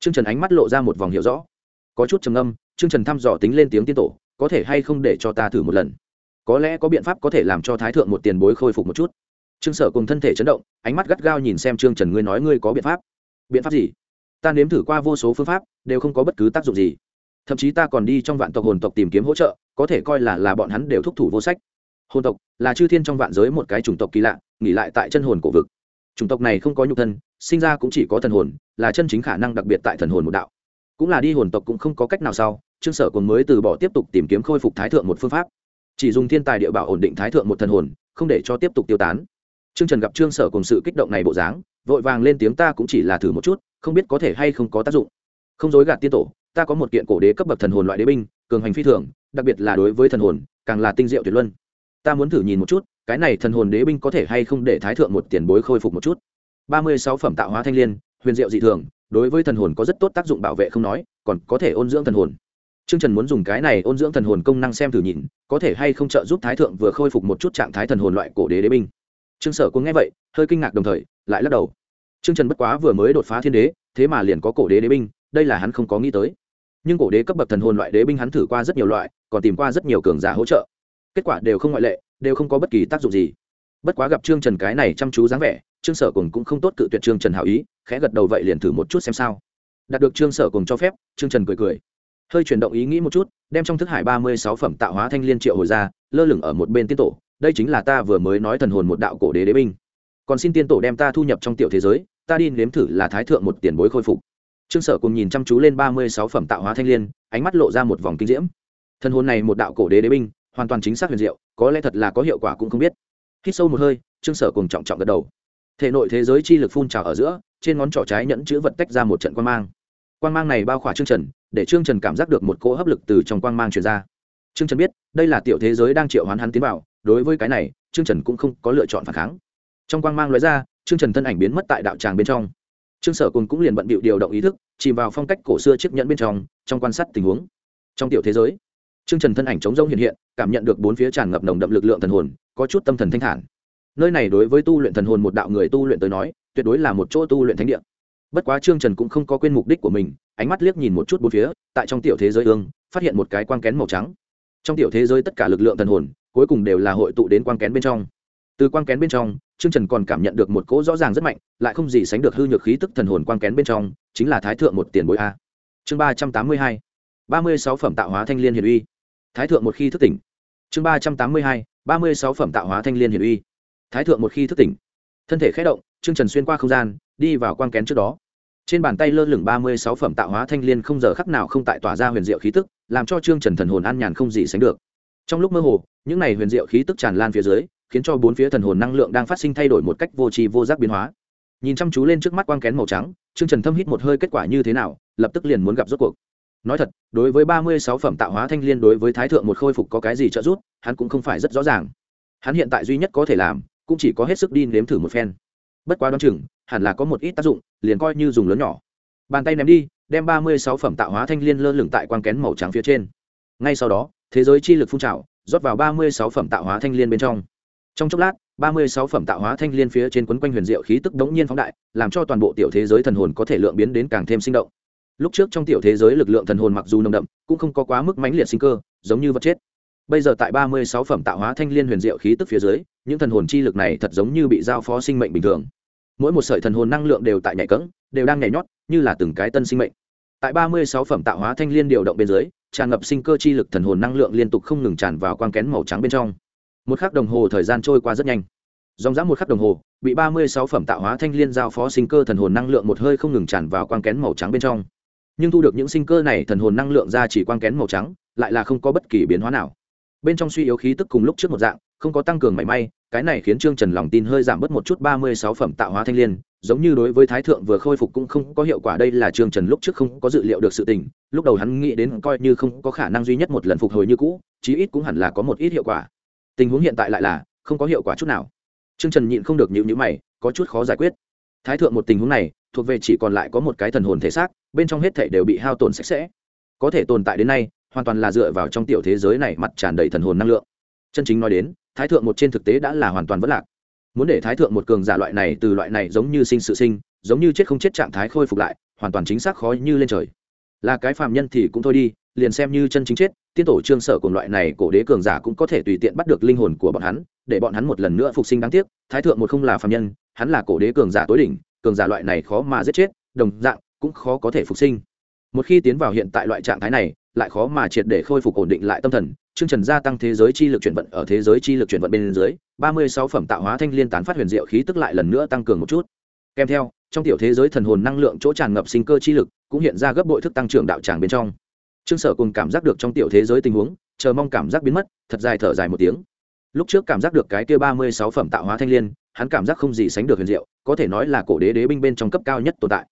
Trương trần ánh mắt lộ ra một vòng hiểu rõ. Có chút trầm âm trương trần thăm dò tính lên tiếng tiên tổ, có thể hay không để cho ta thử một lần? Có lẽ có biện pháp có thể làm cho thái thượng một tiền bối khôi phục một chút trương sở cùng thân thể chấn động, ánh mắt gắt gao nhìn xem trương trần, ngươi nói ngươi có biện pháp? Biện pháp gì? Ta nếm thử qua vô số phương pháp, đều không có bất cứ tác dụng gì. Thậm chí ta còn đi trong vạn tộc hồn tộc tìm kiếm hỗ trợ, có thể coi là là bọn hắn đều thúc thủ vô sách. Hồn tộc là chư thiên trong vạn giới một cái chủng tộc kỳ lạ, nghỉ lại tại chân hồn cổ vực. Chủng tộc này không có nhục thân, sinh ra cũng chỉ có thần hồn, là chân chính khả năng đặc biệt tại thần hồn một đạo. Cũng là đi hồn tộc cũng không có cách nào sau, trương sở còn mới từ bỏ tiếp tục tìm kiếm khôi phục thái thượng một phương pháp. Chỉ dùng thiên tài địa bảo ổn định thái thượng một thần hồn, không để cho tiếp tục tiêu tán trương trần gặp trương sở cùng sự kích động này bộ dáng, vội vàng lên tiếng, ta cũng chỉ là thử một chút, không biết có thể hay không có tác dụng. Không dối gạt tiên tổ, ta có một kiện cổ đế cấp bậc thần hồn loại đế binh, cường hành phi thường, đặc biệt là đối với thần hồn, càng là tinh diệu tuyệt luân. Ta muốn thử nhìn một chút, cái này thần hồn đế binh có thể hay không để thái thượng một tiền bối khôi phục một chút. Ba mươi sáu phẩm tạo hóa thanh l i ê n huyền diệu dị thường, đối với thần hồn có rất tốt tác dụng bảo vệ không nói, còn có thể ôn dưỡng thần hồn. T r ư ơ n g trần muốn dùng cái này ôn dưỡng thần hồn công năng xem thử nhìn, có thể hay không trợ giúp thái thượng vừa khôi phục một chút trạng thái thần hồn loại cổ đế đế binh trương sở cũng nghe vậy, hơi kinh ngạc đồng thời, lại lắc đầu. Trương trần bất quá vừa mới đột phá thiên đế, thế mà liền có cổ đế đế binh, đây là hắn không có nghĩ tới. Nhưng cổ đế cấp bậc thần hồn loại đế binh hắn thử qua rất nhiều loại, còn tìm qua rất nhiều cường giả hỗ trợ. Kết quả đều không ngoại lệ, đều không có bất kỳ tác dụng gì. Bất quá gặp trương trần cái này chăm chú dáng vẻ, trương sở cùng cũng không tốt cự tuyệt trương trần hảo ý, khẽ gật đầu vậy liền thử một chút xem sao. Đạt được trương sở cùng cho phép, trương trần cười cười. Hơi chuyển động ý nghĩ một chút, đem trong thức hải ba mươi sáu phẩm tạo hóa thanh liên triệu hồi ra, lơ lửng ở một bên tiên tổ đây chính là ta vừa mới nói thần hồn một đạo cổ đế đế binh. Còn xin tiên tổ đem ta thu nhập trong tiểu thế giới, ta đi nếm thử là thái thượng một tiền bối khôi phục. Trương sở cùng nhìn chăm chú lên ba mươi sáu phẩm tạo hóa thanh liên, ánh mắt lộ ra một vòng kinh diễm. Thần hồn này một đạo cổ đế đế binh, hoàn toàn chính xác huyền diệu, có lẽ thật là có hiệu quả cũng không biết. Hít sâu một hơi, trương sở cùng trọng trọng gật đầu. Thể nội thế giới chi lực phun trào ở giữa, trên ngón trỏ trái nhẫn chữ vật tách ra một trận quan mang. Quan mang này bao khỏa trương trần, để trương trần cảm giác được một cỗ hấp lực từ trong quan mang truyền ra. Trương trần biết, đây là tiểu thế giới đang triệu hoán hắn tiến vào đối với cái này, trương trần cũng không có lựa chọn phản kháng. Trong quang mang nói ra, trương trần thân ảnh biến mất tại đạo tràng bên trong. Trương sở cùng cũng liền bận bịu điều động ý thức, chìm vào phong cách cổ xưa chiếc nhẫn bên trong trong quan sát tình huống. Trong tiểu thế giới, trương trần thân ảnh chống rông hiện hiện, cảm nhận được bốn phía tràn ngập nồng đậm lực lượng thần hồn, có chút tâm thần thanh thản. Nơi này đối với tu luyện thần hồn một đạo người tu luyện tới nói, tuyệt đối là một chỗ tu luyện thánh địa. Bất quá trương trần cũng không có quên mục đích của mình, ánh mắt liếc nhìn một chút bốn phía, tại trong tiểu thế giới ương, phát hiện một cái quang kén màu trắng. Trong tiểu thế giới tất cả lực lượng thần hồn cuối cùng đều là hội tụ đến quang kén bên trong. Từ quang kén bên trong, trương trần còn cảm nhận được một cỗ rõ ràng rất mạnh, lại không gì sánh được hư nhược khí tức thần hồn quang kén bên trong, chính là thái thượng một tiền bối a. Chương ba trăm tám mươi hai, ba mươi sáu phẩm tạo hóa thanh liên hiền uy. Thái thượng một khi thức tỉnh. Chương ba trăm tám mươi hai, ba mươi sáu phẩm tạo hóa thanh liên hiển uy. Thái thượng một khi thức tỉnh. Thân thể khé động, trương trần xuyên qua không gian, đi vào quang kén trước đó. Trên bàn tay lơ lửng ba mươi sáu phẩm tạo hóa thanh liên không giờ khắc nào không tại tỏa ra huyền diệu khí tức, làm cho trương trần thần hồn an nhàn không gì sánh được. Trong lúc mơ hồ những này huyền diệu khí tức tràn lan phía dưới, khiến cho bốn phía thần hồn năng lượng đang phát sinh thay đổi một cách vô tri vô giác biến hóa. Nhìn chăm chú lên trước mắt quang kén màu trắng, trương trần thâm hít một hơi kết quả như thế nào, lập tức liền muốn gặp rốt cuộc. Nói thật, đối với ba mươi sáu phẩm tạo hóa thanh liên đối với thái thượng một khôi phục có cái gì trợ giúp, hắn cũng không phải rất rõ ràng. Hắn hiện tại duy nhất có thể làm, cũng chỉ có hết sức đi nếm thử một phen. Bất quá đ o á n chừng, hẳn là có một ít tác dụng, liền coi như dùng lớn nhỏ. Bàn tay ném đi, đem ba mươi sáu phẩm tạo hóa thanh liên lơ lửng tại quang kén màu trắng phía trên. Ngay sau đó, thế giới chi lực phun trào rót vào ba mươi sáu phẩm tạo hóa thanh liên bên trong. Trong chốc lát, ba mươi sáu phẩm tạo hóa thanh liên phía trên quấn quanh huyền diệu khí tức đống nhiên phóng đại, làm cho toàn bộ tiểu thế giới thần hồn có thể lượng biến đến càng thêm sinh động. Lúc trước trong tiểu thế giới lực lượng thần hồn mặc dù nồng đậm, cũng không có quá mức mãnh liệt sinh cơ, giống như vật chết. Bây giờ tại ba mươi sáu phẩm tạo hóa thanh liên huyền diệu khí tức phía dưới, những thần hồn chi lực này thật giống như bị giao phó sinh mệnh bình thường. Mỗi một sợi thần hồn năng lượng đều tại nhảy cẫng, đều đang nhảy nhót, như là từng cái tân sinh mệnh tại ba mươi sáu phẩm tạo hóa thanh liên điều động bên dưới, tràn ngập sinh cơ chi lực thần hồn năng lượng liên tục không ngừng tràn vào quang kén màu trắng bên trong. Một khắc đồng hồ thời gian trôi qua rất nhanh. Dòng dã một khắc đồng hồ, bị ba mươi sáu phẩm tạo hóa thanh liên giao phó sinh cơ thần hồn năng lượng một hơi không ngừng tràn vào quang kén màu trắng bên trong. Nhưng thu được những sinh cơ này thần hồn năng lượng ra chỉ quang kén màu trắng, lại là không có bất kỳ biến hóa nào. Bên trong suy yếu khí tức cùng lúc trước một dạng, không có tăng cường mảy may, cái này khiến trương trần lòng tin hơi giảm bớt một chút ba mươi sáu phẩm tạo hóa thanh liên giống như đối với thái thượng vừa khôi phục cũng không có hiệu quả. Đây là trương trần lúc trước không có dự liệu được sự tình, lúc đầu hắn nghĩ đến coi như không có khả năng duy nhất một lần phục hồi như cũ, chí ít cũng hẳn là có một ít hiệu quả. Tình huống hiện tại lại là không có hiệu quả chút nào. Trương trần nhịn không được nhịu nhữ mày, có chút khó giải quyết. Thái thượng một tình huống này, thuộc về chỉ còn lại có một cái thần hồn thể xác, bên trong hết thể đều bị hao tổn sạch sẽ. Có thể tồn tại đến nay, hoàn toàn là dựa vào trong tiểu thế giới này mặt tràn đầy thần hồn năng lượng. Chân chính nói đến, thái thượng một trên thực tế đã là hoàn toàn vất lạc muốn để thái thượng một cường giả loại này từ loại này giống như sinh sự sinh, giống như chết không chết trạng thái khôi phục lại, hoàn toàn chính xác khó như lên trời. Là cái phàm nhân thì cũng thôi đi, liền xem như chân chính chết, tiên tổ trương sở cùng loại này cổ đế cường giả cũng có thể tùy tiện bắt được linh hồn của bọn hắn, để bọn hắn một lần nữa phục sinh đáng tiếc, thái thượng một không là phàm nhân, hắn là cổ đế cường giả tối đỉnh, cường giả loại này khó mà giết chết, đồng dạng cũng khó có thể phục sinh. Một khi tiến vào hiện tại loại trạng thái này lại khó mà triệt để khôi phục ổn định lại tâm thần, chương trần gia tăng thế giới chi lực chuyển vận ở thế giới chi lực chuyển vận bên dưới, ba mươi sáu phẩm tạo hóa thanh liên tán phát huyền diệu khí tức lại lần nữa tăng cường một chút. Kèm theo, trong tiểu thế giới thần hồn năng lượng chỗ tràn ngập sinh cơ chi lực cũng hiện ra gấp bội thức tăng trưởng đạo tràng bên trong. Trương sở cùng cảm giác được trong tiểu thế giới tình huống, chờ mong cảm giác biến mất, thật dài thở dài một tiếng. Lúc trước cảm giác được cái kia ba mươi sáu phẩm tạo hóa thanh l i ê n hắn cảm giác không gì sánh được huyền diệu, có thể nói là cổ đế đế binh bên trong cấp cao nhất tồn tại.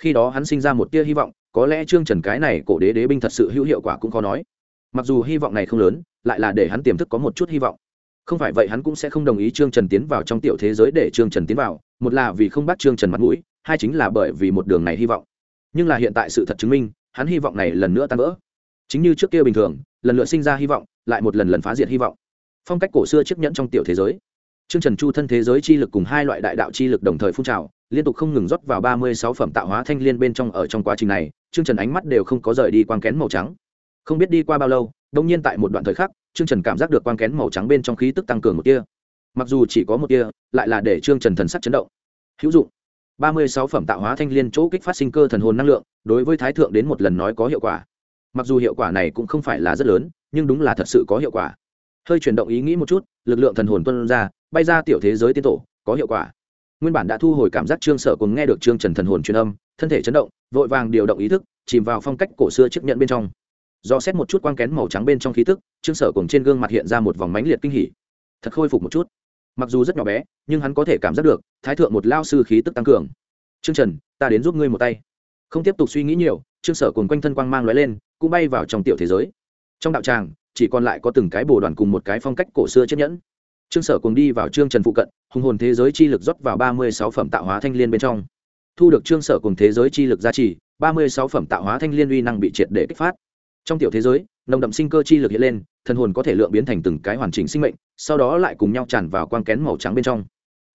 Khi đó hắn sinh ra một tia hy vọng có lẽ trương trần cái này cổ đế đế binh thật sự hữu hiệu quả cũng khó nói. Mặc dù hy vọng này không lớn lại là để hắn tiềm thức có một chút hy vọng. Không phải vậy hắn cũng sẽ không đồng ý trương trần tiến vào trong tiểu thế giới để trương trần tiến vào một là vì không bắt trương trần mặt mũi hai chính là bởi vì một đường này hy vọng. Nhưng là hiện tại sự thật chứng minh hắn hy vọng này lần nữa tan vỡ. Chính như trước kia bình thường lần lượt sinh ra hy vọng lại một lần lần phá diệt hy vọng. Phong cách cổ xưa chiếc nhẫn trong tiểu thế giới. Trương Trần Chu thân thế giới chi lực cùng hai loại đại đạo chi lực đồng thời phun trào, liên tục không ngừng rót vào ba mươi sáu phẩm tạo hóa thanh liên bên trong ở trong quá trình này, Trương Trần ánh mắt đều không có rời đi quang kén màu trắng. Không biết đi qua bao lâu, đông nhiên tại một đoạn thời khắc, Trương Trần cảm giác được quang kén màu trắng bên trong khí tức tăng cường một tia. Mặc dù chỉ có một tia, lại là để Trương Trần thần sắc chấn động. Hữu dụng. ba mươi sáu phẩm tạo hóa thanh liên chỗ kích phát sinh cơ thần hồn năng lượng, đối với thái thượng đến một lần nói có hiệu quả mặc dù hiệu quả này cũng không phải là rất lớn nhưng đúng là thật sự có hiệu quả hơi chuyển động ý nghĩ một chút lực lượng thần hồn tuân ra bay ra tiểu thế giới tiên tổ có hiệu quả nguyên bản đã thu hồi cảm giác trương sở cùng nghe được trương trần thần hồn truyền âm thân thể chấn động, vội vàng điều động ý thức, chìm vào phong cách cổ xưa chiếc nhận bên trong. Do xét một chút quang kén màu trắng bên trong khí tức, trương sở cùng trên gương mặt hiện ra một vòng mánh liệt kinh hỉ. Thật khôi phục một chút. Mặc dù rất nhỏ bé, nhưng hắn có thể cảm giác được, thái thượng một lao sư khí tức tăng cường. Trương trần, ta đến giúp ngươi một tay. Không tiếp tục suy nghĩ nhiều, trương sở cùng quanh thân quang mang l ó e lên, cũng bay vào trong tiểu thế giới. Trong đạo tràng, chỉ còn lại có từng cái bồ đoàn cùng một cái phong cách cổ xưa chiếc nhẫn. Trương sở cùng đi vào trương trần phụ cận, hùng hồn thế giới chi lực rót vào ba mươi sáu phẩm tạo hóa thanh l i ê n bên trong thu được trương sở cùng thế giới chi lực gia trì, ba mươi sáu phẩm tạo hóa thanh liên uy năng bị triệt để kích phát. Trong tiểu thế giới, nồng đậm sinh cơ chi lực hiện lên, thần hồn có thể lượng biến thành từng cái hoàn chỉnh sinh mệnh, sau đó lại cùng nhau tràn vào quang kén màu trắng bên trong.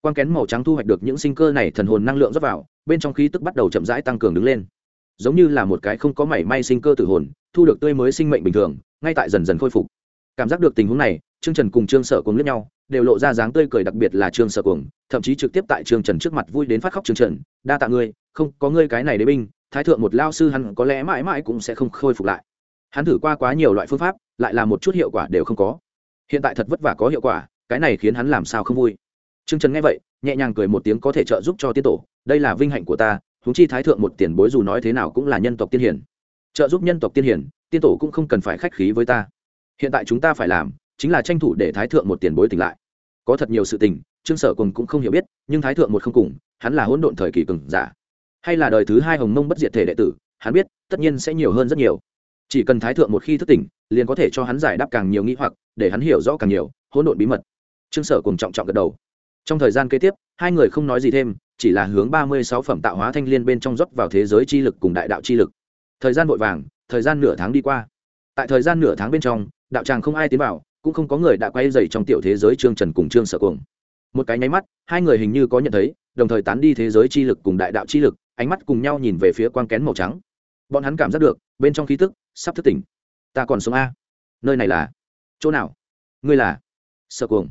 Quang kén màu trắng thu hoạch được những sinh cơ này, thần hồn năng lượng rót vào, bên trong khí tức bắt đầu chậm rãi tăng cường đứng lên. Giống như là một cái không có mảy may sinh cơ tử hồn, thu được tươi mới sinh mệnh bình thường, ngay tại dần dần khôi phục. Cảm giác được tình huống này, trương trần cùng trương sở cùng lẫn nhau đều lộ ra dáng tươi cười đặc biệt là trương sở cuồng, thậm chí trực tiếp tại trương trần trước mặt vui đến phát khóc trương trần, đa tạ ngươi, không, có ngươi cái này đế binh, thái thượng một lao sư hắn có lẽ mãi mãi cũng sẽ không khôi phục lại. Hắn thử qua quá nhiều loại phương pháp, lại là một chút hiệu quả đều không có. Hiện tại thật vất vả có hiệu quả, cái này khiến hắn làm sao không vui. Trương trần nghe vậy, nhẹ nhàng cười một tiếng có thể trợ giúp cho tiên tổ, đây là vinh hạnh của ta, huống chi thái thượng một tiền bối dù nói thế nào cũng là nhân tộc tiên hiển trợ giúp nhân tộc tiên hiển tiên tổ cũng không cần phải khách khí với ta. Hiện tại chúng ta phải làm chính là tranh thủ để thái thượng một tiền bối tỉnh lại. Có thật nhiều sự tình, trương sở cùng cũng không hiểu biết, nhưng thái thượng một không cùng, hắn là hỗn độn thời kỳ cường giả. Hay là đời thứ hai hồng mông bất diệt thể đệ tử, hắn biết, tất nhiên sẽ nhiều hơn rất nhiều. Chỉ cần thái thượng một khi thức tỉnh, liền có thể cho hắn giải đáp càng nhiều nghĩ hoặc, để hắn hiểu rõ càng nhiều, hỗn độn bí mật. Trương sở cùng trọng trọng gật đầu. Trong thời gian kế tiếp, hai người không nói gì thêm, chỉ là hướng ba mươi sáu phẩm tạo hóa thanh liên bên trong dốc vào thế giới chi lực cùng đại đạo chi lực. Thời gian vội vàng, thời gian nửa tháng đi qua. Tại thời gian nửa tháng bên trong, đạo tràng không ai tiến vào cũng không có người đã quay dày trong tiểu thế giới trương trần cùng trương sở cuồng. Một cái nháy mắt, hai người hình như có nhận thấy, đồng thời tán đi thế giới chi lực cùng đại đạo chi lực, ánh mắt cùng nhau nhìn về phía quang kén màu trắng. Bọn hắn cảm giác được, bên trong khí tức sắp thức tỉnh. Ta còn sống a? Nơi này là? Chỗ nào? Ngươi là? Sở cuồng.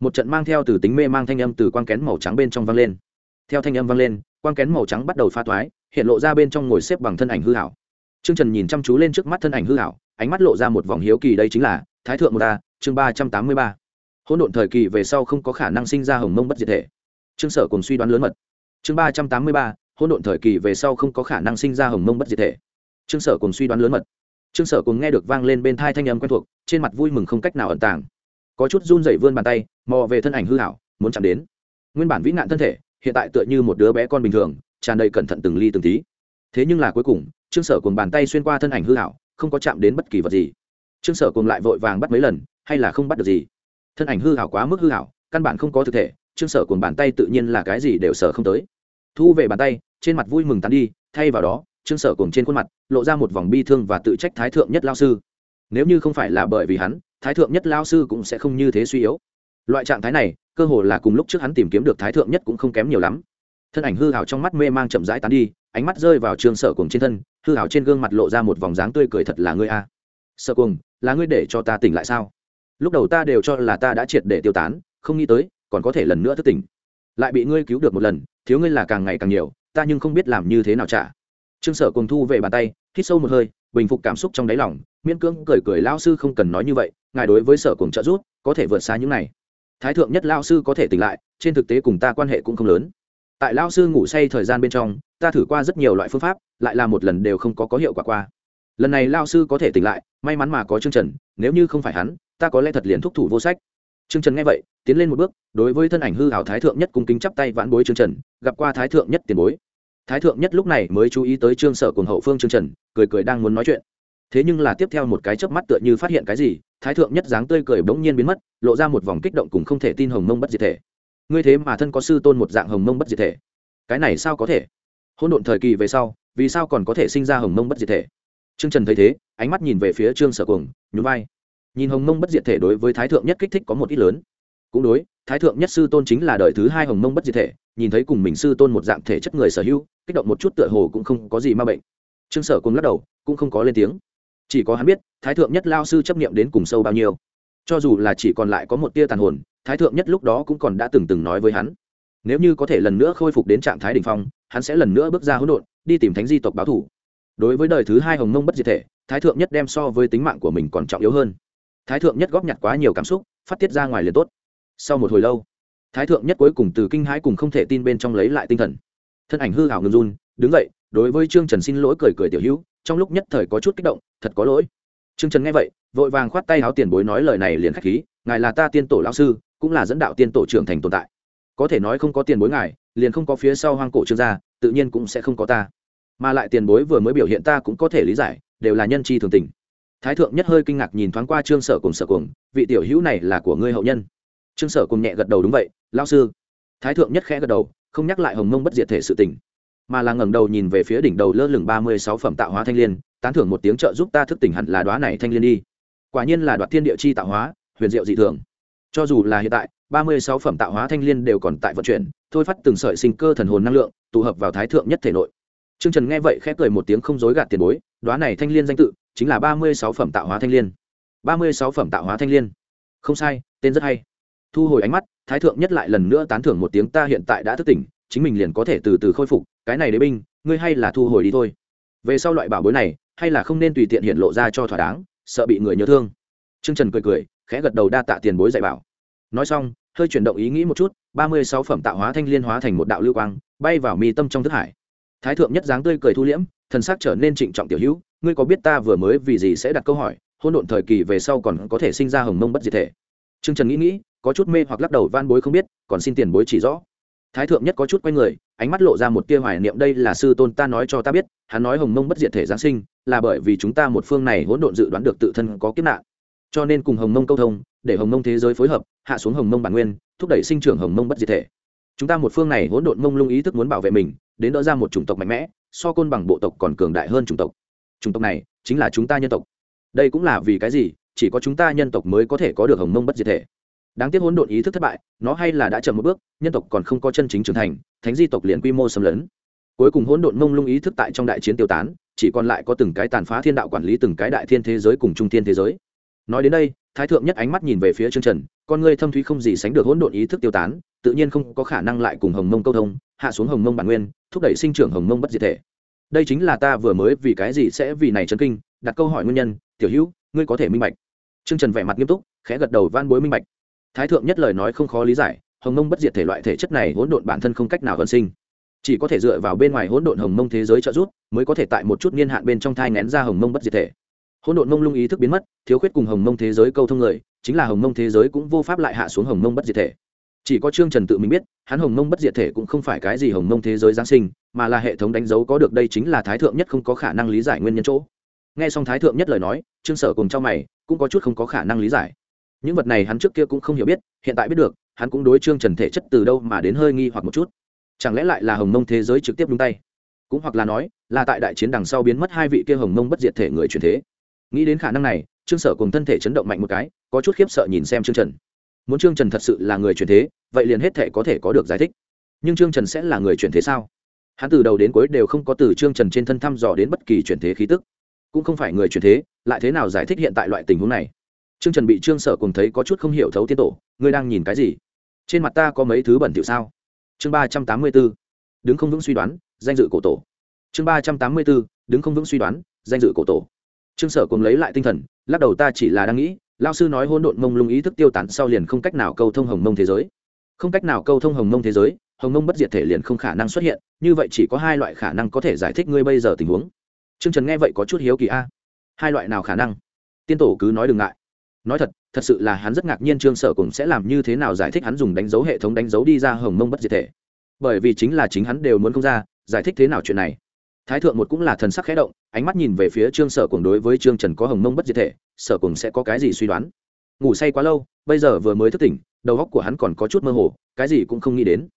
Một trận mang theo từ tính mê mang thanh âm từ quang kén màu trắng bên trong vang lên. Theo thanh âm vang lên, quang kén màu trắng bắt đầu pha toái, hiện lộ ra bên trong ngồi xếp bằng thân ảnh hư hảo trương trần nhìn chăm chú lên trước mắt thân ảnh hư hảo ánh mắt lộ ra một vòng hiếu kỳ, đây chính là thái thượng một ta chương ba trăm tám mươi ba. Hỗn độn thời kỳ về sau không có khả năng sinh ra hồng mông bất diệt thể. Trương sở cùng suy đoán lớn mật. Chương ba trăm tám mươi ba, hỗn độn thời kỳ về sau không có khả năng sinh ra hồng mông bất diệt thể. Trương sở cùng suy đoán lớn mật. Trương sở cùng nghe được vang lên bên thai thanh âm quen thuộc, trên mặt vui mừng không cách nào ẩn tàng. Có chút run dậy vươn bàn tay, mò về thân ảnh hư hảo muốn chạm đến. Nguyên bản vĩ nạn thân thể, hiện tại tựa như một đứa bé con bình thường, tràn đầy cẩn thận từng ly từng tí. Thế nhưng là cuối cùng, trương sở cùng bàn tay xuyên qua thân ảnh hư hảo không có chạm đến bất kỳ vật gì trương sở cùng lại vội vàng bắt mấy lần, hay là không bắt được gì? Thân ảnh hư hảo quá mức hư hảo, căn bản không có thực thể, trương sở cùng bàn tay tự nhiên là cái gì đều sở không tới. Thu về bàn tay, trên mặt vui mừng tán đi, thay vào đó, trương sở cùng trên khuôn mặt, lộ ra một vòng bi thương và tự trách thái thượng nhất lao sư. Nếu như không phải là bởi vì hắn, thái thượng nhất lao sư cũng sẽ không như thế suy yếu. Loại trạng thái này, cơ hồ là cùng lúc trước hắn tìm kiếm được thái thượng nhất cũng không kém nhiều lắm. Thân ảnh hư hảo trong mắt mê mang chậm rãi tán đi, ánh mắt rơi vào Trương sở cùng trên thân, hư hảo trên gương mặt lộ ra một vòng dáng tươi cười thật là ngươi a. à sợ cùng là ngươi để cho ta tỉnh lại sao? Lúc đầu ta đều cho là ta đã triệt để tiêu tán, không nghĩ tới, còn có thể lần nữa thức tỉnh. Lại bị ngươi cứu được một lần, thiếu ngươi là càng ngày càng nhiều, ta nhưng không biết làm như thế nào trả. Trương sở cùng thu về bàn tay, hít sâu một hơi, bình phục cảm xúc trong đáy lòng, miễn cưỡng cười cười lao sư không cần nói như vậy, ngài đối với sở cùng trợ giúp, có thể vượt xa những này. Thái thượng nhất lao sư có thể tỉnh lại, trên thực tế cùng ta quan hệ cũng không lớn. Tại lao sư ngủ say thời gian bên trong, ta thử qua rất nhiều loại phương pháp, lại là một lần đều không có có hiệu quả qua lần này lao sư có thể tỉnh lại, may mắn mà có chương trần, nếu như không phải hắn, ta có lẽ thật liền thúc thủ vô sách. Chương trần nghe vậy, tiến lên một bước, đối với thân ảnh hư hảo thái thượng nhất cung kính chắp tay vãn bối chương trần, gặp qua thái thượng nhất tiền bối. Thái thượng nhất lúc này mới chú ý tới trương sở cùng hậu phương chương trần, cười cười đang muốn nói chuyện. Thế nhưng là tiếp theo một cái chớp mắt tựa như phát hiện cái gì, thái thượng nhất dáng tươi cười bỗng nhiên biến mất, lộ ra một vòng kích động cùng không thể tin hồng mông bất diệt thể. Ngươi thế mà thân có sư tôn một dạng hồng mông bất diệt thể. Cái này sao có thể? Hỗn độn thời kỳ về sau, vì sao còn có thể sinh ra hồng mông bất diệt thể? Trương trần thấy thế, ánh mắt nhìn về phía trương sở cuồng, nhún vai. Nhìn hồng mông bất diệt thể đối với thái thượng nhất kích thích có một ít lớn. Cũng đối, thái thượng nhất sư tôn chính là đời thứ hai hồng mông bất diệt thể, nhìn thấy cùng mình sư tôn một dạng thể chất người sở hữu, kích động một chút tựa hồ cũng không có gì ma bệnh. Trương sở cùng lắc đầu, cũng không có lên tiếng. Chỉ có hắn biết, thái thượng nhất lao sư chấp nghiệm đến cùng sâu bao nhiêu. Cho dù là chỉ còn lại có một tia tàn hồn, thái thượng nhất lúc đó cũng còn đã từng từng nói với hắn. Nếu như có thể lần nữa khôi phục đến trạng thái đ ỉ n h phong, hắn sẽ lần nữa bước ra hỗn độn, đi tìm thánh di tộc báo thủ đối với đời thứ hai hồng mông bất diệt thể, thái thượng nhất đem so với tính mạng của mình còn trọng yếu hơn. Thái thượng nhất góp nhặt quá nhiều cảm xúc, phát tiết ra ngoài liền tốt. Sau một hồi lâu, thái thượng nhất cuối cùng từ kinh hãi cùng không thể tin bên trong lấy lại tinh thần. Thân ảnh hư hảo ngừng run, đứng dậy, đối với trương trần xin lỗi cười cười tiểu hữu, trong lúc nhất thời có chút kích động, thật có lỗi. Trương trần nghe vậy, vội vàng khoát tay áo tiền bối nói lời này liền khách khí, ngài là ta tiên tổ lão sư, cũng là dẫn đạo tiên tổ trưởng thành tồn tại. Có thể nói không có tiền bối ngài, liền không có phía sau hoang cổ trương gia, tự nhiên cũng sẽ không có ta mà lại tiền bối vừa mới biểu hiện ta cũng có thể lý giải, đều là nhân chi thường tình. Thái thượng nhất hơi kinh ngạc nhìn thoáng qua trương sở cùng sở cùng vị tiểu hữu này là của ngươi hậu nhân. Trương sở cùng nhẹ gật đầu đúng vậy, lão sư. Thái thượng nhất khẽ gật đầu, không nhắc lại hồng mông bất diệt thể sự tình, mà là ngẩng đầu nhìn về phía đỉnh đầu lơ lửng ba mươi sáu phẩm tạo hóa thanh liên, tán thưởng một tiếng trợ giúp ta thức tỉnh hẳn là đoá này thanh liên đi. Quả nhiên là đoạt thiên địa chi tạo hóa, huyền diệu dị thường. Cho dù là hiện tại, ba mươi sáu phẩm tạo hóa thanh liên đều còn tại vận chuyển, thôi phát từng sợi sinh cơ thần hồn năng lượng, tụ hợp vào thái thượng nhất thể nội. Trương Trần nghe vậy khẽ cười một tiếng không dối gạt tiền bối, đóa này thanh liên danh tự chính là ba mươi sáu phẩm tạo hóa thanh liên. ba mươi sáu phẩm tạo hóa thanh liên. Không sai, tên rất hay. Thu hồi ánh mắt, Thái thượng nhất lại lần nữa tán thưởng một tiếng ta hiện tại đã thức tỉnh, chính mình liền có thể từ từ khôi phục, cái này đế binh, ngươi hay là thu hồi đi thôi. Về sau loại bảo bối này, hay là không nên tùy tiện hiện lộ ra cho thỏa đáng, sợ bị người nhớ thương. Trương Trần cười cười, khẽ gật đầu đa tạ tiền bối dạy bảo. Nói xong, hơi chuyển động ý nghĩ một chút, ba mươi sáu phẩm tạo hóa thanh liên hóa thành một đạo lưu quang, bay vào mi tâm trong thức hải thái thượng nhất dáng tươi cười thu liễm, thần sắc trở nên trịnh trọng tiểu hữu, ngươi có biết ta vừa mới vì gì sẽ đặt câu hỏi hôn độn thời kỳ về sau còn có thể sinh ra hồng mông bất diệt thể? T r ư ơ n g trần nghĩ nghĩ, có chút mê hoặc lắc đầu, van bối không biết, còn xin tiền bối chỉ rõ. Thái thượng nhất có chút quay người, ánh mắt lộ ra một tia hoài niệm, đây là sư tôn ta nói cho ta biết, hắn nói hồng mông bất diệt thể giáng sinh, là bởi vì chúng ta một phương này hỗn độn dự đoán được tự thân có kiếp nạn. Cho nên cùng hồng mông câu thông, để hồng mông thế giới phối hợp, hạ xuống hồng mông bản nguyên, thúc đẩy sinh trưởng hồng mông bất diệt thể chúng ta một phương này hỗn độn mông lung ý thức muốn bảo vệ mình, đến đỡ ra một chủng tộc mạnh mẽ, so côn bằng bộ tộc còn cường đại hơn chủng tộc. Chủng tộc này chính là chúng ta nhân tộc. Đây cũng là vì cái gì? Chỉ có chúng ta nhân tộc mới có thể có được hồng mông bất diệt thể. Đáng tiếc hỗn độn ý thức thất bại, nó hay là đã chậm một bước, nhân tộc còn không có chân chính trưởng thành, thánh di tộc liền quy mô xâm lấn. Cuối cùng hỗn độn mông lung ý thức tại trong đại chiến tiêu tán, chỉ còn lại có từng cái tàn phá thiên đạo quản lý từng cái đại thiên thế giới cùng trung thiên thế giới. Nói đến đây, thái thượng nhất ánh mắt nhìn về phía trương trần con ngươi thâm thúy không gì sánh được hỗn độn ý thức tiêu tán, tự nhiên không có khả năng lại cùng hồng mông câu thông, hạ xuống hồng mông bản nguyên, thúc đẩy sinh trưởng hồng mông bất diệt thể. Đây chính là ta vừa mới vì cái gì sẽ vì này chấn kinh, đặt câu hỏi nguyên nhân, tiểu hữu, ngươi có thể minh bạch. Trương trần vẻ mặt nghiêm túc, khẽ gật đầu van bối minh bạch. Thái thượng nhất lời nói không khó lý giải, hồng mông bất diệt thể loại thể chất này hỗn độn bản thân không cách nào vận sinh. Chỉ có thể dựa vào bên ngoài hỗn độn hồng mông thế giới trợ giúp, mới có thể tại một chút niên hạn bên trong thai nén ra hồng mông bất diệt thể hỗn độn mông lung ý thức biến mất, thiếu khuyết cùng hồng mông thế giới câu thông người, chính là hồng mông thế giới cũng vô pháp lại hạ xuống hồng mông bất diệt thể. Chỉ có trương trần tự mình biết, hắn hồng mông bất diệt thể cũng không phải cái gì hồng mông thế giới giáng sinh, mà là hệ thống đánh dấu có được đây chính là thái thượng nhất không có khả năng lý giải nguyên nhân chỗ. Nghe xong thái thượng nhất lời nói, trương sở cùng trong mày cũng có chút không có khả năng lý giải. Những vật này hắn trước kia cũng không hiểu biết, hiện tại biết được, hắn cũng đối trương trần thể chất từ đâu mà đến hơi nghi hoặc một chút. Chẳng lẽ lại là hồng mông thế giới trực tiếp đúng tay? Cũng hoặc là nói, là tại đại chiến đằng sau biến mất hai vị kia hồng mông bất diệt thể người truyền thế nghĩ đến khả năng này, trương sở cùng thân thể chấn động mạnh một cái, có chút khiếp sợ nhìn xem trương trần. Muốn trương trần thật sự là người truyền thế, vậy liền hết thể có thể có được giải thích. Nhưng trương trần sẽ là người truyền thế sao? Hắn từ đầu đến cuối đều không có từ trương trần trên thân thăm dò đến bất kỳ truyền thế khí tức. Cũng không phải người truyền thế, lại thế nào giải thích hiện tại loại tình huống này? Trương trần bị trương sở cùng thấy có chút không hiểu thấu tiên tổ, ngươi đang nhìn cái gì? Trên mặt ta có mấy thứ bẩn thỉu sao? Chương ba trăm tám mươi b ố đứng không vững suy đoán, danh dự cổ tổ. Chương ba trăm tám mươi b ố đứng không vững suy đoán, danh dự cổ tổ trương sở cùng lấy lại tinh thần, lắc đầu ta chỉ là đang nghĩ lao sư nói hôn độn mông lung ý thức tiêu tán sau liền không cách nào câu thông hồng mông thế giới. Không cách nào câu thông hồng mông thế giới, hồng mông bất diệt thể liền không khả năng xuất hiện, như vậy chỉ có hai loại khả năng có thể giải thích ngươi bây giờ tình huống. T r ư ơ n g trần nghe vậy có chút hiếu kỳ a. Hai loại nào khả năng? Tiên tổ cứ nói đừng ngại. Nói thật thật sự là hắn rất ngạc nhiên trương sở cùng sẽ làm như thế nào giải thích hắn dùng đánh dấu hệ thống đánh dấu đi ra hồng mông bất diệt thể. Bởi vì chính là chính hắn đều muốn không ra, giải thích thế nào chuyện này thái thượng một cũng là thần sắc khẽ động, ánh mắt nhìn về phía trương sở cùng đối với trương trần có hồng mông bất diệt thể, sở cùng sẽ có cái gì suy đoán? Ngủ say quá lâu, bây giờ vừa mới thức tỉnh, đầu óc của hắn còn có chút mơ hồ, cái gì cũng không nghĩ đến.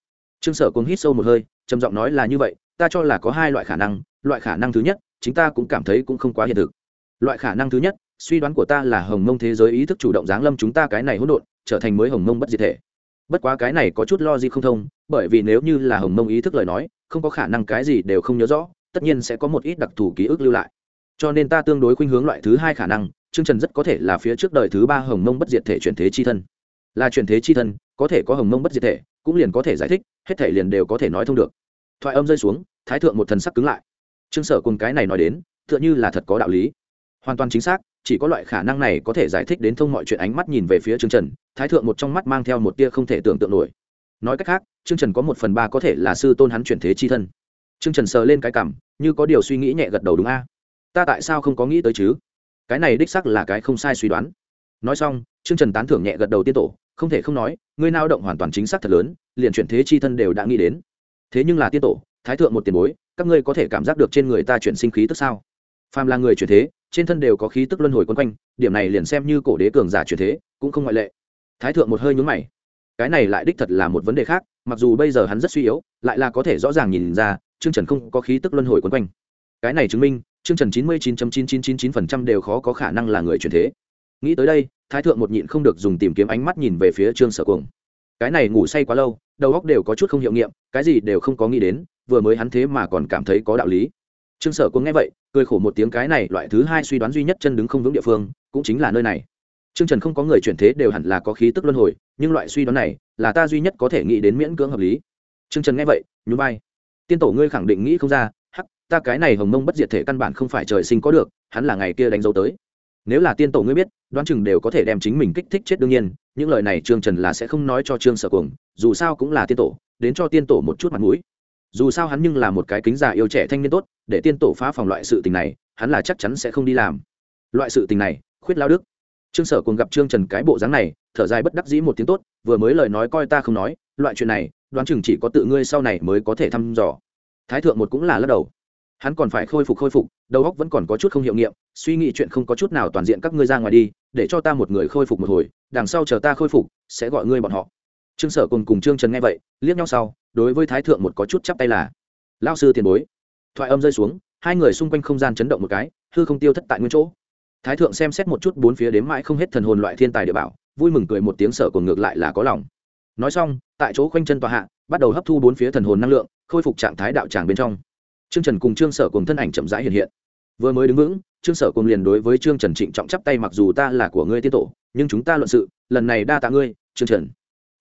Trương sở cùng hít sâu một hơi, trầm giọng nói là như vậy, ta cho là có hai loại khả năng, loại khả năng thứ nhất, chính ta cũng cảm thấy cũng không quá hiện thực. Loại khả năng thứ nhất, suy đoán của ta là hồng mông thế giới ý thức chủ động giáng lâm chúng ta cái này hỗn độn, trở thành mới hồng mông bất diệt thể. Bất quá cái này có chút lo gì không thông, bởi vì nếu như là hồng mông ý thức lời nói, không có khả năng cái gì đều không nhớ rõ tất nhiên sẽ có một ít đặc thù ký ức lưu lại. Cho nên ta tương đối khuynh hướng loại thứ hai khả năng chương trần rất có thể là phía trước đời thứ ba hồng mông bất diệt thể chuyển thế chi thân. Là chuyển thế chi thân, có thể có hồng mông bất diệt thể, cũng liền có thể giải thích, hết thể liền đều có thể nói thông được. Thoại âm rơi xuống, thái thượng một thần sắc cứng lại. Trương sở cùng cái này nói đến, tựa như là thật có đạo lý. Hoàn toàn chính xác, chỉ có loại khả năng này có thể giải thích đến thông mọi chuyện ánh mắt nhìn về phía trương trần, thái thượng một trong mắt mang theo một tia không thể tưởng tượng nổi. Nói cách khác, trương trần có một phần ba có thể là sư tôn hắn chuyển thế chi thân trương trần sờ lên cái cằm, như có điều suy nghĩ nhẹ gật đầu đúng a. Ta tại sao không có nghĩ tới chứ? Cái này đích xác là cái không sai suy đoán. Nói xong trương trần tán thưởng nhẹ gật đầu tiên tổ không thể không nói ngươi nao động hoàn toàn chính xác thật lớn liền chuyển thế chi thân đều đã nghĩ đến. Thế nhưng là tiên tổ thái thượng một tiền bối các ngươi có thể cảm giác được trên người ta chuyển sinh khí tức sao? Phàm là người chuyển thế trên thân đều có khí tức luân hồi quấn quanh điểm này liền xem như cổ đế cường giả chuyển thế cũng không ngoại lệ. Thái thượng một hơi nhướng mày. Cái này lại đích thật là một vấn đề khác mặc dù bây giờ hắn rất suy yếu lại là có thể rõ ràng nhìn ra chương trần không có khí tức luân hồi quấn quanh. Cái này chứng minh chương trần chín mươi chín chín chín chín chín phần trăm đều khó có khả năng là người chuyển thế. Nghĩ tới đây, thái thượng một nhịn không được dùng tìm kiếm ánh mắt nhìn về phía trương sở cuồng. Cái này ngủ say quá lâu, đầu óc đều có chút không hiệu nghiệm, cái gì đều không có nghĩ đến, vừa mới hắn thế mà còn cảm thấy có đạo lý. Trương sở cuồng nghe vậy, cười khổ một tiếng cái này loại thứ hai suy đoán duy nhất chân đứng không vững địa phương, cũng chính là nơi này. Trương trần không có người chuyển thế đều hẳn là có khí tức luân hồi, nhưng loại suy đoán này là ta duy nhất có thể nghĩ đến miễn cưỡng hợp lý. Trương trần nghe vậy, nhún vai tiên tổ ngươi khẳng định nghĩ không ra, hắc, ta cái này hồng mông bất diệt thể căn bản không phải trời sinh có được, hắn là ngày kia đánh dấu tới. Nếu là tiên tổ ngươi biết, đoán chừng đều có thể đem chính mình kích thích chết đương nhiên, những lời này trương trần là sẽ không nói cho trương sở cuồng, dù sao cũng là tiên tổ, đến cho tiên tổ một chút mặt mũi. Dù sao hắn nhưng là một cái kính già yêu trẻ thanh niên tốt, để tiên tổ phá phòng loại sự tình này, hắn là chắc chắn sẽ không đi làm. Loại sự tình này, khuyết lao đức. Trương sở cuồng gặp trương trần cái bộ dáng này, thở dài bất đắc dĩ một tiếng tốt, vừa mới lời nói coi ta không nói, loại chuyện này đoán chừng chỉ có tự ngươi sau này mới có thể thăm dò. Thái thượng một cũng là lắc đầu. Hắn còn phải khôi phục khôi phục, đầu óc vẫn còn có chút không hiệu nghiệm, suy nghĩ chuyện không có chút nào toàn diện các ngươi ra ngoài đi, để cho ta một người khôi phục một hồi, đằng sau chờ ta khôi phục, sẽ gọi ngươi bọn họ. Trương sở cùng cùng trương trần nghe vậy, liếc nhau sau, đối với thái thượng một có chút chắp tay là lao sư tiền bối. Thoại âm rơi xuống, hai người xung quanh không gian chấn động một cái, hư không tiêu thất tại nguyên chỗ. Thái thượng xem xét một chút bốn phía đếm mãi không hết thần hồn loại thiên tài địa bảo, vui mừng cười một tiếng sở cùng ngược lại là có lòng nói xong, tại chỗ khoanh chân tòa hạ, bắt đầu hấp thu bốn phía thần hồn năng lượng, khôi phục trạng thái đạo tràng bên trong. Trương trần cùng trương sở cùng thân ảnh chậm rãi hiện hiện. Vừa mới đứng vững, trương sở cùng liền đối với trương trần trịnh trọng chắp tay, mặc dù ta là của ngươi tiên tổ, nhưng chúng ta luận sự, lần này đa tạ ngươi, trương trần.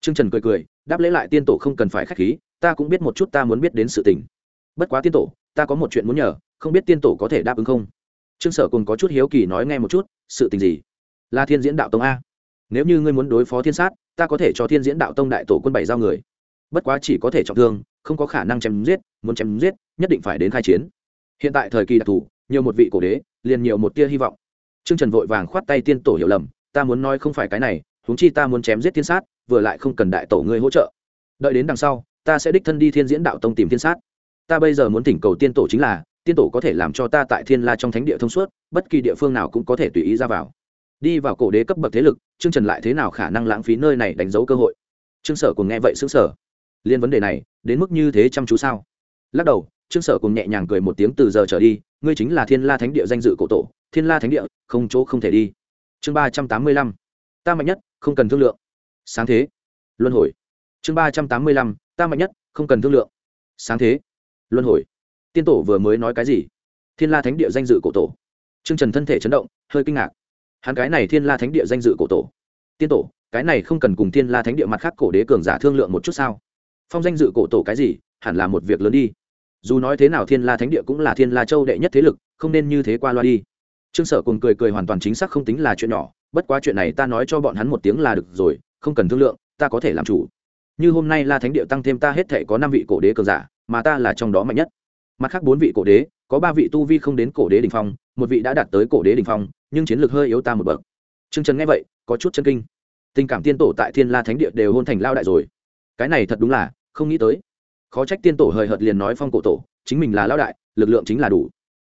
Trương trần cười cười, đáp lễ lại, tiên tổ không cần phải k h á c h khí, ta cũng biết một chút ta muốn biết đến sự tình. Bất quá tiên tổ, ta có một chuyện muốn nhờ, không biết tiên tổ có thể đáp ứng không? Trương sở cùng có chút hiếu kỳ nói nghe một chút, sự tình gì? Là thiên diễn đạo tông a. Nếu như ngươi muốn đối phó thiên sát ta có thể cho thiên diễn đạo tông đại tổ quân bảy giao người. Bất quá chỉ có thể trọng thương, không có khả năng chém giết, muốn chém giết, nhất định phải đến khai chiến. Hiện tại thời kỳ đặc thù, nhiều một vị cổ đế, liền nhiều một tia hy vọng. Trương trần vội vàng khoát tay tiên tổ hiểu lầm, ta muốn nói không phải cái này, huống chi ta muốn chém giết thiên sát, vừa lại không cần đại tổ ngươi hỗ trợ. Đợi đến đằng sau, ta sẽ đích thân đi thiên diễn đạo tông tìm thiên sát. Ta bây giờ muốn thỉnh cầu tiên tổ chính là, tiên tổ có thể làm cho ta tại thiên la trong thánh địa thông suốt, bất kỳ địa phương nào cũng có thể tùy ý ra vào đi vào cổ đế cấp bậc thế lực, trương trần lại thế nào khả năng lãng phí nơi này đánh dấu cơ hội? Trương sở cùng nghe vậy xứng sở liên vấn đề này, đến mức như thế chăm chú sao? Lắc đầu, trương sở cùng nhẹ nhàng cười một tiếng từ giờ trở đi, ngươi chính là thiên la thánh địa danh dự cổ tổ, thiên la thánh địa, không chỗ không thể đi. Chương ba trăm tám mươi lăm. Ta mạnh nhất, không cần thương lượng. Sáng thế. Luân hồi. Chương ba trăm tám mươi lăm. Ta mạnh nhất, không cần thương lượng. Sáng thế. Luân hồi. Tiên tổ vừa mới nói cái gì? Thiên la thánh địa danh dự cổ tổ. T r ư ơ n g trần thân thể chấn động, hơi kinh ngạc hắn cái này thiên la thánh địa danh dự cổ tổ. Tiên tổ, cái này không cần cùng thiên la thánh địa mặt khác cổ đế cường giả thương lượng một chút sao? Phong danh dự cổ tổ cái gì, hẳn là một việc lớn đi. Dù nói thế nào thiên la thánh địa cũng là thiên la châu đệ nhất thế lực, không nên như thế qua loa đi. Trương sở cùng cười cười hoàn toàn chính xác không tính là chuyện nhỏ, bất quá chuyện này ta nói cho bọn hắn một tiếng là được rồi, không cần thương lượng, ta có thể làm chủ. Như hôm nay la thánh địa tăng thêm ta hết thể có năm vị cổ đế cường giả, mà ta là trong đó mạnh nhất. Mặt khác bốn vị cổ đế, có ba vị tu vi không đến cổ đế đình phong, một vị đã đạt tới cổ đế đình phong nhưng chiến lược hơi yếu ta một bậc. Trương trần nghe vậy, có chút chân kinh. Tình cảm tiên tổ tại thiên la thánh địa đều hôn thành lao đại rồi. Cái này thật đúng là, không nghĩ tới. Khó trách tiên tổ hời hợt liền nói phong cổ tổ, chính mình là lao đại, lực lượng chính là đủ.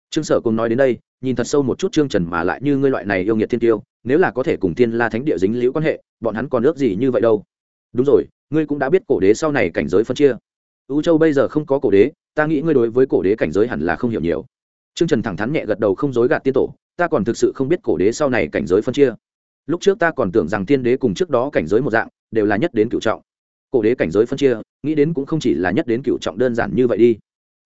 Trương sở cùng nói đến đây, nhìn thật sâu một chút trương trần mà lại như ngươi loại này yêu nghiệt thiên tiêu, nếu là có thể cùng tiên la thánh địa dính liễu quan hệ, bọn hắn còn ước gì như vậy đâu? Đúng rồi, ngươi cũng đã biết cổ đế sau này cảnh giới phân chia. Ưu châu bây giờ không có cổ đế, ta nghĩ ngươi đối với cổ đế cảnh giới hẳn là không hiểu nhiều. Trương trần thẳng thắn nhẹ gật đầu không dối gạt tiên tổ ta còn thực sự không biết cổ đế sau này cảnh giới phân chia. Lúc trước ta còn tưởng rằng thiên đế cùng trước đó cảnh giới một dạng, đều là nhất đến cựu trọng. Cổ đế cảnh giới phân chia, nghĩ đến cũng không chỉ là nhất đến cựu trọng đơn giản như vậy đi.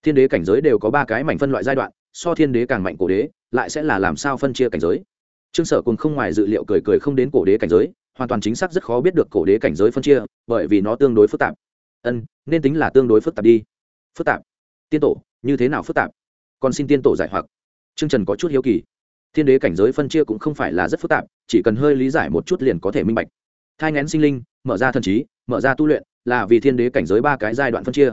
Thiên đế cảnh giới đều có ba cái mảnh phân loại giai đoạn, so thiên đế càng mạnh cổ đế, lại sẽ là làm sao phân chia cảnh giới? Trương sở cùng không ngoài dự liệu cười cười không đến cổ đế cảnh giới, hoàn toàn chính xác rất khó biết được cổ đế cảnh giới phân chia, bởi vì nó tương đối phức tạp. Ân, nên tính là tương đối phức tạp đi. Phức tạp? Tiên tổ, như thế nào phức tạp? Còn xin tiên tổ giải hoặc. Trương trần có chút hiếu kỳ thiên đế cảnh giới phân chia cũng không phải là rất phức tạp, chỉ cần hơi lý giải một chút liền có thể minh bạch. Thai ngén sinh linh, mở ra thần trí, mở ra tu luyện, là vì thiên đế cảnh giới ba cái giai đoạn phân chia.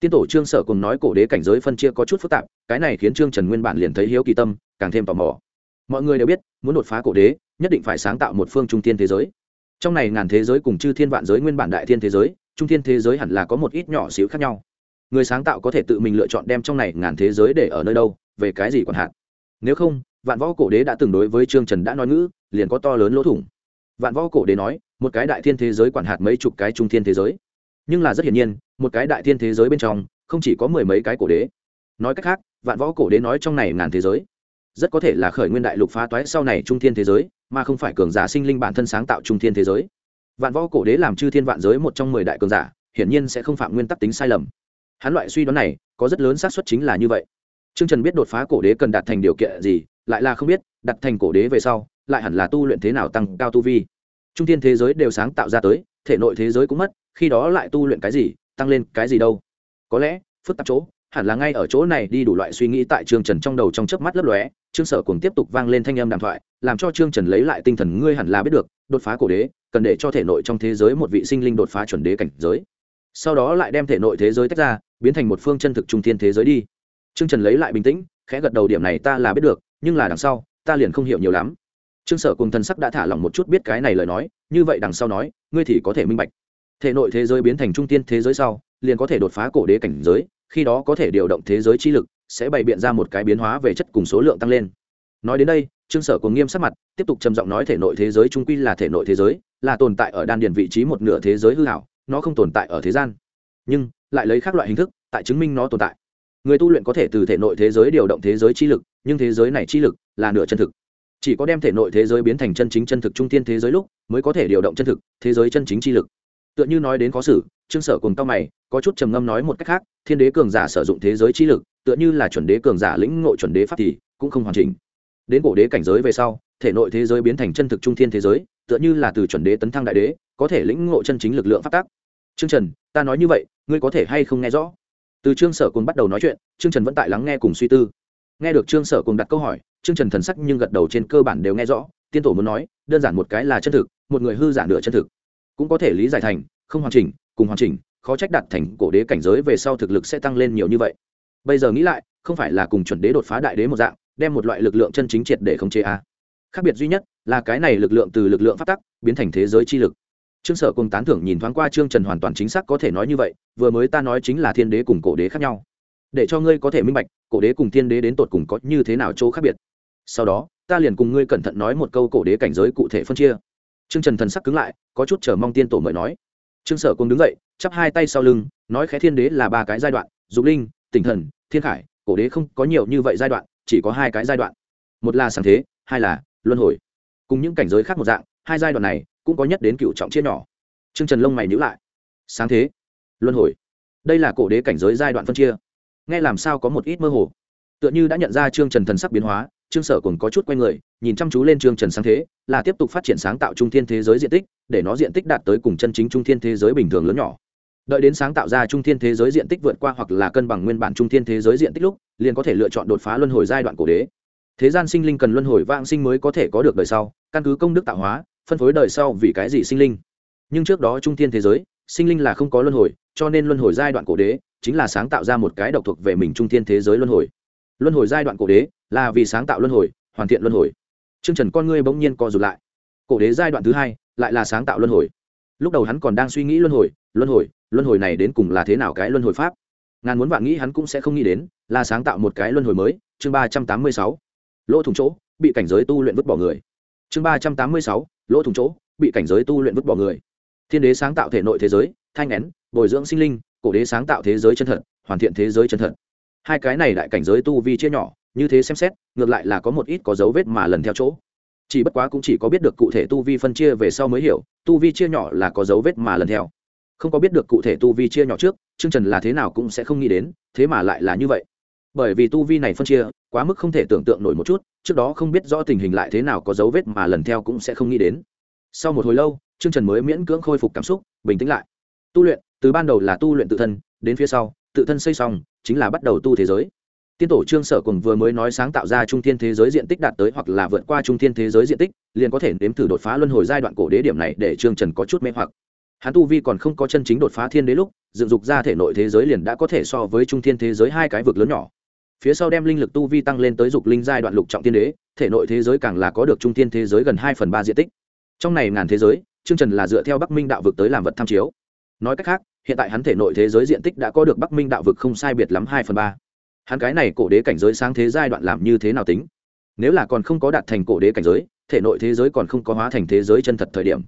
Tiên tổ trương sở cùng nói cổ đế cảnh giới phân chia có chút phức tạp, cái này khiến trương trần nguyên bản liền thấy hiếu kỳ tâm, càng thêm tò mò. Mọi người đều biết, muốn đột phá cổ đế, nhất định phải sáng tạo một phương trung tiên thế giới. Trong này ngàn thế giới cùng chư thiên vạn giới nguyên bản đại thiên thế giới, trung thiên thế giới hẳn là có một ít nhỏ xíu khác nhau. Người sáng tạo có thể tự mình lựa chọn đem trong này ngàn thế giới để ở nơi đâu, về cái gì còn hạn. Nếu không vạn võ cổ đế đã từng đối với trương trần đã nói ngữ, liền có to lớn lỗ thủng. Vạn võ cổ đế nói, một cái đại thiên thế giới quản hạt mấy chục cái trung thiên thế giới. Nhưng là rất hiển nhiên, một cái đại thiên thế giới bên trong, không chỉ có mười mấy cái cổ đế. Nói cách khác, vạn võ cổ đế nói trong này ngàn thế giới. Rất có thể là khởi nguyên đại lục phá toái sau này trung thiên thế giới, mà không phải cường giả sinh linh bản thân sáng tạo trung thiên thế giới. Vạn võ cổ đế làm chư thiên vạn giới một trong mười đại cường giả, hiển nhiên sẽ không phạm nguyên tắc tính sai lầm. Hắn loại suy đoán này, có rất lớn xác suất chính là như vậy. T r ư ơ n g trần biết đột phá cổ đế cần đạt thành điều kiện gì lại là không biết, đặt thành cổ đế về sau, lại hẳn là tu luyện thế nào tăng cao tu vi. Trung thiên thế giới đều sáng tạo ra tới, thể nội thế giới cũng mất, khi đó lại tu luyện cái gì, tăng lên cái gì đâu. Có lẽ, phức tạp chỗ, hẳn là ngay ở chỗ này đi đủ loại suy nghĩ tại trương trần trong đầu trong chớp mắt lấp lóe, trương sở cùng tiếp tục vang lên thanh âm đàm thoại, làm cho trương trần lấy lại tinh thần, ngươi hẳn là biết được, đột phá cổ đế, cần để cho thể nội trong thế giới một vị sinh linh đột phá chuẩn đế cảnh giới. Sau đó lại đem thể nội thế giới tách ra, biến thành một phương chân thực trung thiên thế giới đi. Trương trần lấy lại bình tĩnh, khẽ gật đầu, điểm này ta là biết được nhưng là đằng sau, ta liền không hiểu nhiều lắm. Trương sở cùng thần sắc đã thả lỏng một chút biết cái này lời nói, như vậy đằng sau nói, ngươi thì có thể minh bạch. Thể nội thế giới biến thành trung tiên thế giới sau, liền có thể đột phá cổ đế cảnh giới, khi đó có thể điều động thế giới chi lực, sẽ bày biện ra một cái biến hóa về chất cùng số lượng tăng lên. Nói đến đây, trương sở cùng nghiêm sắc mặt, tiếp tục trầm giọng nói thể nội thế giới trung quy là thể nội thế giới, là tồn tại ở đan điền vị trí một nửa thế giới hư hảo, nó không tồn tại ở thế gian. Nhưng, lại lấy các loại hình thức, tại chứng minh nó tồn tại. Người tu luyện có thể từ thể nội thế giới điều động thế giới chi lực nhưng thế giới này chi lực là nửa chân thực. Chỉ có đem thể nội thế giới biến thành chân chính chân thực trung tiên thế giới lúc mới có thể điều động chân thực, thế giới chân chính chi lực. Tựa như nói đến khó xử, trương sở cùng tao mày, có chút trầm ngâm nói một cách khác, thiên đế cường giả sử dụng thế giới chi lực, tựa như là chuẩn đế cường giả lĩnh ngộ chuẩn đế pháp thì cũng không hoàn chỉnh. Đến cổ đế cảnh giới về sau, thể nội thế giới biến thành chân thực trung thiên thế giới, tựa như là từ chuẩn đế tấn thăng đại đế, có thể lĩnh ngộ chân chính lực lượng phát tác trương trần, ta nói như vậy, ngươi có thể hay không nghe rõ? Từ trương sở cùng bắt đầu nói chuyện, trương trần vẫn tại lắng nghe cùng suy tư nghe được trương sở cùng đặt câu hỏi, trương trần thần sắc nhưng gật đầu trên cơ bản đều nghe rõ, tiên tổ muốn nói, đơn giản một cái là chân thực, một người hư giả nửa chân thực. Cũng có thể lý giải thành, không hoàn chỉnh, cùng hoàn chỉnh, khó trách đặt thành cổ đế cảnh giới về sau thực lực sẽ tăng lên nhiều như vậy. Bây giờ nghĩ lại, không phải là cùng chuẩn đế đột phá đại đế một dạng, đem một loại lực lượng chân chính triệt để khống chế a khác biệt duy nhất là cái này lực lượng từ lực lượng phát tắc, biến thành thế giới chi lực. Trương sở cùng tán thưởng nhìn thoáng qua trương trần hoàn toàn chính xác có thể nói như vậy, vừa mới ta nói chính là thiên đế cùng cổ đế khác nhau để cho ngươi có thể minh bạch, cổ đế cùng thiên đế đến tột cùng có như thế nào chỗ khác biệt. Sau đó, ta liền cùng ngươi cẩn thận nói một câu cổ đế cảnh giới cụ thể phân chia. Trương trần thần sắc cứng lại, có chút chờ mong tiên tổ mời nói. Trương sở cùng đứng dậy, chắp hai tay sau lưng, nói khẽ thiên đế là ba cái giai đoạn, dục linh, tỉnh thần, thiên khải, cổ đế không có nhiều như vậy giai đoạn, chỉ có hai cái giai đoạn. Một là sáng thế, hai là luân hồi. Cùng những cảnh giới khác một dạng, hai giai đoạn này cũng có nhất đến cựu trọng chia nhỏ. T r ư ơ n g trần lông mày nhữ lại. Sáng thế, luân hồi. Đây là cổ đế cảnh giới giai đoạn phân chia nghe làm sao có một ít mơ hồ. Tựa như đã nhận ra trương trần thần sắc biến hóa, trương sở cùng có chút quay người, nhìn chăm chú lên trương trần sáng thế, là tiếp tục phát triển sáng tạo trung thiên thế giới diện tích, để nó diện tích đạt tới cùng chân chính trung thiên thế giới bình thường lớn nhỏ. Đợi đến sáng tạo ra trung thiên thế giới diện tích vượt qua hoặc là cân bằng nguyên bản trung thiên thế giới diện tích lúc, liền có thể lựa chọn đột phá luân hồi giai đoạn cổ đế. Thế gian sinh linh cần luân hồi vang sinh mới có thể có được đời sau, căn cứ công đức tạo hóa, phân phối đời sau vì cái gì sinh linh. Nhưng trước đó trung thiên thế giới, sinh linh là không có luân hồi cho nên luân hồi giai đoạn cổ đế chính là sáng tạo ra một cái độc thuộc về mình trung thiên thế giới luân hồi. Luân hồi giai đoạn cổ đế là vì sáng tạo luân hồi, hoàn thiện luân hồi. Chương trần con ngươi bỗng nhiên co rụt lại. Cổ đế giai đoạn thứ hai lại là sáng tạo luân hồi. Lúc đầu hắn còn đang suy nghĩ luân hồi luân hồi luân hồi này đến cùng là thế nào cái luân hồi pháp? Ngàn muốn vạn nghĩ hắn cũng sẽ không nghĩ đến, là sáng tạo một cái luân hồi mới, chương ba trăm tám mươi sáu. Lỗ thủng chỗ, bị cảnh giới tu luyện vứt bỏ người. Chương ba trăm tám mươi sáu, lỗ thủng chỗ, bị cảnh giới tu luyện vứt bỏ người. Thiên đế sáng tạo thể nội thế giới, thanh nén bồi dưỡng sinh linh, cổ đế sáng tạo thế giới chân thật, hoàn thiện thế giới chân thật. Hai cái này đại cảnh giới tu vi chia nhỏ, như thế xem xét, ngược lại là có một ít có dấu vết mà lần theo chỗ. Chỉ bất quá cũng chỉ có biết được cụ thể tu vi phân chia về sau mới hiểu, tu vi chia nhỏ là có dấu vết mà lần theo. Không có biết được cụ thể tu vi chia nhỏ trước chương trần là thế nào cũng sẽ không nghĩ đến, thế mà lại là như vậy. Bởi vì tu vi này phân chia, quá mức không thể tưởng tượng nổi một chút, trước đó không biết rõ tình hình lại thế nào có dấu vết mà lần theo cũng sẽ không nghĩ đến. Sau một hồi lâu chương trần mới miễn cưỡng khôi phục cảm xúc, bình tĩnh lại. Tu luyện từ ban đầu là tu luyện tự thân, đến phía sau, tự thân xây xong, chính là bắt đầu tu thế giới. Tiên tổ trương sở cùng vừa mới nói sáng tạo ra trung thiên thế giới diện tích đạt tới hoặc là vượt qua trung thiên thế giới diện tích, liền có thể nếm thử đột phá luân hồi giai đoạn cổ đế điểm này để trương trần có chút mê hoặc. Hắn tu vi còn không có chân chính đột phá thiên đế lúc, dựng dục ra thể nội thế giới liền đã có thể so với trung thiên thế giới hai cái vực lớn nhỏ. Phía sau đem linh lực tu vi tăng lên tới dục linh giai đoạn lục trọng tiên đế, thể nội thế giới càng là có được trung thiên thế giới gần hai phần ba diện tích. Trong này ngàn thế giới, trương trần là dựa theo bắc minh đạo vực tới làm vật tham chiếu. Nói cách khác hiện tại hắn thể nội thế giới diện tích đã có được bắc minh đạo vực không sai biệt lắm hai phần ba. Hắn cái này cổ đế cảnh giới sáng thế giai đoạn làm như thế nào tính? Nếu là còn không có đạt thành cổ đế cảnh giới, thể nội thế giới còn không có hóa thành thế giới chân thật thời điểm.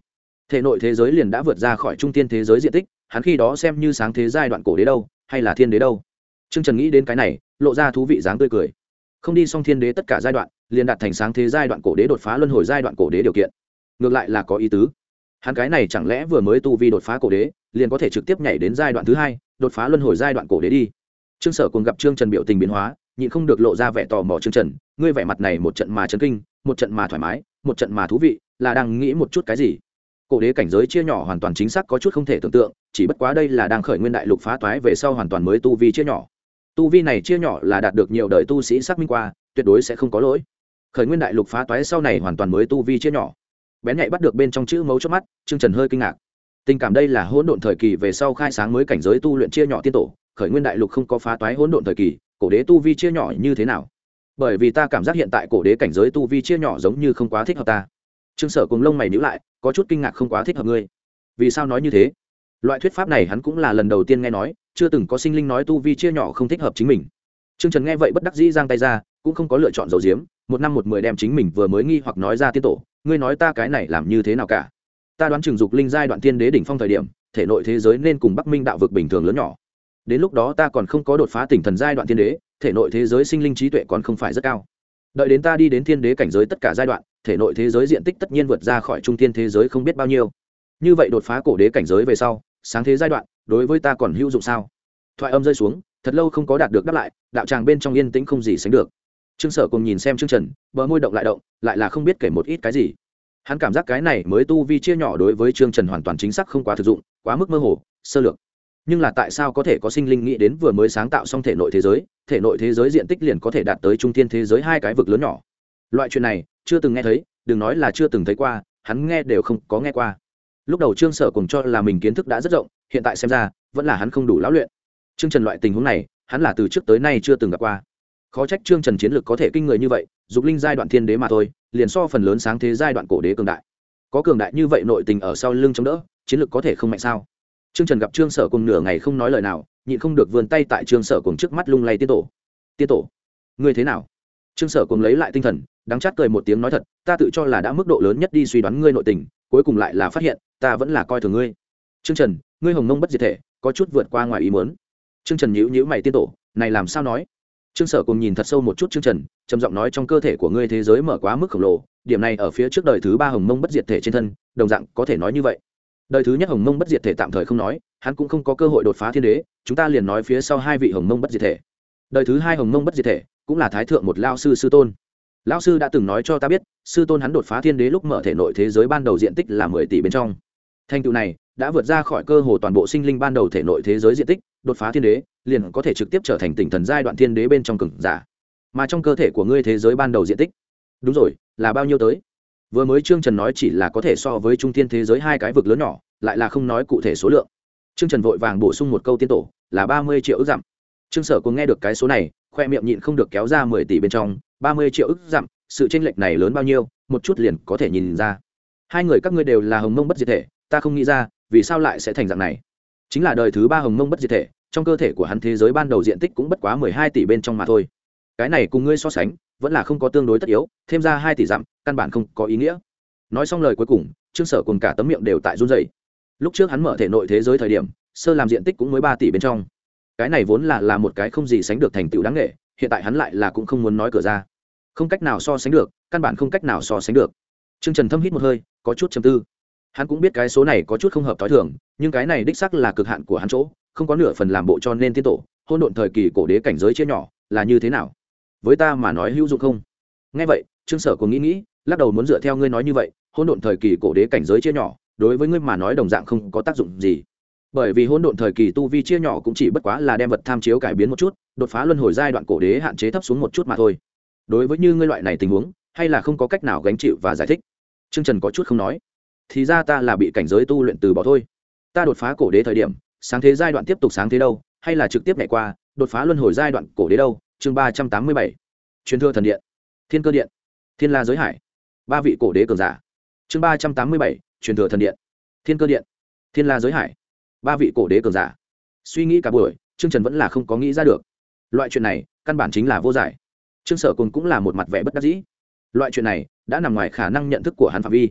Thể nội thế giới liền đã vượt ra khỏi trung tiên thế giới diện tích, hắn khi đó xem như sáng thế giai đoạn cổ đế đâu, hay là thiên đế đâu? Trương trần nghĩ đến cái này, lộ ra thú vị dáng tươi cười. Không đi xong thiên đế tất cả giai đoạn, liền đạt thành sáng thế giai đoạn cổ đế đột phá luân hồi giai đoạn cổ đế điều kiện. Ngược lại là có ý tứ. Hắn cái này chẳng lẽ vừa mới tu vi đột phá cổ đế liền có thể trực tiếp nhảy đến giai đoạn thứ hai, đột phá luân hồi giai đoạn cổ đế đi. Trương sở cùng gặp trương trần biểu tình biến hóa, nhịn không được lộ ra vẻ tò mò trương trần, ngươi vẻ mặt này một trận mà chấn kinh, một trận mà thoải mái, một trận mà thú vị, là đang nghĩ một chút cái gì? Cổ đế cảnh giới chia nhỏ hoàn toàn chính xác có chút không thể tưởng tượng, chỉ bất quá đây là đang khởi nguyên đại lục phá toái về sau hoàn toàn mới tu vi chia nhỏ. Tu vi này chia nhỏ là đạt được nhiều đời tu sĩ xác minh qua, tuyệt đối sẽ không có lỗi. Khởi nguyên đại lục phá toái sau này hoàn toàn mới tu vi chia nhỏ. Bén nhạy bắt được bên trong chữ mấu chốt mắt, trương trần hơi kinh ngạc tình cảm đây là hỗn độn thời kỳ về sau khai sáng mới cảnh giới tu luyện chia nhỏ tiên tổ, khởi nguyên đại lục không có phá toái hỗn độn thời kỳ, cổ đế tu vi chia nhỏ như thế nào? Bởi vì ta cảm giác hiện tại cổ đế cảnh giới tu vi chia nhỏ giống như không quá thích hợp ta. Trương sở cùng lông mày nhữ lại, có chút kinh ngạc không quá thích hợp ngươi. Vì sao nói như thế? Loại thuyết pháp này hắn cũng là lần đầu tiên nghe nói, chưa từng có sinh linh nói tu vi chia nhỏ không thích hợp chính mình. Trương trần nghe vậy bất đắc dĩ giang tay ra, cũng không có lựa chọn dầu diếm một năm một mười đem chính mình vừa mới nghi hoặc nói ra tiên tổ, ngươi nói ta cái này làm như thế nào cả? Ta đoán chừng dục linh giai đoạn tiên đế đỉnh phong thời điểm, thể nội thế giới nên cùng bắc minh đạo vực bình thường lớn nhỏ. Đến lúc đó ta còn không có đột phá tỉnh thần giai đoạn thiên đế, thể nội thế giới sinh linh trí tuệ còn không phải rất cao. Đợi đến ta đi đến thiên đế cảnh giới tất cả giai đoạn, thể nội thế giới diện tích tất nhiên vượt ra khỏi trung tiên thế giới không biết bao nhiêu. Như vậy đột phá cổ đế cảnh giới về sau, sáng thế giai đoạn, đối với ta còn hữu dụng sao? Thoại âm rơi xuống, thật lâu không có đạt được đáp lại, đạo tràng bên trong yên tĩnh không gì sánh được. Trương sở cùng nhìn xem trương trần, bờ môi động lại động, lại là không biết kể một ít cái gì hắn cảm giác cái này mới tu vi chia nhỏ đối với trương trần hoàn toàn chính xác không quá thực dụng, quá mức mơ hồ, sơ lược. Nhưng là tại sao có thể có sinh linh nghĩ đến vừa mới sáng tạo xong thể nội thế giới, thể nội thế giới diện tích liền có thể đạt tới trung thiên thế giới hai cái vực lớn nhỏ? Loại chuyện này, chưa từng nghe thấy, đừng nói là chưa từng thấy qua, hắn nghe đều không có nghe qua. Lúc đầu trương sở cùng cho là mình kiến thức đã rất rộng, hiện tại xem ra, vẫn là hắn không đủ lão luyện. Trương trần loại tình huống này, hắn là từ trước tới nay chưa từng gặp qua. Khó trách trương trần chiến lược có thể kinh người như vậy, dục linh giai đoạn thiên đế mà thôi liền so phần lớn sáng thế giai đoạn cổ đế cường đại. Có cường đại như vậy nội tình ở sau lưng chống đỡ, chiến lược có thể không mạnh sao? Trương trần gặp trương sở cùng nửa ngày không nói lời nào, nhịn không được vươn tay tại trương sở cùng trước mắt lung lay tiên tổ. Tiên tổ, ngươi thế nào? Trương sở cùng lấy lại tinh thần đáng chát cười một tiếng nói thật, ta tự cho là đã mức độ lớn nhất đi suy đoán ngươi nội tình, cuối cùng lại là phát hiện, ta vẫn là coi thường ngươi. Trương trần, ngươi hồng mông bất diệt thể, có chút vượt qua ngoài ý muốn. Trương trần nhíu nhíu mày tiên tổ, này làm sao nói? Trương sở cùng nhìn thật sâu một chút chương trần, trầm giọng nói trong cơ thể của ngươi thế giới mở quá mức khổng lồ, điểm này ở phía trước đời thứ ba hồng mông bất diệt thể trên thân, đồng dạng có thể nói như vậy. Đời thứ nhất hồng mông bất diệt thể tạm thời không nói, hắn cũng không có cơ hội đột phá thiên đế, chúng ta liền nói phía sau hai vị hồng mông bất diệt thể. Đời thứ hai hồng mông bất diệt thể, cũng là thái thượng một lao sư sư tôn. Lao sư đã từng nói cho ta biết, sư tôn hắn đột phá thiên đế lúc mở thể nội thế giới ban đầu diện tích là mười tỷ bên trong. Thành tựu này, đã vượt ra khỏi cơ hồ toàn bộ sinh linh ban đầu thể nội thế giới diện tích, đột phá thiên đế liền có thể trực tiếp trở thành tỉnh thần giai đoạn thiên đế bên trong cường giả. Mà trong cơ thể của ngươi thế giới ban đầu diện tích, đúng rồi, là bao nhiêu tới? Vừa mới trương trần nói chỉ là có thể so với trung thiên thế giới hai cái vực lớn nhỏ, lại là không nói cụ thể số lượng. Trương trần vội vàng bổ sung một câu tiên tổ, là ba mươi triệu ước dặm. Trương sở cũng nghe được cái số này, khoe miệng nhịn không được kéo ra mười tỷ bên trong, ba mươi triệu ức dặm, sự tranh lệch này lớn bao nhiêu, một chút liền có thể nhìn ra. Hai người các ngươi đều là hồng mông bất diệt thể, ta không nghĩ ra vì sao lại sẽ thành dạng này. Chính là đời thứ ba hồng mông bất diệt thể trong cơ thể của hắn thế giới ban đầu diện tích cũng bất quá mười hai tỷ bên trong mà thôi. Cái này cùng ngươi so sánh, vẫn là không có tương đối tất yếu, thêm ra hai tỷ dặm, căn bản không có ý nghĩa. Nói xong lời cuối cùng, trương sở cùng cả tấm miệng đều tại run dày lúc trước hắn mở thể nội thế giới thời điểm, sơ làm diện tích cũng mới ba tỷ bên trong. Cái này vốn là là một cái không gì sánh được thành tựu đáng nghệ hiện tại hắn lại là cũng không muốn nói cửa ra. Không cách nào so sánh được, căn bản không cách nào so sánh được. Trương trần thâm hít một hơi, có chút chầm tư. Hắn cũng biết cái số này có chút không hợp t h ó i thường, nhưng cái này đích sắc là cực hạn của hắn chỗ không có nửa phần làm bộ cho nên tiên tổ, hôn độn thời kỳ cổ đế cảnh giới chia nhỏ, là như thế nào? Với ta mà nói hữu dụng không? Ngay vậy, trương sở cũng nghĩ nghĩ, lắc đầu muốn dựa theo ngươi nói như vậy, hôn độn thời kỳ cổ đế cảnh giới chia nhỏ, đối với ngươi mà nói đồng dạng không có tác dụng gì. Bởi vì hôn độn thời kỳ tu vi chia nhỏ cũng chỉ bất quá là đem vật tham chiếu cải biến một chút, đột phá luân hồi giai đoạn cổ đế hạn chế thấp xuống một chút mà thôi. Đối với như ngươi loại này tình huống, hay là không có cách nào gánh chịu và giải thích? Trương trần có chút không nói. Thì ra ta là bị cảnh giới tu luyện từ bỏ thôi. Ta đột phá cổ đế thời điểm sáng thế giai đoạn tiếp tục sáng thế đâu, hay là trực tiếp nhảy qua, đột phá luân hồi giai đoạn cổ đế đâu? Chương ba trăm tám mươi bảy. Truyền thừa thần điện. Thiên cơ điện. Thiên la giới hải. Ba vị cổ đế cường giả. Chương ba trăm tám mươi bảy. Truyền thừa thần điện. Thiên cơ điện. Thiên la giới hải. Ba vị cổ đế cường giả. Suy nghĩ cả buổi, trương trần vẫn là không có nghĩ ra được. Loại chuyện này, căn bản chính là vô giải. Trương sở cùng cũng là một mặt vẻ bất đắc dĩ. Loại chuyện này, đã nằm ngoài khả năng nhận thức của hắn phạm vi.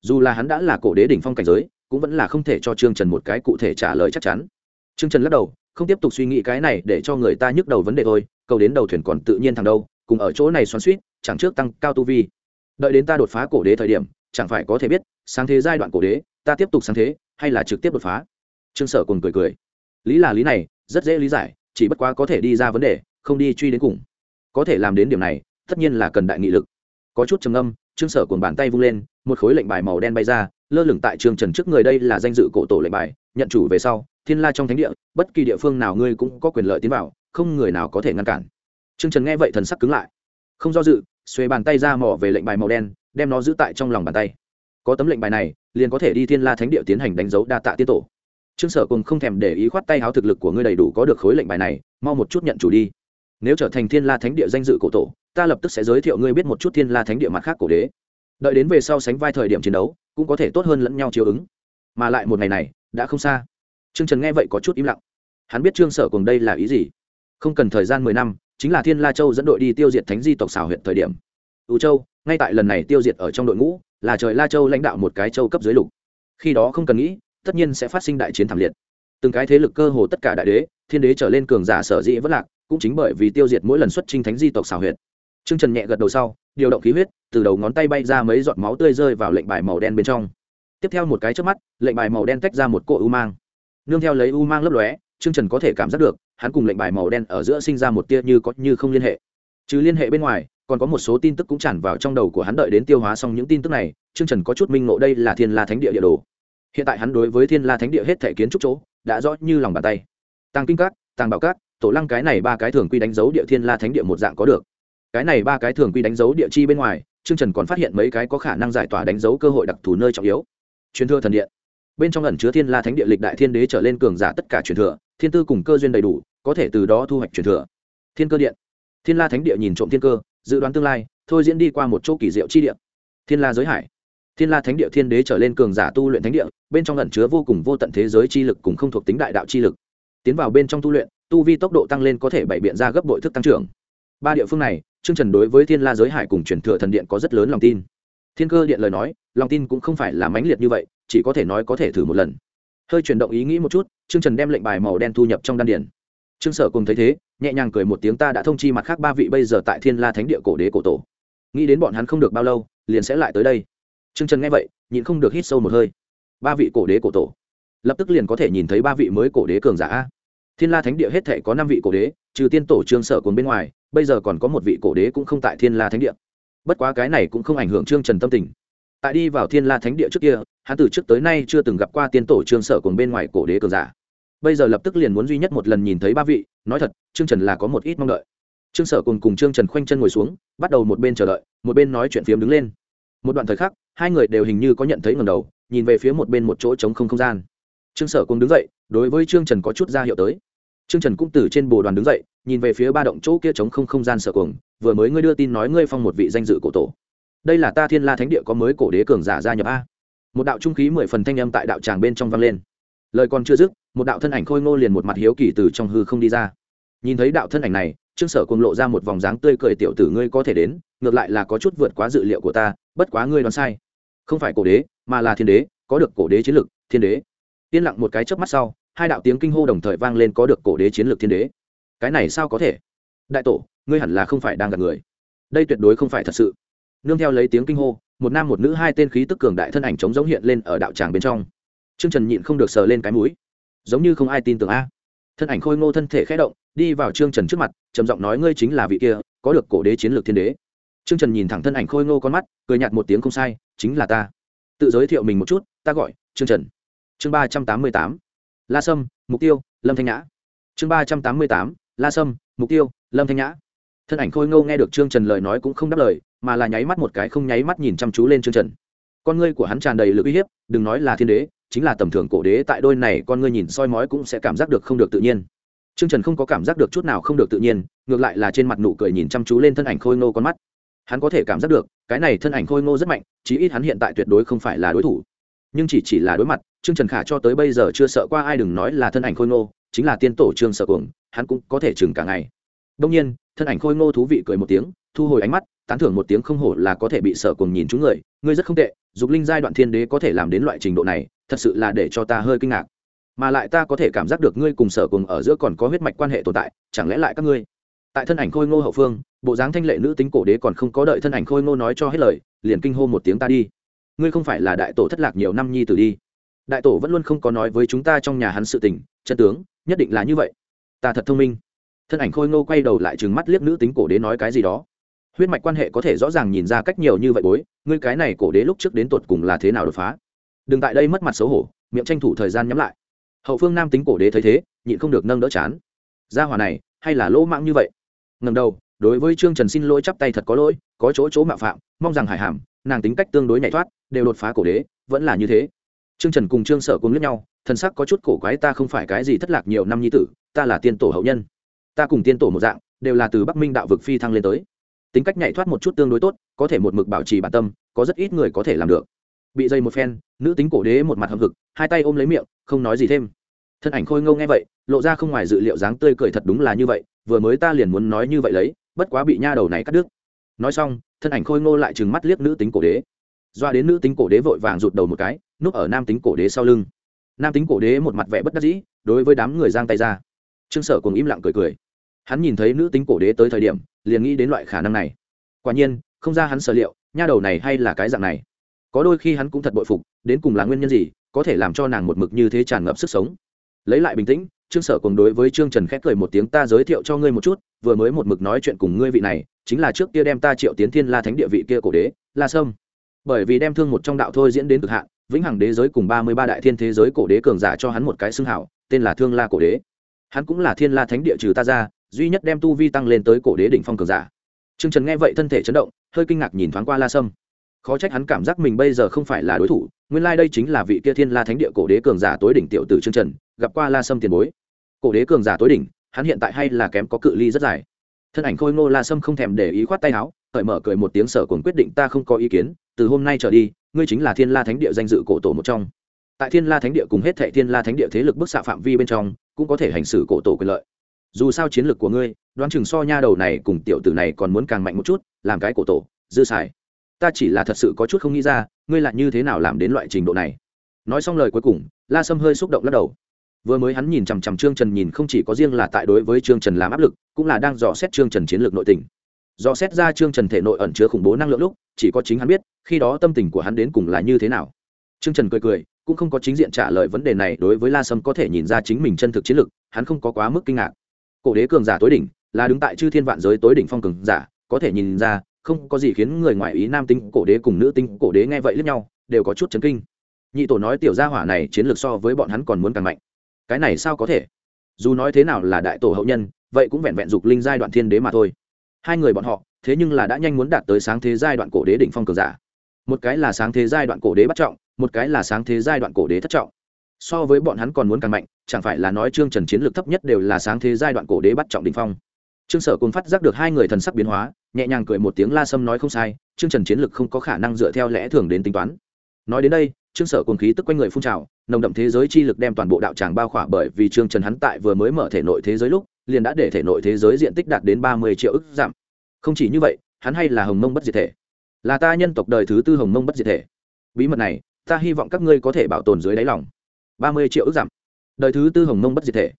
Dù là hắn đã là cổ đế đỉnh phong cảnh giới cũng vẫn là không thể cho trương trần một cái cụ thể trả lời chắc chắn. Trương trần lắc đầu, không tiếp tục suy nghĩ cái này để cho người ta nhức đầu vấn đề thôi, cầu đến đầu thuyền còn tự nhiên thằng đâu, cùng ở chỗ này xoắn suýt chẳng trước tăng cao tu vi. Đợi đến ta đột phá cổ đế thời điểm, chẳng phải có thể biết, sáng thế giai đoạn cổ đế, ta tiếp tục sáng thế, hay là trực tiếp đột phá? Trương sở cùng cười cười. Lý là lý này, rất dễ lý giải, chỉ bất quá có thể đi ra vấn đề, không đi truy đến cùng. Có thể làm đến điểm này, tất nhiên là cần đại nghị lực. Có chút trầm âm trương sở cùng bàn tay vung lên, một khối lệnh bài màu đen bay ra lơ lửng tại trường trần trước người đây là danh dự cổ tổ lệnh bài, nhận chủ về sau, thiên la trong thánh địa, bất kỳ địa phương nào ngươi cũng có quyền lợi tiến vào, không người nào có thể ngăn cản. Trương trần nghe vậy thần sắc cứng lại. Không do dự xuê bàn tay ra mỏ về lệnh bài màu đen, đem nó giữ tại trong lòng bàn tay. Có tấm lệnh bài này, liền có thể đi thiên la thánh địa tiến hành đánh dấu đa tạ tiên tổ. Trương sở cùng không thèm để ý khoát tay háo thực lực của ngươi đầy đủ có được khối lệnh bài này, mau một chút nhận chủ đi. Nếu trở thành thiên la thánh địa danh dự cổ tổ, ta lập tức sẽ giới thiệu ngươi biết một chút thiên la thánh địa mặt khác cổ đế. Đợi đến về sau sánh vai thời điểm chiến đấu cũng có thể tốt hơn lẫn nhau chiều ứng. Mà lại một ngày này, đã không xa. Trương trần nghe vậy có chút im lặng. Hắn biết trương sở cùng đây là ý gì? Không cần thời gian mười năm, chính là thiên la châu dẫn đội đi tiêu diệt thánh di tộc xảo huyện thời điểm. Ưu châu, ngay tại lần này tiêu diệt ở trong đội ngũ, là trời la châu lãnh đạo một cái châu cấp dưới lục. Khi đó không cần nghĩ, tất nhiên sẽ phát sinh đại chiến thảm liệt. Từng cái thế lực cơ hồ tất cả đại đế, thiên đế trở lên cường giả sở dĩ vất lạc, cũng chính bởi vì tiêu diệt mỗi lần xuất chinh thánh di tộc xảo huyệt. Trương trần nhẹ gật đầu sau điều động khí huyết, từ đầu ngón tay bay ra mấy giọt máu tươi rơi vào lệnh bài màu đen bên trong. Tiếp theo một cái trước mắt, lệnh bài màu đen tách ra một cỗ u mang. Nương theo lấy u mang lấp lóe, trương trần có thể cảm giác được, hắn cùng lệnh bài màu đen ở giữa sinh ra một tia như có như không liên hệ. Trừ liên hệ bên ngoài, còn có một số tin tức cũng tràn vào trong đầu của hắn đợi đến tiêu hóa xong những tin tức này, trương trần có chút minh ngộ đây là thiên la thánh địa địa đồ. Hiện tại hắn đối với thiên la thánh địa hết thể kiến trúc chỗ, đã rõ như lòng bàn tay. Tàng kinh các, tàng bảo các, tổ lăng cái này ba cái thường quy đánh dấu địa thiên la thánh địa một dạng có được cái này ba cái thường quy đánh dấu địa chi bên ngoài, trương trần còn phát hiện mấy cái có khả năng giải tỏa đánh dấu cơ hội đặc thù nơi trọng yếu. Truyền thừa thần điện. Bên trong ẩn chứa thiên la thánh địa lịch đại thiên đế trở lên cường giả tất cả truyền thừa, thiên tư cùng cơ duyên đầy đủ, có thể từ đó thu hoạch truyền thừa. Thiên cơ điện. Thiên la thánh địa nhìn trộm thiên cơ, dự đoán tương lai, thôi diễn đi qua một chỗ kỳ diệu chi điện thiên la giới hải. Thiên la thánh địa thiên đế trở lên cường giả tu luyện thánh địa, bên trong ẩn chứa vô cùng vô tận thế giới chi lực cùng không thuộc tính đại đạo chi lực. Tiến vào bên trong tu luyện, tu vi tốc độ tăng lên có thể bảy biện ra gấp bội thức tăng trưởng. Ba địa phương này Trương trần đối với thiên la giới hải cùng truyền thừa thần điện có rất lớn lòng tin. Thiên cơ điện lời nói lòng tin cũng không phải là mãnh liệt như vậy chỉ có thể nói có thể thử một lần. Hơi chuyển động ý nghĩ một chút Trương trần đem lệnh bài màu đen thu nhập trong đan điển trương sở cùng thấy thế nhẹ nhàng cười một tiếng ta đã thông chi mặt khác ba vị bây giờ tại thiên la thánh địa cổ đế cổ tổ. Nghĩ đến bọn hắn không được bao lâu liền sẽ lại tới đây. Trương Trần nghe vậy, nhịn không được hít sâu một hơi. Ba vị cổ đế cổ tổ, lập tức liền có thể nhìn thấy ba vị mới cổ đế cường giả Thiên La Thánh Địa hết thể có năm vị cổ đế, trừ tiên tổ Trương Sở cuốn bên ngoài, bây giờ còn có một vị cổ đế cũng không tại Thiên La Thánh Địa. Bất quá cái này cũng không ảnh hưởng Trương Trần tâm tình. Tại đi vào Thiên La Thánh Địa trước kia, hắn từ trước tới nay chưa từng gặp qua tiên tổ Trương Sở cuốn bên ngoài cổ đế cường giả. Bây giờ lập tức liền muốn duy nhất một lần nhìn thấy ba vị, nói thật, Trương Trần là có một ít mong đợi. Trương Sở cùng cùng Trương Trần khoanh chân ngồi xuống, bắt đầu một bên chờ đợi, một bên nói chuyện phiếm đứng lên. Một đoạn thời khắc, hai người đều hình như có nhận thấy ngầm đầu nhìn về phía một bên một chỗ trống không không gian trương sở cùng đứng dậy đối với trương trần có chút ra hiệu tới. Trương trần cũng từ trên bồ đoàn đứng dậy, nhìn về phía ba động chỗ kia chống không không gian sở cuồng, vừa mới ngươi đưa tin nói ngươi phong một vị danh dự cổ tổ. Đây là ta thiên la thánh địa có mới cổ đế cường giả gia nhập a. Một đạo trung khí mười phần thanh âm tại đạo tràng bên trong vang lên. Lời còn chưa dứt, một đạo thân ảnh khôi ngô liền một mặt hiếu kỳ từ trong hư không đi ra. Nhìn thấy đạo thân ảnh này, trương sở cùng lộ ra một vòng dáng tươi cười tiểu tử ngươi có thể đến, ngược lại là có chút vượt quá dự liệu của ta, bất quá ngươi đoán sai. Không phải cổ đế, mà là thiên đế, có được cổ đế chiến lực, thiên đế. Yên lặng một cái chớp mắt sau hai đạo tiếng kinh hô đồng thời vang lên có được cổ đế chiến lược thiên đế. Cái này sao có thể? Đại tổ, ngươi hẳn là không phải đang gặp người. Đây tuyệt đối không phải thật sự. Nương theo lấy tiếng kinh hô, một nam một nữ hai tên khí tức cường đại thân ảnh chống giống hiện lên ở đạo tràng bên trong. T r ư ơ n g trần nhịn không được sờ lên cái mũi. Giống như không ai tin tưởng a. Thân ảnh khôi ngô thân thể khẽ động, đi vào trương trần trước mặt, trầm giọng nói ngươi chính là vị kia, có được cổ đế chiến lược thiên đế. Trương trần nhìn thẳng thân ảnh khôi ngô con mắt, cười nhạt một tiếng không sai, chính là ta. Tự giới thiệu mình một chút, ta gọi trương trần. Chương ba trăm tám mươi tám la sâm, mục tiêu, lâm thanh nhã. Chương ba trăm tám mươi tám, la sâm, mục tiêu, lâm thanh nhã. Thân ảnh khôi ngô nghe được trương trần lời nói cũng không đáp lời, mà là nháy mắt một cái không nháy mắt nhìn chăm chú lên trương trần. Con ngươi của hắn tràn đầy lực uy hiếp, đừng nói là thiên đế, chính là tầm thường cổ đế tại đôi này con ngươi nhìn soi mói cũng sẽ cảm giác được không được tự nhiên. Trương trần không có cảm giác được chút nào không được tự nhiên, ngược lại là trên mặt nụ cười nhìn chăm chú lên thân ảnh khôi ngô con mắt. Hắn có thể cảm giác được, cái này thân ảnh khôi ngô rất mạnh, chí ít hắn hiện tại tuyệt đối không phải là đối thủ. Nhưng chỉ chỉ là đối mặt trương trần khả cho tới bây giờ chưa sợ qua ai đừng nói là thân ảnh khôi ngô, chính là tiên tổ trương sợ cuồng, hắn cũng có thể chừng cả ngày. Đông nhiên, thân ảnh khôi ngô thú vị cười một tiếng, thu hồi ánh mắt, tán thưởng một tiếng không hổ là có thể bị sợ Cuồng nhìn chúng người, ngươi rất không tệ, dục linh giai đoạn thiên đế có thể làm đến loại trình độ này, thật sự là để cho ta hơi kinh ngạc. Mà lại ta có thể cảm giác được ngươi cùng sở cùng ở giữa còn có huyết mạch quan hệ tồn tại, chẳng lẽ lại các ngươi? Tại thân ảnh khôi ngô hậu phương, bộ dáng thanh lệ nữ tính cổ đế còn không có đợi thân ảnh khôi ngô nói cho hết lời, liền kinh hô một tiếng ta đi. Ngươi không phải là đại tổ thất lạc nhiều năm nhi tử đi đại tổ vẫn luôn không có nói với chúng ta trong nhà hắn sự tình, chân tướng, nhất định là như vậy. Ta thật thông minh. Thân ảnh khôi ngô quay đầu lại trừng mắt liếc nữ tính cổ đế nói cái gì đó. Huyết mạch quan hệ có thể rõ ràng nhìn ra cách nhiều như vậy bối, ngươi cái này cổ đế lúc trước đến tột cùng là thế nào đột phá? Đừng tại đây mất mặt xấu hổ, miệng tranh thủ thời gian nhắm lại. Hậu phương nam tính cổ đế thấy thế, nhịn không được nâng đỡ chán. Gia hòa này, hay là lỗ mạng như vậy? Ngầm đầu, đối với trương trần xin lỗi chắp tay thật có lỗi, có chỗ chỗ mạo phạm, mong rằng hải hàm, nàng tính cách tương đối nhảy thoát, đều đột phá cổ đế, vẫn là như thế trương trần cùng trương sở cùng lướt nhau, thần sắc có chút cổ quái, ta không phải cái gì thất lạc nhiều năm nhi tử, ta là tiên tổ hậu nhân. Ta cùng tiên tổ một dạng, đều là từ bắc minh đạo vực phi thăng lên tới. Tính cách nhảy thoát một chút tương đối tốt, có thể một mực bảo trì bản tâm, có rất ít người có thể làm được. Bị dây một phen, nữ tính cổ đế một mặt hầm hực, hai tay ôm lấy miệng, không nói gì thêm. Thân ảnh khôi ngâu nghe vậy, lộ ra không ngoài dự liệu dáng tươi cười thật đúng là như vậy, vừa mới ta liền muốn nói như vậy lấy, bất quá bị nha đầu này cắt đứt. Nói xong, thân ảnh khôi ngô lại trừng mắt liếc nữ tính cổ đế. Doa đến nữ tính cổ đế vội vàng rụt đầu một cái núp ở nam tính cổ đế sau lưng. Nam tính cổ đế một mặt vẻ bất đắc dĩ, đối với đám người giang tay ra. Trương sở cùng im lặng cười cười. Hắn nhìn thấy nữ tính cổ đế tới thời điểm, liền nghĩ đến loại khả năng này. Quả nhiên, không ra hắn sở liệu, nha đầu này hay là cái dạng này. Có đôi khi hắn cũng thật bội phục, đến cùng là nguyên nhân gì, có thể làm cho nàng một mực như thế tràn ngập sức sống. Lấy lại bình tĩnh, trương sở cùng đối với trương trần khép cười một tiếng, ta giới thiệu cho ngươi một chút, vừa mới một mực nói chuyện cùng ngươi vị này, chính là trước kia đem ta triệu tiến thiên la thánh địa vị kia cổ đế, la sâm bởi vì đem thương một trong đạo thôi diễn đến cực hạn, vĩnh hằng đế giới cùng ba mươi ba đại thiên thế giới cổ đế cường giả cho hắn một cái xưng hảo, tên là thương la cổ đế. Hắn cũng là thiên la thánh địa trừ ta ra, duy nhất đem tu vi tăng lên tới cổ đế đỉnh phong cường giả. T r ư ơ n g trần nghe vậy thân thể chấn động, hơi kinh ngạc nhìn thoáng qua la sâm. Khó trách hắn cảm giác mình bây giờ không phải là đối thủ, nguyên lai、like、đây chính là vị kia thiên la thánh địa cổ đế cường giả tối đỉnh tiểu tử t r ư ơ n g trần, gặp qua la sâm tiền bối. Cổ đế cường giả tối đỉnh, hắn hiện tại hay là kém có cự ly rất dài. Thân ảnh khôi ngô la sâm không thèm để ý khoát tay áo cởi mở cười một tiếng sở cùng quyết định ta không có ý kiến, từ hôm nay trở đi, ngươi chính là thiên la thánh địa danh dự cổ tổ một trong. Tại thiên la thánh địa cùng hết thệ thiên la thánh địa thế lực bức xạ phạm vi bên trong, cũng có thể hành xử cổ tổ quyền lợi. Dù sao chiến lược của ngươi, đoán chừng so nha đầu này cùng tiểu tử này còn muốn càng mạnh một chút, làm cái cổ tổ, dư xài. Ta chỉ là thật sự có chút không nghĩ ra, ngươi lại như thế nào làm đến loại trình độ này. Nói xong lời cuối cùng, la sâm hơi xúc động lắc đầu. Vừa mới hắn nhìn chằm chằm trương trần nhìn không chỉ có riêng là tại đối với trương trần làm áp lực, cũng là đang dò xét trương trần chiến lược nội tình do xét ra trương trần thể nội ẩn chứa khủng bố năng lượng lúc, chỉ có chính hắn biết, khi đó tâm tình của hắn đến cùng là như thế nào. Trương trần cười cười, cũng không có chính diện trả lời vấn đề này, đối với la sâm có thể nhìn ra chính mình chân thực chiến lược hắn không có quá mức kinh ngạc. Cổ đế cường giả tối đỉnh, là đứng tại chư thiên vạn giới tối đỉnh phong cường giả, có thể nhìn ra, không có gì khiến người ngoại ý nam tính, cổ đế cùng nữ tính, cổ đế nghe vậy lẫn nhau, đều có chút chấn kinh. Nhị tổ nói tiểu gia hỏa này chiến lược so với bọn hắn còn muốn càng mạnh. Cái này sao có thể? Dù nói thế nào là đại tổ hậu nhân, vậy cũng vẹn vẹn dục linh giai đoạn thiên đế mà thôi hai người bọn họ, thế nhưng là đã nhanh muốn đạt tới sáng thế giai đoạn cổ đế đỉnh phong cường giả. Một cái là sáng thế giai đoạn cổ đế bắt trọng, một cái là sáng thế giai đoạn cổ đế thất trọng. So với bọn hắn còn muốn càng mạnh, chẳng phải là nói trương trần chiến lược thấp nhất đều là sáng thế giai đoạn cổ đế bắt trọng đỉnh phong. Trương sở cùng phát giác được hai người thần sắc biến hóa, nhẹ nhàng cười một tiếng la sâm nói không sai, trương trần chiến lược không có khả năng dựa theo lẽ thường đến tính toán. Nói đến đây, trương sở cùng khí tức quanh người phun trào, nồng đậm thế giới chi lực đem toàn bộ đạo tràng bao khỏa bởi vì trương trần hắn tại vừa mới mở thể nội thế giới lúc liền đã để thể nội thế giới diện tích đạt đến ba mươi triệu ức giảm. Không chỉ như vậy, hắn hay là hồng mông bất diệt thể. Là ta nhân tộc đời thứ tư hồng mông bất diệt thể. Bí mật này, ta hy vọng các ngươi có thể bảo tồn dưới đáy lòng. Ba mươi triệu ức giảm. Đời thứ tư hồng mông bất diệt thể.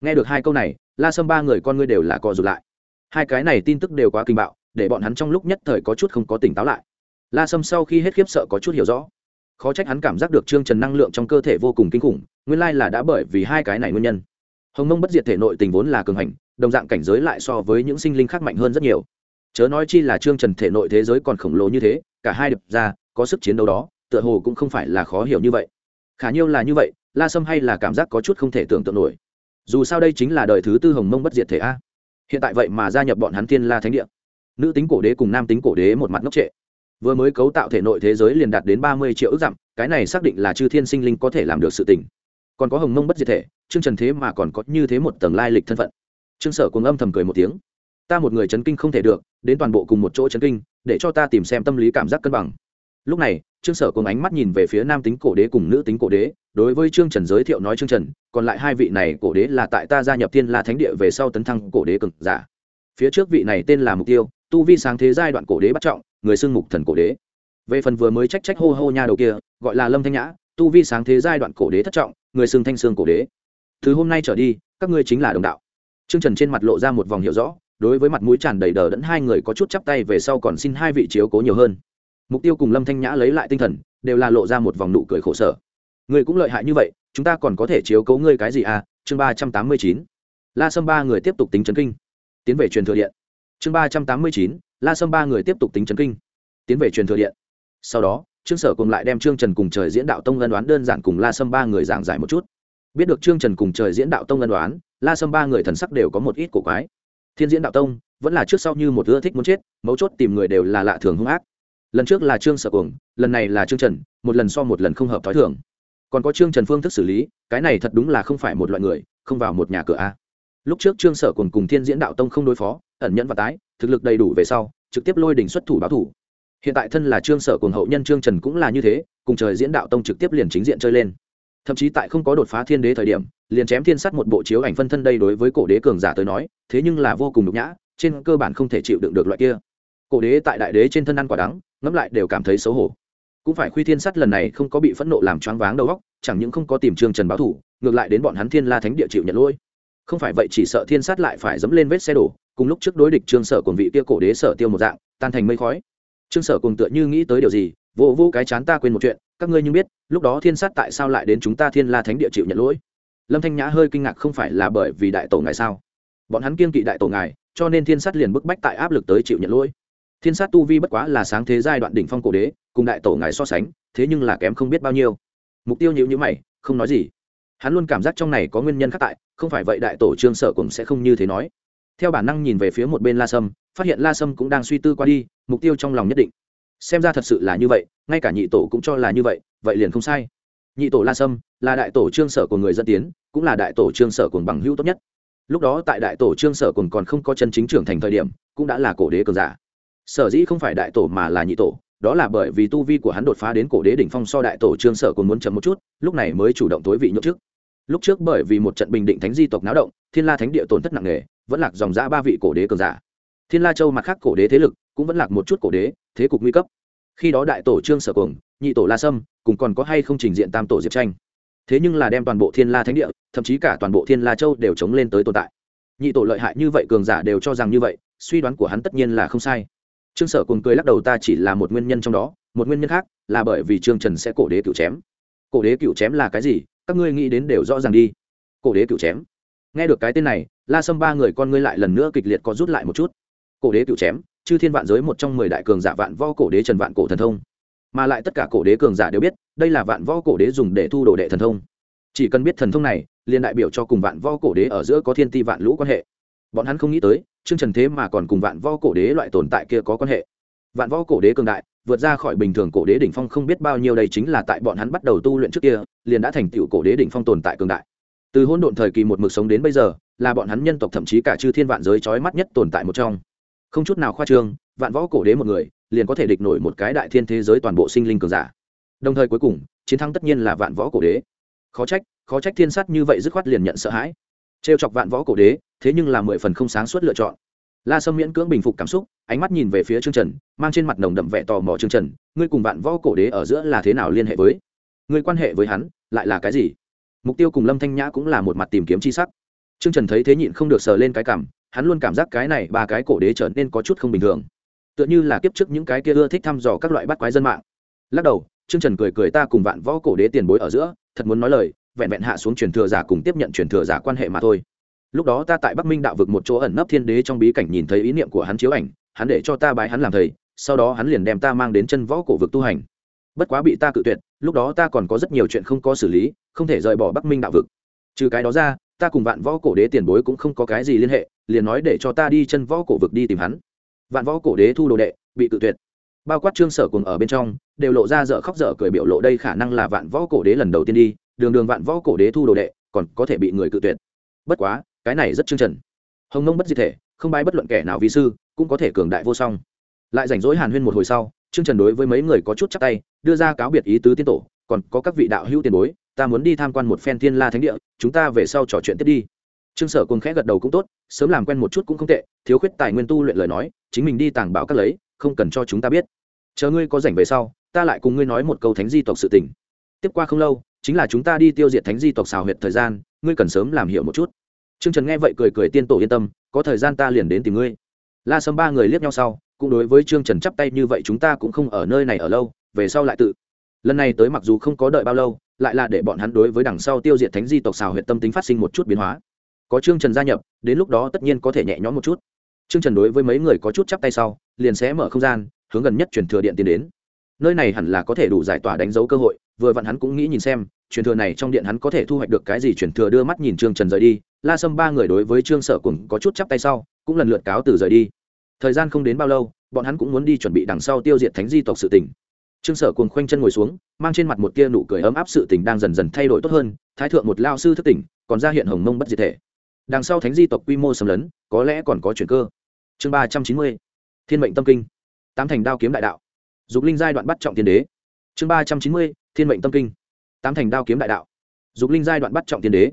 Nghe được hai câu này, la sâm ba người con ngươi đều là co rụt lại. Hai cái này tin tức đều quá kinh bạo, để bọn hắn trong lúc nhất thời có chút không có tỉnh táo lại. La sâm sau khi hết khiếp sợ có chút hiểu rõ. Khó trách hắn cảm giác được trương trần năng lượng trong cơ thể vô cùng kinh khủng, nguyên lai là đã bởi vì hai cái này nguyên nhân hồng mông bất diệt thể nội tình vốn là cường hành, đồng dạng cảnh giới lại so với những sinh linh khác mạnh hơn rất nhiều. Chớ nói chi là trương trần thể nội thế giới còn khổng lồ như thế, cả hai đập ra, có sức chiến đấu đó, tựa hồ cũng không phải là khó hiểu như vậy. Khả nhiêu là như vậy, la sâm hay là cảm giác có chút không thể tưởng tượng nổi. Dù sao đây chính là đời thứ tư hồng mông bất diệt thể a. Hiện tại vậy mà gia nhập bọn hắn thiên la thánh địa. Nữ tính cổ đế cùng nam tính cổ đế một mặt ngốc trệ. Vừa mới cấu tạo thể nội thế giới liền đạt đến ba mươi triệu ước dặm, cái này xác định là chư thiên sinh linh có thể làm được sự tình. Còn có hồng mông bất diệt thể Trương trần thế mà còn có như thế một tầng lai lịch thân phận. Trương sở cùng âm thầm cười một tiếng. Ta một người chấn kinh không thể được, đến toàn bộ cùng một chỗ chấn kinh, để cho ta tìm xem tâm lý cảm giác cân bằng. Lúc này, trương sở cùng ánh mắt nhìn về phía nam tính cổ đế cùng nữ tính cổ đế, đối với trương trần giới thiệu nói trương trần, còn lại hai vị này cổ đế là tại ta gia nhập thiên la thánh địa về sau tấn thăng cổ đế cực giả. Phía trước vị này tên là mục tiêu, tu vi sáng thế giai đoạn cổ đế bắt trọng, người xưng mục thần cổ đế. Về phần vừa mới trách trách hô hô nha đầu kia, gọi là lâm thanh nhã, tu vi sáng thế giai đoạn cổ đế thất trọng, người xưng thanh xương cổ đế từ hôm nay trở đi, các ngươi chính là đồng đạo. Trương trần trên mặt lộ ra một vòng hiểu rõ, đối với mặt mũi tràn đầy đờ đẫn hai người có chút chắp tay về sau còn xin hai vị chiếu cố nhiều hơn. Mục tiêu cùng lâm thanh nhã lấy lại tinh thần, đều là lộ ra một vòng nụ cười khổ sở. Ngươi cũng lợi hại như vậy, chúng ta còn có thể chiếu cố ngươi cái gì à? Chương ba trăm tám mươi chín. La sâm ba người tiếp tục tính chấn kinh. Tiến về truyền thừa điện. Chương ba trăm tám mươi chín, la sâm ba người tiếp tục tính chấn kinh. Tiến về truyền thừa điện. Sau đó, trương sở cùng lại đem trương trần cùng trời diễn đạo tông ân đoán đơn giản cùng la sâm ba người giảng giải một chút biết được trương trần cùng trời diễn đạo tông ân đoán la sâm ba người thần sắc đều có một ít cổ quái. Thiên diễn đạo tông, vẫn là trước sau như một ưa thích muốn chết, mấu chốt tìm người đều là lạ thường hung ác. Lần trước là trương sở cuồng, lần này là trương trần, một lần so một lần không hợp t h ó i thường. Còn có trương trần phương thức xử lý, cái này thật đúng là không phải một loại người, không vào một nhà cửa a. Lúc trước trương sở cuồng cùng thiên diễn đạo tông không đối phó, ẩn nhẫn và tái, thực lực đầy đủ về sau, trực tiếp lôi đỉnh xuất thủ báo thủ. Hiện tại thân là trương sở cuồng hậu nhân trương trần cũng là như thế, cùng trời diễn đạo tông trực tiếp liền chính diện chơi lên thậm chí tại không có đột phá thiên đế thời điểm, liền chém thiên sắt một bộ chiếu ảnh phân thân đây đối với cổ đế cường giả tới nói, thế nhưng là vô cùng nhục nhã, trên cơ bản không thể chịu đựng được loại kia. Cổ đế tại đại đế trên thân ăn quả đắng, ngẫm lại đều cảm thấy xấu hổ. Cũng phải khuy thiên sắt lần này không có bị phẫn nộ làm choáng váng đầu óc, chẳng những không có tìm trương trần báo thủ, ngược lại đến bọn hắn thiên la thánh địa chịu nhận lỗi. Không phải vậy chỉ sợ thiên sát lại phải dẫm lên vết xe đổ, cùng lúc trước đối địch trương sở cùng vị kia cổ đế sở tiêu một dạng, tan thành mây khói. Trương sở cùng tựa như nghĩ tới điều gì vô vô cái chán ta quên một chuyện các ngươi như biết, lúc đó thiên sát tại sao lại đến chúng ta thiên la thánh địa chịu nhận lỗi? Lâm thanh nhã hơi kinh ngạc không phải là bởi vì đại tổ ngài sao? Bọn hắn kiên kỵ đại tổ ngài, cho nên thiên sát liền bức bách tại áp lực tới chịu nhận lỗi. Thiên sát tu vi bất quá là sáng thế giai đoạn đỉnh phong cổ đế, cùng đại tổ ngài so sánh, thế nhưng là kém không biết bao nhiêu. Mục tiêu nhữ nhữ mày, không nói gì. Hắn luôn cảm giác trong này có nguyên nhân khác tại, không phải vậy đại tổ trương sở cũng sẽ không như thế nói. Theo bản năng nhìn về phía một bên la sâm, phát hiện la sâm cũng đang suy tư qua đi, mục tiêu trong lòng nhất định xem ra thật sự là như vậy, ngay cả nhị tổ cũng cho là như vậy vậy liền không sai. Nhị tổ la sâm là đại tổ trương sở của người dân tiến, cũng là đại tổ trương sở cùng bằng hữu tốt nhất. Lúc đó tại đại tổ trương sở cùng còn không có chân chính trưởng thành thời điểm, cũng đã là cổ đế cường giả. Sở dĩ không phải đại tổ mà là nhị tổ, đó là bởi vì tu vi của hắn đột phá đến cổ đế đỉnh phong so đại tổ trương sở còn muốn chậm một chút, lúc này mới chủ động tối vị nhốt trước. Lúc trước bởi vì một trận bình định thánh di tộc náo động, thiên la thánh địa tổn thất nặng nề, vẫn lạc dòng giã ba vị cổ đế cường giả. Thiên la châu mặt khác cổ đế thế lực cũng vẫn lạc một chút cổ đế, thế cục nguy cấp. Khi đó đại tổ trương sở cường nhị tổ la sâm, cùng còn có hay không trình diện tam tổ diệp tranh. Thế nhưng là đem toàn bộ thiên la thánh địa, thậm chí cả toàn bộ thiên la châu đều chống lên tới tồn tại. Nhị tổ lợi hại như vậy, cường giả đều cho rằng như vậy, suy đoán của hắn tất nhiên là không sai. Trương sở cùng cười lắc đầu, ta chỉ là một nguyên nhân trong đó, một nguyên nhân khác là bởi vì trương trần sẽ cổ đế cựu chém. Cổ đế cựu chém là cái gì? Các ngươi nghĩ đến đều rõ ràng đi. Cổ đế cựu chém? Nghe được cái tên này, la sâm ba người con ngươi lại lần nữa kịch liệt có rút lại một chút. Cổ đế cựu chém? Chư thiên vạn giới một trong mười đại cường giả vạn vo cổ đế trần vạn cổ thần thông. Mà lại tất cả cổ đế cường giả đều biết, đây là vạn võ cổ đế dùng để thu đồ đệ thần thông. Chỉ cần biết thần thông này, liền đại biểu cho cùng vạn võ cổ đế ở giữa có thiên ti vạn lũ quan hệ. Bọn hắn không nghĩ tới chương trần thế mà còn cùng vạn võ cổ đế loại tồn tại kia có quan hệ. Vạn võ cổ đế cường đại, vượt ra khỏi bình thường cổ đế đỉnh phong không biết bao nhiêu đây chính là tại bọn hắn bắt đầu tu luyện trước kia, liền đã thành tựu cổ đế đỉnh phong tồn tại cường đại. Từ hỗn độn thời kỳ một mực sống đến bây giờ, là bọn hắn nhân tộc thậm chí cả chư thiên vạn giới trói mắt nhất tồn tại một trong không chút nào khoa trương, vạn võ cổ đế một người, liền có thể địch nổi một cái đại thiên thế giới toàn bộ sinh linh cường giả. Đồng thời cuối cùng, chiến thắng tất nhiên là vạn võ cổ đế. Khó trách khó trách thiên sát như vậy dứt khoát liền nhận sợ hãi. Trêu chọc vạn võ cổ đế, thế nhưng là mười phần không sáng suốt lựa chọn. La sâm miễn cưỡng bình phục cảm xúc, ánh mắt nhìn về phía trương trần, mang trên mặt nồng đậm vẻ tò mò trương trần, ngươi cùng vạn võ cổ đế ở giữa là thế nào liên hệ với? Ngươi quan hệ với hắn, lại là cái gì? Mục tiêu cùng lâm thanh nhã cũng là một mặt tìm kiếm c h i sắc. Trương trần thấy thế nhịn không được sờ lên cái cảm hắn luôn cảm giác cái này ba cái cổ đế trở nên có chút không bình thường. Tựa như là kiếp trước những cái kia ưa thích thăm dò các loại bắt quái dân mạng. Lắc đầu, trương trần cười cười ta cùng vạn võ cổ đế tiền bối ở giữa, thật muốn nói lời, vẹn vẹn hạ xuống truyền thừa giả cùng tiếp nhận truyền thừa giả quan hệ mà thôi. Lúc đó ta tại bắc minh đạo vực một chỗ ẩn nấp thiên đế trong bí cảnh nhìn thấy ý niệm của hắn chiếu ảnh, hắn để cho ta bái hắn làm thầy, sau đó hắn liền đem ta mang đến chân võ cổ vực tu hành. Bất quá bị ta cự tuyệt, lúc đó ta còn có rất nhiều chuyện không có xử lý, không thể rời bỏ bắc minh đạo vực. Trừ cái đó ra, ta cùng vạn võ cổ đế tiền bối cũng không có cái gì liên hệ liền nói để cho ta đi chân võ cổ vực đi tìm hắn. Vạn võ cổ đế thu đồ đệ, bị cự tuyệt. Bao quát trương sở cùng ở bên trong, đều lộ ra dở khóc dở cười biểu lộ đây khả năng là vạn võ cổ đế lần đầu tiên đi, đường đường vạn võ cổ đế thu đồ đệ, còn có thể bị người cự tuyệt. Bất quá, cái này rất chương trần. Hồng nông bất di thể, không bái bất luận kẻ nào vi sư, cũng có thể cường đại vô song. Lại rảnh rỗi hàn huyên một hồi sau chương trần đối với mấy người có chút chắc tay, đưa ra cáo biệt ý tứ tiên tổ, còn có các vị đạo hữu tiền bối, ta muốn đi tham quan một phen thiên la thánh địa, chúng ta về sau trò chuyện tiếp đi. Trương sở cùng khẽ gật đầu cũng tốt sớm làm quen một chút cũng không tệ thiếu khuyết tài nguyên tu luyện lời nói chính mình đi tàng bảo các lấy không cần cho chúng ta biết chờ ngươi có rảnh về sau ta lại cùng ngươi nói một câu thánh di tộc sự tình tiếp qua không lâu chính là chúng ta đi tiêu diệt thánh di tộc xào huyệt thời gian ngươi cần sớm làm hiểu một chút Trương Trần nghe vậy cười cười tiên tổ yên tâm, có thời gian ta liền đến tìm ngươi. La Sâm ba người liếc nhau sau, cũng đối với Trương Trần chắp tay như vậy chúng ta cũng không ở nơi này ở lâu, về sau lại tự. Lần này tới mặc dù không có đợi bao lâu, lại là để bọn hắn đối với đằng sau tiêu diệt thánh di tộc xào huyệt tâm tính phát sinh một chút biến hóa. Có Trương Trần gia nhập, đến lúc đó tất nhiên có thể nhẹ nhõm một chút. Trương Trần đối với mấy người có chút chắp tay sau, liền sẽ mở không gian, hướng gần nhất truyền thừa điện tiến đến. Nơi này hẳn là có thể đủ giải tỏa đánh dấu cơ hội, vừa vặn hắn cũng nghĩ nhìn xem, truyền thừa này trong điện hắn có thể thu hoạch được cái gì truyền thừa đưa mắt nhìn Trương Trần rời đi, la sâm ba người đối với trương sở cùng có chút chắp tay sau cũng lần lượt cáo từ rời đi thời gian không đến bao lâu bọn hắn cũng muốn đi chuẩn bị đằng sau tiêu diệt thánh di tộc sự tỉnh trương sở cùng khoanh chân ngồi xuống mang trên mặt một tia nụ cười ấm áp sự tình đang dần dần thay đổi tốt hơn thái thượng một lao sư thức tỉnh còn ra hiện hồng mông bất diệt thể đằng sau thánh di tộc quy mô xâm lấn, có lẽ còn có chuyển cơ. Chương ba trăm chín mươi, thiên mệnh tâm kinh. Tám thành đao kiếm đại đạo. Dục linh giai đoạn bắt trọng tiên đế. Chương ba trăm chín mươi, thiên mệnh tâm kinh. Tám thành đao kiếm đại đạo. Dục linh giai đoạn bắt trọng tiên đế.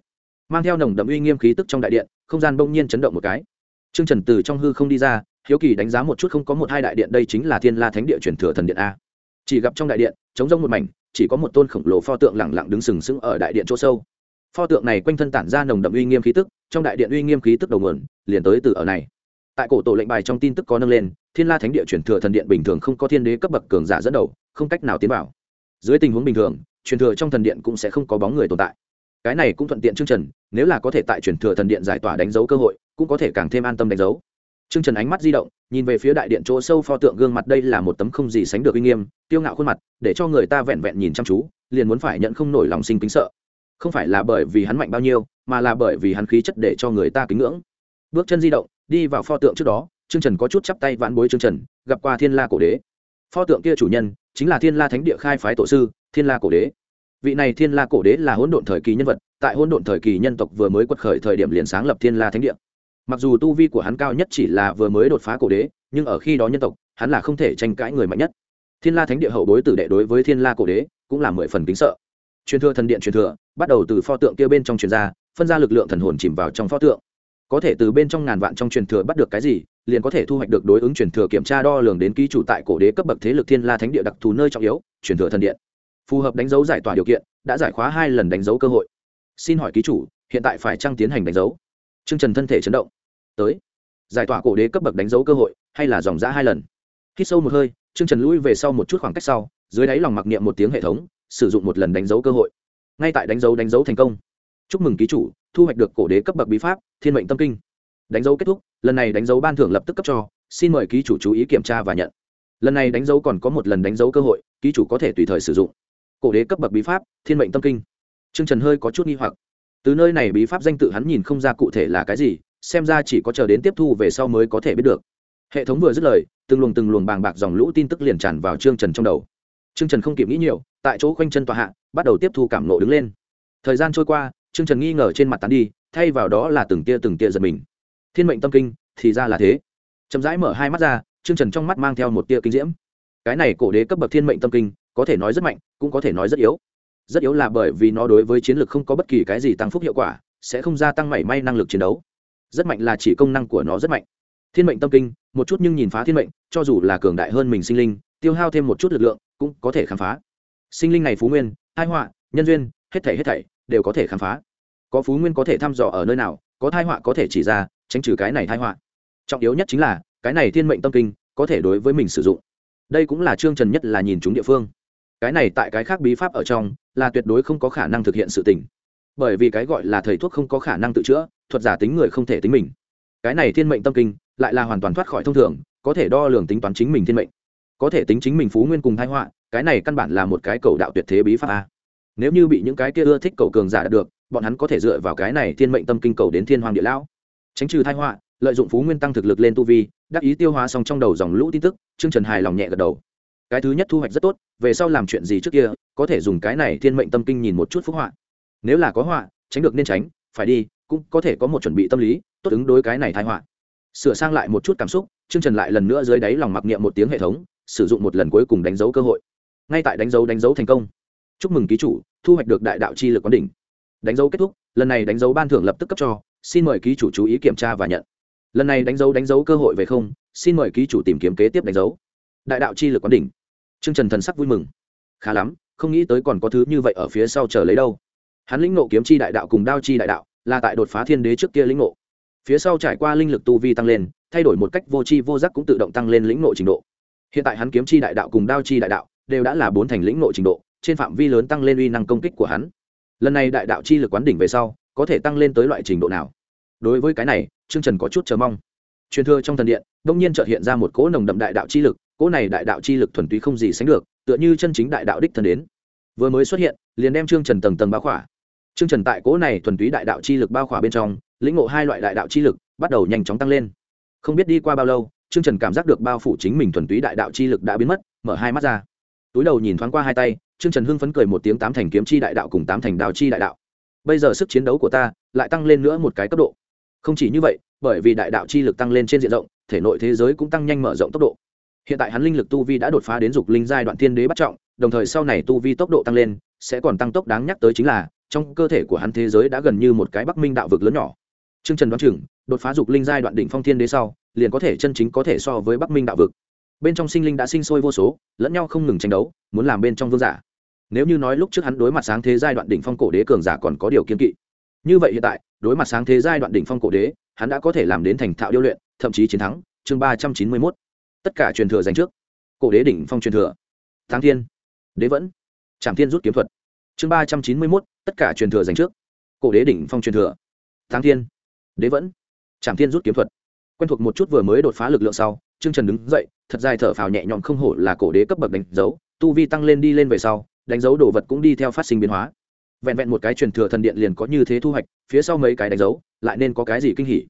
Mang theo nồng đậm uy nghiêm khí tức trong đại điện, không gian bỗng nhiên chấn động một cái. Trương trần từ trong hư không đi ra, hiếu kỳ đánh giá một chút không có một hai đại điện, đây chính là thiên la thánh địa truyền thừa thần điện a. Chỉ gặp trong đại điện chống rông một mảnh, chỉ có một tôn khổng lồ pho tượng lẳng lặng đứng sừng sững ở đại điện chỗ sâu pho tượng này quanh thân tản ra nồng đậm uy nghiêm khí tức, trong đại điện uy nghiêm khí tức đầu nguồn, liền tới từ ở này. Tại cổ tổ lệnh bài trong tin tức có nâng lên, thiên la thánh địa truyền thừa thần điện bình thường không có thiên đế cấp bậc cường giả dẫn đầu, không cách nào tiến vào. Dưới tình huống bình thường, truyền thừa trong thần điện cũng sẽ không có bóng người tồn tại. Cái này cũng thuận tiện chương trần, nếu là có thể tại chuyển thừa thần điện giải tỏa đánh dấu cơ hội, cũng có thể càng thêm an tâm đánh dấu. Chương trần ánh mắt di động, nhìn về phía đại điện chỗ sâu pho tượng gương mặt đây là một tấm không gì sánh được uy nghiêm tiêu ngạo khuôn mặt, để cho người ta vẹn vẹn nhìn chăm chú, liền muốn phải nhận không nổi lòng sinh kính sợ không phải là bởi vì hắn mạnh bao nhiêu, mà là bởi vì hắn khí chất để cho người ta kính ngưỡng. Bước chân di động, đi vào pho tượng trước đó chương trần có chút chắp tay vãn bối chương trần, gặp qua thiên la cổ đế. Pho tượng kia chủ nhân, chính là thiên la thánh địa khai phái tổ sư, thiên la cổ đế. Vị này thiên la cổ đế là hỗn độn thời kỳ nhân vật, tại hỗn độn thời kỳ nhân tộc vừa mới quật khởi thời điểm liền sáng lập thiên la thánh địa. Mặc dù tu vi của hắn cao nhất chỉ là vừa mới đột phá cổ đế, nhưng ở khi đó nhân tộc, hắn là không thể tranh cãi người mạnh nhất. Thiên la thánh địa hậu bối tử đệ đối với thiên la cổ đế cũng là mười phần kính sợ truyền thừa thần điện truyền thừa, bắt đầu từ pho tượng kia bên trong truyền ra, phân ra lực lượng thần hồn chìm vào trong pho tượng. Có thể từ bên trong ngàn vạn trong truyền thừa bắt được cái gì, liền có thể thu hoạch được đối ứng truyền thừa kiểm tra đo lường đến ký chủ tại cổ đế cấp bậc thế lực thiên la thánh địa đặc thù nơi trọng yếu, truyền thừa thần điện. Phù hợp đánh dấu giải tỏa điều kiện, đã giải khóa hai lần đánh dấu cơ hội. Xin hỏi ký chủ, hiện tại phải trăng tiến hành đánh dấu? Chương trần thân thể chấn động. Tới. Giải tỏa cổ đế cấp bậc đánh dấu cơ hội, hay là dòng giã hai lần? Hít sâu một hơi chương trần lũi về sau một chút khoảng cách sau, dưới đáy lòng mặc niệm một tiếng hệ thống sử dụng một lần đánh dấu cơ hội. Ngay tại đánh dấu đánh dấu thành công, chúc mừng ký chủ, thu hoạch được cổ đế cấp bậc bí pháp, thiên mệnh tâm kinh. Đánh dấu kết thúc, lần này đánh dấu ban thưởng lập tức cấp cho, xin mời ký chủ chú ý kiểm tra và nhận. Lần này đánh dấu còn có một lần đánh dấu cơ hội, ký chủ có thể tùy thời sử dụng. Cổ đế cấp bậc bí pháp, thiên mệnh tâm kinh. T r ư ơ n g trần hơi có chút nghi hoặc. Từ nơi này bí pháp danh tự hắn nhìn không ra cụ thể là cái gì, xem ra chỉ có chờ đến tiếp thu về sau mới có thể biết được. Hệ thống vừa dứt lời, từng luồng từng luồng bàng bạc dòng lũ tin tức liền tràn vào trương trần trong đầu trương trần không kịp nghĩ nhiều, tại chỗ quanh chân tòa hạ, bắt đầu tiếp thu cảm ngộ đứng lên. Thời gian trôi qua, Trương trần nghi ngờ trên mặt tán đi, thay vào đó là từng tia từng tia giật mình. Thiên mệnh tâm kinh, thì ra là thế. Chậm rãi mở hai mắt ra, Trương trần trong mắt mang theo một tia kinh diễm. Cái này cổ đế cấp bậc thiên mệnh tâm kinh, có thể nói rất mạnh, cũng có thể nói rất yếu. Rất yếu là bởi vì nó đối với chiến lược không có bất kỳ cái gì tăng phúc hiệu quả, sẽ không gia tăng mảy may năng lực chiến đấu. Rất mạnh là chỉ công năng của nó rất mạnh. Thiên mệnh tâm kinh, một chút nhưng nhìn phá thiên mệnh, cho dù là cường đại hơn mình sinh linh tiêu hao thêm một chút lực lượng, cũng có thể khám phá. Sinh linh này phú nguyên hai họa, nhân duyên, hết thảy hết thảy đều có thể khám phá. Có phú nguyên có thể thăm dò ở nơi nào, có thai họa có thể chỉ ra, tránh trừ cái này thai họa. Trọng yếu nhất chính là, cái này thiên mệnh tâm kinh có thể đối với mình sử dụng. Đây cũng là chương trần nhất là nhìn chúng địa phương. Cái này tại cái khác bí pháp ở trong là tuyệt đối không có khả năng thực hiện sự tình. Bởi vì cái gọi là thầy thuốc không có khả năng tự chữa, thuật giả tính người không thể tính mình. Cái này thiên mệnh tâm kinh lại là hoàn toàn thoát khỏi thông thường, có thể đo lường tính toán chính mình thiên mệnh có thể tính chính mình phú nguyên cùng thái họa, cái này căn bản là một cái cầu đạo tuyệt thế bí pháp a. Nếu như bị những cái kia ưa thích cầu cường giả đạt được, bọn hắn có thể dựa vào cái này thiên mệnh tâm kinh cầu đến thiên hoàng địa lão. Tránh trừ thái họa, lợi dụng phú nguyên tăng thực lực lên tu vi, đắc ý tiêu hóa xong trong đầu dòng lũ tin tức chương trần hài lòng nhẹ gật đầu. Cái thứ nhất thu hoạch rất tốt, về sau làm chuyện gì trước kia, có thể dùng cái này thiên mệnh tâm kinh nhìn một chút phúc họa. Nếu là có họa, tránh được nên tránh, phải đi, cũng có thể có một chuẩn bị tâm lý, tốt ứng đối cái này thái họa. Sửa sang lại một chút cảm xúc chương trần lại lần nữa dưới đáy lòng mặc niệm một tiếng hệ thống sử dụng một lần cuối cùng đánh dấu cơ hội ngay tại đánh dấu đánh dấu thành công chúc mừng ký chủ thu hoạch được đại đạo chi lực quán đỉnh đánh dấu kết thúc lần này đánh dấu ban thưởng lập tức cấp cho xin mời ký chủ chú ý kiểm tra và nhận lần này đánh dấu đánh dấu cơ hội về không xin mời ký chủ tìm kiếm kế tiếp đánh dấu đại đạo chi lực quán đỉnh Trương Trần thần sắc vui mừng. Khá lắm, không nghĩ tới còn có thứ như vậy ở phía sau chờ lấy đâu. Hắn lĩnh ngộ kiếm chi đại đạo cùng đao chi đại đạo, là tại đột phá thiên đế trước kia lĩnh ngộ. Phía sau trải qua linh lực tu vi tăng lên, thay đổi một cách vô chi vô giác cũng tự động tăng lên lĩnh ngộ trình độ. Hiện tại hắn kiếm chi đại đạo cùng đao chi đại đạo đều đã là bốn thành lĩnh nội trình độ, trên phạm vi lớn tăng lên uy năng công kích của hắn. Lần này đại đạo chi lực quán đỉnh về sau, có thể tăng lên tới loại trình độ nào? Đối với cái này, Trương Trần có chút chờ mong. Truyền thừa trong thần điện, đột nhiên chợt hiện ra một cỗ nồng đậm đại đạo chi lực, cỗ này đại đạo chi lực thuần túy không gì sánh được tựa như chân chính đại đạo đích thần đến vừa mới xuất hiện liền đem trương trần tầng tầng bao khỏa trương trần tại cỗ này thuần túy đại đạo chi lực bao khỏa bên trong lĩnh ngộ hai loại đại đạo chi lực bắt đầu nhanh chóng tăng lên không biết đi qua bao lâu trương trần cảm giác được bao phủ chính mình thuần túy đại đạo chi lực đã biến mất mở hai mắt ra. Túi đầu nhìn thoáng qua hai tay trương trần hưng phấn cười một tiếng tám thành kiếm chi đại đạo cùng tám thành đao chi đại đạo. Bây giờ sức chiến đấu của ta lại tăng lên nữa một cái cấp độ. Không chỉ như vậy bởi vì đại đạo chi lực tăng lên trên diện rộng thể nội thế giới cũng tăng nhanh mở rộng tốc độ. Hiện tại hắn linh lực tu vi đã đột phá đến dục linh giai đoạn tiên đế bắt trọng đồng thời sau này tu vi tốc độ tăng lên sẽ còn tăng tốc đáng nhắc tới chính là trong cơ thể của hắn thế giới đã gần như một cái bắc minh đạo vực lớn nhỏ. Trương Trần đoán chừng, đột phá dục linh giai đoạn đỉnh phong thiên đế sau, liền có thể chân chính có thể so với Bắc Minh đạo vực. Bên trong sinh linh đã sinh sôi vô số, lẫn nhau không ngừng tranh đấu, muốn làm bên trong vương giả. Nếu như nói lúc trước hắn đối mặt sáng thế giai đoạn đỉnh phong cổ đế cường giả còn có điều kiên kỵ, như vậy hiện tại, đối mặt sáng thế giai đoạn đỉnh phong cổ đế, hắn đã có thể làm đến thành thạo điêu luyện, thậm chí chiến thắng. Chương ba trăm chín mươi mốt. Tất cả truyền thừa dành trước. Cổ đế đỉnh phong truyền thừa. Thắng thiên. Đế vẫn. Trảm thiên rút kiếm thuật. Chương ba trăm chín mươi mốt tất cả truyền thừa dành trước. Cổ đế đỉnh phong truyền thừa. Thắng thiên. Đế vẫn. Trảm thiên rút kiếm thuật quen thuộc một chút vừa mới đột phá lực lượng sau, trương trần đứng dậy, thật dài thở phào nhẹ nhõm không hổ là cổ đế cấp bậc đánh dấu, tu vi tăng lên đi lên về sau, đánh dấu đồ vật cũng đi theo phát sinh biến hóa. Vẹn vẹn một cái truyền thừa thần điện liền có như thế thu hoạch, phía sau mấy cái đánh dấu, lại nên có cái gì kinh hỉ?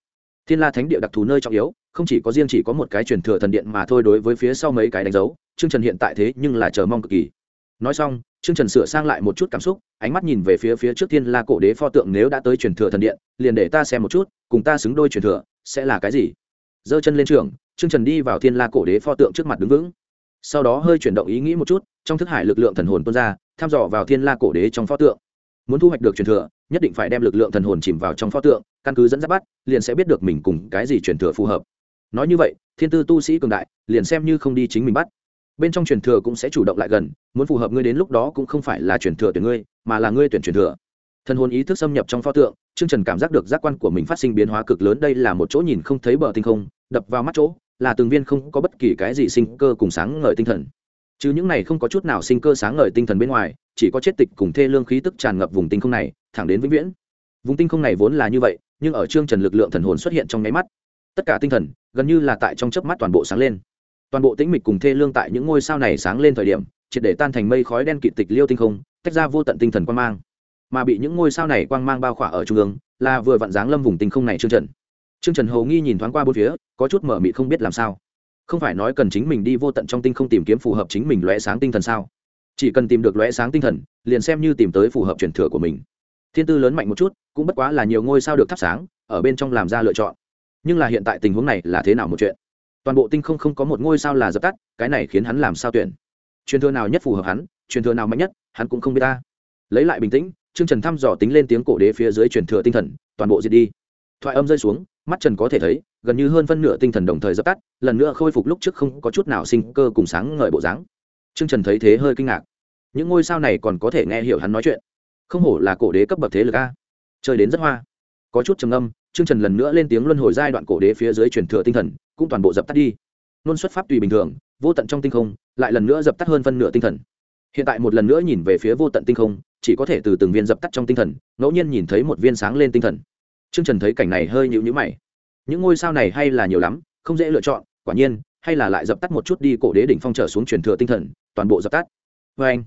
Thiên la thánh địa đặc thù nơi trọng yếu, không chỉ có riêng chỉ có một cái truyền thừa thần điện mà thôi đối với phía sau mấy cái đánh dấu chương trần hiện tại thế nhưng là chờ mong cực kỳ. Nói xong chương trần sửa sang lại một chút cảm xúc, ánh mắt nhìn về phía phía trước thiên la cổ đế pho tượng nếu đã tới truyền thừa thần điện, liền để ta xem một chút, cùng ta xứng đôi truyền thừa sẽ là cái gì? Giơ chân lên trường, trương trần đi vào thiên la cổ đế pho tượng trước mặt đứng vững. Sau đó hơi chuyển động ý nghĩ một chút, trong thức hải lực lượng thần hồn tuôn ra thăm dò vào thiên la cổ đế trong pho tượng. Muốn thu hoạch được truyền thừa, nhất định phải đem lực lượng thần hồn chìm vào trong pho tượng, căn cứ dẫn dắt bắt, liền sẽ biết được mình cùng cái gì truyền thừa phù hợp. Nói như vậy, thiên tư tu sĩ cường đại, liền xem như không đi chính mình bắt. Bên trong truyền thừa cũng sẽ chủ động lại gần, muốn phù hợp ngươi đến lúc đó cũng không phải là truyền thừa tuyển ngươi, mà là ngươi tuyển truyền thừa. Thần hồn ý thức xâm nhập trong pho tượng Trương trần cảm giác được giác quan của mình phát sinh biến hóa cực lớn, đây là một chỗ nhìn không thấy bờ tinh không, đập vào mắt chỗ, là từng viên không có bất kỳ cái gì sinh cơ cùng sáng ngời tinh thần. Chứ những này không có chút nào sinh cơ sáng ngời tinh thần bên ngoài, chỉ có chết tịch cùng thê lương khí tức tràn ngập vùng tinh không này, thẳng đến vĩnh viễn. Vùng tinh không này vốn là như vậy, nhưng ở Trương trần lực lượng thần hồn xuất hiện trong nháy mắt, tất cả tinh thần gần như là tại trong chớp mắt toàn bộ sáng lên. Toàn bộ tĩnh mịch cùng thê lương tại những ngôi sao này sáng lên thời điểm, triệt để tan thành mây khói đen kịt tịch liêu tinh không, tách ra vô tận tinh thần quang mang mà bị những ngôi sao này quang mang bao khỏa ở trung ương, là vừa vặn dáng lâm vùng tinh không này trương trần. Trương trần hầu nghi nhìn thoáng qua bốn phía, có chút mở mị không biết làm sao. Không phải nói cần chính mình đi vô tận trong tinh không tìm kiếm phù hợp chính mình lóe sáng tinh thần sao? Chỉ cần tìm được lóe sáng tinh thần, liền xem như tìm tới phù hợp truyền thừa của mình. Thiên tư lớn mạnh một chút, cũng bất quá là nhiều ngôi sao được thắp sáng, ở bên trong làm ra lựa chọn. Nhưng là hiện tại tình huống này là thế nào một chuyện? Toàn bộ tinh không không có một ngôi sao là dập tắt, cái này khiến hắn làm sao tuyển? Truyền thừa nào nhất phù hợp hắn, truyền thừa nào mạnh nhất, hắn cũng không biết ta. Lấy lại bình tĩnh trương trần thăm dò tính lên tiếng cổ đế phía dưới truyền thừa tinh thần, toàn bộ diệt đi. Thoại âm rơi xuống, mắt trần có thể thấy, gần như hơn phân nửa tinh thần đồng thời dập tắt, lần nữa khôi phục lúc trước không có chút nào sinh cơ cùng sáng ngời bộ dáng. Trương trần thấy thế hơi kinh ngạc. Những ngôi sao này còn có thể nghe hiểu hắn nói chuyện. Không hổ là cổ đế cấp bậc thế lực a. Chơi đến rất hoa. Có chút trầm âm trương trần lần nữa lên tiếng luân hồi giai đoạn cổ đế phía dưới truyền thừa tinh thần, cũng toàn bộ dập tắt đi. Luân xuất pháp tùy bình thường, vô tận trong tinh không, lại lần nữa dập tắt hơn phân nửa tinh thần. Hiện tại một lần nữa nhìn về phía vô tận tinh không chỉ có thể từ từng viên dập tắt trong tinh thần ngẫu nhiên nhìn thấy một viên sáng lên tinh thần. Trương trần thấy cảnh này hơi nhịu nhữ mày. Những ngôi sao này hay là nhiều lắm không dễ lựa chọn quả nhiên hay là lại dập tắt một chút đi cổ đế đỉnh phong trở xuống truyền thừa tinh thần toàn bộ dập tắt. Vê anh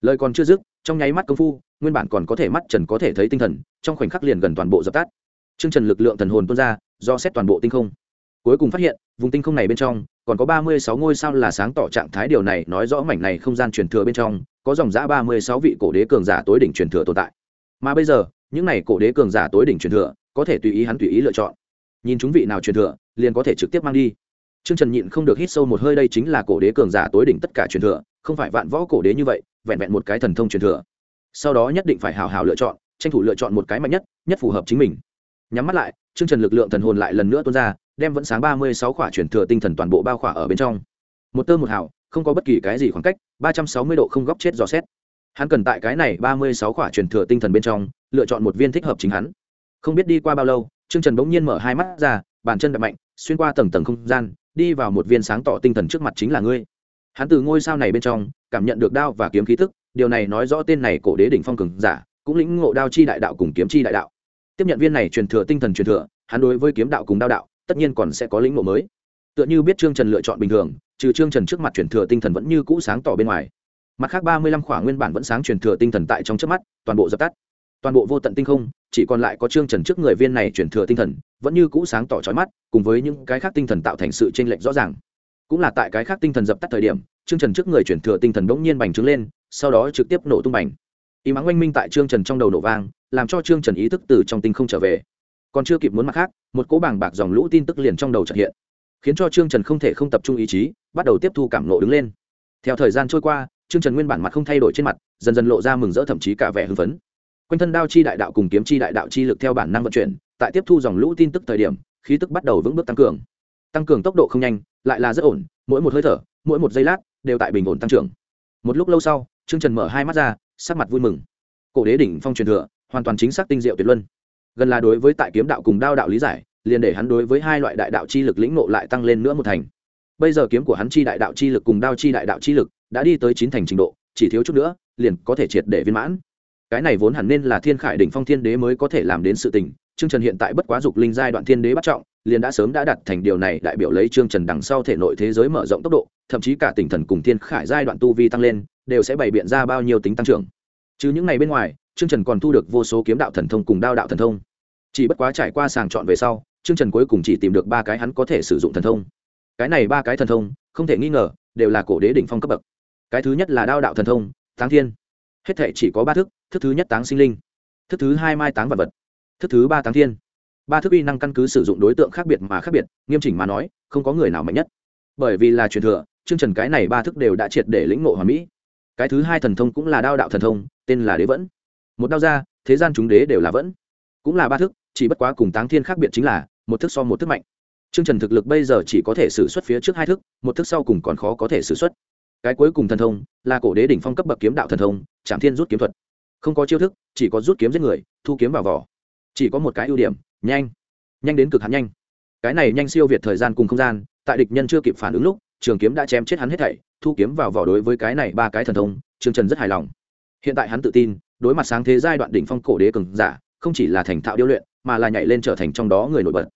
lời còn chưa dứt trong nháy mắt công phu nguyên bản còn có thể mắt trần có thể thấy tinh thần trong khoảnh khắc liền gần toàn bộ dập tắt. Trương Trần lực lượng thần hồn tuôn ra, do xét toàn bộ tinh không. Cuối cùng phát hiện, vùng tinh không này bên trong còn có ba mươi sáu ngôi sao là sáng tỏ trạng thái điều này nói rõ mảnh này không gian truyền thừa bên trong có dòng dã ba mươi sáu vị cổ đế cường giả tối đỉnh truyền thừa tồn tại. Mà bây giờ, những này cổ đế cường giả tối đỉnh truyền thừa, có thể tùy ý hắn tùy ý lựa chọn. Nhìn chúng vị nào truyền thừa, liền có thể trực tiếp mang đi. Trương Trần nhịn không được hít sâu một hơi đây chính là cổ đế cường giả tối đỉnh tất cả truyền thừa, không phải vạn võ cổ đế như vậy, vẹn vẹn một cái thần thông truyền thừa. Sau đó nhất định phải hào hào lựa chọn, tranh thủ lựa chọn một cái mạnh nhất, nhất phù hợp chính mình nhắm mắt lại trương trần lực lượng thần hồn lại lần nữa tuôn ra đem vẫn sáng ba mươi sáu khỏa truyền thừa tinh thần toàn bộ bao khỏa ở bên trong một tơ một hào không có bất kỳ cái gì khoảng cách, ba trăm sáu mươi độ không góc chết dò xét. Hắn cần tại cái này ba mươi sáu khỏa truyền thừa tinh thần bên trong, lựa chọn một viên thích hợp chính hắn. Không biết đi qua bao lâu chương trần bỗng nhiên mở hai mắt ra, bàn chân đập mạnh, xuyên qua tầng tầng không gian, đi vào một viên sáng tỏ tinh thần trước mặt chính là ngươi. Hắn từ ngôi sao này bên trong, cảm nhận được đao và kiếm khí thức điều này nói rõ tên này cổ đế đỉnh phong cường giả, cũng lĩnh ngộ đao chi đại đạo cùng kiếm chi đại đạo. Tiếp nhận viên này truyền thừa tinh thần truyền thừa, hắn đối với kiếm đạo cùng đao đạo, tất nhiên còn sẽ có lĩnh ngộ mới tựa như biết trương trần lựa chọn bình thường, trừ trương trần trước mặt truyền thừa tinh thần vẫn như cũ sáng tỏ bên ngoài. Mặt khác ba mươi lăm khỏa nguyên bản vẫn sáng truyền thừa tinh thần tại trong trước mắt, toàn bộ dập tắt. Toàn bộ vô tận tinh không, chỉ còn lại có trương trần trước người viên này truyền thừa tinh thần, vẫn như cũ sáng tỏ trói mắt, cùng với những cái khác tinh thần tạo thành sự t r ê n lệch rõ ràng. Cũng là tại cái khác tinh thần dập tắt thời điểm, trương trần trước người truyền thừa tinh thần bỗng nhiên bành trướng lên, sau đó trực tiếp nổ tung bành. Ý mắng oanh minh tại trương trần trong đầu nổ vang, làm cho trương trần ý thức từ trong tinh không trở về. Còn chưa kịp muốn mặt khác, một cỗ bảng bạc dòng lũ tin tức liền trong đầu trật hiện khiến cho trương trần không thể không tập trung ý chí, bắt đầu tiếp thu cảm nộ đứng lên. Theo thời gian trôi qua, trương trần nguyên bản mặt không thay đổi trên mặt, dần dần lộ ra mừng rỡ thậm chí cả vẻ hưng phấn. Quanh thân đao chi đại đạo cùng kiếm chi đại đạo chi lực theo bản năng vận chuyển, tại tiếp thu dòng lũ tin tức thời điểm, khí tức bắt đầu vững bước tăng cường. Tăng cường tốc độ không nhanh, lại là rất ổn, mỗi một hơi thở, mỗi một giây lát, đều tại bình ổn tăng trưởng. Một lúc lâu sau, trương trần mở hai mắt ra, sắc mặt vui mừng. Cổ đế đỉnh phong truyền thừa, hoàn toàn chính xác tinh diệu tuyệt luân. Gần là đối với tại kiếm đạo cùng đao đạo lý giải liền để hắn đối với hai loại đại đạo chi lực lĩnh ngộ lại tăng lên nữa một thành. Bây giờ kiếm của hắn chi đại đạo chi lực cùng đao chi đại đạo chi lực đã đi tới chín thành trình độ, chỉ thiếu chút nữa, liền có thể triệt để viên mãn. Cái này vốn hẳn nên là thiên khải đỉnh phong thiên đế mới có thể làm đến sự tình, trương trần hiện tại bất quá dục linh giai đoạn thiên đế bắt trọng, liền đã sớm đã đặt thành điều này đại biểu lấy trương trần đằng sau thể nội thế giới mở rộng tốc độ, thậm chí cả tinh thần cùng thiên khải giai đoạn tu vi tăng lên, đều sẽ bày biện ra bao nhiêu tính tăng trưởng. Chứ những này bên ngoài, trương trần còn thu được vô số kiếm đạo thần thông cùng đao đạo thần thông. Chỉ bất quá trải qua sàng chọn về sau trương trần cuối cùng chỉ tìm được ba cái hắn có thể sử dụng thần thông. Cái này ba cái thần thông, không thể nghi ngờ, đều là cổ đế đỉnh phong cấp bậc. Cái thứ nhất là đao đạo thần thông, táng thiên. Hết thảy chỉ có ba thức thức thứ nhất táng sinh linh. Thức thứ hai mai táng vật vật. Thức thứ ba táng thiên. Ba thức uy năng căn cứ sử dụng đối tượng khác biệt mà khác biệt, nghiêm chỉnh mà nói, không có người nào mạnh nhất. Bởi vì là truyền thừa, Trương trần cái này ba thức đều đã triệt để lĩnh ngộ hoàn mỹ. Cái thứ hai thần thông cũng là đao đạo thần thông, tên là đế vẫn. Một đao ra, thế gian chúng đế đều là vẫn. Cũng là ba thức chỉ bất quá cùng táng thiên khác biệt chính là, một thức so một thức mạnh. Chương trần thực lực bây giờ chỉ có thể xử suất phía trước hai thức, một thức sau cùng còn khó có thể xử suất cái cuối cùng thần thông, là cổ đế đỉnh phong cấp bậc kiếm đạo thần thông trạm thiên rút kiếm thuật. Không có chiêu thức, chỉ có rút kiếm giết người, thu kiếm vào vỏ. Chỉ có một cái ưu điểm, nhanh. Nhanh đến cực hạn nhanh. Cái này nhanh siêu việt thời gian cùng không gian, tại địch nhân chưa kịp phản ứng lúc, trường kiếm đã chém chết hắn hết thảy, thu kiếm vào vỏ đối với cái này ba cái thần thông, trương trần rất hài lòng. Hiện tại hắn tự tin, đối mặt sáng thế giai đoạn đỉnh phong cổ đế cường giả, không chỉ là thành thạo điêu luyện mà là nhảy lên trở thành trong đó người nổi bật.